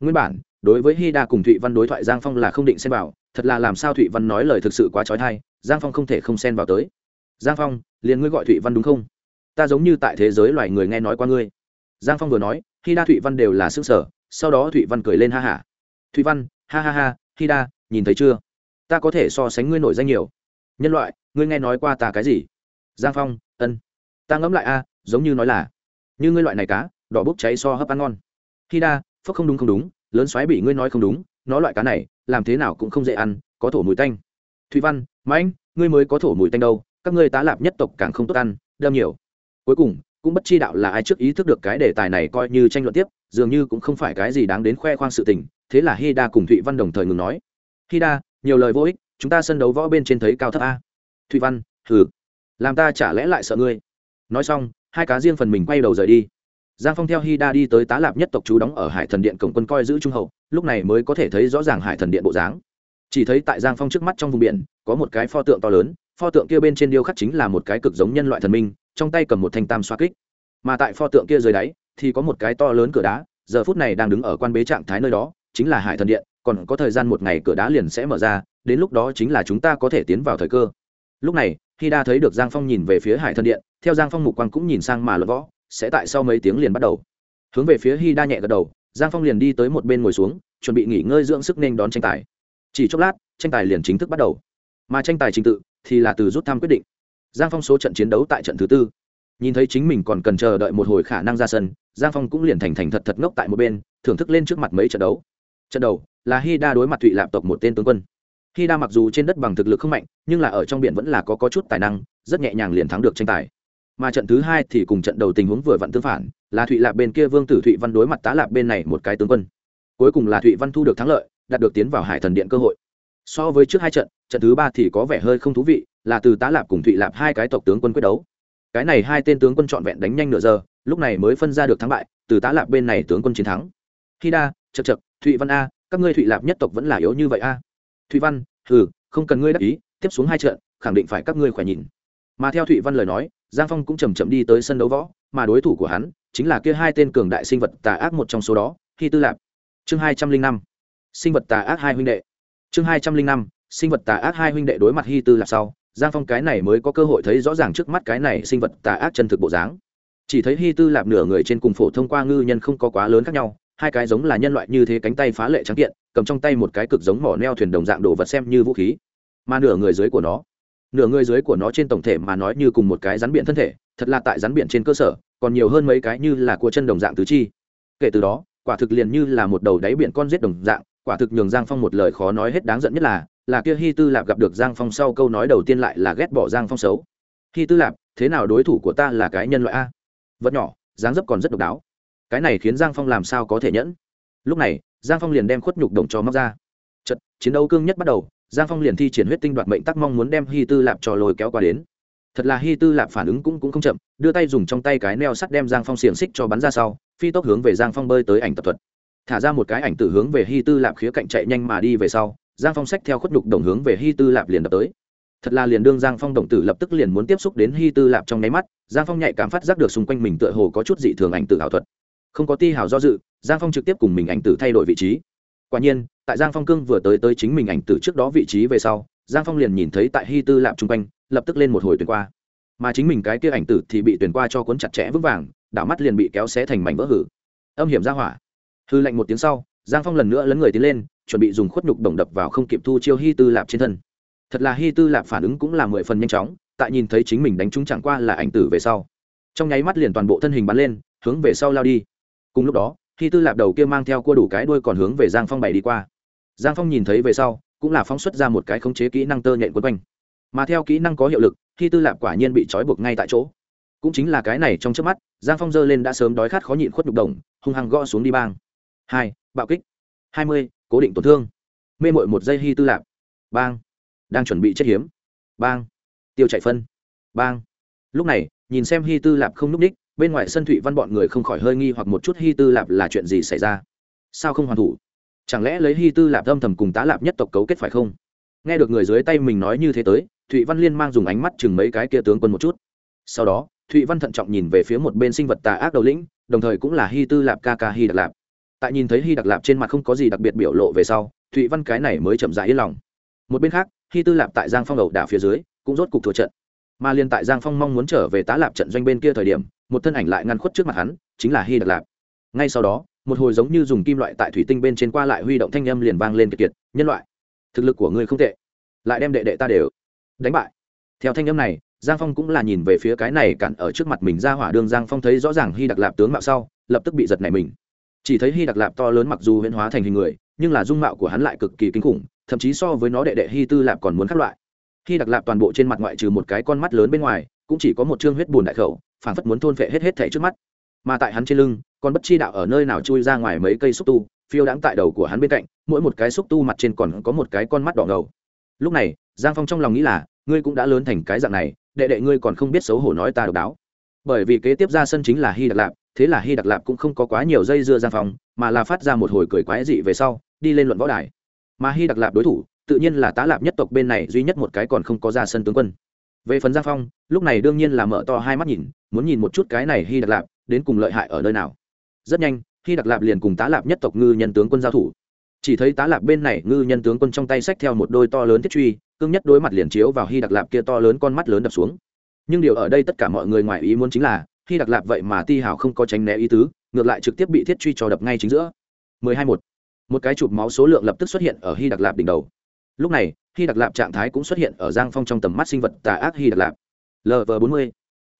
nguyên bản đối với hi đa cùng thụy văn đối thoại giang phong là không định xen vào thật là làm sao thụy văn nói lời thực sự quá trói thai giang phong không thể không xen vào tới. Giang phong, liền ngươi gọi thụy văn đúng không? Ta giống như tại thế giới loài người nghe nói qua ngươi. Giang phong vừa nói, hi đa thụy văn đều là xương sở sau đó thụy văn cười lên ha hả thụy văn, ha ha ha, hi đa, nhìn thấy chưa? Ta có thể so sánh ngươi nổi danh nhiều. Nhân loại, ngươi nghe nói qua ta cái gì? Giang phong, ân. Ta ngẫm lại a, giống như nói là, như ngươi loại này cá, đỏ bốc cháy so hấp ăn ngon. Khi đa, phốc không đúng không đúng, lớn xoáy bị ngươi nói không đúng, nó loại cá này, làm thế nào cũng không dễ ăn, có thổ mùi tanh. Thụy văn Mạnh, ngươi mới có thổ mùi tanh đâu các ngươi tá lạp nhất tộc càng không tốt ăn đâm nhiều. Cuối cùng cũng bất chi đạo là ai trước ý thức được cái đề tài này coi như tranh luận tiếp dường như cũng không phải cái gì đáng đến khoe khoang sự tình thế là hi đa cùng thụy văn đồng thời ngừng nói. Hi đa nhiều lời vô ích chúng ta sân đấu võ bên trên thấy cao thấp a. Thụy văn thử làm ta chả lẽ lại sợ ngươi. Nói xong hai cá riêng phần mình quay đầu rời đi. Giang phong theo hy đa đi tới tá lạp nhất tộc chú đóng ở hải thần điện cổng quân coi giữ trung hậu lúc này mới có thể thấy rõ ràng hải thần điện bộ dáng chỉ thấy tại giang phong trước mắt trong vùng biển, có một cái pho tượng to lớn, pho tượng kia bên trên điêu khắc chính là một cái cực giống nhân loại thần minh, trong tay cầm một thanh tam xoa kích. Mà tại pho tượng kia dưới đáy, thì có một cái to lớn cửa đá, giờ phút này đang đứng ở quan bế trạng thái nơi đó, chính là hải thần điện, còn có thời gian một ngày cửa đá liền sẽ mở ra, đến lúc đó chính là chúng ta có thể tiến vào thời cơ. Lúc này, khi đa thấy được giang phong nhìn về phía hải thần điện, theo giang phong mục quang cũng nhìn sang mà luận võ, sẽ tại sau mấy tiếng liền bắt đầu. Hướng về phía hy đa nhẹ gật đầu, giang phong liền đi tới một bên ngồi xuống, chuẩn bị nghỉ ngơi dưỡng sức nên đón tranh tài chỉ chốc lát tranh tài liền chính thức bắt đầu. Mà tranh tài trình tự thì là từ rút thăm quyết định. Giang phong số trận chiến đấu tại trận thứ tư. Nhìn thấy chính mình còn cần chờ đợi một hồi khả năng ra sân giang phong cũng liền thành thành thật thật ngốc tại một bên thưởng thức lên trước mặt mấy trận đấu. Trận đầu là Hi đa đối mặt thụy lạp tộc một tên tướng quân. Hi đa mặc dù trên đất bằng thực lực không mạnh nhưng là ở trong biển vẫn là có, có chút tài năng rất nhẹ nhàng liền thắng được tranh tài. Mà trận thứ hai thì cùng trận đầu tình huống vừa vặn tương phản là thụy lạp bên kia vương tử thụy văn đối mặt tá lạp bên này một cái tướng quân. Cuối cùng là thụy văn thu được thắng lợi đạt được tiến vào hải thần điện cơ hội. So với trước hai trận trận thứ ba thì có vẻ hơi không thú vị, là từ tá lạp cùng thụy lạp hai cái tộc tướng quân quyết đấu. Cái này hai tên tướng quân trọn vẹn đánh nhanh nửa giờ, lúc này mới phân ra được thắng bại, từ tá lạp bên này tướng quân chiến thắng. Khi đa chật chật thụy văn a, các ngươi thụy lạp nhất tộc vẫn là yếu như vậy a? Thụy văn ừ không cần ngươi đắc ý, tiếp xuống hai trận, khẳng định phải các ngươi khỏe nhìn. Mà theo thụy văn lời nói, giang phong cũng chầm chậm đi tới sân đấu võ, mà đối thủ của hắn chính là kia hai tên cường đại sinh vật tà ác một trong số đó, khi tư lạp. Chương hai trăm linh năm sinh vật tà ác hai huynh đệ. Chương hai trăm linh năm, sinh vật tà ác hai huynh đệ đối mặt hy tư là sau, giang phong cái này mới có cơ hội thấy rõ ràng trước mắt cái này sinh vật tà ác chân thực bộ dáng. Chỉ thấy hy tư lạp nửa người trên cùng phổ thông qua ngư nhân không có quá lớn khác nhau, hai cái giống là nhân loại như thế cánh tay phá lệ trắng kiện, cầm trong tay một cái cực giống mỏ neo thuyền đồng dạng đồ vật xem như vũ khí. Mà nửa người dưới của nó, nửa người dưới của nó trên tổng thể mà nói như cùng một cái rắn biển thân thể, thật là tại rắn biển trên cơ sở, còn nhiều hơn mấy cái như là cua chân đồng dạng tứ chi. Kể từ đó, quả thực liền như là một đầu đáy biển con giết đồng dạng quả thực nhường giang phong một lời khó nói hết đáng giận nhất là là kia hy tư lạp gặp được giang phong sau câu nói đầu tiên lại là ghét bỏ giang phong xấu. Hy tư lạp, thế nào đối thủ của ta là cái nhân loại a? Vật nhỏ, dáng dấp còn rất độc đáo. Cái này khiến giang phong làm sao có thể nhẫn? Lúc này, giang phong liền đem khuất nhục đồng cho móc ra. Trận chiến đấu cương nhất bắt đầu, giang phong liền thi triển huyết tinh đoạt mệnh tắc mong muốn đem hy tư lạp trò lồi kéo qua đến. Thật là hy tư lạp phản ứng cũng cũng không chậm, đưa tay dùng trong tay cái neo sắt đem giang phong xiềng xích cho bắn ra sau, phi tốc hướng về giang phong bơi tới ảnh tập thuật thả ra một cái ảnh tử hướng về hy tư lạp khía cạnh chạy nhanh mà đi về sau, giang phong sách theo khuất nhục đồng hướng về hy tư lạp liền đập tới. Thật là liền đương giang phong động tử lập tức liền muốn tiếp xúc đến hy tư lạp trong nháy mắt, giang phong nhạy cảm phát giác được xung quanh mình tựa hồ có chút dị thường ảnh tử ảo thuật. Không có ti hào do dự, giang phong trực tiếp cùng mình ảnh tử thay đổi vị trí. Quả nhiên, tại giang phong cương vừa tới tới chính mình ảnh tử trước đó vị trí về sau, giang phong liền nhìn thấy tại hy tư lạp chung quanh, lập tức lên một hồi tuyển qua. Mà chính mình cái kia ảnh tử thì bị tuyển qua cho cuốn chặt chẽ vững vàng, đảo mắt liền bị kéo xé thành mảnh vỡ hử. Âm hiểm ra hỏa hư lạnh một tiếng sau, giang phong lần nữa lấn người tiến lên, chuẩn bị dùng khuất nhục đồng đập vào không kịp thu chiêu hy tư lạp trên thân. Thật là hy tư lạp phản ứng cũng là mười phần nhanh chóng, tại nhìn thấy chính mình đánh trúng chẳng qua là ảnh tử về sau. Trong nháy mắt liền toàn bộ thân hình bắn lên, hướng về sau lao đi. Cùng lúc đó hy tư lạp đầu kia mang theo cua đủ cái đuôi còn hướng về giang phong bày đi qua. Giang phong nhìn thấy về sau, cũng là phóng xuất ra một cái khống chế kỹ năng tơ nhện quấn quanh. Mà theo kỹ năng có hiệu lực hy tư lạp quả nhiên bị trói buộc ngay tại chỗ. Cũng chính là cái này trong trước mắt, giang phong dơ lên đã sớm đói khát khó nhịn khuất nhục đồng, hung hăng gõ xuống đi bang hai, bạo kích. Hai mươi, cố định tổn thương. Mê mội một giây hy tư lạp. Bang. Đang chuẩn bị chết hiếm. Bang. Tiêu chạy phân. Bang. Lúc này, nhìn xem hy tư lạp không n ú c ních bên ngoài sân thụy văn bọn người không khỏi hơi nghi hoặc một chút hy tư lạp là chuyện gì xảy ra? Sao không hoàn thủ? Chẳng lẽ lấy hy tư lạp âm thầm cùng tá lạp nhất tộc cấu kết phải không? Nghe được người dưới tay mình nói như thế tới, thụy văn liên mang dùng ánh mắt chừng mấy cái kia tướng quân một chút. Sau đó, thụy văn thận trọng nhìn về phía một bên sinh vật tà ác đầu lĩnh, đồng thời cũng là hy tư lạp ca ca hy đặc lạp tại nhìn thấy hy đặc lạp trên mặt không có gì đặc biệt biểu lộ về sau, thụy văn cái này mới chậm rãi yên lòng. Một bên khác, hy tư lạp tại giang phong ẩu đảo phía dưới, cũng rốt cục thua trận. Mà liên tại giang phong mong muốn trở về tá lạp trận doanh bên kia thời điểm, một thân ảnh lại ngăn khuất trước mặt hắn, chính là hy đặc lạp. Ngay sau đó, một hồi giống như dùng kim loại tại thủy tinh bên trên qua lại huy động thanh âm liền vang lên kiệt kiệt, nhân loại, thực lực của ngươi không tệ, lại đem đệ đệ ta đều đánh bại. Theo thanh âm này, giang phong cũng là nhìn về phía cái này cản ở trước mặt mình ra hỏa đường giang phong thấy rõ ràng hy đặc lạp tướng mạo sau, lập tức bị giật này mình chỉ thấy hy đặc lạp to lớn mặc dù huyễn hóa thành hình người, nhưng là dung mạo của hắn lại cực kỳ kinh khủng, thậm chí so với nó đệ đệ hy tư lạp còn muốn khác loại. Hy đặc lạp toàn bộ trên mặt ngoại trừ một cái con mắt lớn bên ngoài, cũng chỉ có một chương huyết bùn đại khẩu phản phất muốn thôn phệ hết hết thể trước mắt. Mà tại hắn trên lưng, còn bất chi đạo ở nơi nào chui ra ngoài mấy cây xúc tu, phiêu đãng tại đầu của hắn bên cạnh, mỗi một cái xúc tu mặt trên còn có một cái con mắt đỏ ngầu. Lúc này, giang phong trong lòng nghĩ là, ngươi cũng đã lớn thành cái dạng này, đệ đệ ngươi còn không biết xấu hổ nói ta độc đáo. Bởi vì kế tiếp ra sân chính là hy đặc lạp thế là hy đặc lạp cũng không có quá nhiều dây dưa giang phong mà là phát ra một hồi cười quái dị về sau, đi lên luận võ đài. Mà hy đặc lạp đối thủ, tự nhiên là tá lạp nhất tộc bên này duy nhất một cái còn không có ra sân tướng quân. Về phần giang phong, lúc này đương nhiên là mở to hai mắt nhìn, muốn nhìn một chút cái này hy đặc lạp, đến cùng lợi hại ở nơi nào. Rất nhanh, hy đặc lạp liền cùng tá lạp nhất tộc ngư nhân tướng quân giao thủ. Chỉ thấy tá lạp bên này ngư nhân tướng quân trong tay xách theo một đôi to lớn thiết truy, cương nhất đối mặt liền chiếu vào hy đặc lạp kia to lớn con mắt lớn đập xuống. Nhưng điều ở đây tất cả mọi người ngoài ý muốn chính là khi đặc lạp vậy mà ti hào không có tránh né ý tứ, ngược lại trực tiếp bị thiết truy cho đập ngay chính giữa. Mười hai một. Một cái chụp máu số lượng lập tức xuất hiện ở hy đặc lạp đỉnh đầu. Lúc này, hy đặc lạp trạng thái cũng xuất hiện ở giang phong trong tầm mắt sinh vật tà ác hy đặc lạp. Lv bốn mươi.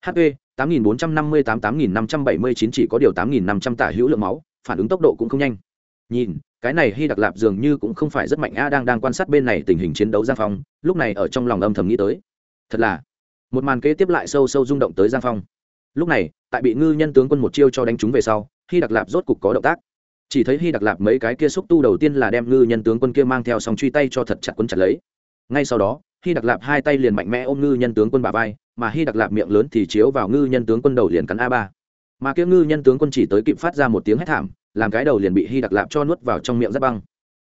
Hp tám nghìn bốn trăm năm mươi tám tám nghìn năm trăm bảy mươi chín chỉ có điều tám nghìn năm trăm tả hữu lượng máu, phản ứng tốc độ cũng không nhanh. Nhìn, cái này hy đặc lạp dường như cũng không phải rất mạnh a đang đang quan sát bên này tình hình chiến đấu giang phong, lúc này ở trong lòng âm thầm nghĩ tới. Thật là, một màn kế tiếp lại sâu sâu rung động tới giang phong lúc này, tại bị ngư nhân tướng quân một chiêu cho đánh trúng về sau, hy đặc lạp rốt cục có động tác. Chỉ thấy hy đặc lạp mấy cái kia xúc tu đầu tiên là đem ngư nhân tướng quân kia mang theo song truy tay cho thật chặt quân chặt lấy. Ngay sau đó, hy đặc lạp hai tay liền mạnh mẽ ôm ngư nhân tướng quân bà vai, mà hy đặc lạp miệng lớn thì chiếu vào ngư nhân tướng quân đầu liền cắn a ba. Mà kia ngư nhân tướng quân chỉ tới kịp phát ra một tiếng hét thảm, làm cái đầu liền bị hy đặc lạp cho nuốt vào trong miệng giáp băng.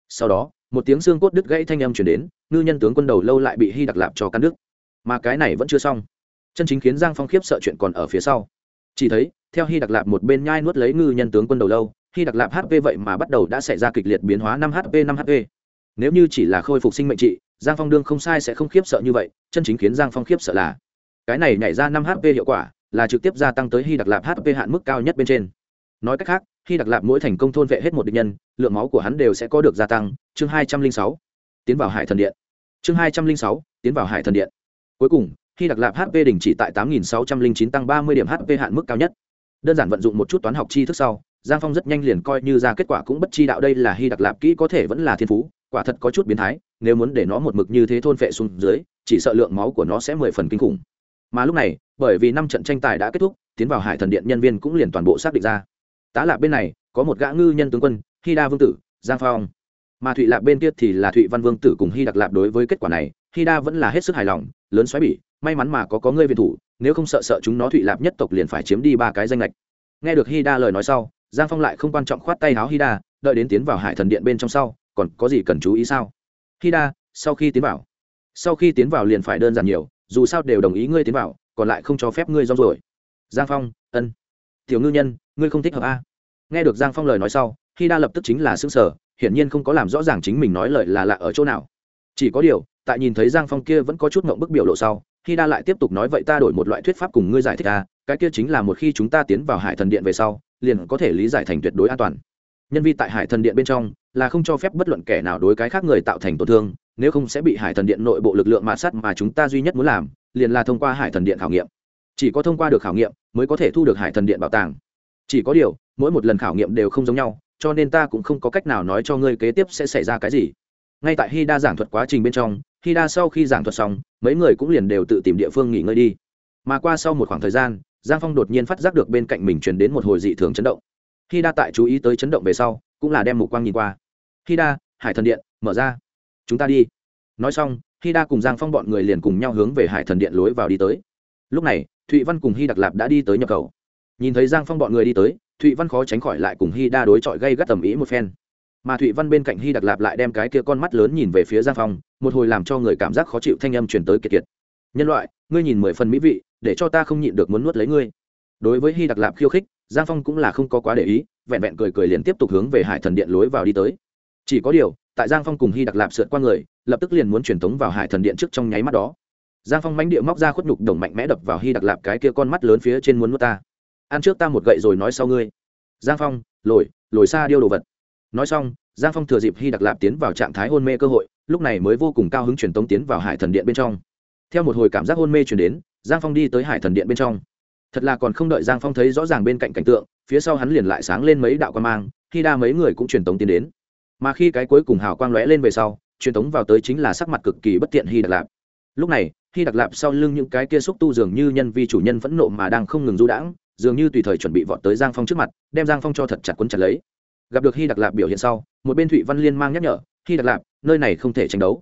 Sau đó, một tiếng xương cốt đứt gãy thanh âm chuyển đến, ngư nhân tướng quân đầu lâu lại bị hy đặc lạp cho cắn đứt. Mà cái này vẫn chưa xong chân chính khiến giang phong khiếp sợ chuyện còn ở phía sau. Chỉ thấy, theo hy đặc lạp một bên nhai nuốt lấy ngư nhân tướng quân đầu lâu, hy đặc lạp hp vậy mà bắt đầu đã xảy ra kịch liệt biến hóa năm hp năm hp nếu như chỉ là khôi phục sinh mệnh trị, giang phong đương không sai sẽ không khiếp sợ như vậy, chân chính khiến giang phong khiếp sợ là cái này nhảy ra năm hp hiệu quả là trực tiếp gia tăng tới hy đặc lạp hp hạn mức cao nhất bên trên. Nói cách khác, hy đặc lạp mỗi thành công thôn vệ hết một địch nhân, lượng máu của hắn đều sẽ có được gia tăng. Chương hai trăm linh sáu, tiến vào hải thần điện. Chương hai trăm linh sáu, tiến vào hải thần điện. Cuối cùng khi đặc lạp hp đình chỉ tại tám nghìn sáu trăm linh chín tăng ba mươi điểm hp hạn mức cao nhất. Đơn giản vận dụng một chút toán học tri thức sau, giang phong rất nhanh liền coi như ra kết quả cũng bất chi đạo đây là hy đặc lạp kỹ có thể vẫn là thiên phú, quả thật có chút biến thái, nếu muốn để nó một mực như thế thôn phệ xuống dưới, chỉ sợ lượng máu của nó sẽ mười phần kinh khủng. Mà lúc này, bởi vì năm trận tranh tài đã kết thúc, tiến vào hải thần điện nhân viên cũng liền toàn bộ xác định ra. Tá lạp bên này, có một gã ngư nhân tướng quân, hy đa vương tử, giang phong mà thụy lạp bên kia thì là thụy văn vương tử cùng hy đặc lạp đối với kết quả này, hy đa vẫn là hết sức hài lòng, lớn xoáy bỉ, may mắn mà có có ngươi viện thủ, nếu không sợ sợ chúng nó thụy lạp nhất tộc liền phải chiếm đi ba cái danh lệch. Nghe được hy đa lời nói sau, giang phong lại không quan trọng khoát tay háo hy đa, đợi đến tiến vào hải thần điện bên trong sau, còn có gì cần chú ý sao? Hy đa, sau khi tiến vào, sau khi tiến vào liền phải đơn giản nhiều, dù sao đều đồng ý ngươi tiến vào, còn lại không cho phép ngươi rong rồi giang phong, ân. Tiểu ngư nhân, ngươi không thích hợp a? Nghe được giang phong lời nói sau hy đa lập tức chính là xứng sở, hiển nhiên không có làm rõ ràng chính mình nói lời là lạ ở chỗ nào. Chỉ có điều, tại nhìn thấy giang phong kia vẫn có chút mộng bức biểu lộ sau hy đa lại tiếp tục nói vậy ta đổi một loại thuyết pháp cùng ngươi giải thích a cái kia chính là một khi chúng ta tiến vào hải thần điện về sau, liền có thể lý giải thành tuyệt đối an toàn. Nhân vi tại hải thần điện bên trong, là không cho phép bất luận kẻ nào đối cái khác người tạo thành tổn thương, nếu không sẽ bị hải thần điện nội bộ lực lượng mạ sắt mà chúng ta duy nhất muốn làm, liền là thông qua hải thần điện khảo nghiệm. Chỉ có thông qua được khảo nghiệm, mới có thể thu được hải thần điện bảo tàng. Chỉ có điều, mỗi một lần khảo nghiệm đều không giống nhau cho nên ta cũng không có cách nào nói cho ngươi kế tiếp sẽ xảy ra cái gì. Ngay tại Hi đa giảng thuật quá trình bên trong Hi đa sau khi giảng thuật xong, mấy người cũng liền đều tự tìm địa phương nghỉ ngơi đi. Mà qua sau một khoảng thời gian, giang phong đột nhiên phát giác được bên cạnh mình truyền đến một hồi dị thường chấn động. Hi đa tại chú ý tới chấn động về sau, cũng là đem mục quang nhìn qua. Hi đa hải thần điện, mở ra. Chúng ta đi. Nói xong Hi đa cùng giang phong bọn người liền cùng nhau hướng về hải thần điện lối vào đi tới. Lúc này, thụy văn cùng Hi đặc lạp đã đi tới nhập khẩu. Nhìn thấy giang phong bọn người đi tới thụy văn khó tránh khỏi lại cùng hy đa đối chọi gây gắt tầm ý một phen. Mà thụy văn bên cạnh hy đặc lạp lại đem cái kia con mắt lớn nhìn về phía giang phong, một hồi làm cho người cảm giác khó chịu thanh âm chuyển tới kiệt kiệt. Nhân loại, ngươi nhìn mười phần mỹ vị, để cho ta không nhịn được muốn nuốt lấy ngươi. Đối với hy đặc lạp khiêu khích, giang phong cũng là không có quá để ý, vẹn vẹn cười cười liền tiếp tục hướng về hải thần điện lối vào đi tới. Chỉ có điều, tại giang phong cùng hy đặc lạp sượt qua người, lập tức liền muốn truyền tống vào hải thần điện trước trong nháy mắt đó. Giang phong mánh địa móc ra khuất nhục đồng mạnh mẽ đập vào hy đặc lạp cái kia con mắt lớn phía trên muốn nuốt ta ăn trước ta một gậy rồi nói sau ngươi. Giang phong, lồi lồi xa điêu đồ vật. Nói xong, giang phong thừa dịp hy đặc lạp tiến vào trạng thái hôn mê cơ hội, lúc này mới vô cùng cao hứng truyền tống tiến vào hải thần điện bên trong. Theo một hồi cảm giác hôn mê chuyển đến, giang phong đi tới hải thần điện bên trong. Thật là còn không đợi giang phong thấy rõ ràng bên cạnh cảnh tượng, phía sau hắn liền lại sáng lên mấy đạo quan mang, khi đa mấy người cũng truyền tống tiến đến. Mà khi cái cuối cùng hào quang lóe lên về sau, truyền tống vào tới chính là sắc mặt cực kỳ bất tiện hy đặc lạp. Lúc này, hy đặc lạp sau lưng những cái kia xúc tu dường như nhân vi chủ nhân phẫn nộ mà đang không ngừng du đãng dường như tùy thời chuẩn bị vọt tới giang phong trước mặt, đem giang phong cho thật chặt quấn chặt lấy. Gặp được hy đặc lạp biểu hiện sau, một bên thụy văn liên mang nhắc nhở, hy đặc lạp, nơi này không thể tranh đấu.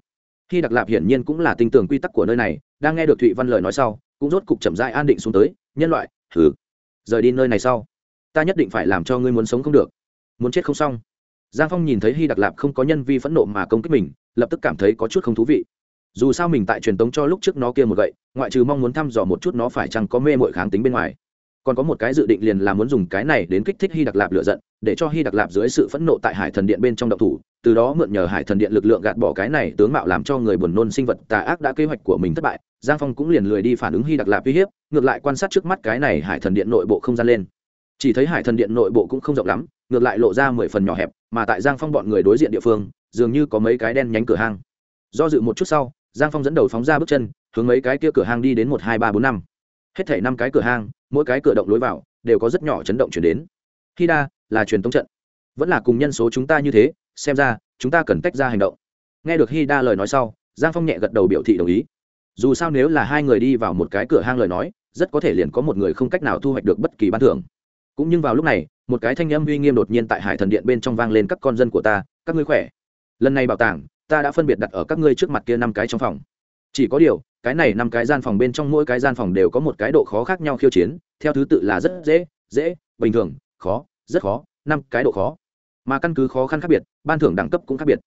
Hy đặc lạp hiển nhiên cũng là tinh tưởng quy tắc của nơi này, đang nghe được thụy văn lời nói sau, cũng rốt cục chậm rãi an định xuống tới, nhân loại thử rời đi nơi này sau. Ta nhất định phải làm cho ngươi muốn sống không được. Muốn chết không xong. Giang phong nhìn thấy hy đặc lạp không có nhân vi phẫn nộ mà công kích mình, lập tức cảm thấy có chút không thú vị. Dù sao mình tại truyền tống cho lúc trước nó kia một gậy, ngoại trừ mong muốn thăm dò một chút nó phải chăng có mê mội kháng tính bên ngoài còn có một cái dự định liền là muốn dùng cái này đến kích thích hy đặc lạp lựa giận, để cho hy đặc lạp dưới sự phẫn nộ tại hải thần điện bên trong độc thủ, từ đó mượn nhờ hải thần điện lực lượng gạt bỏ cái này tướng mạo làm cho người buồn nôn sinh vật tà ác đã kế hoạch của mình thất bại. Giang phong cũng liền lười đi phản ứng hy đặc lạp uy hiếp, ngược lại quan sát trước mắt cái này hải thần điện nội bộ không gian lên. Chỉ thấy hải thần điện nội bộ cũng không rộng lắm, ngược lại lộ ra mười phần nhỏ hẹp, mà tại giang phong bọn người đối diện địa phương, dường như có mấy cái đen nhánh cửa hang. Do dự một chút sau, giang phong dẫn đầu phóng ra bước chân, hướng mấy cái kia cửa hang đi đến một, hai, ba, bốn, năm. Hết thể năm cái cửa hang mỗi cái cửa động lối vào đều có rất nhỏ chấn động chuyển đến. Khi đa, là truyền tống trận. Vẫn là cùng nhân số chúng ta như thế, xem ra, chúng ta cần tách ra hành động. Nghe được hi đa lời nói sau, giang phong nhẹ gật đầu biểu thị đồng ý. Dù sao nếu là hai người đi vào một cái cửa hang lời nói, rất có thể liền có một người không cách nào thu hoạch được bất kỳ ban thưởng. Cũng nhưng vào lúc này, một cái thanh âm uy nghiêm đột nhiên tại hải thần điện bên trong vang lên, các con dân của ta, các ngươi khỏe. Lần này bảo tàng, ta đã phân biệt đặt ở các ngươi trước mặt kia năm cái trong phòng chỉ có điều, cái này năm cái gian phòng bên trong mỗi cái gian phòng đều có một cái độ khó khác nhau khiêu chiến, theo thứ tự là rất dễ dễ, bình thường, khó, rất khó, năm cái độ khó. Mà căn cứ khó khăn khác biệt, ban thưởng đẳng cấp cũng khác biệt.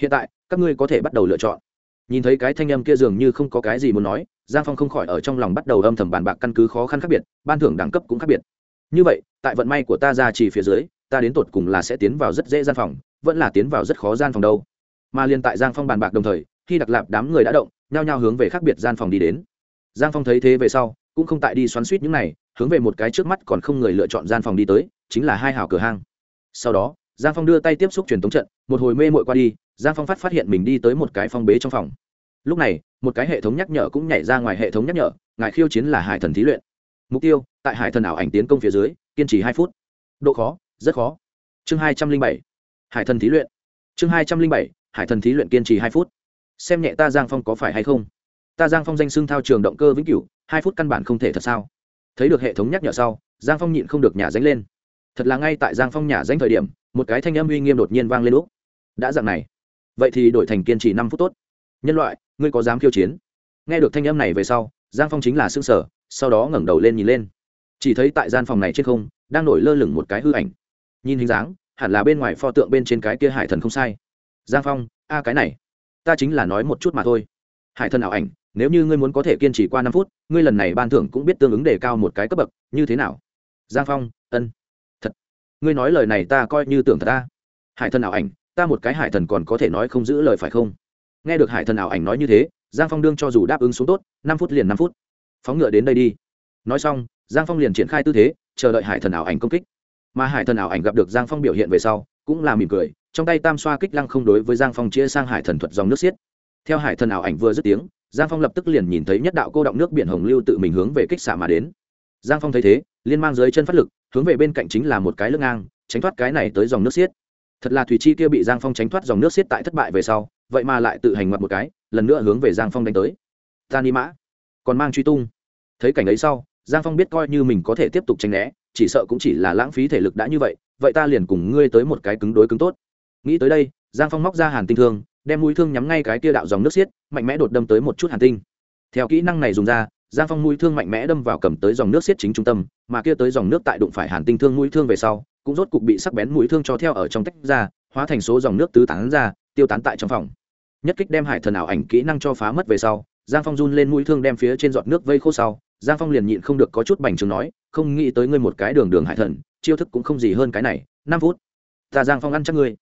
Hiện tại, các ngươi có thể bắt đầu lựa chọn. Nhìn thấy cái thanh âm kia dường như không có cái gì muốn nói, giang phong không khỏi ở trong lòng bắt đầu âm thầm bàn bạc căn cứ khó khăn khác biệt, ban thưởng đẳng cấp cũng khác biệt. Như vậy, tại vận may của ta ra chỉ phía dưới, ta đến tột cùng là sẽ tiến vào rất dễ gian phòng, vẫn là tiến vào rất khó gian phòng đâu. Mà liên tại giang phong bàn bạc đồng thời, khi đặc lạp đám người đã động nhao nhao hướng về khác biệt gian phòng đi đến. Giang phong thấy thế về sau, cũng không tại đi xoắn suýt những này, hướng về một cái trước mắt còn không người lựa chọn gian phòng đi tới, chính là hai hào cửa hang. Sau đó, giang phong đưa tay tiếp xúc truyền tống trận, một hồi mê mội qua đi, giang phong phát phát hiện mình đi tới một cái phong bế trong phòng. Lúc này, một cái hệ thống nhắc nhở cũng nhảy ra ngoài hệ thống nhắc nhở, ngài khiêu chiến là hải thần thí luyện. Mục tiêu, tại hải thần ảo ảnh tiến công phía dưới, kiên trì hai phút. Độ khó, rất khó. Chương hai trăm linh bảy, hải thần thí luyện. Chương hai trăm linh bảy, hải thần thí luyện kiên trì hai phút xem nhẹ ta giang phong có phải hay không? Ta giang phong danh xưng thao trường động cơ vĩnh cửu, hai phút căn bản không thể thật sao? Thấy được hệ thống nhắc nhở sau, giang phong nhịn không được nhà danh lên. Thật là ngay tại giang phong nhà danh thời điểm, một cái thanh âm uy nghiêm đột nhiên vang lên lúc đã dạng này, vậy thì đổi thành kiên trì năm phút tốt. Nhân loại, ngươi có dám khiêu chiến? Nghe được thanh âm này về sau, giang phong chính là xương sở sau đó ngẩng đầu lên nhìn lên. Chỉ thấy tại gian phòng này trên không, đang nổi lơ lửng một cái hư ảnh. Nhìn hình dáng, hẳn là bên ngoài pho tượng bên trên cái kia hải thần không sai. Giang phong, a cái này ta chính là nói một chút mà thôi. Hải thần ảo ảnh, nếu như ngươi muốn có thể kiên trì qua năm phút, ngươi lần này ban thưởng cũng biết tương ứng đề cao một cái cấp bậc, như thế nào? Giang phong, ân. Thật. Ngươi nói lời này ta coi như tưởng thật ta. Hải thần ảo ảnh, ta một cái hải thần còn có thể nói không giữ lời phải không? Nghe được hải thần ảo ảnh nói như thế, giang phong đương cho dù đáp ứng xuống tốt, năm phút liền năm phút. Phóng ngựa đến đây đi. Nói xong, giang phong liền triển khai tư thế, chờ đợi hải thần ảo ảnh công kích. Mà hải thần ảo ảnh gặp được giang phong biểu hiện về sau, cũng là mỉm cười trong tay tam xoa kích lăng không đối với giang phong chia sang hải thần thuật dòng nước xiết. Theo hải thần ảo ảnh vừa dứt tiếng, giang phong lập tức liền nhìn thấy nhất đạo cô động nước biển hồng lưu tự mình hướng về kích xạ mà đến. Giang phong thấy thế, liên mang dưới chân phát lực, hướng về bên cạnh chính là một cái lưng ngang, tránh thoát cái này tới dòng nước xiết. Thật là thủy chi kia bị giang phong tránh thoát dòng nước xiết tại thất bại về sau, vậy mà lại tự hành ngoặt một cái, lần nữa hướng về giang phong đánh tới. Ta ni mã, còn mang truy tung. Thấy cảnh ấy sau, giang phong biết coi như mình có thể tiếp tục tranh né, chỉ sợ cũng chỉ là lãng phí thể lực đã như vậy vậy ta liền cùng ngươi tới một cái cứng đối cứng tốt nghĩ tới đây, giang phong móc ra hàn tinh thương, đem mũi thương nhắm ngay cái kia đạo dòng nước xiết, mạnh mẽ đột đâm tới một chút hàn tinh. Theo kỹ năng này dùng ra, giang phong mũi thương mạnh mẽ đâm vào cầm tới dòng nước xiết chính trung tâm, mà kia tới dòng nước tại đụng phải hàn tinh thương mũi thương về sau, cũng rốt cục bị sắc bén mũi thương cho theo ở trong tách ra, hóa thành số dòng nước tứ tán ra, tiêu tán tại trong phòng. Nhất kích đem hải thần ảo ảnh kỹ năng cho phá mất về sau, giang phong run lên mũi thương đem phía trên giọt nước vây khô sau, giang phong liền nhịn không được có chút bành trướng nói, không nghĩ tới ngươi một cái đường đường hải thần, chiêu thức cũng không gì hơn cái này, năm phút, ta giang phong ăn chắc ngươi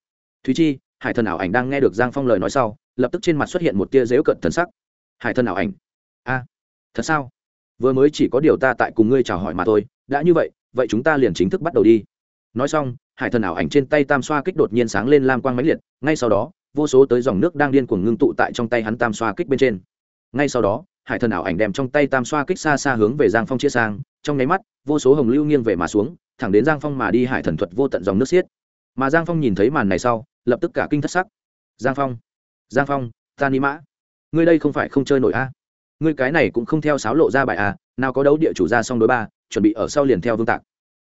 thúy chi, hải thần ảo ảnh đang nghe được giang phong lời nói sau, lập tức trên mặt xuất hiện một tia dễu cận thần sắc. Hải thần ảo ảnh? A, thật sao? Vừa mới chỉ có điều ta tại cùng ngươi chào hỏi mà thôi, đã như vậy vậy chúng ta liền chính thức bắt đầu đi. Nói xong, hải thần ảo ảnh trên tay tam xoa kích đột nhiên sáng lên lam quang mãnh liệt, ngay sau đó, vô số tới dòng nước đang điên cuồng ngưng tụ tại trong tay hắn tam xoa kích bên trên. Ngay sau đó, hải thần ảo ảnh đem trong tay tam xoa kích xa xa hướng về giang phong chia sang, trong nháy mắt, vô số hồng lưu nghiêng về mà xuống, thẳng đến giang phong mà đi hải thần thuật vô tận dòng nước xiết. Mà giang phong nhìn thấy màn này sau lập tức cả kinh thất sắc. Giang phong giang phong ta ni mã. Ngươi đây không phải không chơi nổi a? À. ngươi cái này cũng không theo sáo lộ ra bài a à, nào có đấu địa chủ ra xong đối ba chuẩn bị ở sau liền theo vương tạc.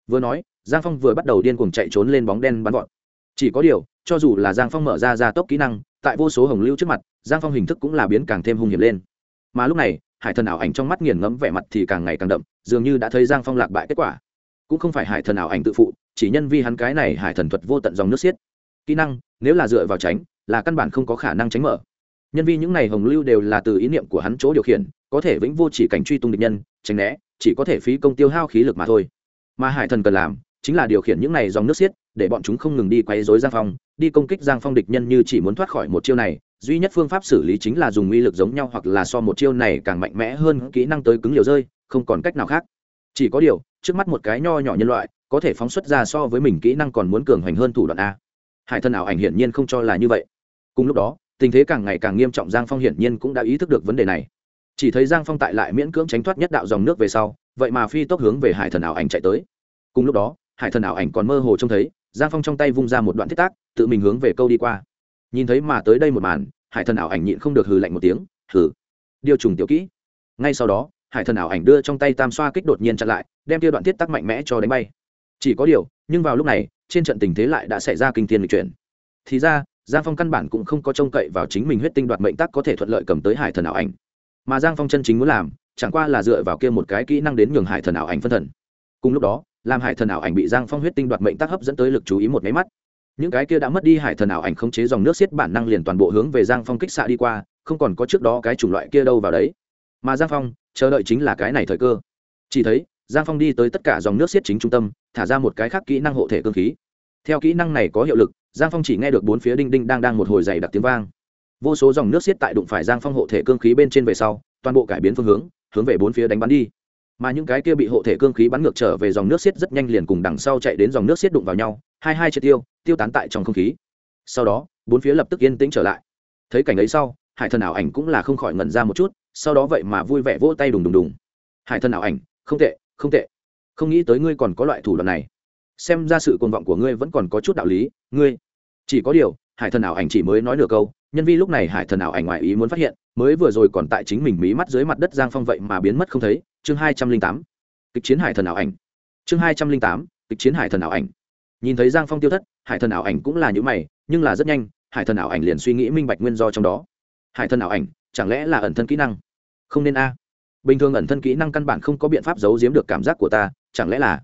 Vừa nói giang phong vừa bắt đầu điên cuồng chạy trốn lên bóng đen bắn vọt. Chỉ có điều cho dù là giang phong mở ra ra tốc kỹ năng tại vô số hồng lưu trước mặt giang phong hình thức cũng là biến càng thêm hung hiểm lên. Mà lúc này hải thần ảo ảnh trong mắt nghiền ngẫm vẻ mặt thì càng ngày càng đậm dường như đã thấy giang phong lạc bại kết quả. Cũng không phải hải thần ảo ảnh tự phụ chỉ nhân vi hắn cái này hải thần thuật vô tận dòng nước xiết kỹ năng, nếu là dựa vào tránh, là căn bản không có khả năng tránh mở. Nhân vi những này hồng lưu đều là từ ý niệm của hắn chỗ điều khiển, có thể vĩnh vô chỉ cảnh truy tung địch nhân, tránh né, chỉ có thể phí công tiêu hao khí lực mà thôi. Mà hải thần cần làm, chính là điều khiển những này dòng nước xiết, để bọn chúng không ngừng đi quấy rối giang phong, đi công kích giang phong địch nhân như chỉ muốn thoát khỏi một chiêu này. Duy nhất phương pháp xử lý chính là dùng uy lực giống nhau hoặc là so một chiêu này càng mạnh mẽ hơn kỹ năng tới cứng liều rơi, không còn cách nào khác. Chỉ có điều, trước mắt một cái nho nhỏ nhân loại, có thể phóng xuất ra so với mình kỹ năng còn muốn cường hoành hơn thủ đoạn a hải thân ảo ảnh hiển nhiên không cho là như vậy. Cùng lúc đó, tình thế càng ngày càng nghiêm trọng giang phong hiển nhiên cũng đã ý thức được vấn đề này. Chỉ thấy giang phong tại lại miễn cưỡng tránh thoát nhất đạo dòng nước về sau, vậy mà phi tốc hướng về hải thần ảo ảnh chạy tới. Cùng lúc đó, hải thần ảo ảnh còn mơ hồ trông thấy, giang phong trong tay vung ra một đoạn thiết tác, tự mình hướng về câu đi qua. Nhìn thấy mà tới đây một màn, hải thần ảo ảnh nhịn không được hừ lạnh một tiếng, hừ, điều trùng tiểu kỹ. Ngay sau đó, hải thần ảo ảnh đưa trong tay tam xoa kích đột nhiên chặn lại, đem tiêu đoạn thiết tắc mạnh mẽ cho đánh bay. Chỉ có điều, nhưng vào lúc này trên trận tình thế lại đã xảy ra kinh thiên lịch chuyển. Thì ra, giang phong căn bản cũng không có trông cậy vào chính mình huyết tinh đoạt mệnh tắc có thể thuận lợi cầm tới hải thần ảo ảnh. Mà giang phong chân chính muốn làm, chẳng qua là dựa vào kia một cái kỹ năng đến nhường hải thần ảo ảnh phân thần. Cùng lúc đó, làm hải thần ảo ảnh bị giang phong huyết tinh đoạt mệnh tác hấp dẫn tới lực chú ý một máy mắt. Những cái kia đã mất đi hải thần ảo ảnh khống chế dòng nước xiết bản năng liền toàn bộ hướng về giang phong kích xạ đi qua, không còn có trước đó cái chủng loại kia đâu vào đấy. Mà giang phong, chờ đợi chính là cái này thời cơ. Chỉ thấy, giang phong đi tới tất cả dòng nước xiết chính trung tâm thả ra một cái khác kỹ năng hộ thể cơ khí. Theo kỹ năng này có hiệu lực, giang phong chỉ nghe được bốn phía đinh đinh đang đang một hồi dày đặc tiếng vang. Vô số dòng nước xiết tại đụng phải giang phong hộ thể cơ khí bên trên về sau, toàn bộ cải biến phương hướng hướng về bốn phía đánh bắn đi. Mà những cái kia bị hộ thể cương khí bắn ngược trở về dòng nước xiết rất nhanh liền cùng đằng sau chạy đến dòng nước xiết đụng vào nhau, hai hai triệt tiêu tiêu tán tại trong không khí. Sau đó, bốn phía lập tức yên tĩnh trở lại. Thấy cảnh ấy sau, hải thần ảo ảnh cũng là không khỏi ngẩn ra một chút, sau đó vậy mà vui vẻ vỗ tay đùng đùng đùng. Hải thần ảo ảnh, không tệ không tệ không nghĩ tới ngươi còn có loại thủ đoạn này. Xem ra sự cuồng vọng của ngươi vẫn còn có chút đạo lý, ngươi. Chỉ có điều, hải thần ảo ảnh chỉ mới nói nửa câu, nhân vi lúc này hải thần ảo ảnh ngoài ý muốn phát hiện, mới vừa rồi còn tại chính mình mí mắt dưới mặt đất giang phong vậy mà biến mất không thấy, chương hai trăm linh tám. Kịch chiến hải thần ảo ảnh. Chương hai trăm linh tám, kịch chiến hải thần ảo ảnh. Nhìn thấy giang phong tiêu thất, hải thần ảo ảnh cũng là những mày, nhưng là rất nhanh, hải thần ảo ảnh liền suy nghĩ minh bạch nguyên do trong đó. Hải thần ảo ảnh, chẳng lẽ là ẩn thân kỹ năng? Không nên a. Bình thường ẩn thân kỹ năng căn bản không có biện pháp giấu giếm được cảm giác của ta chẳng lẽ là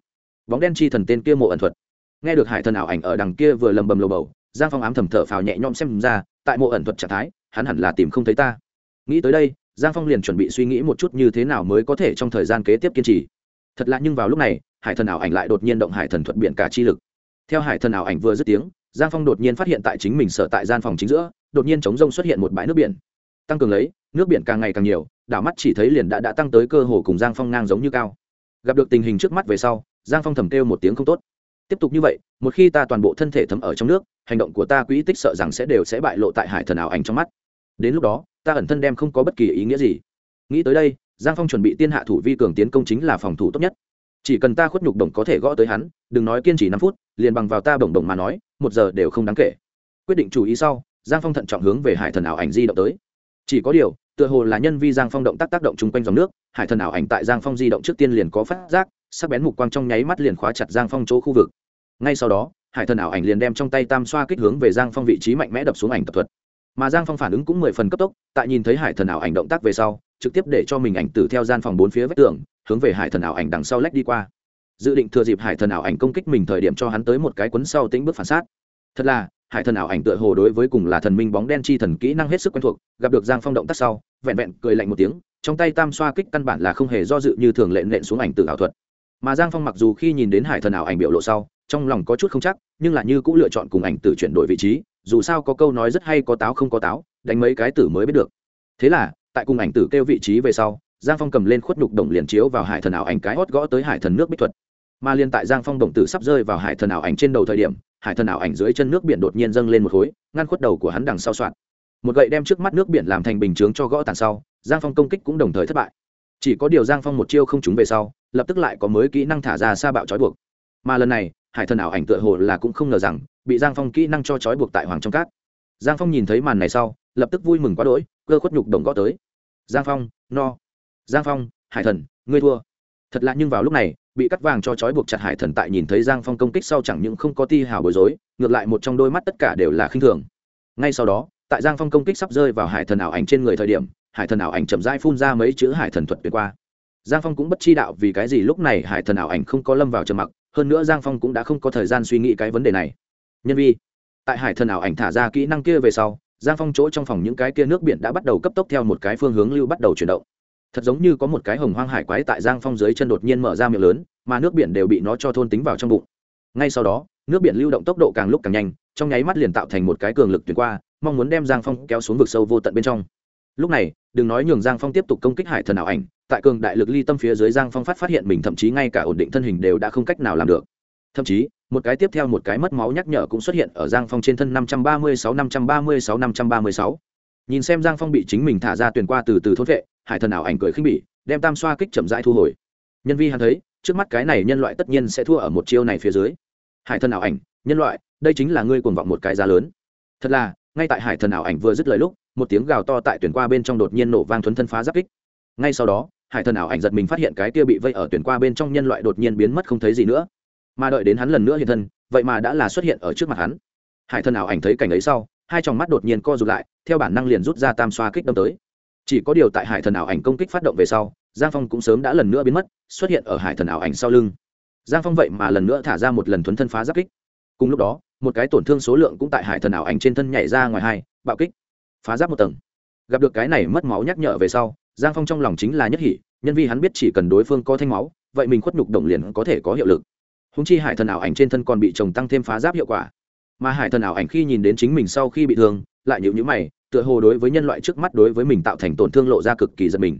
bóng đen chi thần tên kia mộ ẩn thuật? Nghe được hải thần ảo ảnh ở đằng kia vừa lầm bầm lồ bầu, giang phong ám thầm thở phào nhẹ nhõm xem ra, tại mộ ẩn thuật trạng thái, hắn hẳn là tìm không thấy ta. Nghĩ tới đây, giang phong liền chuẩn bị suy nghĩ một chút như thế nào mới có thể trong thời gian kế tiếp kiên trì. Thật lạ nhưng vào lúc này, hải thần ảo ảnh lại đột nhiên động hải thần thuật biển cả chi lực. Theo hải thần ảo ảnh vừa dứt tiếng, giang phong đột nhiên phát hiện tại chính mình sở tại gian phòng chính giữa, đột nhiên chống rông xuất hiện một bãi nước biển. Tăng cường lấy, nước biển càng ngày càng nhiều, đảo mắt chỉ thấy liền đã đã tăng tới cơ hồ cùng giang phong ngang giống như cao gặp được tình hình trước mắt về sau, giang phong thầm kêu một tiếng không tốt. Tiếp tục như vậy, một khi ta toàn bộ thân thể thấm ở trong nước, hành động của ta quỹ tích sợ rằng sẽ đều sẽ bại lộ tại hải thần ảo ảnh trong mắt. Đến lúc đó, ta ẩn thân đem không có bất kỳ ý nghĩa gì. Nghĩ tới đây, giang phong chuẩn bị tiên hạ thủ vi cường tiến công chính là phòng thủ tốt nhất. Chỉ cần ta khuất nhục đồng có thể gõ tới hắn, đừng nói kiên trì năm phút, liền bằng vào ta bổng đồng mà nói, một giờ đều không đáng kể. Quyết định chú ý sau, giang phong thận trọng hướng về hải thần ảo ảnh di động tới. Chỉ có điều, tựa hồ là nhân vi giang phong động tác tác động chung quanh dòng nước hải thần ảo ảnh tại giang phong di động trước tiên liền có phát giác, sắc bén mục quang trong nháy mắt liền khóa chặt giang phong chỗ khu vực. Ngay sau đó, hải thần ảo ảnh liền đem trong tay tam xoa kích hướng về giang phong vị trí mạnh mẽ đập xuống ảnh tập thuật. Mà giang phong phản ứng cũng mười phần cấp tốc, tại nhìn thấy hải thần ảo ảnh động tác về sau, trực tiếp để cho mình ảnh tử theo gian phòng bốn phía vách tường, hướng về hải thần ảo ảnh đằng sau lách đi qua. Dự định thừa dịp hải thần ảo ảnh công kích mình thời điểm cho hắn tới một cái quấn sau tính bước phản sát. Thật là, hải thần ảo ảnh tựa hồ đối với cùng là thần minh bóng đen chi thần kỹ năng hết sức quen thuộc, gặp được giang phong động tác sau, vẹn vẹn cười lạnh một tiếng trong tay tam xoa kích căn bản là không hề do dự như thường lệ nện xuống ảnh tử ảo thuật. Mà giang phong mặc dù khi nhìn đến hải thần ảo ảnh biểu lộ sau, trong lòng có chút không chắc, nhưng là như cũng lựa chọn cùng ảnh tử chuyển đổi vị trí, dù sao có câu nói rất hay có táo không có táo, đánh mấy cái tử mới biết được. Thế là, tại cùng ảnh tử kêu vị trí về sau, giang phong cầm lên khuất nhục đồng liền chiếu vào hải thần ảo ảnh cái hót gõ tới hải thần nước bích thuật. Mà liên tại giang phong đồng tử sắp rơi vào hải thần ảo ảnh trên đầu thời điểm, hải thần ảo ảnh dưới chân nước biển đột nhiên dâng lên một khối, ngăn khuất đầu của hắn đằng sau soạn. Một gậy đem trước mắt nước biển làm thành bình chướng cho gõ tàn sau giang phong công kích cũng đồng thời thất bại. Chỉ có điều giang phong một chiêu không trúng về sau, lập tức lại có mới kỹ năng thả ra xa bạo trói buộc. Mà lần này, hải thần ảo ảnh tựa hồ là cũng không ngờ rằng, bị giang phong kỹ năng cho trói buộc tại hoàng trong cát. Giang phong nhìn thấy màn này sau, lập tức vui mừng quá đỗi, cơ khuất nhục đồng gõ tới. Giang phong, no. Giang phong, hải thần, ngươi thua. Thật lạ nhưng vào lúc này, bị cắt vàng cho trói buộc chặt hải thần tại nhìn thấy giang phong công kích sau chẳng những không có ti hào bối rối, ngược lại một trong đôi mắt tất cả đều là khinh thường. Ngay sau đó, tại giang phong công kích sắp rơi vào hải thần ảo ảnh trên người thời điểm hải thần ảo ảnh chậm rãi phun ra mấy chữ hải thần thuật tuyệt qua. Giang phong cũng bất chi đạo vì cái gì lúc này hải thần ảo ảnh không có lâm vào trầm mặc, hơn nữa giang phong cũng đã không có thời gian suy nghĩ cái vấn đề này. Nhân vi, tại hải thần ảo ảnh thả ra kỹ năng kia về sau, giang phong chỗ trong phòng những cái kia nước biển đã bắt đầu cấp tốc theo một cái phương hướng lưu bắt đầu chuyển động. Thật giống như có một cái hồng hoang hải quái tại giang phong dưới chân đột nhiên mở ra miệng lớn, mà nước biển đều bị nó cho thôn tính vào trong bụng. Ngay sau đó, nước biển lưu động tốc độ càng lúc càng nhanh, trong nháy mắt liền tạo thành một cái cường lực tuyệt qua, mong muốn đem giang phong kéo xuống vực sâu vô tận bên trong lúc này, đừng nói nhường giang phong tiếp tục công kích hải thần ảo ảnh, tại cường đại lực ly tâm phía dưới giang phong phát phát hiện mình thậm chí ngay cả ổn định thân hình đều đã không cách nào làm được. Thậm chí, một cái tiếp theo một cái mất máu nhắc nhở cũng xuất hiện ở giang phong trên thân năm trăm ba mươi sáu, năm trăm ba mươi sáu, năm trăm ba mươi sáu. Nhìn xem giang phong bị chính mình thả ra tuyển qua từ từ thốt vệ, hải thần ảo ảnh cười khinh bỉ, đem tam xoa kích chậm rãi thu hồi. Nhân vi hắn thấy, trước mắt cái này nhân loại tất nhiên sẽ thua ở một chiêu này phía dưới. Hải thần ảo ảnh, nhân loại, đây chính là ngươi cuồng vọng một cái giá lớn. Thật là ngay tại hải thần ảo ảnh vừa dứt lời lúc, một tiếng gào to tại tuyển qua bên trong đột nhiên nổ vang thuấn thân phá giáp kích. Ngay sau đó, hải thần ảo ảnh giật mình phát hiện cái kia bị vây ở tuyển qua bên trong nhân loại đột nhiên biến mất không thấy gì nữa. Mà đợi đến hắn lần nữa hiện thân, vậy mà đã là xuất hiện ở trước mặt hắn. Hải thần ảo ảnh thấy cảnh ấy sau, hai tròng mắt đột nhiên co rụt lại, theo bản năng liền rút ra tam xoa kích đâm tới. Chỉ có điều tại hải thần ảo ảnh công kích phát động về sau, giang phong cũng sớm đã lần nữa biến mất, xuất hiện ở hải thần ảo ảnh sau lưng. Giang phong vậy mà lần nữa thả ra một lần thuấn thân phá giáp kích. Cùng lúc đó một cái tổn thương số lượng cũng tại hải thần ảo ảnh trên thân nhảy ra ngoài hai, bạo kích, phá giáp một tầng. Gặp được cái này mất máu nhắc nhở về sau, giang phong trong lòng chính là nhất hỷ nhân vì hắn biết chỉ cần đối phương có thanh máu, vậy mình khuất nhục động liền có thể có hiệu lực. Húng chi hải thần ảo ảnh trên thân còn bị chồng tăng thêm phá giáp hiệu quả. Mà hải thần ảo ảnh khi nhìn đến chính mình sau khi bị thương, lại nhịu nhữ mày, tựa hồ đối với nhân loại trước mắt đối với mình tạo thành tổn thương lộ ra cực kỳ giật mình.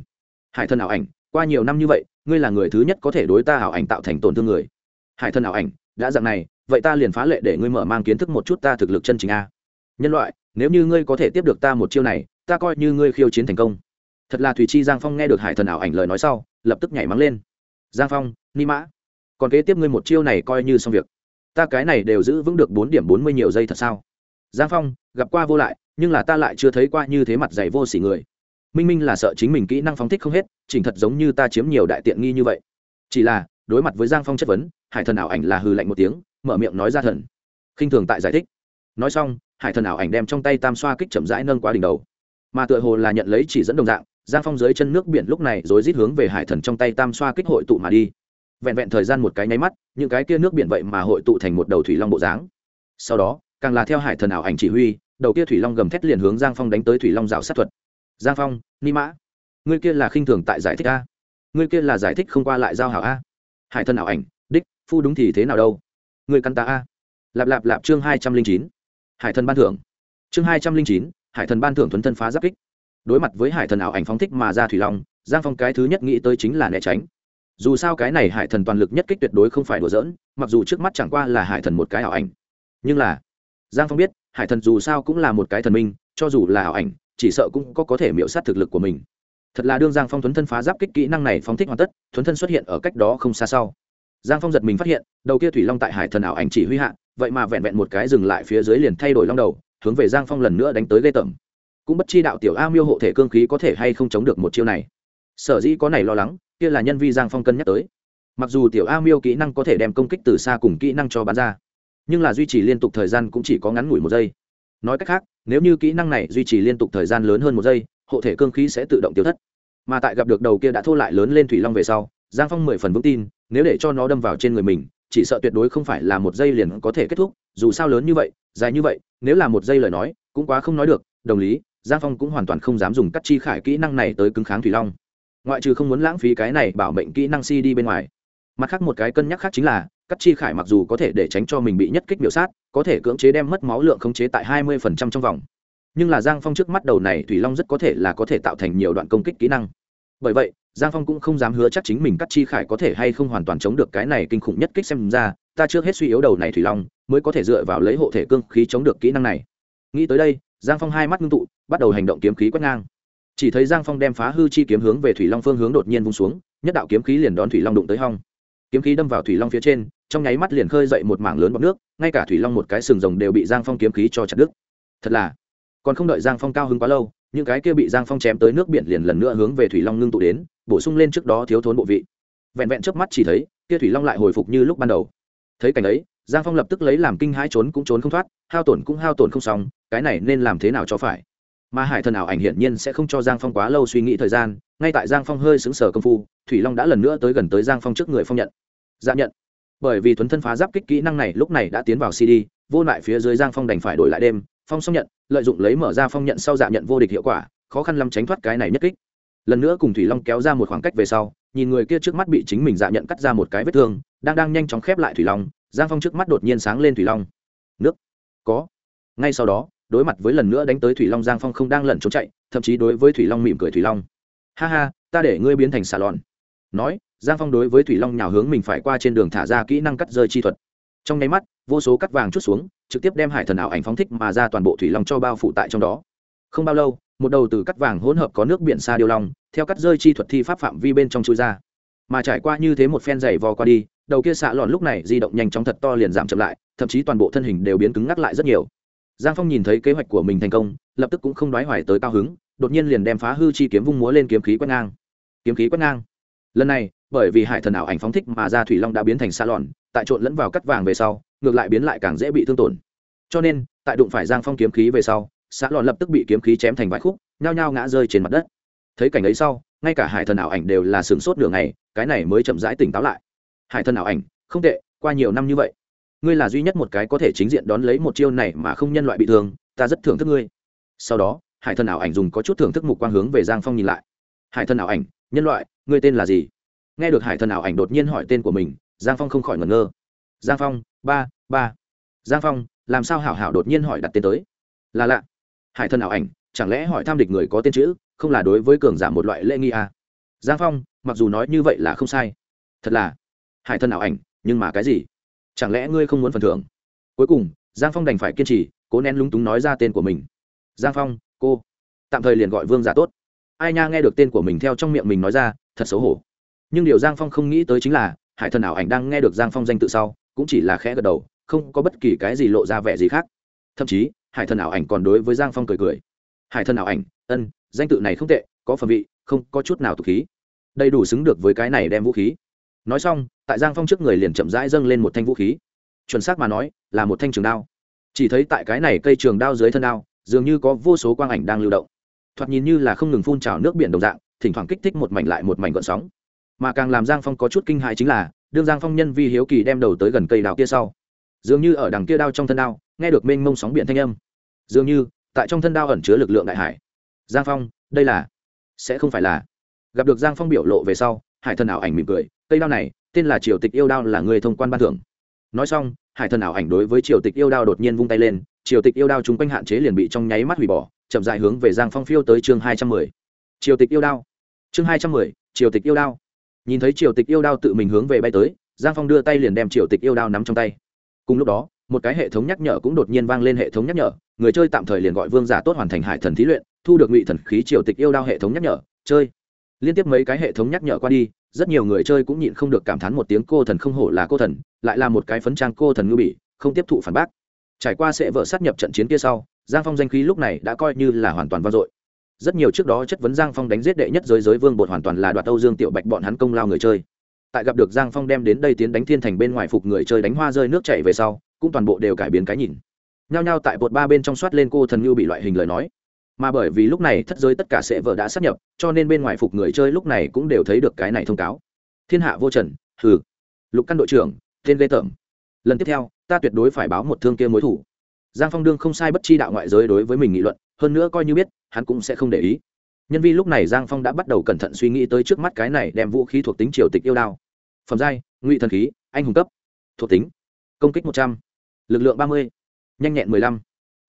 Hải thần ảo ảnh, qua nhiều năm như vậy, ngươi là người thứ nhất có thể đối ta ảo ảnh tạo thành tổn thương người. Hải thần ảo ảnh, đã dạng này vậy ta liền phá lệ để ngươi mở mang kiến thức một chút ta thực lực chân chính a. Nhân loại, nếu như ngươi có thể tiếp được ta một chiêu này, ta coi như ngươi khiêu chiến thành công. Thật là thùy chi giang phong nghe được hải thần ảo ảnh lời nói sau, lập tức nhảy mắng lên. Giang phong, ni mã, còn kế tiếp ngươi một chiêu này coi như xong việc. Ta cái này đều giữ vững được bốn điểm bốn mươi nhiều giây thật sao? Giang phong, gặp qua vô lại, nhưng là ta lại chưa thấy qua như thế mặt dày vô s ỉ người. Minh minh là sợ chính mình kỹ năng phóng thích không hết, chỉnh thật giống như ta chiếm nhiều đại tiện nghi như vậy. Chỉ là, đối mặt với giang phong chất vấn, hải thần ảo ảnh là hừ lạnh một tiếng mở miệng nói ra thần. Khinh thường tại giải thích. Nói xong, hải thần ảo ảnh đem trong tay tam xoa kích chậm rãi nâng qua đỉnh đầu. Mà tựa hồ là nhận lấy chỉ dẫn đồng dạng, giang phong dưới chân nước biển lúc này rồi rít hướng về hải thần trong tay tam xoa kích hội tụ mà đi. Vẹn vẹn thời gian một cái nháy mắt, những cái kia nước biển vậy mà hội tụ thành một đầu thủy long bộ dáng. Sau đó, càng là theo hải thần ảo ảnh chỉ huy, đầu kia thủy long gầm thét liền hướng giang phong đánh tới thủy long rào sát thuật. Giang phong, ni mã, ngươi kia là khinh thường tại giải thích a? Ngươi kia là giải thích không qua lại giao hảo a? Hải thần ảo ảnh, đích, phu đúng thì thế nào đâu? Ngươi căn ta a. Lạp lạp lạp chương hai trăm linh chín. Hải thần ban thưởng. Chương hai trăm linh chín, hải thần ban thưởng thuấn thân phá giáp kích. Đối mặt với hải thần ảo ảnh phóng thích mà ra thủy long, giang phong cái thứ nhất nghĩ tới chính là né tránh. Dù sao cái này hải thần toàn lực nhất kích tuyệt đối không phải đùa giỡn, mặc dù trước mắt chẳng qua là hải thần một cái ảo ảnh. Nhưng là, giang phong biết, hải thần dù sao cũng là một cái thần minh, cho dù là ảo ảnh, chỉ sợ cũng có có thể miễu sát thực lực của mình. Thật là đương giang phong thuấn thân phá giáp kích kỹ năng này phóng thích hoàn tất, thuấn thân xuất hiện ở cách đó không xa sau giang phong giật mình phát hiện, đầu kia thủy long tại hải thần ảo ảnh chỉ huy hạ, vậy mà vẹn vẹn một cái dừng lại phía dưới liền thay đổi long đầu, hướng về giang phong lần nữa đánh tới gây tẩm cũng bất chi đạo tiểu a miêu hộ thể cương khí có thể hay không chống được một chiêu này. Sở dĩ có này lo lắng, kia là nhân vi giang phong cân nhắc tới. Mặc dù tiểu a miêu kỹ năng có thể đem công kích từ xa cùng kỹ năng cho bán ra, nhưng là duy trì liên tục thời gian cũng chỉ có ngắn ngủi một giây. Nói cách khác, nếu như kỹ năng này duy trì liên tục thời gian lớn hơn một giây, hộ thể cương khí sẽ tự động tiêu thất. Mà tại gặp được đầu kia đã thô lại lớn lên thủy long về sau, giang phong mười phần vững tin nếu để cho nó đâm vào trên người mình, chỉ sợ tuyệt đối không phải là một giây liền có thể kết thúc, dù sao lớn như vậy, dài như vậy, nếu là một giây lời nói, cũng quá không nói được, đồng lý, giang phong cũng hoàn toàn không dám dùng cắt chi khải kỹ năng này tới cứng kháng thủy long. Ngoại trừ không muốn lãng phí cái này bảo mệnh kỹ năng si đi bên ngoài. Mặt khác một cái cân nhắc khác chính là, cắt chi khải mặc dù có thể để tránh cho mình bị nhất kích biểu sát, có thể cưỡng chế đem mất máu lượng khống chế tại hai mươi phần trăm trong vòng. Nhưng là giang phong trước mắt đầu này thủy long rất có thể là có thể tạo thành nhiều đoạn công kích kỹ năng bởi vậy, giang phong cũng không dám hứa chắc chính mình cắt chi khải có thể hay không hoàn toàn chống được cái này kinh khủng nhất kích xem ra, ta trước hết suy yếu đầu này thủy long, mới có thể dựa vào lấy hộ thể cương khí chống được kỹ năng này. Nghĩ tới đây, giang phong hai mắt ngưng tụ, bắt đầu hành động kiếm khí quét ngang. Chỉ thấy giang phong đem phá hư chi kiếm hướng về thủy long phương hướng đột nhiên vung xuống, nhất đạo kiếm khí liền đón thủy long đụng tới hong. Kiếm khí đâm vào thủy long phía trên, trong nháy mắt liền khơi dậy một mảng lớn bọc nước, ngay cả thủy long một cái sừng rồng đều bị giang phong kiếm khí cho chặt đứt. Thật là, còn không đợi giang phong cao hứng quá lâu những cái kia bị giang phong chém tới nước biển liền lần nữa hướng về thủy long ngưng tụ đến, bổ sung lên trước đó thiếu thốn bộ vị. Vẹn vẹn trước mắt chỉ thấy, kia thủy long lại hồi phục như lúc ban đầu. Thấy cảnh ấy, giang phong lập tức lấy làm kinh hãi trốn cũng trốn không thoát, hao tổn cũng hao tổn không xong, cái này nên làm thế nào cho phải? Mà hải thần ảo ảnh hiển nhiên sẽ không cho giang phong quá lâu suy nghĩ thời gian, ngay tại giang phong hơi xứng sở công phu, thủy long đã lần nữa tới gần tới giang phong trước người phong nhận. Dạ nhận. Bởi vì thuấn thân phá giáp kích kỹ năng này lúc này đã tiến vào cd vô lại phía dưới giang phong đành phải đổi lại đêm phong xong nhận, lợi dụng lấy mở ra phong nhận sau dạ nhận vô địch hiệu quả, khó khăn lắm tránh thoát cái này nhất kích. Lần nữa cùng thủy long kéo ra một khoảng cách về sau, nhìn người kia trước mắt bị chính mình dạ nhận cắt ra một cái vết thương, đang đang nhanh chóng khép lại thủy long, giang phong trước mắt đột nhiên sáng lên thủy long. Nước. Có. Ngay sau đó, đối mặt với lần nữa đánh tới thủy long, giang phong không đang lẩn trốn chạy, thậm chí đối với thủy long mỉm cười thủy long. Ha ha, ta để ngươi biến thành xà lòn nói, giang phong đối với thủy long nhào hướng mình phải qua trên đường thả ra kỹ năng cắt rơi chi thuật trong nháy mắt, vô số cắt vàng chút xuống, trực tiếp đem hải thần ảo ảnh phóng thích mà ra toàn bộ thủy long cho bao phủ tại trong đó. Không bao lâu, một đầu từ cắt vàng hỗn hợp có nước biển xa điêu long, theo cắt rơi chi thuật thi pháp phạm vi bên trong chui ra. Mà trải qua như thế một phen dày vò qua đi, đầu kia xạ lòn lúc này di động nhanh chóng thật to liền giảm chậm lại, thậm chí toàn bộ thân hình đều biến cứng ngắc lại rất nhiều. Giang phong nhìn thấy kế hoạch của mình thành công, lập tức cũng không đoái hoài tới cao hứng, đột nhiên liền đem phá hư chi kiếm vung múa lên kiếm khí quét ngang. Kiếm khí quét ngang. Lần này bởi vì hải thần ảo ảnh phóng thích mà ra thủy long đã biến thành xa lòn, tại trộn lẫn vào cắt vàng về sau, ngược lại biến lại càng dễ bị thương tổn. Cho nên, tại đụng phải giang phong kiếm khí về sau xã lòn lập tức bị kiếm khí chém thành vài khúc, nhao nhao ngã rơi trên mặt đất. Thấy cảnh ấy sau, ngay cả hải thần ảo ảnh đều là sửng sốt đường này cái này mới chậm rãi tỉnh táo lại. Hải thần ảo ảnh, không tệ, qua nhiều năm như vậy, ngươi là duy nhất một cái có thể chính diện đón lấy một chiêu này mà không nhân loại bị thương, ta rất thưởng thức ngươi. Sau đó, hải thần ảo ảnh dùng có chút thưởng thức mục quang hướng về giang phong nhìn lại. Hải thần ảo ảnh, nhân loại, ngươi tên là gì? Nghe được hải thần ảo ảnh đột nhiên hỏi tên của mình, giang phong không khỏi ngẩn ngơ. Giang phong, ba ba. Giang phong, làm sao hảo hảo đột nhiên hỏi đặt tên tới? Là lạ. Hải thần ảo ảnh, chẳng lẽ hỏi tham địch người có tên chữ, không là đối với cường giả một loại lễ nghi à? giang phong, mặc dù nói như vậy là không sai. Thật là. Hải thần ảo ảnh, nhưng mà cái gì? Chẳng lẽ ngươi không muốn phần thưởng? Cuối cùng, giang phong đành phải kiên trì, cố nén lúng túng nói ra tên của mình. Giang phong, cô. Tạm thời liền gọi vương giả tốt. Ai nha nghe được tên của mình theo trong miệng mình nói ra, thật xấu hổ nhưng điều giang phong không nghĩ tới chính là, hải thần ảo ảnh đang nghe được giang phong danh tự sau, cũng chỉ là khẽ gật đầu, không có bất kỳ cái gì lộ ra vẻ gì khác. Thậm chí, hải thần ảo ảnh còn đối với giang phong cười cười. Hải thần ảo ảnh, ân, danh tự này không tệ, có phẩm vị, không có chút nào tục khí. Đầy đủ xứng được với cái này đem vũ khí. Nói xong, tại giang phong trước người liền chậm rãi dâng lên một thanh vũ khí. Chuẩn xác mà nói, là một thanh trường đao. Chỉ thấy tại cái này cây trường đao dưới thân đao, dường như có vô số quang ảnh đang lưu động. Thoạt nhìn như là không ngừng phun trào nước biển đồng dạng, thỉnh thoảng kích thích một mảnh lại một mảnh gọn sóng mà càng làm giang phong có chút kinh hại chính là, đương giang phong nhân vi hiếu kỳ đem đầu tới gần cây đào kia sau, dường như ở đằng kia đao trong thân đao, nghe được mênh mông sóng biển thanh âm. Dường như, tại trong thân đao ẩn chứa lực lượng đại hải. Giang phong, đây là, sẽ không phải là. Gặp được giang phong biểu lộ về sau, hải thần ảo ảnh mỉm cười, cây đao này, tên là triều tịch yêu đao là người thông quan ban thưởng. Nói xong, hải thần ảo ảnh đối với triều tịch yêu đao đột nhiên vung tay lên, triều tịch yêu đao chung quanh hạn chế liền bị trong nháy mắt hủy bỏ, chậm dài hướng về giang phong phiêu tới chương hai trăm mười. Triều tịch yêu đao. Chương hai trăm mười, triều tịch yêu đao nhìn thấy triều tịch yêu đao tự mình hướng về bay tới, giang phong đưa tay liền đem triều tịch yêu đao nắm trong tay. Cùng lúc đó, một cái hệ thống nhắc nhở cũng đột nhiên vang lên hệ thống nhắc nhở, người chơi tạm thời liền gọi vương giả tốt hoàn thành hải thần thí luyện, thu được ngụy thần khí triều tịch yêu đao hệ thống nhắc nhở, chơi. Liên tiếp mấy cái hệ thống nhắc nhở qua đi, rất nhiều người chơi cũng nhịn không được cảm thán một tiếng cô thần không hổ là cô thần, lại là một cái phấn trang cô thần ngư bỉ, không tiếp thụ phản bác. Trải qua sẽ vợ sát nhập trận chiến kia sau, giang phong danh khí lúc này đã coi như là hoàn toàn vang dội rất nhiều trước đó chất vấn giang phong đánh giết đệ nhất giới giới vương bột hoàn toàn là đoạt âu dương tiểu bạch bọn hắn công lao người chơi. Tại gặp được giang phong đem đến đây tiến đánh thiên thành bên ngoài phục người chơi đánh hoa rơi nước chảy về sau, cũng toàn bộ đều cải biến cái nhìn. Nhao nhao tại bột ba bên trong soát lên cô thần như bị loại hình lời nói. Mà bởi vì lúc này thất giới tất cả sẽ vợ đã sắp nhập, cho nên bên ngoài phục người chơi lúc này cũng đều thấy được cái này thông cáo. Thiên hạ vô trần, hừ. Lục căn đội trưởng, tên ghê tởm. Lần tiếp theo, ta tuyệt đối phải báo một thương kia mối thủ. Giang phong đương không sai bất chi đạo ngoại giới đối với mình nghị luận, hơn nữa coi như biết hắn cũng sẽ không để ý. Nhân vi lúc này giang phong đã bắt đầu cẩn thận suy nghĩ tới trước mắt cái này đem vũ khí thuộc tính triều tịch yêu đao. Phẩm giai, ngụy thần khí, anh hùng cấp. Thuộc tính, công kích một trăm l ự c lượng ba mươi, nhanh nhẹn mười lăm.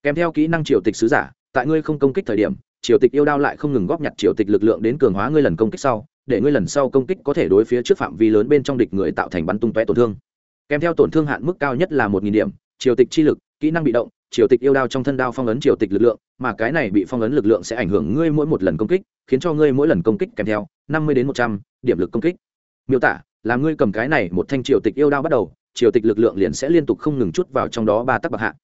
Kèm theo kỹ năng triều tịch sứ giả, tại ngươi không công kích thời điểm, triều tịch yêu đao lại không ngừng góp nhặt triều tịch lực lượng đến cường hóa ngươi lần công kích sau, để ngươi lần sau công kích có thể đối phía trước phạm vi lớn bên trong địch người tạo thành bắn tung tóe tổn thương. Kèm theo tổn thương hạn mức cao nhất là một nghìn điểm, triều tịch chi lực kỹ năng bị động, triều tịch yêu đao trong thân đao phong ấn triều tịch lực lượng, mà cái này bị phong ấn lực lượng sẽ ảnh hưởng ngươi mỗi một lần công kích, khiến cho ngươi mỗi lần công kích kèm theo, năm mươi đến một trăm, điểm lực công kích. Miêu tả là ngươi cầm cái này một thanh triều tịch yêu đao bắt đầu, triều tịch lực lượng liền sẽ liên tục không ngừng chút vào trong đó ba tắc bậc hạ.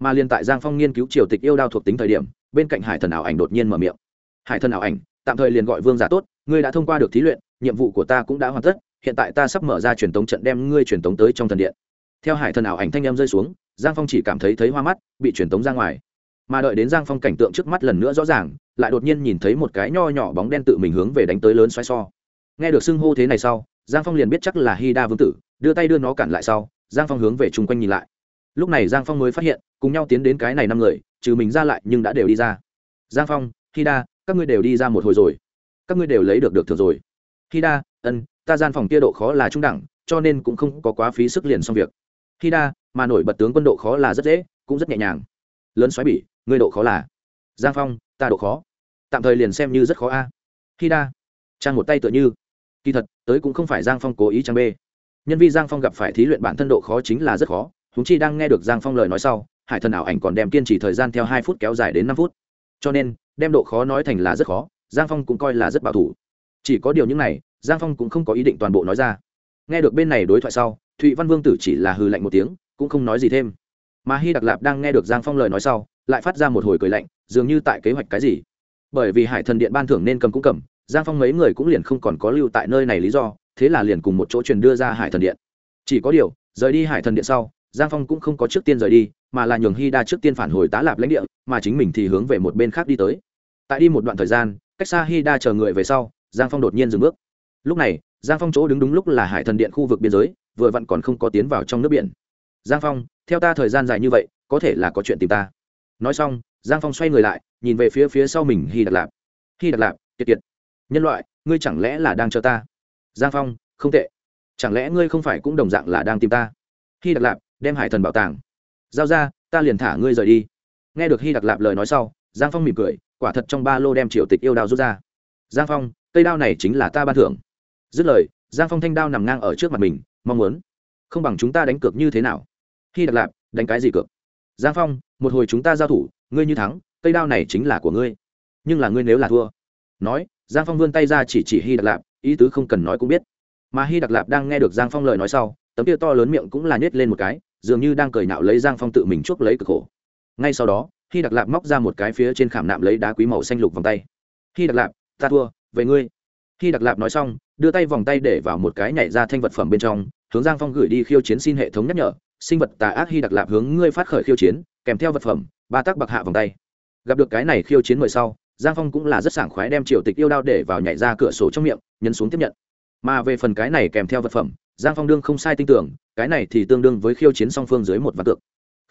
Mà liền tại giang phong nghiên cứu triều tịch yêu đao thuộc tính thời điểm, bên cạnh hải thần ảo ảnh đột nhiên mở miệng. Hải thần ảo ảnh, tạm thời liền gọi vương giả tốt, ngươi đã thông qua được thí luyện, nhiệm vụ của ta cũng đã hoàn tất, hiện tại ta sắp mở ra truyền tống trận đem ngươi truyền tống tới trong thần điện. Theo hải thần ảo ảnh thanh em rơi xuống giang phong chỉ cảm thấy thấy hoa mắt, bị truyền tống ra ngoài. Mà đợi đến giang phong cảnh tượng trước mắt lần nữa rõ ràng, lại đột nhiên nhìn thấy một cái nho nhỏ bóng đen tự mình hướng về đánh tới lớn xoay so. Nghe được xưng hô thế này sau, giang phong liền biết chắc là hy đa vương tử, đưa tay đưa nó cản lại sau, giang phong hướng về chung quanh nhìn lại. Lúc này giang phong mới phát hiện, cùng nhau tiến đến cái này năm người, trừ mình ra lại nhưng đã đều đi ra. Giang phong hy đa, các ngươi đều đi ra một hồi rồi. Các ngươi đều lấy được được thưởng rồi. Hy đa, ân, ta gian phòng kia độ khó là trung đẳng, cho nên cũng không có quá phí sức liền xong việc khi đa, mà nổi bật tướng quân độ khó là rất dễ, cũng rất nhẹ nhàng. Lớn xoáy bỉ, ngươi độ khó là? Giang phong, ta độ khó. Tạm thời liền xem như rất khó a. Khi đa, trang một tay tựa như. Kỳ thật, tới cũng không phải giang phong cố ý trang b nhân vi giang phong gặp phải thí luyện bản thân độ khó chính là rất khó húng chi đang nghe được giang phong lời nói sau, hải thần ảo ảnh còn đem kiên trì thời gian theo hai phút kéo dài đến năm phút. Cho nên, đem độ khó nói thành là rất khó, giang phong cũng coi là rất bảo thủ. Chỉ có điều những này, giang phong cũng không có ý định toàn bộ nói ra. Nghe được bên này đối thoại sau thụy văn vương tử chỉ là hư lạnh một tiếng, cũng không nói gì thêm. Mà hy đặc lạp đang nghe được giang phong lời nói sau, lại phát ra một hồi cười lạnh, dường như tại kế hoạch cái gì. Bởi vì hải thần điện ban thưởng nên cầm cũng cầm, giang phong mấy người cũng liền không còn có lưu tại nơi này lý do, thế là liền cùng một chỗ truyền đưa ra hải thần điện. Chỉ có điều, rời đi hải thần điện sau, giang phong cũng không có trước tiên rời đi, mà là nhường hy đa trước tiên phản hồi tá lạp lãnh địa, mà chính mình thì hướng về một bên khác đi tới. Tại đi một đoạn thời gian, cách xa hy đa chờ người về sau, giang phong đột nhiên dừng bước. Lúc này, giang phong chỗ đứng đúng lúc là hải thần điện khu vực biên giới vừa vặn còn không có tiến vào trong nước biển. Giang phong, theo ta thời gian dài như vậy, có thể là có chuyện tìm ta. Nói xong, giang phong xoay người lại, nhìn về phía phía sau mình hy đặc lạp. Hy đặc lạp, kiệt kiệt. Nhân loại, ngươi chẳng lẽ là đang chờ ta? Giang phong, không tệ. Chẳng lẽ ngươi không phải cũng đồng dạng là đang tìm ta? Hy đặc lạp, đem hải thần bảo tàng. Giao ra, ta liền thả ngươi rời đi. Nghe được hy đặc lạp lời nói sau, giang phong mỉm cười, quả thật trong ba lô đem triều tịch yêu đao rút ra. Giang phong, cây đao này chính là ta ban thưởng. Dứt lời giang phong thanh đao nằm ngang ở trước mặt mình, mong muốn. Không bằng chúng ta đánh cược như thế nào? Khi đặc lạp, đánh cái gì cược? Giang phong, một hồi chúng ta giao thủ, ngươi như thắng, cây đao này chính là của ngươi. Nhưng là ngươi nếu là thua. Nói, giang phong vươn tay ra chỉ chỉ hy đặc lạp, ý tứ không cần nói cũng biết. Mà hy đặc lạp đang nghe được giang phong lời nói sau, tấm kia to lớn miệng cũng là nhét lên một cái, dường như đang cười nạo lấy giang phong tự mình chuốc lấy cực khổ. Ngay sau đó hy đặc lạp móc ra một cái phía trên khảm nạm lấy đá quý màu xanh lục vòng tay. Hy đặc lạp, ta thua, về ngươi. Khi đặc lạp nói xong, đưa tay vòng tay để vào một cái nhảy ra thanh vật phẩm bên trong, hướng giang phong gửi đi khiêu chiến xin hệ thống nhắc nhở, sinh vật tà ác hy đặc lạp hướng ngươi phát khởi khiêu chiến, kèm theo vật phẩm, ba tác bạc hạ vòng tay. Gặp được cái này khiêu chiến mời sau, giang phong cũng là rất sảng khoái đem triều tịch yêu đao để vào nhảy ra cửa sổ trong miệng, nhấn xuống tiếp nhận. Mà về phần cái này kèm theo vật phẩm, giang phong đương không sai tin tưởng, cái này thì tương đương với khiêu chiến song phương dưới một vạn cược.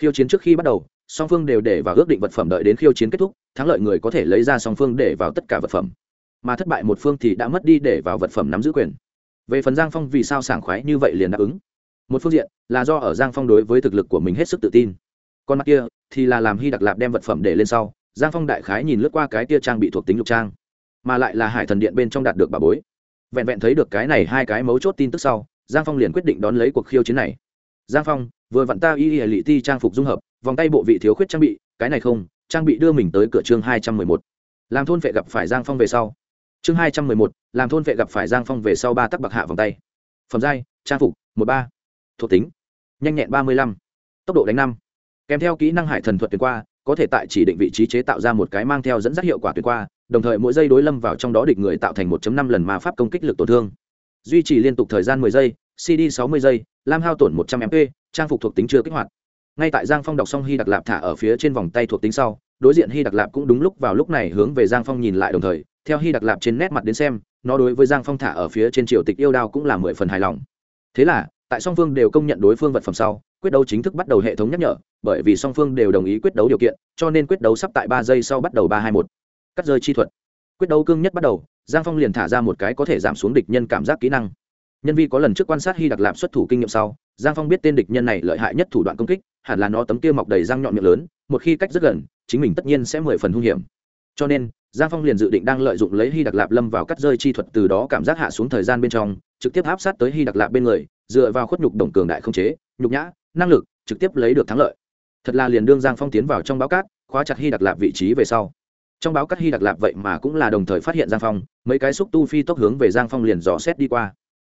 Khiêu chiến trước khi bắt đầu, song phương đều để vào ước định vật phẩm đợi đến khiêu chiến kết thúc, thắng lợi người có thể lấy ra song phương để vào tất cả vật phẩm mà thất bại một phương thì đã mất đi để vào vật phẩm nắm giữ quyền. Về phần giang phong vì sao sảng khoái như vậy liền đáp ứng. Một phương diện là do ở giang phong đối với thực lực của mình hết sức tự tin. Còn mặt kia thì là làm hy đặc lạp đem vật phẩm để lên sau, giang phong đại khái nhìn lướt qua cái tia trang bị thuộc tính lục trang, mà lại là hải thần điện bên trong đạt được bà bối. Vẹn vẹn thấy được cái này hai cái mấu chốt tin tức sau, giang phong liền quyết định đón lấy cuộc khiêu chiến này. Giang phong, vừa vặn ta y y lị ti trang phục dung hợp, vòng tay bộ vị thiếu khuyết trang bị, cái này không, trang bị đưa mình tới cửa chương hai trăm mười một. Làm thôn vệ gặp phải giang phong về sau chương hai trăm mười một, làm thôn vệ gặp phải giang phong về sau ba tắc bạc hạ vòng tay. Phẩm giai, trang phục, một ba. Thuộc tính, nhanh nhẹn ba mươi lăm. Tốc độ đánh năm. Kèm theo kỹ năng hải thần thuật tuyệt qua, có thể tại chỉ định vị trí chế tạo ra một cái mang theo dẫn dắt hiệu quả tuyệt qua, đồng thời mỗi giây đối lâm vào trong đó địch người tạo thành 1 năm lần ma pháp công kích lực tổn thương. Duy trì liên tục thời gian 10 giây cd 60 giây, lam hao tổn 100 mp trang phục thuộc tính chưa kích hoạt. Ngay tại giang phong đọc xong hy đặc lạp thả ở phía trên vòng tay thuộc tính sau, đối diện hy đặc lạp cũng đúng lúc vào lúc này hướng về giang phong nhìn lại đồng thời theo hy đặc lạp trên nét mặt đến xem, nó đối với giang phong thả ở phía trên triều tịch yêu đao cũng là mười phần hài lòng. Thế là, tại song phương đều công nhận đối phương vật phẩm sau, quyết đấu chính thức bắt đầu hệ thống nhắc nhở, bởi vì song phương đều đồng ý quyết đấu điều kiện, cho nên quyết đấu sắp tại ba giây sau bắt đầu ba hai một. Cắt rơi chi thuật. Quyết đấu cương nhất bắt đầu, giang phong liền thả ra một cái có thể giảm xuống địch nhân cảm giác kỹ năng. Nhân vi có lần trước quan sát hy đặc lạp xuất thủ kinh nghiệm sau, giang phong biết tên địch nhân này lợi hại nhất thủ đoạn công kích, hẳn là nó tấm kia mọc đầy răng nhọn miệng lớn, một khi cách rất gần, chính mình tất nhiên sẽ mười phần hung hiểm. Cho nên giang phong liền dự định đang lợi dụng lấy hy đặc lạp lâm vào cắt rơi chi thuật từ đó cảm giác hạ xuống thời gian bên trong, trực tiếp áp sát tới hy đặc lạp bên người, dựa vào khuất nhục đồng cường đại không chế, nhục nhã, năng lực, trực tiếp lấy được thắng lợi. Thật là liền đương giang phong tiến vào trong báo cát, khóa chặt hy đặc lạp vị trí về sau. Trong báo cát hy đặc lạp vậy mà cũng là đồng thời phát hiện giang phong, mấy cái xúc tu phi tốc hướng về giang phong liền dò xét đi qua.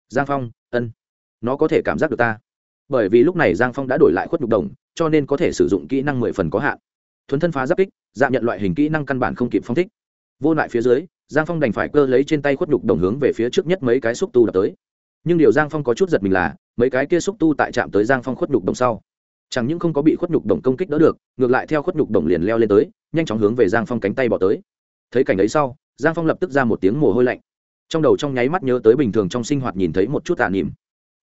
Giang phong, ân, nó có thể cảm giác được ta. Bởi vì lúc này giang phong đã đổi lại khuất nhục đồng, cho nên có thể sử dụng kỹ năng mười phần có hạn. Thuấn thân phá giáp kích, dạng nhận loại hình kỹ năng căn bản không kịp phong thích vô lại phía dưới, giang phong đành phải cơ lấy trên tay khuất nhục đồng hướng về phía trước nhất mấy cái xúc tu đập tới. Nhưng điều giang phong có chút giật mình là, mấy cái kia xúc tu tại trạm tới giang phong khuất nhục đồng sau, chẳng những không có bị khuất nhục đồng công kích đỡ được, ngược lại theo khuất nhục đồng liền leo lên tới, nhanh chóng hướng về giang phong cánh tay bỏ tới. Thấy cảnh ấy sau, giang phong lập tức ra một tiếng mồ hôi lạnh. Trong đầu trong nháy mắt nhớ tới bình thường trong sinh hoạt nhìn thấy một chút tà nỉm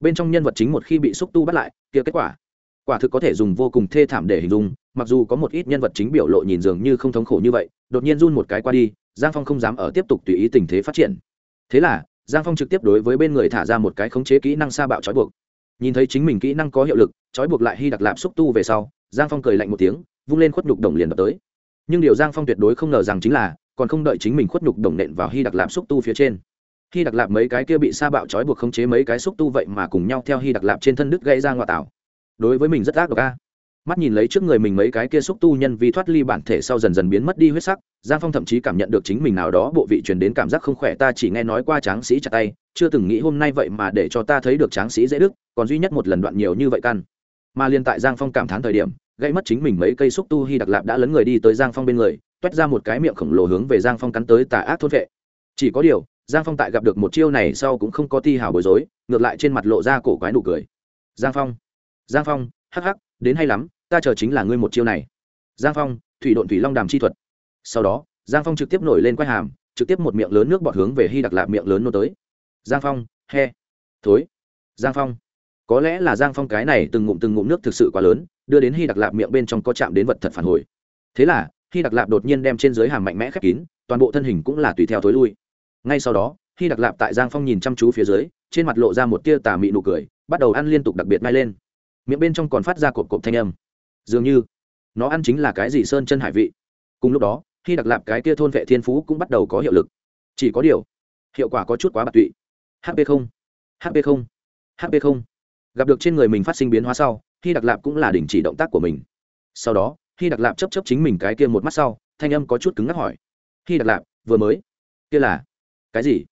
bên trong nhân vật chính một khi bị xúc tu bắt lại, kia kết quả. Quả thực có thể dùng vô cùng thê thảm để hình dung, mặc dù có một ít nhân vật chính biểu lộ nhìn dường như không thống khổ như vậy, đột nhiên run một cái qua đi giang phong không dám ở tiếp tục tùy ý tình thế phát triển. Thế là, giang phong trực tiếp đối với bên người thả ra một cái khống chế kỹ năng xa bạo trói buộc. Nhìn thấy chính mình kỹ năng có hiệu lực, trói buộc lại hy đặc lạp xúc tu về sau, giang phong cười lạnh một tiếng, vung lên khuất nhục đồng liền đập tới. Nhưng điều giang phong tuyệt đối không ngờ rằng chính là, còn không đợi chính mình khuất nhục đồng nện vào hy đặc lạp xúc tu phía trên. Hy đặc lạp mấy cái kia bị sa bạo trói buộc khống chế mấy cái xúc tu vậy mà cùng nhau theo hy đặc lạp trên thân đứt gây ra ngoại tảo. Đối với mình rất ác độc a mắt nhìn lấy trước người mình mấy cái kia xúc tu nhân vì thoát ly bản thể sau dần dần biến mất đi huyết sắc, giang phong thậm chí cảm nhận được chính mình nào đó bộ vị truyền đến cảm giác không khỏe, ta chỉ nghe nói qua tráng sĩ chặt tay, chưa từng nghĩ hôm nay vậy mà để cho ta thấy được tráng sĩ dễ đức, còn duy nhất một lần đoạn nhiều như vậy căn. Mà liên tại giang phong cảm thán thời điểm gây mất chính mình mấy cây xúc tu hy đặc lạp đã lấn người đi tới giang phong bên người, toét ra một cái miệng khổng lồ hướng về giang phong cắn tới tà ác thốt vệ. Chỉ có điều, giang phong tại gặp được một chiêu này sau cũng không có ti hào bối rối, ngược lại trên mặt lộ ra cổ quái nụ cười. Giang phong giang phong, hắc hắc, đến hay lắm ta chờ chính là ngươi một chiêu này. Giang phong, thủy độn thủy long đàm chi thuật. Sau đó, giang phong trực tiếp nổi lên quay hàm, trực tiếp một miệng lớn nước bọt hướng về hy đặc lạp miệng lớn nô tới. Giang phong, he. Thối. Giang phong. Có lẽ là giang phong cái này từng ngụm từng ngụm nước thực sự quá lớn, đưa đến hy đặc lạp miệng bên trong có chạm đến vật thật phản hồi. Thế là, hy đặc lạp đột nhiên đem trên dưới hàm mạnh mẽ khép kín, toàn bộ thân hình cũng là tùy theo thối lui. Ngay sau đó, hy đặc lạp tại giang phong nhìn chăm chú phía dưới, trên mặt lộ ra một tia tà mị nụ cười, bắt đầu ăn liên tục đặc biệt ngay lên. Miệng bên trong còn phát ra cột cột thanh âm dường như nó ăn chính là cái gì sơn chân hải vị. Cùng lúc đó, khi đặc lạp cái kia thôn vệ thiên phú cũng bắt đầu có hiệu lực. Chỉ có điều, hiệu quả có chút quá bạc tụy. Hp không hp không hp không. Gặp được trên người mình phát sinh biến hóa sau, khi đặc lạp cũng là đình chỉ động tác của mình. Sau đó, khi đặc lạp chấp chấp chính mình cái kia một mắt sau, thanh âm có chút cứng ngắc hỏi. Khi đặc lạp, vừa mới, kia là cái gì?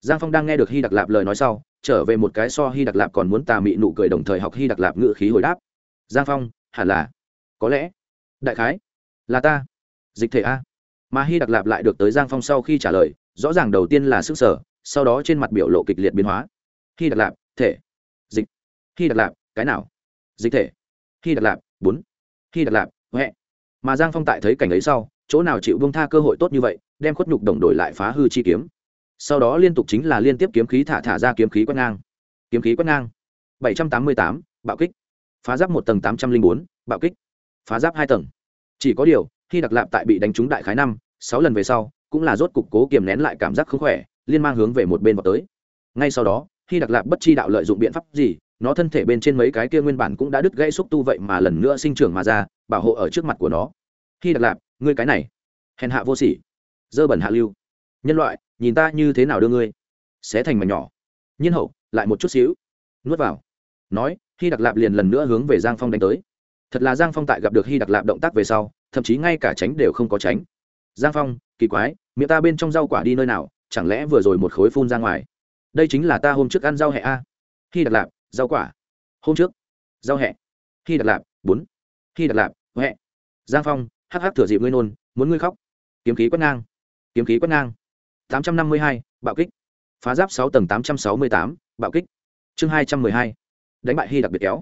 Giang phong đang nghe được hy đặc lạp lời nói sau, trở về một cái so hy đặc lạp còn muốn tà mị nụ cười đồng thời học hy đặc lạp ngự khí hồi đáp. Giang phong, hẳn là có lẽ. Đại khái. Là ta. Dịch thể a. Mà hy đặc lạp lại được tới giang phong sau khi trả lời, rõ ràng đầu tiên là sức sở, sau đó trên mặt biểu lộ kịch liệt biến hóa. Hy đặc lạp, thể. Dịch. Hy đặc lạp, cái nào? Dịch thể. Hy đặc lạp, bốn. Hy đặc lạp, huệ. Mà giang phong tại thấy cảnh ấy sau, chỗ nào chịu bông tha cơ hội tốt như vậy, đem khuất nhục đồng đổi lại phá hư chi kiếm. Sau đó liên tục chính là liên tiếp kiếm khí thả thả ra kiếm khí quét ngang. Kiếm khí quét ngang. Bảy trăm tám mươi tám, bạo kích. Phá giáp một tầng tám trăm linh bốn, bạo kích phá giáp hai tầng. Chỉ có điều, khi đặc lạp tại bị đánh trúng đại khái năm, sáu lần về sau, cũng là rốt cục cố kiềm nén lại cảm giác không khỏe, liên mang hướng về một bên vào tới. Ngay sau đó, khi đặc lạp bất chi đạo lợi dụng biện pháp gì, nó thân thể bên trên mấy cái kia nguyên bản cũng đã đứt gãy xúc tu vậy mà lần nữa sinh trưởng mà ra, bảo hộ ở trước mặt của nó. Khi đặc lạp, ngươi cái này, hèn hạ vô sỉ. Dơ bẩn hạ lưu. Nhân loại, nhìn ta như thế nào đưa ngươi? Xé thành mảnh nhỏ. Nhiên hậu, lại một chút xíu. Nuốt vào. Nói, khi đặc lạp liền lần nữa hướng về giang phong đánh tới thật là giang phong tại gặp được hy đặc lạp động tác về sau, thậm chí ngay cả tránh đều không có tránh. Giang phong, kỳ quái, miệng ta bên trong rau quả đi nơi nào, chẳng lẽ vừa rồi một khối phun ra ngoài? Đây chính là ta hôm trước ăn rau hẹ a. Hy đặc lạp, rau quả. Hôm trước. Rau hẹ. Hy đặc lạp bốn hy đặc lạp, hẹ. Giang phong, hắc hắc thừa dịp ngươi nôn, muốn ngươi khóc. Kiếm khí quét ngang. Kiếm khí quét ngang. Tám trăm năm mươi hai, bạo kích. Phá giáp sáu tầng tám trăm sáu mươi tám, bạo kích. Chương hai trăm mười hai. Đánh bại hy đặc biệt kéo.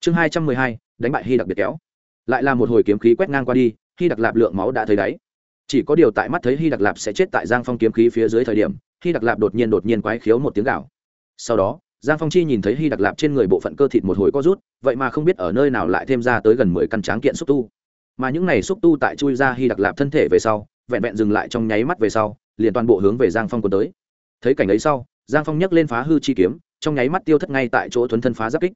Chương hai trăm mười hai đánh bại hy đặc biệt kéo. Lại là một hồi kiếm khí quét ngang qua đi, hy đặc lạp lượng máu đã thấy đáy. Chỉ có điều tại mắt thấy hy đặc lạp sẽ chết tại giang phong kiếm khí phía dưới thời điểm, hy đặc lạp đột nhiên đột nhiên quái khiếu một tiếng gạo sau đó, giang phong chi nhìn thấy hy đặc lạp trên người bộ phận cơ thịt một hồi có rút, vậy mà không biết ở nơi nào lại thêm ra tới gần mười căn tráng kiện xúc tu. Mà những này xúc tu tại chui ra hy đặc lạp thân thể về sau, vẹn vẹn dừng lại trong nháy mắt về sau, liền toàn bộ hướng về giang phong cuốn tới. Thấy cảnh ấy sau, giang phong nhấc lên phá hư chi kiếm, trong nháy mắt tiêu thất ngay tại chỗ thuấn thân phá giáp kích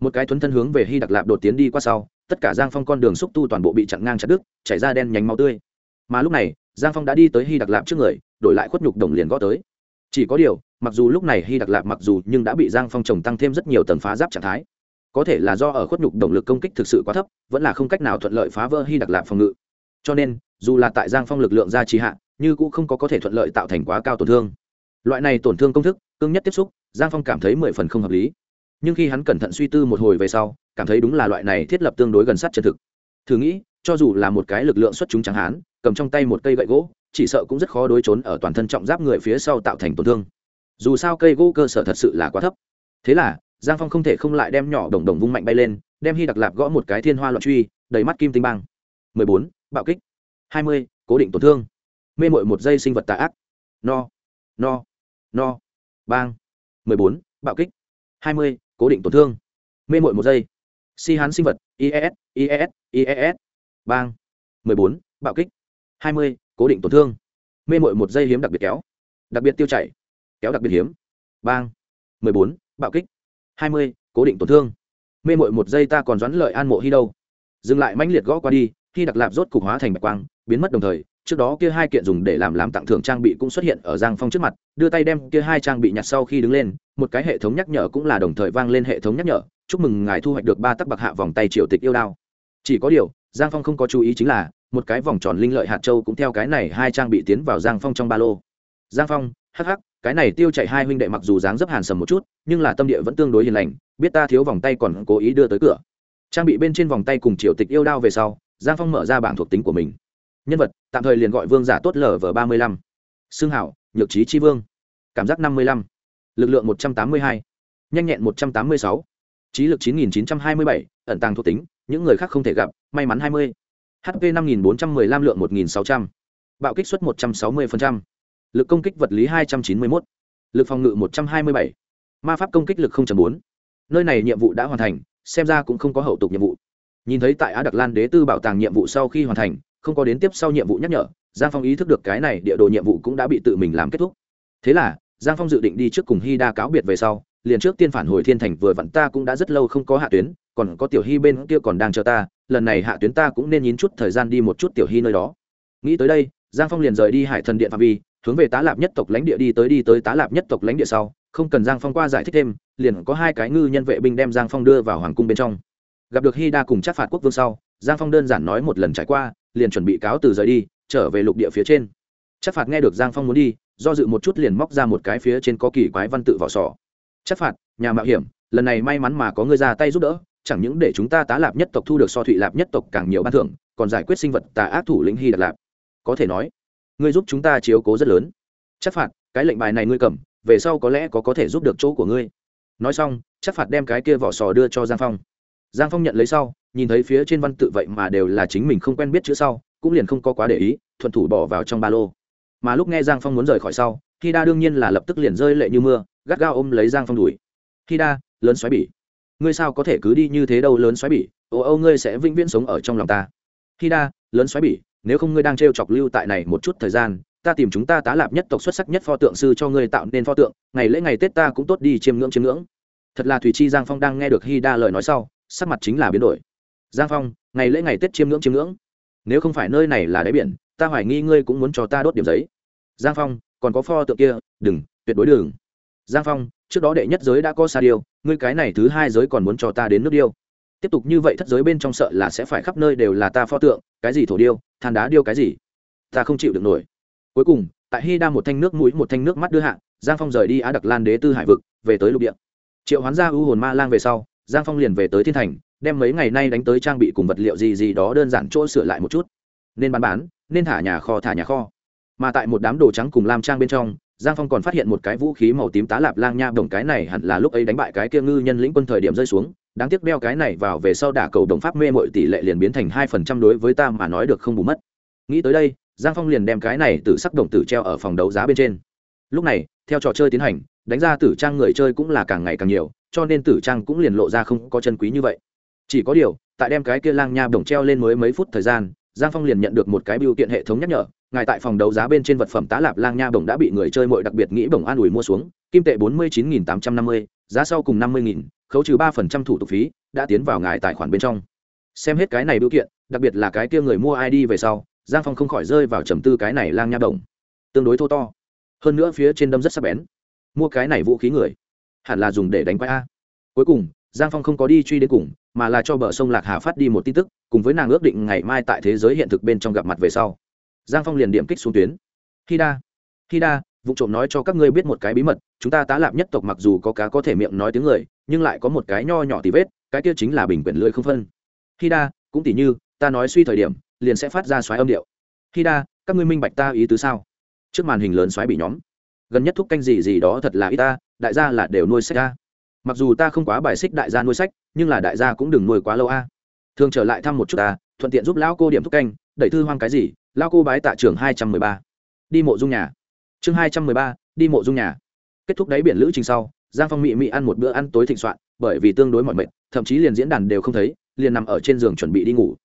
một cái thuấn thân hướng về hy đặc lạp đột tiến đi qua sau, tất cả giang phong con đường xúc tu toàn bộ bị chặn ngang chặt đứt, chảy ra đen nhánh máu tươi. Mà lúc này, giang phong đã đi tới hy đặc lạp trước người, đổi lại khuất nhục đồng liền gõ tới. Chỉ có điều, mặc dù lúc này hy đặc lạp mặc dù nhưng đã bị giang phong trồng tăng thêm rất nhiều tầng phá giáp trạng thái. Có thể là do ở khuất nhục động lực công kích thực sự quá thấp, vẫn là không cách nào thuận lợi phá vỡ hy đặc lạp phòng ngự. Cho nên, dù là tại giang phong lực lượng ra trì hạ, như cũng không có có thể thuận lợi tạo thành quá cao tổn thương. Loại này tổn thương công thức cương nhất tiếp xúc, giang phong cảm thấy mười phần không hợp lý nhưng khi hắn cẩn thận suy tư một hồi về sau, cảm thấy đúng là loại này thiết lập tương đối gần sát chân thực thử nghĩ, cho dù là một cái lực lượng xuất chúng chẳng hán, cầm trong tay một cây gậy gỗ, chỉ sợ cũng rất khó đối trốn ở toàn thân trọng giáp người phía sau tạo thành tổn thương dù sao cây gỗ cơ sở thật sự là quá thấp thế là, giang phong không thể không lại đem nhỏ đồng đồng vung mạnh bay lên, đem hy đặc lạp gõ một cái thiên hoa loạn truy, đầy mắt kim tinh băng 14. bạo kích 20. cố định tổn thương mê mội một giây sinh vật tà ác no no no bang 14. bạo kích 20 cố định tổn thương. Mê mội một giây. Si hán sinh vật ies ies ies bang. 14. bạo kích. 20. cố định tổn thương. Mê mội một giây hiếm đặc biệt kéo. Đặc biệt tiêu chảy. Kéo đặc biệt hiếm. Bang. 14. bạo kích. 20. cố định tổn thương. Mê mội một giây ta còn doãn lợi an mộ hy đâu dừng lại mãnh liệt gõ qua đi, khi đặc lạp rốt cục hóa thành bạch quang, biến mất đồng thời trước đó kia hai kiện dùng để làm làm tặng thưởng trang bị cũng xuất hiện ở giang phong trước mặt, đưa tay đem kia hai trang bị nhặt sau khi đứng lên, một cái hệ thống nhắc nhở cũng là đồng thời vang lên hệ thống nhắc nhở, chúc mừng ngài thu hoạch được ba tắc bạc hạ vòng tay triều tịch yêu đao. Chỉ có điều, giang phong không có chú ý chính là, một cái vòng tròn linh lợi hạt châu cũng theo cái này hai trang bị tiến vào giang phong trong ba lô. Giang phong, hắc hắc, cái này tiêu chạy hai huynh đệ mặc dù dáng dấp hàn sầm một chút, nhưng là tâm địa vẫn tương đối hiền lành, biết ta thiếu vòng tay còn cố ý đưa tới cửa. Trang bị bên trên vòng tay cùng triều tịch yêu đao về sau, giang phong mở ra bảng thuộc tính của mình nhân vật, tạm thời liền gọi vương giả tốt lở vờ ba mươi lăm. Xương hảo, nhược trí tri vương. Cảm giác năm mươi lăm. Lực lượng một trăm tám mươi hai. Nhanh nhẹn một trăm tám mươi sáu. Trí lực chín nghìn chín trăm hai mươi bảy. Ẩn tàng thuộc tính, những người khác không thể gặp, may mắn hai mươi. Hp năm nghìn bốn trăm m ư ơ i năm lượng một nghìn sáu trăm. Bạo kích suất một trăm sáu mươi lực công kích vật lý hai trăm chín mươi một lực phòng ngự một trăm hai mươi bảy. Ma pháp công kích lực bốn. Nơi này nhiệm vụ đã hoàn thành, xem ra cũng không có hậu tục nhiệm vụ. Nhìn thấy tại á đặc lan đế tư bảo tàng nhiệm vụ sau khi hoàn thành không có đến tiếp sau nhiệm vụ nhắc nhở, giang phong ý thức được cái này địa đồ nhiệm vụ cũng đã bị tự mình làm kết thúc. Thế là, giang phong dự định đi trước cùng hy đa cáo biệt về sau, liền trước tiên phản hồi thiên thành vừa vặn ta cũng đã rất lâu không có hạ tuyến, còn có tiểu hy bên kia còn đang chờ ta, lần này hạ tuyến ta cũng nên nhín chút thời gian đi một chút tiểu hy nơi đó. Nghĩ tới đây, giang phong liền rời đi hải thần điện phạm vi, hướng về tá lạp nhất tộc lãnh địa đi tới đi tới tá lạp nhất tộc lãnh địa sau, không cần giang phong qua giải thích thêm, liền có hai cái ngư nhân vệ binh đem giang phong đưa vào hoàng cung bên trong. Gặp được hy đa cùng chắc phạt quốc vương sau, giang phong đơn giản nói một lần trải qua liền chuẩn bị cáo từ rời đi, trở về lục địa phía trên. Chắc phạt nghe được giang phong muốn đi, do dự một chút liền móc ra một cái phía trên có kỳ quái văn tự vỏ sò. Chắc phạt, nhà mạo hiểm, lần này may mắn mà có người ra tay giúp đỡ, chẳng những để chúng ta tá lạp nhất tộc thu được so thụy lạp nhất tộc càng nhiều ban thưởng, còn giải quyết sinh vật tà ác thủ lĩnh hy đạt lạp. Có thể nói, ngươi giúp chúng ta chiếu cố rất lớn. Chắc phạt, cái lệnh bài này ngươi cầm, về sau có lẽ có có thể giúp được chỗ của ngươi. Nói xong, chắc phạt đem cái kia vỏ sò đưa cho giang phong giang phong nhận lấy sau, nhìn thấy phía trên văn tự vậy mà đều là chính mình không quen biết chữ sau, cũng liền không có quá để ý, thuận thủ bỏ vào trong ba lô. Mà lúc nghe giang phong muốn rời khỏi sau, khi đa đương nhiên là lập tức liền rơi lệ như mưa, gắt gao ôm lấy giang phong đùi khi đa, lớn xoáy bỉ. Ngươi sao có thể cứ đi như thế đâu lớn xoáy bỉ? Ồ âu ngươi sẽ vĩnh viễn sống ở trong lòng ta. Khi đa, lớn xoáy bỉ, nếu không ngươi đang t r e o chọc lưu tại này một chút thời gian, ta tìm chúng ta tá lạp nhất tộc xuất sắc nhất pho tượng sư cho ngươi tạo nên pho tượng, ngày lễ ngày tết ta cũng tốt đi chiêm ngưỡng chiêm ngưỡng. Thật là thùy chi giang phong đang nghe được hi đa lời nói sau sắc mặt chính là biến đổi. Giang phong, ngày lễ ngày tết chiêm ngưỡng chiêm ngưỡng. Nếu không phải nơi này là đáy biển, ta hoài nghi ngươi cũng muốn cho ta đốt điểm giấy. Giang phong, còn có pho tượng kia, đừng, tuyệt đối đừng. Giang phong, trước đó đệ nhất giới đã có sa điêu, ngươi cái này thứ hai giới còn muốn cho ta đến nước điêu. Tiếp tục như vậy thất giới bên trong sợ là sẽ phải khắp nơi đều là ta pho tượng, cái gì thổ điêu, than đá điêu cái gì? Ta không chịu được nổi. Cuối cùng, tại hy đa một thanh nước mũi, một thanh nước mắt đưa hạ, giang phong rời đi á đặc lan đế tư hải vực, về tới lục địa. Triệu hoán ra ưu hồn ma lang về sau giang phong liền về tới thiên thành, đem mấy ngày nay đánh tới trang bị cùng vật liệu gì gì đó đơn giản chỗ sửa lại một chút. Nên bán bán, nên thả nhà kho thả nhà kho. Mà tại một đám đồ trắng cùng lam trang bên trong, giang phong còn phát hiện một cái vũ khí màu tím tá lạp lang nha đồng cái này hẳn là lúc ấy đánh bại cái kia ngư nhân lĩnh quân thời điểm rơi xuống. Đáng tiếc đeo cái này vào về sau đả cầu đồng pháp mê mội tỷ lệ liền biến thành hai phần trăm đối với ta mà nói được không bù mất. Nghĩ tới đây, giang phong liền đem cái này từ sắc đồng tử treo ở phòng đấu giá bên trên. Lúc này, theo trò chơi tiến hành, đánh ra tử trang người chơi cũng là càng ngày càng nhiều cho nên tử trang cũng liền lộ ra không có chân quý như vậy. Chỉ có điều, tại đem cái kia lang nha đồng treo lên mới mấy phút thời gian, giang phong liền nhận được một cái biểu kiện hệ thống nhắc nhở, ngài tại phòng đấu giá bên trên vật phẩm tá lạp lang nha bổng đã bị người chơi mội đặc biệt nghĩ bổng an ủi mua xuống, kim tệ bốn mươi chín nghìn tám trăm năm mươi, giá sau cùng năm mươi nghìn, khấu trừ ba phần trăm thủ tục phí, đã tiến vào ngài tài khoản bên trong. Xem hết cái này biểu kiện, đặc biệt là cái kia người mua id về sau, giang phong không khỏi rơi vào trầm tư cái này lang nha bổng. Tương đối thô to, hơn nữa phía trên đâm rất sắc bén. Mua cái này vũ khí người hẳn là dùng để đánh quái a. Cuối cùng, giang phong không có đi truy đến cùng, mà là cho bờ sông lạc hà phát đi một tin tức, cùng với nàng ước định ngày mai tại thế giới hiện thực bên trong gặp mặt về sau. Giang phong liền điểm kích xuống tuyến. Khi đa khi đa, vụ trộm nói cho các ngươi biết một cái bí mật, chúng ta tá lạp nhất tộc mặc dù có cá có thể miệng nói tiếng người, nhưng lại có một cái nho nhỏ tí vết, cái kia chính là bình quyển lưỡi không phân. Khi đa, cũng tỉ như, ta nói suy thời điểm, liền sẽ phát ra xoáy âm điệu. Khi đa, các ngươi minh bạch ta ý tứ sao? Trước màn hình lớn xoáy bị nhóm. Gần nhất thúc canh gì gì đó thật là ít ta đại gia là đều nuôi sách a. Mặc dù ta không quá bài xích đại gia nuôi sách, nhưng là đại gia cũng đừng nuôi quá lâu a. Thường trở lại thăm một chút ta, thuận tiện giúp lão cô điểm thúc canh, đẩy thư hoang cái gì, lão cô bái tạ trưởng hai trăm mười ba. Đi mộ dung nhà. Chương hai trăm mười ba, đi mộ dung nhà. Kết thúc đáy biển lữ trình sau, giang phong mị mị ăn một bữa ăn tối thịnh soạn, bởi vì tương đối mọi mệt, thậm chí liền diễn đàn đều không thấy, liền nằm ở trên giường chuẩn bị đi ngủ.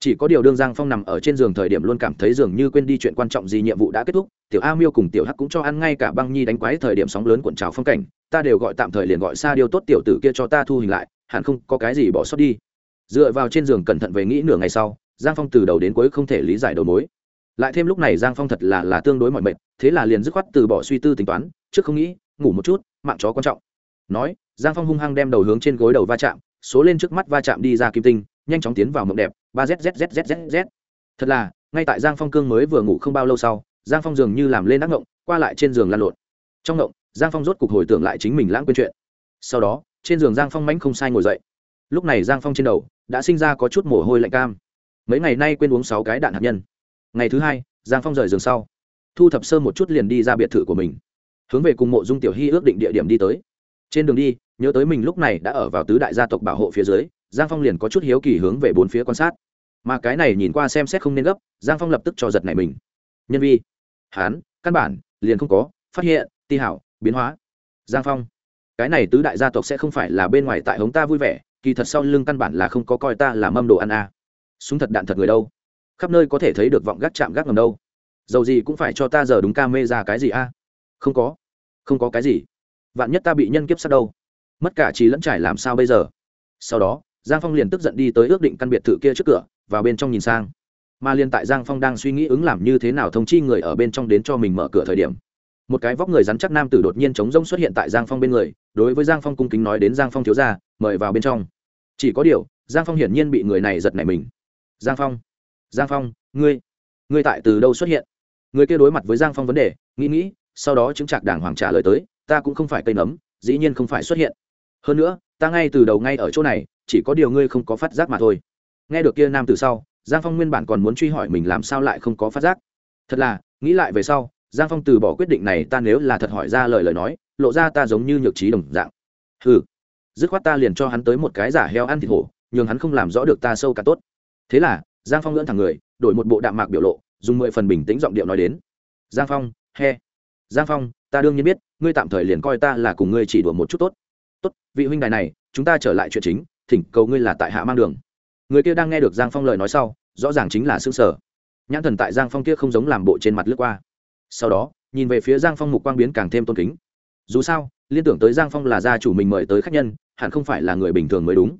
Chỉ có điều đương giang phong nằm ở trên giường thời điểm luôn cảm thấy dường như quên đi chuyện quan trọng gì nhiệm vụ đã kết thúc tiểu a miêu cùng tiểu hắc cũng cho ăn ngay cả băng nhi đánh quái thời điểm sóng lớn cuộn trào phong cảnh. Ta đều gọi tạm thời liền gọi xa điều tốt tiểu tử kia cho ta thu hình lại, hẳn không có cái gì bỏ sót đi. Dựa vào trên giường cẩn thận về nghĩ nửa ngày sau, giang phong từ đầu đến cuối không thể lý giải đầu mối. Lại thêm lúc này giang phong thật là là tương đối mọi mệt, thế là liền dứt khoát từ bỏ suy tư tính toán, trước không nghĩ, ngủ một chút, mạng chó quan trọng. Nói, giang phong hung hăng đem đầu hướng trên gối đầu va chạm, số lên trước mắt va chạm đi ra kim tinh, nhanh chóng tiến vào mộng đẹp, ba z z z z z z. Thật là, ngay tại giang phong cương mới vừa ngủ không bao lâu sau giang phong dường như làm lên ác ngộng, qua lại trên giường lăn lộn. Trong ngộng, giang phong rốt cục hồi tưởng lại chính mình lãng quên chuyện. Sau đó, trên giường giang phong mánh không sai ngồi dậy. Lúc này giang phong trên đầu đã sinh ra có chút mồ hôi lạnh cam. Mấy ngày nay quên uống sáu cái đạn hạt nhân. Ngày thứ hai, giang phong rời giường sau. Thu thập sơ một chút liền đi ra biệt thự của mình. Hướng về cùng mộ dung tiểu hy ước định địa điểm đi tới. Trên đường đi, nhớ tới mình lúc này đã ở vào tứ đại gia tộc bảo hộ phía dưới, giang phong liền có chút hiếu kỳ hướng về bốn phía quan sát. Mà cái này nhìn qua xem xét không nên gấp, giang phong lập tức cho giật này mình. Nhân vi hán, căn bản, liền không có, phát hiện, ti hảo, biến hóa. Giang phong. Cái này tứ đại gia tộc sẽ không phải là bên ngoài tại hống ta vui vẻ, kỳ thật sau lưng căn bản là không có coi ta là mâm đồ ăn a à. súng thật đạn thật người đâu? Khắp nơi có thể thấy được vọng gác chạm gác ngầm đâu. Dầu gì cũng phải cho ta giờ đúng ca mê ra cái gì a không có. Không có cái gì. Vạn nhất ta bị nhân kiếp sát đâu? Mất cả trí lẫn trải làm sao bây giờ? Sau đó, giang phong liền tức giận đi tới ước định căn biệt thự kia trước cửa, vào bên trong nhìn sang mà Liên tại giang phong đang suy nghĩ ứng làm như thế nào thông chi người ở bên trong đến cho mình mở cửa thời điểm. Một cái vóc người rắn chắc nam tử đột nhiên chống rông xuất hiện tại giang phong bên người, đối với giang phong cung kính nói đến giang phong thiếu ra mời vào bên trong. Chỉ có điều, giang phong hiển nhiên bị người này giật nảy mình. Giang phong giang phong, ngươi ngươi tại từ đâu xuất hiện? Người kia đối mặt với giang phong vấn đề, nghĩ nghĩ, sau đó chứng trạc đảng hoàng trả lời tới, ta cũng không phải cây nấm, dĩ nhiên không phải xuất hiện. Hơn nữa, ta ngay từ đầu ngay ở chỗ này, chỉ có điều ngươi không có phát giác mà thôi. Nghe được kia nam từ sau giang phong nguyên bản còn muốn truy hỏi mình làm sao lại không có phát giác. Thật là, nghĩ lại về sau, giang phong từ bỏ quyết định này ta nếu là thật hỏi ra lời lời nói, lộ ra ta giống như nhược trí đồng dạng. Ừ dứt khoát ta liền cho hắn tới một cái giả heo ăn thịt hổ, nhường hắn không làm rõ được ta sâu cả tốt. Thế là, giang phong lưỡn thẳng người, đổi một bộ đạm mạc biểu lộ, dùng mười phần bình tĩnh giọng điệu nói đến. Giang phong, he. Giang phong, ta đương nhiên biết, ngươi tạm thời liền coi ta là cùng ngươi chỉ đùa một chút tốt. Tốt, vị huynh đài này, chúng ta trở lại chuyện chính, thỉnh cầu ngươi là tại hạ mang đường người kia đang nghe được giang phong lời nói sau, rõ ràng chính là xương sở. Nhãn thần tại giang phong kia không giống làm bộ trên mặt lướt qua. Sau đó, nhìn về phía giang phong mục quang biến càng thêm tôn kính. Dù sao, liên tưởng tới giang phong là gia chủ mình mời tới khách nhân, hẳn không phải là người bình thường mới đúng.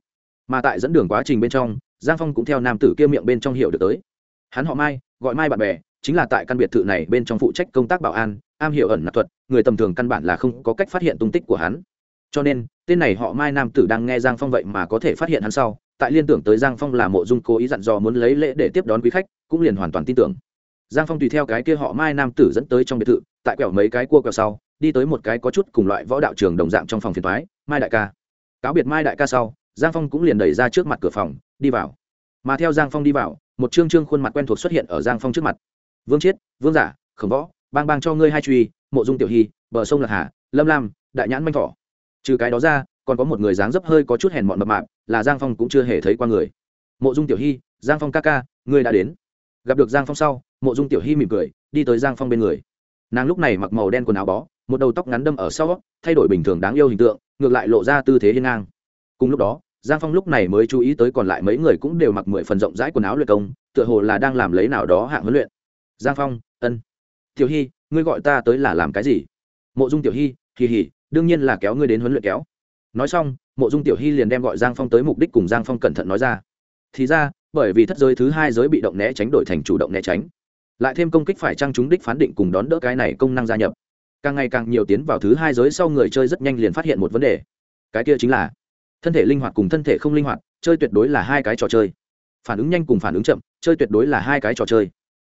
Mà tại dẫn đường quá trình bên trong, giang phong cũng theo nam tử kia miệng bên trong hiểu được tới. Hắn họ mai, gọi mai bạn bè, chính là tại căn biệt thự này bên trong phụ trách công tác bảo an, am hiểu ẩn nạp thuật, người tầm thường căn bản là không có cách phát hiện tung tích của hắn. Cho nên, tên này họ mai nam tử đang nghe giang phong vậy mà có thể phát hiện hắn sau tại liên tưởng tới giang phong là mộ dung cố ý dặn dò muốn lấy lễ để tiếp đón quý khách, cũng liền hoàn toàn tin tưởng. Giang phong tùy theo cái kia họ mai nam tử dẫn tới trong biệt thự, tại quẹo mấy cái cua quẹo sau, đi tới một cái có chút cùng loại võ đạo trường đồng dạng trong phòng phiền thoái mai đại ca. Cáo biệt mai đại ca sau, giang phong cũng liền đẩy ra trước mặt cửa phòng, đi vào. Mà theo giang phong đi vào, một chương trương khuôn mặt quen thuộc xuất hiện ở giang phong trước mặt. Vương chiết, vương giả, khổng võ, bang bang cho ngươi hai truy, mộ dung tiểu hy, bờ sông lạc hà, lâm lam, đại nhãn manh thỏ. Trừ cái đó ra còn có một người dáng dấp hơi có chút hèn mọn mập mạp, là giang phong cũng chưa hề thấy qua người. Mộ dung tiểu hy, giang phong ca ca, ngươi đã đến. Gặp được giang phong sau, mộ dung tiểu hy mỉm cười, đi tới giang phong bên người. Nàng lúc này mặc màu đen quần áo bó, một đầu tóc ngắn đâm ở sau, thay đổi bình thường đáng yêu hình tượng, ngược lại lộ ra tư thế hiên ngang. Cùng lúc đó, giang phong lúc này mới chú ý tới còn lại mấy người cũng đều mặc mười phần rộng rãi quần áo luyện công, tựa hồ là đang làm lấy nào đó hạng huấn luyện. Giang phong, ân. Tiểu hy, ngươi gọi ta tới là làm cái gì? Mộ dung tiểu hy, hì hì, đương nhiên là kéo ngươi đến huấn luyện kéo nói xong, mộ dung tiểu hy liền đem gọi giang phong tới mục đích cùng giang phong cẩn thận nói ra. Thì ra, bởi vì thất giới thứ hai giới bị động né tránh đổi thành chủ động né tránh. Lại thêm công kích phải trăng chúng đích phán định cùng đón đỡ cái này công năng gia nhập. Càng ngày càng nhiều tiến vào thứ hai giới sau người chơi rất nhanh liền phát hiện một vấn đề. Cái kia chính là, thân thể linh hoạt cùng thân thể không linh hoạt, chơi tuyệt đối là hai cái trò chơi. Phản ứng nhanh cùng phản ứng chậm, chơi tuyệt đối là hai cái trò chơi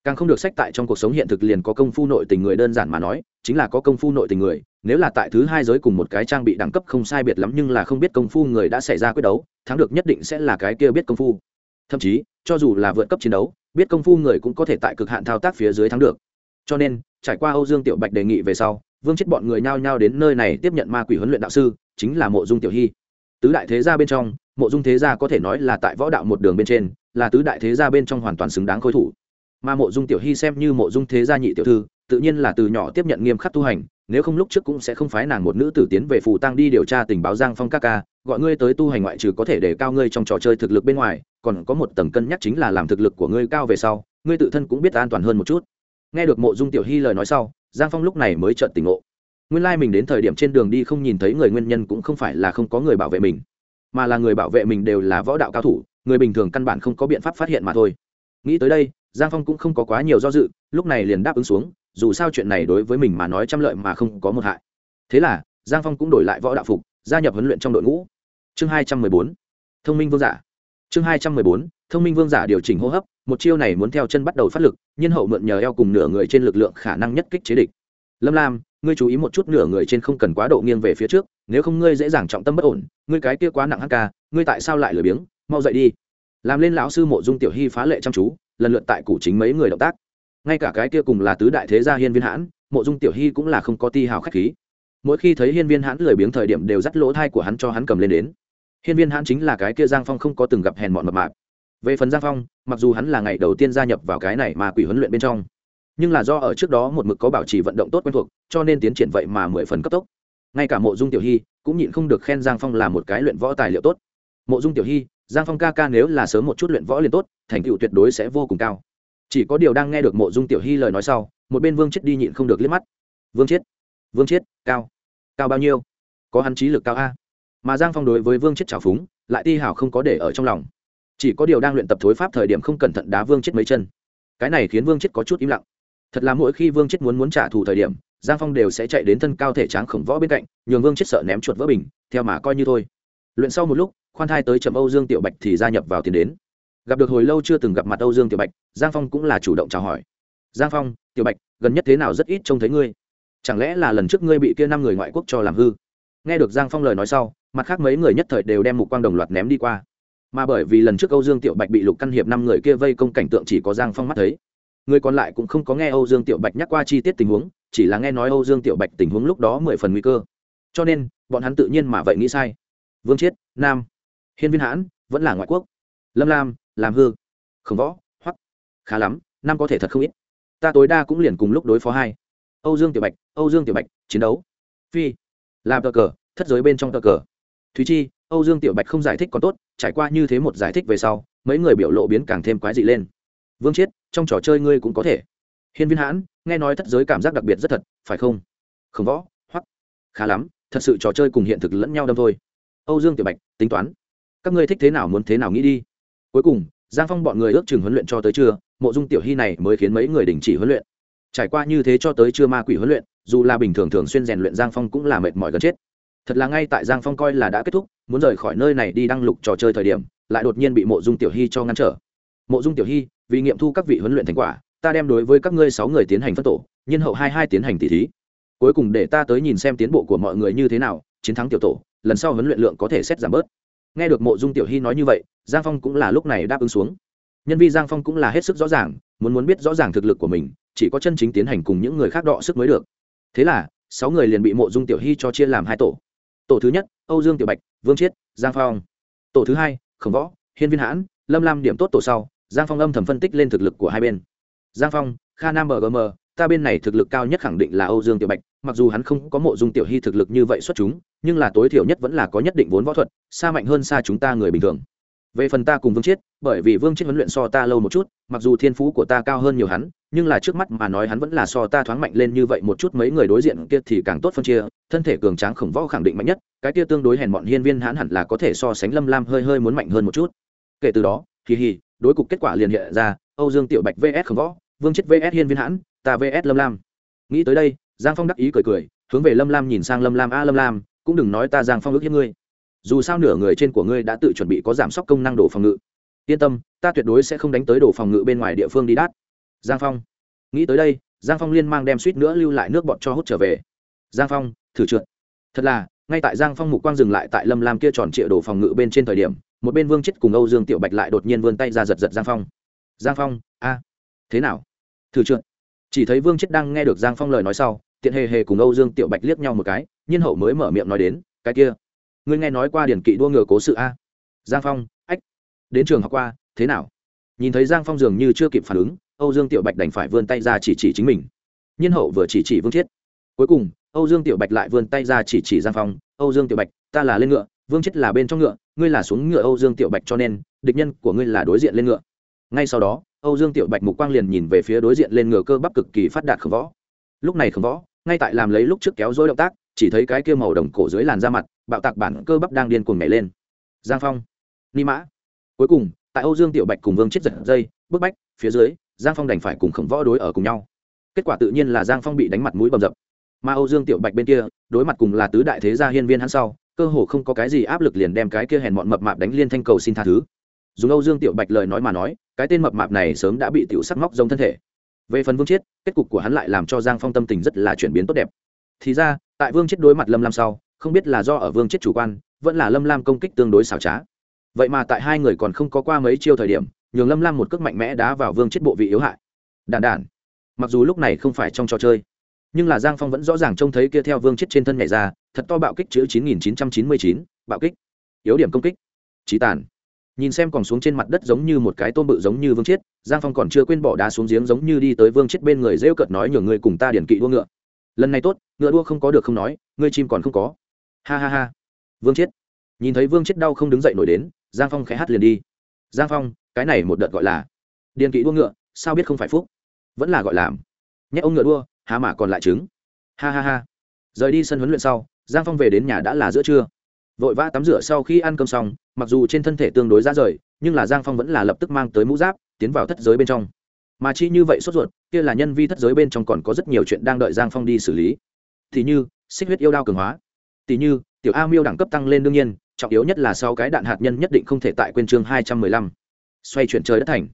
càng không được sách tại trong cuộc sống hiện thực liền có công phu nội tình người đơn giản mà nói, chính là có công phu nội tình người, nếu là tại thứ hai giới cùng một cái trang bị đẳng cấp không sai biệt lắm nhưng là không biết công phu người đã xảy ra quyết đấu, thắng được nhất định sẽ là cái kia biết công phu. Thậm chí, cho dù là vượt cấp chiến đấu, biết công phu người cũng có thể tại cực hạn thao tác phía dưới thắng được. Cho nên, trải qua âu dương tiểu bạch đề nghị về sau, vương chết bọn người nhao nhao đến nơi này tiếp nhận ma quỷ huấn luyện đạo sư, chính là mộ dung tiểu hy. Tứ đại thế gia bên trong, mộ dung thế gia có thể nói là tại võ đạo một đường bên trên, là tứ đại thế gia bên trong hoàn toàn xứng đáng khôi thủ mà mộ dung tiểu hy xem như mộ dung thế gia nhị tiểu thư, tự nhiên là từ nhỏ tiếp nhận nghiêm khắc tu hành, nếu không lúc trước cũng sẽ không phái nàng một nữ tử tiến về phù tăng đi điều tra tình báo giang phong các ca, gọi ngươi tới tu hành ngoại trừ có thể để cao ngươi trong trò chơi thực lực bên ngoài, còn có một tầng cân nhắc chính là làm thực lực của ngươi cao về sau, ngươi tự thân cũng biết an toàn hơn một chút. Nghe được mộ dung tiểu hy lời nói sau, giang phong lúc này mới trợn tỉnh ngộ. Nguyên lai、like、mình đến thời điểm trên đường đi không nhìn thấy người nguyên nhân cũng không phải là không có người bảo vệ mình, mà là người bảo vệ mình đều là võ đạo cao thủ, người bình thường căn bản không có biện pháp phát hiện mà thôi. Nghĩ tới đây giang phong cũng không có quá nhiều do dự, lúc này liền đáp ứng xuống, dù sao chuyện này đối với mình mà nói trăm lợi mà không có một hại. Thế là, giang phong cũng đổi lại võ đạo phục, gia nhập huấn luyện trong đội ngũ. Chương hai trăm mười bốn, thông minh vương giả. Chương hai trăm mười bốn, thông minh vương giả điều chỉnh hô hấp, một chiêu này muốn theo chân bắt đầu phát lực nhân hậu mượn nhờ eo cùng nửa người trên lực lượng khả năng nhất kích chế địch. Lâm lam, ngươi chú ý một chút nửa người trên không cần quá độ nghiêng về phía trước, nếu không ngươi dễ dàng trọng tâm bất ổn, ngươi cái kia quá nặng hắc ca, ngươi tại sao lại lười biếng? Mau dậy đi. Làm lên lão sư mộ dung tiểu hy phá lệ chăm chú lần lượt tại củ chính mấy người động tác. Ngay cả cái kia cùng là tứ đại thế gia hiên viên hãn, mộ dung tiểu hy cũng là không có ti hào khách khí. Mỗi khi thấy hiên viên hãn lười biếng thời điểm đều dắt lỗ thai của hắn cho hắn cầm lên đến. Hiên viên hãn chính là cái kia giang phong không có từng gặp hèn mọn mập mạp. Về phần giang phong, mặc dù hắn là ngày đầu tiên gia nhập vào cái này mà quỷ huấn luyện bên trong, nhưng là do ở trước đó một mực có bảo trì vận động tốt quen thuộc, cho nên tiến triển vậy mà mười phần cấp tốc. Ngay cả mộ dung tiểu hy cũng nhịn không được khen giang phong là một cái luyện võ tài liệu tốt. Mộ dung tiểu hy giang phong ca ca nếu là sớm một chút luyện võ liền tốt, thành tựu tuyệt đối sẽ vô cùng cao. Chỉ có điều đang nghe được mộ dung tiểu hy lời nói sau, một bên vương chết đi nhịn không được liếc mắt. Vương chết vương chết cao. Cao bao nhiêu? Có hắn trí lực cao a. Mà giang phong đối với vương chết trào phúng, lại ti hảo không có để ở trong lòng. Chỉ có điều đang luyện tập thối pháp thời điểm không cẩn thận đá vương chết mấy chân. Cái này khiến vương chết có chút im lặng. Thật là mỗi khi vương chết muốn muốn trả thù thời điểm, giang phong đều sẽ chạy đến thân cao thể tráng khổng võ bên cạnh, nhường vương chết sợ ném chuột vỡ bình, theo mà coi như thôi. Luyện sau một lúc khoan thai tới chậm âu dương tiểu bạch thì gia nhập vào tiền đến. Gặp được hồi lâu chưa từng gặp mặt âu dương tiểu bạch, giang phong cũng là chủ động chào hỏi. Giang phong, tiểu bạch, gần nhất thế nào rất ít trông thấy ngươi. Chẳng lẽ là lần trước ngươi bị kia năm người ngoại quốc cho làm hư? Nghe được giang phong lời nói sau, mặt khác mấy người nhất thời đều đem mục quang đồng loạt ném đi qua. Mà bởi vì lần trước âu dương tiểu bạch bị lục căn hiệp năm người kia vây công cảnh tượng chỉ có giang phong mắt thấy. Người còn lại cũng không có nghe âu dương tiểu bạch nhắc qua chi tiết tình huống, chỉ là nghe nói âu dương tiểu bạch tình huống lúc đó mười phần nguy cơ. Cho nên, bọn hắn tự nhiên mà vậy nghĩ sai. Vương chiết, nam hiên viên hãn vẫn là ngoại quốc. Lâm lam, làm hư, khổng võ, hoắc. Khá lắm, năm có thể thật không ít. Ta tối đa cũng liền cùng lúc đối phó hai. Âu dương tiểu bạch, âu dương tiểu bạch, chiến đấu. Phi. Làm tờ cờ, thất giới bên trong tờ cờ. Thúy chi, âu dương tiểu bạch không giải thích còn tốt, trải qua như thế một giải thích về sau, mấy người biểu lộ biến càng thêm quái dị lên. Vương chiết, trong trò chơi ngươi cũng có thể. Hiên viên hãn, nghe nói thất giới cảm giác đặc biệt rất thật, phải không? Khổng võ hoặc khá lắm, thật sự trò chơi cùng hiện thực lẫn nhau đâm thôi. Âu dương tiểu bạch, tính toán các ngươi thích thế nào muốn thế nào nghĩ đi. Cuối cùng, giang phong bọn người ước chừng huấn luyện cho tới trưa, mộ dung tiểu hy này mới khiến mấy người đình chỉ huấn luyện. Trải qua như thế cho tới trưa ma quỷ huấn luyện, dù là bình thường thường xuyên rèn luyện giang phong cũng là mệt mỏi gần chết. Thật là ngay tại giang phong coi là đã kết thúc, muốn rời khỏi nơi này đi đăng lục trò chơi thời điểm, lại đột nhiên bị mộ dung tiểu hy cho ngăn trở. Mộ dung tiểu hy, vì nghiệm thu các vị huấn luyện thành quả, ta đem đối với các ngươi sáu người tiến hành phân tổ, nhân hậu hai hai tiến hành tỷ thí. Cuối cùng để ta tới nhìn xem tiến bộ của mọi người như thế nào, chiến thắng tiểu tổ, lần sau huấn luyện lượng có thể xét giảm bớt nghe được mộ dung tiểu hy nói như vậy, giang phong cũng là lúc này đáp ứng xuống. Nhân vi giang phong cũng là hết sức rõ ràng, muốn muốn biết rõ ràng thực lực của mình, chỉ có chân chính tiến hành cùng những người khác đọ sức mới được. Thế là, sáu người liền bị mộ dung tiểu hy cho chia làm hai tổ. Tổ thứ nhất, âu dương tiểu bạch, vương chiết, giang phong. Tổ thứ hai, khổng võ, hiên viên hãn, lâm lam điểm tốt tổ sau, giang phong âm thầm phân tích lên thực lực của hai bên. Giang phong, kha nam bgm ta bên này thực lực cao nhất khẳng định là âu dương tiểu bạch mặc dù hắn không có mộ dung tiểu hy thực lực như vậy xuất chúng nhưng là tối thiểu nhất vẫn là có nhất định vốn võ thuật xa mạnh hơn xa chúng ta người bình thường. Về phần ta cùng vương chiết bởi vì vương chiết huấn luyện so ta lâu một chút mặc dù thiên phú của ta cao hơn nhiều hắn nhưng là trước mắt mà nói hắn vẫn là so ta thoáng mạnh lên như vậy một chút mấy người đối diện kia thì càng tốt phân chia thân thể cường tráng khổng võ khẳng định mạnh nhất cái kia tương đối hèn bọn hiên viên hắn hẳn là có thể so sánh lâm lam hơi hơi muốn mạnh hơn một chút. Kể từ đó kỳ hỉ, đối cục kết quả liền hiện ra âu dương tiểu bạch vs khổng võ vương Triết vs hiên viên hãn ta vs lâm lam. Nghĩ tới đây, giang phong đắc ý cười cười, hướng về lâm lam nhìn sang lâm lam, a lâm lam, cũng đừng nói ta giang phong ước hiếp ngươi. Dù sao nửa người trên của ngươi đã tự chuẩn bị có giảm sốc công năng đổ phòng ngự. Yên tâm, ta tuyệt đối sẽ không đánh tới đổ phòng ngự bên ngoài địa phương đi đát. giang phong. Nghĩ tới đây, giang phong liên mang đem suýt nữa lưu lại nước bọt cho hút trở về. Giang phong, thử trượt. Thật là, ngay tại giang phong mục quang dừng lại tại lâm lam kia tròn trịa đổ phòng ngự bên trên thời điểm, một bên vương chết cùng âu dương tiểu bạch lại đột nhiên vươn tay ra giật giật giang phong. Giang phong, a, thế nào? Thử trượt chỉ thấy vương chết đang nghe được giang phong lời nói sau, tiện hề hề cùng âu dương tiểu bạch liếc nhau một cái, nhiên hậu mới mở miệng nói đến, cái kia, ngươi nghe nói qua điển kỵ đua ngựa cố sự a? Giang phong, ách, đến trường học qua, thế nào? Nhìn thấy giang phong dường như chưa kịp phản ứng, âu dương tiểu bạch đành phải vươn tay ra chỉ chỉ chính mình. Nhiên hậu vừa chỉ chỉ vương chiết cuối cùng, âu dương tiểu bạch lại vươn tay ra chỉ chỉ giang phong, âu dương tiểu bạch, ta là lên ngựa, vương chiết là bên trong ngựa, ngươi là xuống ngựa âu dương tiểu bạch cho nên, địch nhân của ngươi là đối diện lên ngựa ngay sau đó, âu dương tiểu bạch mục quang liền nhìn về phía đối diện lên ngựa cơ bắp cực kỳ phát đạt khổng võ. Lúc này khổng võ, ngay tại làm lấy lúc trước kéo dối động tác, chỉ thấy cái kia màu đồng cổ dưới làn da mặt, bạo tạc bản cơ bắp đang điên cuồng nhảy lên. Giang phong, ni mã. Cuối cùng, tại âu dương tiểu bạch cùng vương chết giật dây, bức bách, phía dưới, giang phong đành phải cùng khổng võ đối ở cùng nhau. Kết quả tự nhiên là giang phong bị đánh mặt mũi bầm dập. Mà âu dương tiểu bạch bên kia, đối mặt cùng là tứ đại thế gia hiên viên hắn sau, cơ hồ không có cái gì áp lực liền đem cái kia hèn mọn mập mạp đánh liên thanh cầu xin tha thứ. Dùng âu dương tiểu bạch lời nói mà nói cái tên mập mạp này sớm đã bị tiểu sắc móc giống thân thể. Về phần vương chiết, kết cục của hắn lại làm cho giang phong tâm tình rất là chuyển biến tốt đẹp. Thì ra, tại vương chiết đối mặt lâm lam sau, không biết là do ở vương chiết chủ quan, vẫn là lâm lam công kích tương đối xảo trá. Vậy mà tại hai người còn không có qua mấy chiêu thời điểm, nhường lâm lam một cước mạnh mẽ đá vào vương chiết bộ vị yếu hại. Đàn đản. Mặc dù lúc này không phải trong trò chơi, nhưng là giang phong vẫn rõ ràng trông thấy kia theo vương chiết trên thân nhảy ra, thật to bạo kích chữ chín nghìn chín trăm chín mươi chín, bạo kích. Yếu điểm công kích. Trí tàn nhìn xem còn xuống trên mặt đất giống như một cái tôm bự giống như vương chết, giang phong còn chưa quên bỏ đá xuống giếng giống như đi tới vương chết bên người rêu cợt nói nhường người cùng ta điển kỵ đua ngựa. Lần này tốt, ngựa đua không có được không nói, ngươi chim còn không có. Ha ha ha. Vương chết. Nhìn thấy vương chết đau không đứng dậy nổi đến, giang phong khẽ hát liền đi. Giang phong, cái này một đợt gọi là điền kỵ đua ngựa, sao biết không phải phúc? Vẫn là gọi làm. Nhét ông ngựa đua, há mà còn lại trứng. Ha ha ha. Rời đi sân huấn luyện sau, giang phong về đến nhà đã là giữa trưa vội vã tắm rửa sau khi ăn cơm xong, mặc dù trên thân thể tương đối ra rời, nhưng là giang phong vẫn là lập tức mang tới mũ giáp, tiến vào thất giới bên trong. Mà chi như vậy sốt ruột, kia là nhân vi thất giới bên trong còn có rất nhiều chuyện đang đợi giang phong đi xử lý. Thì như, xích huyết yêu đao cường hóa. Thì như, tiểu a miêu đẳng cấp tăng lên đương nhiên, trọng yếu nhất là sau cái đạn hạt nhân nhất định không thể tại quên chương hai trăm mười lăm. Xoay chuyển trời đất thành.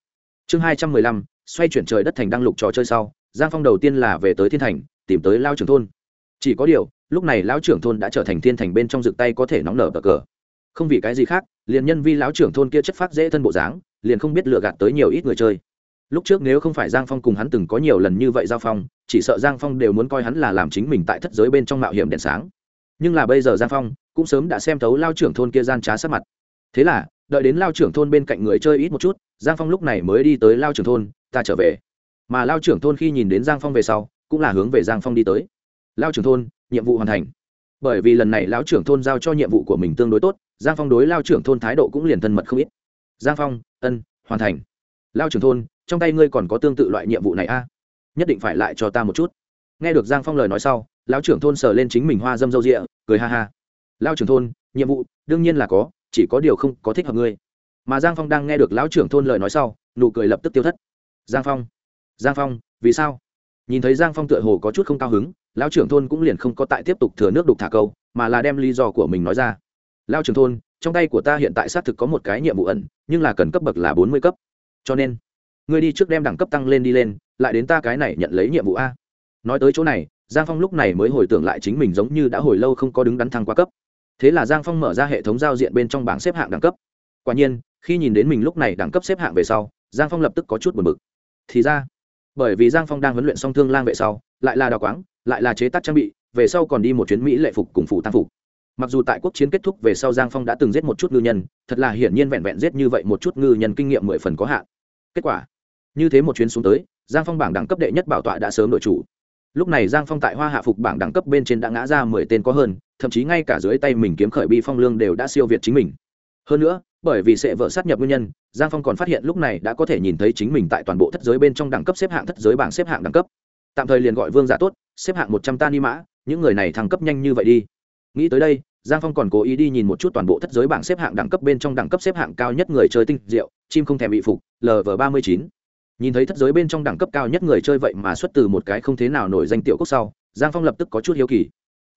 Chương hai trăm mười lăm, xoay chuyển trời đất thành đang lục trò chơi sau, giang phong đầu tiên là về tới thiên thành, tìm tới lao trưởng thôn. Chỉ có điều lúc này lão trưởng thôn đã trở thành thiên thành bên trong rực tay có thể nóng nở bờ cờ. Không vì cái gì khác, liền nhân vi lão trưởng thôn kia chất phát dễ thân bộ dáng, liền không biết lựa gạt tới nhiều ít người chơi. Lúc trước nếu không phải giang phong cùng hắn từng có nhiều lần như vậy giao phong, chỉ sợ giang phong đều muốn coi hắn là làm chính mình tại thất giới bên trong mạo hiểm đèn sáng. Nhưng là bây giờ giang phong cũng sớm đã xem thấu lao trưởng thôn kia gian trá sát mặt. Thế là, đợi đến lao trưởng thôn bên cạnh người chơi ít một chút, giang phong lúc này mới đi tới lao trưởng thôn, ta trở về. Mà lao trưởng thôn khi nhìn đến giang phong về sau, cũng là hướng về giang phong đi tới. Lao trưởng thôn nhiệm vụ hoàn thành. Bởi vì lần này lão trưởng thôn giao cho nhiệm vụ của mình tương đối tốt, giang phong đối lao trưởng thôn thái độ cũng liền thân mật không ít. Giang phong, ân, hoàn thành. Lao trưởng thôn, trong tay ngươi còn có tương tự loại nhiệm vụ này a? À? nhất định phải lại cho ta một chút. Nghe được giang phong lời nói sau, lão trưởng thôn sờ lên chính mình hoa dâm dâu rịa, cười ha ha. Lao trưởng thôn, nhiệm vụ, đương nhiên là có, chỉ có điều không có thích hợp ngươi. Mà giang phong đang nghe được lão trưởng thôn lời nói sau, nụ cười lập tức tiêu thất. Giang phong giang phong, vì sao? Nhìn thấy giang phong tựa hồ có chút không cao hứng lão trưởng thôn cũng liền không có tại tiếp tục thừa nước đục thả câu, mà là đem lý do của mình nói ra. Lao trưởng thôn, trong tay của ta hiện tại xác thực có một cái nhiệm vụ ẩn, nhưng là cần cấp bậc là bốn mươi cấp. Cho nên, ngươi đi trước đem đẳng cấp tăng lên đi lên, lại đến ta cái này nhận lấy nhiệm vụ a. Nói tới chỗ này, giang phong lúc này mới hồi tưởng lại chính mình giống như đã hồi lâu không có đứng đắn thăng qua cấp. Thế là giang phong mở ra hệ thống giao diện bên trong bảng xếp hạng đẳng cấp. Quả nhiên, khi nhìn đến mình lúc này đẳng cấp xếp hạng về sau, giang phong lập tức có chút buồn bực. Thì ra, bởi vì giang phong đang huấn luyện song thương lang vệ sau lại là đào quáng, lại là chế tác trang bị, về sau còn đi một chuyến mỹ lệ phục cùng phụ tăng phục. Mặc dù tại quốc chiến kết thúc về sau giang phong đã từng giết một chút ngư nhân, thật là hiển nhiên vẹn vẹn giết như vậy một chút ngư nhân kinh nghiệm mười phần có hạn. Kết quả, như thế một chuyến xuống tới, giang phong bảng đẳng cấp đệ nhất bảo tọa đã sớm đổi chủ. Lúc này giang phong tại hoa hạ phục bảng đẳng cấp bên trên đã ngã ra mười tên có hơn, thậm chí ngay cả dưới tay mình kiếm khởi bi phong lương đều đã siêu việt chính mình. Hơn nữa, bởi vì sẽ vợ sát nhập nguyên nhân, giang phong còn phát hiện lúc này đã có thể nhìn thấy chính mình tại toàn bộ thất giới bên trong đẳng cấp xếp hạng thất giới bảng xếp hạng đẳng cấp tạm thời liền gọi vương giả tốt, xếp hạng một trăm ta ni mã, những người này thăng cấp nhanh như vậy đi. Nghĩ tới đây, giang phong còn cố ý đi nhìn một chút toàn bộ thất giới bảng xếp hạng đẳng cấp bên trong đẳng cấp xếp hạng cao nhất người chơi tinh diệu, chim không thèm bị phục lv ba mươi chín. Nhìn thấy thất giới bên trong đẳng cấp cao nhất người chơi vậy mà xuất từ một cái không thế nào nổi danh tiểu quốc sau, giang phong lập tức có chút hiếu kỳ.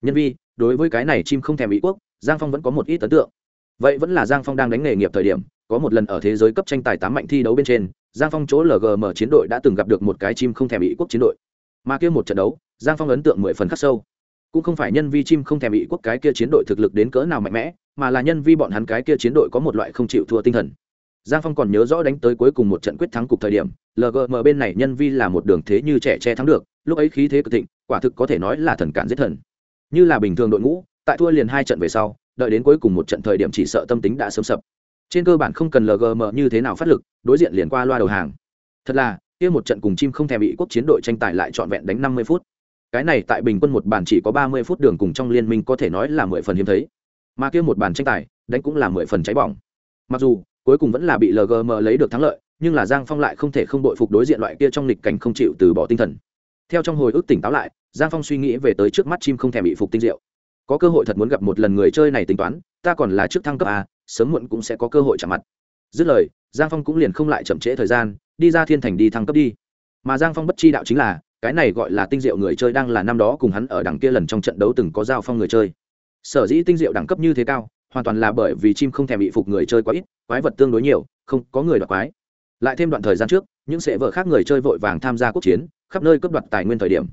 Nhân vi, đối với cái này chim không thèm bị quốc, giang phong vẫn có một ít ấn tượng. Vậy vẫn là giang phong đang đánh nghề nghiệp thời điểm, có một lần ở thế giới cấp tranh tài tám mạnh thi đấu bên trên, giang phong chỗ lgm chiến đội đã từng gặp được một cái chim không thèm bị quốc chiến đội mà kia một trận đấu, giang phong ấn tượng mười phần khắc sâu. Cũng không phải nhân vi chim không thèm bị quốc cái kia chiến đội thực lực đến cỡ nào mạnh mẽ, mà là nhân vi bọn hắn cái kia chiến đội có một loại không chịu thua tinh thần. Giang phong còn nhớ rõ đánh tới cuối cùng một trận quyết thắng cục thời điểm lgm bên này nhân vi là một đường thế như trẻ che thắng được, lúc ấy khí thế cực thịnh, quả thực có thể nói là thần cản giết thần. Như là bình thường đội ngũ, tại thua liền hai trận về sau, đợi đến cuối cùng một trận thời điểm chỉ sợ tâm tính đã sớm sập. Trên cơ bản không cần lgm như thế nào phát lực, đối diện liền qua loa đầu hàng. Thật là kia một trận cùng chim không thèm bị quốc chiến đội tranh tài lại trọn vẹn đánh năm mươi phút. Cái này tại bình quân một bàn chỉ có ba mươi phút đường cùng trong liên minh có thể nói là mười phần hiếm thấy. Mà kia một bàn tranh tài, đánh cũng là mười phần cháy bỏng. Mặc dù, cuối cùng vẫn là bị lgm lấy được thắng lợi, nhưng là giang phong lại không thể không đội phục đối diện loại kia trong lịch cảnh không chịu từ bỏ tinh thần. Theo trong hồi ức tỉnh táo lại, giang phong suy nghĩ về tới trước mắt chim không thèm bị phục tinh diệu. Có cơ hội thật muốn gặp một lần người chơi này tính toán, ta còn là trước thăng cấp a, sớm muộn cũng sẽ có cơ hội chạm mặt. Dứt lời, giang phong cũng liền không lại chậm trễ thời gian đi ra thiên thành đi thăng cấp đi. Mà giang phong bất chi đạo chính là, cái này gọi là tinh diệu người chơi đang là năm đó cùng hắn ở đằng kia lần trong trận đấu từng có giao phong người chơi. Sở dĩ tinh diệu đẳng cấp như thế cao, hoàn toàn là bởi vì chim không thèm bị phục người chơi quá ít, quái vật tương đối nhiều, không có người đoạt quái. Lại thêm đoạn thời gian trước, những sệ vợ khác người chơi vội vàng tham gia quốc chiến, khắp nơi cướp đoạt tài nguyên thời điểm.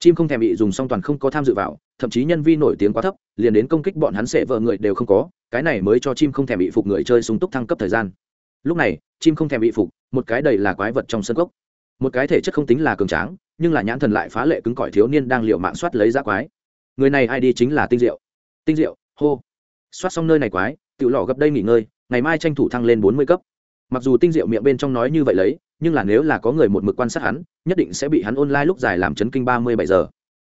Chim không thèm bị dùng song toàn không có tham dự vào, thậm chí nhân vi nổi tiếng quá thấp, liền đến công kích bọn hắn sệ vợ người đều không có, cái này mới cho chim không thèm bị phục người chơi súng túc thăng cấp thời gian. Lúc này, chim không thèm bị phục một cái đầy là quái vật trong sân cốc. Một cái thể chất không tính là cường tráng, nhưng là nhãn thần lại phá lệ cứng cỏi thiếu niên đang liệu mạng soát lấy giá quái. Người này ai đi chính là tinh diệu. Tinh diệu, hô. Soát xong nơi này quái tự lò gấp đây nghỉ ngơi, ngày mai tranh thủ thăng lên bốn mươi cấp. Mặc dù tinh diệu miệng bên trong nói như vậy lấy, nhưng là nếu là có người một mực quan sát hắn, nhất định sẽ bị hắn online lúc dài làm chấn kinh ba mươi bảy giờ.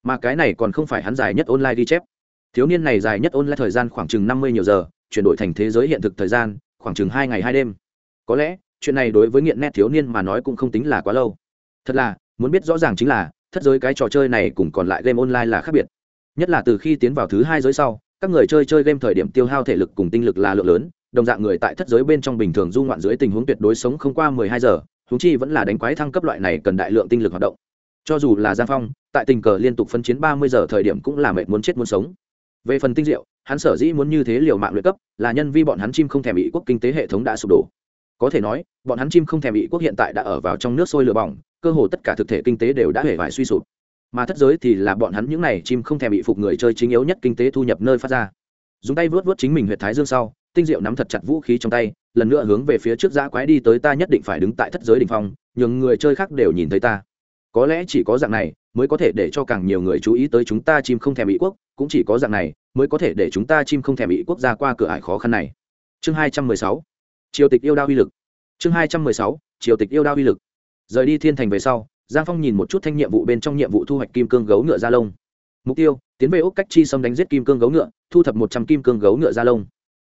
Mà cái này còn không phải hắn dài nhất online ghi chép. Thiếu niên này dài nhất online thời gian khoảng chừng năm mươi nhiều giờ, chuyển đổi thành thế giới hiện thực thời gian, khoảng chừng hai ngày hai đêm. Có lẽ chuyện này đối với nghiện nét thiếu niên mà nói cũng không tính là quá lâu. Thật là, muốn biết rõ ràng chính là, thất giới cái trò chơi này cùng còn lại game online là khác biệt. Nhất là từ khi tiến vào thứ hai giới sau, các người chơi chơi game thời điểm tiêu hao thể lực cùng tinh lực là lượng lớn, đồng dạng người tại thất giới bên trong bình thường du ngoạn dưới tình huống tuyệt đối sống không qua mười hai giờ húng chi vẫn là đánh quái thăng cấp loại này cần đại lượng tinh lực hoạt động. Cho dù là giang phong, tại tình cờ liên tục phân chiến ba mươi giờ thời điểm cũng là mệt muốn chết muốn sống. Về phần tinh diệu, hắn sở dĩ muốn như thế liều mạng luyện cấp, là nhân vi bọn hắn chim không thèm bị quốc kinh tế hệ thống đã sụp đổ có thể nói, bọn hắn chim không thèm bị quốc hiện tại đã ở vào trong nước sôi lửa bỏng, cơ hồ tất cả thực thể kinh tế đều đã hề vải suy sụp. Mà thất giới thì là bọn hắn những này chim không thèm bị phục người chơi chính yếu nhất kinh tế thu nhập nơi phát ra. Dùng tay vớt vớt chính mình huyệt thái dương sau, tinh diệu nắm thật chặt vũ khí trong tay, lần nữa hướng về phía trước giã quái đi tới ta nhất định phải đứng tại thất giới đ ỉ n h phong, nhường người chơi khác đều nhìn thấy ta. Có lẽ chỉ có dạng này mới có thể để cho càng nhiều người chú ý tới chúng ta chim không thèm bị quốc, cũng chỉ có dạng này mới có thể để chúng ta chim không thèm bị quốc gia qua cửa ải khó khăn này. Chương hai trăm mười sáu triều tịch yêu đao uy lực. Chương hai trăm mười sáu, triều tịch yêu đao uy lực. Rời đi thiên thành về sau, giang phong nhìn một chút thanh nhiệm vụ bên trong nhiệm vụ thu hoạch kim cương gấu ngựa da lông. Mục tiêu, tiến về úc cách chi xâm đánh giết kim cương gấu ngựa, thu thập một trăm kim cương gấu ngựa da lông.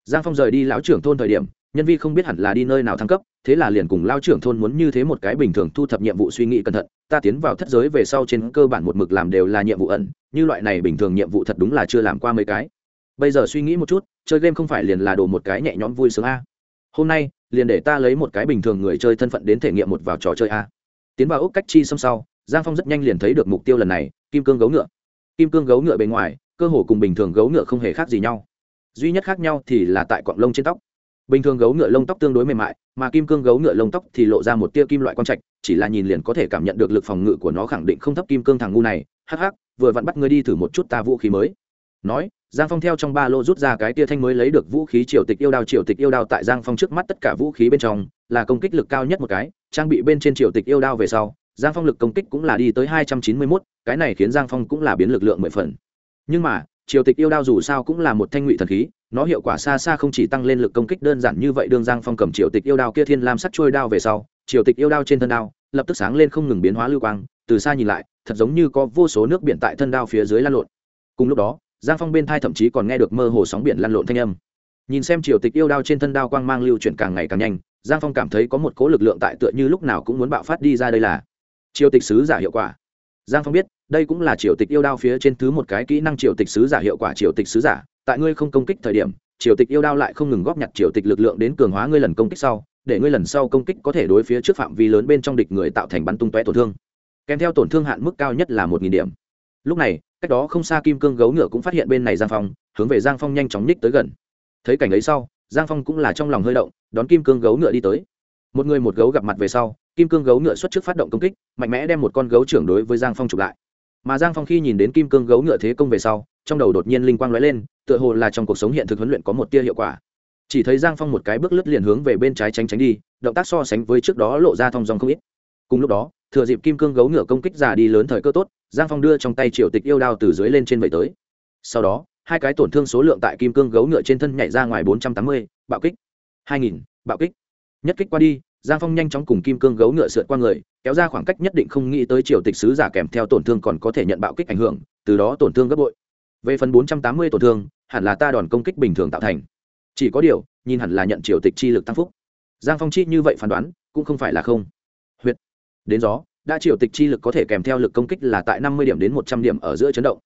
Giang phong rời đi lão trưởng thôn thời điểm, nhân vi không biết hẳn là đi nơi nào thăng cấp, thế là liền cùng lao trưởng thôn muốn như thế một cái bình thường thu thập nhiệm vụ suy nghĩ cẩn thận, ta tiến vào thất giới về sau trên cơ bản một mực làm đều là nhiệm vụ ẩn, như loại này bình thường nhiệm vụ thật đúng là chưa làm qua mấy cái. Bây giờ suy nghĩ một chút, chơi game không phải liền là đồ một cái nhẹ nhõm vui sướng a hôm nay, liền để ta lấy một cái bình thường người chơi thân phận đến thể nghiệm một vào trò chơi a. Tiến vào ốc cách chi xâm sau, giang phong rất nhanh liền thấy được mục tiêu lần này, kim cương gấu ngựa. Kim cương gấu ngựa bề ngoài, cơ hồ cùng bình thường gấu ngựa không hề khác gì nhau. Duy nhất khác nhau thì là tại quặng lông trên tóc. Bình thường gấu ngựa lông tóc tương đối mềm mại, mà kim cương gấu ngựa lông tóc thì lộ ra một tia kim loại quang trạch, chỉ là nhìn liền có thể cảm nhận được lực phòng ngự của nó khẳng định không thấp kim cương thằng ngu này. Hắc hắc, vừa vặn bắt ngươi đi thử một chút ta vũ khí mới. Nói giang phong theo trong ba lô rút ra cái tia thanh mới lấy được vũ khí triều tịch yêu đao, triều tịch yêu đao tại giang phong trước mắt tất cả vũ khí bên trong là công kích lực cao nhất một cái, trang bị bên trên triều tịch yêu đao về sau, giang phong lực công kích cũng là đi tới hai trăm chín mươi mốt, cái này khiến giang phong cũng là biến lực lượng mười phần. Nhưng mà, triều tịch yêu đao dù sao cũng là một thanh ngụy thần khí, nó hiệu quả xa xa không chỉ tăng lên lực công kích đơn giản như vậy, đương giang phong cầm triều tịch yêu đao kia thiên lam sắt trôi đao về sau, triều tịch yêu đao trên thân đao lập tức sáng lên không ngừng biến hóa lưu quang, từ xa nhìn lại, thật giống như có vô số nước biển tại thân đao phía dưới lan lộn. Cùng lúc đó giang phong bên thai thậm chí còn nghe được mơ hồ sóng biển lăn lộn thanh âm. Nhìn xem triều tịch yêu đao trên thân đao quang mang lưu chuyển càng ngày càng nhanh, giang phong cảm thấy có một cố lực lượng tại tựa như lúc nào cũng muốn bạo phát đi ra đây là triều tịch sứ giả hiệu quả. Giang phong biết, đây cũng là triều tịch yêu đao phía trên thứ một cái kỹ năng triều tịch sứ giả hiệu quả triều tịch sứ giả. Tại ngươi không công kích thời điểm, triều tịch yêu đao lại không ngừng góp nhặt triều tịch lực lượng đến cường hóa ngươi lần công kích sau, để ngươi lần sau công kích có thể đối phía trước phạm vi lớn bên trong địch người tạo thành bắn tung tóe tổn thương. Kèm theo tổn thương hạn mức cao nhất là một nghìn điểm lúc này, cách đó không xa kim cương gấu ngựa cũng phát hiện bên này giang phong, hướng về giang phong nhanh chóng ních tới gần. Thấy cảnh ấy sau, giang phong cũng là trong lòng hơi động, đón kim cương gấu ngựa đi tới. Một người một gấu gặp mặt về sau, kim cương gấu ngựa xuất trước phát động công kích, mạnh mẽ đem một con gấu trưởng đối với giang phong chụp lại. Mà giang phong khi nhìn đến kim cương gấu ngựa thế công về sau, trong đầu đột nhiên linh quang lóe lên, tựa hồ là trong cuộc sống hiện thực huấn luyện có một tia hiệu quả. Chỉ thấy giang phong một cái bước lướt liền hướng về bên trái tránh tránh đi, động tác so sánh với trước đó lộ ra thong dong không ít. Cùng lúc đó, thừa dịp kim cương gấu ngựa công kích già đi lớn thời cơ tốt giang phong đưa trong tay triều tịch yêu đao từ dưới lên trên vẩy tới. Sau đó, hai cái tổn thương số lượng tại kim cương gấu ngựa trên thân nhảy ra ngoài bốn trăm tám mươi, bạo kích. hai nghìn, bạo kích. Nhất kích qua đi, giang phong nhanh chóng cùng kim cương gấu ngựa sượt qua người, kéo ra khoảng cách nhất định không nghĩ tới triều tịch sứ giả kèm theo tổn thương còn có thể nhận bạo kích ảnh hưởng, từ đó tổn thương gấp bội. Về phần bốn trăm tám mươi tổn thương, hẳn là ta đòn công kích bình thường tạo thành. Chỉ có điều, nhìn hẳn là nhận triều tịch chi lực tăng phúc. Giang phong chi như vậy phán đoán, cũng không phải là không. Huyệt. Đến gió đã triều tịch chi lực có thể kèm theo lực công kích là tại năm mươi điểm đến một trăm điểm ở giữa chấn động.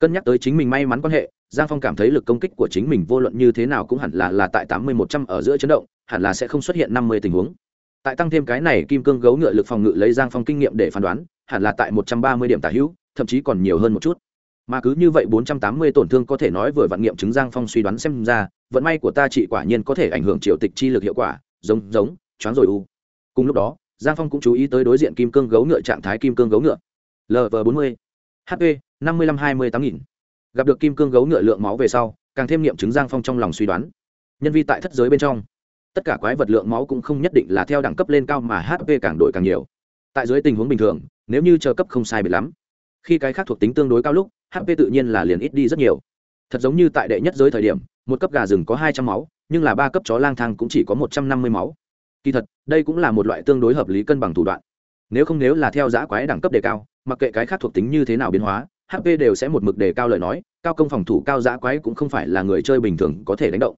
Cân nhắc tới chính mình may mắn quan hệ, giang phong cảm thấy lực công kích của chính mình vô luận như thế nào cũng hẳn là là tại tám mươi một trăm ở giữa chấn động, hẳn là sẽ không xuất hiện năm mươi tình huống. Tại tăng thêm cái này, kim cương gấu ngựa lực phòng ngự lấy giang phong kinh nghiệm để phán đoán, hẳn là tại một trăm ba mươi điểm tả hữu, thậm chí còn nhiều hơn một chút. Mà cứ như vậy bốn trăm tám mươi tổn thương có thể nói vừa vạn nghiệm chứng giang phong suy đoán xem ra, vận may của ta chị quả nhiên có thể ảnh hưởng triều tịch chi lực hiệu quả, giống giống, choáng rồi u. Cùng lúc đó giang phong cũng chú ý tới đối diện kim cương gấu ngựa trạng thái kim cương gấu ngựa. Lv bốn mươi hp năm mươi năm hai mươi tám nghìn. Gặp được kim cương gấu ngựa lượng máu về sau, càng thêm nghiệm chứng giang phong trong lòng suy đoán. Nhân vi tại thất giới bên trong. Tất cả quái vật lượng máu cũng không nhất định là theo đẳng cấp lên cao mà hp càng đổi càng nhiều. Tại dưới tình huống bình thường, nếu như chờ cấp không sai biệt lắm, khi cái khác thuộc tính tương đối cao lúc hp tự nhiên là liền ít đi rất nhiều. Thật giống như tại đệ nhất giới thời điểm, một cấp gà rừng có hai trăm máu, nhưng là ba cấp chó lang thang cũng chỉ có một trăm năm mươi máu kỳ thật, đây cũng là một loại tương đối hợp lý cân bằng thủ đoạn. Nếu không nếu là theo giã quái đẳng cấp đề cao, mặc kệ cái khác thuộc tính như thế nào biến hóa hp đều sẽ một mực đề cao lời nói, cao công phòng thủ, cao giã quái cũng không phải là người chơi bình thường có thể đánh động.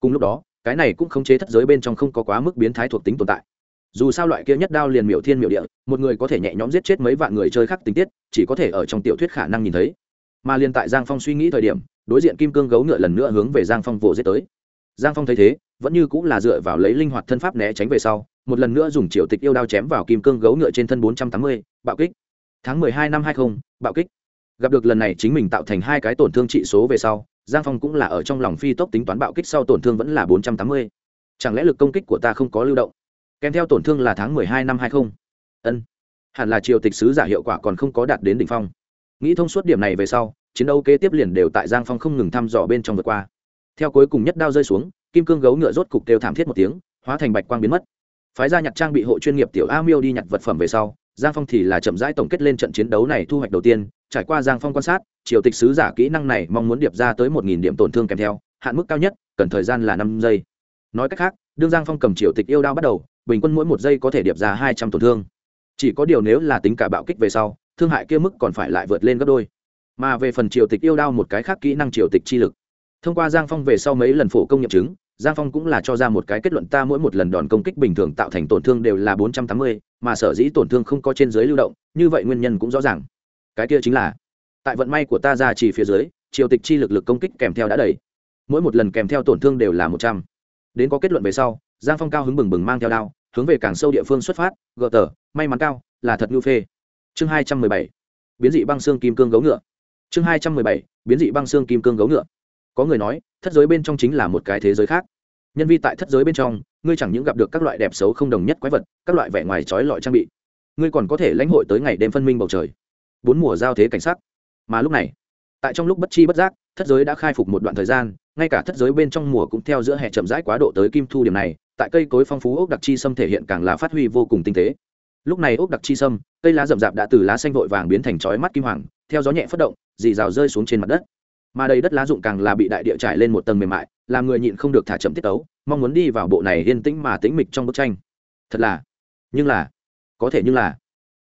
Cùng lúc đó, cái này cũng không chế thất giới bên trong không có quá mức biến thái thuộc tính tồn tại. Dù sao loại kia nhất đao liền miểu thiên miểu địa, một người có thể nhẹ nhõm giết chết mấy vạn người chơi khác tình tiết, chỉ có thể ở trong tiểu thuyết khả năng nhìn thấy. Mà liền tại giang phong suy nghĩ thời điểm, đối diện kim cương gấu ngựa lần nữa hướng về giang phong vồ giết tới giang phong thấy thế, vẫn như cũng là dựa vào lấy linh hoạt thân pháp né tránh về sau, một lần nữa dùng triều tịch yêu đao chém vào kim cương gấu ngựa trên thân bốn trăm tám mươi, bạo kích. Tháng mười hai năm hai không, bạo kích. Gặp được lần này chính mình tạo thành hai cái tổn thương trị số về sau, giang phong cũng là ở trong lòng phi tốc tính toán bạo kích sau tổn thương vẫn là bốn trăm tám mươi. Chẳng lẽ lực công kích của ta không có lưu động? Kèm theo tổn thương là tháng mười hai năm hai không. Ân. Hẳn là triều tịch sứ giả hiệu quả còn không có đạt đến đỉnh phong. Nghĩ thông suốt điểm này về sau, chiến đấu kế tiếp liền đều tại giang phong không ngừng thăm dò bên trong vượt qua theo cuối cùng nhất đao rơi xuống, kim cương gấu ngựa rốt cục đều thảm thiết một tiếng, hóa thành bạch quang biến mất. Phái ra nhặt trang bị hộ chuyên nghiệp tiểu a miêu đi nhặt vật phẩm về sau, giang phong thì là chậm rãi tổng kết lên trận chiến đấu này thu hoạch đầu tiên. Trải qua giang phong quan sát, triều tịch sứ giả kỹ năng này mong muốn điệp ra tới một nghìn điểm tổn thương kèm theo, hạn mức cao nhất, cần thời gian là năm giây. Nói cách khác, đương giang phong cầm triều tịch yêu đao bắt đầu, bình quân mỗi một giây có thể điệp ra hai trăm tổn thương. Chỉ có điều nếu là tính cả bạo kích về sau, thương hại kia mức còn phải lại vượt lên gấp đôi. Mà về phần triều tịch yêu đao một cái khác kỹ năng triều tịch chi lực thông qua giang phong về sau mấy lần phổ công nghiệm chứng, giang phong cũng là cho ra một cái kết luận ta mỗi một lần đòn công kích bình thường tạo thành tổn thương đều là bốn trăm tám mươi, mà sở dĩ tổn thương không có trên dưới lưu động, như vậy nguyên nhân cũng rõ ràng. Cái kia chính là, tại vận may của ta ra chỉ phía dưới, triều tịch chi lực lực công kích kèm theo đã đầy. Mỗi một lần kèm theo tổn thương đều là một trăm. Đến có kết luận về sau, giang phong cao hứng bừng bừng mang theo đao, hướng về càng sâu địa phương xuất phát, gờ tờ, may mắn cao, là thật ngưu phê. Chương hai trăm mười bảy, biến dị băng xương kim cương gấu ngựa. Chương hai trăm mười bảy, biến dị băng xương kim cương gấu ngựa có người nói, thất giới bên trong chính là một cái thế giới khác. Nhân vi tại thất giới bên trong, ngươi chẳng những gặp được các loại đẹp xấu không đồng nhất quái vật, các loại vẻ ngoài trói lọi trang bị. Ngươi còn có thể lãnh hội tới ngày đêm phân minh bầu trời. Bốn mùa giao thế cảnh sắc. Mà lúc này, tại trong lúc bất chi bất giác, thất giới đã khai phục một đoạn thời gian, ngay cả thất giới bên trong mùa cũng theo giữa hè chậm rãi quá độ tới kim thu điểm này, tại cây cối phong phú ốc đặc chi sâm thể hiện càng là phát huy vô cùng tinh tế. Lúc này ốc đặc chi sâm, cây lá rậm rạp đã từ lá xanh vội vàng biến thành chói mắt kim hoàng, theo gió nhẹ phất động, dì rào rơi xuống trên mặt đất mà đầy đất lá rụng càng là bị đại địa trải lên một tầng mềm mại, làm người nhịn không được thả chậm tiết tấu, mong muốn đi vào bộ này yên tĩnh mà tĩnh mịch trong bức tranh. Thật là, nhưng là, có thể nhưng là,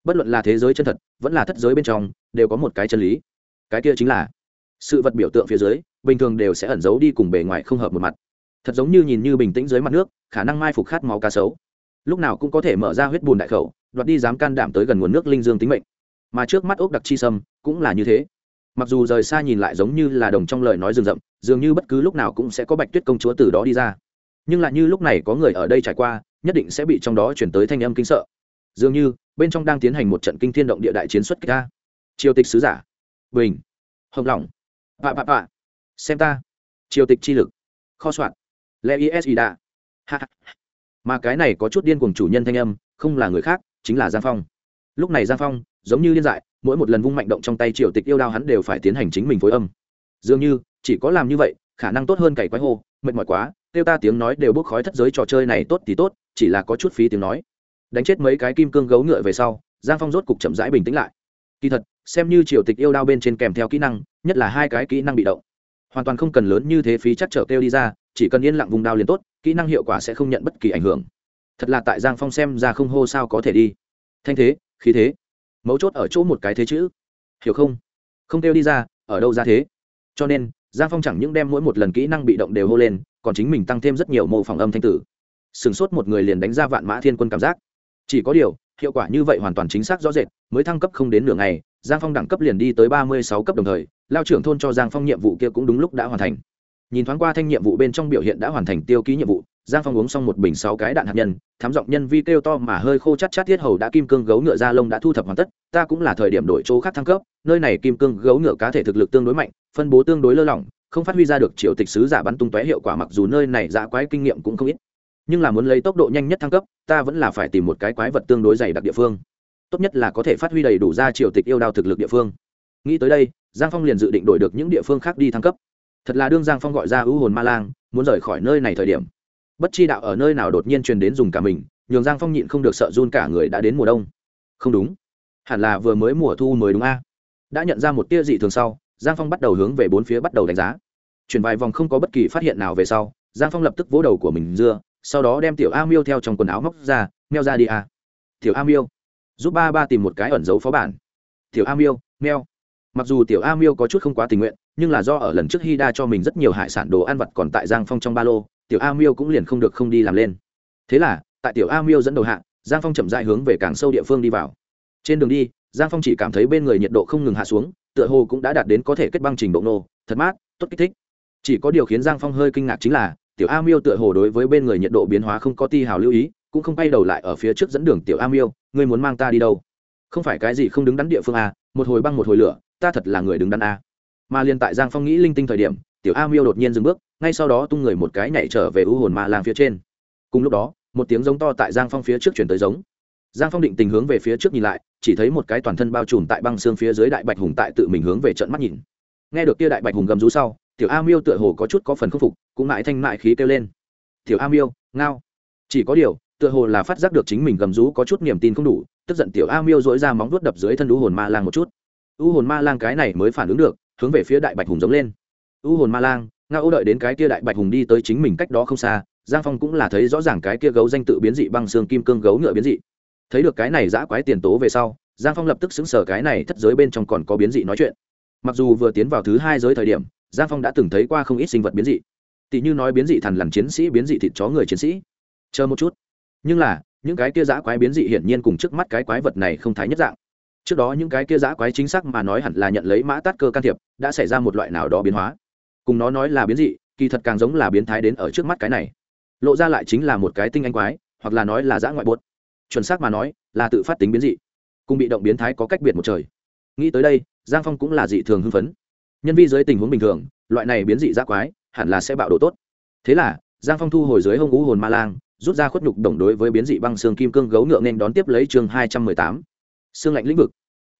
bất luận là thế giới chân thật, vẫn là thất giới bên trong, đều có một cái chân lý. Cái kia chính là, sự vật biểu tượng phía dưới, bình thường đều sẽ ẩn giấu đi cùng bề ngoài không hợp một mặt. Thật giống như nhìn như bình tĩnh dưới mặt nước, khả năng mai phục khát máu cá sấu. Lúc nào cũng có thể mở ra huyết bùn đại khẩu, đoạt đi dám can đảm tới gần nguồn nước linh dương tính mệnh. Mà trước mắt ốc đặc chi sâm, cũng là như thế mặc dù rời xa nhìn lại giống như là đồng trong lời nói rừng rậm, dường như bất cứ lúc nào cũng sẽ có bạch tuyết công chúa từ đó đi ra. Nhưng lại như lúc này có người ở đây trải qua, nhất định sẽ bị trong đó chuyển tới thanh âm kinh sợ. Dường như, bên trong đang tiến hành một trận kinh thiên động địa đại chiến xuất kích ta triều tịch sứ giả. Bình. Hồng lỏng. Pạ pạ pạ xem ta. Triều tịch chi lực. Kho soạn. Lê is ida mà cái này có chút điên cuồng chủ nhân thanh âm, không là người khác, chính là giang phong. Lúc này giang phong, giống như liên dại mỗi một lần vung mạnh động trong tay triều tịch yêu đao hắn đều phải tiến hành chính mình phối âm. Dường như, chỉ có làm như vậy, khả năng tốt hơn cày quái hô, mệt mỏi quá, kêu ta tiếng nói đều bốc khói thất giới trò chơi này tốt thì tốt, chỉ là có chút phí tiếng nói. Đánh chết mấy cái kim cương gấu ngựa về sau, giang phong rốt cục chậm rãi bình tĩnh lại. Kỳ thật, xem như triều tịch yêu đao bên trên kèm theo kỹ năng, nhất là hai cái kỹ năng bị động. Hoàn toàn không cần lớn như thế phí chắc trở kêu đi ra, chỉ cần yên lặng vùng đao liền tốt, kỹ năng hiệu quả sẽ không nhận bất kỳ ảnh hưởng. Thật là tại giang phong xem ra không hô sao có thể đi. Thanh thế, khí thế mấu chốt ở chỗ một cái thế chữ. Hiểu không? Không kêu đi ra, ở đâu ra thế? Cho nên, giang phong chẳng những đem mỗi một lần kỹ năng bị động đều hô lên, còn chính mình tăng thêm rất nhiều mô phỏng âm thanh tử. Sửng sốt một người liền đánh ra vạn mã thiên quân cảm giác. Chỉ có điều, hiệu quả như vậy hoàn toàn chính xác rõ rệt, mới thăng cấp không đến nửa ngày, giang phong đẳng cấp liền đi tới ba mươi sáu cấp đồng thời, lao trưởng thôn cho giang phong nhiệm vụ kia cũng đúng lúc đã hoàn thành. Nhìn thoáng qua thanh nhiệm vụ bên trong biểu hiện đã hoàn thành tiêu ký nhiệm vụ giang phong uống xong một bình sáu cái đạn hạt nhân, thám giọng nhân vi kêu to mà hơi khô chát chát thiết hầu đã kim cương gấu ngựa da lông đã thu thập hoàn tất, ta cũng là thời điểm đổi chỗ khác thăng cấp, nơi này kim cương gấu ngựa cá thể thực lực tương đối mạnh, phân bố tương đối lơ lỏng, không phát huy ra được triệu tịch sứ giả bắn tung tóe hiệu quả mặc dù nơi này dã quái kinh nghiệm cũng không ít. Nhưng là muốn lấy tốc độ nhanh nhất thăng cấp, ta vẫn là phải tìm một cái quái vật tương đối dày đặc địa phương. Tốt nhất là có thể phát huy đầy đủ ra triệu tịch yêu đao thực lực địa phương. Nghĩ tới đây, giang phong liền dự định đổi được những địa phương khác đi thăng cấp. Thật là đương giang phong gọi ra ưu hồn ma lang, muốn rời khỏi nơi này thời điểm bất chi đạo ở nơi nào đột nhiên truyền đến dùng cả mình, nhường giang phong nhịn không được sợ run cả người đã đến mùa đông. Không đúng. Hẳn là vừa mới mùa thu mới đúng a. Đã nhận ra một tia dị thường sau, giang phong bắt đầu hướng về bốn phía bắt đầu đánh giá. Chuyển vài vòng không có bất kỳ phát hiện nào về sau, giang phong lập tức vỗ đầu của mình dưa, sau đó đem tiểu a miêu theo trong quần áo móc ra, meo ra đi a. Tiểu a miêu. Giúp ba ba tìm một cái ẩn dấu phó bản. Tiểu a miêu, meo. Mặc dù tiểu a miêu có chút không quá tình nguyện, nhưng là do ở lần trước hy đa cho mình rất nhiều hải sản đồ ăn vặt còn tại giang phong trong ba lô tiểu a miêu cũng liền không được không đi làm lên. Thế là, tại tiểu a miêu dẫn đầu hạ, giang phong chậm dại hướng về càng sâu địa phương đi vào. Trên đường đi, giang phong chỉ cảm thấy bên người nhiệt độ không ngừng hạ xuống, tựa hồ cũng đã đạt đến có thể kết băng trình độ nô, thật mát, tốt kích thích. Chỉ có điều khiến giang phong hơi kinh ngạc chính là, tiểu a miêu tựa hồ đối với bên người nhiệt độ biến hóa không có ti hào lưu ý, cũng không bay đầu lại ở phía trước dẫn đường tiểu a miêu, ngươi muốn mang ta đi đâu? Không phải cái gì không đứng đắn địa phương a một hồi băng một hồi lửa, ta thật là người đứng đắn a mà liền tại giang phong nghĩ linh tinh thời điểm tiểu a miêu đột nhiên dừng bước, ngay sau đó tung người một cái nhảy trở về u hồn ma lang phía trên. Cùng lúc đó, một tiếng giống to tại giang phong phía trước chuyển tới giống. Giang phong định tình hướng về phía trước nhìn lại, chỉ thấy một cái toàn thân bao trùm tại băng xương phía dưới đại bạch hùng tại tự mình hướng về trận mắt nhìn. Nghe được kia đại bạch hùng gầm rú sau, tiểu a miêu tựa hồ có chút có phần khâm phục, cũng mãi thanh mại khí kêu lên. Tiểu a miêu, ngao. Chỉ có điều, tựa hồ là phát giác được chính mình gầm rú có chút niềm tin không đủ, tức giận tiểu a miêu dỗi ra móng vuốt đập dưới thân u hồn ma lang một chút. U hồn ma lang cái này mới phản ứng được, hướng về phía đại bạch hùng giống lên u hồn ma lang ngao đợi đến cái kia đại bạch hùng đi tới chính mình cách đó không xa, giang phong cũng là thấy rõ ràng cái kia gấu danh tự biến dị băng xương kim cương gấu ngựa biến dị. Thấy được cái này giã quái tiền tố về sau, giang phong lập tức xứng sở cái này thất giới bên trong còn có biến dị nói chuyện. Mặc dù vừa tiến vào thứ hai giới thời điểm, giang phong đã từng thấy qua không ít sinh vật biến dị. Tỷ như nói biến dị thằn lằn chiến sĩ, biến dị thịt chó người chiến sĩ. Chờ một chút. Nhưng là, những cái kia giã quái biến dị hiển nhiên cùng trước mắt cái quái vật này không thái nhất dạng. Trước đó những cái kia giã quái chính xác mà nói hẳn là nhận lấy mã tát cơ can thiệp, đã xảy ra một loại nào đó biến hóa cùng nó nói là biến dị, kỳ thật càng giống là biến thái đến ở trước mắt cái này. Lộ ra lại chính là một cái tinh anh quái, hoặc là nói là giã ngoại bột. Chuẩn xác mà nói, là tự phát tính biến dị, cùng bị động biến thái có cách biệt một trời. Nghĩ tới đây, giang phong cũng là dị thường hưng phấn. Nhân vi dưới tình huống bình thường, loại này biến dị giã quái, hẳn là sẽ bạo độ tốt. Thế là, giang phong thu hồi dưới hông ngũ hồn ma lang, rút ra khuất nhục đồng đối với biến dị băng xương kim cương gấu ngựa nên đón tiếp lấy chương hai trăm mười tám. Xương lạnh lĩnh vực.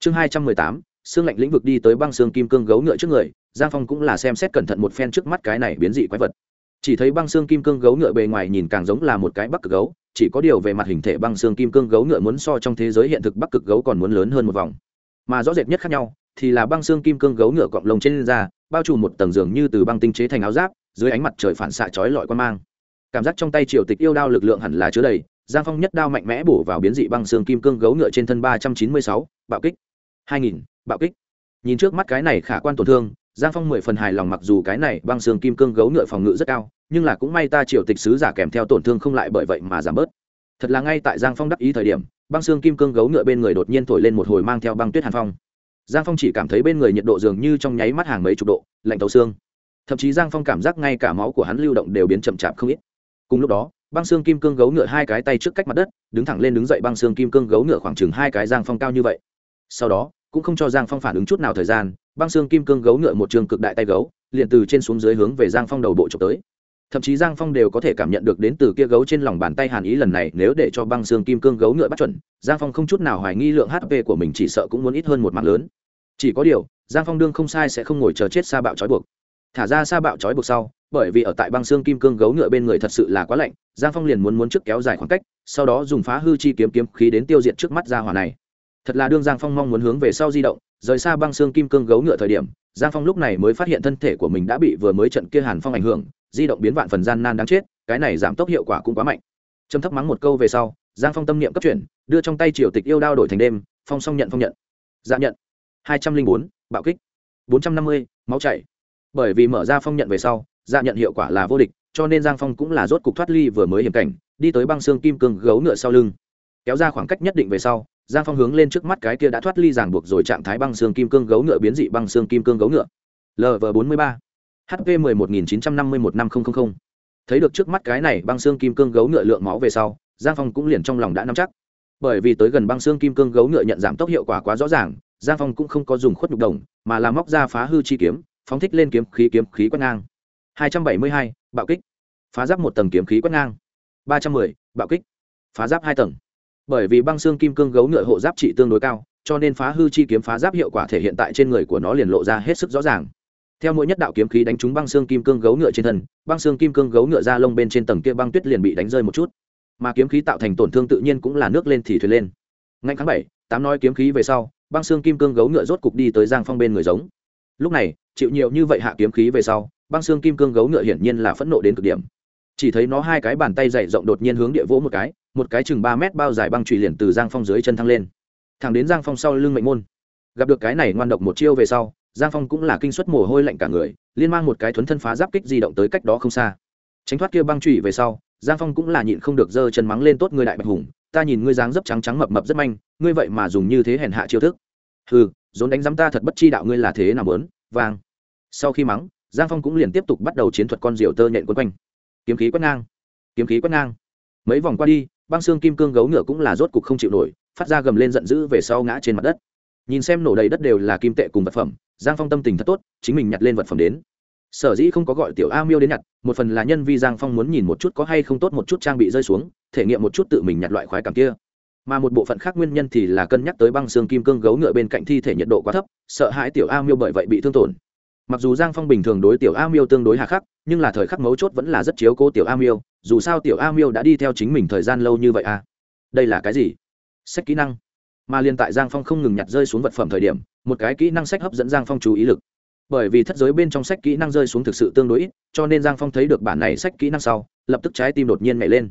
Chương hai trăm mười tám, xương lạnh lĩnh vực đi tới băng xương kim cương gấu ngựa trước người giang phong cũng là xem xét cẩn thận một phen trước mắt cái này biến dị quái vật. Chỉ thấy băng xương kim cương gấu ngựa bề ngoài nhìn càng giống là một cái bắc cực gấu, chỉ có điều về mặt hình thể băng xương kim cương gấu ngựa muốn so trong thế giới hiện thực bắc cực gấu còn muốn lớn hơn một vòng. Mà rõ rệt nhất khác nhau, thì là băng xương kim cương gấu ngựa cọng lông trên da, bao trùm một tầng giường như từ băng tinh chế thành áo giáp, dưới ánh mặt trời phản xạ chói lọi quan mang. Cảm giác trong tay triều tịch yêu đao lực lượng hẳn là chứa đầy, giang phong nhất đao mạnh mẽ bổ vào biến dị băng xương kim cương gấu ngựa trên thân ba trăm chín mươi sáu, bạo kích. Hai nghìn, bạo kích. Nhìn trước mắt cái này khả quan tổn thương giang phong mười phần hài lòng mặc dù cái này băng xương kim cương gấu ngựa phòng ngự rất cao, nhưng là cũng may ta triều tịch sứ giả kèm theo tổn thương không lại bởi vậy mà giảm bớt. Thật là ngay tại giang phong đắc ý thời điểm, băng xương kim cương gấu ngựa bên người đột nhiên thổi lên một hồi mang theo băng tuyết hàn phong. Giang phong chỉ cảm thấy bên người nhiệt độ dường như trong nháy mắt hàng mấy chục độ, lạnh tấu xương. Thậm chí giang phong cảm giác ngay cả máu của hắn lưu động đều biến chậm chạp không ít. Cùng lúc đó, băng xương kim cương gấu ngựa hai cái tay trước cách mặt đất, đứng thẳng lên đứng dậy băng xương kim cương gấu ngựa khoảng chừng hai cái giang phong cao như vậy. Sau đó, cũng không cho giang phong phản ứng chút nào thời gian băng xương kim cương gấu ngựa một trường cực đại tay gấu, liền từ trên xuống dưới hướng về giang phong đầu bộ trộm tới. Thậm chí giang phong đều có thể cảm nhận được đến từ kia gấu trên lòng bàn tay hàn ý lần này, nếu để cho băng xương kim cương gấu ngựa bắt chuẩn, giang phong không chút nào hoài nghi lượng hp của mình chỉ sợ cũng muốn ít hơn một mạng lớn. Chỉ có điều, giang phong đương không sai sẽ không ngồi chờ chết xa bạo trói buộc. Thả ra xa bạo trói buộc sau, bởi vì ở tại băng xương kim cương gấu ngựa bên người thật sự là quá lạnh, giang phong liền muốn muốn trước kéo dài khoảng cách, sau đó dùng phá hư chi kiếm kiếm khí đến tiêu diệt trước mắt ra hỏa này. Thật là đương giang phong mong muốn hướng về sau di động rời xa băng xương kim cương gấu ngựa thời điểm, giang phong lúc này mới phát hiện thân thể của mình đã bị vừa mới trận kia hàn phong ảnh hưởng, di động biến vạn phần gian nan đáng chết, cái này giảm tốc hiệu quả cũng quá mạnh. Trầm thấp mắng một câu về sau, giang phong tâm niệm cấp chuyển, đưa trong tay triều tịch yêu đao đổi thành đêm, phong xong nhận phong nhận. Dạ nhận. hai trăm linh bốn, bạo kích. bốn trăm năm mươi, máu chảy. Bởi vì mở ra phong nhận về sau dạ nhận hiệu quả là vô địch, cho nên giang phong cũng là rốt cục thoát ly vừa mới hiểm cảnh, đi tới băng xương kim cương gấu ngựa sau lưng. Kéo ra khoảng cách nhất định về sau giang phong hướng lên trước mắt cái kia đã thoát ly ràng buộc rồi trạng thái băng xương kim cương gấu ngựa biến dị băng xương kim cương gấu ngựa. Lv bốn mươi ba. Hp mười một nghìn chín trăm năm mươi một năm nghìn thấy được trước mắt cái này băng xương kim cương gấu ngựa lượng máu về sau, giang phong cũng liền trong lòng đã nắm chắc. Bởi vì tới gần băng xương kim cương gấu ngựa nhận giảm tốc hiệu quả quá rõ ràng, giang phong cũng không có dùng khuất nhục đồng, mà là móc ra phá hư chi kiếm, phóng thích lên kiếm khí kiếm khí quét ngang. Hai trăm bảy mươi hai, bạo kích. Phá giáp một tầng kiếm khí quét ngang. Ba trăm mười, bạo kích. Phá giáp hai tầng bởi vì băng xương kim cương gấu ngựa hộ giáp trị tương đối cao, cho nên phá hư chi kiếm phá giáp hiệu quả thể hiện tại trên người của nó liền lộ ra hết sức rõ ràng. Theo mỗi nhất đạo kiếm khí đánh trúng băng xương kim cương gấu ngựa trên thân, băng xương kim cương gấu ngựa ra lông bên trên tầng kia băng tuyết liền bị đánh rơi một chút. Mà kiếm khí tạo thành tổn thương tự nhiên cũng là nước lên thì thuyền lên. Ngay tháng bảy, tám nói kiếm khí về sau, băng xương kim cương gấu ngựa rốt cục đi tới giang phong bên người giống. Lúc này, chịu nhiều như vậy hạ kiếm khí về sau, băng xương kim cương gấu ngựa hiển nhiên là phẫn nộ đến cực điểm chỉ thấy nó hai cái bàn tay dày rộng đột nhiên hướng địa vỗ một cái một cái chừng ba mét bao dài băng trụy liền từ giang phong dưới chân thăng lên. Thẳng đến giang phong sau lưng mệnh môn. Gặp được cái này ngoan độc một chiêu về sau, giang phong cũng là kinh suất mồ hôi lạnh cả người, liên mang một cái thuấn thân phá giáp kích di động tới cách đó không xa. Tránh thoát kia băng trụy về sau, giang phong cũng là nhịn không được giơ chân mắng lên, tốt ngươi đại bạch hùng, ta nhìn ngươi dáng dấp trắng trắng mập mập rất manh, ngươi vậy mà dùng như thế hèn hạ chiêu thức. Ừ dồn đánh giám ta thật bất chi đạo ngươi là thế nào lớn vang sau khi mắng, giang phong cũng liền tiếp tục bắt đầu chiến thuật con diều tơ nhện quấn quanh kiếm khí quét ngang, kiếm khí quét ngang. Mấy vòng qua đi, băng xương kim cương gấu ngựa cũng là rốt cục không chịu nổi, phát ra gầm lên giận dữ về sau ngã trên mặt đất. Nhìn xem nổ đầy đất đều là kim tệ cùng vật phẩm, giang phong tâm tình thật tốt, chính mình nhặt lên vật phẩm đến. Sở dĩ không có gọi tiểu a miêu đến nhặt, một phần là nhân vi giang phong muốn nhìn một chút có hay không tốt một chút trang bị rơi xuống, thể nghiệm một chút tự mình nhặt loại khoái cảm kia. Mà một bộ phận khác nguyên nhân thì là cân nhắc tới băng xương kim cương gấu ngựa bên cạnh thi thể nhiệt độ quá thấp, sợ hãi tiểu a miêu bởi vậy bị thương tổn mặc dù giang phong bình thường đối tiểu a miêu tương đối hà khắc, nhưng là thời khắc mấu chốt vẫn là rất chiếu cố tiểu a miêu, dù sao tiểu a miêu đã đi theo chính mình thời gian lâu như vậy à? Đây là cái gì? Sách kỹ năng. Mà liên tại giang phong không ngừng nhặt rơi xuống vật phẩm thời điểm, một cái kỹ năng sách hấp dẫn giang phong chú ý lực. Bởi vì thất giới bên trong sách kỹ năng rơi xuống thực sự tương đối ít, cho nên giang phong thấy được bản này sách kỹ năng sau, lập tức trái tim đột nhiên mẹ lên.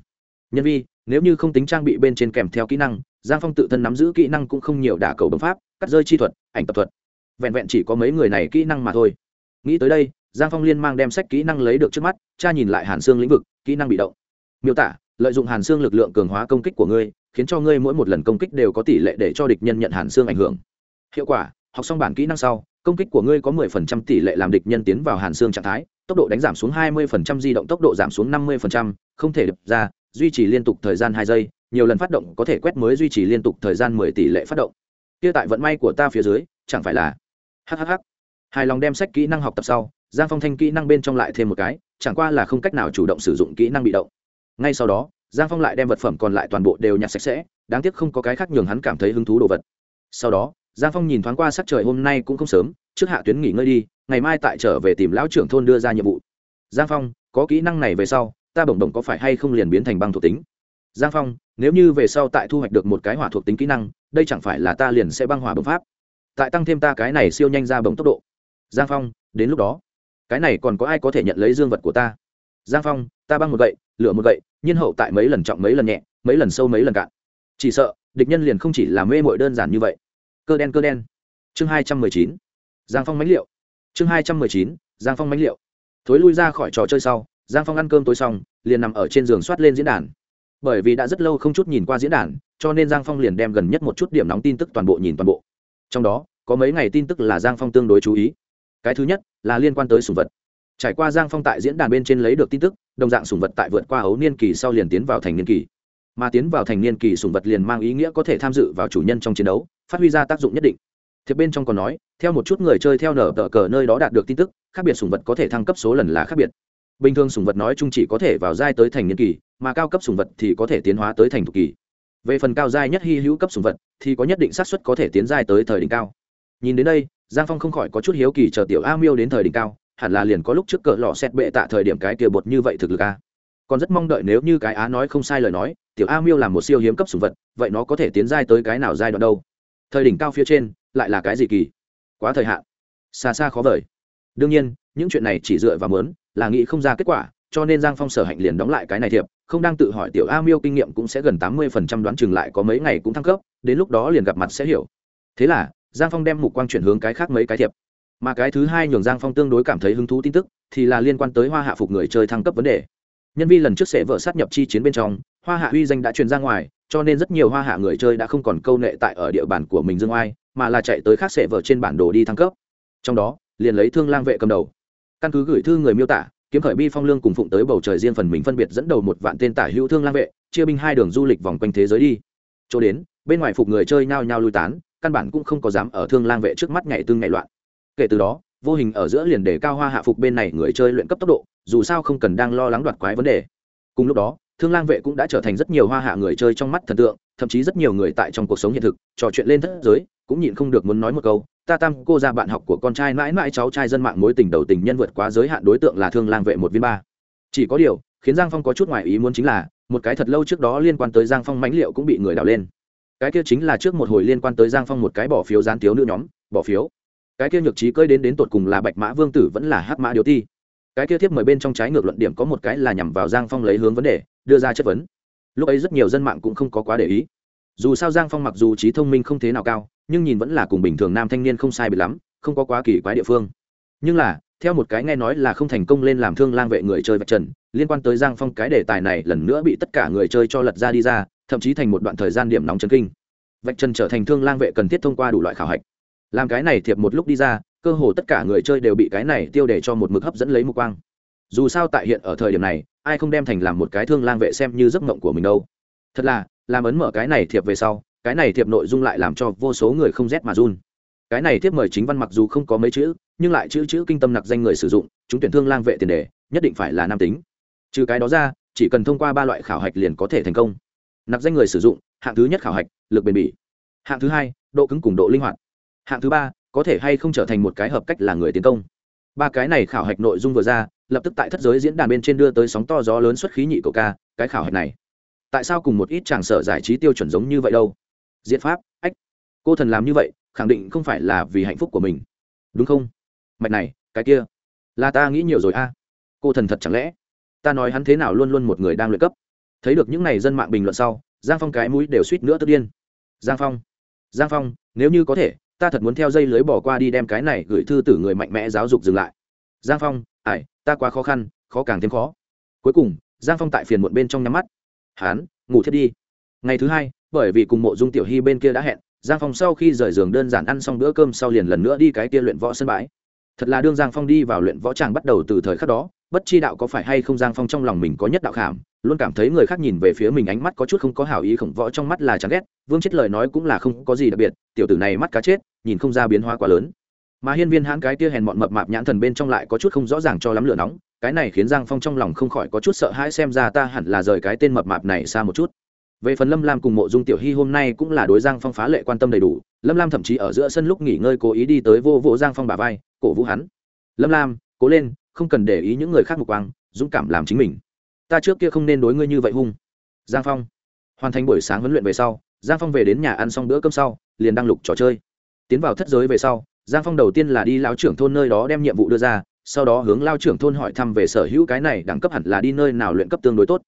Nhân vi, nếu như không tính trang bị bên trên kèm theo kỹ năng, giang phong tự thân nắm giữ kỹ năng cũng không nhiều đả cầu bấm pháp, cắt rơi chi thuật, ảnh tập thuật. Vẹn vẹn chỉ có mấy người này kỹ năng mà thôi nghĩ tới đây giang phong liên mang đem sách kỹ năng lấy được trước mắt cha nhìn lại hàn xương lĩnh vực kỹ năng bị động. Miêu tả lợi dụng hàn xương lực lượng cường hóa công kích của ngươi khiến cho ngươi mỗi một lần công kích đều có tỷ lệ để cho địch nhân nhận hàn xương ảnh hưởng. Hiệu quả học xong bản kỹ năng sau công kích của ngươi có 10% tỷ lệ làm địch nhân tiến vào hàn xương trạng thái tốc độ đánh giảm xuống 20% di động tốc độ giảm xuống 50%, không thể đập ra duy trì liên tục thời gian hai giây nhiều lần phát động có thể quét mới duy trì liên tục thời gian 10 tỷ lệ phát động. Kia tại vận may của ta phía dưới chẳng phải là hhh hài lòng đem sách kỹ năng học tập sau, giang phong thanh kỹ năng bên trong lại thêm một cái, chẳng qua là không cách nào chủ động sử dụng kỹ năng bị động. Ngay sau đó, giang phong lại đem vật phẩm còn lại toàn bộ đều nhặt sạch sẽ, đáng tiếc không có cái khác nhường hắn cảm thấy hứng thú đồ vật. Sau đó, giang phong nhìn thoáng qua sắc trời hôm nay cũng không sớm, trước hạ tuyến nghỉ ngơi đi, ngày mai tại trở về tìm lão trưởng thôn đưa ra nhiệm vụ. Giang phong, có kỹ năng này về sau, ta bổng bổng có phải hay không liền biến thành băng thuộc tính? Giang phong, nếu như về sau tại thu hoạch được một cái hỏa thuộc tính kỹ năng, đây chẳng phải là ta liền sẽ băng hỏa bấm pháp tại tăng thêm ta cái này siêu nhanh ra bổng tốc độ giang phong, đến lúc đó, cái này còn có ai có thể nhận lấy dương vật của ta? Giang phong, ta băng một gậy, lửa một gậy, nhiên hậu tại mấy lần trọng mấy lần nhẹ, mấy lần sâu mấy lần cạn. Chỉ sợ, địch nhân liền không chỉ là mê mội đơn giản như vậy. Cơ đen cơ đen. Chương hai trăm mười chín. Giang phong mánh liệu. Chương hai trăm mười chín, giang phong mánh liệu. Thối lui ra khỏi trò chơi sau, giang phong ăn cơm tối xong, liền nằm ở trên giường soát lên diễn đàn. Bởi vì đã rất lâu không chút nhìn qua diễn đàn, cho nên giang phong liền đem gần nhất một chút điểm nóng tin tức toàn bộ nhìn toàn bộ. Trong đó, có mấy ngày tin tức là giang phong tương đối chú ý cái thứ nhất là liên quan tới sùng vật. Trải qua giang phong tại diễn đàn bên trên lấy được tin tức, đồng dạng sùng vật tại vượt qua ấu niên kỳ sau liền tiến vào thành niên kỳ. Mà tiến vào thành niên kỳ sùng vật liền mang ý nghĩa có thể tham dự vào chủ nhân trong chiến đấu, phát huy ra tác dụng nhất định. Thiệp bên trong còn nói, theo một chút người chơi theo nở tờ cờ nơi đó đạt được tin tức, khác biệt sùng vật có thể thăng cấp số lần là khác biệt. Bình thường sùng vật nói chung chỉ có thể vào giai tới thành niên kỳ, mà cao cấp sùng vật thì có thể tiến hóa tới thành thục kỳ. Về phần cao giai nhất hy hữu cấp sùng vật, thì có nhất định xác suất có thể tiến giai tới thời đỉnh cao. Nhìn đến đây giang phong không khỏi có chút hiếu kỳ chờ tiểu a miêu đến thời đỉnh cao, hẳn là liền có lúc trước cỡ lò xét bệ tạ thời điểm cái kia bột như vậy thực lực a. Còn rất mong đợi nếu như cái á nói không sai lời nói, tiểu a miêu là một siêu hiếm cấp sùng vật, vậy nó có thể tiến giai tới cái nào giai đoạn đâu? Thời đỉnh cao phía trên, lại là cái gì kỳ? Quá thời hạn. Xa xa khó vời. Đương nhiên, những chuyện này chỉ dựa vào mớn là nghĩ không ra kết quả, cho nên giang phong sở hạnh liền đóng lại cái này thiệp, không đang tự hỏi tiểu a miêu kinh nghiệm cũng sẽ gần tám mươi phần trăm đoán chừng lại có mấy ngày cũng thăng cấp, đến lúc đó liền gặp mặt sẽ hiểu. Thế là giang phong đem mục quang chuyển hướng cái khác mấy cái thiệp. Mà cái thứ hai nhường giang phong tương đối cảm thấy hứng thú tin tức, thì là liên quan tới hoa hạ phục người chơi thăng cấp vấn đề. Nhân vi lần trước sẽ vợ sát nhập chi chiến bên trong, hoa hạ uy danh đã truyền ra ngoài, cho nên rất nhiều hoa hạ người chơi đã không còn câu nệ tại ở địa bàn của mình dương oai, mà là chạy tới khác sẽ vợ trên bản đồ đi thăng cấp. Trong đó, liền lấy thương lang vệ cầm đầu. Căn cứ gửi thư người miêu tả, kiếm khởi bi phong lương cùng phụng tới bầu trời riêng phần mình phân biệt dẫn đầu một vạn tên tả hữu thương lang vệ, chia binh hai đường du lịch vòng quanh thế giới đi. Chỗ đến, bên ngoài phục người chơi nhao nhao lui tán căn bản cũng không có dám ở thương lang vệ trước mắt ngày tương ngày loạn. Kể từ đó, vô hình ở giữa liền để cao hoa hạ phục bên này người chơi luyện cấp tốc độ, dù sao không cần đang lo lắng đoạt quái vấn đề. Cùng lúc đó, thương lang vệ cũng đã trở thành rất nhiều hoa hạ người chơi trong mắt thần tượng, thậm chí rất nhiều người tại trong cuộc sống hiện thực, trò chuyện lên thất giới, cũng nhịn không được muốn nói một câu, ta tam cô ra bạn học của con trai mãi mãi cháu trai dân mạng mối tình đầu tình nhân vượt quá giới hạn đối tượng là thương lang vệ một viên ba. Chỉ có điều, khiến giang phong có chút ngoài ý muốn chính là, một cái thật lâu trước đó liên quan tới giang phong mãnh liệu cũng bị người đào lên cái kia chính là trước một hồi liên quan tới giang phong một cái bỏ phiếu gián thiếu nữ nhóm, bỏ phiếu. Cái kia nhược trí cơi đến đến tột cùng là bạch mã vương tử vẫn là hắc mã điều ti. Cái kia tiếp mời bên trong trái ngược luận điểm có một cái là nhằm vào giang phong lấy hướng vấn đề, đưa ra chất vấn. Lúc ấy rất nhiều dân mạng cũng không có quá để ý. Dù sao giang phong mặc dù trí thông minh không thế nào cao, nhưng nhìn vẫn là cùng bình thường nam thanh niên không sai bị lắm, không có quá kỳ quái địa phương. Nhưng là, theo một cái nghe nói là không thành công lên làm thương lang vệ người chơi vạch trần, liên quan tới giang phong cái đề tài này lần nữa bị tất cả người chơi cho lật ra đi ra thậm chí thành một đoạn thời gian điểm nóng chấn kinh. Vạch trần trở thành thương lang vệ cần thiết thông qua đủ loại khảo hạch. Làm cái này thiệp một lúc đi ra, cơ hồ tất cả người chơi đều bị cái này tiêu đề cho một mực hấp dẫn lấy mục quang. Dù sao tại hiện ở thời điểm này, ai không đem thành làm một cái thương lang vệ xem như giấc mộng của mình đâu. Thật là, làm ấn mở cái này thiệp về sau, cái này thiệp nội dung lại làm cho vô số người không rét mà run. Cái này thiếp mời chính văn mặc dù không có mấy chữ, nhưng lại chữ chữ kinh tâm nặc danh người sử dụng, chúng tuyển thương lang vệ tiền đề, nhất định phải là nam tính. Trừ cái đó ra, chỉ cần thông qua ba loại khảo hạch liền có thể thành công nạp danh người sử dụng, hạng thứ nhất khảo hạch, lực bền bỉ. Hạng thứ hai, độ cứng cùng độ linh hoạt. Hạng thứ ba, có thể hay không trở thành một cái hợp cách là người tiến công. Ba cái này khảo hạch nội dung vừa ra, lập tức tại thất giới diễn đàn bên trên đưa tới sóng to gió lớn xuất khí nhị cậu ca, cái khảo hạch này. Tại sao cùng một ít tràng sở giải trí tiêu chuẩn giống như vậy đâu? Diễn pháp, ách, cô thần làm như vậy, khẳng định không phải là vì hạnh phúc của mình. Đúng không? Mạch này, cái kia. Là ta nghĩ nhiều rồi a. Cô thần thật chẳng lẽ? Ta nói hắn thế nào luôn luôn một người đang luyện cấp thấy được những n à y dân mạng bình luận sau, giang phong cái mũi đều suýt nữa tức điên. Giang phong giang phong, nếu như có thể, ta thật muốn theo dây lưới bỏ qua đi đem cái này gửi thư từ người mạnh mẽ giáo dục dừng lại. Giang phong ải ta quá khó khăn, khó càng thêm khó. Cuối cùng, giang phong tại phiền muộn bên trong nhắm mắt. Hán, ngủ thiết đi. Ngày thứ hai, bởi vì cùng mộ dung tiểu hy bên kia đã hẹn, giang phong sau khi rời giường đơn giản ăn xong bữa cơm sau liền lần nữa đi cái kia luyện võ sân bãi. Thật là đương giang phong đi vào luyện võ tràng bắt đầu từ thời khắc đó, bất chi đạo có phải hay không giang phong trong lòng mình có nhất đạo khảm luôn cảm thấy người khác nhìn về phía mình ánh mắt có chút không có hảo ý, khổng võ trong mắt là chán ghét, vương chết lời nói cũng là không có gì đặc biệt, tiểu tử này mắt cá chết, nhìn không ra biến hóa quá lớn. Mà hiên viên hãn cái kia hèn mọn mập mạp nhãn thần bên trong lại có chút không rõ ràng cho lắm lửa nóng, cái này khiến giang phong trong lòng không khỏi có chút sợ hãi, xem ra ta hẳn là rời cái tên mập mạp này xa một chút. Về phần lâm lam cùng mộ dung tiểu hy hôm nay cũng là đối giang phong phá lệ quan tâm đầy đủ, lâm lam thậm chí ở giữa sân lúc nghỉ ngơi cố ý đi tới vô vỗ giang phong bà vai, cổ vũ hắn. Lâm lam, cố lên, không cần để ý những người khác mục quang, dũng cảm làm chính mình ta trước kia không nên đối ngươi như vậy hung. Giang phong. Hoàn thành buổi sáng huấn luyện về sau, giang phong về đến nhà ăn xong bữa cơm sau, liền đăng lục trò chơi. Tiến vào thất giới về sau, giang phong đầu tiên là đi lao trưởng thôn nơi đó đem nhiệm vụ đưa ra, sau đó hướng lao trưởng thôn hỏi thăm về sở hữu cái này đẳng cấp hẳn là đi nơi nào luyện cấp tương đối tốt.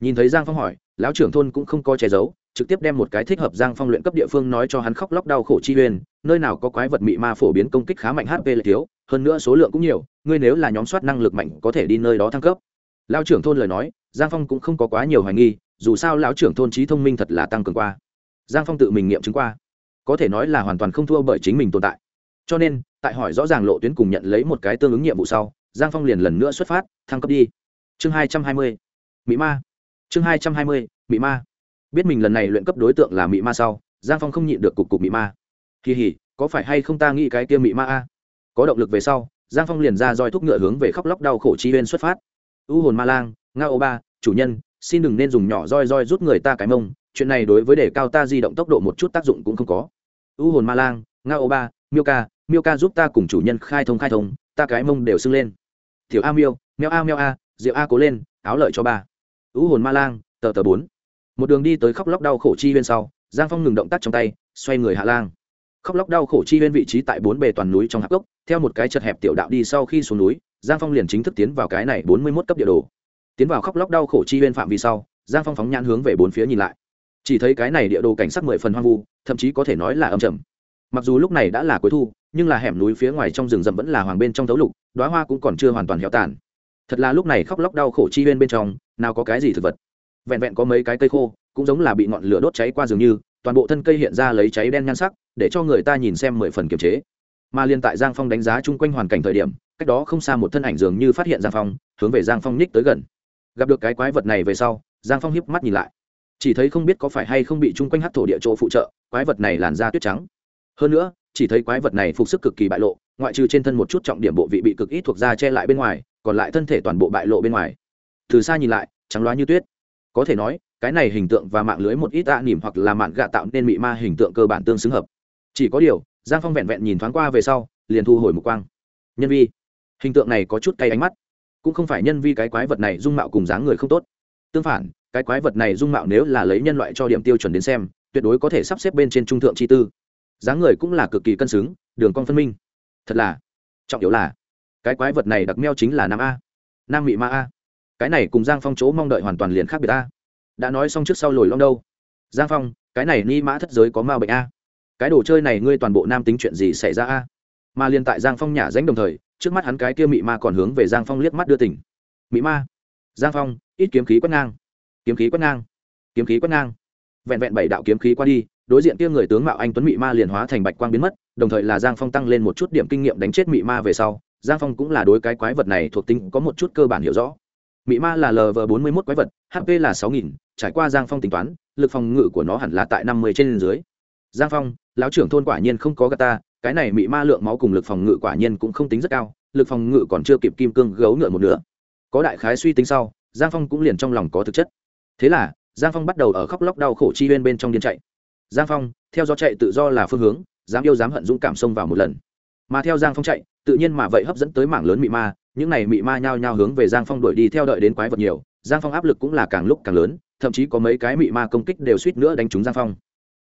Nhìn thấy giang phong hỏi, lão trưởng thôn cũng không có che giấu, trực tiếp đem một cái thích hợp giang phong luyện cấp địa phương nói cho hắn khóc lóc đau khổ chi huyền, nơi nào có quái vật mị ma phổ biến công kích khá mạnh hp là thiếu, hơn nữa số lượng cũng nhiều, ngươi nếu là nhóm soát năng lực mạnh có thể đi nơi đó thăng cấp lão trưởng thôn lời nói, giang phong cũng không có quá nhiều hoài nghi, dù sao lão trưởng thôn trí thông minh thật là tăng cường qua. Giang phong tự mình nghiệm chứng qua. Có thể nói là hoàn toàn không thua bởi chính mình tồn tại. Cho nên, tại hỏi rõ ràng lộ tuyến cùng nhận lấy một cái tương ứng nhiệm vụ sau, giang phong liền lần nữa xuất phát, thăng cấp đi. Chương hai trăm hai mươi mỹ ma. Chương hai trăm hai mươi mỹ ma. Biết mình lần này luyện cấp đối tượng là mỹ ma sau, giang phong không nhịn được cục cục mỹ ma. Kỳ hỉ, có phải hay không ta nghĩ cái kia mỹ ma a? Có động lực về sau, giang phong liền ra roi thúc ngựa hướng về khóc lóc đau khổ chi bên xuất phát u hồn ma lang nga ô ba, chủ nhân, xin đừng nên dùng nhỏ roi roi rút người ta cái mông, chuyện này đối với đề cao ta di động tốc độ một chút tác dụng cũng không có. U hồn ma lang nga ô ba, miêu ca miêu ca giúp ta cùng chủ nhân khai thông khai thông, ta cái mông đều sưng lên. Tiểu a miêu, meo a meo a rượu a cố lên, áo lợi cho ba. U hồn ma lang, tờ tờ bốn. Một đường đi tới khóc lóc đau khổ chi bên sau, giang phong ngừng động tác trong tay, xoay người hạ lang. Khóc lóc đau khổ chi bên vị trí tại bốn bề toàn núi trong hạp gốc theo một cái chật hẹp tiểu đạo đi sau khi xuống núi giang phong liền chính thức tiến vào cái này bốn mươi mốt cấp địa đồ. Tiến vào khóc lóc đau khổ chi bên phạm vi sau, giang phong phóng nhãn hướng về bốn phía nhìn lại. Chỉ thấy cái này địa đồ cảnh sắc mười phần hoang vu, thậm chí có thể nói là âm trầm. Mặc dù lúc này đã là cuối thu, nhưng là hẻm núi phía ngoài trong rừng rậm vẫn là hoàng bên trong thấu lục đoá hoa cũng còn chưa hoàn toàn héo tàn. Thật là lúc này khóc lóc đau khổ chi bên bên trong, nào có cái gì thực vật. Vẹn vẹn có mấy cái cây khô, cũng giống là bị ngọn lửa đốt cháy qua dường như, toàn bộ thân cây hiện ra lấy cháy đen nhan sắc, để cho người ta nhìn xem mười phần kiềm chế mà liên tại giang phong đánh giá chung quanh hoàn cảnh thời điểm, cách đó không xa một thân ảnh dường như phát hiện giang phong, hướng về giang phong nhích tới gần. Gặp được cái quái vật này về sau, giang phong hiếp mắt nhìn lại. Chỉ thấy không biết có phải hay không bị chung quanh hát thổ địa chỗ phụ trợ, quái vật này làn da tuyết trắng. Hơn nữa, chỉ thấy quái vật này phục sức cực kỳ bại lộ, ngoại trừ trên thân một chút trọng điểm bộ vị bị cực ít thuộc da che lại bên ngoài, còn lại thân thể toàn bộ bại lộ bên ngoài. Từ xa nhìn lại, trắng loá như tuyết. Có thể nói, cái này hình tượng và mạng lưới một ít tạ nỉm hoặc là mạn gạ tạo nên mị ma hình tượng cơ bản tương xứng hợp. Chỉ có điều giang phong vẹn vẹn nhìn thoáng qua về sau, liền thu hồi một quang. Nhân vi. Hình tượng này có chút cay ánh mắt. Cũng không phải nhân vi cái quái vật này dung mạo cùng dáng người không tốt. Tương phản, cái quái vật này dung mạo nếu là lấy nhân loại cho điểm tiêu chuẩn đến xem, tuyệt đối có thể sắp xếp bên trên trung thượng chi tư. Dáng người cũng là cực kỳ cân xứng, đường con phân minh. Thật là, trọng yếu là, cái quái vật này đặc meo chính là nam a. Nam mị ma a. Cái này cùng giang phong chỗ mong đợi hoàn toàn liền khác biệt a. Đã nói xong trước sau lồi long đâu. Giang phong, cái này ni mã thất giới có ma bệnh a cái đồ chơi này ngươi toàn bộ nam tính chuyện gì xảy ra a? Mà liền tại giang phong nhả danh đồng thời, trước mắt hắn cái kia mị ma còn hướng về giang phong liếc mắt đưa tỉnh mị ma, giang phong, ít kiếm khí quét ngang. Kiếm khí quét ngang, kiếm khí quét ngang. Vẹn vẹn bảy đạo kiếm khí qua đi, đối diện kia người tướng mạo anh tuấn mị ma liền hóa thành bạch quang biến mất, đồng thời là giang phong tăng lên một chút điểm kinh nghiệm đánh chết mị ma về sau, giang phong cũng là đối cái quái vật này thuộc tính có một chút cơ bản hiểu rõ. Mị ma là lv bốn mươi mốt quái vật hp là sáu nghìn, trải qua giang phong tính toán, lực phòng ngự của nó hẳn là tại năm mươi trên dưới giang phong, lão trưởng thôn quả nhiên không có gà ta, cái này mị ma lượng máu cùng lực phòng ngự quả nhiên cũng không tính rất cao, lực phòng ngự còn chưa kịp kim cương gấu ngựa một nửa. Có đại khái suy tính sau, giang phong cũng liền trong lòng có thực chất. Thế là, giang phong bắt đầu ở khóc lóc đau khổ chi huyên bên trong điên chạy. Giang phong, theo do chạy tự do là phương hướng, dám yêu dám hận dũng cảm xông vào một lần. Mà theo giang phong chạy, tự nhiên mà vậy hấp dẫn tới mảng lớn mị ma, những này mị ma nhao nhao hướng về giang phong đuổi đi theo đợi đến quái vật nhiều, giang phong áp lực cũng là càng lúc càng lớn, thậm chí có mấy cái mị ma công kích đều suýt nữa đánh trúng giang phong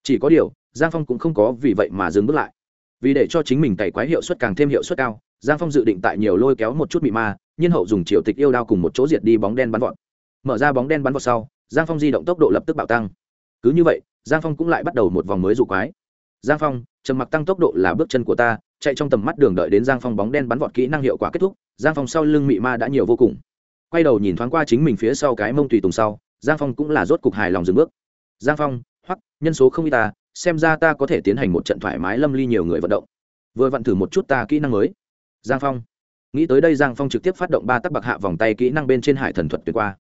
chỉ có điều, giang phong cũng không có vì vậy mà dừng bước lại. Vì để cho chính mình cày quái hiệu suất càng thêm hiệu suất cao, giang phong dự định tại nhiều lôi kéo một chút mị ma, nhiên hậu dùng triệu tịch yêu đao cùng một chỗ diệt đi bóng đen bắn vọt. Mở ra bóng đen bắn vọt sau, giang phong di động tốc độ lập tức bạo tăng. Cứ như vậy, giang phong cũng lại bắt đầu một vòng mới dụ quái. Giang phong, trầm mặc tăng tốc độ là bước chân của ta, chạy trong tầm mắt đường đợi đến giang phong bóng đen bắn vọt kỹ năng hiệu quả kết thúc, giang phong sau lưng mị ma đã nhiều vô cùng. Quay đầu nhìn thoáng qua chính mình phía sau cái mông tùy tùng sau, giang phong cũng là rốt cục hài lòng dừng bước. Giang phong hoặc, nhân số không y ta, xem ra ta có thể tiến hành một trận thoải mái lâm ly nhiều người vận động. Vừa vặn thử một chút ta kỹ năng mới. Giang phong. Nghĩ tới đây giang phong trực tiếp phát động ba tắc bạc hạ vòng tay kỹ năng bên trên hải thần thuật tuyệt qua.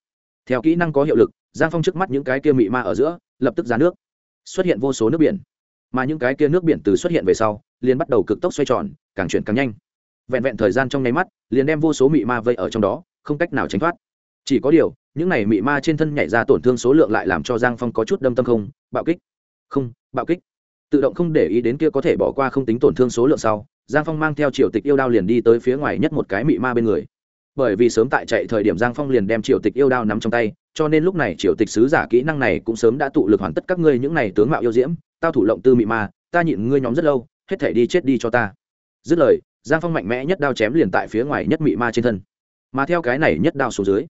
Theo kỹ năng có hiệu lực, giang phong trước mắt những cái kia mị ma ở giữa, lập tức ra nước. Xuất hiện vô số nước biển. Mà những cái kia nước biển từ xuất hiện về sau, liền bắt đầu cực tốc xoay tròn, càng chuyển càng nhanh. Vẹn vẹn thời gian trong nháy mắt, liền đem vô số mị ma vây ở trong đó, không cách nào tránh thoát chỉ có điều, những này mị ma trên thân nhảy ra tổn thương số lượng lại làm cho giang phong có chút đâm tâm không, bạo kích. Không, bạo kích. Tự động không để ý đến kia có thể bỏ qua không tính tổn thương số lượng sau, giang phong mang theo triều tịch yêu đao liền đi tới phía ngoài nhất một cái mị ma bên người. Bởi vì sớm tại chạy thời điểm giang phong liền đem triều tịch yêu đao nắm trong tay, cho nên lúc này triều tịch sứ giả kỹ năng này cũng sớm đã tụ lực hoàn tất các ngươi những này tướng mạo yêu diễm, tao thủ lộng tư mị ma, ta nhịn ngươi nhóm rất lâu, hết thể đi chết đi cho ta. Dứt lời, giang phong mạnh mẽ nhất đao chém liền tại phía ngoài nhất mị ma trên thân. Mà theo cái này nhất đao xuống dưới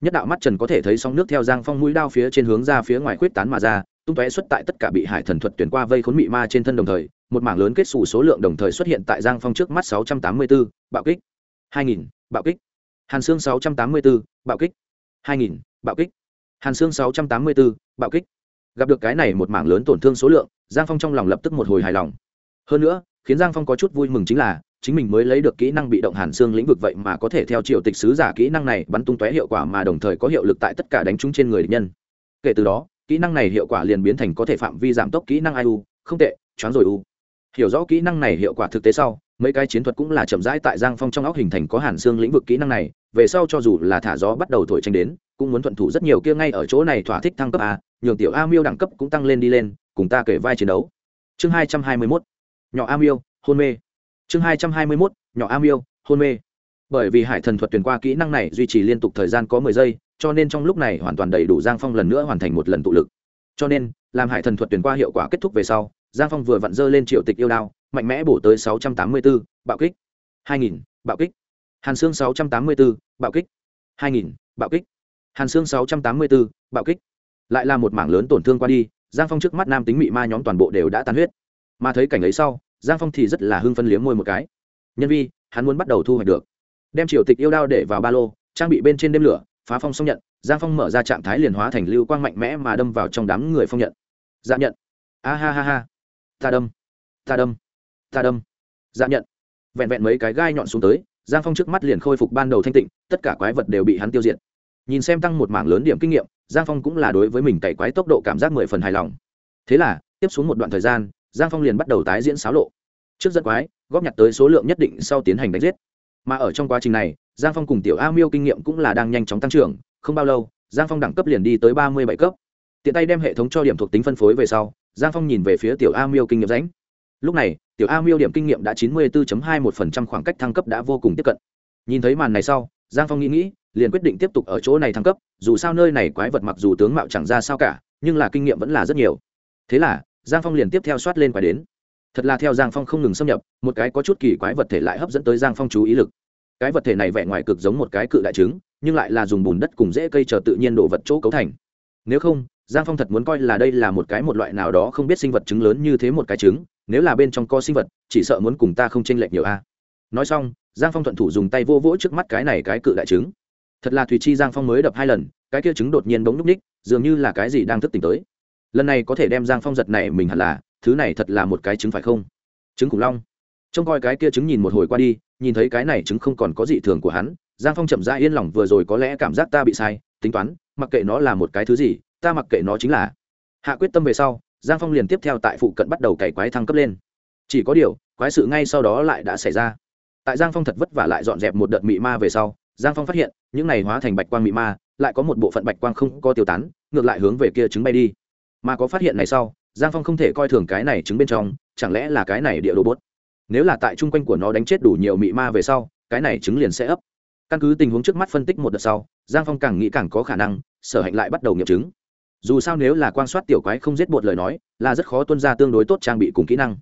nhất đạo mắt trần có thể thấy sóng nước theo giang phong mũi đao phía trên hướng ra phía ngoài khuyết tán mà ra tung tóe xuất tại tất cả bị hải thần thuật tuyển qua vây khốn mị ma trên thân đồng thời một mảng lớn kết xù số lượng đồng thời xuất hiện tại giang phong trước mắt 684, bạo kích. 2000, bạo kích. Hàn xương 684, bạo kích. 2000, bạo kích. Hàn xương 684, bạo kích. Gặp được cái này một mảng lớn tổn thương số lượng giang phong trong lòng lập tức một hồi hài lòng. Hơn nữa khiến giang phong có chút vui mừng chính là chính mình mới lấy được kỹ năng bị động hàn xương lĩnh vực vậy mà có thể theo triều tịch sứ giả kỹ năng này bắn tung tóe hiệu quả mà đồng thời có hiệu lực tại tất cả đánh trúng trên người địch nhân. Kể từ đó, kỹ năng này hiệu quả liền biến thành có thể phạm vi giảm tốc kỹ năng iu không tệ, choáng rồi u. Hiểu rõ kỹ năng này hiệu quả thực tế sau, mấy cái chiến thuật cũng là chậm rãi tại giang phong trong óc hình thành có hàn xương lĩnh vực kỹ năng này, về sau cho dù là thả gió bắt đầu thổi tranh đến, cũng muốn thuận thủ rất nhiều kia ngay ở chỗ này thỏa thích thăng cấp a, nhường tiểu a miêu đẳng cấp cũng tăng lên đi lên, cùng ta kể vai chiến đấu. Chương hai trăm hai mươi mốt. Nhỏ a miêu, hôn mê chương hai trăm hai mươi mốt, nhỏ am yêu hôn mê. Bởi vì hải thần thuật tuyển qua kỹ năng này duy trì liên tục thời gian có mười giây, cho nên trong lúc này hoàn toàn đầy đủ giang phong lần nữa hoàn thành một lần tụ lực. Cho nên, làm hải thần thuật tuyển qua hiệu quả kết thúc về sau, giang phong vừa vặn dơ lên triệu tịch yêu đao, mạnh mẽ bổ tới sáu trăm tám mươi bốn bạo kích. hai nghìn, bạo kích. Hàn xương sáu trăm tám mươi bốn bạo kích. hai nghìn, bạo kích. Hàn xương sáu trăm tám mươi bốn bạo kích. Lại là một mảng lớn tổn thương qua đi, giang phong trước mắt nam tính mị ma nhóm toàn bộ đều đã tan huyết. Mà thấy cảnh ấy sau giang phong thì rất là hưng phân liếm môi một cái. Nhân vi, hắn muốn bắt đầu thu hoạch được. Đem triều tịch yêu đao để vào ba lô, trang bị bên trên đêm lửa, phá phong xong nhận, giang phong mở ra trạng thái liền hóa thành lưu quang mạnh mẽ mà đâm vào trong đám người phong nhận. Dạ nhận. A ha ha ha. Ta đâm. Ta đâm. Ta đâm. Dạ nhận. Vẹn vẹn mấy cái gai nhọn xuống tới, giang phong trước mắt liền khôi phục ban đầu thanh tịnh, tất cả quái vật đều bị hắn tiêu diệt. Nhìn xem tăng một mảng lớn điểm kinh nghiệm, giang phong cũng là đối với mình cày quái tốc độ cảm giác mười phần hài lòng. Thế là, tiếp xuống một đoạn thời gian giang phong liền bắt đầu tái diễn xáo lộ. Trước dẫn quái, góp nhặt tới số lượng nhất định sau tiến hành đánh giết. Mà ở trong quá trình này, giang phong cùng tiểu a miêu kinh nghiệm cũng là đang nhanh chóng tăng trưởng, không bao lâu, giang phong đẳng cấp liền đi tới ba mươi bảy cấp. Tiện tay đem hệ thống cho điểm thuộc tính phân phối về sau, giang phong nhìn về phía tiểu a miêu kinh nghiệm ránh lúc này, tiểu a miêu điểm kinh nghiệm đã chín mươi bốn hai một phần trăm khoảng cách thăng cấp đã vô cùng tiếp cận. Nhìn thấy màn này sau, giang phong nghĩ nghĩ, liền quyết định tiếp tục ở chỗ này thăng cấp, dù sao nơi này quái vật mặc dù tướng mạo chẳng ra sao cả, nhưng là kinh nghiệm vẫn là rất nhiều. Thế là giang phong liền tiếp theo soát lên quái đến. Thật là theo giang phong không ngừng xâm nhập, một cái có chút kỳ quái vật thể lại hấp dẫn tới giang phong chú ý lực. Cái vật thể này vẻ ngoài cực giống một cái cự đại trứng, nhưng lại là dùng bùn đất cùng dễ cây chờ tự nhiên đồ vật chỗ cấu thành. Nếu không, giang phong thật muốn coi là đây là một cái một loại nào đó không biết sinh vật trứng lớn như thế một cái trứng, nếu là bên trong co sinh vật, chỉ sợ muốn cùng ta không chênh lệch nhiều a. Nói xong, giang phong thuận thủ dùng tay vô vỗ trước mắt cái này cái cự đại trứng. Thật là thùy chi giang phong mới đập hai lần, cái kia trứng đột nhiên bỗng núp ních, dường như là cái gì đang thức tỉnh tới lần này có thể đem giang phong giật này mình hẳn là, thứ này thật là một cái trứng phải không? Trứng khủng long. Trông coi cái kia trứng nhìn một hồi qua đi, nhìn thấy cái này trứng không còn có dị thường của hắn, giang phong chậm rãi yên lòng vừa rồi có lẽ cảm giác ta bị sai, tính toán, mặc kệ nó là một cái thứ gì, ta mặc kệ nó chính là. Hạ quyết tâm về sau, giang phong liền tiếp theo tại phụ cận bắt đầu cày quái thăng cấp lên. Chỉ có điều, quái sự ngay sau đó lại đã xảy ra. Tại giang phong thật vất vả lại dọn dẹp một đợt mị ma về sau, giang phong phát hiện, những này hóa thành bạch quang mị ma, lại có một bộ phận bạch quang không có tiêu tán, ngược lại hướng về kia trứng bay đi mà có phát hiện này sau, giang phong không thể coi thường cái này trứng bên trong, chẳng lẽ là cái này địa đồ bốt nếu là tại chung quanh của nó đánh chết đủ nhiều mị ma về sau, cái này trứng liền sẽ ấp. Căn cứ tình huống trước mắt phân tích một đợt sau, giang phong càng nghĩ càng có khả năng, sở hạnh lại bắt đầu nghiệm chứng dù sao nếu là quan soát tiểu quái không giết bột lời nói, là rất khó tuân ra tương đối tốt trang bị cùng kỹ năng.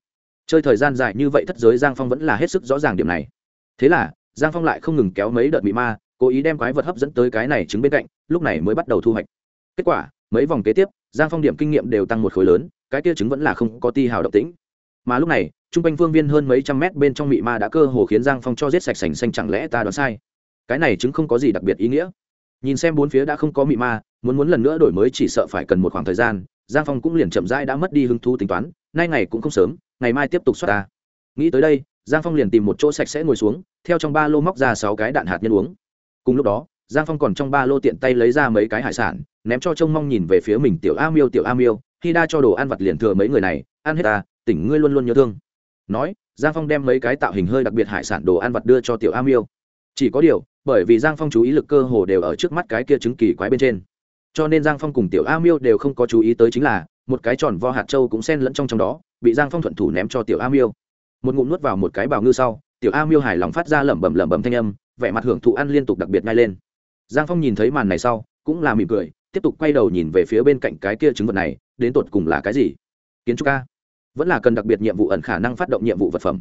Chơi thời gian dài như vậy thất giới giang phong vẫn là hết sức rõ ràng điểm này. Thế là, giang phong lại không ngừng kéo mấy đợt mị ma, cố ý đem quái vật hấp dẫn tới cái này trứng bên cạnh, lúc này mới bắt đầu thu hoạch. Kết quả mấy vòng kế tiếp, giang phong điểm kinh nghiệm đều tăng một khối lớn, cái kia chứng vẫn là không có ti hào động tĩnh. Mà lúc này t r u n g quanh phương viên hơn mấy trăm mét bên trong mị ma đã cơ hồ khiến giang phong cho giết sạch sành xanh chẳng lẽ ta đoán sai? Cái này chứng không có gì đặc biệt ý nghĩa. Nhìn xem bốn phía đã không có mị ma, muốn muốn lần nữa đổi mới chỉ sợ phải cần một khoảng thời gian, giang phong cũng liền chậm rãi đã mất đi hứng thú tính toán, nay ngày cũng không sớm, ngày mai tiếp tục xuất ta. Nghĩ tới đây, giang phong liền tìm một chỗ sạch sẽ ngồi xuống, theo trong ba lô móc ra sáu cái đạn hạt nhân uống. Cùng lúc đó giang phong còn trong ba lô tiện tay lấy ra mấy cái hải sản, ném cho trông mong nhìn về phía mình tiểu a miêu, tiểu a miêu, khi đa cho đồ ăn vặt liền thừa mấy người này, ăn hết ta, tỉnh ngươi luôn luôn nhớ thương. Nói, giang phong đem mấy cái tạo hình hơi đặc biệt hải sản đồ ăn vặt đưa cho tiểu a miêu. Chỉ có điều, bởi vì giang phong chú ý lực cơ hồ đều ở trước mắt cái kia trứng kỳ quái bên trên. Cho nên giang phong cùng tiểu a miêu đều không có chú ý tới chính là, một cái tròn vo hạt trâu cũng xen lẫn trong trong đó, bị giang phong thuận thủ ném cho tiểu a miêu. Một ngụm nuốt vào một cái bào ngư sau, tiểu a miêu hài lòng phát ra lẩm bẩm lẩm bẩm thanh âm, vẻ mặt hưởng thụ ăn liên tục đặc biệt ngay lên giang phong nhìn thấy màn này sau, cũng là mỉm cười, tiếp tục quay đầu nhìn về phía bên cạnh cái kia chứng vật này, đến tột cùng là cái gì? Kiến trúc ca vẫn là cần đặc biệt nhiệm vụ ẩn khả năng phát động nhiệm vụ vật phẩm.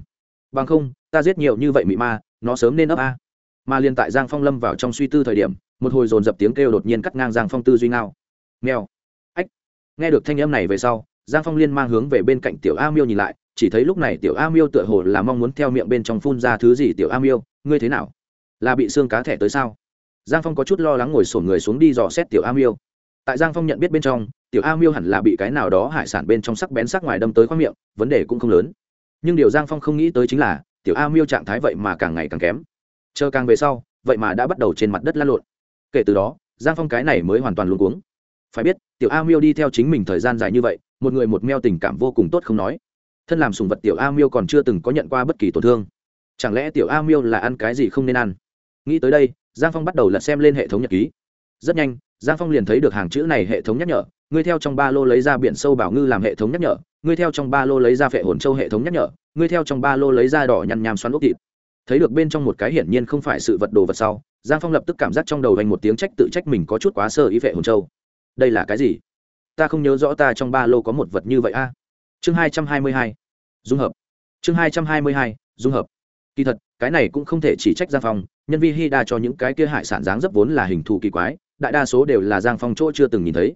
Bằng không, ta giết nhiều như vậy mị ma, nó sớm nên ấp a. Mà liên tại giang phong lâm vào trong suy tư thời điểm, một hồi dồn dập tiếng kêu đột nhiên cắt ngang giang phong tư duy ngao. Nghèo ách. Nghe được thanh âm này về sau, giang phong liên mang hướng về bên cạnh tiểu a miêu nhìn lại, chỉ thấy lúc này tiểu a miêu tựa hồ là mong muốn theo miệng bên trong phun ra thứ gì tiểu a miêu, ngươi thế nào? Là bị xương cá thẻ tới sao? Giang phong có chút lo lắng ngồi sổn người xuống đi dò xét tiểu a miêu. Tại giang phong nhận biết bên trong, tiểu a miêu hẳn là bị cái nào đó hải sản bên trong sắc bén sắc ngoài đâm tới khoang miệng, vấn đề cũng không lớn. Nhưng điều giang phong không nghĩ tới chính là, tiểu a miêu trạng thái vậy mà càng ngày càng kém. Chờ càng về sau, vậy mà đã bắt đầu trên mặt đất lăn lộn. Kể từ đó, giang phong cái này mới hoàn toàn luôn cuống. Phải biết, tiểu a miêu đi theo chính mình thời gian dài như vậy, một người một meo tình cảm vô cùng tốt không nói. Thân làm sùng vật tiểu a miêu còn chưa từng có nhận qua bất kỳ tổn thương. Chẳng lẽ tiểu a miêu là ăn cái gì không nên ăn? Nghĩ tới đây, giang phong bắt đầu lật xem lên hệ thống nhật ký. Rất nhanh, giang phong liền thấy được hàng chữ này hệ thống nhắc nhở. Ngươi theo trong ba lô lấy ra biển sâu bảo ngư làm hệ thống nhắc nhở. Ngươi theo trong ba lô lấy ra phệ hồn châu hệ thống nhắc nhở. Ngươi theo trong ba lô lấy ra đỏ nhăn nhàm xoắn ốc thịt. Thấy được bên trong một cái hiển nhiên không phải sự vật đồ vật sau, giang phong lập tức cảm giác trong đầu hành một tiếng trách tự trách mình có chút quá sơ ý phệ hồn châu. Đây là cái gì? Ta không nhớ rõ ta trong ba lô có một vật như vậy a. Chương hai trăm hai mươi hai. Dung hợp. Chương hai trăm hai mươi hai. Dung hợp. Kỳ thật cái này cũng không thể chỉ trách giang phong, nhân vi hy đa cho những cái kia hải sản dáng dấp vốn là hình thù kỳ quái, đại đa số đều là giang phong chỗ chưa từng nhìn thấy.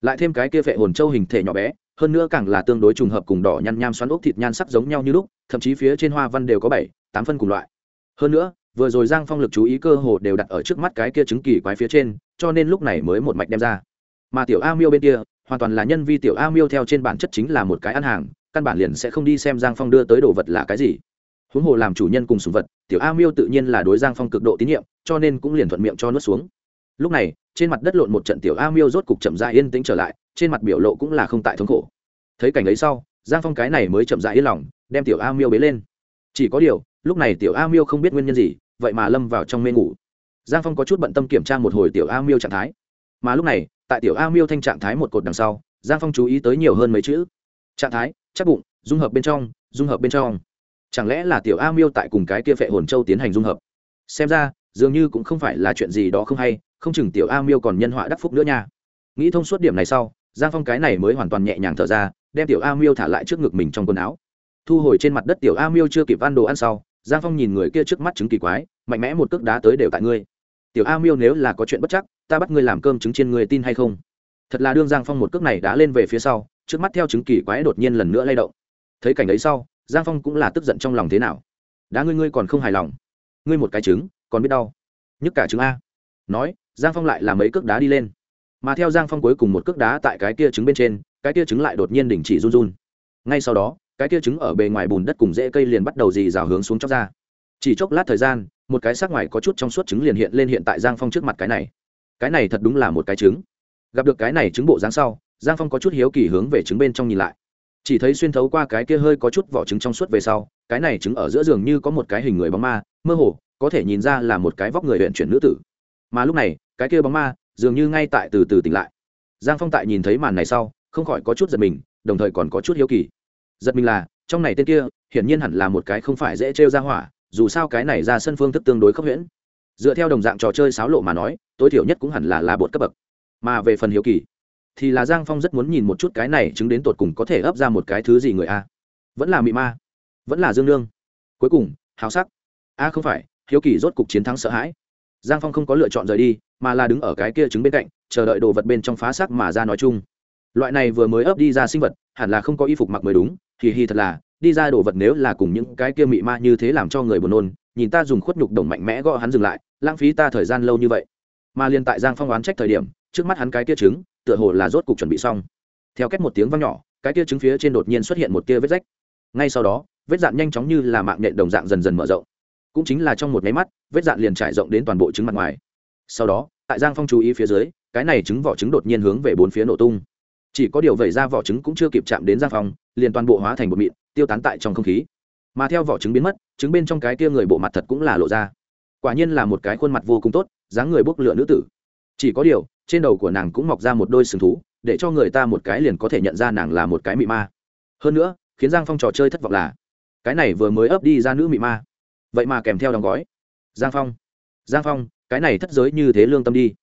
Lại thêm cái kia phệ hồn châu hình thể nhỏ bé, hơn nữa càng là tương đối trùng hợp cùng đỏ nhăn nham xoắn ốc thịt nhan sắc giống nhau như lúc, thậm chí phía trên hoa văn đều có bảy, tám phân cùng loại. Hơn nữa, vừa rồi giang phong lực chú ý cơ hồ đều đặt ở trước mắt cái kia chứng kỳ quái phía trên, cho nên lúc này mới một mạch đem ra. Mà tiểu a miêu bên kia, hoàn toàn là nhân vi tiểu a miêu theo trên bản chất chính là một cái ăn hàng, căn bản liền sẽ không đi xem giang phong đưa tới đồ vật là cái gì huống hồ làm chủ nhân cùng sùng vật, tiểu a miêu tự nhiên là đối giang phong cực độ tín nhiệm, cho nên cũng liền thuận miệng cho nuốt xuống. Lúc này, trên mặt đất lộn một trận tiểu a miêu rốt cục chậm dại yên tĩnh trở lại, trên mặt biểu lộ cũng là không tại thống khổ. Thấy cảnh ấy sau, giang phong cái này mới chậm dại yên lòng, đem tiểu a miêu bế lên. Chỉ có điều, lúc này tiểu a miêu không biết nguyên nhân gì, vậy mà lâm vào trong mê ngủ. Giang phong có chút bận tâm kiểm tra một hồi tiểu a miêu trạng thái. Mà lúc này, tại tiểu a miêu thanh trạng thái một cột đằng sau, giang phong chú ý tới nhiều hơn mấy chữ. Trạng thái, chắc bụng, dung hợp bên trong, dung hợp bên trong chẳng lẽ là tiểu a miêu tại cùng cái kia phệ hồn châu tiến hành dung hợp? Xem ra, dường như cũng không phải là chuyện gì đó không hay, không chừng tiểu a miêu còn nhân họa đắc phúc nữa nha. Nghĩ thông suốt điểm này sau, giang phong cái này mới hoàn toàn nhẹ nhàng thở ra, đem tiểu a miêu thả lại trước ngực mình trong quần áo. Thu hồi trên mặt đất tiểu a miêu chưa kịp ăn đồ ăn sau, giang phong nhìn người kia trước mắt chứng kỳ quái, mạnh mẽ một cước đá tới đều tại ngươi. Tiểu a miêu nếu là có chuyện bất chắc, ta bắt ngươi làm cơm trứng trên người tin hay không? Thật là đương giang phong một cước này đã lên về phía sau, trước mắt theo chứng kỳ quái đột nhiên lần nữa lay động. Thấy cảnh ấy sau giang phong cũng là tức giận trong lòng thế nào. Đã ngươi ngươi còn không hài lòng. Ngươi một cái trứng, còn biết đau. Nhức cả trứng a. Nói, giang phong lại làm mấy cước đá đi lên. Mà theo giang phong cuối cùng một cước đá tại cái kia trứng bên trên, cái kia trứng lại đột nhiên đình chỉ run run. Ngay sau đó, cái kia trứng ở bề ngoài bùn đất cùng rễ cây liền bắt đầu dì rào hướng xuống chóc ra. Chỉ chốc lát thời gian, một cái xác ngoài có chút trong suốt trứng liền hiện lên hiện tại giang phong trước mặt cái này. Cái này thật đúng là một cái trứng. Gặp được cái này trứng bộ dáng sau, giang phong có chút hiếu kỳ hướng về trứng bên trong nhìn lại chỉ thấy xuyên thấu qua cái kia hơi có chút vỏ trứng trong suốt về sau, cái này trứng ở giữa giường như có một cái hình người bóng ma, mơ hồ, có thể nhìn ra là một cái vóc người huyện chuyển nữ tử. Mà lúc này, cái kia bóng ma dường như ngay tại từ từ tỉnh lại. Giang phong tại nhìn thấy màn này sau, không khỏi có chút giật mình, đồng thời còn có chút hiếu kỳ. Giật mình là, trong này tên kia, hiển nhiên hẳn là một cái không phải dễ trêu ra hỏa, dù sao cái này ra sân phương thức tương đối khốc huyễn. Dựa theo đồng dạng trò chơi sáo lộ mà nói, tối thiểu nhất cũng hẳn là là bột cấp bậc. Mà về phần hiếu kỳ thì là giang phong rất muốn nhìn một chút cái này chứng đến tột cùng có thể ấp ra một cái thứ gì người a. Vẫn là mị ma. Vẫn là dương lương cuối cùng hào sắc. A không phải, hiếu kỳ rốt cục chiến thắng sợ hãi. Giang phong không có lựa chọn rời đi, mà là đứng ở cái kia trứng bên cạnh, chờ đợi đồ vật bên trong phá sắc mà ra nói chung. Loại này vừa mới ấp đi ra sinh vật, hẳn là không có y phục mặc mới đúng thì hi thật là, đi ra đồ vật nếu là cùng những cái kia mị ma như thế làm cho người buồn nôn, nhìn ta dùng khuất nhục đồng mạnh mẽ gõ hắn dừng lại, lãng phí ta thời gian lâu như vậy. Mà liền tại giang phong oán trách thời điểm trước mắt hắn cái kia trứng, tựa hồ là rốt cục chuẩn bị xong. Theo cách một tiếng vang nhỏ, cái kia trứng phía trên đột nhiên xuất hiện một tia vết rách. Ngay sau đó, vết dạn nhanh chóng như là mạng nhện đồng dạng dần dần mở rộng. Cũng chính là trong một máy mắt, vết dạn liền trải rộng đến toàn bộ trứng mặt ngoài. Sau đó, tại giang phong chú ý phía dưới, cái này trứng vỏ trứng đột nhiên hướng về bốn phía nổ tung. Chỉ có điều vẩy ra vỏ trứng cũng chưa kịp chạm đến giang phong, liền toàn bộ hóa thành bột mịn, tiêu tán tại trong không khí. Mà theo vỏ trứng biến mất, trứng bên trong cái kia người bộ mặt thật cũng là lộ ra. Quả nhiên là một cái khuôn mặt vô cùng tốt, dáng người bốc lửa nữ tử. Chỉ có điều trên đầu của nàng cũng mọc ra một đôi sừng thú, để cho người ta một cái liền có thể nhận ra nàng là một cái mị ma. Hơn nữa, khiến giang phong trò chơi thất vọng là, cái này vừa mới ấp đi ra nữ mị ma. Vậy mà kèm theo đóng gói. Giang phong giang phong, cái này thất giới như thế lương tâm đi.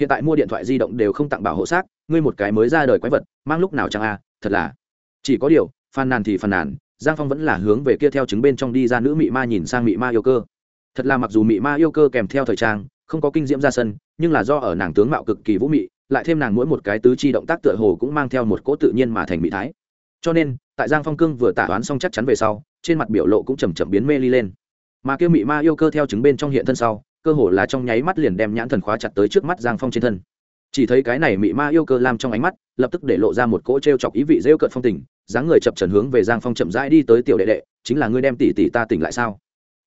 Hiện tại mua điện thoại di động đều không tặng bảo hộ xác, ngươi một cái mới ra đời quái vật, mang lúc nào chẳng a thật là. Chỉ có điều, phàn nàn thì phàn nàn, giang phong vẫn là hướng về kia theo chứng bên trong đi ra nữ mị ma nhìn sang mị ma yêu cơ. Thật là mặc dù mị ma yêu cơ kèm theo thời trang, không có kinh diễm ra sân nhưng là do ở nàng tướng mạo cực kỳ vũ mị, lại thêm nàng mỗi một cái tứ chi động tác tựa hồ cũng mang theo một cỗ tự nhiên mà thành mỹ thái. Cho nên, tại giang phong cương vừa tả toán xong chắc chắn về sau, trên mặt biểu lộ cũng chầm chậm biến mê ly lên. Mà kêu mị ma yêu cơ theo chứng bên trong hiện thân sau, cơ hồ là trong nháy mắt liền đem nhãn thần khóa chặt tới trước mắt giang phong trên thân. Chỉ thấy cái này mị ma yêu cơ lam trong ánh mắt, lập tức để lộ ra một cỗ t r e o chọc ý vị rêu cợt phong tình, dáng người chập trần hướng về giang phong chậm rãi đi tới tiểu đệ đệ, chính là ngươi đem tỷ tỷ ta tỉnh lại sao?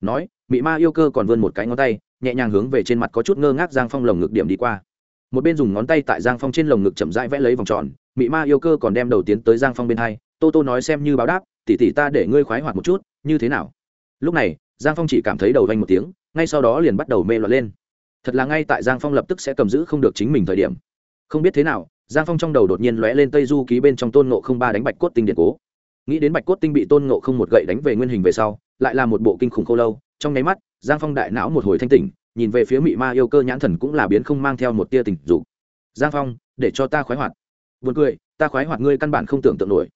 Nói, mị ma yêu cơ còn vươn một cái ngón tay nhẹ nhàng hướng về trên mặt có chút ngơ ngác giang phong lồng ngực điểm đi qua. Một bên dùng ngón tay tại giang phong trên lồng ngực chậm rãi vẽ lấy vòng tròn, mị ma yêu cơ còn đem đầu tiến tới giang phong bên hai, tô tô nói xem như báo đáp tỷ tỷ ta để ngươi khoái hoạt một chút, như thế nào? Lúc này, giang phong chỉ cảm thấy đầu vanh một tiếng, ngay sau đó liền bắt đầu mê loạn lên. Thật là ngay tại giang phong lập tức sẽ cầm giữ không được chính mình thời điểm. Không biết thế nào, giang phong trong đầu đột nhiên lóe lên tây du ký bên trong tôn ngộ không ba đánh bạch cốt tinh điện cố. Nghĩ đến bạch cốt tinh bị tôn ngộ không một gậy đánh về nguyên hình về sau, lại là một bộ kinh khủng khô lâu trong nháy mắt, giang phong đại não một hồi thanh tỉnh, nhìn về phía mị ma yêu cơ nhãn thần cũng là biến không mang theo một tia tình dục. Giang phong, để cho ta khoái hoạt. Buồn cười, ta khoái hoạt ngươi căn bản không tưởng tượng nổi.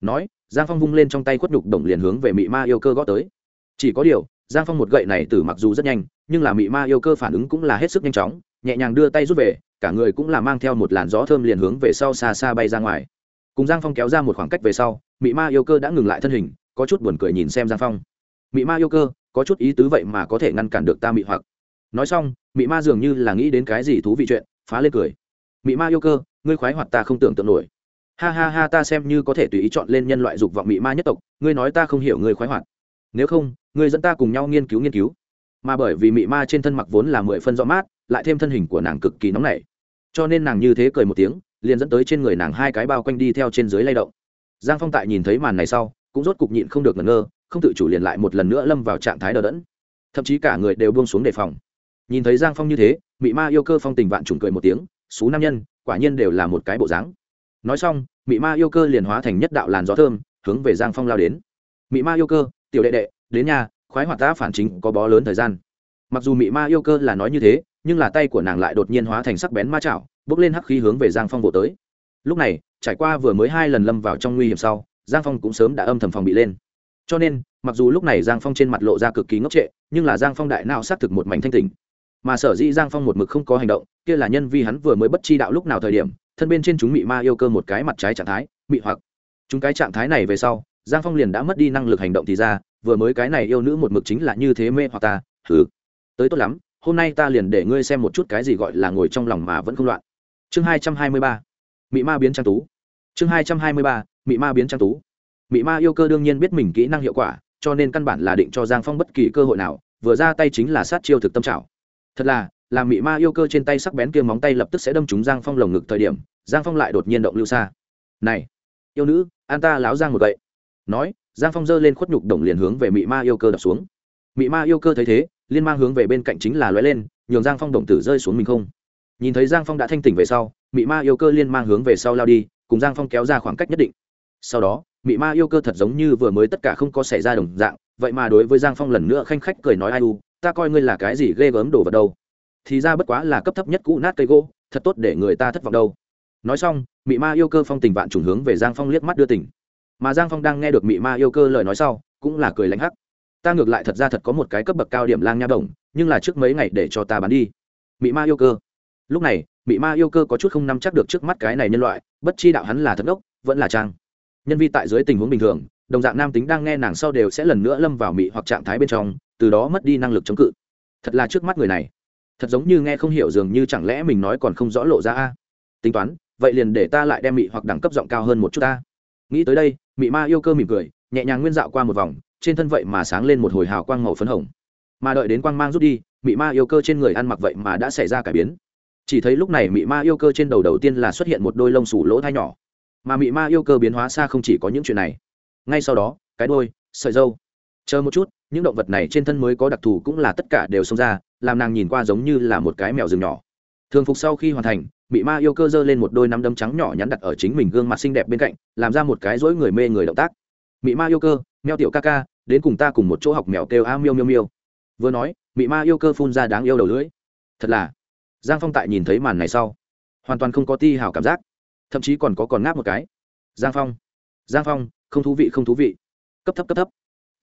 Nói, giang phong vung lên trong tay khuất nhục đồng liền hướng về mị ma yêu cơ gõ tới. Chỉ có điều, giang phong một gậy này từ mặc dù rất nhanh, nhưng là mị ma yêu cơ phản ứng cũng là hết sức nhanh chóng, nhẹ nhàng đưa tay rút về, cả người cũng là mang theo một làn gió thơm liền hướng về sau xa xa bay ra ngoài. Cùng giang phong kéo ra một khoảng cách về sau, mị ma yêu cơ đã ngừng lại thân hình, có chút buồn cười nhìn xem giang phong. Mị ma yêu cơ có chút ý tứ vậy mà có thể ngăn cản được ta mị hoặc. Nói xong, mị ma dường như là nghĩ đến cái gì thú vị chuyện, phá lên cười. Mị ma yêu cơ, ngươi khoái hoạt ta không tưởng tượng nổi. Ha ha ha, ta xem như có thể tùy ý chọn lên nhân loại dục vọng mị ma nhất tộc, ngươi nói ta không hiểu ngươi khoái hoạt. Nếu không, ngươi dẫn ta cùng nhau nghiên cứu nghiên cứu. Mà bởi vì mị ma trên thân mặc vốn là mười phân rõ mát, lại thêm thân hình của nàng cực kỳ nóng nảy. Cho nên nàng như thế cười một tiếng, liền dẫn tới trên người nàng hai cái bao quanh đi theo trên dưới lay động. Giang phong tại nhìn thấy màn này sau, cũng rốt cục nhịn không được ngẩn ngơ không tự chủ liền lại một lần nữa lâm vào trạng thái đờ đẫn. Thậm chí cả người đều buông xuống đề phòng. Nhìn thấy giang phong như thế, mị ma yêu cơ phong tình vạn trùng cười một tiếng, xú nam nhân, quả nhiên đều là một cái bộ dáng. Nói xong, mị ma yêu cơ liền hóa thành nhất đạo làn gió thơm, hướng về giang phong lao đến. Mị ma yêu cơ, tiểu đệ đệ, đến nhà, khoái hoạt tá phản chính có bó lớn thời gian. Mặc dù mị ma yêu cơ là nói như thế, nhưng là tay của nàng lại đột nhiên hóa thành sắc bén ma chảo bước lên hắc khí hướng về giang phong vỗ tới. Lúc này, trải qua vừa mới hai lần lâm vào trong nguy hiểm sau, giang phong cũng sớm đã âm thầm phòng bị lên cho nên, mặc dù lúc này giang phong trên mặt lộ ra cực kỳ ngốc trệ, nhưng là giang phong đại nào xác thực một mảnh thanh tỉnh mà sở dĩ giang phong một mực không có hành động, kia là nhân vi hắn vừa mới bất chi đạo lúc nào thời điểm, thân bên trên chúng mị ma yêu cơ một cái mặt trái trạng thái, mị hoặc. Chúng cái trạng thái này về sau, giang phong liền đã mất đi năng lực hành động thì ra, vừa mới cái này yêu nữ một mực chính là như thế mê hoặc ta thử tới tốt lắm, hôm nay ta liền để ngươi xem một chút cái gì gọi là ngồi trong lòng mà vẫn không loạn. Chương hai trăm hai mươi ba, mị ma biến trang tú. Chương hai trăm hai mươi ba, mị ma biến trang tú mị ma yêu cơ đương nhiên biết mình kỹ năng hiệu quả, cho nên căn bản là định cho giang phong bất kỳ cơ hội nào, vừa ra tay chính là sát chiêu thực tâm trảo. Thật là, làm mị ma yêu cơ trên tay sắc bén kia móng tay lập tức sẽ đâm trúng giang phong lồng ngực thời điểm, giang phong lại đột nhiên động lưu xa. Này, yêu nữ, an ta láo giang một gậy. nói, giang phong giơ lên khuất nhục đồng liền hướng về mị ma yêu cơ đập xuống. Mị ma yêu cơ thấy thế, liên mang hướng về bên cạnh chính là lóe lên, nhường giang phong đồng tử rơi xuống mình không. Nhìn thấy giang phong đã thanh tỉnh về sau, mị ma yêu cơ liên mang hướng về sau lao đi, cùng giang phong kéo ra khoảng cách nhất định. Sau đó mị ma yêu cơ thật giống như vừa mới tất cả không có xảy ra đồng dạng, vậy mà đối với giang phong lần nữa khanh khách cười nói ai u, ta coi ngươi là cái gì ghê gớm đồ vật đâu. Thì ra bất quá là cấp thấp nhất cũ nát cây gỗ, thật tốt để người ta thất vọng đâu. Nói xong, mị ma yêu cơ phong tình vạn trùng hướng về giang phong liếc mắt đưa tỉnh. Mà giang phong đang nghe được mị ma yêu cơ lời nói sau, cũng là cười lãnh hắc. Ta ngược lại thật ra thật có một cái cấp bậc cao điểm lang nha đồng nhưng là trước mấy ngày để cho ta bán đi. Mị ma yêu cơ. Lúc này, mị ma yêu cơ có chút không nắm chắc được trước mắt cái này nhân loại, bất chi đạo hắn là thật ốc vẫn là trang nhân vi tại dưới tình huống bình thường, đồng dạng nam tính đang nghe nàng sau đều sẽ lần nữa lâm vào mị hoặc trạng thái bên trong, từ đó mất đi năng lực chống cự. Thật là trước mắt người này. Thật giống như nghe không hiểu dường như chẳng lẽ mình nói còn không rõ lộ ra a. Tính toán, vậy liền để ta lại đem mị hoặc đẳng cấp giọng cao hơn một chút ta. Nghĩ tới đây, mị ma yêu cơ mỉm cười, nhẹ nhàng nguyên dạo qua một vòng, trên thân vậy mà sáng lên một hồi hào quang màu phấn hồng. Mà đợi đến quang mang rút đi, mị ma yêu cơ trên người ăn mặc vậy mà đã xảy ra cải biến. Chỉ thấy lúc này mị ma yêu cơ trên đầu đầu tiên là xuất hiện một đôi lông sủ lỗ thai nhỏ mà mị ma yêu cơ biến hóa xa không chỉ có những chuyện này. Ngay sau đó, cái đôi sợi dâu. Chờ một chút, những động vật này trên thân mới có đặc thù cũng là tất cả đều xông ra, làm nàng nhìn qua giống như là một cái mèo rừng nhỏ. Thường phục sau khi hoàn thành, mị ma yêu cơ giơ lên một đôi nắm đấm trắng nhỏ nhắn đặt ở chính mình gương mặt xinh đẹp bên cạnh, làm ra một cái rỗi người mê người động tác. Mị ma yêu cơ, mèo tiểu ca ca, đến cùng ta cùng một chỗ học mèo kêu a miêu miêu miêu. Vừa nói, mị ma yêu cơ phun ra đáng yêu đầu lưỡi. Thật là, giang phong tại nhìn thấy màn này sau, hoàn toàn không có ti hào cảm giác thậm chí còn có còn ngáp một cái. Giang phong giang phong, không thú vị, không thú vị. Cấp thấp cấp thấp.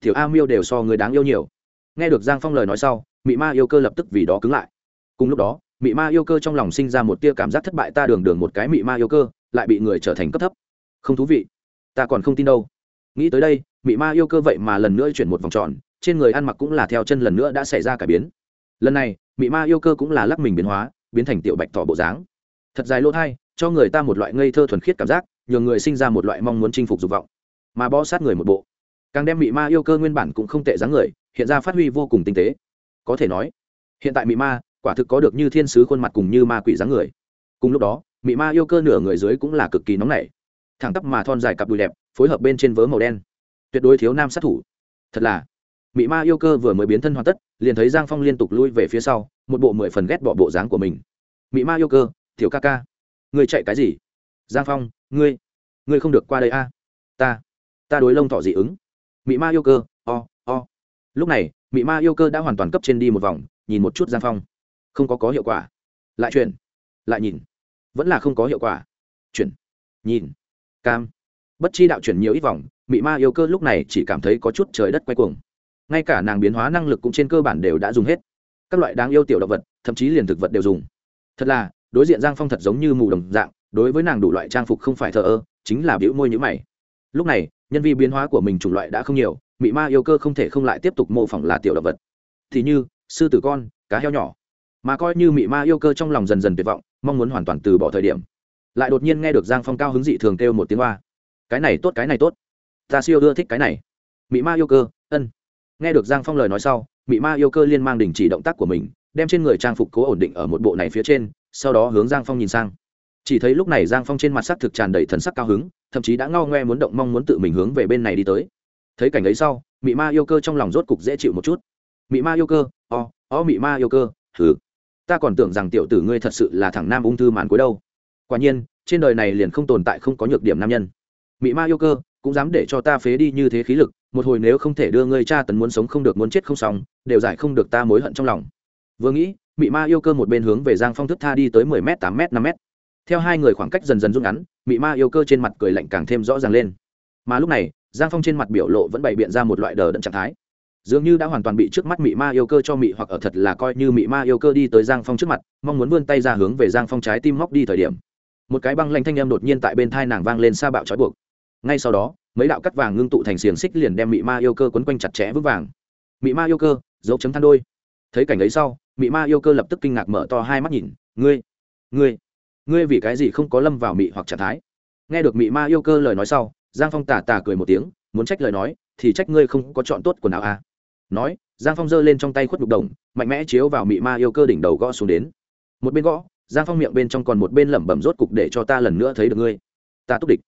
Tiểu a miêu đều so người đáng yêu nhiều. Nghe được giang phong lời nói sau, mị ma yêu cơ lập tức vì đó cứng lại. Cùng lúc đó, mị ma yêu cơ trong lòng sinh ra một tia cảm giác thất bại ta đường đường một cái mị ma yêu cơ, lại bị người trở thành cấp thấp. Không thú vị. Ta còn không tin đâu. Nghĩ tới đây, mị ma yêu cơ vậy mà lần nữa chuyển một vòng tròn, trên người ăn mặc cũng là theo chân lần nữa đã xảy ra cải biến. Lần này, mị ma yêu cơ cũng là lắc mình biến hóa, biến thành tiểu bạch thỏ bộ dáng thật dài lỗ thai, cho người ta một loại ngây thơ thuần khiết cảm giác, nhường người sinh ra một loại mong muốn chinh phục dục vọng. Mà bó sát người một bộ. Càng đem mị ma yêu cơ nguyên bản cũng không tệ dáng người, hiện ra phát huy vô cùng tinh tế. Có thể nói, hiện tại mị ma, quả thực có được như thiên sứ khuôn mặt cùng như ma quỷ dáng người. Cùng lúc đó, mị ma yêu cơ nửa người dưới cũng là cực kỳ nóng nảy. Thẳng tắp mà thon dài cặp đùi đẹp, phối hợp bên trên vớ màu đen. Tuyệt đối thiếu nam sát thủ. Thật là, mị ma yêu cơ vừa mới biến thân hoàn tất, liền thấy giang phong liên tục lui về phía sau, một bộ mười phần ghét bỏ bộ dáng của mình. Mị ma yêu cơ Tiểu ca ca. Ngươi chạy cái gì? Giang phong ngươi ngươi không được qua đây a. Ta ta đối lông tỏ dị ứng. Mị ma yêu cơ o、oh, o、oh. lúc này mị ma yêu cơ đã hoàn toàn cấp trên đi một vòng nhìn một chút giang phong. Không có có hiệu quả. Lại chuyển lại nhìn. Vẫn là không có hiệu quả. Chuyển nhìn. Cam. Bất chi đạo chuyển nhiều ít vòng mị ma yêu cơ lúc này chỉ cảm thấy có chút trời đất quay cuồng. Ngay cả nàng biến hóa năng lực cũng trên cơ bản đều đã dùng hết. Các loại đáng yêu tiểu động vật thậm chí liền thực vật đều dùng. Thật là đối diện giang phong thật giống như mù đồng dạng, đối với nàng đủ loại trang phục không phải thờ ơ, chính là biểu môi nhữ mày. Lúc này, nhân vi biến hóa của mình chủng loại đã không nhiều, mị ma yêu cơ không thể không lại tiếp tục mô phỏng là tiểu động vật. Thì như, sư tử con, cá heo nhỏ. Mà coi như mị ma yêu cơ trong lòng dần dần tuyệt vọng, mong muốn hoàn toàn từ bỏ thời điểm. Lại đột nhiên nghe được giang phong cao hứng dị thường kêu một tiếng hoa cái này tốt, cái này tốt. Ta siêu ưa thích cái này. Mị ma yêu cơ, ân. Nghe được giang phong lời nói sau, mị ma yêu cơ liên mang đình chỉ động tác của mình, đem trên người trang phục cố ổn định ở một bộ này phía trên sau đó hướng giang phong nhìn sang. Chỉ thấy lúc này giang phong trên mặt sắc thực tràn đầy thần sắc cao hứng thậm chí đã ngao ngoe muốn động mong muốn tự mình hướng về bên này đi tới. Thấy cảnh ấy sau mị ma yêu cơ trong lòng rốt cục dễ chịu một chút. Mị ma yêu cơ o、oh, o、oh, mị ma yêu cơ thử ta còn tưởng rằng tiểu tử ngươi thật sự là thằng nam ung thư màn cuối đâu. Quả nhiên trên đời này liền không tồn tại không có nhược điểm nam nhân. Mị ma yêu cơ cũng dám để cho ta phế đi như thế khí lực một hồi nếu không thể đưa ngươi cha tấn muốn sống không được muốn chết không xong đều giải không được ta mối hận trong lòng. Vừa nghĩ mị ma yêu cơ một bên hướng về giang phong thức tha đi tới mười m tám m năm m theo hai người khoảng cách dần dần rút ngắn mị ma yêu cơ trên mặt cười lạnh càng thêm rõ ràng lên. Mà lúc này, giang phong trên mặt biểu lộ vẫn bày biện ra một loại đờ đẫn trạng thái. Dường như đã hoàn toàn bị trước mắt mị ma yêu cơ cho mị hoặc ở thật là coi như mị ma yêu cơ đi tới giang phong trước mặt, mong muốn vươn tay ra hướng về giang phong trái tim móc đi thời điểm. Một cái băng lanh thanh em đột nhiên tại bên thai nàng vang lên xa bạo trói buộc. Ngay sau đó, mấy đạo cắt vàng ngưng tụ thành xiềng xích liền đem mị ma yêu cơ quấn quanh chặt chẽ vững vàng. Mị ma yêu cơ, dấu chấm than đôi. Thấy cảnh ấy sau mị ma yêu cơ lập tức kinh ngạc mở to hai mắt nhìn, ngươi ngươi ngươi vì cái gì không có lâm vào mị hoặc trạng thái? Nghe được mị ma yêu cơ lời nói sau, giang phong tà tà cười một tiếng, muốn trách lời nói, thì trách ngươi không có chọn tốt quần áo à. nói, giang phong giơ lên trong tay khuất nhục đồng, mạnh mẽ chiếu vào mị ma yêu cơ đỉnh đầu gõ xuống đến. Một bên gõ, giang phong miệng bên trong còn một bên lẩm bẩm rốt cục để cho ta lần nữa thấy được ngươi. Ta túc địch.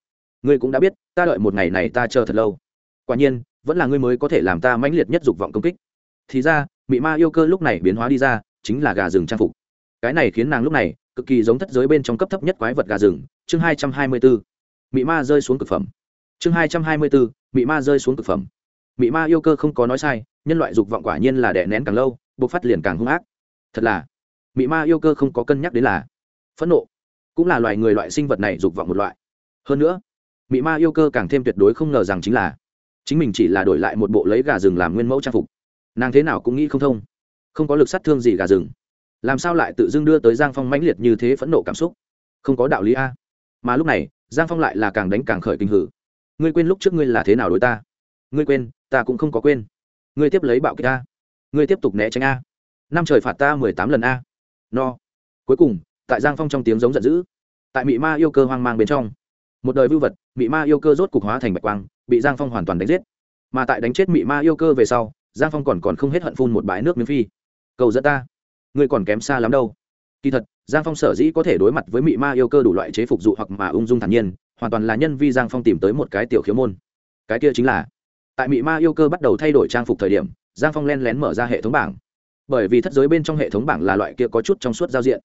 Ngươi cũng đã biết, ta đợi một ngày này ta chờ thật lâu. Quả nhiên, vẫn là ngươi mới có thể làm ta mãnh liệt nhất dục vọng công kích. Thì ra mị ma yêu cơ lúc này biến hóa đi ra, chính là gà rừng trang phục. Cái này khiến nàng lúc này cực kỳ giống thất giới bên trong cấp thấp nhất quái vật gà rừng. Chương hai trăm hai mươi bốn, mị ma rơi xuống cực phẩm. Chương hai trăm hai mươi bốn, mị ma rơi xuống cực phẩm. Mị ma yêu cơ không có nói sai, nhân loại dục vọng quả nhiên là đẻ nén càng lâu buộc phát liền càng hung ác. Thật là, mị ma yêu cơ không có cân nhắc đến là phẫn nộ, cũng là loài người loại sinh vật này dục vọng một loại. Hơn nữa, mị ma yêu cơ càng thêm tuyệt đối không ngờ rằng chính là, chính mình chỉ là đổi lại một bộ lấy gà rừng làm nguyên mẫu trang phục nàng thế nào cũng nghĩ không thông. Không có lực sát thương gì gà rừng. Làm sao lại tự dưng đưa tới giang phong mãnh liệt như thế phẫn nộ cảm xúc? Không có đạo lý a. Mà lúc này, giang phong lại là càng đánh càng khởi kinh hử. Ngươi quên lúc trước ngươi là thế nào đối ta? Ngươi quên, ta cũng không có quên. Ngươi tiếp lấy bạo kích a ngươi tiếp tục né tránh a. Năm trời phạt ta mười tám lần a. No. Cuối cùng, tại giang phong trong tiếng giống giận dữ, tại mị ma yêu cơ hoang mang bên trong, một đời vưu vật, mị ma yêu cơ rốt cục hóa thành bạch quang, bị giang phong hoàn toàn đánh giết. Mà tại đánh chết mị ma yêu cơ về sau giang phong còn còn không hết hận phun một bãi nước miếng phi. Cầu dẫn ta. Ngươi còn kém xa lắm đâu. Kỳ thật, giang phong sở dĩ có thể đối mặt với mị ma yêu cơ đủ loại chế phục dụ hoặc mà ung dung thản nhiên, hoàn toàn là nhân vi giang phong tìm tới một cái tiểu khiếu môn. Cái kia chính là, tại mị ma yêu cơ bắt đầu thay đổi trang phục thời điểm, giang phong len lén mở ra hệ thống bảng. Bởi vì thất giới bên trong hệ thống bảng là loại kia có chút trong suốt giao diện.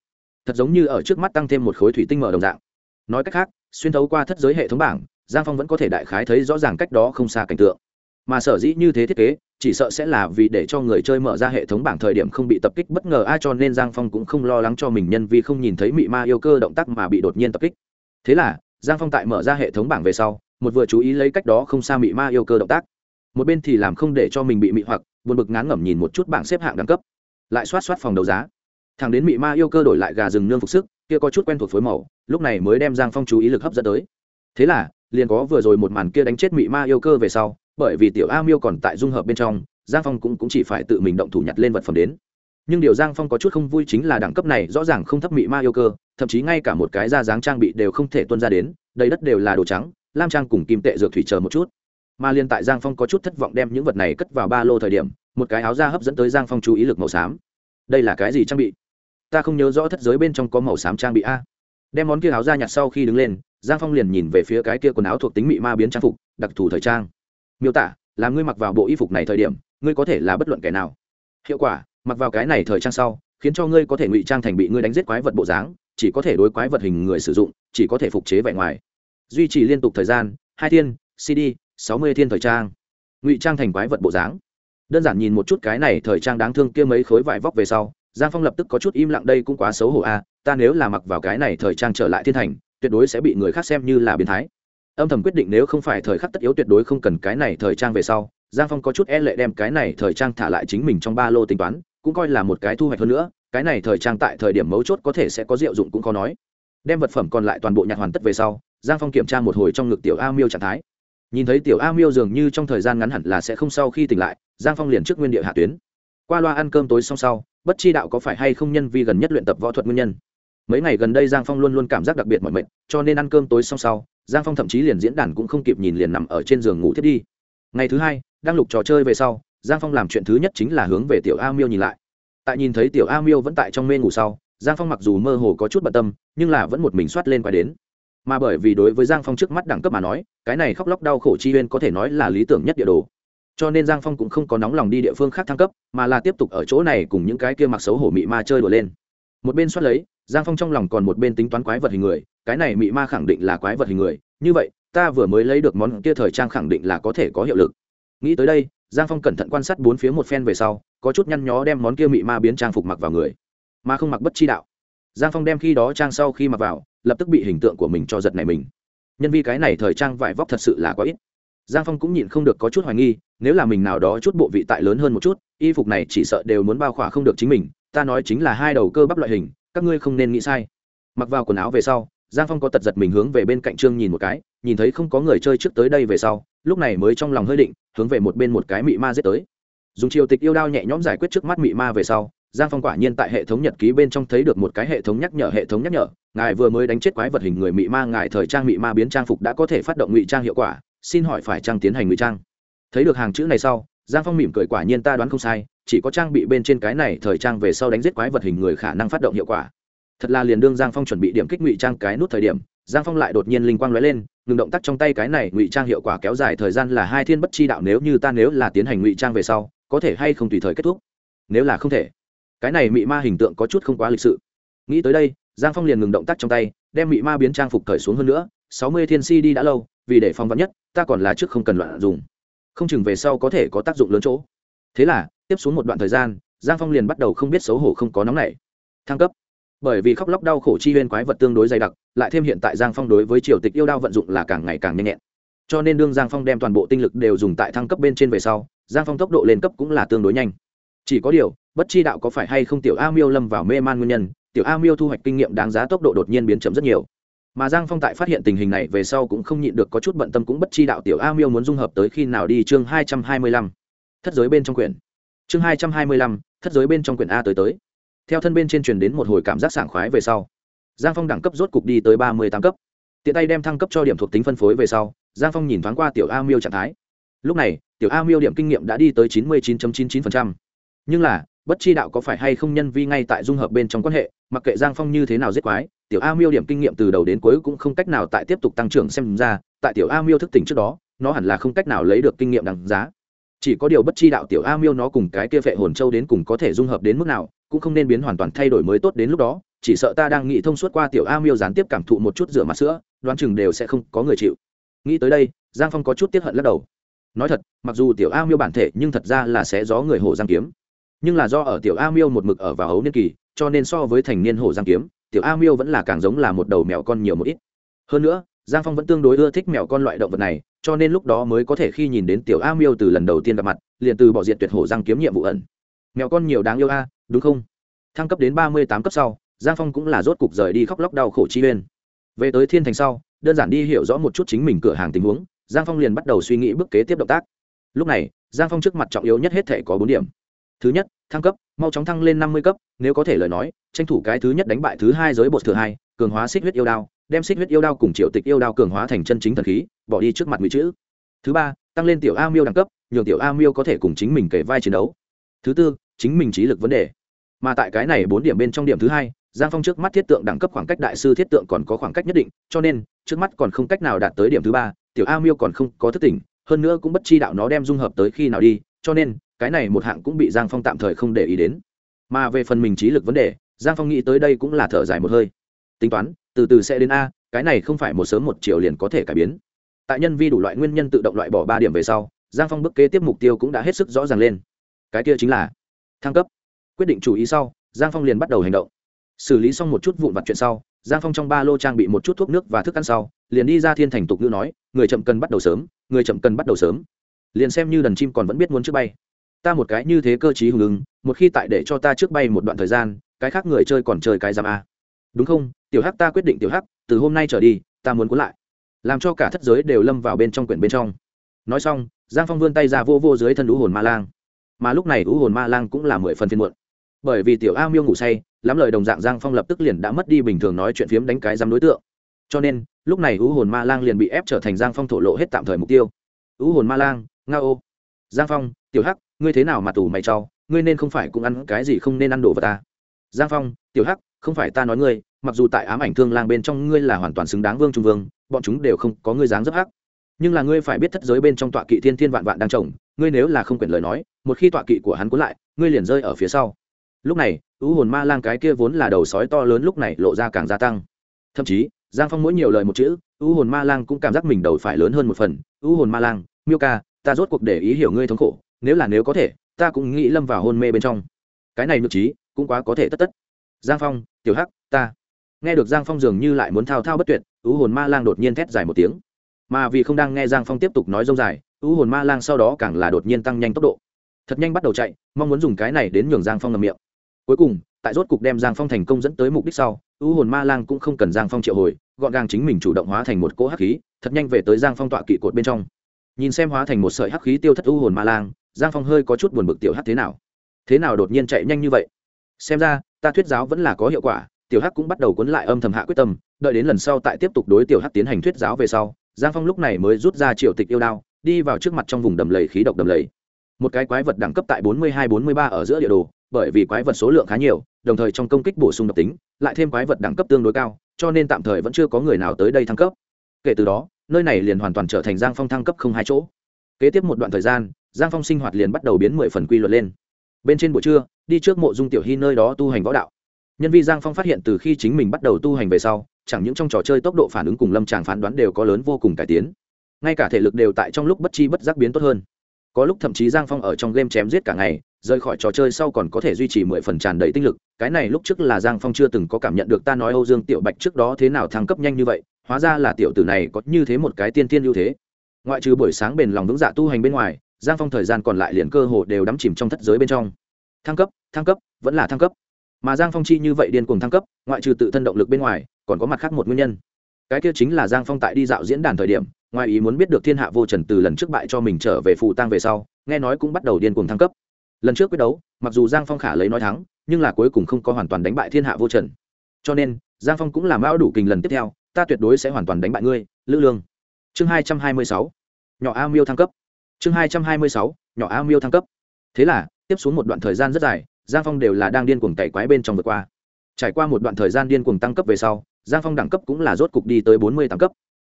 Thật giống như ở trước mắt tăng thêm một khối thủy tinh mở đồng dạng. Nói cách khác, xuyên thấu qua thất giới hệ thống bảng, giang phong vẫn có thể đại khái thấy rõ ràng cách đó không xa cảnh tượng mà sở dĩ như thế thiết kế, chỉ sợ sẽ là vì để cho người chơi mở ra hệ thống bảng thời điểm không bị tập kích bất ngờ ai cho nên giang phong cũng không lo lắng cho mình nhân vì không nhìn thấy mị ma yêu cơ động tác mà bị đột nhiên tập kích. Thế là, giang phong tại mở ra hệ thống bảng về sau, một vừa chú ý lấy cách đó không xa mị ma yêu cơ động tác. Một bên thì làm không để cho mình bị mị hoặc, buồn bực ngán ngẩm nhìn một chút bảng xếp hạng đẳng cấp. Lại xoát xoát phòng đấu giá. Thằng đến mị ma yêu cơ đổi lại gà rừng nương phục sức, kia có chút quen thuộc phối màu, lúc này mới đem giang phong chú ý lực hấp dẫn tới. Thế là, liền có vừa rồi một màn kia đánh chết mị ma yêu cơ về sau bởi vì tiểu a miêu còn tại dung hợp bên trong giang phong cũng, cũng chỉ phải tự mình động thủ nhặt lên vật phẩm đến. Nhưng điều giang phong có chút không vui chính là đẳng cấp này rõ ràng không thấp mị ma yêu cơ thậm chí ngay cả một cái da dáng trang bị đều không thể tuân ra đến đầy đất đều là đồ trắng lam trang cùng kim tệ dược thủy chờ một chút. Mà liên tại giang phong có chút thất vọng đem những vật này cất vào ba lô thời điểm một cái áo da hấp dẫn tới giang phong chú ý lực màu xám. Đây là cái gì trang bị? Ta không nhớ rõ thất giới bên trong có màu xám trang bị a. Đem món kia áo da nhặt sau khi đứng lên giang phong liền nhìn về phía cái kia quần áo thuộc tính mị ma biến trang phục đặc thù thời trang miêu tả, là ngươi mặc vào bộ y phục này thời điểm, ngươi có thể là bất luận kẻ nào. Hiệu quả, mặc vào cái này thời trang sau, khiến cho ngươi có thể ngụy trang thành bị ngươi đánh giết quái vật bộ dáng, chỉ có thể đối quái vật hình người sử dụng, chỉ có thể phục chế vẻ ngoài. Duy trì liên tục thời gian, hai thiên cd sáu mươi thiên thời trang. Ngụy trang thành quái vật bộ dáng. Đơn giản nhìn một chút cái này thời trang đáng thương kia mấy khối vải vóc về sau, giang phong lập tức có chút im lặng đây cũng quá xấu hổ a ta nếu là mặc vào cái này thời trang trở lại thiên thành, tuyệt đối sẽ bị người khác xem như là biến thái âm thầm quyết định nếu không phải thời khắc tất yếu tuyệt đối không cần cái này thời trang về sau, giang phong có chút e lệ đem cái này thời trang thả lại chính mình trong ba lô tính toán, cũng coi là một cái thu hoạch hơn nữa, cái này thời trang tại thời điểm mấu chốt có thể sẽ có diệu dụng cũng khó nói. Đem vật phẩm còn lại toàn bộ nhặt hoàn tất về sau, giang phong kiểm tra một hồi trong ngực tiểu a miêu trạng thái. Nhìn thấy tiểu a miêu dường như trong thời gian ngắn hẳn là sẽ không sau khi tỉnh lại, giang phong liền trước nguyên địa hạ tuyến. Qua loa ăn cơm tối xong sau, bất chi đạo có phải hay không nhân vi gần nhất luyện tập võ thuật nguyên nhân mấy ngày gần đây giang phong luôn luôn cảm giác đặc biệt mọi mệt, cho nên ăn cơm tối xong sau, giang phong thậm chí liền diễn đàn cũng không kịp nhìn liền nằm ở trên giường ngủ thiết đi. Ngày thứ hai, đang lục trò chơi về sau, giang phong làm chuyện thứ nhất chính là hướng về tiểu a miêu nhìn lại. Tại nhìn thấy tiểu a miêu vẫn tại trong mê ngủ sau, giang phong mặc dù mơ hồ có chút bận tâm, nhưng là vẫn một mình soát lên quay đến. Mà bởi vì đối với giang phong trước mắt đẳng cấp mà nói, cái này khóc lóc đau khổ chi huyên có thể nói là lý tưởng nhất địa đồ. Cho nên giang phong cũng không có nóng lòng đi địa phương khác thăng cấp, mà là tiếp tục ở chỗ này cùng những cái kia mặc xấu hổ mị ma chơi đùa lên một bên soát lấy, giang phong trong lòng còn một bên tính toán quái vật hình người, cái này mị ma khẳng định là quái vật hình người, như vậy, ta vừa mới lấy được món kia thời trang khẳng định là có thể có hiệu lực. Nghĩ tới đây, giang phong cẩn thận quan sát bốn phía một phen về sau, có chút nhăn nhó đem món kia mị ma biến trang phục mặc vào người. Mà không mặc bất chi đạo. Giang phong đem khi đó trang sau khi mặc vào, lập tức bị hình tượng của mình cho giật này mình. Nhân vì cái này thời trang vải vóc thật sự là quá ít. Giang phong cũng nhịn không được có chút hoài nghi, nếu là mình nào đó chút bộ vị tại lớn hơn một chút, y phục này chỉ sợ đều muốn bao khỏa không được chính mình ta nói chính là hai đầu cơ bắp loại hình, các ngươi không nên nghĩ sai. Mặc vào quần áo về sau, giang phong có tật giật mình hướng về bên cạnh trương nhìn một cái, nhìn thấy không có người chơi trước tới đây về sau, lúc này mới trong lòng hơi định, hướng về một bên một cái mị ma giết tới. Dùng triều tịch yêu đao nhẹ nhõm giải quyết trước mắt mị ma về sau, giang phong quả nhiên tại hệ thống nhật ký bên trong thấy được một cái hệ thống nhắc nhở, hệ thống nhắc nhở, ngài vừa mới đánh chết quái vật hình người mị ma, ngài thời trang mị ma biến trang phục đã có thể phát động ngụy trang hiệu quả, xin hỏi phải trang tiến hành ngụy trang? Thấy được hàng chữ này sau, giang phong mỉm cười, quả nhiên ta đoán không sai chỉ có trang bị bên trên cái này thời trang về sau đánh giết quái vật hình người khả năng phát động hiệu quả. Thật là liền đương giang phong chuẩn bị điểm kích ngụy trang cái nút thời điểm, giang phong lại đột nhiên linh quang lóe lên, ngừng động tác trong tay cái này ngụy trang hiệu quả kéo dài thời gian là hai thiên bất chi đạo nếu như ta nếu là tiến hành ngụy trang về sau, có thể hay không tùy thời kết thúc? Nếu là không thể. Cái này mị ma hình tượng có chút không quá lịch sự. Nghĩ tới đây, giang phong liền ngừng động tác trong tay, đem mị ma biến trang phục cởi xuống hơn nữa, sáu mươi thiên si đi đã lâu, vì để phong vắn nhất, ta còn là trước không cần loạn dùng. Không chừng về sau có thể có tác dụng lớn chỗ thế là, tiếp xuống một đoạn thời gian, giang phong liền bắt đầu không biết xấu hổ không có nóng nảy. Thăng cấp. Bởi vì khóc lóc đau khổ chi huyên quái vật tương đối dày đặc, lại thêm hiện tại giang phong đối với triều tịch yêu đao vận dụng là càng ngày càng nhanh nhẹn. Cho nên đương giang phong đem toàn bộ tinh lực đều dùng tại thăng cấp bên trên về sau, giang phong tốc độ lên cấp cũng là tương đối nhanh. Chỉ có điều, bất chi đạo có phải hay không tiểu a miêu lâm vào mê man nguyên nhân, tiểu a miêu thu hoạch kinh nghiệm đáng giá tốc độ đột nhiên biến chậm rất nhiều. Mà giang phong tại phát hiện tình hình này về sau cũng không nhịn được có chút bận tâm cũng bất chi đạo tiểu a miêu muốn dung hợp tới khi nào đi chương hai trăm hai mươi lăm thất giới bên trong quyển. Chương hai trăm hai mươi lăm, thất giới bên trong quyển a tới tới. Theo thân bên trên truyền đến một hồi cảm giác sảng khoái về sau, giang phong đẳng cấp rốt cục đi tới ba mươi tám cấp. Tiện tay đem thăng cấp cho điểm thuộc tính phân phối về sau, giang phong nhìn thoáng qua tiểu a miêu trạng thái. Lúc này, tiểu a miêu điểm kinh nghiệm đã đi tới chín mươi chín chín chín nhưng là, bất chi đạo có phải hay không nhân vi ngay tại dung hợp bên trong quan hệ, mặc kệ giang phong như thế nào giết quái, tiểu a miêu điểm kinh nghiệm từ đầu đến cuối cũng không cách nào tại tiếp tục tăng trưởng xem ra, tại tiểu a miêu thức tỉnh trước đó, nó hẳn là không cách nào lấy được kinh nghiệm đằng giá chỉ có điều bất chi đạo tiểu a miêu nó cùng cái kia phệ hồn châu đến cùng có thể dung hợp đến mức nào, cũng không nên biến hoàn toàn thay đổi mới tốt đến lúc đó, chỉ sợ ta đang nghĩ thông suốt qua tiểu a miêu gián tiếp cảm thụ một chút rửa mặt sữa, đoán chừng đều sẽ không có người chịu. Nghĩ tới đây, giang phong có chút tiếp hận lắc đầu. Nói thật, mặc dù tiểu a miêu bản thể nhưng thật ra là sẽ gió người hồ giang kiếm. Nhưng là do ở tiểu a miêu một mực ở vào hấu niên kỳ, cho nên so với thành niên hồ giang kiếm, tiểu a miêu vẫn là càng giống là một đầu mèo con nhiều một ít. Hơn nữa giang phong vẫn tương đối ưa thích mèo con loại động vật này, cho nên lúc đó mới có thể khi nhìn đến tiểu a miêu từ lần đầu tiên gặp mặt, liền từ bỏ diện tuyệt hổ giang kiếm nhiệm vụ ẩn. Mèo con nhiều đáng yêu a, đúng không? Thăng cấp đến ba mươi tám cấp sau, giang phong cũng là rốt cục rời đi khóc lóc đau khổ chi uyên về tới thiên thành sau, đơn giản đi hiểu rõ một chút chính mình cửa hàng tình huống, giang phong liền bắt đầu suy nghĩ bước kế tiếp động tác. Lúc này, giang phong trước mặt trọng yếu nhất hết thể có bốn điểm. Thứ nhất, thăng cấp, mau chóng thăng lên năm mươi cấp, nếu có thể lời nói, tranh thủ cái thứ nhất đánh bại thứ hai giới bột thừa hai, cường hóa xích huyết yêu đao đem xích huyết yêu đao cùng triệu tịch yêu đao cường hóa thành chân chính thần khí, bỏ đi trước mặt ngụy chữ. Thứ ba, tăng lên tiểu a miêu đẳng cấp, nhường tiểu a miêu có thể cùng chính mình kể vai chiến đấu. Thứ tư, chính mình trí lực vấn đề. Mà tại cái này bốn điểm bên trong điểm thứ hai, giang phong trước mắt thiết tượng đẳng cấp khoảng cách đại sư thiết tượng còn có khoảng cách nhất định, cho nên, trước mắt còn không cách nào đạt tới điểm thứ ba, tiểu a miêu còn không có thức tỉnh, hơn nữa cũng bất chi đạo nó đem dung hợp tới khi nào đi, cho nên, cái này một hạng cũng bị giang phong tạm thời không để ý đến. Mà về phần mình trí lực vấn đề, giang phong nghĩ tới đây cũng là thở dài một hơi. Tính toán từ từ sẽ đến a, cái này không phải một sớm một chiều liền có thể cải biến. Tại nhân vi đủ loại nguyên nhân tự động loại bỏ ba điểm về sau, giang phong bức kế tiếp mục tiêu cũng đã hết sức rõ ràng lên. Cái kia chính là thăng cấp. Quyết định chủ ý sau, giang phong liền bắt đầu hành động. Xử lý xong một chút vụn vặt chuyện sau, giang phong trong ba lô trang bị một chút thuốc nước và thức ăn sau, liền đi ra thiên thành tục ngữ nói, người chậm cần bắt đầu sớm, người chậm cần bắt đầu sớm. Liền xem như đần chim còn vẫn biết muốn trước bay. Ta một cái như thế cơ chí hùng ứng, một khi tại để cho ta trước bay một đoạn thời gian, cái khác người chơi còn chơi cái giam a đúng không? Tiểu hắc ta quyết định tiểu hắc từ hôm nay trở đi ta muốn cuốn lại. Làm cho cả thất giới đều lâm vào bên trong quyển bên trong. Nói xong giang phong vươn tay ra vô vô dưới thân lũ hồn ma lang. Mà lúc này lũ hồn ma lang cũng là mười phần phiên muộn. Bởi vì tiểu a miêu ngủ say lắm lời đồng dạng giang phong lập tức liền đã mất đi bình thường nói chuyện phiếm đánh cái dám đối tượng. Cho nên lúc này lũ hồn ma lang liền bị ép trở thành giang phong thổ lộ hết tạm thời mục tiêu. Lũ hồn ma lang nga ô. Giang phong tiểu hắc ngươi thế nào mà tù mày trao, ngươi nên không phải cũng ăn cái gì không nên ăn đồ vào ta giang phong tiểu hắc không phải ta nói ngươi, mặc dù tại ám ảnh thương lang bên trong ngươi là hoàn toàn xứng đáng vương trung vương, bọn chúng đều không có ngươi dáng dấp hắc. Nhưng là ngươi phải biết thất giới bên trong tọa kỵ thiên thiên vạn vạn đang trồng, ngươi nếu là không quyển lời nói, một khi tọa kỵ của hắn cuốn lại, ngươi liền rơi ở phía sau. Lúc này, ưu hồn ma lang cái kia vốn là đầu sói to lớn lúc này lộ ra càng gia tăng. Thậm chí, giang phong mỗi nhiều lời một chữ, ưu hồn ma lang cũng cảm giác mình đầu phải lớn hơn một phần. Ưu hồn ma lang, miêu ca, ta rốt cuộc để ý hiểu ngươi thống khổ, nếu là nếu có thể, ta cũng nghĩ lâm vào hôn mê bên trong. Cái này nhược trí, cũng quá có thể tất tất giang phong, tiểu hắc, ta. Nghe được giang phong dường như lại muốn thao thao bất tuyệt ưu hồn ma lang đột nhiên thét dài một tiếng. Mà vì không đang nghe giang phong tiếp tục nói dông dài ưu hồn ma lang sau đó càng là đột nhiên tăng nhanh tốc độ. Thật nhanh bắt đầu chạy, mong muốn dùng cái này đến nhường giang phong ngầm miệng. Cuối cùng, tại rốt cục đem giang phong thành công dẫn tới mục đích sau ưu hồn ma lang cũng không cần giang phong triệu hồi, gọn gàng chính mình chủ động hóa thành một cỗ hắc khí, thật nhanh về tới giang phong tọa kỵ cột bên trong. Nhìn xem hóa thành một sợi hắc khí tiêu thất ưu hồn ma lang, giang phong hơi có chút buồn bực tiểu hắc thế nào. Thế nào đột nhiên chạy nhanh như vậy? Xem ra ta thuyết giáo vẫn là có hiệu quả, tiểu hắc cũng bắt đầu cuốn lại âm thầm hạ quyết tâm, đợi đến lần sau tại tiếp tục đối tiểu hắc tiến hành thuyết giáo về sau, giang phong lúc này mới rút ra triệu tịch yêu đao, đi vào trước mặt trong vùng đầm lầy khí độc đầm lầy. Một cái quái vật đẳng cấp tại 42-43 ở giữa địa đồ, bởi vì quái vật số lượng khá nhiều, đồng thời trong công kích bổ sung độc tính, lại thêm quái vật đẳng cấp tương đối cao, cho nên tạm thời vẫn chưa có người nào tới đây thăng cấp. Kể từ đó, nơi này liền hoàn toàn trở thành giang phong thăng cấp không hai chỗ. Kế tiếp một đoạn thời gian, giang phong sinh hoạt liền bắt đầu biến mười phần quy luật lên bên trên buổi trưa, đi trước mộ dung tiểu hy nơi đó tu hành võ đạo. Nhân vi giang phong phát hiện từ khi chính mình bắt đầu tu hành về sau, chẳng những trong trò chơi tốc độ phản ứng cùng lâm tràng phán đoán đều có lớn vô cùng cải tiến. Ngay cả thể lực đều tại trong lúc bất chi bất giác biến tốt hơn. Có lúc thậm chí giang phong ở trong game chém giết cả ngày, rời khỏi trò chơi sau còn có thể duy trì mười phần tràn đầy tinh lực. Cái này lúc trước là giang phong chưa từng có cảm nhận được ta nói âu dương tiểu bạch trước đó thế nào thăng cấp nhanh như vậy, hóa ra là tiểu tử này có như thế một cái tiên tiên ưu thế. Ngoại trừ buổi sáng bền lòng vững dạ tu hành bên ngoài giang phong thời gian còn lại liền cơ hồ đều đắm chìm trong thất giới bên trong. Thăng cấp thăng cấp, vẫn là thăng cấp. Mà giang phong chi như vậy điên cuồng thăng cấp, ngoại trừ tự thân động lực bên ngoài, còn có mặt khác một nguyên nhân. Cái kia chính là giang phong tại đi dạo diễn đàn thời điểm, ngoài ý muốn biết được thiên hạ vô trần từ lần trước bại cho mình trở về phụ tang về sau, nghe nói cũng bắt đầu điên cuồng thăng cấp. Lần trước quyết đấu, mặc dù giang phong khả lấy nói thắng, nhưng là cuối cùng không có hoàn toàn đánh bại thiên hạ vô trần. Cho nên, giang phong cũng làm mão đủ kình lần tiếp theo, ta tuyệt đối sẽ hoàn toàn đánh bại ngươi, lữ lương. Chương hai trăm hai mươi sáu. Nhỏ a miêu thăng cấp chương hai trăm hai mươi sáu, nhỏ a miêu thăng cấp. Thế là, tiếp xuống một đoạn thời gian rất dài, giang phong đều là đang điên cuồng cày quái bên trong vượt qua. Trải qua một đoạn thời gian điên cuồng tăng cấp về sau, giang phong đẳng cấp cũng là rốt cục đi tới bốn mươi tám cấp.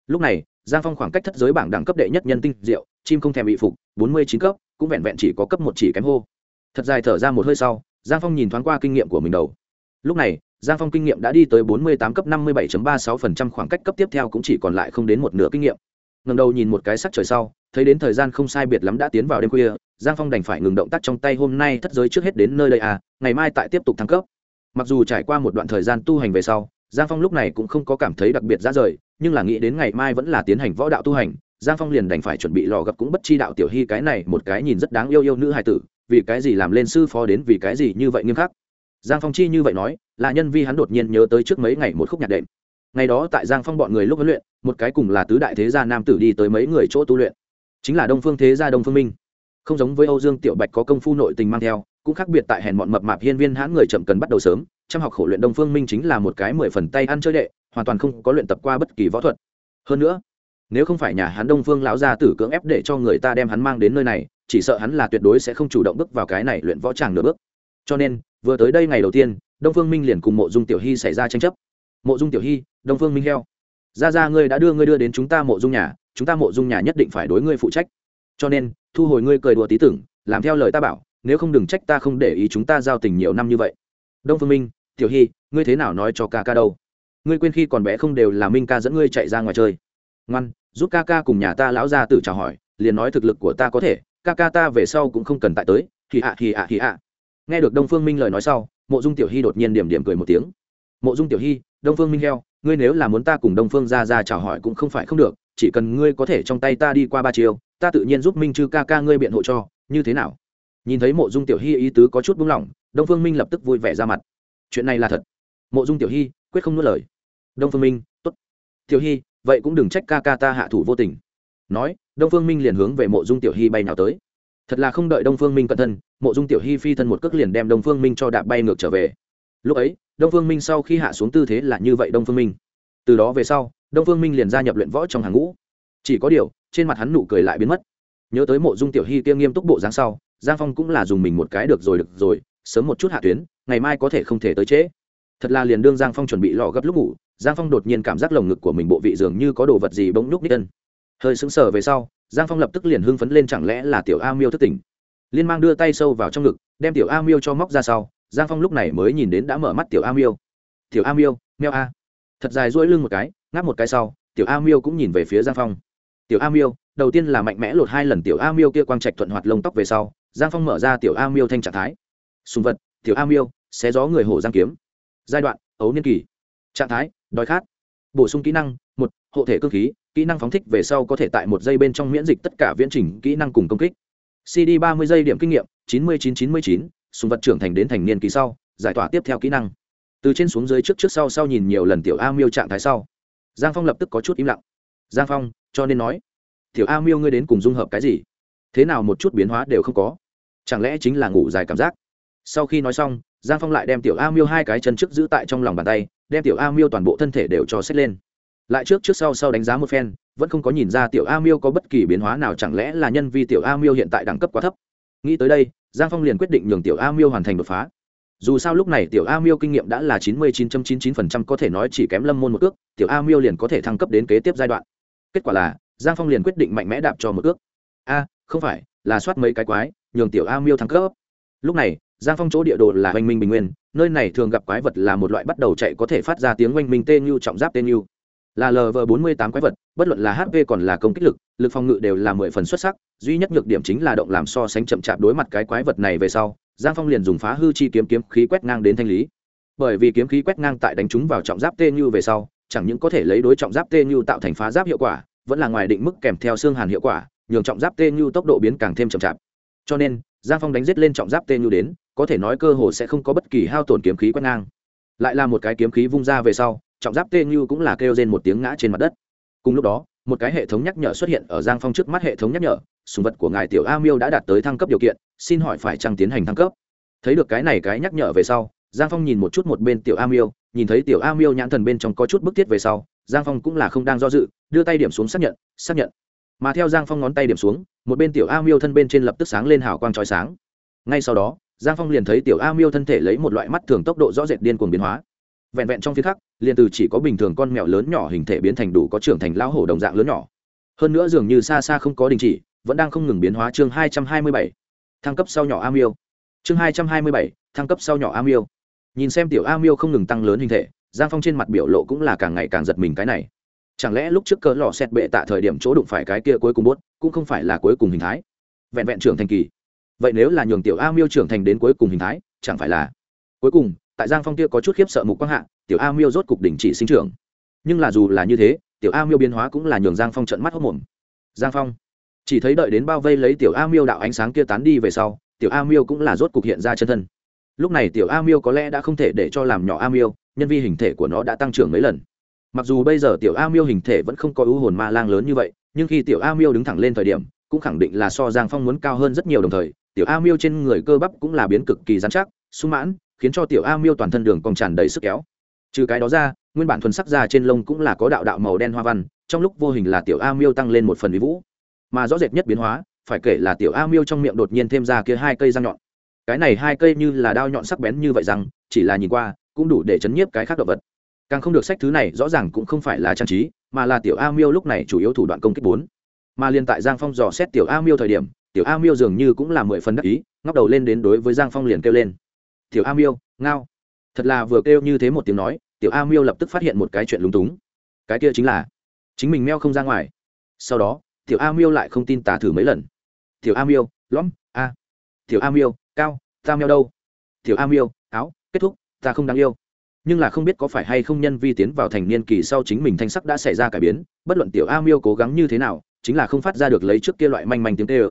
Lúc này, giang phong khoảng cách thất giới bảng đẳng cấp đệ nhất nhân tinh diệu, chim không thèm bị phục, bốn mươi chín cấp, cũng vẹn vẹn chỉ có cấp một chỉ kém hô. Thật dài thở ra một hơi sau, giang phong nhìn thoáng qua kinh nghiệm của mình đầu. Lúc này, giang phong kinh nghiệm đã đi tới bốn mươi tám cấp năm mươi bảy ba sáu phần trăm, khoảng cách cấp tiếp theo cũng chỉ còn lại không đến một nửa kinh nghiệm ngầm đầu nhìn một cái sắc trời sau, thấy đến thời gian không sai biệt lắm đã tiến vào đêm khuya, giang phong đành phải ngừng động tác trong tay, hôm nay thất giới trước hết đến nơi đây à ngày mai tại tiếp tục thăng cấp. Mặc dù trải qua một đoạn thời gian tu hành về sau, giang phong lúc này cũng không có cảm thấy đặc biệt ra rời, nhưng là nghĩ đến ngày mai vẫn là tiến hành võ đạo tu hành, giang phong liền đành phải chuẩn bị lò gặp cũng bất chi đạo tiểu hy cái này một cái nhìn rất đáng yêu yêu nữ hài tử, vì cái gì làm lên sư phó đến vì cái gì như vậy nghiêm khắc. Giang phong chi như vậy nói, là nhân vi hắn đột nhiên nhớ tới trước mấy ngày một khúc nhạc đệm ngày đó tại giang phong bọn người lúc huấn luyện, một cái cùng là tứ đại thế gia nam tử đi tới mấy người chỗ tu luyện. Chính là đông phương thế gia đông phương minh. Không giống với âu dương tiểu bạch có công phu nội tình mang theo, cũng khác biệt tại hèn bọn mập mạp hiên viên hãn người chậm cần bắt đầu sớm trong học khổ luyện đông phương minh chính là một cái mười phần tay ăn chơi đệ, hoàn toàn không có luyện tập qua bất kỳ võ thuật. Hơn nữa, nếu không phải nhà hắn đông phương lão gia tử cưỡng ép để cho người ta đem hắn mang đến nơi này, chỉ sợ hắn là tuyệt đối sẽ không chủ động bước vào cái này luyện võ tràng nửa bước. Cho nên, vừa tới đây ngày đầu tiên, đông phương minh liền cùng mộ dung tiểu hy xảy ra tranh chấp mộ dung tiểu hy, đông phương minh heo. Ra ra ngươi đã đưa, ngươi đưa đến chúng ta mộ dung nhà, chúng ta mộ dung nhà nhất định phải đối ngươi phụ trách. Cho nên, thu hồi ngươi cười đùa tí tưởng, làm theo lời ta bảo, nếu không đừng trách ta không để ý chúng ta giao tình nhiều năm như vậy. Đông phương minh, tiểu hy, ngươi thế nào nói cho ca ca đâu? Ngươi quên khi còn bé không đều là minh ca dẫn ngươi chạy ra ngoài chơi. Ngoan, giúp ca ca cùng nhà ta lão ra tự chào hỏi, liền nói thực lực của ta có thể, ca ca ta về sau cũng không cần tại tới thì ạ thì ạ thì ạ. Nghe được đông phương minh lời nói sau, mộ dung tiểu hy đột nhiên điểm điểm cười một tiếng mộ dung tiểu hy, đông phương minh heo, ngươi nếu là muốn ta cùng đông phương ra ra chào hỏi cũng không phải không được, chỉ cần ngươi có thể trong tay ta đi qua ba chiều ta tự nhiên giúp minh chư ca ca ngươi biện hộ cho, như thế nào? Nhìn thấy mộ dung tiểu hy ý tứ có chút buông lỏng, đông phương minh lập tức vui vẻ ra mặt. Chuyện này là thật. Mộ dung tiểu hy, quyết không nuốt lời. Đông phương minh t ố t tiểu hy, vậy cũng đừng trách ca ca ta hạ thủ vô tình. Nói, đông phương minh liền hướng về mộ dung tiểu hy bay nào tới. Thật là không đợi đông phương minh cẩn thân, mộ dung tiểu hy phi thân một cước liền đem đông phương minh cho đạp bay ngược trở về lúc ấy, đông phương minh sau khi hạ xuống tư thế là như vậy đông phương minh. Từ đó về sau, đông phương minh liền gia nhập luyện võ trong hàng ngũ. Chỉ có điều, trên mặt hắn nụ cười lại biến mất. Nhớ tới mộ dung tiểu hy kia nghiêm túc bộ dáng sau, giang phong cũng là dùng mình một cái được rồi được rồi, sớm một chút hạ tuyến, ngày mai có thể không thể tới trễ. Thật là liền đương giang phong chuẩn bị lò gấp lúc ngủ, giang phong đột nhiên cảm giác lồng ngực của mình bộ vị dường như có đồ vật gì bỗng nhúc nít chân hơi sững sờ về sau, giang phong lập tức liền hưng phấn lên chẳng lẽ là tiểu a miêu thức tỉnh. Liên mang đưa tay sâu vào trong ngực, đem tiểu a miêu cho móc ra sau giang phong lúc này mới nhìn đến đã mở mắt tiểu a miêu tiểu a miêu meo a. Thật dài dỗi lưng một cái, ngáp một cái sau, tiểu a miêu cũng nhìn về phía giang phong. Tiểu a miêu đầu tiên là mạnh mẽ lột hai lần tiểu a miêu kia quang trạch thuận hoạt lông tóc về sau, giang phong mở ra tiểu a miêu thanh trạng thái. Sùng vật, tiểu a miêu xé gió người hổ giang kiếm. Giai đoạn, ấu niên kỳ. Trạng thái, đói khát. Bổ sung kỹ năng, một, hộ thể cơ khí, kỹ năng phóng thích về sau có thể tại một giây bên trong miễn dịch tất cả viễn trình kỹ năng cùng công kích. Cd ba mươi giây điểm kinh nghiệm, chín mươi chín chín mươi chín sùng vật trưởng thành đến thành niên kỳ sau, giải tỏa tiếp theo kỹ năng. Từ trên xuống dưới trước trước sau sau nhìn nhiều lần tiểu a miêu trạng thái sau. Giang phong lập tức có chút im lặng. Giang phong, cho nên nói, tiểu a miêu ngươi đến cùng dung hợp cái gì? Thế nào một chút biến hóa đều không có? Chẳng lẽ chính là ngủ dài cảm giác? Sau khi nói xong, giang phong lại đem tiểu a miêu hai cái chân trước giữ tại trong lòng bàn tay, đem tiểu a miêu toàn bộ thân thể đều cho xếp lên. Lại trước trước sau sau đánh giá một phen, vẫn không có nhìn ra tiểu a miêu có bất kỳ biến hóa nào, chẳng lẽ là nhân vi tiểu a miêu hiện tại đẳng cấp quá thấp? Nghĩ tới đây giang phong liền quyết định nhường tiểu a miêu hoàn thành đột phá. Dù sao lúc này tiểu a miêu kinh nghiệm đã là chín mươi chín chín chín phần trăm, có thể nói chỉ kém lâm môn một ước tiểu a miêu liền có thể thăng cấp đến kế tiếp giai đoạn. Kết quả là, giang phong liền quyết định mạnh mẽ đạp cho một ước a, không phải, là soát mấy cái quái, nhường tiểu a miêu thăng cấp. Lúc này, giang phong chỗ địa đồ là oanh minh bình nguyên, nơi này thường gặp quái vật là một loại bắt đầu chạy có thể phát ra tiếng oanh minh tên như, trọng giáp tên như là lv bốn mươi tám quái vật, bất luận là hp còn là công kích lực lực phòng ngự đều là mười phần xuất sắc, duy nhất nhược điểm chính là động làm so sánh chậm chạp đối mặt cái quái vật này về sau, giang phong liền dùng phá hư chi kiếm kiếm khí quét ngang đến thanh lý. Bởi vì kiếm khí quét ngang tại đánh trúng vào trọng giáp tê như về sau, chẳng những có thể lấy đối trọng giáp tê như tạo thành phá giáp hiệu quả, vẫn là ngoài định mức kèm theo xương hàn hiệu quả, nhường trọng giáp tê như tốc độ biến càng thêm chậm chạp. Cho nên, giang phong đánh giết lên trọng giáp tê như đến, có thể nói cơ hồ sẽ không có bất kỳ hao tổn kiếm khí quét ngang. Lại là một cái kiếm khí vung ra về sau trọng giáp tên như cũng là kêu rên một tiếng ngã trên mặt đất. Cùng lúc đó, một cái hệ thống nhắc nhở xuất hiện ở giang phong trước mắt hệ thống nhắc nhở, sùng vật của ngài tiểu a miêu đã đạt tới thăng cấp điều kiện, xin hỏi phải chăng tiến hành thăng cấp? Thấy được cái này cái nhắc nhở về sau, giang phong nhìn một chút một bên tiểu a miêu, nhìn thấy tiểu a miêu nhãn thần bên trong có chút bức thiết về sau, giang phong cũng là không đang do dự, đưa tay điểm xuống xác nhận xác nhận. Mà theo giang phong ngón tay điểm xuống, một bên tiểu a miêu thân bên trên lập tức sáng lên hào quang trói sáng. Ngay sau đó, giang phong liền thấy tiểu a miêu thân thể lấy một loại mắt thường tốc độ rõ rệt điên cuồng biến hóa vẹn vẹn trong phía khác liền từ chỉ có bình thường con mèo lớn nhỏ hình thể biến thành đủ có trưởng thành lão hổ đồng dạng lớn nhỏ. Hơn nữa dường như xa xa không có đình chỉ, vẫn đang không ngừng biến hóa chương hai trăm hai mươi bảy. Thăng cấp sau nhỏ a miêu. Chương hai trăm hai mươi bảy, thăng cấp sau nhỏ a miêu. Nhìn xem tiểu a miêu không ngừng tăng lớn hình thể, giang phong trên mặt biểu lộ cũng là càng ngày càng giật mình cái này. Chẳng lẽ lúc trước cỡ lò xét bệ tạ thời điểm chỗ đụng phải cái kia cuối cùng bốt cũng không phải là cuối cùng hình thái? Vẹn vẹn trưởng thành kỳ. Vậy nếu là nhường tiểu a miêu trưởng thành đến cuối cùng hình thái, chẳng phải là cuối cùng tại giang phong kia có chút khiếp sợ mục quang hạ, tiểu a miêu rốt cục đình chỉ sinh trưởng. Nhưng là dù là như thế, tiểu a miêu biến hóa cũng là nhường giang phong trận mắt hốc mồm. Giang phong, chỉ thấy đợi đến bao vây lấy tiểu a miêu đạo ánh sáng kia tán đi về sau, tiểu a miêu cũng là rốt cục hiện ra chân thân. Lúc này tiểu a miêu có lẽ đã không thể để cho làm nhỏ a miêu, nhân vi hình thể của nó đã tăng trưởng mấy lần. Mặc dù bây giờ tiểu a miêu hình thể vẫn không có ưu hồn ma lang lớn như vậy, nhưng khi tiểu a miêu đứng thẳng lên thời điểm, cũng khẳng định là so giang phong muốn cao hơn rất nhiều đồng thời, tiểu a miêu trên người cơ bắp cũng là biến cực kỳ dán chắc, sung mãn khiến cho tiểu a miêu toàn thân đường còn tràn đầy sức kéo. Trừ cái đó ra, nguyên bản thuần sắc da trên lông cũng là có đạo đạo màu đen hoa văn, trong lúc vô hình là tiểu a miêu tăng lên một phần bí vũ. Mà rõ rệt nhất biến hóa, phải kể là tiểu a miêu trong miệng đột nhiên thêm ra kia hai cây răng nhọn. Cái này hai cây như là đao nhọn sắc bén như vậy rằng chỉ là nhìn qua, cũng đủ để chấn nhiếp cái khác động vật. Càng không được sách thứ này, rõ ràng cũng không phải là trang trí, mà là tiểu a miêu lúc này chủ yếu thủ đoạn công kích bốn. Mà liên tại giang phong dò xét tiểu a miêu thời điểm, tiểu a miêu dường như cũng là mười phần đắc ý, ngóc đầu lên đến đối với giang phong liền kêu lên tiểu a miêu, ngao. Thật là vừa kêu như thế một tiếng nói, tiểu a miêu lập tức phát hiện một cái chuyện lúng túng. Cái kia chính là, chính mình meo không ra ngoài. Sau đó, tiểu a miêu lại không tin tả thử mấy lần. Tiểu a miêu, lõm, a. Tiểu a miêu, cao, ta meo đâu? Tiểu a miêu, áo, kết thúc, ta không đáng yêu. Nhưng là không biết có phải hay không nhân vi tiến vào thành niên kỳ sau chính mình thanh sắc đã xảy ra cải biến, bất luận tiểu a miêu cố gắng như thế nào, chính là không phát ra được lấy trước kia loại manh manh tiếng tê ơ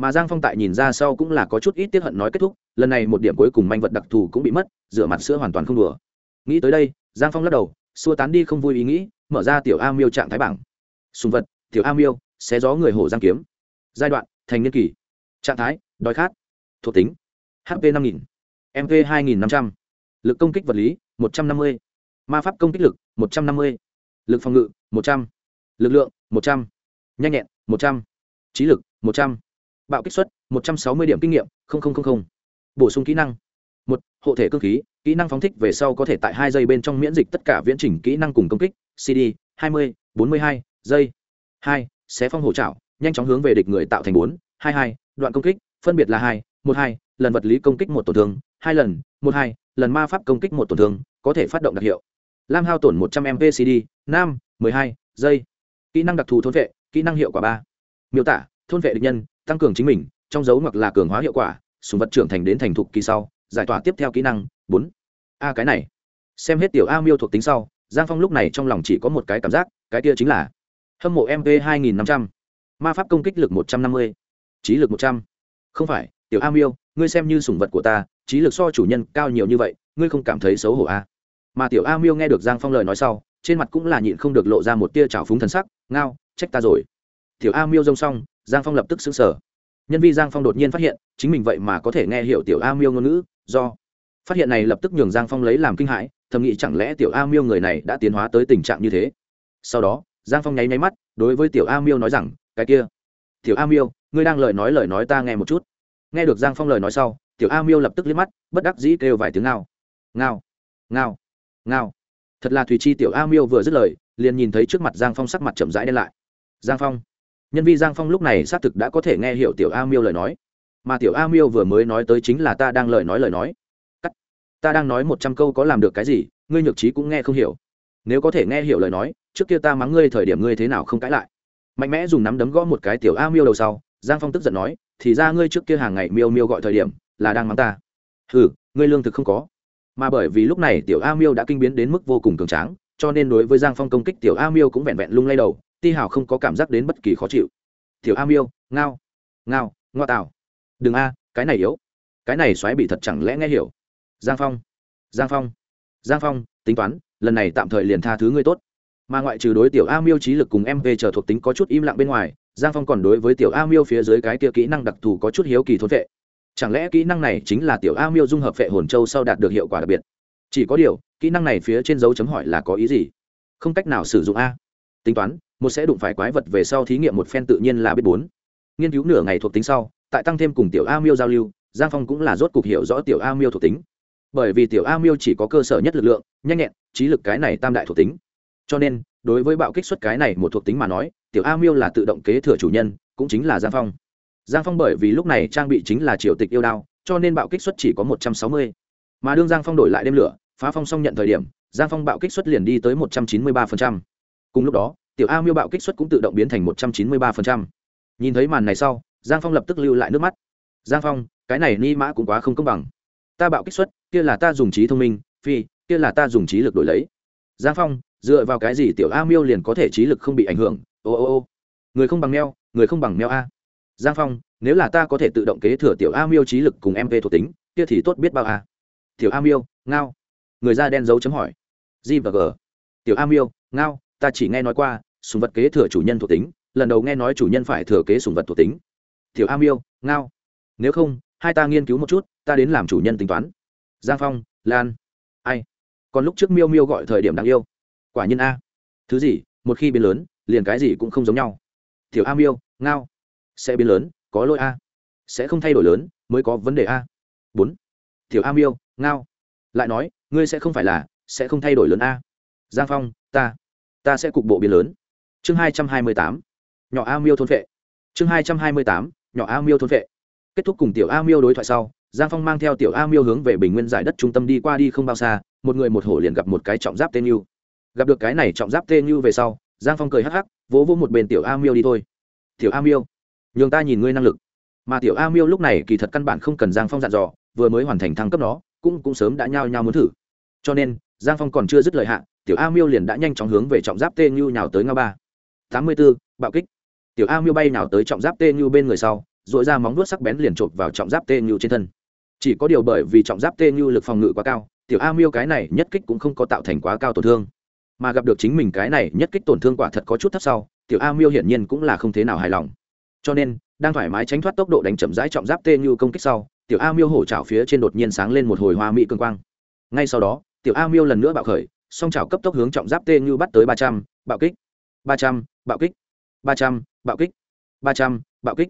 mà giang phong tại nhìn ra sau cũng là có chút ít tiếp hận nói kết thúc, lần này một điểm cuối cùng manh vật đặc thù cũng bị mất, rửa mặt sữa hoàn toàn không đùa. Nghĩ tới đây, giang phong lắc đầu, xua tán đi không vui ý nghĩ, mở ra tiểu a miêu trạng thái bảng. Sùng vật, tiểu a miêu, xé gió người hổ giang kiếm. Giai đoạn, thành niên kỳ trạng thái, đói khát. Thuộc tính hp năm nghìn mp hai nghìn năm trăm. L ự c công kích vật lý, một trăm năm mươi. Ma pháp công kích lực, một trăm năm mươi. Lực phòng ngự, một trăm. L ự c lượng, một trăm. N h a n h nhẹn, một trăm. Trí lực, một trăm bạo kích xuất, một trăm sáu mươi điểm kinh nghiệm bổ sung kỹ năng. Một, hộ thể cơ khí, kỹ năng phóng thích về sau có thể tại hai giây bên trong miễn dịch tất cả viễn trình kỹ năng cùng công kích. Cd hai mươi, bốn mươi hai, giây. Hai, xé phong hổ trạo nhanh chóng hướng về địch người tạo thành bốn. Hai hai, đoạn công kích, phân biệt là hai, một hai, lần vật lý công kích một tổn thương. Hai lần, một hai, lần ma pháp công kích một tổn thương, có thể phát động đặc hiệu. Lam hao tổn một trăm mpcd năm, mười hai, giây. Kỹ năng đặc thù thôn vệ, kỹ năng hiệu quả ba. Miêu tả, thôn vệ địch nhân tăng cường chính mình, trong dấu hoặc là cường hóa hiệu quả, sùng vật trưởng thành đến thành thục kỳ sau, giải tỏa tiếp theo kỹ năng, bốn. A, cái này. Xem hết tiểu a miêu thuộc tính sau, giang phong lúc này trong lòng chỉ có một cái cảm giác, cái kia chính là hâm mộ mp hai nghìn năm trăm. Ma pháp công kích lực một trăm năm mươi. Trí lực một trăm. Không phải, tiểu a miêu, ngươi xem như sủng vật của ta trí lực so chủ nhân cao nhiều như vậy, ngươi không cảm thấy xấu hổ a à? mà tiểu a miêu nghe được giang phong lời nói sau, trên mặt cũng là nhịn không được lộ ra một tia trào phúng thần sắc, ngao, trách ta rồi. Tiểu a miêu rông xong giang phong lập tức xứng sở nhân vi giang phong đột nhiên phát hiện, chính mình vậy mà có thể nghe hiểu tiểu a miêu ngôn ngữ, do. Phát hiện này lập tức nhường giang phong lấy làm kinh hãi, thầm nghĩ chẳng lẽ tiểu a miêu người này đã tiến hóa tới tình trạng như thế. Sau đó, giang phong nháy nháy mắt, đối với tiểu a miêu nói rằng, cái kia, tiểu a miêu, ngươi đang lời nói lời nói ta nghe một chút. Nghe được giang phong lời nói sau, tiểu a miêu lập tức liếc mắt, bất đắc dĩ kêu vài tiếng ngao. Ngao ngao ngao. Thật là thùy chi tiểu a miêu vừa dứt lời, liền nhìn thấy trước mặt giang phong sắc mặt chậm rãi đen lại. Giang phong nhân vi giang phong lúc này xác thực đã có thể nghe hiểu tiểu a miêu lời nói. Mà tiểu a miêu vừa mới nói tới chính là ta đang lời nói lời nói. Cắt. Ta đang nói một trăm câu có làm được cái gì, ngươi nhược trí cũng nghe không hiểu. Nếu có thể nghe hiểu lời nói, trước kia ta mắng ngươi thời điểm ngươi thế nào không cãi lại. Mạnh mẽ dùng nắm đấm gõ một cái tiểu a miêu đầu sau, giang phong tức giận nói, thì ra ngươi trước kia hàng ngày miêu miêu gọi thời điểm, là đang mắng ta. Ừ ngươi lương thực không có. Mà bởi vì lúc này tiểu a miêu đã kinh biến đến mức vô cùng cường tráng, cho nên đối với giang phong công kích tiểu a miêu cũng vẹn vẹn lung lay đầu ti hào không có cảm giác đến bất kỳ khó chịu. Tiểu a miêu, ngao ngao, ngoa tào. Đừng a, cái này yếu. Cái này xoáy bị thật chẳng lẽ nghe hiểu. Giang phong giang phong giang phong, tính toán, lần này tạm thời liền tha thứ ngươi tốt. Mà ngoại trừ đối tiểu a miêu trí lực cùng em về chờ thuộc tính có chút im lặng bên ngoài, giang phong còn đối với tiểu a miêu phía dưới cái kia kỹ năng đặc thù có chút hiếu kỳ thốn vệ. Chẳng lẽ kỹ năng này chính là tiểu a miêu dung hợp vệ hồn châu sau đạt được hiệu quả đặc biệt? Chỉ có điều, kỹ năng này phía trên dấu chấm hỏi là có ý gì? Không cách nào sử dụng a. Tính toán một sẽ đụng phải quái vật về sau thí nghiệm một phen tự nhiên là biết bốn. Nghiên cứu nửa ngày thuộc tính sau, tại tăng thêm cùng tiểu a miêu giao lưu, giang phong cũng là rốt cục hiểu rõ tiểu a miêu thuộc tính. Bởi vì tiểu a miêu chỉ có cơ sở nhất lực lượng, nhanh nhẹn, trí lực cái này tam đại thuộc tính. Cho nên, đối với bạo kích xuất cái này một thuộc tính mà nói, tiểu a miêu là tự động kế thừa chủ nhân, cũng chính là giang phong. Giang phong bởi vì lúc này trang bị chính là triều tịch yêu đao, cho nên bạo kích xuất chỉ có một trăm sáu mươi. Mà đương giang phong đổi lại đêm lửa, phá phong xong nhận thời điểm, giang phong bạo kích xuất liền đi tới một trăm chín mươi ba cùng lúc đó tiểu a miêu bạo kích xuất cũng tự động biến thành một trăm chín mươi ba nhìn thấy màn này sau giang phong lập tức lưu lại nước mắt. Giang phong cái này ni mã cũng quá không công bằng. Ta bạo kích xuất kia là ta dùng trí thông minh phi kia là ta dùng trí lực đổi lấy. Giang phong dựa vào cái gì tiểu a miêu liền có thể trí lực không bị ảnh hưởng? Ô ô ô. Người không bằng neo, người không bằng neo a. Giang phong nếu là ta có thể tự động kế thừa tiểu a miêu trí lực cùng em về thuộc tính kia thì tốt biết bao a. Tiểu a miêu ngao. Người da đen dấu chấm hỏi. G và g. Tiểu a miêu ngao ta chỉ nghe nói qua, sùng vật kế thừa chủ nhân thuộc tính, lần đầu nghe nói chủ nhân phải thừa kế sùng vật thuộc tính. Tiểu a miêu, ngao. Nếu không, hai ta nghiên cứu một chút, ta đến làm chủ nhân tính toán. Giang phong, lan. Ai? Còn lúc trước miêu miêu gọi thời điểm đáng yêu. Quả nhiên a. Thứ gì, một khi biến lớn, liền cái gì cũng không giống nhau. Tiểu a miêu, ngao. Sẽ biến lớn, có lỗi a. Sẽ không thay đổi lớn, mới có vấn đề a. Bốn. Tiểu a miêu, ngao. Lại nói, ngươi sẽ không phải là, sẽ không thay đổi lớn a. Giang phong, ta ta sẽ cục bộ biến lớn. Chương hai trăm hai mươi tám, nhỏ a miêu thôn vệ. Chương hai trăm hai mươi tám, nhỏ a miêu thôn vệ. Kết thúc cùng tiểu a miêu đối thoại sau, giang phong mang theo tiểu a miêu hướng về bình nguyên giải đất trung tâm đi qua đi không bao xa, một người một hổ liền gặp một cái trọng giáp tên như. Gặp được cái này trọng giáp tên như về sau, giang phong cười hắc hắc, vỗ vỗ một bên tiểu a miêu đi thôi. Tiểu a miêu, nhường ta nhìn ngươi năng lực. Mà tiểu a miêu lúc này kỳ thật căn bản không cần giang phong dặn dò, vừa mới hoàn thành thăng cấp nó, cũng cũng sớm đã nhao nhao muốn thử. Cho nên, giang phong còn chưa dứt lời hạ tiểu a miêu liền đã nhanh chóng hướng về trọng giáp tê như nhào tới nga ba. Tám mươi b ố bạo kích. Tiểu a miêu bay nào tới trọng giáp tê như bên người sau dội ra móng vuốt sắc bén liền chộp vào trọng giáp tê như trên thân. Chỉ có điều bởi vì trọng giáp tê như lực phòng ngự quá cao, tiểu a miêu cái này nhất kích cũng không có tạo thành quá cao tổn thương. Mà gặp được chính mình cái này nhất kích tổn thương quả thật có chút thấp sau, tiểu a miêu hiển nhiên cũng là không thế nào hài lòng. Cho nên, đang thoải mái tránh thoát tốc độ đánh chậm rãi trọng giáp tê như công kích sau, tiểu a miêu hổ trào phía trên đột nhiên sáng lên một hồi hoa mỹ cương quang. Ngay sau đó, tiểu a miêu lần nữa bạo khởi song trào cấp tốc hướng trọng giáp tê như bắt tới ba trăm, bạo kích. Ba trăm, bạo kích. Ba trăm, bạo kích. Ba trăm, bạo kích.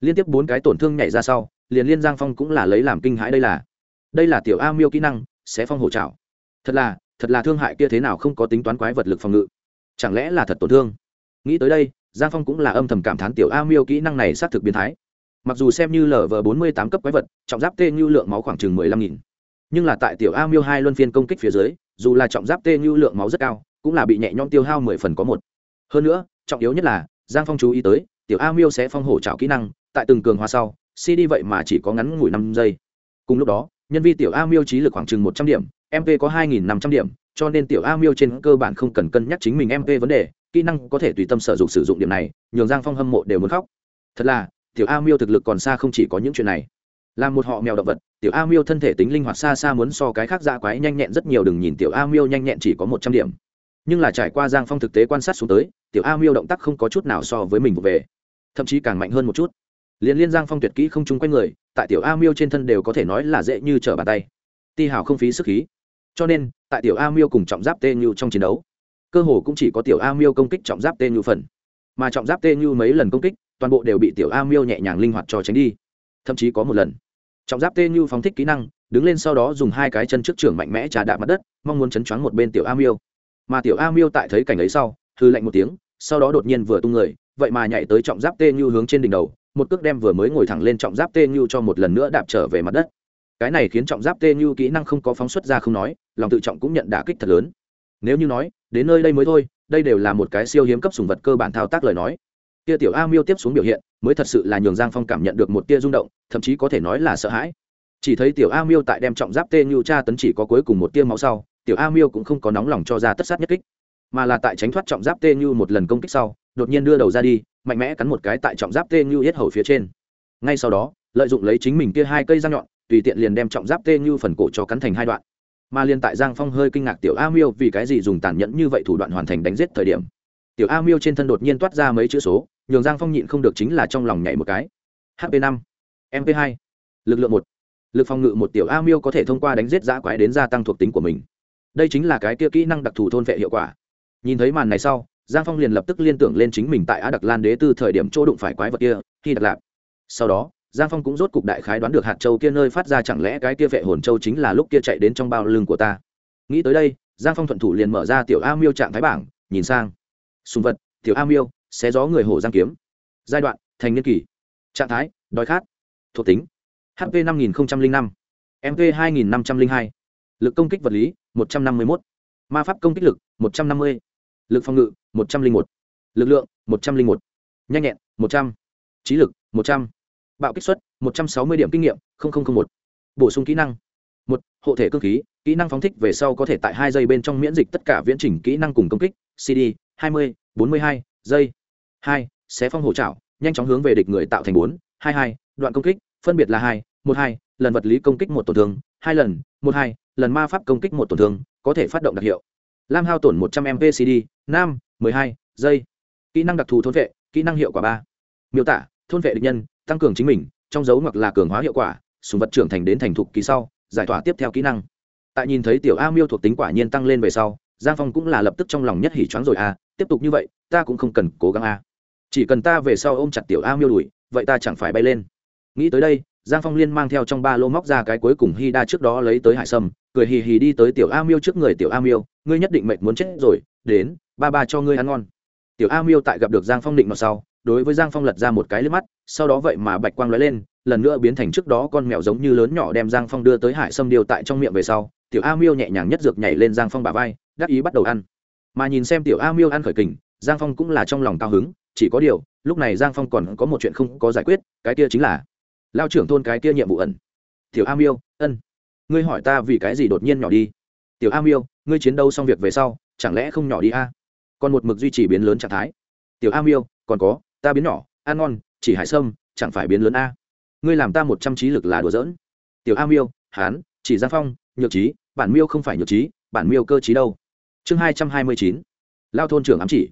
Liên tiếp bốn cái tổn thương nhảy ra sau, liền liên giang phong cũng là lấy làm kinh hãi đây là. Đây là tiểu a miêu kỹ năng, sẽ phong hổ trào thật là thật là thương hại kia thế nào không có tính toán quái vật lực phòng ngự. Chẳng lẽ là thật tổn thương? Nghĩ tới đây, giang phong cũng là âm thầm cảm thán tiểu a miêu kỹ năng này xác thực biến thái. Mặc dù xem như lv bốn mươi tám cấp quái vật, trọng giáp tê như lượng máu khoảng chừng mười lăm nghìn. Nhưng là tại tiểu a miêu hai luân phiên công kích phía dưới dù là trọng giáp tê như lượng máu rất cao, cũng là bị nhẹ nhõm tiêu hao mười phần có một. Hơn nữa, trọng yếu nhất là, giang phong chú ý tới, tiểu a miêu sẽ phong hổ trào kỹ năng, tại từng cường hóa sau cd vậy mà chỉ có ngắn ngủi năm giây. Cùng lúc đó, nhân vi tiểu a miêu trí lực khoảng chừng một trăm điểm mp có hai nghìn năm trăm điểm, cho nên tiểu a miêu trên cơ bản không cần cân nhắc chính mình mp vấn đề, kỹ năng có thể tùy tâm sở dụng sử dụng điểm này, nhường giang phong hâm mộ đều muốn khóc. Thật là, tiểu a miêu thực lực còn xa không chỉ có những chuyện này là một họ mèo động vật, tiểu a miêu thân thể tính linh hoạt xa xa muốn so cái khác dạ quái nhanh nhẹn rất nhiều, đừng nhìn tiểu a miêu nhanh nhẹn chỉ có một trăm điểm. Nhưng là trải qua giang phong thực tế quan sát xuống tới, tiểu a miêu động tác không có chút nào so với mình vụ về. Thậm chí càng mạnh hơn một chút. Liên liên giang phong tuyệt kỹ không chung quanh người, tại tiểu a miêu trên thân đều có thể nói là dễ như trở bàn tay. Ti hào không phí sức khí. Cho nên, tại tiểu a miêu cùng trọng giáp tê như trong chiến đấu, cơ hồ cũng chỉ có tiểu a miêu công kích trọng giáp tê như phần. Mà trọng giáp tê như mấy lần công kích, toàn bộ đều bị tiểu a miêu nhẹ nhàng linh hoạt cho tránh đi. Thậm chí có một lần trọng giáp tê như phóng thích kỹ năng, đứng lên sau đó dùng hai cái chân trước trưởng mạnh mẽ trà đạp mặt đất, mong muốn chấn choáng một bên tiểu a miêu. Mà tiểu a miêu tại thấy cảnh ấy sau hư lạnh một tiếng, sau đó đột nhiên vừa tung người, vậy mà nhảy tới trọng giáp tê như hướng trên đỉnh đầu, một cước đem vừa mới ngồi thẳng lên trọng giáp tê như cho một lần nữa đạp trở về mặt đất. Cái này khiến trọng giáp tê như kỹ năng không có phóng xuất ra không nói, lòng tự trọng cũng nhận đả kích thật lớn. Nếu như nói, đến nơi đây mới thôi, đây đều là một cái siêu hiếm cấp sùng vật cơ bản thao tác lời nói tia tiểu a miêu tiếp xuống biểu hiện, mới thật sự là nhường giang phong cảm nhận được một tia rung động, thậm chí có thể nói là sợ hãi. Chỉ thấy tiểu a miêu tại đem trọng giáp tê như cha tấn chỉ có cuối cùng một tia máu sau, tiểu a miêu cũng không có nóng lòng cho ra tất sát nhất kích, mà là tại tránh thoát trọng giáp tê như một lần công kích sau, đột nhiên đưa đầu ra đi, mạnh mẽ cắn một cái tại trọng giáp tê như yết hầu phía trên. Ngay sau đó, lợi dụng lấy chính mình kia hai cây răng nhọn, tùy tiện liền đem trọng giáp tê như phần cổ cho cắn thành hai đoạn. Mà liền tại giang phong hơi kinh ngạc tiểu a miêu vì cái gì dùng tàn nhẫn như vậy thủ đoạn hoàn thành đánh giết thời điểm tiểu a miêu trên thân đột nhiên toát ra mấy chữ số, nhường giang phong nhịn không được chính là trong lòng nhảy một cái. Hp năm mp hai, lực lượng một. Lực phòng ngự một tiểu a miêu có thể thông qua đánh giết giã quái đến gia tăng thuộc tính của mình. Đây chính là cái kia kỹ năng đặc thù thôn vệ hiệu quả. Nhìn thấy màn này sau, giang phong liền lập tức liên tưởng lên chính mình tại á đặc lan đế từ thời điểm chỗ đụng phải quái vật kia khi đặc lạp. Sau đó, giang phong cũng rốt cục đại khái đoán được hạt châu kia nơi phát ra chẳng lẽ cái kia vệ hồn châu chính là lúc kia chạy đến trong bao lưng của ta. Nghĩ tới đây, giang phong thuận thủ liền mở ra tiểu a miêu trạng thái bảng, nhìn sang sùng vật, tiểu a miêu, xé gió người hổ giang kiếm. Giai đoạn, thành niên kỳ trạng thái, đói khát. Thuộc tính hp năm nghìn năm mp hai nghìn năm trăm linh hai. Lực công kích vật lý, một trăm năm mươi một ma pháp công kích lực, một trăm năm mươi. Lực phòng ngự, một trăm linh một. Lực lượng, một trăm linh một. Nhanh nhẹn, một trăm. Trí lực, một trăm. Bạo kích xuất một trăm sáu mươi điểm kinh nghiệm một. Bổ sung kỹ năng. Một, hộ thể cơ khí. Kỹ năng phóng thích về sau có thể tại hai giây bên trong miễn dịch tất cả viễn trình kỹ năng cùng công kích. Cd hai mươi bốn mươi hai giây. Hai xé phong hổ trạo nhanh chóng hướng về địch người tạo thành bốn. Hai hai đoạn công kích phân biệt là hai một hai lần vật lý công kích một tổn thương. Hai lần một hai lần ma pháp công kích một tổn thương có thể phát động đặc hiệu. Lam hao tổn một trăm mpcd Nam, mười hai giây. Kỹ năng đặc thù thôn vệ kỹ năng hiệu quả ba. Miêu tả thôn vệ địch nhân tăng cường chính mình trong dấu hoặc là cường hóa hiệu quả sùng vật trưởng thành đến thành thục kỳ sau giải tỏa tiếp theo kỹ năng. Tại nhìn thấy tiểu a miêu thuộc tính quả nhiên tăng lên về sau giang phong cũng là lập tức trong lòng nhất hỉ choáng rồi a tiếp tục như vậy, ta cũng không cần cố gắng a. Chỉ cần ta về sau ôm chặt tiểu a miêu đùi vậy ta chẳng phải bay lên. Nghĩ tới đây, giang phong liên mang theo trong ba lô móc ra cái cuối cùng hy đa trước đó lấy tới hải sâm, cười hì hì đi tới tiểu a miêu trước người, tiểu a miêu, ngươi nhất định mệnh muốn chết rồi, đến, ba ba cho ngươi ăn ngon. Tiểu a miêu tại gặp được giang phong định mặt sau, đối với giang phong lật ra một cái lên mắt, sau đó vậy mà bạch quang lóe lên, lần nữa biến thành trước đó con mèo giống như lớn nhỏ đem giang phong đưa tới hải sâm điều tại trong miệng về sau, tiểu a miêu nhẹ nhàng nhất dược nhảy lên giang phong bà vai, đắc ý bắt đầu ăn mà nhìn xem tiểu a miêu ăn khởi kình, giang phong cũng là trong lòng cao hứng, chỉ có điều, lúc này giang phong còn có một chuyện không có giải quyết, cái kia chính là lao trưởng thôn cái kia nhiệm vụ ẩn. Tiểu a miêu, ân, ngươi hỏi ta vì cái gì đột nhiên nhỏ đi? Tiểu a miêu, ngươi chiến đấu xong việc về sau, chẳng lẽ không nhỏ đi a? Còn một mực duy trì biến lớn trạng thái. Tiểu a miêu, còn có, ta biến nhỏ, ăn ngon, chỉ hải sâm, chẳng phải biến lớn a? Ngươi làm ta một trăm trí lực là đùa giỡn. Tiểu a miêu, hán, chỉ giang phong, nhược trí, bản miêu không phải nhược trí, bản miêu cơ trí đâu? Chương hai trăm hai mươi chín, lao thôn trưởng ám chỉ.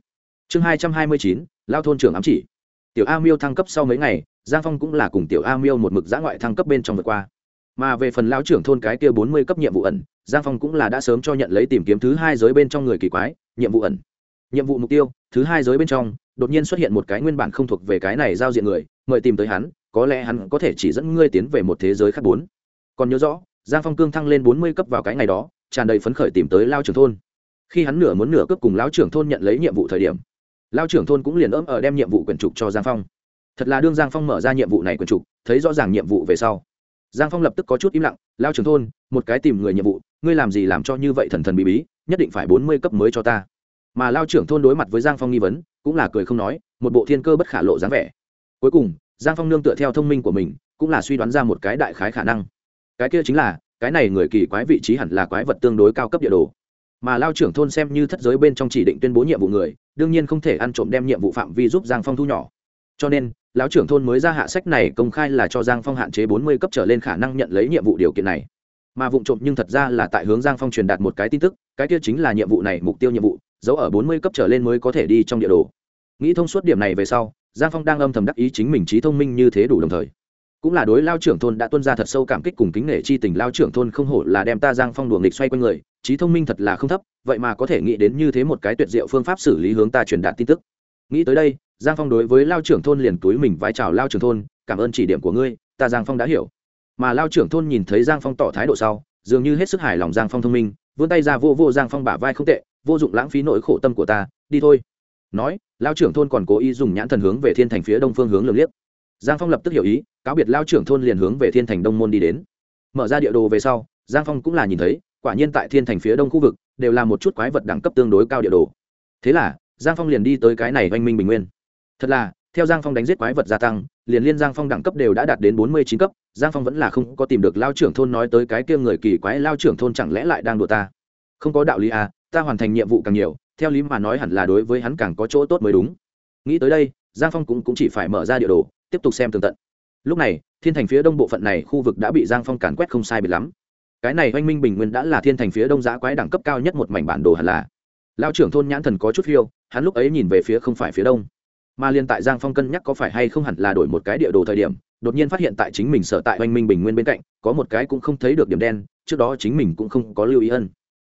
Chương hai trăm hai mươi chín, lao thôn trưởng ám chỉ. Tiểu a miêu thăng cấp sau mấy ngày, giang phong cũng là cùng tiểu a miêu một mực giã ngoại thăng cấp bên trong vượt qua. Mà về phần lão trưởng thôn cái kia bốn mươi cấp nhiệm vụ ẩn, giang phong cũng là đã sớm cho nhận lấy tìm kiếm thứ hai giới bên trong người kỳ quái, nhiệm vụ ẩn. Nhiệm vụ mục tiêu, thứ hai giới bên trong, đột nhiên xuất hiện một cái nguyên bản không thuộc về cái này giao diện người, mời tìm tới hắn, có lẽ hắn có thể chỉ dẫn ngươi tiến về một thế giới khác bốn. Còn nhớ rõ, giang phong cương thăng lên bốn mươi cấp vào cái ngày đó, tràn đầy phấn khởi tìm tới lao trưởng thôn khi hắn nửa muốn nửa cướp cùng lão trưởng thôn nhận lấy nhiệm vụ thời điểm lao trưởng thôn cũng liền ấm ở đem nhiệm vụ quyền trục cho giang phong. Thật là đương giang phong mở ra nhiệm vụ này quyền trục, thấy rõ ràng nhiệm vụ về sau. Giang phong lập tức có chút im lặng lao trưởng thôn, một cái tìm người nhiệm vụ, ngươi làm gì làm cho như vậy thần thần bí bí, nhất định phải bốn mươi cấp mới cho ta. Mà lao trưởng thôn đối mặt với giang phong nghi vấn, cũng là cười không nói, một bộ thiên cơ bất khả lộ dáng vẻ. Cuối cùng, giang phong nương tựa theo thông minh của mình, cũng là suy đoán ra một cái đại khái khả năng. Cái kia chính là, cái này người kỳ quái vị trí hẳn là quái vật tương đối cao cấp địa đồ mà lao trưởng thôn xem như thất giới bên trong chỉ định tuyên bố nhiệm vụ người, đương nhiên không thể ăn trộm đem nhiệm vụ phạm vi giúp giang phong thu nhỏ. Cho nên, lão trưởng thôn mới ra hạ sách này công khai là cho giang phong hạn chế bốn mươi cấp trở lên khả năng nhận lấy nhiệm vụ điều kiện này. Mà vụ trộm nhưng thật ra là tại hướng giang phong truyền đạt một cái tin tức, cái kia chính là nhiệm vụ này mục tiêu nhiệm vụ, giấu ở bốn mươi cấp trở lên mới có thể đi trong địa đồ. Nghĩ thông suốt điểm này về sau, giang phong đang âm thầm đắc ý chính mình trí thông minh như thế đủ đồng thời cũng là đối lao trưởng thôn đã tuân ra thật sâu cảm kích cùng kính nể chi tình, lao trưởng thôn không hổ là đem ta giang phong đùa nghịch xoay quanh người, trí thông minh thật là không thấp, vậy mà có thể nghĩ đến như thế một cái tuyệt diệu phương pháp xử lý hướng ta truyền đạt tin tức. Nghĩ tới đây, giang phong đối với lao trưởng thôn liền túi mình vái chào lao trưởng thôn, cảm ơn chỉ điểm của ngươi, ta giang phong đã hiểu. Mà lao trưởng thôn nhìn thấy giang phong tỏ thái độ sau, dường như hết sức hài lòng giang phong thông minh, vươn tay ra vô vô giang phong bả vai không tệ, vô dụng lãng phí nỗi khổ tâm của ta, đi thôi. Nói, lao trưởng thôn còn cố ý dùng nhãn thần hướng về thiên thành phía đông phương hướng lường liếc giang phong lập tức hiểu ý cáo biệt lao trưởng thôn liền hướng về thiên thành đông môn đi đến. Mở ra địa đồ về sau giang phong cũng là nhìn thấy quả nhiên tại thiên thành phía đông khu vực đều là một chút quái vật đẳng cấp tương đối cao địa đồ. Thế là giang phong liền đi tới cái này oanh minh bình nguyên. Thật là theo giang phong đánh giết quái vật gia tăng liền liên giang phong đẳng cấp đều đã đạt đến bốn mươi chín cấp giang phong vẫn là không có tìm được lao trưởng thôn nói tới cái kia người kỳ quái lao trưởng thôn chẳng lẽ lại đang đùa ta? Không có đạo lý à ta hoàn thành nhiệm vụ càng nhiều theo lý mà nói hẳn là đối với hắn càng có chỗ tốt mới đúng. Nghĩ tới đây giang phong cũng, cũng chỉ phải mở ra địa đồ tiếp tục xem tường tận. Lúc này, thiên thành phía đông bộ phận này khu vực đã bị giang phong càn quét không sai biệt lắm. Cái này oanh minh bình nguyên đã là thiên thành phía đông giã quái đẳng cấp cao nhất một mảnh bản đồ hẳn là. Lao trưởng thôn nhãn thần có chút phiêu, hắn lúc ấy nhìn về phía không phải phía đông. Mà liên tại giang phong cân nhắc có phải hay không hẳn là đổi một cái địa đồ thời điểm, đột nhiên phát hiện tại chính mình sở tại oanh minh bình nguyên bên cạnh, có một cái cũng không thấy được điểm đen, trước đó chính mình cũng không có lưu ý ân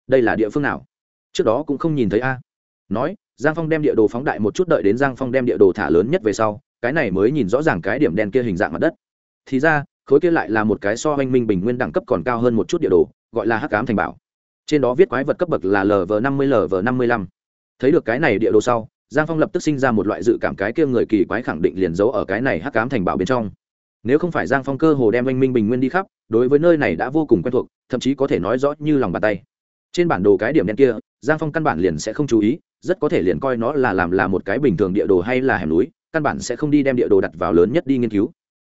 đây là địa phương nào? Trước đó cũng không nhìn thấy a. Nói, giang phong đem địa đồ phóng đại một chút, đợi đến giang phong đem địa đồ thả lớn nhất về sau cái này mới nhìn rõ ràng cái điểm đen kia hình dạng mặt đất. Thì ra, khối kia lại là một cái so hoanh minh bình nguyên đẳng cấp còn cao hơn một chút địa đồ, gọi là hắc cám thành bảo. Trên đó viết quái vật cấp bậc là lv năm mươi lv năm mươi lăm. Thấy được cái này địa đồ sau, giang phong lập tức sinh ra một loại dự cảm cái kia người kỳ quái khẳng định liền giấu ở cái này hắc cám thành bảo bên trong. Nếu không phải giang phong cơ hồ đem anh minh bình nguyên đi khắp, đối với nơi này đã vô cùng quen thuộc, thậm chí có thể nói rõ như lòng bàn tay. Trên bản đồ cái điểm đen kia, giang phong căn bản liền sẽ không chú ý, rất có thể liền coi nó là làm là một cái bình thường địa đồ hay là hẻm núi căn bản sẽ không đi đem địa đồ đặt vào lớn nhất đi nghiên cứu.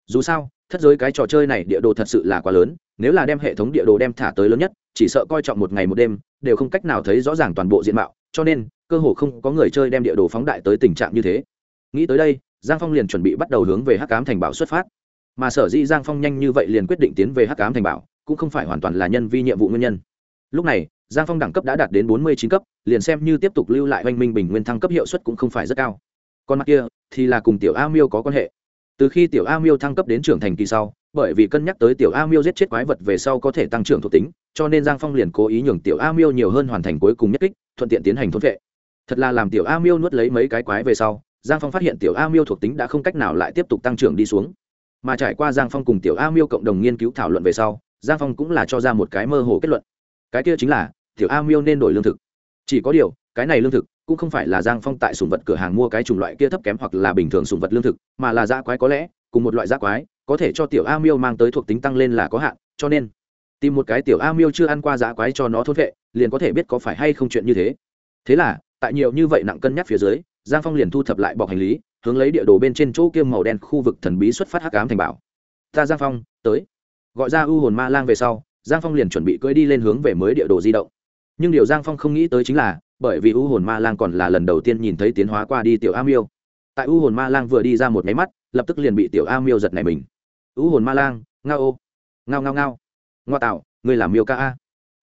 Dù sao, thất giới cái trò chơi này địa đồ thật sự là quá lớn, nếu là đem hệ thống địa đồ đem thả tới lớn nhất, chỉ sợ coi trọng một ngày một đêm, đều không cách nào thấy rõ ràng toàn bộ diện mạo, cho nên, cơ hồ không có người chơi đem địa đồ phóng đại tới tình trạng như thế. Nghĩ tới đây, giang phong liền chuẩn bị bắt đầu hướng về hắc cám thành bảo xuất phát. Mà sở dĩ giang phong nhanh như vậy liền quyết định tiến về hắc cám thành bảo, cũng không phải hoàn toàn là nhân vi nhiệm vụ nguyên nhân. Lúc này, giang phong đẳng cấp đã đạt đến bốn mươi chín cấp, liền xem như tiếp tục lưu lại oanh minh bình nguyên thăng cấp hiệu suất cũng không phải rất cao còn mặt kia, thì là cùng tiểu a miêu có quan hệ. Từ khi tiểu a miêu thăng cấp đến trưởng thành kỳ sau, bởi vì cân nhắc tới tiểu a miêu giết chết quái vật về sau có thể tăng trưởng thuộc tính, cho nên giang phong liền cố ý nhường tiểu a miêu nhiều hơn hoàn thành cuối cùng nhất kích, thuận tiện tiến hành thốt vệ. Thật là làm tiểu a miêu nuốt lấy mấy cái quái về sau, giang phong phát hiện tiểu a miêu thuộc tính đã không cách nào lại tiếp tục tăng trưởng đi xuống. Mà trải qua giang phong cùng tiểu a miêu cộng đồng nghiên cứu thảo luận về sau, giang phong cũng là cho ra một cái mơ hồ kết luận. Cái kia chính là, tiểu a miêu nên đổi lương thực. Chỉ có điều cái này lương thực, cũng không phải là giang phong tại sùng vật cửa hàng mua cái chủng loại kia thấp kém hoặc là bình thường sùng vật lương thực, mà là dã quái có lẽ, cùng một loại dã quái, có thể cho tiểu a miêu mang tới thuộc tính tăng lên là có hạn, cho nên, tìm một cái tiểu a miêu chưa ăn qua dã quái cho nó thốt vệ, liền có thể biết có phải hay không chuyện như thế. Thế là, tại nhiều như vậy nặng cân nhắc phía dưới, giang phong liền thu thập lại bọc hành lý, hướng lấy địa đồ bên trên chỗ kiêm màu đen khu vực thần bí xuất phát hắc ám thành bảo. Ta giang phong, tới. Gọi ra u hồn ma lang về sau, giang phong liền chuẩn bị cưỡi đi lên hướng về mới địa đồ di động. Nhưng điều giang phong không nghĩ tới chính là bởi vì u hồn ma lang còn là lần đầu tiên nhìn thấy tiến hóa qua đi tiểu a miêu. Tại u hồn ma lang vừa đi ra một nháy mắt, lập tức liền bị tiểu a miêu giật này mình. U hồn ma lang, ngao. Ô ngao ngao ngao. Ngoa tạo, ngươi là miêu ca a.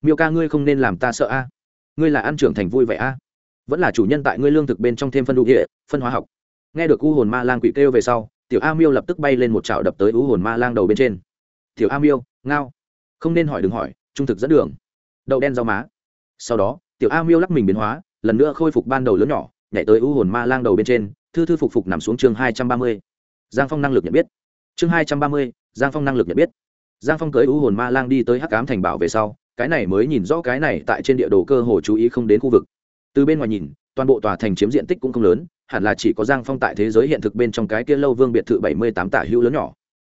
Miêu ca ngươi không nên làm ta sợ a. Ngươi là ăn trưởng thành vui vẻ a. Vẫn là chủ nhân tại ngươi lương thực bên trong thêm phân đủ địa, phân hóa học. Nghe được u hồn ma lang quỷ kêu về sau, tiểu a miêu lập tức bay lên một chảo đập tới u hồn ma lang đầu bên trên. Tiểu a miêu, ngao. Không nên hỏi đừng hỏi, trung thực dẫn đường. Đậu đen rau má. Sau đó tiểu a miêu lắc mình biến hóa, lần nữa khôi phục ban đầu lớn nhỏ, nhảy tới u hồn ma lang đầu bên trên, thư thư phục phục nằm xuống chương hai trăm ba mươi. Giang phong năng lực nhận biết. Chương hai trăm ba mươi, giang phong năng lực nhận biết. Giang phong cưới u hồn ma lang đi tới hắc cám thành bảo về sau, cái này mới nhìn rõ cái này tại trên địa đồ cơ hồ chú ý không đến khu vực. Từ bên ngoài nhìn, toàn bộ tòa thành chiếm diện tích cũng không lớn, hẳn là chỉ có giang phong tại thế giới hiện thực bên trong cái kia lâu vương biệt thự bảy mươi tám tả hữu lớn nhỏ.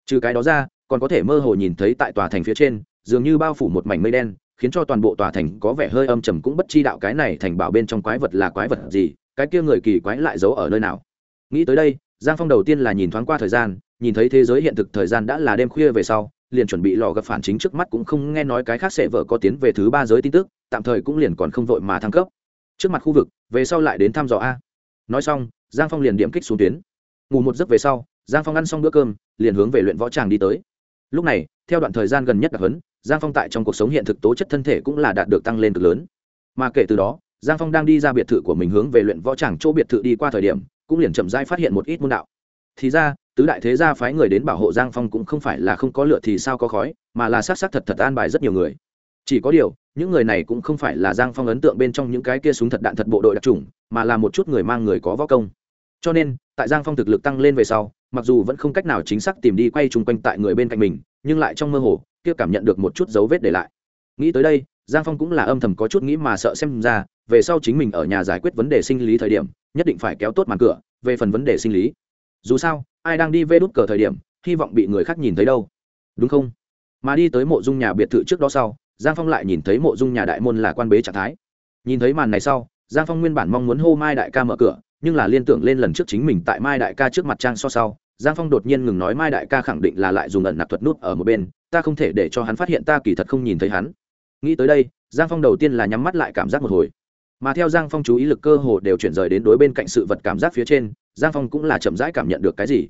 Trừ cái đó ra, còn có thể mơ hồ nhìn thấy tại tòa thành phía trên, dường như bao phủ một mảnh mây đen khiến cho toàn bộ tòa thành có vẻ hơi âm trầm cũng bất chi đạo cái này thành bảo bên trong quái vật là quái vật gì, cái kia người kỳ quái lại giấu ở nơi nào. Nghĩ tới đây, giang phong đầu tiên là nhìn thoáng qua thời gian, nhìn thấy thế giới hiện thực thời gian đã là đêm khuya về sau, liền chuẩn bị lò gặp phản chính trước mắt cũng không nghe nói cái khác sẽ vợ có tiến về thứ ba giới tin tức, tạm thời cũng liền còn không vội mà thăng cấp. Trước mặt khu vực, về sau lại đến thăm dò a. Nói xong, giang phong liền điểm kích xuống tuyến. Ngủ một giấc về sau, giang phong ăn xong bữa cơm, liền hướng về luyện võ tràng đi tới. Lúc này, theo đoạn thời gian gần nhất đặc hấn giang phong tại trong cuộc sống hiện thực tố chất thân thể cũng là đạt được tăng lên cực lớn. Mà kể từ đó, giang phong đang đi ra biệt thự của mình hướng về luyện võ tràng chỗ biệt thự đi qua thời điểm, cũng liền chậm rãi phát hiện một ít môn đạo. Thì ra, tứ đại thế gia phái người đến bảo hộ giang phong cũng không phải là không có lựa thì sao có khói, mà là s á c s á c thật thật an bài rất nhiều người. Chỉ có điều, những người này cũng không phải là giang phong ấn tượng bên trong những cái kia súng thật đạn thật bộ đội đặc trùng mà là một chút người mang người có võ công. Cho nên, tại giang phong thực lực tăng lên về sau, mặc dù vẫn không cách nào chính xác tìm đi quay chung quanh tại người bên cạnh mình nhưng lại trong mơ hồ, kia cảm nhận được một chút dấu vết để lại. Nghĩ tới đây, giang phong cũng là âm thầm có chút nghĩ mà sợ xem ra, về sau chính mình ở nhà giải quyết vấn đề sinh lý thời điểm, nhất định phải kéo tốt màn cửa, về phần vấn đề sinh lý. Dù sao, ai đang đi vê đút cờ thời điểm, hy vọng bị người khác nhìn thấy đâu. Đúng không? Mà đi tới mộ dung nhà biệt thự trước đó sau, giang phong lại nhìn thấy mộ dung nhà đại môn là quan bế trạng thái. Nhìn thấy màn này sau, giang phong nguyên bản mong muốn hô mai đại ca mở cửa, nhưng là liên tưởng lên lần trước chính mình tại mai đại ca trước mặt trang so sau giang phong đột nhiên ngừng nói mai đại ca khẳng định là lại dùng ẩn nạp thuật nút ở một bên, ta không thể để cho hắn phát hiện ta kỳ thật không nhìn thấy hắn. Nghĩ tới đây, giang phong đầu tiên là nhắm mắt lại cảm giác một hồi. Mà theo giang phong chú ý lực cơ hồ đều chuyển rời đến đối bên cạnh sự vật cảm giác phía trên, giang phong cũng là chậm rãi cảm nhận được cái gì.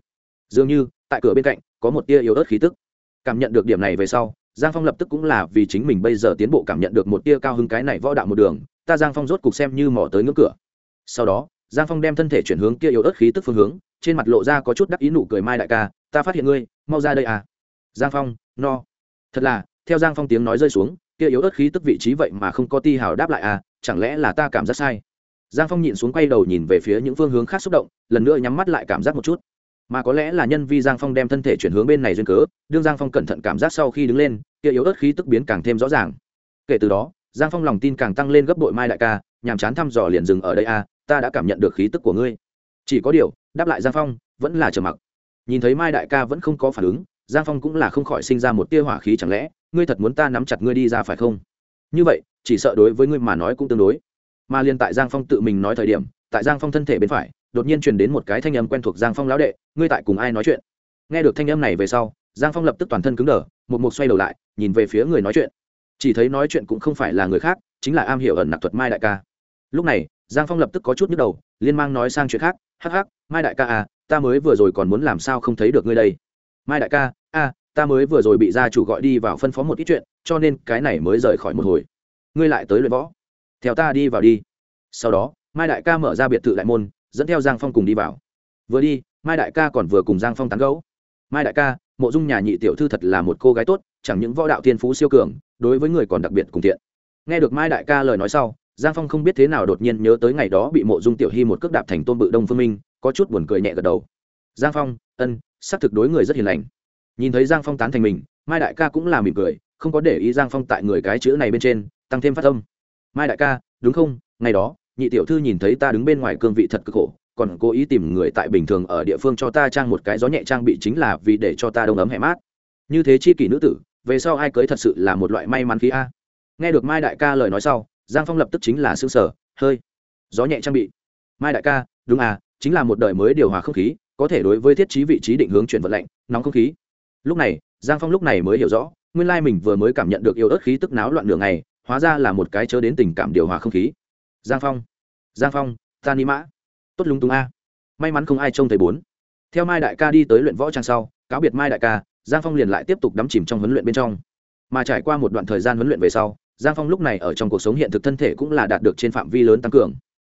Dường như, tại cửa bên cạnh, có một tia yếu ớt khí tức. Cảm nhận được điểm này về sau, giang phong lập tức cũng là vì chính mình bây giờ tiến bộ cảm nhận được một tia cao hứng cái này võ đạo một đường, ta giang phong rốt cục xem như mỏ tới ngưỡng cửa. Sau đó, giang phong đem thân thể chuyển hướng kia yếu ớt khí tức phương hướng trên mặt lộ ra có chút đắc ý nụ cười mai đại ca ta phát hiện ngươi mau ra đây à. Giang phong no. Thật là theo giang phong tiếng nói rơi xuống kia yếu ớt khí tức vị trí vậy mà không có ti hào đáp lại à chẳng lẽ là ta cảm giác sai? Giang phong nhịn xuống quay đầu nhìn về phía những phương hướng khác xúc động lần nữa nhắm mắt lại cảm giác một chút. Mà có lẽ là nhân vi giang phong đem thân thể chuyển hướng bên này duyên cớ đương giang phong cẩn thận cảm giác sau khi đứng lên kia yếu ớt khí tức biến càng thêm rõ ràng. Kể từ đó giang phong lòng tin càng tăng lên gấp bội mai đại ca nhàm chán thăm dò liền dừng ở đây a à, ta đã cảm nhận được khí tức của ngươi. Chỉ có điều đáp lại giang phong, vẫn là trầm mặc. Nhìn thấy mai đại ca vẫn không có phản ứng, giang phong cũng là không khỏi sinh ra một tia hỏa khí chẳng lẽ, ngươi thật muốn ta nắm chặt ngươi đi ra phải không? Như vậy, chỉ sợ đối với ngươi mà nói cũng tương đối. Mà liên tại giang phong tự mình nói thời điểm, tại giang phong thân thể bên phải, đột nhiên truyền đến một cái thanh âm quen thuộc giang phong lão đệ, ngươi tại cùng ai nói chuyện? Nghe được thanh âm này về sau, giang phong lập tức toàn thân cứng đờ, một mục xoay đầu lại, nhìn về phía người nói chuyện. Chỉ thấy nói chuyện cũng không phải là người khác, chính là am hiểu ẩn nặc thuật mai đại ca. Lúc này giang phong lập tức có chút nhức đầu, liên mang nói sang chuyện khác, hắc hắc, mai đại ca à ta mới vừa rồi còn muốn làm sao không thấy được ngươi đây? Mai đại ca, a, ta mới vừa rồi bị gia chủ gọi đi vào phân phó một ít chuyện, cho nên cái này mới rời khỏi một hồi. Ngươi lại tới luyện võ. Theo ta đi vào đi. Sau đó, mai đại ca mở ra biệt thự đại môn, dẫn theo giang phong cùng đi vào. Vừa đi, mai đại ca còn vừa cùng giang phong tán gẫu. mai đại ca, mộ dung nhà nhị tiểu thư thật là một cô gái tốt, chẳng những võ đạo thiên phú siêu cường, đối với người còn đặc biệt cùng tiện. nghe được mai đại ca lời nói sau giang phong không biết thế nào đột nhiên nhớ tới ngày đó bị mộ dung tiểu hy một cước đạp thành tôn bự đông phương minh, có chút buồn cười nhẹ gật đầu. Giang phong, ân, xác thực đối người rất hiền lành. Nhìn thấy giang phong tán thành mình, mai đại ca cũng là mỉm cười, không có để ý giang phong tại người cái chữ này bên trên, tăng thêm phát âm. Mai đại ca, đúng không? Ngày đó, nhị tiểu thư nhìn thấy ta đứng bên ngoài cương vị thật cực khổ, còn cố ý tìm người tại bình thường ở địa phương cho ta trang một cái gió nhẹ trang bị chính là vì để cho ta đông ấm hẹ mát. Như thế chi kỷ nữ tử, về sau ai cưới thật sự là một loại may mắn khí a. Nghe được mai đại ca lời nói sau giang phong lập tức chính là xương sở hơi, gió nhẹ trang bị? Mai đại ca, đúng à chính là một đời mới điều hòa không khí, có thể đối với thiết trí vị trí định hướng chuyển vận lạnh, nóng không khí. Lúc này, giang phong lúc này mới hiểu rõ, nguyên lai mình vừa mới cảm nhận được yêu ớt khí tức náo loạn đường này hóa ra là một cái chớ đến tình cảm điều hòa không khí. Giang phong giang phong, ta ni mã, tốt lúng túng a, may mắn không ai trông thấy bốn. Theo mai đại ca đi tới luyện võ trang sau, cáo biệt mai đại ca, giang phong liền lại tiếp tục đắm chìm trong huấn luyện bên trong. Mà trải qua một đoạn thời gian huấn luyện về sau giang phong lúc này ở trong cuộc sống hiện thực thân thể cũng là đạt được trên phạm vi lớn tăng cường.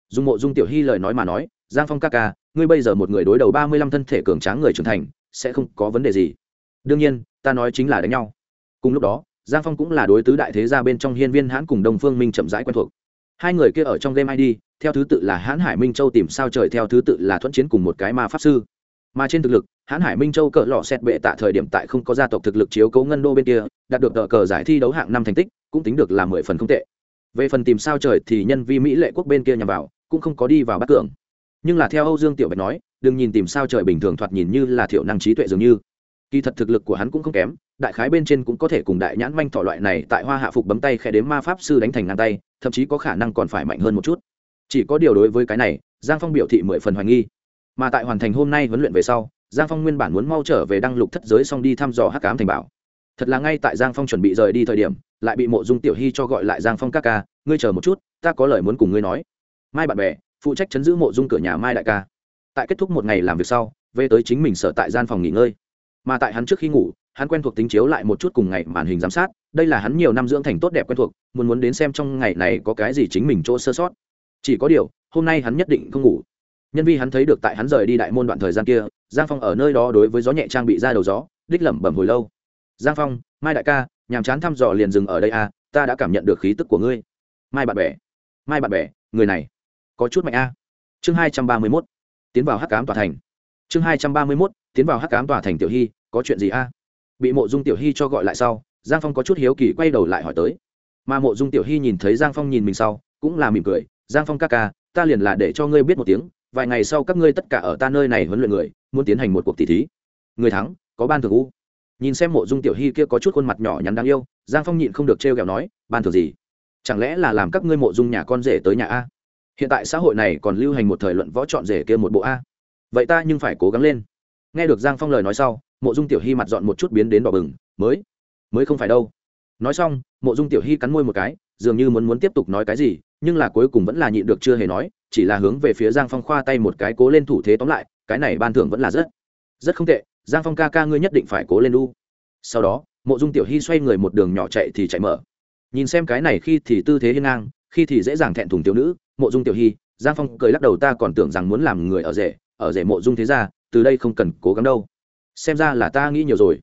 Dùng mộ dung tiểu hy lời nói mà nói, giang phong ca ca, ngươi bây giờ một người đối đầu ba mươi lăm thân thể cường tráng người trưởng thành, sẽ không có vấn đề gì. Đương nhiên, ta nói chính là đánh nhau. Cùng lúc đó, giang phong cũng là đối tứ đại thế gia bên trong hiên viên hãn cùng đông phương minh chậm rãi quen thuộc. Hai người kia ở trong game id theo thứ tự là hãn hải minh châu tìm sao trời, theo thứ tự là thuận chiến cùng một cái ma pháp sư. Mà trên thực lực, hãn hải minh châu cỡ lọ xét bệ tạ thời điểm tại không có gia tộc thực lực chiếu cấu ngân đô bên kia, đạt được tờ cờ giải thi đấu hạng năm thành tích cũng tính được là mười phần không tệ. Về phần tìm sao trời thì nhân vi mỹ lệ quốc bên kia nhằm vào, cũng không có đi vào bắt cường. Nhưng là theo âu dương tiểu bạch nói, đừng nhìn tìm sao trời bình thường thoạt nhìn như là thiểu năng trí tuệ dường như. Kỳ thật thực lực của hắn cũng không kém, đại khái bên trên cũng có thể cùng đại nhãn manh thỏ loại này tại hoa hạ phục bấm tay khẽ đếm ma pháp sư đánh thành ngang tay, thậm chí có khả năng còn phải mạnh hơn một chút. Chỉ có điều đối với cái này, giang phong biểu thị mười phần hoài nghi. Mà tại hoàn thành hôm nay huấn luyện về sau, giang phong nguyên bản muốn mau trở về đăng lục thất giới xong đi thăm dò hắc cám thành bảo thật là ngay tại giang phong chuẩn bị rời đi thời điểm, lại bị mộ dung tiểu hy cho gọi lại giang phong các ca, ngươi chờ một chút, ta có lời muốn cùng ngươi nói. Mai bạn bè, phụ trách chấn giữ mộ dung cửa nhà mai đại ca. Tại kết thúc một ngày làm việc sau, về tới chính mình sở tại gian phòng nghỉ ngơi. Mà tại hắn trước khi ngủ, hắn quen thuộc tính chiếu lại một chút cùng ngày màn hình giám sát, đây là hắn nhiều năm dưỡng thành tốt đẹp quen thuộc, muốn muốn đến xem trong ngày này có cái gì chính mình chỗ sơ sót. Chỉ có điều, hôm nay hắn nhất định không ngủ. Nhân vi hắn thấy được tại hắn rời đi đại môn đoạn thời gian kia, giang phong ở nơi đó đối với gió nhẹ trang bị ra đầu gió, đích lẩm bẩm hồi lâu giang phong, mai đại ca, nhàm chán thăm dò liền dừng ở đây à ta đã cảm nhận được khí tức của ngươi. Mai bạn bè, mai bạn bè, người này có chút mạnh a. Chương hai trăm ba mươi mốt, tiến vào hắc cám tòa thành. Chương hai trăm ba mươi mốt, tiến vào hắc cám tòa thành tiểu hy, có chuyện gì a? Bị mộ dung tiểu hy cho gọi lại sau, giang phong có chút hiếu kỳ quay đầu lại hỏi tới. Mà mộ dung tiểu hy nhìn thấy giang phong nhìn mình sau, cũng là mỉm cười, giang phong ca ca, ta liền là để cho ngươi biết một tiếng, vài ngày sau các ngươi tất cả ở ta nơi này huấn luyện người, muốn tiến hành một cuộc tỷ thí. Người thắng, có ban thường u nhìn xem mộ dung tiểu hy kia có chút khuôn mặt nhỏ nhắn đáng yêu, giang phong nhịn không được trêu ghẹo nói, ban thường gì? Chẳng lẽ là làm các ngươi mộ dung nhà con rể tới nhà a? Hiện tại xã hội này còn lưu hành một thời luận võ chọn rể kia một bộ a. Vậy ta nhưng phải cố gắng lên. Nghe được giang phong lời nói sau, mộ dung tiểu hy mặt dọn một chút biến đến đỏ bừng, mới? Mới không phải đâu. Nói xong, mộ dung tiểu hy cắn môi một cái, dường như muốn muốn tiếp tục nói cái gì, nhưng là cuối cùng vẫn là nhịn được chưa hề nói, chỉ là hướng về phía giang phong khoa tay một cái cố lên thủ thế tóm lại, cái này ban thưởng vẫn là rất rất không tệ giang phong ca ca ngươi nhất định phải cố lên đu. Sau đó, mộ dung tiểu hy xoay người một đường nhỏ chạy thì chạy mở. Nhìn xem cái này khi thì tư thế hiên ngang, khi thì dễ dàng thẹn thùng tiểu nữ, mộ dung tiểu hy, giang phong cười lắc đầu ta còn tưởng rằng muốn làm người ở rể ở rể mộ dung thế ra từ đây không cần cố gắng đâu. Xem ra là ta nghĩ nhiều rồi.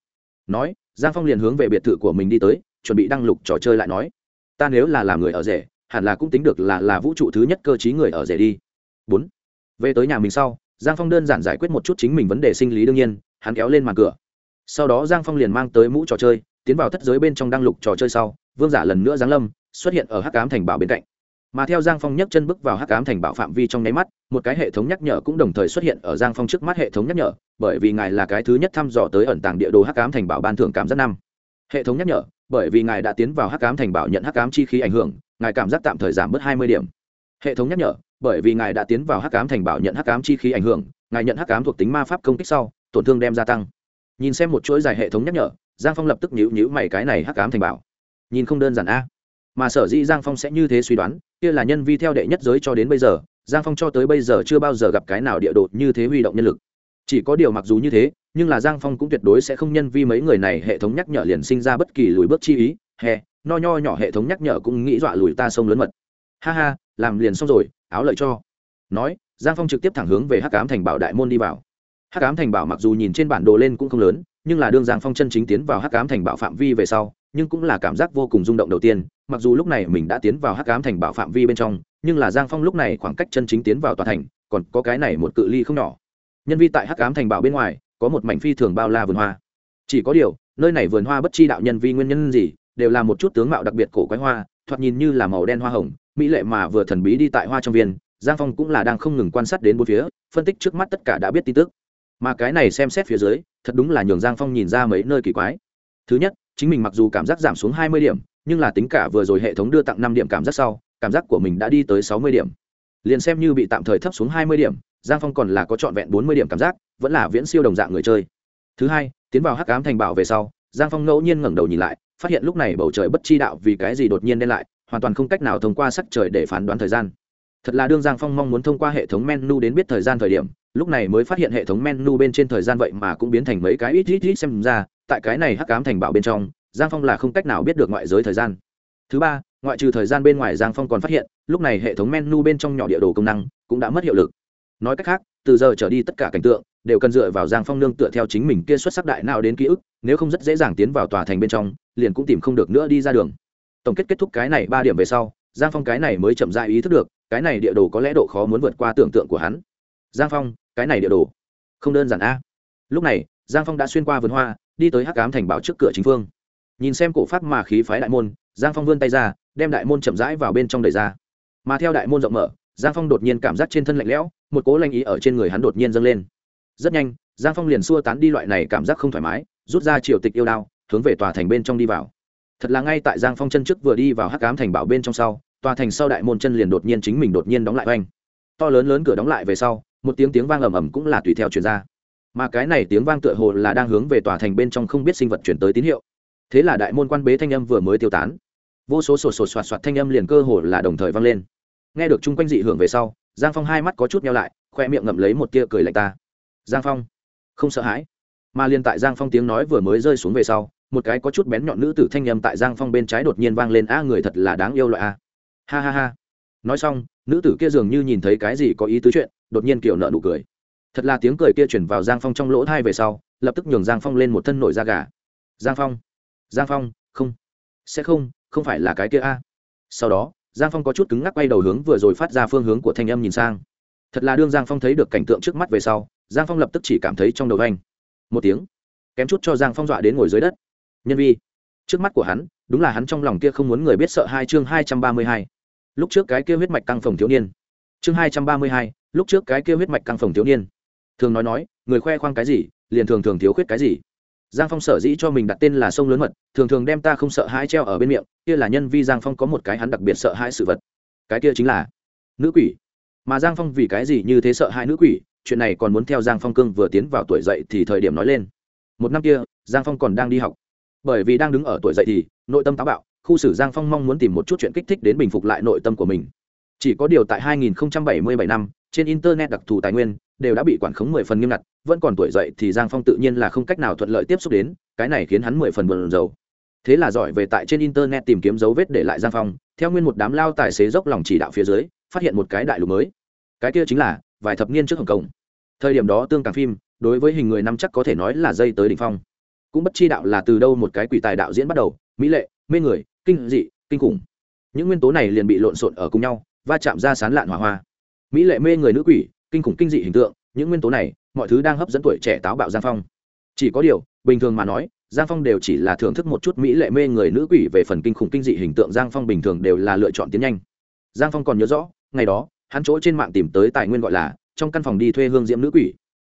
Nói, giang phong liền hướng về biệt thự của mình đi tới, chuẩn bị đăng lục trò chơi lại nói. Ta nếu là làm người ở rể, hẳn là cũng tính được là là vũ trụ thứ nhất cơ chí người ở rể đi. Bốn, về tới nhà mình sau, giang phong đơn giản giải quyết một chút chính mình vấn đề sinh lý đương nhiên hắn kéo lên màn cửa. Sau đó giang phong liền mang tới mũ trò chơi, tiến vào thất giới bên trong đăng lục trò chơi sau, vương giả lần nữa giáng lâm, xuất hiện ở hắc cám thành bảo bên cạnh. Mà theo giang phong nhấc chân bước vào hắc cám thành bảo phạm vi trong nháy mắt, một cái hệ thống nhắc nhở cũng đồng thời xuất hiện ở giang phong trước mắt hệ thống nhắc nhở, bởi vì ngài là cái thứ nhất thăm dò tới ẩn tàng địa đồ hắc cám thành bảo ban thưởng cảm giác năm. Hệ thống nhắc nhở, bởi vì ngài đã tiến vào hắc cám thành bảo nhận hắc cám chi khí ảnh hưởng, ngài cảm giác tạm thời giảm bớt hai mươi điểm. Hệ thống nhắc nhở, bởi vì ngài đã tiến vào hắc cám thành bảo nhận hắc cám chi khí ảnh hưởng, ngài nhận hắc cám thuộc tính ma pháp công kích sau tổn thương đem gia tăng. Nhìn xem một chuỗi dài hệ thống nhắc nhở, giang phong lập tức nhữ nhữ mày cái này hắc Ám thành bảo. Nhìn không đơn giản a. Mà sở dĩ giang phong sẽ như thế suy đoán, kia là nhân vi theo đệ nhất giới cho đến bây giờ, giang phong cho tới bây giờ chưa bao giờ gặp cái nào địa đột như thế huy động nhân lực. Chỉ có điều mặc dù như thế, nhưng là giang phong cũng tuyệt đối sẽ không nhân vi mấy người này hệ thống nhắc nhở liền sinh ra bất kỳ lùi bước chi ý, hè no nho nhỏ hệ thống nhắc nhở cũng nghĩ dọa lùi ta sông lớn mật. Ha ha, làm liền xong rồi, áo lợi cho. Nói, giang phong trực tiếp thẳng hướng về hắc cám thành bảo đại môn đi vào hắc Ám thành bảo mặc dù nhìn trên bản đồ lên cũng không lớn, nhưng là đương giang phong chân chính tiến vào hắc Ám thành bảo phạm vi về sau, nhưng cũng là cảm giác vô cùng rung động đầu tiên. Mặc dù lúc này mình đã tiến vào hắc ám thành bảo phạm vi bên trong, nhưng là giang phong lúc này khoảng cách chân chính tiến vào tòa thành, còn có cái này một cự ly không nhỏ. Nhân vi tại hắc ám thành bảo bên ngoài, có một mảnh phi thường bao la vườn hoa. Chỉ có điều, nơi này vườn hoa bất chi đạo nhân vi nguyên nhân gì, đều là một chút tướng mạo đặc biệt cổ quái hoa, thoạt nhìn như là màu đen hoa hồng, mỹ lệ mà vừa thần bí đi tại hoa trong viên. Giang phong cũng là đang không ngừng quan sát đến bốn phía, phân tích trước mắt tất cả đã biết tin tức mà cái này xem xét phía dưới, thật đúng là nhường giang phong nhìn ra mấy nơi kỳ quái. Thứ nhất, chính mình mặc dù cảm giác giảm xuống hai mươi điểm, nhưng là tính cả vừa rồi hệ thống đưa tặng năm điểm cảm giác sau, cảm giác của mình đã đi tới sáu mươi điểm. Liền xem như bị tạm thời thấp xuống hai mươi điểm, giang phong còn là có trọn vẹn bốn mươi điểm cảm giác, vẫn là viễn siêu đồng dạng người chơi. Thứ hai, tiến vào hắc ám thành bảo về sau, giang phong ngẫu nhiên ngẩng đầu nhìn lại, phát hiện lúc này bầu trời bất chi đạo vì cái gì đột nhiên đen lại, hoàn toàn không cách nào thông qua sắc trời để phán đoán thời gian thật là đương giang phong mong muốn thông qua hệ thống menu đến biết thời gian thời điểm, lúc này mới phát hiện hệ thống menu bên trên thời gian vậy mà cũng biến thành mấy cái ít ít ít xem ra, tại cái này hắc cám thành bảo bên trong, giang phong là không cách nào biết được ngoại giới thời gian. Thứ ba, ngoại trừ thời gian bên ngoài giang phong còn phát hiện, lúc này hệ thống menu bên trong nhỏ địa đồ công năng cũng đã mất hiệu lực. Nói cách khác, từ giờ trở đi tất cả cảnh tượng đều cần dựa vào giang phong nương tựa theo chính mình kia xuất sắc đại nào đến ký ức, nếu không rất dễ dàng tiến vào tòa thành bên trong, liền cũng tìm không được nữa đi ra đường. Tổng kết kết thúc cái này ba điểm về sau, giang phong cái này mới chậm dại ý thức được cái này địa đồ có lẽ độ khó muốn vượt qua tưởng tượng của hắn. Giang phong, cái này địa đồ. Không đơn giản a. Lúc này, giang phong đã xuyên qua vườn hoa, đi tới hắc cám thành bảo trước cửa chính phương. Nhìn xem cổ pháp mà khí phái đại môn, giang phong vươn tay ra, đem đại môn chậm rãi vào bên trong đầy ra. Mà theo đại môn rộng mở, giang phong đột nhiên cảm giác trên thân lạnh lẽo, một cố lanh ý ở trên người hắn đột nhiên dâng lên. Rất nhanh, giang phong liền xua tán đi loại này cảm giác không thoải mái, rút ra triều tịch yêu đao, hướng về tòa thành bên trong đi vào. Thật là ngay tại giang phong chân trước vừa đi vào hắc cám thành bảo bên trong sau tòa thành sau đại môn chân liền đột nhiên chính mình đột nhiên đóng lại oanh. To lớn lớn cửa đóng lại về sau, một tiếng tiếng vang ầm ầm cũng là tùy theo chuyển ra. Mà cái này tiếng vang tựa hồ là đang hướng về tòa thành bên trong không biết sinh vật chuyển tới tín hiệu. Thế là đại môn quan bế thanh âm vừa mới tiêu tán. Vô số sổ sổ soạt soạt thanh âm liền cơ hồ là đồng thời vang lên. Nghe được chung quanh dị hưởng về sau, giang phong hai mắt có chút nhau lại, khoe miệng ngậm lấy một tia cười lạnh ta. Giang phong, không sợ hãi. Mà liền tại giang phong tiếng nói vừa mới rơi xuống về sau, một cái có chút bén nhọn nữ tử thanh âm tại giang phong bên trái đột nhiên vang lên, a, người thật là đáng yêu loại a ha ha ha. Nói xong, nữ tử kia dường như nhìn thấy cái gì có ý tứ chuyện, đột nhiên kiểu nợ nụ cười. Thật là tiếng cười kia chuyển vào giang phong trong lỗ thai về sau, lập tức nhường giang phong lên một thân nổi da gà. Giang phong giang phong, không. Sẽ không không phải là cái kia a. Sau đó, giang phong có chút cứng ngắc quay đầu hướng vừa rồi phát ra phương hướng của thanh âm nhìn sang. Thật là đương giang phong thấy được cảnh tượng trước mắt về sau, giang phong lập tức chỉ cảm thấy trong đầu anh một tiếng, kém chút cho giang phong dọa đến ngồi dưới đất. Nhân vi. Trước mắt của hắn, đúng là hắn trong lòng kia không muốn người biết sợ hai chương hai trăm ba mươi hai lúc trước cái kia huyết mạch căng phòng thiếu niên. Chương hai trăm ba mươi hai, lúc trước cái kia huyết mạch căng phòng thiếu niên. Thường nói nói, người khoe khoang cái gì, liền thường thường thiếu khuyết cái gì. Giang phong sở dĩ cho mình đặt tên là sông lớn mật, thường thường đem ta không sợ hãi treo ở bên miệng, kia là nhân vi giang phong có một cái hắn đặc biệt sợ hãi sự vật. Cái kia chính là nữ quỷ. Mà giang phong vì cái gì như thế sợ hãi nữ quỷ, chuyện này còn muốn theo giang phong cương vừa tiến vào tuổi dậy thì thời điểm nói lên. Một năm kia, giang phong còn đang đi học. Bởi vì đang đứng ở tuổi dậy thì, nội tâm táo bạo khu sử giang phong mong muốn tìm một chút chuyện kích thích đến bình phục lại nội tâm của mình. Chỉ có điều tại 2077 năm, trên internet đặc thù tài nguyên đều đã bị quản khống mười phần nghiêm ngặt, vẫn còn tuổi dậy thì giang phong tự nhiên là không cách nào thuận lợi tiếp xúc đến, cái này khiến hắn mười phần buồn rầu. Thế là giỏi về tại trên internet tìm kiếm dấu vết để lại giang phong, theo nguyên một đám lao tài xế dốc lòng chỉ đạo phía dưới, phát hiện một cái đại lục mới. Cái kia chính là vài thập niên trước hồng kông. Thời điểm đó tương càng phim, đối với hình người năm chắc có thể nói là dây tới đỉnh phong. Cũng bất chi đạo là từ đâu một cái quỷ tài đạo diễn bắt đầu, mỹ lệ, mê người kinh dị, kinh khủng. Những nguyên tố này liền bị lộn xộn ở cùng nhau, va chạm ra sán lạn hỏa hoa. Mỹ lệ mê người nữ quỷ, kinh khủng kinh dị hình tượng, những nguyên tố này, mọi thứ đang hấp dẫn tuổi trẻ táo bạo giang phong. Chỉ có điều, bình thường mà nói, giang phong đều chỉ là thưởng thức một chút mỹ lệ mê người nữ quỷ về phần kinh khủng kinh dị hình tượng giang phong bình thường đều là lựa chọn tiến nhanh. Giang phong còn nhớ rõ, ngày đó, hắn chỗ trên mạng tìm tới tài nguyên gọi là trong căn phòng đi thuê hương diễm nữ quỷ.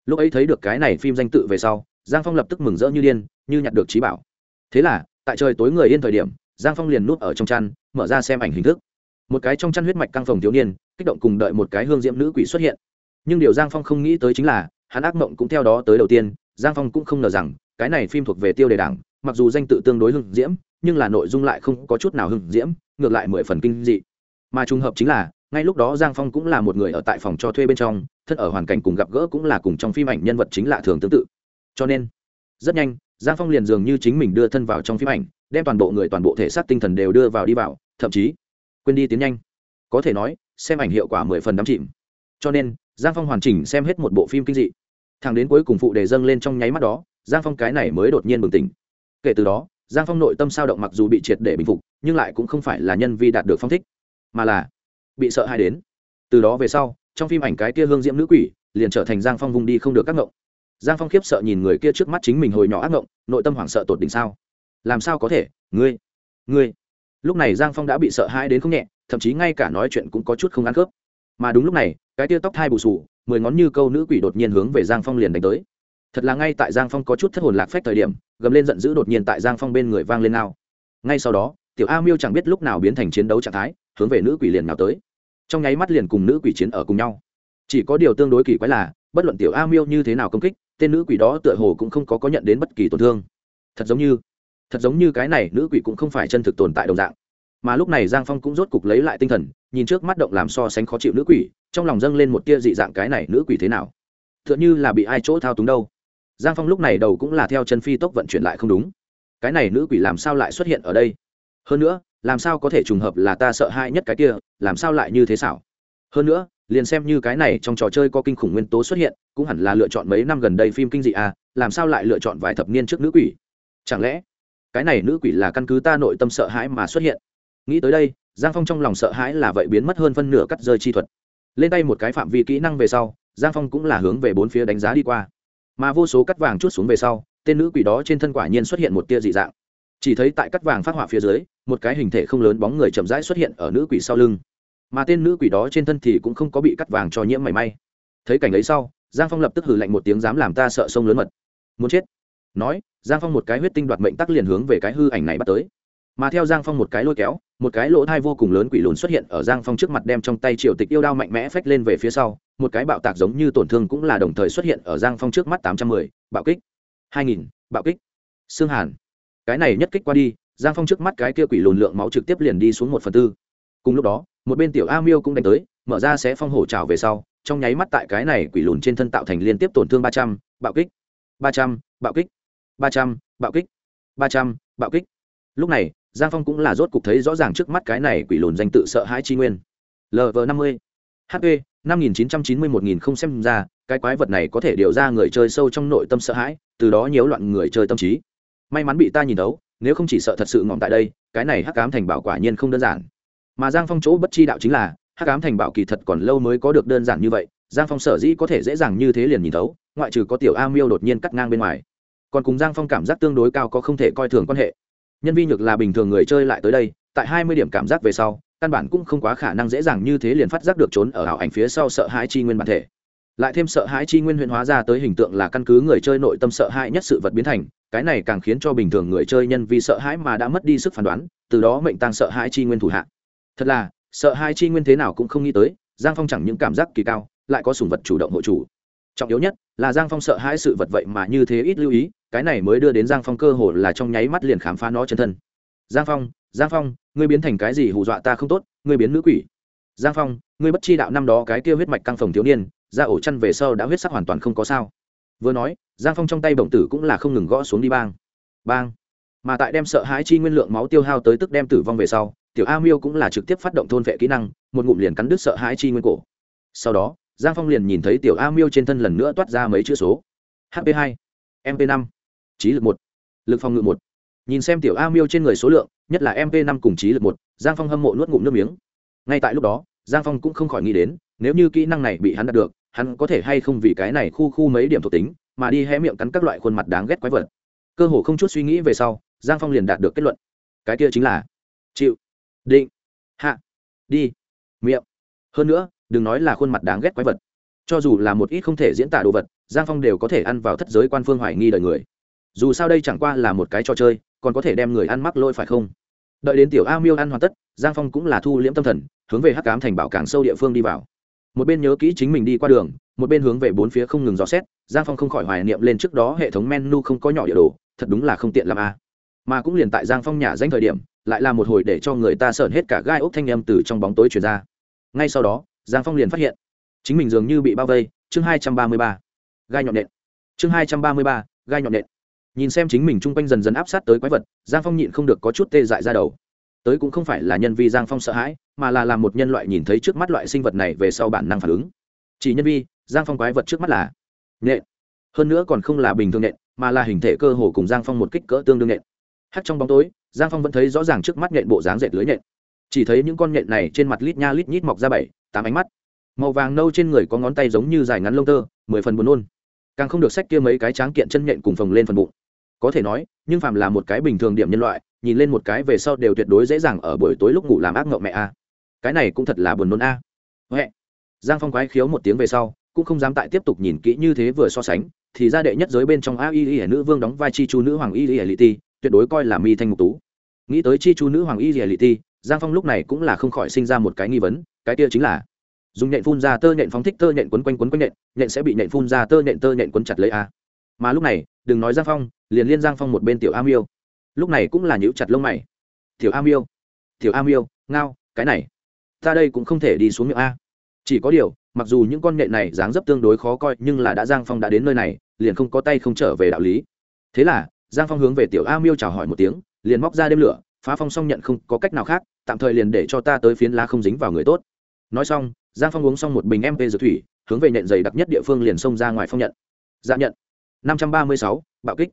Lúc ấy thấy được cái này phim danh tự về sau, giang phong lập tức mừng rỡ như điên, như nhặt được trí bảo. Thế là, tại trời tối người yên thời điểm giang phong liền núp ở trong chăn, mở ra xem ảnh hình thức. Một cái trong chăn huyết mạch căng phòng thiếu niên, kích động cùng đợi một cái hương diễm nữ quỷ xuất hiện. Nhưng điều giang phong không nghĩ tới chính là, hắn ác mộng cũng theo đó tới đầu tiên, giang phong cũng không ngờ rằng, cái này phim thuộc về tiêu đề đảng, mặc dù danh tự tương đối hưng diễm, nhưng là nội dung lại không có chút nào hưng diễm, ngược lại mười phần kinh dị. Mà trùng hợp chính là, ngay lúc đó giang phong cũng là một người ở tại phòng cho thuê bên trong, thân ở hoàn cảnh cùng gặp gỡ cũng là cùng trong phim ảnh nhân vật chính lạ thường tương tự. Cho nên, rất nhanh, giang phong liền dường như chính mình đưa thân vào trong phim ảnh đem toàn bộ người toàn bộ thể xác tinh thần đều đưa vào đi vào, thậm chí quên đi tiến nhanh. Có thể nói, xem ảnh hiệu quả mười phần đắm chìm. Cho nên, giang phong hoàn chỉnh xem hết một bộ phim kinh dị. Thằng đến cuối cùng phụ đề dâng lên trong nháy mắt đó, giang phong cái này mới đột nhiên bừng tỉnh. Kể từ đó, giang phong nội tâm sao động mặc dù bị triệt để bình phục, nhưng lại cũng không phải là nhân vi đạt được phong thích, mà là bị sợ hãi đến. Từ đó về sau, trong phim ảnh cái kia hương diễm nữ quỷ, liền trở thành giang phong vùng đi không được các ngộng. Giang phong khiếp sợ nhìn người kia trước mắt chính mình hồi nhỏ ác ngộng, nội tâm hoảng sợ tột đỉnh sao? Làm sao có thể, ngươi ngươi. Lúc này giang phong đã bị sợ hãi đến không nhẹ, thậm chí ngay cả nói chuyện cũng có chút không ăn khớp. Mà đúng lúc này, cái tia tóc thai bù sù mười ngón như câu nữ quỷ đột nhiên hướng về giang phong liền đánh tới. Thật là ngay tại giang phong có chút thất hồn lạc phách thời điểm, gầm lên giận dữ đột nhiên tại giang phong bên người vang lên nào ngay sau đó, tiểu a miêu chẳng biết lúc nào biến thành chiến đấu trạng thái, hướng về nữ quỷ liền nào tới. Trong nháy mắt liền cùng nữ quỷ chiến ở cùng nhau. Chỉ có điều tương đối kỳ quái là, bất luận tiểu a miêu như thế nào công kích, tên nữ quỷ đó tựa hồ cũng không có có nhận đến bất kỳ tổn thương. Thật giống như thật giống như cái này nữ quỷ cũng không phải chân thực tồn tại đồng dạng. Mà lúc này giang phong cũng rốt cục lấy lại tinh thần, nhìn trước mắt động làm so sánh khó chịu nữ quỷ, trong lòng dâng lên một tia dị dạng cái này nữ quỷ thế nào? T h ư ợ n h ư là bị ai chỗ thao túng đâu. Giang phong lúc này đầu cũng là theo chân phi tốc vận chuyển lại không đúng. Cái này nữ quỷ làm sao lại xuất hiện ở đây? Hơn nữa, làm sao có thể trùng hợp là ta sợ hãi nhất cái kia, làm sao lại như thế xảo? Hơn nữa, liền xem như cái này trong trò chơi có kinh khủng nguyên tố xuất hiện, cũng hẳn là lựa chọn mấy năm gần đây phim kinh dị à làm sao lại lựa chọn vài thập niên trước nữ quỷ? Chẳng lẽ cái này nữ quỷ là căn cứ ta nội tâm sợ hãi mà xuất hiện. Nghĩ tới đây, giang phong trong lòng sợ hãi là vậy biến mất hơn phân nửa cắt rơi chi thuật. Lên tay một cái phạm vi kỹ năng về sau, giang phong cũng là hướng về bốn phía đánh giá đi qua. Mà vô số cắt vàng chút xuống về sau, tên nữ quỷ đó trên thân quả nhiên xuất hiện một tia dị dạng. Chỉ thấy tại cắt vàng phát họa phía dưới, một cái hình thể không lớn bóng người chậm rãi xuất hiện ở nữ quỷ sau lưng. Mà tên nữ quỷ đó trên thân thì cũng không có bị cắt vàng cho nhiễm mảy may. Thấy cảnh ấy sau, giang phong lập tức hử lạnh một tiếng dám làm ta sợ sông lớn mật. Muốn chết nói, giang phong một cái huyết tinh đoạt mệnh tắc liền hướng về cái hư ảnh này bắt tới. Mà theo giang phong một cái lôi kéo, một cái lỗ thai vô cùng lớn quỷ lùn xuất hiện ở giang phong trước mặt đem trong tay triều tịch yêu đao mạnh mẽ phách lên về phía sau, một cái bạo tạc giống như tổn thương cũng là đồng thời xuất hiện ở giang phong trước mắt tám trăm mười, bạo kích, hai nghìn, bạo kích. Xương hàn. Cái này nhất kích qua đi, giang phong trước mắt cái kia quỷ lùn lượng máu trực tiếp liền đi xuống một phần tư. Cùng lúc đó, một bên tiểu a miêu cũng đánh tới, mở ra sẽ phong hổ trào về sau, trong nháy mắt tại cái này quỷ lùn trên thân tạo thành liên tiếp tổn thương ba trăm, bạo kích. ba trăm, bạo kích ba trăm, bạo kích. ba trăm, bạo kích. Lúc này, giang phong cũng là rốt cục thấy rõ ràng trước mắt cái này quỷ lùn danh tự sợ hãi chi nguyên. Lv năm mươi. Hp năm nghìn chín trăm chín mươi một nghìn không xem ra, cái quái vật này có thể điều ra người chơi sâu trong nội tâm sợ hãi, từ đó nhiễu loạn người chơi tâm trí. May mắn bị ta nhìn đấu nếu không chỉ sợ thật sự ngọn tại đây, cái này hắc cám thành bảo quả nhiên không đơn giản. Mà giang phong chỗ bất chi đạo chính là, hắc cám thành bảo kỳ thật còn lâu mới có được đơn giản như vậy, giang phong sở dĩ có thể dễ dàng như thế liền nhìn thấu, ngoại trừ có tiểu a miêu đột nhiên cắt ngang bên ngoài còn cùng giang phong cảm giác tương đối cao có không thể coi thường quan hệ. Nhân vi nhược là bình thường người chơi lại tới đây, tại hai mươi điểm cảm giác về sau, căn bản cũng không quá khả năng dễ dàng như thế liền phát giác được trốn ở ảo ảnh phía sau sợ hãi chi nguyên bản thể. Lại thêm sợ hãi chi nguyên huyện hóa ra tới hình tượng là căn cứ người chơi nội tâm sợ hãi nhất sự vật biến thành, cái này càng khiến cho bình thường người chơi nhân vì sợ hãi mà đã mất đi sức phán đoán, từ đó mệnh tăng sợ hãi chi nguyên thủ hạ. Thật là, sợ hãi chi nguyên thế nào cũng không nghĩ tới, giang phong chẳng những cảm giác kỳ cao, lại có sùng vật chủ động hộ chủ. Trọng yếu nhất là giang phong sợ hãi sự vật vậy mà như thế ít lưu ý cái này mới đưa đến giang phong cơ hồ là trong nháy mắt liền khám phá nó chân thân. Giang phong giang phong, ngươi biến thành cái gì hù dọa ta không tốt, ngươi biến nữ quỷ. Giang phong, ngươi bất chi đạo năm đó cái kia huyết mạch căng phòng thiếu niên ra ổ chăn về sau đã huyết sắc hoàn toàn không có sao. Vừa nói, giang phong trong tay bổng tử cũng là không ngừng gõ xuống đi bang. Bang. Mà tại đem sợ hãi chi nguyên lượng máu tiêu hao tới tức đem tử vong về sau, tiểu a miêu cũng là trực tiếp phát động thôn vệ kỹ năng, một ngụm liền cắn đứt sợ hãi chi nguyên cổ. Sau đó, giang phong liền nhìn thấy tiểu a miêu trên thân lần nữa toát ra mấy chữ số. Hp 2 mp 5 trí lực một, lực phòng ngự một. Nhìn xem tiểu a miêu trên người số lượng, nhất là mp năm cùng trí lực một, giang phong hâm mộ nuốt ngụm nước miếng. Ngay tại lúc đó, giang phong cũng không khỏi nghĩ đến, nếu như kỹ năng này bị hắn đạt được, hắn có thể hay không vì cái này khu khu mấy điểm thuộc tính, mà đi hé miệng cắn các loại khuôn mặt đáng ghét quái vật. Cơ hồ không chút suy nghĩ về sau, giang phong liền đạt được kết luận. Cái kia chính là, chịu, định, hạ, đi, miệng. Hơn nữa, đừng nói là khuôn mặt đáng ghét quái vật. Cho dù là một ít không thể diễn tả đồ vật, giang phong đều có thể ăn vào thất giới quan phương hoài nghi đời người dù sao đây chẳng qua là một cái trò chơi, còn có thể đem người ăn mắc lôi phải không? Đợi đến tiểu a miêu ăn hoàn tất, giang phong cũng là thu liễm tâm thần, hướng về hắc cám thành bảo càng sâu địa phương đi vào. Một bên nhớ kỹ chính mình đi qua đường, một bên hướng về bốn phía không ngừng dò xét, giang phong không khỏi hoài niệm lên trước đó hệ thống menu không có nhỏ địa đồ, thật đúng là không tiện làm a. Mà cũng liền tại giang phong nhà danh thời điểm, lại là một hồi để cho người ta sởn hết cả gai ốc thanh em từ trong bóng tối chuyển ra. Ngay sau đó, giang phong liền phát hiện, chính mình dường như bị bao vây, chương hai trăm ba mươi ba, gai nhọn nện. Chương hai trăm ba mươi ba, gai nhọn nện nhìn xem chính mình chung quanh dần dần áp sát tới quái vật, giang phong nhịn không được có chút tê dại ra đầu. Tới cũng không phải là nhân vi giang phong sợ hãi, mà là làm một nhân loại nhìn thấy trước mắt loại sinh vật này về sau bản năng phản ứng. Chỉ nhân vi, giang phong quái vật trước mắt là nhện hơn nữa còn không là bình thường nhện mà là hình thể cơ hồ cùng giang phong một kích cỡ tương đương nhện hắt trong bóng tối, giang phong vẫn thấy rõ ràng trước mắt nhện bộ dáng dệt lưới nhện chỉ thấy những con nhện này trên mặt lít nha lít nhít mọc ra bảy, tám ánh mắt. Màu vàng nâu trên người có ngón tay giống như dài ngắn lông tơ, mười phần buồn nôn. Càng không được sách kia mấy cái tráng kiện chân nhện cùng phồng lên phần bụng có thể nói, nhưng phàm là một cái bình thường điểm nhân loại, nhìn lên một cái về sau đều tuyệt đối dễ dàng ở buổi tối lúc ngủ làm ác ngộng mẹ a. Cái này cũng thật là buồn nôn a. À. huệ. Giang phong quái khiếu một tiếng về sau, cũng không dám tại tiếp tục nhìn kỹ như thế vừa so sánh, thì ra đệ nhất giới bên trong a y y nữ vương đóng vai chi chu nữ hoàng y y lị ti, tuyệt đối coi là mi thanh mục tú. Nghĩ tới chi chu nữ hoàng y y lị ti, giang phong lúc này cũng là không khỏi sinh ra một cái nghi vấn, cái kia chính là, dùng nhện phun ra tơ nhện phóng thích tơ nhện quấn quanh quấn quanh nhện nhện sẽ bị nhện phun ra tơ nhện tơ nhện quấn chặt lấy a. Mà lúc này đừng nói giang phong, liền liên giang phong một bên tiểu a miêu. Lúc này cũng là nhíu chặt lông mày. Tiểu a miêu, tiểu a miêu, ngao, cái này, ta đây cũng không thể đi xuống miệng a. Chỉ có điều, mặc dù những con nghệ này dáng dấp tương đối khó coi, nhưng là đã giang phong đã đến nơi này, liền không có tay không trở về đạo lý. Thế là, giang phong hướng về tiểu a miêu chào hỏi một tiếng, liền móc ra đêm lửa, phá phong xong nhận không có cách nào khác, tạm thời liền để cho ta tới phiến lá không dính vào người tốt. Nói xong, giang phong uống xong một bình mp dược thủy, hướng về nhện dày đặc nhất địa phương liền xông ra ngoài phong nhận. Dạ nhận năm trăm ba mươi sáu, bạo kích.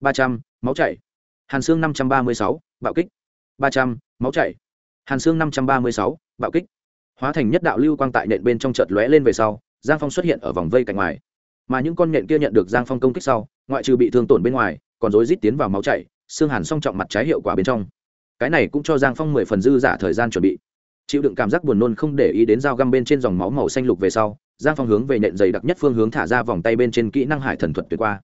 ba trăm, máu chảy. Hàn xương năm trăm ba mươi sáu, bạo kích. ba trăm, máu chảy. Hàn xương năm trăm ba mươi sáu, bạo kích. Hóa thành nhất đạo lưu quang tại nện bên trong chợt lóe lên về sau, giang phong xuất hiện ở vòng vây cạnh ngoài. Mà những con nện kia nhận được giang phong công kích sau, ngoại trừ bị thương tổn bên ngoài, còn rối rít tiến vào máu chảy xương hàn song trọng mặt trái hiệu quả bên trong. Cái này cũng cho giang phong mười phần dư giả thời gian chuẩn bị. Chịu đựng cảm giác buồn nôn không để ý đến dao găm bên trên dòng máu màu xanh lục về sau giang phong hướng về nện dày đặc nhất phương hướng thả ra vòng tay bên trên kỹ năng hải thần thuật tuyệt qua.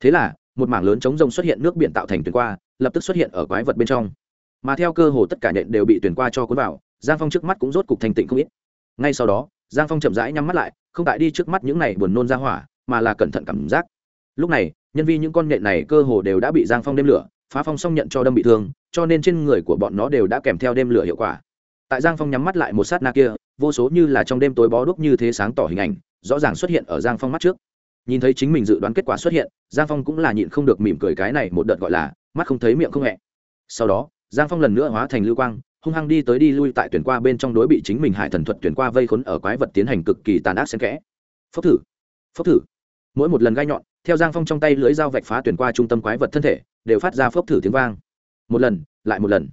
Thế là, một mảng lớn chống rông xuất hiện nước biển tạo thành tuyển qua, lập tức xuất hiện ở quái vật bên trong. Mà theo cơ hồ tất cả nện đều bị tuyển qua cho cuốn vào, giang phong trước mắt cũng rốt cục thành tịnh không ít. Ngay sau đó, giang phong chậm rãi nhắm mắt lại, không tại đi trước mắt những này buồn nôn ra hỏa, mà là cẩn thận cảm giác. Lúc này, nhân viên những con nhện này cơ hồ đều đã bị giang phong đêm lửa, phá phong xong nhận cho đâm bị thương, cho nên trên người của bọn nó đều đã kèm theo đêm lửa hiệu quả. Tại giang phong nhắm mắt lại một sát na kia vô số như là trong đêm tối bó đúc như thế sáng tỏ hình ảnh, rõ ràng xuất hiện ở giang phong mắt trước. Nhìn thấy chính mình dự đoán kết quả xuất hiện, giang phong cũng là nhịn không được mỉm cười cái này một đợt gọi là, mắt không thấy miệng không hẹ. Sau đó, giang phong lần nữa hóa thành lưu quang, hung hăng đi tới đi lui tại tuyển qua bên trong đối bị chính mình hải thần thuật tuyển qua vây khốn ở quái vật tiến hành cực kỳ tàn ác xen kẽ. Phốc thử phốc thử. Mỗi một lần gai nhọn, theo giang phong trong tay lưới dao vạch phá tuyển qua trung tâm quái vật thân thể, đều phát ra phốc thử tiếng vang. Một lần, lại một lần.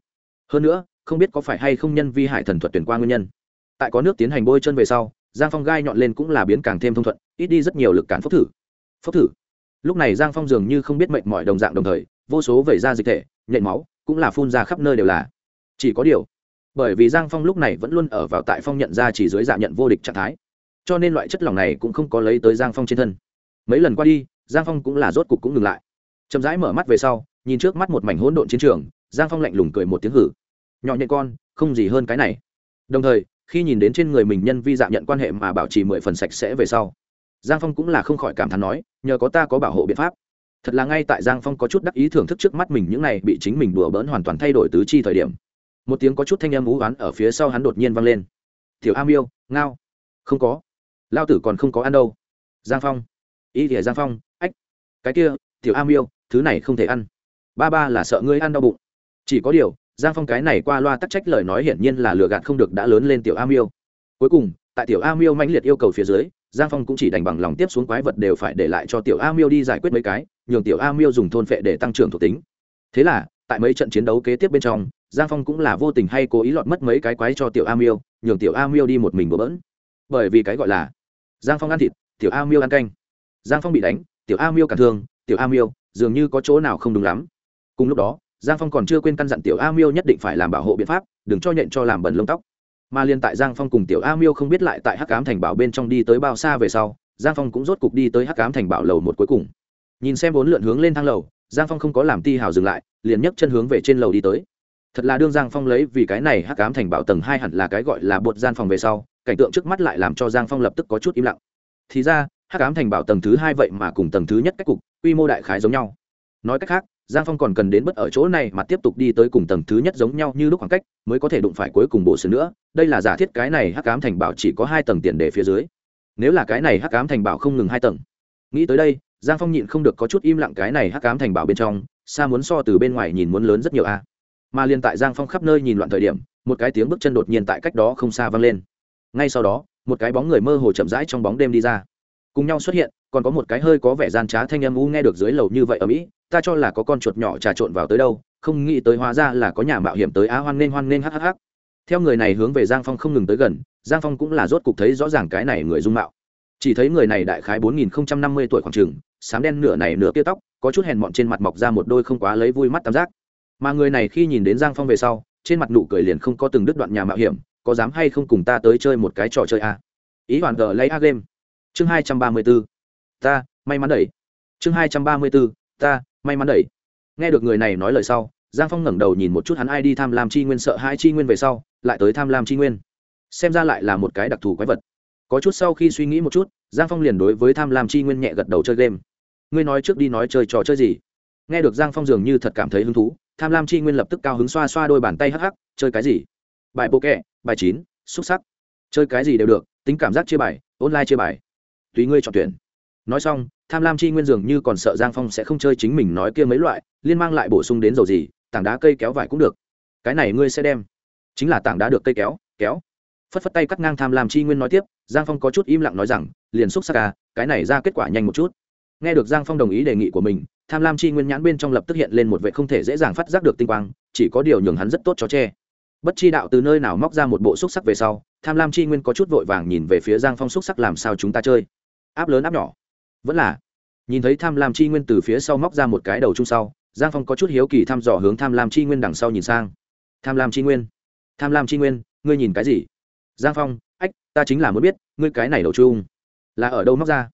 Hơn nữa, không biết có phải hay không nhân vi hải thần thuật tuyển qua nguyên nhân tại có nước tiến hành bôi chân về sau, giang phong gai nhọn lên cũng là biến càng thêm thông thuận, ít đi rất nhiều lực cản phốc thử. Phốc thử. Lúc này giang phong dường như không biết mệnh mọi đồng dạng đồng thời, vô số vẩy ra dịch thể, nhện máu cũng là phun ra khắp nơi đều là. Chỉ có điều, bởi vì giang phong lúc này vẫn luôn ở vào tại phong nhận ra chỉ dưới dạng nhận vô địch trạng thái, cho nên loại chất lỏng này cũng không có lấy tới giang phong trên thân. Mấy lần qua đi, giang phong cũng là rốt cục cũng ngừng lại. Chậm rãi mở mắt về sau, nhìn trước mắt một mảnh hỗn độn chiến trường, giang phong lạnh lùng cười một tiếng hử. Nhỏ nhện con, không gì hơn cái này. Đồng thời khi nhìn đến trên người mình nhân vi dạng nhận quan hệ mà bảo trì mười phần sạch sẽ về sau, giang phong cũng là không khỏi cảm thán nói, nhờ có ta có bảo hộ biện pháp. Thật là ngay tại giang phong có chút đắc ý thưởng thức trước mắt mình những này bị chính mình đùa bỡn hoàn toàn thay đổi tứ chi thời điểm. Một tiếng có chút thanh âm ú oán ở phía sau hắn đột nhiên vang lên. Tiểu a miêu, ngao. Không có. Lao tử còn không có ăn đâu. Giang phong. Ý thìa giang phong, ách, cái kia, tiểu a miêu, thứ này không thể ăn. Ba ba là sợ ngươi ăn đau bụng. Chỉ có điều giang phong cái này qua loa tắc trách lời nói hiển nhiên là lừa gạt không được đã lớn lên tiểu a miêu. Cuối cùng, tại tiểu a miêu mãnh liệt yêu cầu phía dưới, giang phong cũng chỉ đành bằng lòng tiếp xuống quái vật đều phải để lại cho tiểu a miêu đi giải quyết mấy cái, nhường tiểu a miêu dùng thôn phệ để tăng trưởng thuộc tính. Thế là, tại mấy trận chiến đấu kế tiếp bên trong, giang phong cũng là vô tình hay cố ý lọt mất mấy cái quái cho tiểu a miêu, nhường tiểu a miêu đi một mình bỡ bỡn. Bởi vì cái gọi là giang phong ăn thịt, tiểu a miêu ăn canh. Giang phong bị đánh, tiểu a miêu cản thương, tiểu a miêu dường như có chỗ nào không đúng lắm. Cùng lúc đó giang phong còn chưa quên căn dặn tiểu a miêu nhất định phải làm bảo hộ biện pháp, đừng cho nhện cho làm bẩn lông tóc. Mà liên tại giang phong cùng tiểu a miêu không biết lại tại hắc cám thành bảo bên trong đi tới bao xa về sau, giang phong cũng rốt cục đi tới hắc cám thành bảo lầu một cuối cùng. Nhìn xem bốn lượn hướng lên thang lầu, giang phong không có làm ti hào dừng lại, liền nhấc chân hướng về trên lầu đi tới. Thật là đương giang phong lấy vì cái này hắc cám thành bảo tầng hai hẳn là cái gọi là bột gian phòng về sau, cảnh tượng trước mắt lại làm cho giang phong lập tức có chút im lặng. Thì ra, hắc cám thành bảo tầng thứ hai vậy mà cùng tầng thứ nhất cách cục, quy mô đại khái giống nhau. Nói cách khác giang phong còn cần đến bất ở chỗ này mà tiếp tục đi tới cùng tầng thứ nhất giống nhau như lúc khoảng cách, mới có thể đụng phải cuối cùng bộ sườn nữa. Đây là giả thiết cái này hắc cám thành bảo chỉ có hai tầng tiền đề phía dưới. Nếu là cái này hắc cám thành bảo không ngừng hai tầng. Nghĩ tới đây, giang phong nhịn không được có chút im lặng cái này hắc cám thành bảo bên trong, xa muốn so từ bên ngoài nhìn muốn lớn rất nhiều a. Mà liên tại giang phong khắp nơi nhìn loạn thời điểm, một cái tiếng bước chân đột nhiên tại cách đó không xa vang lên. Ngay sau đó, một cái bóng người mơ hồ chậm rãi trong bóng đêm đi ra. Cùng nhau xuất hiện còn có một cái hơi có vẻ gian trá thanh âm u nghe được dưới lầu như vậy ở mỹ, ta cho là có con chuột nhỏ trà trộn vào tới đâu, không nghĩ tới hóa ra là có nhà mạo hiểm tới á hoan nên hoan nên hhh theo người này hướng về giang phong không ngừng tới gần, giang phong cũng là rốt cục thấy rõ ràng cái này người dung mạo. Chỉ thấy người này đại khái bốn nghìn không trăm năm mươi tuổi khoảng t r ư ờ n g sám đen nửa này nửa kia tóc, có chút hèn mọn trên mặt mọc ra một đôi không quá lấy vui mắt tam giác. Mà người này khi nhìn đến giang phong về sau, trên mặt nụ cười liền không có từng đứt đoạn nhà mạo hiểm, có dám hay không cùng ta tới chơi một cái trò chơi a ý hoàn gờ lấy a game. Chương hai trăm ba mươi bốn ta, may mắn đẩy chương hai trăm ba mươi b ố ta, may mắn đẩy nghe được người này nói lời sau, giang phong ngẩng đầu nhìn một chút hắn ai đi tham lam chi nguyên sợ hai chi nguyên về sau, lại tới tham lam chi nguyên. Xem ra lại là một cái đặc thù quái vật. Có chút sau khi suy nghĩ một chút, giang phong liền đối với tham lam chi nguyên nhẹ gật đầu chơi game. Ngươi nói trước đi nói chơi trò chơi gì? Nghe được giang phong dường như thật cảm thấy hứng thú, tham lam chi nguyên lập tức cao hứng xoa xoa đôi bàn tay hắc hắc, chơi cái gì? Bài bộ kẹ, bài chín xúc sắc. Chơi cái gì đều được, tính cảm giác chia bài, online chia bài. Tùy ngươi chọn tuyển nói xong, tham lam chi nguyên dường như còn sợ giang phong sẽ không chơi chính mình nói kia mấy loại, liên mang lại bổ sung đến dầu gì, tảng đá cây kéo vải cũng được. Cái này ngươi sẽ đem. Chính là tảng đá được cây kéo kéo. Phất phất tay cắt ngang tham lam chi nguyên nói tiếp, giang phong có chút im lặng nói rằng, liền xúc xa ca cái này ra kết quả nhanh một chút. Nghe được giang phong đồng ý đề nghị của mình, tham lam chi nguyên nhãn bên trong lập tức hiện lên một vệ không thể dễ dàng phát giác được tinh quang, chỉ có điều nhường hắn rất tốt cho tre bất chi đạo từ nơi nào móc ra một bộ xúc sắc về sau, tham lam chi nguyên có chút vội vàng nhìn về phía giang phong xúc sắc làm sao chúng ta chơi. Áp lớn áp nhỏ vẫn là. Nhìn thấy tham lam chi nguyên từ phía sau móc ra một cái đầu chung sau, giang phong có chút hiếu kỳ thăm dò hướng tham lam chi nguyên đằng sau nhìn sang. Tham lam chi nguyên. Tham lam chi nguyên, ngươi nhìn cái gì? Giang phong, ách, ta chính là muốn biết, ngươi cái này đầu chung là ở đâu móc ra?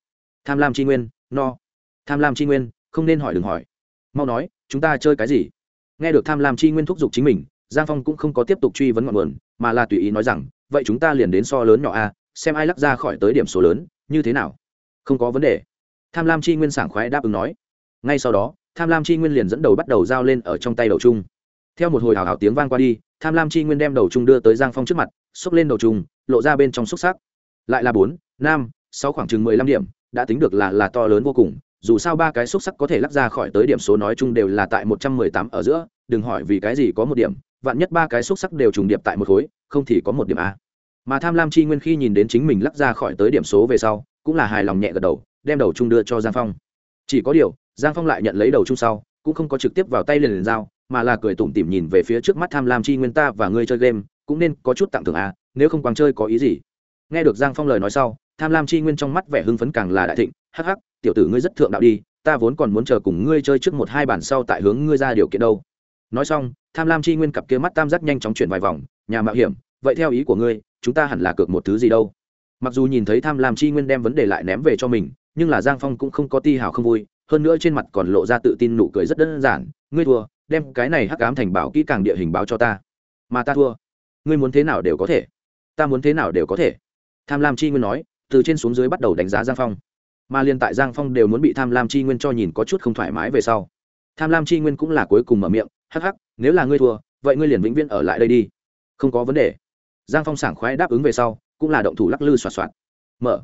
Tham lam Chi nguyên, no. Tham lam Chi nguyên, không nên hỏi đừng hỏi. Mau nói, chúng ta chơi cái gì? Nghe được tham lam Chi nguyên thúc giục chính mình, giang phong cũng không có tiếp tục truy vấn ngọn nguồn, mà là tùy ý nói rằng, vậy chúng ta liền đến so lớn nhỏ a, xem ai lắc ra khỏi tới điểm số lớn, như thế nào? Không có vấn đề tham lam chi nguyên sảng khoái đáp ứng nói. Ngay sau đó, tham lam chi nguyên liền dẫn đầu bắt đầu giao lên ở trong tay đầu chung. Theo một hồi hào hào tiếng vang qua đi, tham lam chi nguyên đem đầu chung đưa tới giang phong trước mặt, xốc lên đầu chung, lộ ra bên trong xúc sắc. Lại là bốn, năm, sáu khoảng chừng mười lăm điểm, đã tính được là là to lớn vô cùng. Dù sao ba cái xúc sắc có thể lắc ra khỏi tới điểm số nói chung đều là tại một trăm mười tám ở giữa, đừng hỏi vì cái gì có một điểm, vạn nhất ba cái xúc sắc đều trùng điệp tại một khối, không thì có một điểm a. Mà tham lam chi nguyên khi nhìn đến chính mình lắc ra khỏi tới điểm số về sau, cũng là hài lòng nhẹ gật đầu đem đầu chung đưa cho giang phong. Chỉ có điều, giang phong lại nhận lấy đầu chung sau, cũng không có trực tiếp vào tay liền liền dao mà là cười tủm tỉm nhìn về phía trước mắt tham lam chi nguyên ta và ngươi chơi game, cũng nên có chút tặng thưởng à nếu không quàng chơi có ý gì. Nghe được giang phong lời nói sau, tham lam chi nguyên trong mắt vẻ hưng phấn càng là đại thịnh, hắc hắc, tiểu tử ngươi rất thượng đạo đi, ta vốn còn muốn chờ cùng ngươi chơi trước một hai bản sau tại hướng ngươi ra điều kiện đâu. Nói xong, tham lam chi nguyên cặp kia mắt tam giác nhanh chóng chuyển vài vòng, nhà mạo hiểm, vậy theo ý của ngươi, chúng ta hẳn là cược một thứ gì đâu? Mặc dù nhìn thấy tham lam chi nguyên đem vấn đề lại ném về cho mình nhưng là giang phong cũng không có ti hào không vui, hơn nữa trên mặt còn lộ ra tự tin nụ cười rất đơn giản, ngươi thua, đem cái này hắc ám thành bảo kỹ càng địa hình báo cho ta. Mà ta thua. Ngươi muốn thế nào đều có thể. Ta muốn thế nào đều có thể. Tham lam chi nguyên nói, từ trên xuống dưới bắt đầu đánh giá giang phong. Mà liên tại giang phong đều muốn bị tham lam chi nguyên cho nhìn có chút không thoải mái về sau, tham lam chi nguyên cũng là cuối cùng mở miệng, hắc hắc, nếu là ngươi thua, vậy ngươi liền vĩnh viễn ở lại đây đi. Không có vấn đề. Giang phong sảng khoái đáp ứng về sau, cũng là động thủ lắc lư xoạt xoạt. Mở.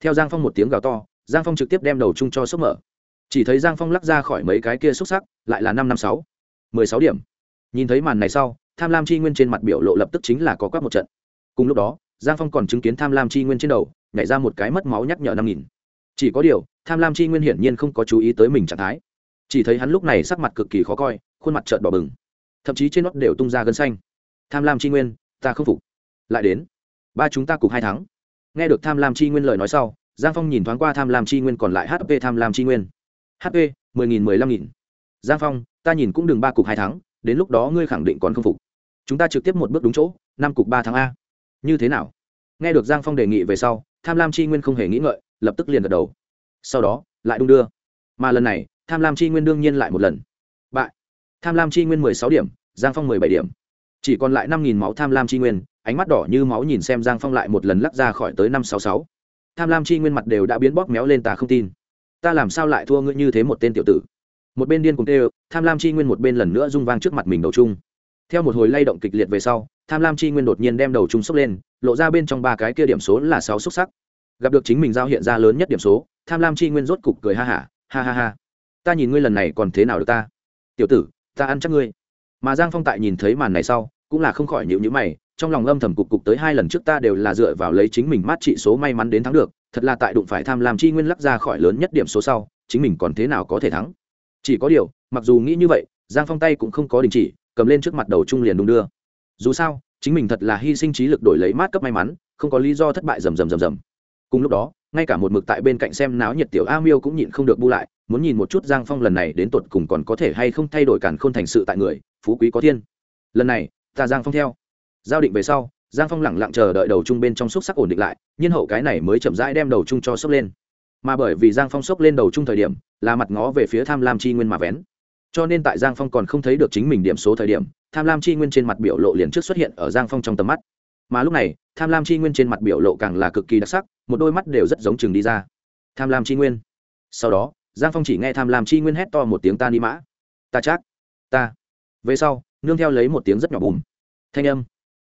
Theo giang phong một tiếng gào to giang phong trực tiếp đem đầu chung cho sốc mở. Chỉ thấy giang phong lắc ra khỏi mấy cái kia xúc sắc, lại là năm năm sáu, mười sáu điểm. Nhìn thấy màn này sau, tham lam chi nguyên trên mặt biểu lộ lập tức chính là có quắc một trận. Cùng lúc đó, giang phong còn chứng kiến tham lam chi nguyên trên đầu, nhảy ra một cái mất máu nhắc nhở năm nghìn. Chỉ có điều, tham lam chi nguyên hiển nhiên không có chú ý tới mình trạng thái. Chỉ thấy hắn lúc này sắc mặt cực kỳ khó coi, khuôn mặt trợn đỏ bừng. Thậm chí trên nót đều tung ra gân xanh. Tham lam chi nguyên, ta không phục. Lại đến. Ba chúng ta cùng hai tháng. nghe được tham lam chi nguyên lời nói sau giang phong nhìn thoáng qua tham lam chi nguyên còn lại hp tham lam chi nguyên. Hp mười nghìn mười lăm nghìn. Giang phong, ta nhìn cũng đừng ba cục hai thắng, đến lúc đó ngươi khẳng định còn không phục. Chúng ta trực tiếp một bước đúng chỗ, năm cục ba tháng a. Như thế nào? Nghe được giang phong đề nghị về sau, tham lam chi nguyên không hề nghĩ ngợi, lập tức liền gật đầu. Sau đó, lại đung đưa. Mà lần này, tham lam chi nguyên đương nhiên lại một lần. Bại. Tham lam chi nguyên mười sáu điểm, giang phong mười bảy điểm. Chỉ còn lại năm nghìn máu tham lam chi nguyên, ánh mắt đỏ như máu nhìn xem giang phong lại một lần lắc ra khỏi tới năm sáu sáu tham lam chi nguyên mặt đều đã biến bóp méo lên ta không tin. Ta làm sao lại thua ngươi như thế một tên tiểu tử? Một bên điên cùng tê tham lam chi nguyên một bên lần nữa rung vang trước mặt mình đầu chung. Theo một hồi lay động kịch liệt về sau tham lam chi nguyên đột nhiên đem đầu chung sốc lên lộ ra bên trong ba cái kia điểm số là sáu xúc sắc. Gặp được chính mình giao hiện ra lớn nhất điểm số tham lam chi nguyên rốt cục cười ha hả ha, ha ha. Ha ta nhìn ngươi lần này còn thế nào được ta? Tiểu tử ta ăn chắc ngươi. Mà giang phong tại nhìn thấy màn này sau cũng là không khỏi nhịu nhữ mày trong lòng âm thầm cục cục tới hai lần trước ta đều là dựa vào lấy chính mình mát trị số may mắn đến thắng được, thật là tại đụng phải tham lam chi nguyên lắc ra khỏi lớn nhất điểm số sau, chính mình còn thế nào có thể thắng? Chỉ có điều, mặc dù nghĩ như vậy, giang phong tay cũng không có đình chỉ, cầm lên trước mặt đầu trung liền đung đưa. Dù sao, chính mình thật là hy sinh trí lực đổi lấy mát cấp may mắn, không có lý do thất bại rầm rầm rầm rầm. Cùng lúc đó, ngay cả một mực tại bên cạnh xem náo nhiệt tiểu a miêu cũng nhịn không được bu lại, muốn nhìn một chút giang phong lần này đến tột cùng còn có thể hay không thay đổi cản n thành sự tại người, phú quý có thiên. Lần này, ta giang phong theo giao định về sau, giang phong lẳng lặng chờ đợi đầu chung bên trong xúc sắc ổn định lại, nhiên hậu cái này mới chậm rãi đem đầu chung cho sốc lên. Mà bởi vì giang phong sốc lên đầu chung thời điểm, là mặt ngó về phía tham lam chi nguyên mà vén. Cho nên tại giang phong còn không thấy được chính mình điểm số thời điểm, tham lam chi nguyên trên mặt biểu lộ liền trước xuất hiện ở giang phong trong tầm mắt. Mà lúc này, tham lam chi nguyên trên mặt biểu lộ càng là cực kỳ đặc sắc, một đôi mắt đều rất giống chừng đi ra. Tham lam chi nguyên. Sau đó, giang phong chỉ nghe tham lam chi nguyên hét to một tiếng ta ni mã! Ta chắc! Ta! Về sau, nương theo lấy một tiếng rất nhỏ bùm. Thanh âm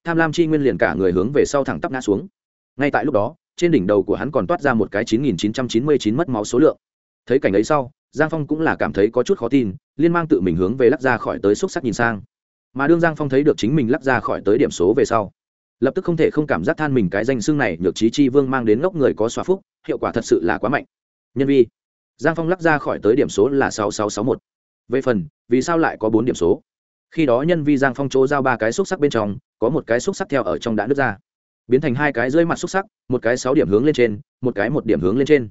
tham lam chi nguyên liền cả người hướng về sau thẳng tắp ngã xuống. Ngay tại lúc đó, trên đỉnh đầu của hắn còn toát ra một cái chín nghìn chín trăm chín mươi chín mất máu số lượng. Thấy cảnh ấy sau, giang phong cũng là cảm thấy có chút khó tin, liên mang tự mình hướng về lắc ra khỏi tới xúc sắc nhìn sang. Mà đương giang phong thấy được chính mình lắc ra khỏi tới điểm số về sau, lập tức không thể không cảm giác than mình cái danh xưng này nhược trí chi vương mang đến ngốc người có xóa phúc, hiệu quả thật sự là quá mạnh. Nhân vi, giang phong lắc ra khỏi tới điểm số là sáu sáu sáu một. Về phần, vì sao lại có bốn điểm số? Khi đó nhân vi giang phong chỗ giao ba cái xúc sắc bên trong có một cái xúc sắc theo ở trong đã nứt ra. Biến thành hai cái dưới mặt xúc sắc, một cái sáu điểm hướng lên trên, một cái một điểm hướng lên trên.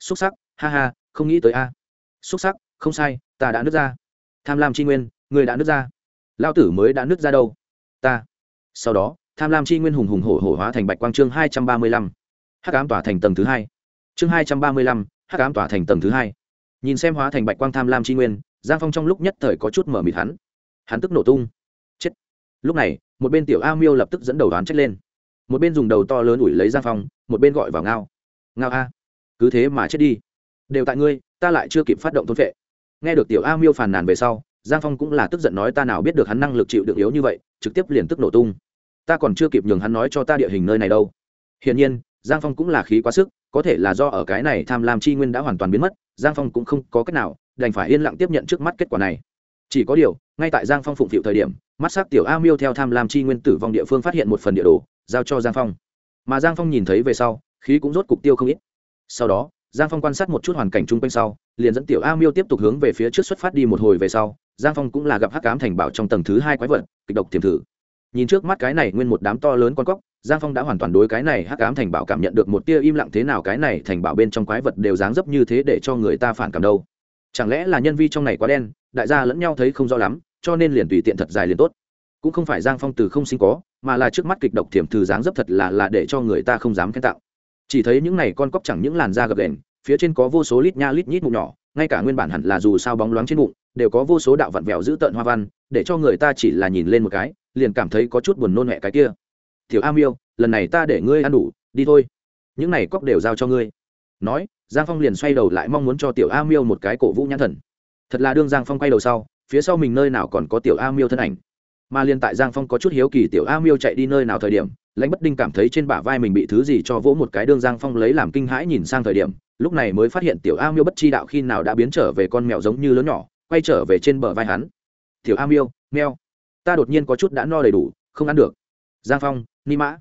Xúc sắc, ha ha, không nghĩ tới a. Xúc sắc, không sai, ta đã nứt ra. Tham lam tri nguyên, người đã nứt ra. Lao tử mới đã nứt ra đâu? Ta. Sau đó, tham lam chi nguyên hùng hùng hổ hổ hóa thành bạch quang chương hai trăm ba mươi lăm. Hắc ám tỏa thành tầng thứ hai. Chương hai trăm ba mươi lăm, hắc ám tỏa thành tầng thứ hai. Nhìn xem hóa thành bạch quang tham lam chi nguyên, giang phong trong lúc nhất thời có chút mở mịt hắn. Hắn tức nổ tung. Chết. Lúc này một bên tiểu a miêu lập tức dẫn đầu đoán trách lên. Một bên dùng đầu to lớn ủi lấy giang phong, một bên gọi vào ngao. Ngao a, cứ thế mà chết đi. Đều tại ngươi, ta lại chưa kịp phát động thôn vệ nghe được tiểu a miêu phàn nàn về sau, giang phong cũng là tức giận nói ta nào biết được hắn năng lực chịu được yếu như vậy, trực tiếp liền tức nổ tung. Ta còn chưa kịp nhường hắn nói cho ta địa hình nơi này đâu. Hiển nhiên, giang phong cũng là khí quá sức, có thể là do ở cái này tham lam chi nguyên đã hoàn toàn biến mất, giang phong cũng không có cách nào đành phải yên lặng tiếp nhận trước mắt kết quả này chỉ có điều, ngay tại giang phong phụng phịu thời điểm, mắt s ắ c tiểu a miêu theo tham lam chi nguyên tử vong địa phương phát hiện một phần địa đồ, giao cho giang phong. Mà giang phong nhìn thấy về sau, khí cũng rốt cục tiêu không ít. Sau đó, giang phong quan sát một chút hoàn cảnh chung quanh sau, liền dẫn tiểu a miêu tiếp tục hướng về phía trước xuất phát đi một hồi về sau, giang phong cũng là gặp hắc cám thành bảo trong tầng thứ hai quái vật, kịch độc tiềm thử. Nhìn trước mắt cái này nguyên một đám to lớn con cóc, giang phong đã hoàn toàn đối cái này hắc ám thành bảo cảm nhận được một tia im lặng thế nào cái này thành bảo bên trong quái vật đều dáng dấp như thế để cho người ta phản cảm đâu chẳng lẽ là nhân vi trong này quá đen, đại gia lẫn nhau thấy không rõ lắm, cho nên liền tùy tiện thật dài liền tốt. Cũng không phải giang phong từ không sinh có, mà là trước mắt kịch độc thiểm thử dáng dấp thật là là để cho người ta không dám khen tạo chỉ thấy những này con cóc chẳng những làn da gập đèn phía trên có vô số lít nha lít nhít mụn nhỏ, ngay cả nguyên bản hẳn là dù sao bóng loáng trên bụng, đều có vô số đạo vặn vẹo giữ tợn hoa văn, để cho người ta chỉ là nhìn lên một cái, liền cảm thấy có chút buồn nôn mẹ cái kia. Tiểu a miêu lần này ta để ngươi ăn đủ, đi thôi. Những này cóc đều giao cho ngươi. Nói giang phong liền xoay đầu lại mong muốn cho tiểu a miêu một cái cổ vũ nhãn thần. Thật là đương giang phong quay đầu sau, phía sau mình nơi nào còn có tiểu a miêu thân ảnh. Mà liền tại giang phong có chút hiếu kỳ tiểu a miêu chạy đi nơi nào thời điểm, lãnh bất đinh cảm thấy trên bả vai mình bị thứ gì cho vỗ một cái đương giang phong lấy làm kinh hãi nhìn sang thời điểm, lúc này mới phát hiện tiểu a miêu bất chi đạo khi nào đã biến trở về con mèo giống như lớn nhỏ, quay trở về trên bờ vai hắn. Tiểu a miêu meo ta đột nhiên có chút đã no đầy đủ, không ăn được. Giang phong, ni mã.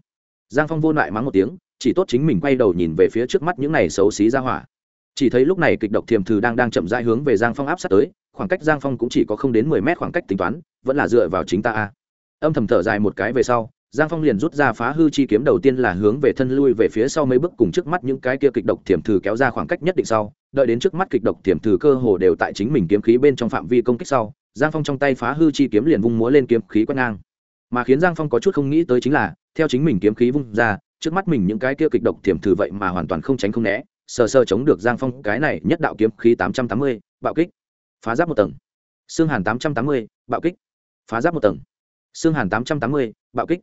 Giang phong vô lại mắng một tiếng chỉ tốt chính mình quay đầu nhìn về phía trước mắt những này xấu xí ra hỏa. Chỉ thấy lúc này kịch độc thiềm thử đang đang chậm rãi hướng về giang phong áp sát tới, khoảng cách giang phong cũng chỉ có không đến mười mét khoảng cách tính toán, vẫn là dựa vào chính ta a. Âm thầm thở dài một cái về sau, giang phong liền rút ra phá hư chi kiếm đầu tiên là hướng về thân lui về phía sau mấy bước cùng trước mắt những cái kia kịch độc thiềm thử kéo ra khoảng cách nhất định sau, đợi đến trước mắt kịch độc thiềm thử cơ hồ đều tại chính mình kiếm khí bên trong phạm vi công kích sau, giang phong trong tay phá hư chi kiếm liền vung múa lên kiếm khí quét ngang. Mà khiến giang phong có chút không nghĩ tới chính là, theo chính mình kiếm khí vung ra trước mắt mình những cái kia kịch độc tiềm thử vậy mà hoàn toàn không tránh không né, sờ sờ chống được giang phong, cái này nhất đạo kiếm khí tám trăm tám mươi, bạo kích. Phá giáp một tầng. Xương hàn tám trăm tám mươi, bạo kích. Phá giáp một tầng. Xương hàn tám trăm tám mươi, bạo kích.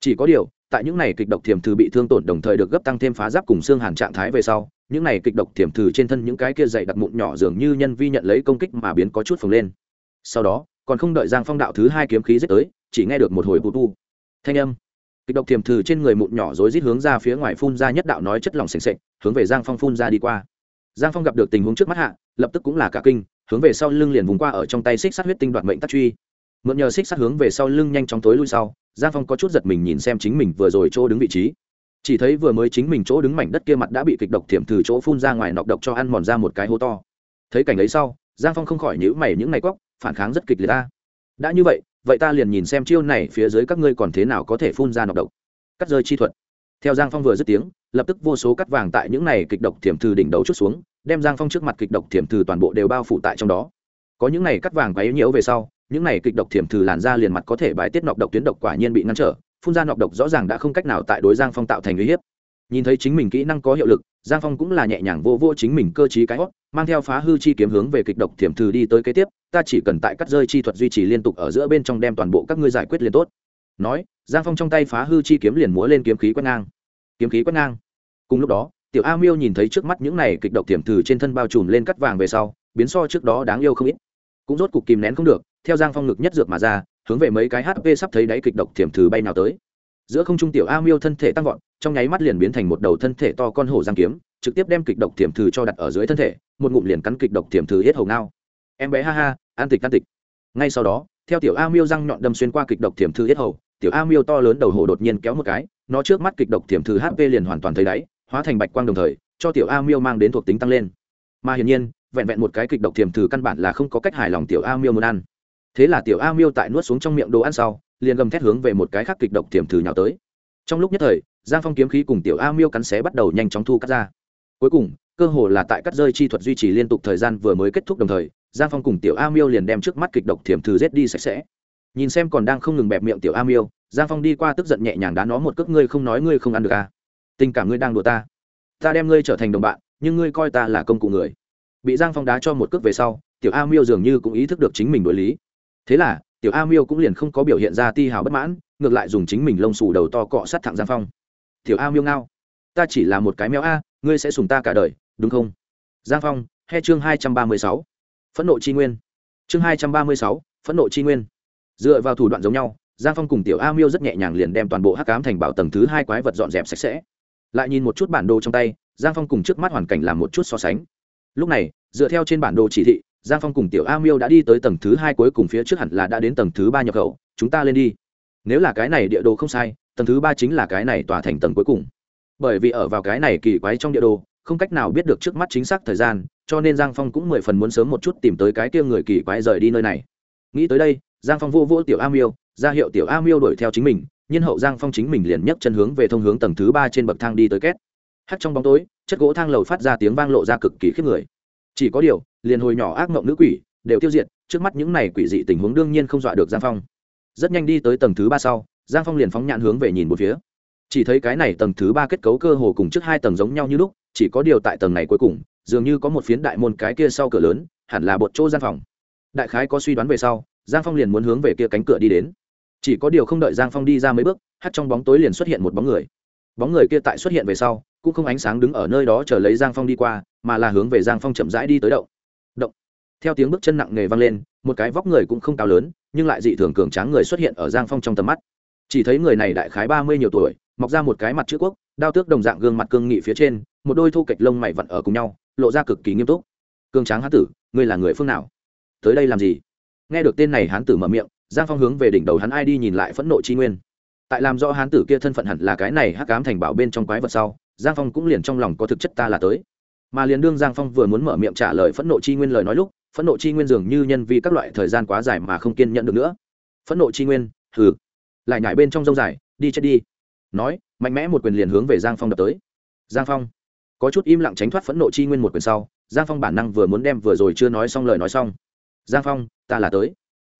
Chỉ có điều, tại những này kịch độc thiểm thử bị thương tổn đồng thời được gấp tăng thêm phá giáp cùng xương hàn trạng thái về sau, những này kịch độc thiểm thử trên thân những cái kia dày đặc mụn nhỏ dường như nhân vi nhận lấy công kích mà biến có chút phồng lên. Sau đó, còn không đợi giang phong đạo thứ hai kiếm khí giết tới, chỉ nghe được một hồi bụt bu. Thanh âm kịch độc tiềm thử trên người mụn nhỏ rối rít hướng ra phía ngoài phun ra nhất đạo nói chất lỏng sềnh sệch hướng về giang phong phun ra đi qua. Giang phong gặp được tình huống trước mắt hạ, lập tức cũng là cả kinh, hướng về sau lưng liền vùng qua ở trong tay xích sát huyết tinh đoạt mệnh tắc truy. Mượn nhờ xích sát hướng về sau lưng nhanh chóng tối lui sau, giang phong có chút giật mình nhìn xem chính mình vừa rồi chỗ đứng vị trí. Chỉ thấy vừa mới chính mình chỗ đứng mảnh đất kia mặt đã bị kịch độc thiểm từ chỗ phun ra ngoài nọc độc cho ăn mòn ra một cái hố to. Thấy cảnh ấy sau, giang phong không khỏi nhữ mày những ngày quóc phản kháng rất kịch liệt ta. Đã như vậy vậy ta liền nhìn xem chiêu này phía dưới các ngươi còn thế nào có thể phun ra nọc độc. Cắt rơi chi thuật. Theo giang phong vừa dứt tiếng, lập tức vô số cắt vàng tại những này kịch độc thiểm từ đỉnh đầu chút xuống, đem giang phong trước mặt kịch độc thiểm từ toàn bộ đều bao phủ tại trong đó. Có những này cắt vàng quấy nhiễu về sau, những này kịch độc thiểm thư làn ra liền mặt có thể bài tiết nọc độc tuyến độc quả nhiên bị ngăn trở, phun ra nọc độc rõ ràng đã không cách nào tại đối giang phong tạo thành uy hiếp. Nhìn thấy chính mình kỹ năng có hiệu lực, giang phong cũng là nhẹ nhàng vô vô chính mình cơ t cái hót mang theo phá hư chi kiếm hướng về kịch độc thiểm thư đi tới kế tiếp ta chỉ cần tại cắt rơi chi thuật duy trì liên tục ở giữa bên trong đem toàn bộ các ngươi giải quyết liền tốt. Nói, giang phong trong tay phá hư chi kiếm liền múa lên kiếm khí quét ngang. Kiếm khí quét ngang. Cùng lúc đó, tiểu a miêu nhìn thấy trước mắt những này kịch độc tiềm thử trên thân bao trùm lên cắt vàng về sau, biến so trước đó đáng yêu không ít. Cũng rốt cục kìm nén không được, theo giang phong ngực nhất dược mà ra, hướng về mấy cái hp sắp thấy đáy kịch độc tiềm thử bay nào tới. Giữa không trung tiểu a miêu thân thể tăng vọt, trong nháy mắt liền biến thành một đầu thân thể to con hổ giang kiếm, trực tiếp đem kịch độc tiềm thử cho đặt ở dưới thân thể, một ngụm liền cắn kịch độc tiềm thử hết hầu ngao em bé ha ha an tịch an tịch. Ngay sau đó, theo tiểu a miêu răng nhọn đâm xuyên qua kịch độc thiểm thư yết hầu, tiểu a miêu to lớn đầu hổ đột nhiên kéo một cái, nó trước mắt kịch độc thiểm thư hp liền hoàn toàn thấy đáy, hóa thành bạch quang đồng thời, cho tiểu a miêu mang đến thuộc tính tăng lên. Mà hiển nhiên, vẹn vẹn một cái kịch độc thiểm thư căn bản là không có cách hài lòng tiểu a miêu muốn ăn. Thế là tiểu a miêu tại nuốt xuống trong miệng đồ ăn sau, liền gầm thét hướng về một cái khác kịch độc thiểm thư nhào tới. Trong lúc nhất thời, giang phong kiếm khí cùng tiểu a miêu cắn xé bắt đầu nhanh chóng thu cắt ra. Cuối cùng, cơ hồ là tại cắt rơi chi thuật duy trì liên tục thời gian vừa mới kết thúc đồng thời giang phong cùng tiểu a miêu liền đem trước mắt kịch độc thiểm thử rết đi sạch sẽ. Nhìn xem còn đang không ngừng bẹp miệng tiểu a miêu, giang phong đi qua tức giận nhẹ nhàng đá nó một cước, ngươi không nói ngươi không ăn được à. tình cảm ngươi đang đùa ta. Ta đem ngươi trở thành đồng bạn, nhưng ngươi coi ta là công cụ người. Bị giang phong đá cho một cước về sau, tiểu a miêu dường như cũng ý thức được chính mình đối lý. Thế là, tiểu a miêu cũng liền không có biểu hiện ra ti hào bất mãn, ngược lại dùng chính mình lông xù đầu to cọ sát thẳng giang phong. Tiểu a miêu ngao, ta chỉ là một cái mèo a, ngươi sẽ sùng ta cả đời, đúng không? Giang phong, he chương hai trăm ba mươi sáu phẫn nộ chi nguyên. Chương hai trăm ba mươi sáu, phẫn nộ chi nguyên. Dựa vào thủ đoạn giống nhau, giang phong cùng tiểu a miêu rất nhẹ nhàng liền đem toàn bộ hắc cám thành bảo tầng thứ hai quái vật dọn dẹp sạch sẽ. Lại nhìn một chút bản đồ trong tay, giang phong cùng trước mắt hoàn cảnh làm một chút so sánh. Lúc này, dựa theo trên bản đồ chỉ thị, giang phong cùng tiểu a miêu đã đi tới tầng thứ hai cuối cùng phía trước hẳn là đã đến tầng thứ ba nhập khẩu, chúng ta lên đi. Nếu là cái này địa đồ không sai, tầng thứ ba chính là cái này tòa thành tầng cuối cùng. Bởi vì ở vào cái này kỳ quái trong địa đồ, không cách nào biết được trước mắt chính xác thời gian cho nên giang phong cũng mười phần muốn sớm một chút tìm tới cái kia người kỳ quái rời đi nơi này. Nghĩ tới đây, giang phong vô vô tiểu a miêu, ra hiệu tiểu a miêu đuổi theo chính mình Nhân hậu giang phong chính mình liền nhấc chân hướng về thông hướng tầng thứ ba trên bậc thang đi tới két. Hắt trong bóng tối, chất gỗ thang lầu phát ra tiếng vang lộ ra cực kỳ khiếp người. Chỉ có điều, liền hồi nhỏ ác mộng nữ quỷ, đều tiêu diệt, trước mắt những này quỷ dị tình huống đương nhiên không dọa được giang phong. Rất nhanh đi tới tầng thứ ba sau, giang phong liền phóng nhãn hướng về nhìn một phía. Chỉ thấy cái này tầng thứ ba kết cấu cơ hồ cùng trước hai tầng giống nhau như lúc, chỉ có điều tại tầng này cuối cùng dường như có một phiến đại môn cái kia sau cửa lớn, hẳn là bột chỗ gian phòng. Đại khái có suy đoán về sau, giang phong liền muốn hướng về kia cánh cửa đi đến. Chỉ có điều không đợi giang phong đi ra mấy bước hắt trong bóng tối liền xuất hiện một bóng người. Bóng người kia tại xuất hiện về sau, cũng không ánh sáng đứng ở nơi đó chờ lấy giang phong đi qua, mà là hướng về giang phong chậm rãi đi tới đậu động. Theo tiếng bước chân nặng nề vang lên, một cái vóc người cũng không cao lớn, nhưng lại dị thường cường tráng người xuất hiện ở giang phong trong tầm mắt. Chỉ thấy người này đại khái ba mươi nhiều tuổi, mọc ra một cái mặt chữ quốc, đao tước đồng dạng gương mặt cương nghị phía trên, một đôi thu kịch lông mày vặn ở cùng nhau lộ ra cực kỳ nghiêm túc. Cường tráng hán tử, ngươi là người phương nào? Tới đây làm gì? Nghe được tên này hán tử mở miệng, giang phong hướng về đỉnh đầu hắn ai đi nhìn lại phẫn nộ chi nguyên. Tại làm rõ hán tử kia thân phận hẳn là cái này hắc cám thành bảo bên trong quái vật sau, giang phong cũng liền trong lòng có thực chất ta là tới. Mà liền đương giang phong vừa muốn mở miệng trả lời phẫn nộ chi nguyên lời nói lúc, phẫn nộ chi nguyên dường như nhân vì các loại thời gian quá dài mà không kiên nhận được nữa. Phẫn nộ chi nguyên, hừ. Lại nhảy bên trong rông dài, đi chết đi. Nói, mạnh mẽ một quyền liền hướng về giang phong đập tới. Giang phong có chút im lặng tránh thoát phẫn nộ chi nguyên một quyền sau, giang phong bản năng vừa muốn đem vừa rồi chưa nói xong lời nói xong. Giang phong, ta là tới.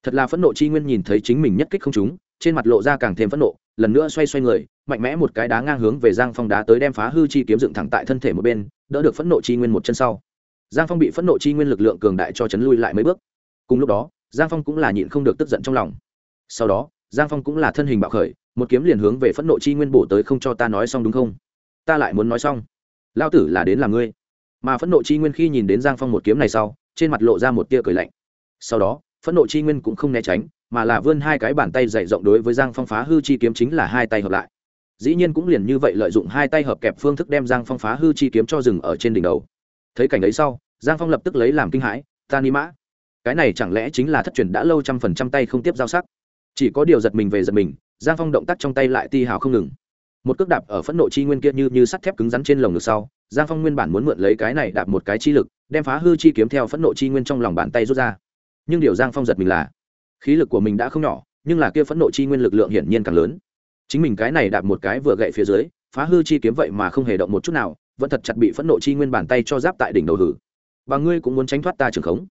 Thật là phẫn nộ chi nguyên nhìn thấy chính mình nhất kích không trúng, trên mặt lộ ra càng thêm phẫn nộ, lần nữa xoay xoay người, mạnh mẽ một cái đá ngang hướng về giang phong đá tới đem phá hư chi kiếm dựng thẳng tại thân thể một bên, đỡ được phẫn nộ chi nguyên một chân sau. Giang phong bị phẫn nộ chi nguyên lực lượng cường đại cho chấn lui lại mấy bước. Cùng lúc đó, giang phong cũng là nhịn không được tức giận trong lòng. Sau đó, giang phong cũng là thân hình bạo khởi, một kiếm liền hướng về phẫn nộ chi nguyên bổ tới không cho ta nói xong đúng không? Ta lại muốn nói xong lao tử là đến là ngươi. Mà phẫn nộ chi nguyên khi nhìn đến giang phong một kiếm này sau, trên mặt lộ ra một tia cười lạnh. Sau đó, phẫn nộ chi nguyên cũng không né tránh, mà là vươn hai cái bàn tay dày rộng đối với giang phong phá hư chi kiếm chính là hai tay hợp lại. Dĩ nhiên cũng liền như vậy lợi dụng hai tay hợp kẹp phương thức đem giang phong phá hư chi kiếm cho rừng ở trên đỉnh đầu. Thấy cảnh ấy sau, giang phong lập tức lấy làm kinh hãi, ta ni mã, cái này chẳng lẽ chính là thất truyền đã lâu trăm phần trăm tay không tiếp giao sắc? Chỉ có điều giật mình về giật mình, giang phong động tác trong tay lại ti hào không ngừng một cước đạp ở phẫn nộ chi nguyên kia như như sắt thép cứng rắn trên lồng ngực sau, giang phong nguyên bản muốn mượn lấy cái này đạp một cái chi lực, đem phá hư chi kiếm theo phẫn nộ chi nguyên trong lòng bàn tay rút ra. Nhưng điều giang phong giật mình là, khí lực của mình đã không nhỏ, nhưng là kia phẫn nộ chi nguyên lực lượng hiển nhiên càng lớn. Chính mình cái này đạp một cái vừa gậy phía dưới, phá hư chi kiếm vậy mà không hề động một chút nào, vẫn thật chặt bị phẫn nộ chi nguyên bàn tay cho giáp tại đỉnh đầu hử. Và ngươi cũng muốn tránh thoát ta trường khống.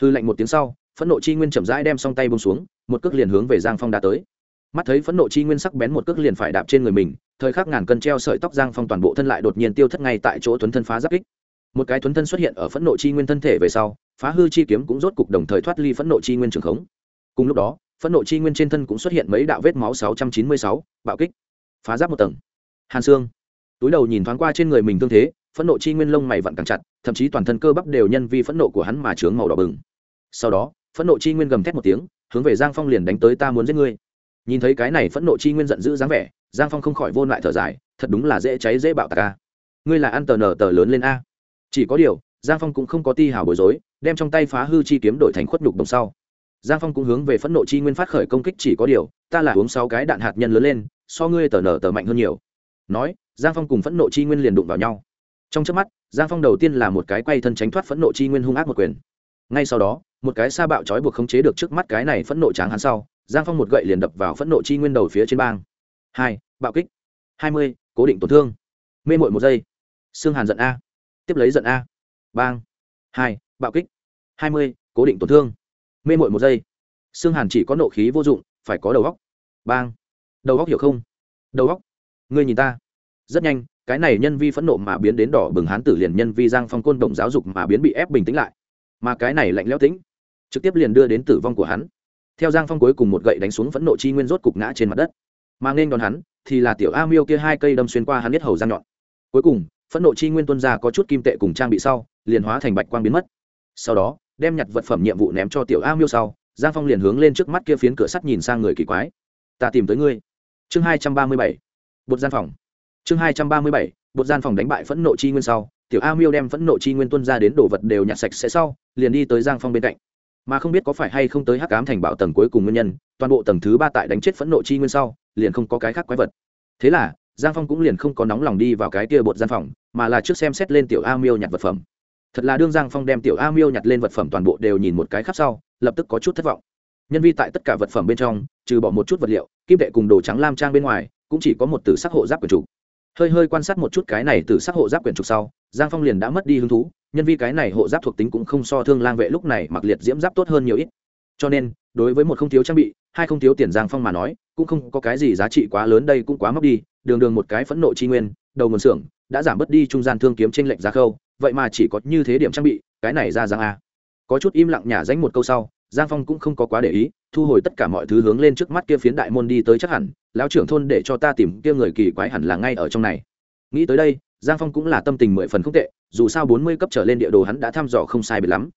Hư lạnh một tiếng sau, phẫn nộ chi nguyên chậm rãi đem song tay bông xuống, một cước liền hướng về giang phong đã tới mắt thấy phẫn nộ chi nguyên sắc bén một cước liền phải đạp trên người mình, thời khắc ngàn cân treo sợi tóc giang phong toàn bộ thân lại đột nhiên tiêu thất ngay tại chỗ thuấn thân phá giáp kích. Một cái thuấn thân xuất hiện ở phẫn nộ chi nguyên thân thể về sau, phá hư chi kiếm cũng rốt cục đồng thời thoát ly phẫn nộ chi nguyên trường khống. Cùng lúc đó, phẫn nộ chi nguyên trên thân cũng xuất hiện mấy đạo vết máu sáu trăm chín mươi sáu, bạo kích. Phá giáp một tầng. Hàn xương túi đầu nhìn thoáng qua trên người mình tương thế, phẫn nộ chi nguyên lông mày vặn càng chặt, thậm chí toàn thân cơ bắp đều nhân vì phẫn nộ của hắn mà chướng màu đỏ bừng. Sau đó, phẫn nộ chi nguyên gầm thét một tiếng, hướng về giang phong liền đánh tới, ta muốn giết ngươi nhìn thấy cái này phẫn nộ chi nguyên giận dữ dáng vẻ, giang phong không khỏi vô lại thở dài, thật đúng là dễ cháy dễ bạo tạc a. Ngươi là ăn tờ nở tờ lớn lên a. Chỉ có điều, giang phong cũng không có ti hào bối rối, đem trong tay phá hư chi kiếm đổi thành khuất nhục đồng sau. Giang phong cũng hướng về phẫn nộ chi nguyên phát khởi công kích chỉ có điều, ta là uống sáu cái đạn hạt nhân lớn lên, so ngươi tờ nở tờ mạnh hơn nhiều. Nói, giang phong cùng phẫn nộ chi nguyên liền đụng vào nhau. Trong trước mắt, giang phong đầu tiên là một cái quay thân tránh thoát phẫn nộ chi nguyên hung ác một quyền. Ngay sau đó, một cái sa bạo trói buộc khống chế được trước mắt cái này phẫn nộ tráng hắn sau giang phong một gậy liền đập vào phẫn nộ chi nguyên đầu phía trên bang. Hai, bạo kích. Hai mươi, cố định tổn thương. Mê mội một giây. Xương hàn giận a. Tiếp lấy giận a. Bang. Hai, bạo kích. Hai mươi, cố định tổn thương. Mê mội một giây. Xương hàn chỉ có nộ khí vô dụng, phải có đầu góc bang. Đầu góc hiểu không? Đầu góc ngươi nhìn ta. Rất nhanh, cái này nhân vi phẫn nộ mà biến đến đỏ bừng hán tử liền nhân vi giang phong côn động giáo dục mà biến bị ép bình tĩnh lại. Mà cái này lạnh lẽo tĩnh, trực tiếp liền đưa đến tử vong của hắn theo giang phong cuối cùng một gậy đánh xuống phẫn nộ chi nguyên rốt cục ngã trên mặt đất. Mà nên đón hắn, thì là tiểu a miêu kia hai cây đâm xuyên qua hắn biết hầu giang nhọn. Cuối cùng, phẫn nộ chi nguyên tuân ra có chút kim tệ cùng trang bị sau, liền hóa thành bạch quang biến mất. Sau đó, đem nhặt vật phẩm nhiệm vụ ném cho tiểu a miêu sau, giang phong liền hướng lên trước mắt kia phiến cửa sắt nhìn sang người kỳ quái. Ta tìm tới ngươi. Chương hai trăm ba mươi bảy, bột gian phòng. Chương hai trăm ba mươi bảy, bột gian phòng đánh bại phẫn nộ chi nguyên sau, tiểu a miêu đem phẫn nộ chi nguyên tuân ra đến đồ vật đều nhặt sạch sẽ sau, liền đi tới giang phong bên cạnh mà không biết có phải hay không tới hắc ám thành bảo tầng cuối cùng nguyên nhân, toàn bộ tầng thứ ba tại đánh chết phẫn nộ chi nguyên sau, liền không có cái khác quái vật. Thế là, giang phong cũng liền không có nóng lòng đi vào cái kia bột gian phòng, mà là trước xem xét lên tiểu a miêu nhặt vật phẩm. Thật là đương giang phong đem tiểu a miêu nhặt lên vật phẩm toàn bộ đều nhìn một cái khác sau, lập tức có chút thất vọng. Nhân vi tại tất cả vật phẩm bên trong, trừ bỏ một chút vật liệu, kim đệ cùng đồ trắng lam trang bên ngoài, cũng chỉ có một tử sắc hộ giáp của chủ hơi hơi quan sát một chút cái này từ sắc hộ giáp quyển trục sau, giang phong liền đã mất đi hứng thú, nhân vì cái này hộ giáp thuộc tính cũng không so thương lang vệ lúc này mặc liệt diễm giáp tốt hơn nhiều ít. Cho nên, đối với một không thiếu trang bị, hai không thiếu tiền giang phong mà nói, cũng không có cái gì giá trị quá lớn đây cũng quá mất đi, đường đường một cái phẫn nộ chi nguyên, đầu nguồn xưởng đã giảm bớt đi trung gian thương kiếm trên lệnh giá khâu, vậy mà chỉ có như thế điểm trang bị, cái này ra giang a. Có chút im lặng nhả danh một câu sau, giang phong cũng không có quá để ý thu hồi tất cả mọi thứ hướng lên trước mắt kia phiến đại môn đi tới chắc hẳn, lão trưởng thôn để cho ta tìm kia người kỳ quái hẳn là ngay ở trong này. Nghĩ tới đây, giang phong cũng là tâm tình mười phần không tệ, dù sao bốn mươi cấp trở lên địa đồ hắn đã thăm dò không sai biệt lắm.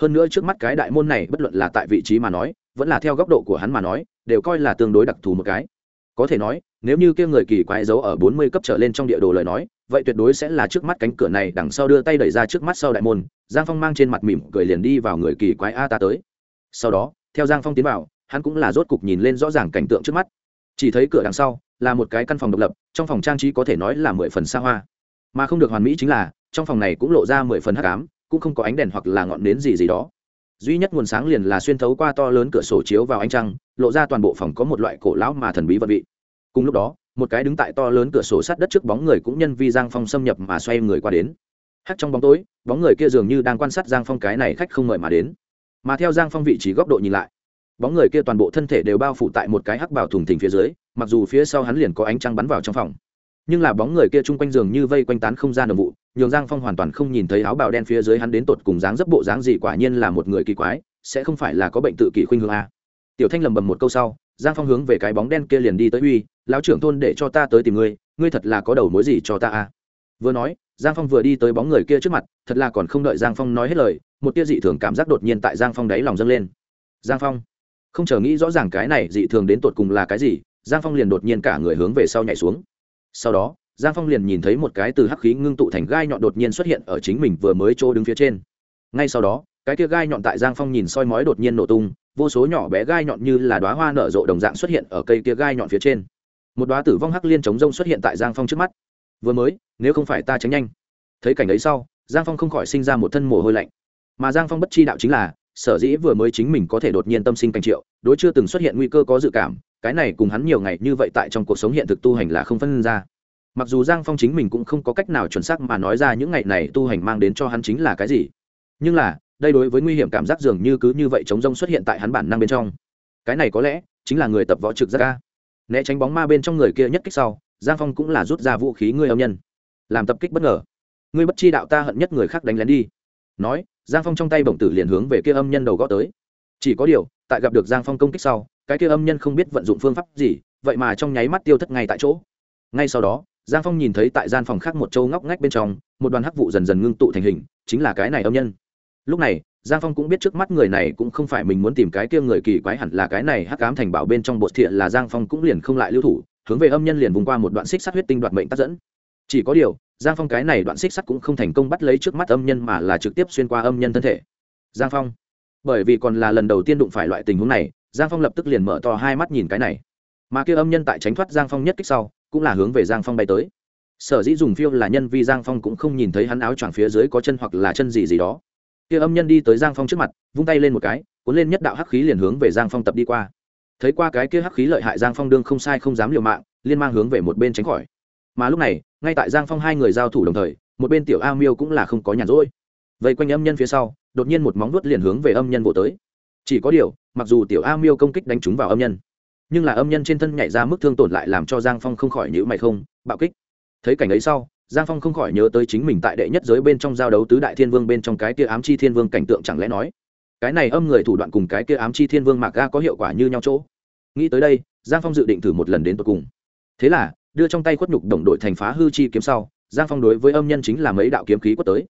Hơn nữa trước mắt cái đại môn này, bất luận là tại vị trí mà nói, vẫn là theo góc độ của hắn mà nói, đều coi là tương đối đặc thù một cái. Có thể nói, nếu như kia người kỳ quái giấu ở bốn mươi cấp trở lên trong địa đồ lời nói, vậy tuyệt đối sẽ là trước mắt cánh cửa này đằng sau đưa tay đẩy ra trước mắt sau đại môn, giang phong mang trên mặt mỉm cười liền đi vào người kỳ quái a ta tới. Sau đó theo giang phong tiến vào, hắn cũng là rốt cục nhìn lên rõ ràng cảnh tượng trước mắt. Chỉ thấy cửa đằng sau là một cái căn phòng độc lập, trong phòng trang trí có thể nói là mười phần xa hoa. Mà không được hoàn mỹ chính là, trong phòng này cũng lộ ra mười phần hắc ám, cũng không có ánh đèn hoặc là ngọn nến gì gì đó. Duy nhất nguồn sáng liền là xuyên thấu qua to lớn cửa sổ chiếu vào ánh trăng, lộ ra toàn bộ phòng có một loại cổ lão mà thần bí vật vị. Cùng lúc đó, một cái đứng tại to lớn cửa sổ sát đất trước bóng người cũng nhân vi giang phong xâm nhập mà xoay người qua đến. Hắt trong bóng tối, bóng người kia dường như đang quan sát giang phong cái này khách không mời mà đến mà theo giang phong vị trí góc độ nhìn lại, bóng người kia toàn bộ thân thể đều bao phủ tại một cái hắc bảo thùng thình phía dưới, mặc dù phía sau hắn liền có ánh trăng bắn vào trong phòng, nhưng là bóng người kia chung quanh giường như vây quanh tán không gian đồng vụ, nhường giang phong hoàn toàn không nhìn thấy áo bào đen phía dưới hắn đến tột cùng dáng dấp bộ dáng gì quả nhiên là một người kỳ quái, sẽ không phải là có bệnh tự kỷ khuynh hướng a. Tiểu thanh lầm bầm một câu sau, giang phong hướng về cái bóng đen kia liền đi tới uy, lão trưởng thôn để cho ta tới tìm ngươi ngươi thật là có đầu mối gì cho ta a? Vừa nói giang phong vừa đi tới bóng người kia trước mặt, thật là còn không đợi giang phong nói hết lời, một tia dị thường cảm giác đột nhiên tại giang phong đáy lòng dâng lên. Giang phong, không chờ nghĩ rõ ràng cái này dị thường đến tột cùng là cái gì, giang phong liền đột nhiên cả người hướng về sau nhảy xuống. Sau đó, giang phong liền nhìn thấy một cái từ hắc khí ngưng tụ thành gai nhọn đột nhiên xuất hiện ở chính mình vừa mới chỗ đứng phía trên. Ngay sau đó, cái kia gai nhọn tại giang phong nhìn soi mói đột nhiên nổ tung, vô số nhỏ bé gai nhọn như là đoá hoa nở rộ đồng dạng xuất hiện ở cây kia gai nhọn phía trên. Một đoá tử vong hắc liên chống rông xuất hiện tại giang phong trước mắt vừa mới, nếu không phải ta tránh nhanh. Thấy cảnh ấy sau, giang phong không khỏi sinh ra một thân mồ hôi lạnh. Mà giang phong bất chi đạo chính là, sở dĩ vừa mới chính mình có thể đột nhiên tâm sinh cảnh triệu, đối chưa từng xuất hiện nguy cơ có dự cảm, cái này cùng hắn nhiều ngày như vậy tại trong cuộc sống hiện thực tu hành là không phân ra. Mặc dù giang phong chính mình cũng không có cách nào chuẩn xác mà nói ra những ngày này tu hành mang đến cho hắn chính là cái gì, nhưng là, đây đối với nguy hiểm cảm giác dường như cứ như vậy chống rông xuất hiện tại hắn bản năng bên trong. Cái này có lẽ chính là người tập võ trực giác ca né tránh bóng ma bên trong người kia nhất kích sau giang phong cũng là rút ra vũ khí ngươi âm nhân. Làm tập kích bất ngờ. Ngươi bất chi đạo ta hận nhất người khác đánh lén đi. Nói, giang phong trong tay bổng tử liền hướng về kia âm nhân đầu gõ tới. Chỉ có điều, tại gặp được giang phong công kích sau, cái kia âm nhân không biết vận dụng phương pháp gì, vậy mà trong nháy mắt tiêu thất ngay tại chỗ. Ngay sau đó, giang phong nhìn thấy tại gian phòng khác một châu ngóc ngách bên trong, một đoàn hắc vụ dần dần ngưng tụ thành hình, chính là cái này âm nhân. Lúc này, giang phong cũng biết trước mắt người này cũng không phải mình muốn tìm cái kia người kỳ quái hẳn là cái này hắc cám thành bảo bên trong bột thiện là giang phong cũng liền không lại lưu thủ hướng về âm nhân liền vùng qua một đoạn xích sắt huyết tinh đoạt mệnh tác dẫn. Chỉ có điều, giang phong cái này đoạn xích sắt cũng không thành công bắt lấy trước mắt âm nhân mà là trực tiếp xuyên qua âm nhân thân thể. Giang phong. Bởi vì còn là lần đầu tiên đụng phải loại tình huống này, giang phong lập tức liền mở to hai mắt nhìn cái này. Mà kia âm nhân tại tránh thoát giang phong nhất kích sau, cũng là hướng về giang phong bay tới. Sở dĩ dùng phiêu là nhân vì giang phong cũng không nhìn thấy hắn áo choàng phía dưới có chân hoặc là chân gì gì đó. Kia âm nhân đi tới giang phong trước mặt, vung tay lên một cái, cuốn lên nhất đạo hắc khí liền hướng về giang phong tập đi qua thấy qua cái kia hắc khí lợi hại giang phong đương không sai không dám liều mạng, liên mang hướng về một bên tránh khỏi. Mà lúc này, ngay tại giang phong hai người giao thủ đồng thời, một bên tiểu a miêu cũng là không có nhàn rỗi. Vây quanh âm nhân phía sau, đột nhiên một móng vuốt liền hướng về âm nhân bộ tới. Chỉ có điều, mặc dù tiểu a miêu công kích đánh trúng vào âm nhân, nhưng là âm nhân trên thân nhảy ra mức thương tổn lại làm cho giang phong không khỏi nhữ mày không, bạo kích. Thấy cảnh ấy sau, giang phong không khỏi nhớ tới chính mình tại đệ nhất giới bên trong giao đấu tứ đại thiên vương bên trong cái kia ám chi thiên vương cảnh tượng chẳng lẽ nói cái này âm người thủ đoạn cùng cái kia ám chi thiên vương mạc ga có hiệu quả như nhau chỗ. Nghĩ tới đây, giang phong dự định thử một lần đến tột cùng. Thế là, đưa trong tay khuất nhục đồng đội thành phá hư chi kiếm sau, giang phong đối với âm nhân chính là mấy đạo kiếm khí quất tới.